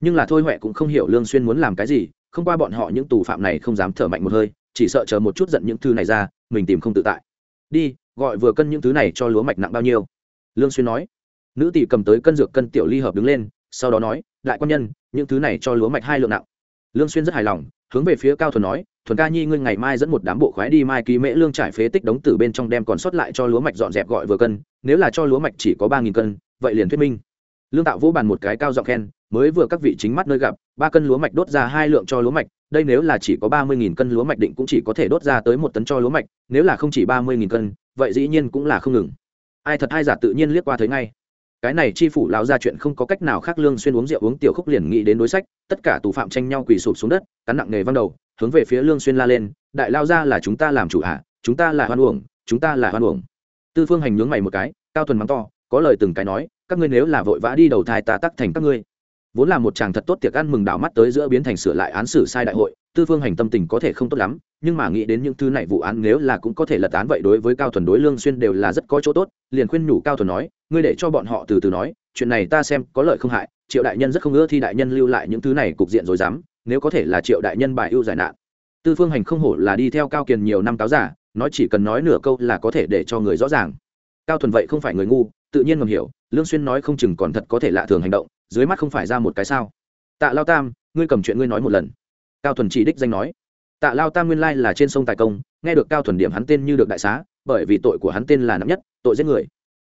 nhưng là thôi huệ cũng không hiểu lương xuyên muốn làm cái gì, không qua bọn họ những tù phạm này không dám thở mạnh một hơi, chỉ sợ chờ một chút giận những thứ này ra, mình tìm không tự tại. Đi, gọi vừa cân những thứ này cho lúa mạch nặng bao nhiêu? Lương xuyên nói. Nữ tỷ cầm tới cân dược cân tiểu ly hợp đứng lên, sau đó nói, đại quan nhân, những thứ này cho lúa mạch hai lượng nặng. Lương xuyên rất hài lòng, hướng về phía cao thuần nói, thuần ca nhi ngươi ngày mai dẫn một đám bộ khoái đi mai ký mễ lương trải phế tích đống tử bên trong đem còn sót lại cho lúa mạch dọn dẹp gọi vừa cân, nếu là cho lúa mạch chỉ có ba nghìn cân, vậy liền thuyết minh. Lương tạo vũ bàn một cái cao giọng khen mới vừa các vị chính mắt nơi gặp, ba cân lúa mạch đốt ra hai lượng cho lúa mạch, đây nếu là chỉ có ba mươi nghìn cân lúa mạch định cũng chỉ có thể đốt ra tới một tấn cho lúa mạch, nếu là không chỉ ba mươi nghìn cân, vậy dĩ nhiên cũng là không ngừng. Ai thật ai giả tự nhiên liếc qua thấy ngay. Cái này chi phủ lão ra chuyện không có cách nào khác lương xuyên uống rượu uống tiểu khúc liền nghĩ đến đối sách, tất cả tù phạm tranh nhau quỳ sụp xuống đất, cắn nặng nghề văng đầu, hướng về phía lương xuyên la lên, đại lao ra là chúng ta làm chủ hạ chúng ta là hoan uổng, chúng ta là hoan uổng. Tư phương hành nhướng mày một cái, cao thuần mắng to, có lời từng cái nói, các ngươi nếu là vội vã đi đầu thai ta tắc thành các ngươi vốn là một chàng thật tốt tiệc ăn mừng đảo mắt tới giữa biến thành sửa lại án xử sai đại hội, tư phương hành tâm tình có thể không tốt lắm, nhưng mà nghĩ đến những thứ này vụ án nếu là cũng có thể lật án vậy đối với cao thuần đối lương xuyên đều là rất có chỗ tốt, liền khuyên nhủ cao thuần nói, ngươi để cho bọn họ từ từ nói, chuyện này ta xem có lợi không hại, triệu đại nhân rất không ưa thi đại nhân lưu lại những thứ này cục diện rồi dám, nếu có thể là triệu đại nhân bài ưu giải nạn. Tư phương hành không hổ là đi theo cao kiền nhiều năm cáo giả, nói chỉ cần nói nửa câu là có thể để cho người rõ ràng. Cao thuần vậy không phải người ngu, tự nhiên ngầm hiểu, lương xuyên nói không chừng còn thật có thể lạ thường hành động dưới mắt không phải ra một cái sao? Tạ lao tam, ngươi cầm chuyện ngươi nói một lần. Cao thuần chỉ đích danh nói. Tạ lao tam nguyên lai là trên sông tài công, nghe được cao thuần điểm hắn tên như được đại xá, bởi vì tội của hắn tên là nặng nhất, tội giết người.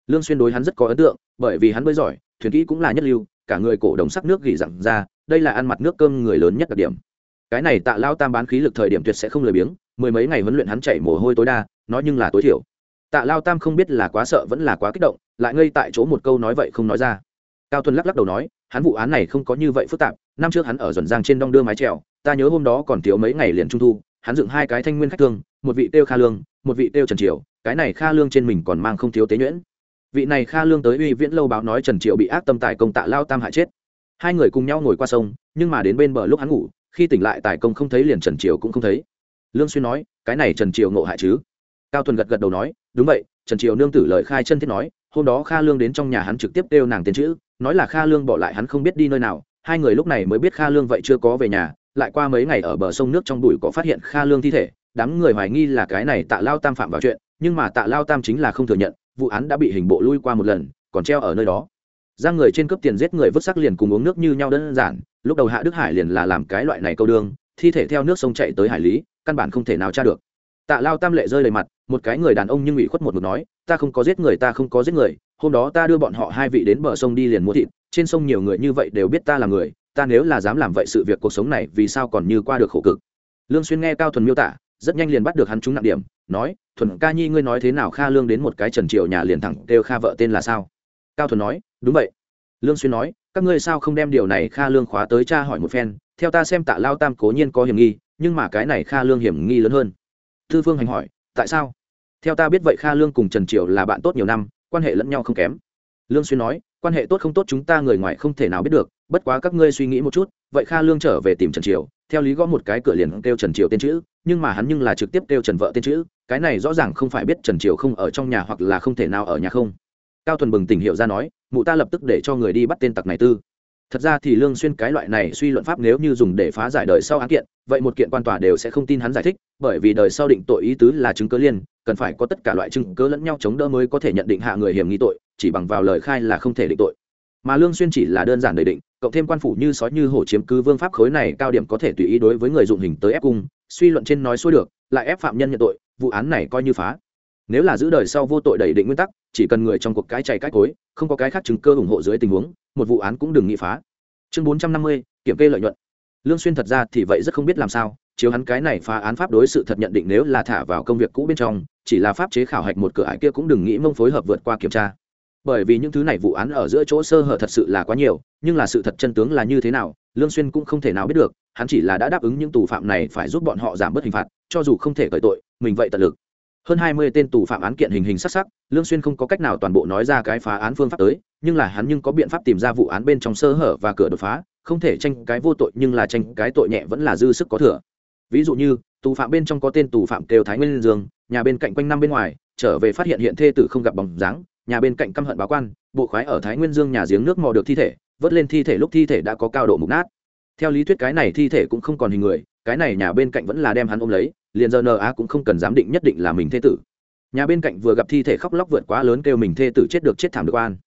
Lương xuyên đối hắn rất có ấn tượng, bởi vì hắn bơi giỏi, thuyền kỹ cũng là nhất lưu, cả người cổ đồng sắc nước gỉ dặn ra, đây là ăn mặt nước cơm người lớn nhất đặc điểm. Cái này tạ lao tam bán khí lực thời điểm tuyệt sẽ không lười biếng, mười mấy ngày huấn luyện hắn chạy mồ hôi tối đa, nói nhưng là tối thiểu. Tạ lao tam không biết là quá sợ vẫn là quá kích động, lại ngây tại chỗ một câu nói vậy không nói ra cao tuân lắc lắc đầu nói, hắn vụ án này không có như vậy phức tạp, năm trước hắn ở dần giang trên đong đưa mái trèo ta nhớ hôm đó còn thiếu mấy ngày liền trung thu, hắn dựng hai cái thanh nguyên khách thương, một vị tiêu kha lương, một vị tiêu trần triều, cái này kha lương trên mình còn mang không thiếu tế nhuyễn. Vị này kha lương tới uy viễn lâu báo nói trần triệu bị ác tâm tài công tạ lao tam hại chết. Hai người cùng nhau ngồi qua sông, nhưng mà đến bên bờ lúc hắn ngủ, khi tỉnh lại tài công không thấy liền trần triều cũng không thấy. Lương xuyên nói, cái này trần triều ngộ hại chứ? Cao thuần gật gật đầu nói, đúng vậy, trần triều nương tử lời khai chân thiết nói hôm đó kha lương đến trong nhà hắn trực tiếp kêu nàng tên chữ, nói là kha lương bỏ lại hắn không biết đi nơi nào, hai người lúc này mới biết kha lương vậy chưa có về nhà, lại qua mấy ngày ở bờ sông nước trong bụi có phát hiện kha lương thi thể, đám người hoài nghi là cái này tạ lao tam phạm vào chuyện, nhưng mà tạ lao tam chính là không thừa nhận, vụ án đã bị hình bộ lui qua một lần, còn treo ở nơi đó. Giang người trên cướp tiền giết người vứt sắc liền cùng uống nước như nhau đơn giản, lúc đầu hạ đức hải liền là làm cái loại này câu đương thi thể theo nước sông chạy tới hải lý, căn bản không thể nào tra được tạ lao tam lệ rơi đầy mặt, một cái người đàn ông nhưng ủy khuất một mực nói, ta không có giết người, ta không có giết người, hôm đó ta đưa bọn họ hai vị đến bờ sông đi liền mua thịt, trên sông nhiều người như vậy đều biết ta là người, ta nếu là dám làm vậy sự việc cuộc sống này vì sao còn như qua được khổ cực? Lương xuyên nghe cao thuần miêu tả, rất nhanh liền bắt được hắn trúng nặng điểm, nói, thuần ca nhi ngươi nói thế nào kha lương đến một cái trần triều nhà liền thẳng kêu kha vợ tên là sao? Cao thuần nói, đúng vậy. Lương xuyên nói, các ngươi sao không đem điều này kha lương khóa tới cha hỏi một phen, theo ta xem tạ lao tam cố nhiên có hiểm nghi, nhưng mà cái này kha lương hiểm nghi lớn hơn thư phương hành hỏi, tại sao? Theo ta biết vậy kha lương cùng trần triều là bạn tốt nhiều năm, quan hệ lẫn nhau không kém. Lương xuyên nói, quan hệ tốt không tốt chúng ta người ngoài không thể nào biết được, bất quá các ngươi suy nghĩ một chút, vậy kha lương trở về tìm trần triều, theo lý gõ một cái cửa liền kêu trần triều tên chữ, nhưng mà hắn nhưng là trực tiếp kêu trần vợ tên chữ, cái này rõ ràng không phải biết trần triều không ở trong nhà hoặc là không thể nào ở nhà không. Cao thuần bừng tỉnh hiệu ra nói, mụ ta lập tức để cho người đi bắt tên tặc này tư thật ra thì lương xuyên cái loại này suy luận pháp nếu như dùng để phá giải đời sau án kiện, vậy một kiện quan tòa đều sẽ không tin hắn giải thích, bởi vì đời sau định tội ý tứ là chứng cứ liên, cần phải có tất cả loại chứng cứ lẫn nhau chống đỡ mới có thể nhận định hạ người hiểm nghi tội, chỉ bằng vào lời khai là không thể định tội. Mà lương xuyên chỉ là đơn giản đề định, cộng thêm quan phủ như sói như hổ chiếm cứ vương pháp khối này cao điểm có thể tùy ý đối với người dụng hình tới ép cung, suy luận trên nói xuôi được, lại ép phạm nhân nhận tội, vụ án này coi như phá. Nếu là giữ đời sau vô tội đẩy định nguyên tắc, chỉ cần người trong cuộc cái chạy cái cối không có cái khác chứng cơ ủng hộ dưới tình huống, một vụ án cũng đừng nghị phá. Chương bốn trăm năm mươi, kiểm kê lợi nhuận. Lương xuyên thật ra thì vậy rất không biết làm sao, chiếu hắn cái này phá án pháp đối sự thật nhận định nếu là thả vào công việc cũ bên trong, chỉ là pháp chế khảo hạch một cửa ải kia cũng đừng nghĩ mông phối hợp vượt qua kiểm tra. Bởi vì những thứ này vụ án ở giữa chỗ sơ hở thật sự là quá nhiều, nhưng là sự thật chân tướng là như thế nào, lương xuyên cũng không thể nào biết được, hắn chỉ là đã đáp ứng những tù phạm này phải giúp bọn họ giảm bớt hình phạt, cho dù không thể cởi tội, mình vậy tận lực hơn hai mươi tên tù phạm án kiện hình hình sắc sắc, lương xuyên không có cách nào toàn bộ nói ra cái phá án phương pháp tới, nhưng là hắn nhưng có biện pháp tìm ra vụ án bên trong sơ hở và cửa đột phá, không thể tranh cái vô tội, nhưng là tranh cái tội nhẹ vẫn là dư sức có thừa. Ví dụ như, tù phạm bên trong có tên tù phạm kêu thái nguyên dương, nhà bên cạnh quanh năm bên ngoài, trở về phát hiện hiện thê tử không gặp bóng dáng, nhà bên cạnh căm hận báo quan, bộ khoái ở thái nguyên dương nhà giếng nước mò được thi thể, vớt lên thi thể lúc thi thể đã có cao độ mục nát. Theo lý thuyết cái này thi thể cũng không còn hình người, cái này nhà bên cạnh vẫn là đem hắn ôm lấy liền giờ nờ cũng không cần giám định nhất định là mình thê tử. Nhà bên cạnh vừa gặp thi thể khóc lóc vượt quá lớn kêu mình thê tử chết được chết thảm được an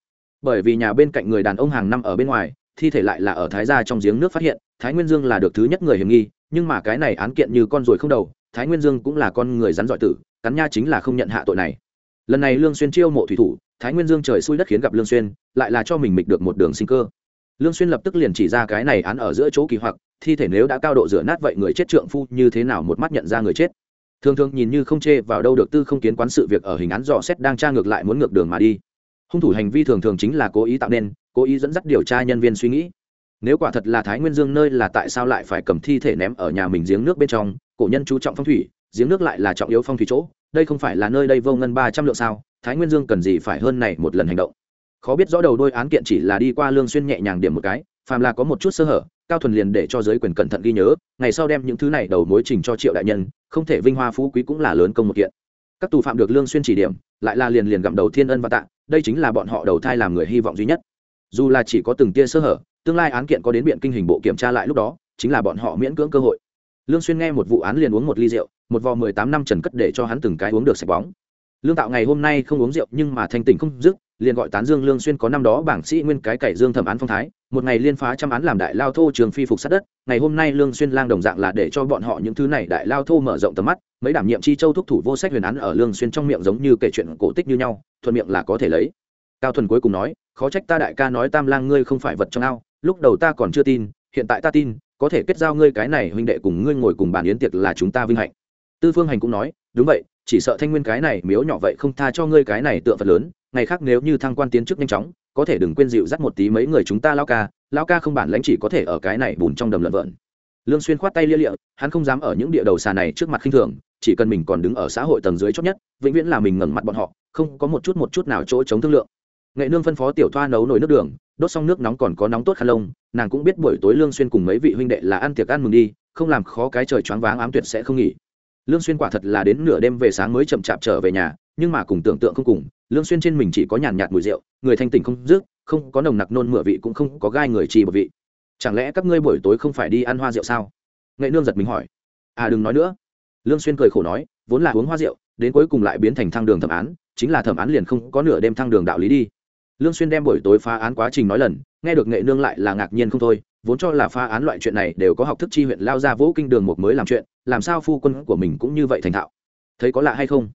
bởi vì nhà bên cạnh người đàn ông hàng năm ở bên ngoài, thi thể lại là ở thái gia trong giếng nước phát hiện, thái nguyên dương là được thứ nhất người hiểm nghi, nhưng mà cái này án kiện như con ruồi không đầu, thái nguyên dương cũng là con người rắn giỏi tử, cắn nha chính là không nhận hạ tội này. Lần này lương xuyên chiêu mộ thủy thủ, thái nguyên dương trời xui đất khiến gặp lương xuyên, lại là cho mình mịch được một đường sinh cơ. Lương xuyên lập tức liền chỉ ra cái này án ở giữa chỗ kỳ hoặc thi thể nếu đã cao độ rửa nát vậy người chết trượng phu như thế nào một mắt nhận ra người chết? Thường thường nhìn như không chê vào đâu được tư không kiến quán sự việc ở hình án dò xét đang tra ngược lại muốn ngược đường mà đi. Hung thủ hành vi thường thường chính là cố ý tạo nên, cố ý dẫn dắt điều tra nhân viên suy nghĩ. Nếu quả thật là thái nguyên dương nơi là tại sao lại phải cầm thi thể ném ở nhà mình giếng nước bên trong, cổ nhân chú trọng phong thủy, giếng nước lại là trọng yếu phong thủy chỗ, đây không phải là nơi đây vô ngân ba trăm lượng sao, thái nguyên dương cần gì phải hơn này một lần hành động? Khó biết rõ đầu đôi án kiện chỉ là đi qua lương xuyên nhẹ nhàng điểm một cái, phàm là có một chút sơ hở cao thuần liền để cho giới quyền cẩn thận ghi nhớ, ngày sau đem những thứ này đầu mối trình cho triệu đại nhân, không thể vinh hoa phú quý cũng là lớn công một kiện. Các tù phạm được lương xuyên chỉ điểm, lại là liền liền gặm đầu thiên ân và tạ, đây chính là bọn họ đầu thai làm người hy vọng duy nhất. Dù là chỉ có từng tia sơ hở, tương lai án kiện có đến biện kinh hình bộ kiểm tra lại lúc đó, chính là bọn họ miễn cưỡng cơ hội. Lương xuyên nghe một vụ án liền uống một ly rượu, một vò mười tám năm trần cất để cho hắn từng cái uống được sạch bóng lương tạo ngày hôm nay không uống rượu nhưng mà thanh tỉnh không dứt, liền gọi tán dương lương xuyên có năm đó bảng sĩ nguyên cái cày dương thẩm án phong thái, một ngày liên phá trăm án làm đại lao thô trường phi phục sát đất, ngày hôm nay lương xuyên lang đồng dạng là để cho bọn họ những thứ này đại lao thô mở rộng tầm mắt, mấy đảm nhiệm chi châu thúc thủ vô sách huyền án ở lương xuyên trong miệng giống như kể chuyện cổ tích như nhau, thuận miệng là có thể lấy. Cao thuần cuối cùng nói, khó trách ta đại ca nói tam lang ngươi không phải vật trong ao, lúc đầu ta còn chưa tin, hiện tại ta tin, có thể kết giao ngươi cái này huynh đệ cùng ngươi ngồi cùng bàn yến tiệc là chúng ta vinh hạnh. Tư phương hành cũng nói đúng vậy, chỉ sợ thanh nguyên cái này miếu nhỏ vậy không tha cho ngươi cái này tượng phật lớn, ngày khác nếu như thăng quan tiến chức nhanh chóng, có thể đừng quên dịu dắt một tí mấy người chúng ta lao ca lao ca không bản lãnh chỉ có thể ở cái này bùn trong đầm lợn vợn. Lương xuyên khoát tay lia lịa, hắn không dám ở những địa đầu xà này trước mặt khinh thường, chỉ cần mình còn đứng ở xã hội tầng dưới chót nhất, vĩnh viễn là mình ngẩng mặt bọn họ, không có một chút một chút nào chỗ chống thương lượng. Nghệ nương phân phó tiểu thoa nấu nồi nước đường, đốt xong nước nóng còn có nóng tốt khăn lông, nàng cũng biết buổi tối lương xuyên cùng mấy vị huynh đệ là ăn tiệc ăn mừng đi, không làm khó cái trời choáng váng ám tuyệt sẽ không nghỉ lương xuyên quả thật là đến nửa đêm về sáng mới chậm chạp trở về nhà, nhưng mà cùng tưởng tượng không cùng, lương xuyên trên mình chỉ có nhàn nhạt mùi rượu, người thanh tỉnh không dứt, không có nồng nặc nôn mửa vị cũng không có gai người trì bột vị. Chẳng lẽ các ngươi buổi tối không phải đi ăn hoa rượu sao? Nghệ nương giật mình hỏi. À đừng nói nữa. Lương xuyên cười khổ nói, vốn là uống hoa rượu, đến cuối cùng lại biến thành thăng đường thẩm án, chính là thẩm án liền không có nửa đêm thăng đường đạo lý đi. Lương xuyên đem buổi tối phá án quá trình nói lần, nghe được nghệ nương lại là ngạc nhiên không thôi vốn cho là phá án loại chuyện này đều có học thức chi huyện lao ra vỗ kinh đường một mới làm chuyện, làm sao phu quân của mình cũng như vậy thành thạo? Thấy có lạ hay không?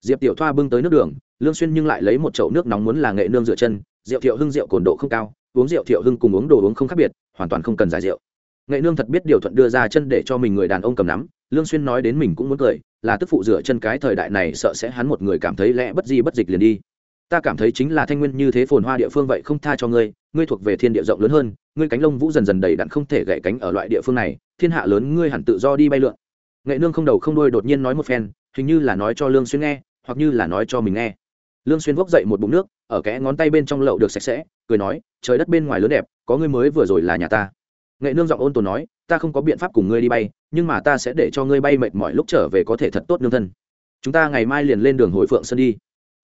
Diệp tiểu thoa bưng tới nước đường, lương xuyên nhưng lại lấy một chậu nước nóng muốn là nghệ nương rửa chân, rượu thiệu hưng rượu cồn độ không cao, uống rượu thiệu hưng cùng uống đồ uống không khác biệt, hoàn toàn không cần giải rượu. Nghệ nương thật biết điều thuận đưa ra chân để cho mình người đàn ông cầm nắm, lương xuyên nói đến mình cũng muốn cười, là tức phụ rửa chân cái thời đại này sợ sẽ hắn một người cảm thấy lẽ bất di bất dịch liền đi ta cảm thấy chính là thanh nguyên như thế phồn hoa địa phương vậy không tha cho ngươi ngươi thuộc về thiên địa rộng lớn hơn, ngươi cánh lông vũ dần dần đầy đặn không thể gãy cánh ở loại địa phương này, thiên hạ lớn ngươi hẳn tự do đi bay lượn. Nghệ nương không đầu không đuôi đột nhiên nói một phen, hình như là nói cho lương xuyên nghe, hoặc như là nói cho mình nghe. Lương xuyên vốc dậy một bụng nước, ở kẽ ngón tay bên trong lậu được sạch sẽ, cười nói, trời đất bên ngoài lớn đẹp, có ngươi mới vừa rồi là nhà ta. Nghệ nương giọng ôn tồn nói, ta không có biện pháp cùng ngươi đi bay, nhưng mà ta sẽ để cho ngươi bay mệt mỏi lúc trở về có thể thật tốt nương thân. Chúng ta ngày mai liền lên đường hồi phượng sơn đi.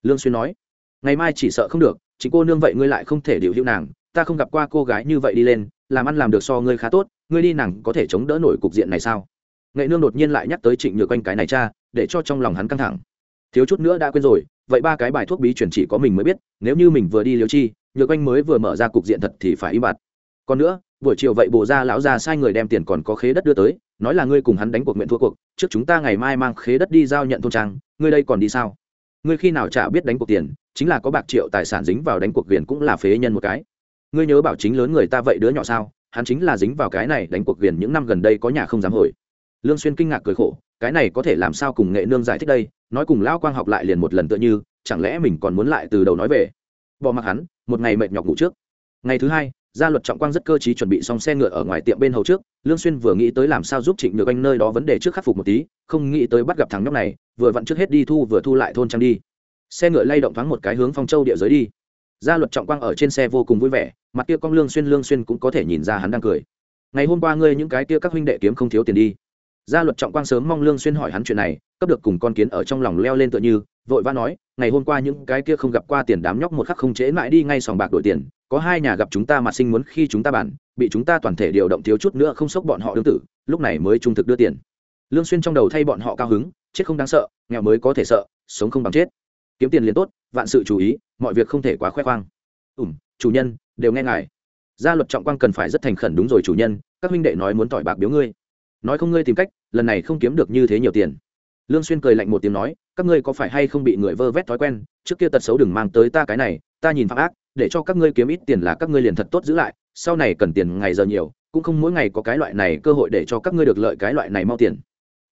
Lương xuyên nói ngày mai chỉ sợ không được chính cô nương vậy ngươi lại không thể điều hữu nàng, ta không gặp qua cô gái như vậy đi lên, làm ăn làm được so ngươi khá tốt, ngươi đi nàng có thể chống đỡ nổi cục diện này sao? Nghệ nương đột nhiên lại nhắc tới trịnh nhược quanh cái này cha, để cho trong lòng hắn căng thẳng. Thiếu chút nữa đã quên rồi, vậy ba cái bài thuốc bí chuyển chỉ có mình mới biết, nếu như mình vừa đi liều chi, nhược quanh mới vừa mở ra cục diện thật thì phải im bặt. Còn nữa, buổi chiều vậy bồ ra lão ra sai người đem tiền còn có khế đất đưa tới, nói là ngươi cùng hắn đánh cuộc nguyện thua cuộc, trước chúng ta ngày mai mang khế đất đi giao nhận thôn trang, ngươi đây còn đi sao? Ngươi khi nào chả biết đánh cuộc tiền, chính là có bạc triệu tài sản dính vào đánh cuộc viền cũng là phế nhân một cái. Ngươi nhớ bảo chính lớn người ta vậy đứa nhỏ sao? Hắn chính là dính vào cái này đánh cuộc viền những năm gần đây có nhà không dám hồi. Lương xuyên kinh ngạc cười khổ, cái này có thể làm sao cùng nghệ nương giải thích đây? Nói cùng lão quang học lại liền một lần tựa như, chẳng lẽ mình còn muốn lại từ đầu nói về? Bỏ mặc hắn, một ngày mệt nhọc ngủ trước. Ngày thứ hai, gia luật trọng quang rất cơ trí chuẩn bị xong xe ngựa ở ngoài tiệm bên hầu trước. Lương xuyên vừa nghĩ tới làm sao giúp trịnh nhược anh nơi đó vấn đề trước khắc phục một tí, không nghĩ tới bắt gặp thằng nhóc này vừa vặn trước hết đi thu vừa thu lại thôn trang đi. Xe ngựa lay động thoáng một cái hướng phong châu địa giới đi. Gia luật trọng quang ở trên xe vô cùng vui vẻ, mặt kia con lương xuyên lương xuyên cũng có thể nhìn ra hắn đang cười. Ngày hôm qua ngươi những cái kia các huynh đệ kiếm không thiếu tiền đi. Gia luật trọng quang sớm mong lương xuyên hỏi hắn chuyện này, cấp được cùng con kiến ở trong lòng leo lên tựa như, vội vã nói, ngày hôm qua những cái kia không gặp qua tiền đám nhóc một khắc không chế mãi đi ngay sòng bạc đổi tiền, có hai nhà gặp chúng ta mà sinh muốn khi chúng ta bàn bị chúng ta toàn thể điều động thiếu chút nữa không sốc bọn họ đương tử, lúc này mới trung thực đưa tiền. Lương xuyên trong đầu thay bọn họ cao hứng chết không đáng sợ, nghèo mới có thể sợ, sống không bằng chết. Kiếm tiền liền tốt, vạn sự chú ý, mọi việc không thể quá khoe khoang. Ủm chủ nhân, đều nghe ngài. Gia luật trọng quang cần phải rất thành khẩn đúng rồi chủ nhân, các huynh đệ nói muốn tỏi bạc biếu ngươi. Nói không ngươi tìm cách, lần này không kiếm được như thế nhiều tiền. Lương xuyên cười lạnh một tiếng nói, các ngươi có phải hay không bị người vơ vét thói quen, trước kia tật xấu đừng mang tới ta cái này, ta nhìn phạm ác, để cho các ngươi kiếm ít tiền là các ngươi liền thật tốt giữ lại, sau này cần tiền ngày giờ nhiều, cũng không mỗi ngày có cái loại này cơ hội để cho các ngươi được lợi cái loại này mau tiền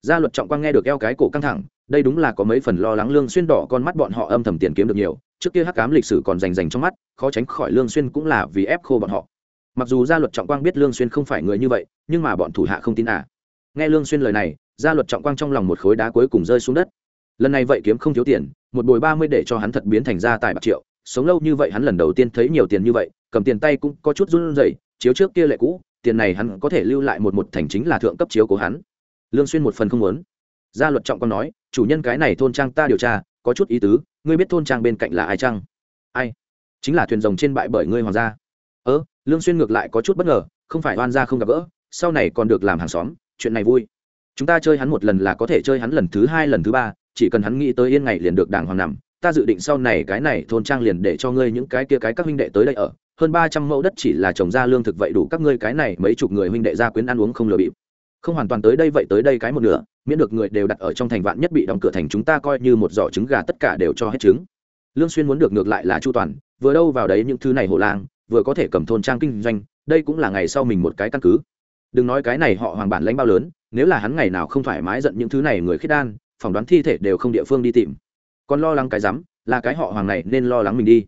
gia luật trọng quang nghe được eo cái cổ căng thẳng, đây đúng là có mấy phần lo lắng lương xuyên đỏ con mắt bọn họ âm thầm tiền kiếm được nhiều, trước kia hắc ám lịch sử còn rành rành trong mắt, khó tránh khỏi lương xuyên cũng là vì ép khô bọn họ. Mặc dù gia luật trọng quang biết lương xuyên không phải người như vậy, nhưng mà bọn thủ hạ không tin à. Nghe lương xuyên lời này, gia luật trọng quang trong lòng một khối đá cuối cùng rơi xuống đất. Lần này vậy kiếm không thiếu tiền, một bồi ba mươi để cho hắn thật biến thành gia tài bạc triệu, sống lâu như vậy hắn lần đầu tiên thấy nhiều tiền như vậy, cầm tiền tay cũng có chút run rẩy, chiếu trước kia lệ cũ, tiền này hắn có thể lưu lại một một thành chính là thượng cấp chiếu của hắn lương xuyên một phần không muốn. Gia luật trọng quang nói, chủ nhân cái này thôn trang ta điều tra, có chút ý tứ, ngươi biết thôn trang bên cạnh là ai chăng? Ai? Chính là thuyền rồng trên bãi bởi ngươi hoàng gia. Ơ, lương xuyên ngược lại có chút bất ngờ, không phải oan gia không gặp gỡ, sau này còn được làm hàng xóm, chuyện này vui. Chúng ta chơi hắn một lần là có thể chơi hắn lần thứ hai, lần thứ ba, chỉ cần hắn nghĩ tới yên ngày liền được đàng hoàng nằm. Ta dự định sau này cái này thôn trang liền để cho ngươi những cái kia cái các huynh đệ tới đây ở. Hơn ba trăm mẫu đất chỉ là trồng ra lương thực vậy đủ các ngươi cái này mấy chục người huynh đệ ra quyến ăn uống không lừa bịp không hoàn toàn tới đây vậy tới đây cái một nửa, miễn được người đều đặt ở trong thành vạn nhất bị đóng cửa thành chúng ta coi như một giỏ trứng gà tất cả đều cho hết trứng. Lương xuyên muốn được ngược lại là chu toàn, vừa đâu vào đấy những thứ này hộ lang vừa có thể cầm thôn trang kinh doanh, đây cũng là ngày sau mình một cái căn cứ. Đừng nói cái này họ hoàng bản lãnh bao lớn, nếu là hắn ngày nào không thoải mái giận những thứ này người khiết đan, phỏng đoán thi thể đều không địa phương đi tìm. Còn lo lắng cái rắm, là cái họ hoàng này nên lo lắng mình đi.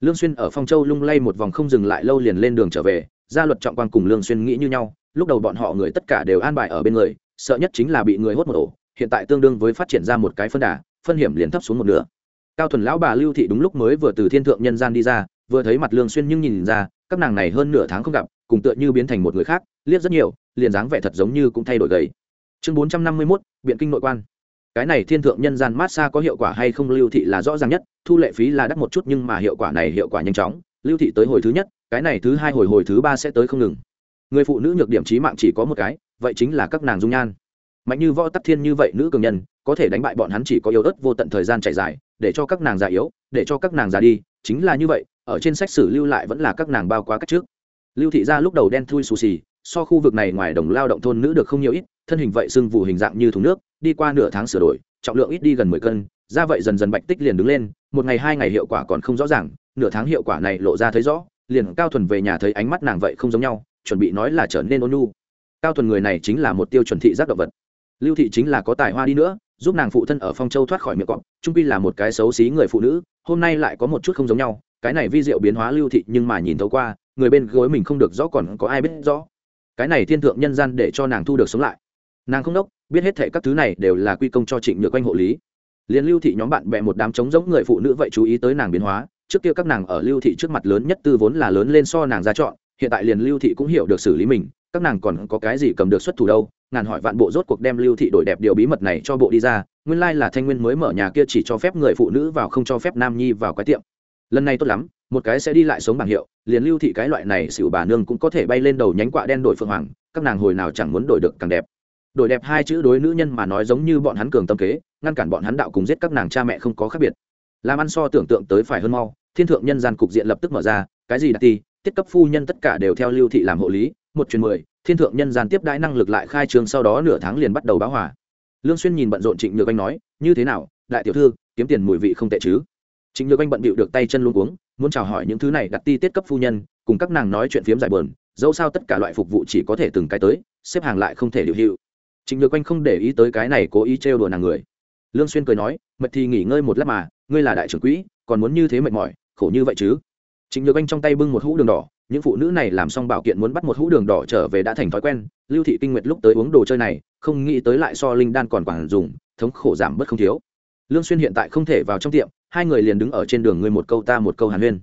Lương xuyên ở phong châu lung lay một vòng không dừng lại lâu liền lên đường trở về, gia luật trọng quan cùng lương xuyên nghĩ như nhau lúc đầu bọn họ người tất cả đều an bài ở bên người sợ nhất chính là bị người hốt một ổ hiện tại tương đương với phát triển ra một cái phân đà phân hiểm liền thấp xuống một nửa. Cao thuần lão bà lưu thị đúng lúc mới vừa từ thiên thượng nhân gian đi ra vừa thấy mặt lương xuyên nhưng nhìn ra các nàng này hơn nửa tháng không gặp cùng tựa như biến thành một người khác liếc rất nhiều liền dáng vẻ thật giống như cũng thay đổi gầy. Chương 451, biện kinh nội quan. Cái này thiên thượng nhân gian mát xa có hiệu quả hay không lưu thị là rõ ràng nhất thu lệ phí là đắt một chút nhưng mà hiệu quả này hiệu quả nhanh chóng. Lưu thị tới hồi thứ nhất cái này thứ hai hồi hồi thứ ba sẽ tới không ngừng người phụ nữ nhược điểm trí mạng chỉ có một cái, vậy chính là các nàng dung nhan. Mạnh như võ tắc thiên như vậy nữ cường nhân, có thể đánh bại bọn hắn chỉ có yếu ớt vô tận thời gian chạy dài, để cho các nàng già yếu, để cho các nàng già đi, chính là như vậy, ở trên sách sử lưu lại vẫn là các nàng bao quá cách trước. Lưu thị gia lúc đầu đen thui xù xì, so khu vực này ngoài đồng lao động thôn nữ được không nhiều ít, thân hình vậy sưng vụ hình dạng như thùng nước, đi qua nửa tháng sửa đổi, trọng lượng ít đi gần mười cân, da vậy dần dần bạch tích liền đứng lên, một ngày hai ngày hiệu quả còn không rõ ràng, nửa tháng hiệu quả này lộ ra thấy rõ, liền cao thuần về nhà thấy ánh mắt nàng vậy không giống nhau chuẩn bị nói là trở nên ôn nhu. Cao thuần người này chính là một tiêu chuẩn thị giác động vật. Lưu thị chính là có tài hoa đi nữa, giúp nàng phụ thân ở phong châu thoát khỏi miệng cọp, trung pi là một cái xấu xí người phụ nữ, hôm nay lại có một chút không giống nhau, cái này vi diệu biến hóa lưu thị nhưng mà nhìn thấu qua, người bên gối mình không được rõ còn có ai biết rõ. Cái này thiên thượng nhân gian để cho nàng thu được sống lại. Nàng không đốc, biết hết thệ các thứ này đều là quy công cho trịnh nhược quanh hộ lý. Liền lưu thị nhóm bạn bè một đám trống giống người phụ nữ vậy chú ý tới nàng biến hóa, trước kia các nàng ở lưu thị trước mặt lớn nhất tư vốn là lớn lên so nàng ra chọn hiện tại liền lưu thị cũng hiểu được xử lý mình, các nàng còn có cái gì cầm được xuất thủ đâu, ngàn hỏi vạn bộ rốt cuộc đem lưu thị đổi đẹp điều bí mật này cho bộ đi ra, nguyên lai là thanh nguyên mới mở nhà kia chỉ cho phép người phụ nữ vào không cho phép nam nhi vào cái tiệm. Lần này tốt lắm, một cái sẽ đi lại sống bảng hiệu, liền lưu thị cái loại này xỉu bà nương cũng có thể bay lên đầu nhánh quạ đen đổi phượng hoàng, các nàng hồi nào chẳng muốn đổi được càng đẹp. Đổi đẹp hai chữ đối nữ nhân mà nói giống như bọn hắn cường tâm kế, ngăn cản bọn hắn đạo cùng giết các nàng cha mẹ không có khác biệt. Làm ăn so tưởng tượng tới phải hơn mau, thiên thượng nhân gian cục diện lập tức mở ra, cái gì đặt ti tiết cấp phu nhân tất cả đều theo lưu thị làm hộ lý, một chuyến mười, thiên thượng nhân gian tiếp đãi năng lực lại khai trường sau đó nửa tháng liền bắt đầu báo hỏa lương xuyên nhìn bận rộn trịnh nhược anh nói, như thế nào, đại tiểu thư, kiếm tiền mùi vị không tệ chứ? Trịnh nhược anh bận bịu được tay chân luôn cuống, muốn chào hỏi những thứ này đặt ti tiết cấp phu nhân, cùng các nàng nói chuyện phiếm giải bờn dẫu sao tất cả loại phục vụ chỉ có thể từng cái tới, xếp hàng lại không thể điều hiệu trịnh nhược anh không để ý tới cái này cố ý trêu đùa nàng người. Lương xuyên cười nói mệt thì nghỉ ngơi một lát mà, ngươi là đại trưởng quỹ, còn muốn như thế mệt mỏi, khổ như vậy chứ? Trịnh nhược anh trong tay bưng một hũ đường đỏ, những phụ nữ này làm xong bảo kiện muốn bắt một hũ đường đỏ trở về đã thành thói quen. Lưu thị kinh nguyệt lúc tới uống đồ chơi này, không nghĩ tới lại so linh đan còn quản dùng, thống khổ giảm bớt không thiếu. Lương xuyên hiện tại không thể vào trong tiệm, hai người liền đứng ở trên đường ngươi một câu ta một câu hàn huyên.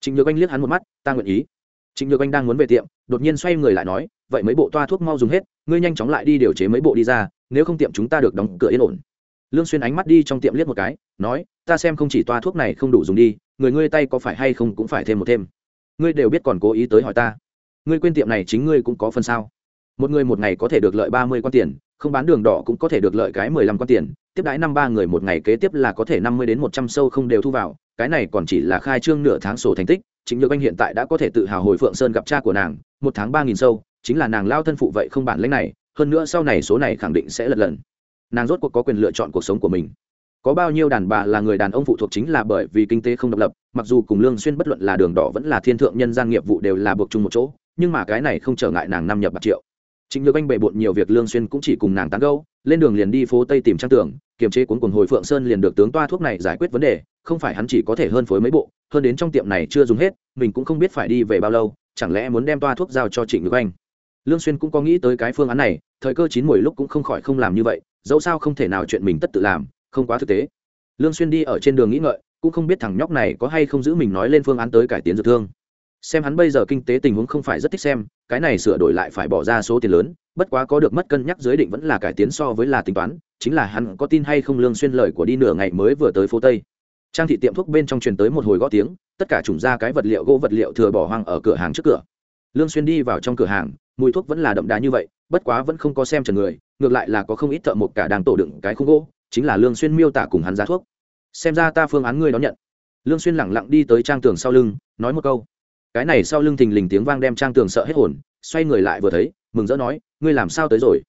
Trịnh nhược anh liếc hắn một mắt, ta nguyện ý. Trịnh nhược anh đang muốn về tiệm, đột nhiên xoay người lại nói, vậy mấy bộ toa thuốc mau dùng hết, ngươi nhanh chóng lại đi điều chế mấy bộ đi ra, nếu không tiệm chúng ta được đóng cửa yên ổn. Lương xuyên ánh mắt đi trong tiệm liếc một cái, nói, ta xem không chỉ toa thuốc này không đủ dùng đi người ngươi tay có phải hay không cũng phải thêm một thêm. Ngươi đều biết còn cố ý tới hỏi ta. Ngươi quên tiệm này chính ngươi cũng có phần sao? Một người một ngày có thể được lợi ba mươi quan tiền, không bán đường đỏ cũng có thể được lợi cái mười lăm quan tiền. Tiếp đãi năm ba người một ngày kế tiếp là có thể năm mươi đến một trăm sâu không đều thu vào. Cái này còn chỉ là khai trương nửa tháng sổ thành tích. Chính nhược anh hiện tại đã có thể tự hào hồi phượng sơn gặp cha của nàng, một tháng ba nghìn sâu. Chính là nàng lao thân phụ vậy không bản lãnh này. Hơn nữa sau này số này khẳng định sẽ lật lần nàng rốt cuộc có quyền lựa chọn cuộc sống của mình có bao nhiêu đàn bà là người đàn ông phụ thuộc chính là bởi vì kinh tế không độc lập, mặc dù cùng lương xuyên bất luận là đường đỏ vẫn là thiên thượng nhân gian nghiệp vụ đều là buộc chung một chỗ, nhưng mà cái này không trở ngại nàng năm nhập bạc triệu. Chính nhược anh bệ bội nhiều việc lương xuyên cũng chỉ cùng nàng tán gẫu, lên đường liền đi phố tây tìm trang tưởng, kiềm chế cuốn cuồng hồi phượng sơn liền được tướng toa thuốc này giải quyết vấn đề, không phải hắn chỉ có thể hơn phối mấy bộ, hơn đến trong tiệm này chưa dùng hết, mình cũng không biết phải đi về bao lâu, chẳng lẽ muốn đem toa thuốc giao cho trịnh nhược anh. Lương xuyên cũng có nghĩ tới cái phương án này, thời cơ chín mùi lúc cũng không khỏi không làm như vậy, dẫu sao không thể nào chuyện mình tất tự làm không quá thực tế. Lương xuyên đi ở trên đường nghĩ ngợi, cũng không biết thằng nhóc này có hay không giữ mình nói lên phương án tới cải tiến dược thương. Xem hắn bây giờ kinh tế tình huống không phải rất thích xem, cái này sửa đổi lại phải bỏ ra số tiền lớn, bất quá có được mất cân nhắc giới định vẫn là cải tiến so với là tính toán, chính là hắn có tin hay không lương xuyên lời của đi nửa ngày mới vừa tới phố tây. Trang thị tiệm thuốc bên trong truyền tới một hồi gõ tiếng, tất cả chủng ra cái vật liệu gỗ vật liệu thừa bỏ hoang ở cửa hàng trước cửa. Lương xuyên đi vào trong cửa hàng, mùi thuốc vẫn là đậm đà như vậy, bất quá vẫn không có xem trần người, ngược lại là có không ít thợ một cả đang tổ đựng cái khung gỗ chính là lương xuyên miêu tả cùng hắn giá thuốc. Xem ra ta phương án ngươi đón nhận. Lương xuyên lẳng lặng đi tới trang tường sau lưng, nói một câu. Cái này sau lưng thình lình tiếng vang đem trang tường sợ hết hồn, xoay người lại vừa thấy, mừng rỡ nói, ngươi làm sao tới rồi?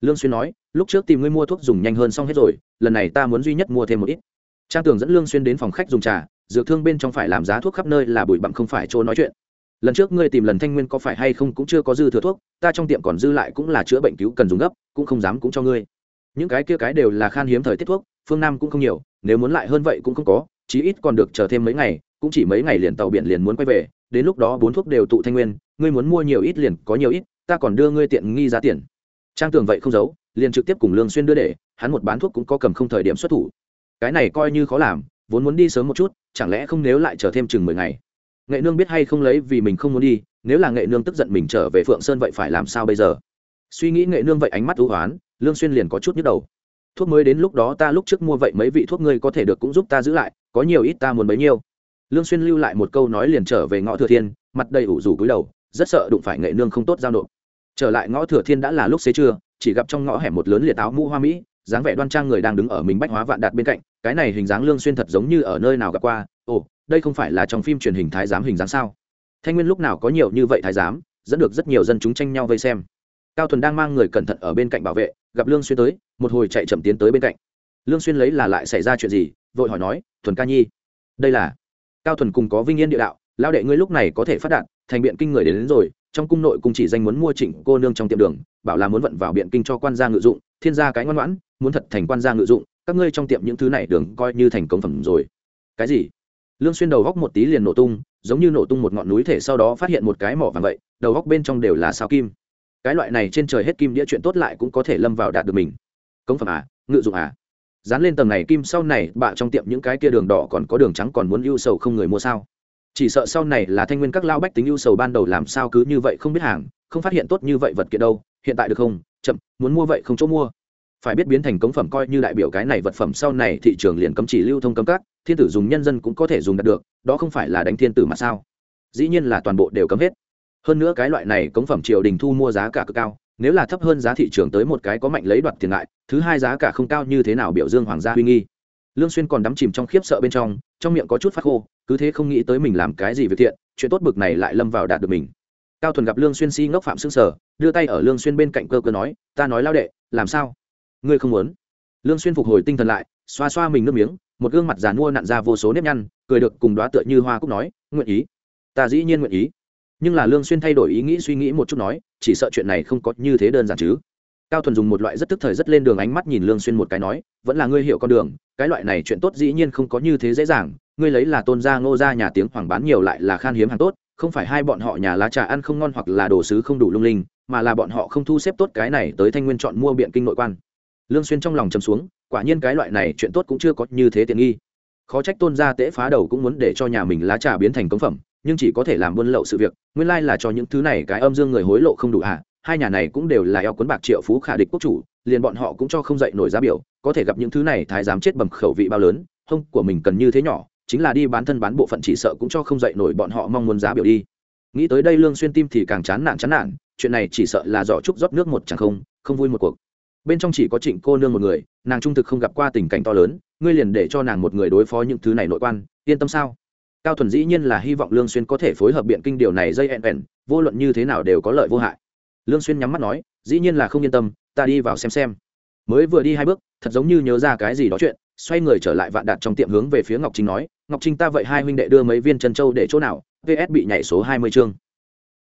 Lương xuyên nói, lúc trước tìm ngươi mua thuốc dùng nhanh hơn xong hết rồi, lần này ta muốn duy nhất mua thêm một ít. Trang tường dẫn lương xuyên đến phòng khách dùng trà, dược thương bên trong phải làm giá thuốc khắp nơi là bụi bặm không phải chỗ nói chuyện. Lần trước ngươi tìm lần thanh nguyên có phải hay không cũng chưa có dư thừa thuốc, ta trong tiệm còn dư lại cũng là chữa bệnh cứu cần dùng gấp, cũng không dám cũng cho ngươi những cái kia cái đều là khan hiếm thời tiết thuốc, phương nam cũng không nhiều, nếu muốn lại hơn vậy cũng không có, chí ít còn được chờ thêm mấy ngày, cũng chỉ mấy ngày liền tàu biển liền muốn quay về, đến lúc đó bốn thuốc đều tụ thanh nguyên, ngươi muốn mua nhiều ít liền có nhiều ít, ta còn đưa ngươi tiện nghi giá tiền. Trang tường vậy không giấu, liền trực tiếp cùng lương xuyên đưa để, hắn một bán thuốc cũng có cầm không thời điểm xuất thủ. Cái này coi như khó làm, vốn muốn đi sớm một chút, chẳng lẽ không nếu lại chờ thêm chừng mười ngày? Nghệ nương biết hay không lấy vì mình không muốn đi, nếu là nghệ nương tức giận mình trở về phượng sơn vậy phải làm sao bây giờ? Suy nghĩ nghệ nương vậy ánh mắt ưu hoán lương xuyên liền có chút nhức đầu. Thuốc mới đến lúc đó ta lúc trước mua vậy mấy vị thuốc ngươi có thể được cũng giúp ta giữ lại, có nhiều ít ta muốn bấy nhiêu. Lương xuyên lưu lại một câu nói liền trở về ngõ thừa thiên, mặt đầy ủ rủ cúi đầu, rất sợ đụng phải nghệ nương không tốt giao nộp. Trở lại ngõ thừa thiên đã là lúc xế trưa, chỉ gặp trong ngõ hẻm một lớn liệt áo mũ hoa mỹ, dáng vẻ đoan trang người đang đứng ở mình bách hóa vạn đạt bên cạnh, cái này hình dáng lương xuyên thật giống như ở nơi nào gặp qua. Ồ, đây không phải là trong phim truyền hình thái giám hình dáng sao? Thanh nguyên lúc nào có nhiều như vậy thái giám, dẫn được rất nhiều dân chúng tranh nhau vây xem cao thuần đang mang người cẩn thận ở bên cạnh bảo vệ gặp lương xuyên tới một hồi chạy chậm tiến tới bên cạnh lương xuyên lấy là lại xảy ra chuyện gì vội hỏi nói thuần ca nhi đây là cao thuần cùng có vinh yên địa đạo lao đệ ngươi lúc này có thể phát đạt thành biện kinh người đến, đến rồi trong cung nội cung chỉ danh muốn mua trịnh cô nương trong tiệm đường bảo là muốn vận vào biện kinh cho quan gia ngự dụng thiên gia cái ngoan ngoãn muốn thật thành quan gia ngự dụng các ngươi trong tiệm những thứ này đường coi như thành công phẩm rồi cái gì lương xuyên đầu góc một tí liền nổ tung giống như nổ tung một ngọn núi thể sau đó phát hiện một cái mỏ vàng vậy đầu góc bên trong đều là sao kim cái loại này trên trời hết kim đĩa chuyện tốt lại cũng có thể lâm vào đạt được mình. Cống phẩm à ngự dụng à. Dán lên tầng này kim sau này bạ trong tiệm những cái kia đường đỏ còn có đường trắng còn muốn ưu sầu không người mua sao? Chỉ sợ sau này là thanh nguyên các lao bách tính ưu sầu ban đầu làm sao cứ như vậy không biết hàng, không phát hiện tốt như vậy vật kiện đâu, hiện tại được không? Chậm, muốn mua vậy không chỗ mua. Phải biết biến thành cống phẩm coi như đại biểu cái này vật phẩm sau này thị trường liền cấm chỉ lưu thông cấm các, thiên tử dùng nhân dân cũng có thể dùng đạt được, đó không phải là đánh thiên tử mà sao? Dĩ nhiên là toàn bộ đều cấm hết hơn nữa cái loại này cống phẩm triều đình thu mua giá cả cực cao, nếu là thấp hơn giá thị trường tới một cái có mạnh lấy đoạt tiền lại, thứ hai giá cả không cao như thế nào biểu dương hoàng gia huy nghi. Lương xuyên còn đắm chìm trong khiếp sợ bên trong trong miệng có chút phát khô, cứ thế không nghĩ tới mình làm cái gì việc thiện, chuyện tốt bực này lại lâm vào đạt được mình. Cao thuần gặp lương xuyên si ngốc phạm xương sở đưa tay ở lương xuyên bên cạnh cơ cơ nói, ta nói lao đệ, làm sao? Ngươi không muốn? Lương xuyên phục hồi tinh thần lại, xoa xoa mình nước miếng, một gương mặt già mua nặn ra vô số nếp nhăn, cười được cùng đóa tựa như hoa cúc nói, nguyện ý. Ta dĩ nhiên nguyện ý nhưng là lương xuyên thay đổi ý nghĩ suy nghĩ một chút nói, chỉ sợ chuyện này không có như thế đơn giản chứ. Cao thuần dùng một loại rất tức thời rất lên đường ánh mắt nhìn lương xuyên một cái nói, vẫn là ngươi hiểu con đường, cái loại này chuyện tốt dĩ nhiên không có như thế dễ dàng, ngươi lấy là tôn gia, ngô gia nhà tiếng hoàng bán nhiều lại là khan hiếm hàng tốt, không phải hai bọn họ nhà lá trà ăn không ngon hoặc là đồ sứ không đủ lung linh, mà là bọn họ không thu xếp tốt cái này tới thanh nguyên chọn mua biện kinh nội quan. Lương xuyên trong lòng trầm xuống, quả nhiên cái loại này chuyện tốt cũng chưa có như thế tiện nghi. Khó trách tôn gia tễ phá đầu cũng muốn để cho nhà mình lá trà biến thành công phẩm nhưng chỉ có thể làm buôn lậu sự việc, nguyên lai là cho những thứ này cái âm dương người hối lộ không đủ hạ hai nhà này cũng đều là eo cuốn bạc triệu phú khả địch quốc chủ, liền bọn họ cũng cho không dậy nổi giá biểu, có thể gặp những thứ này thái giám chết bầm khẩu vị bao lớn, hông của mình cần như thế nhỏ, chính là đi bán thân bán bộ phận chỉ sợ cũng cho không dậy nổi bọn họ mong muốn giá biểu đi. Nghĩ tới đây lương xuyên tim thì càng chán nản chán nản, chuyện này chỉ sợ là giỏ trúc rót nước một chẳng không không vui một cuộc. Bên trong chỉ có trịnh cô nương một người, nàng trung thực không gặp qua tình cảnh to lớn, ngươi liền để cho nàng một người đối phó những thứ này nội quan, yên tâm sao? Cao thuần dĩ nhiên là hy vọng lương xuyên có thể phối hợp biện kinh điều này dây ẹn ẹn, vô luận như thế nào đều có lợi vô hại. Lương xuyên nhắm mắt nói, dĩ nhiên là không yên tâm, ta đi vào xem xem. Mới vừa đi hai bước, thật giống như nhớ ra cái gì đó chuyện, xoay người trở lại vạn đạt trong tiệm hướng về phía ngọc trinh nói, ngọc trinh ta vậy hai huynh đệ đưa mấy viên chân châu để chỗ nào? Vs bị nhảy số hai mươi chương.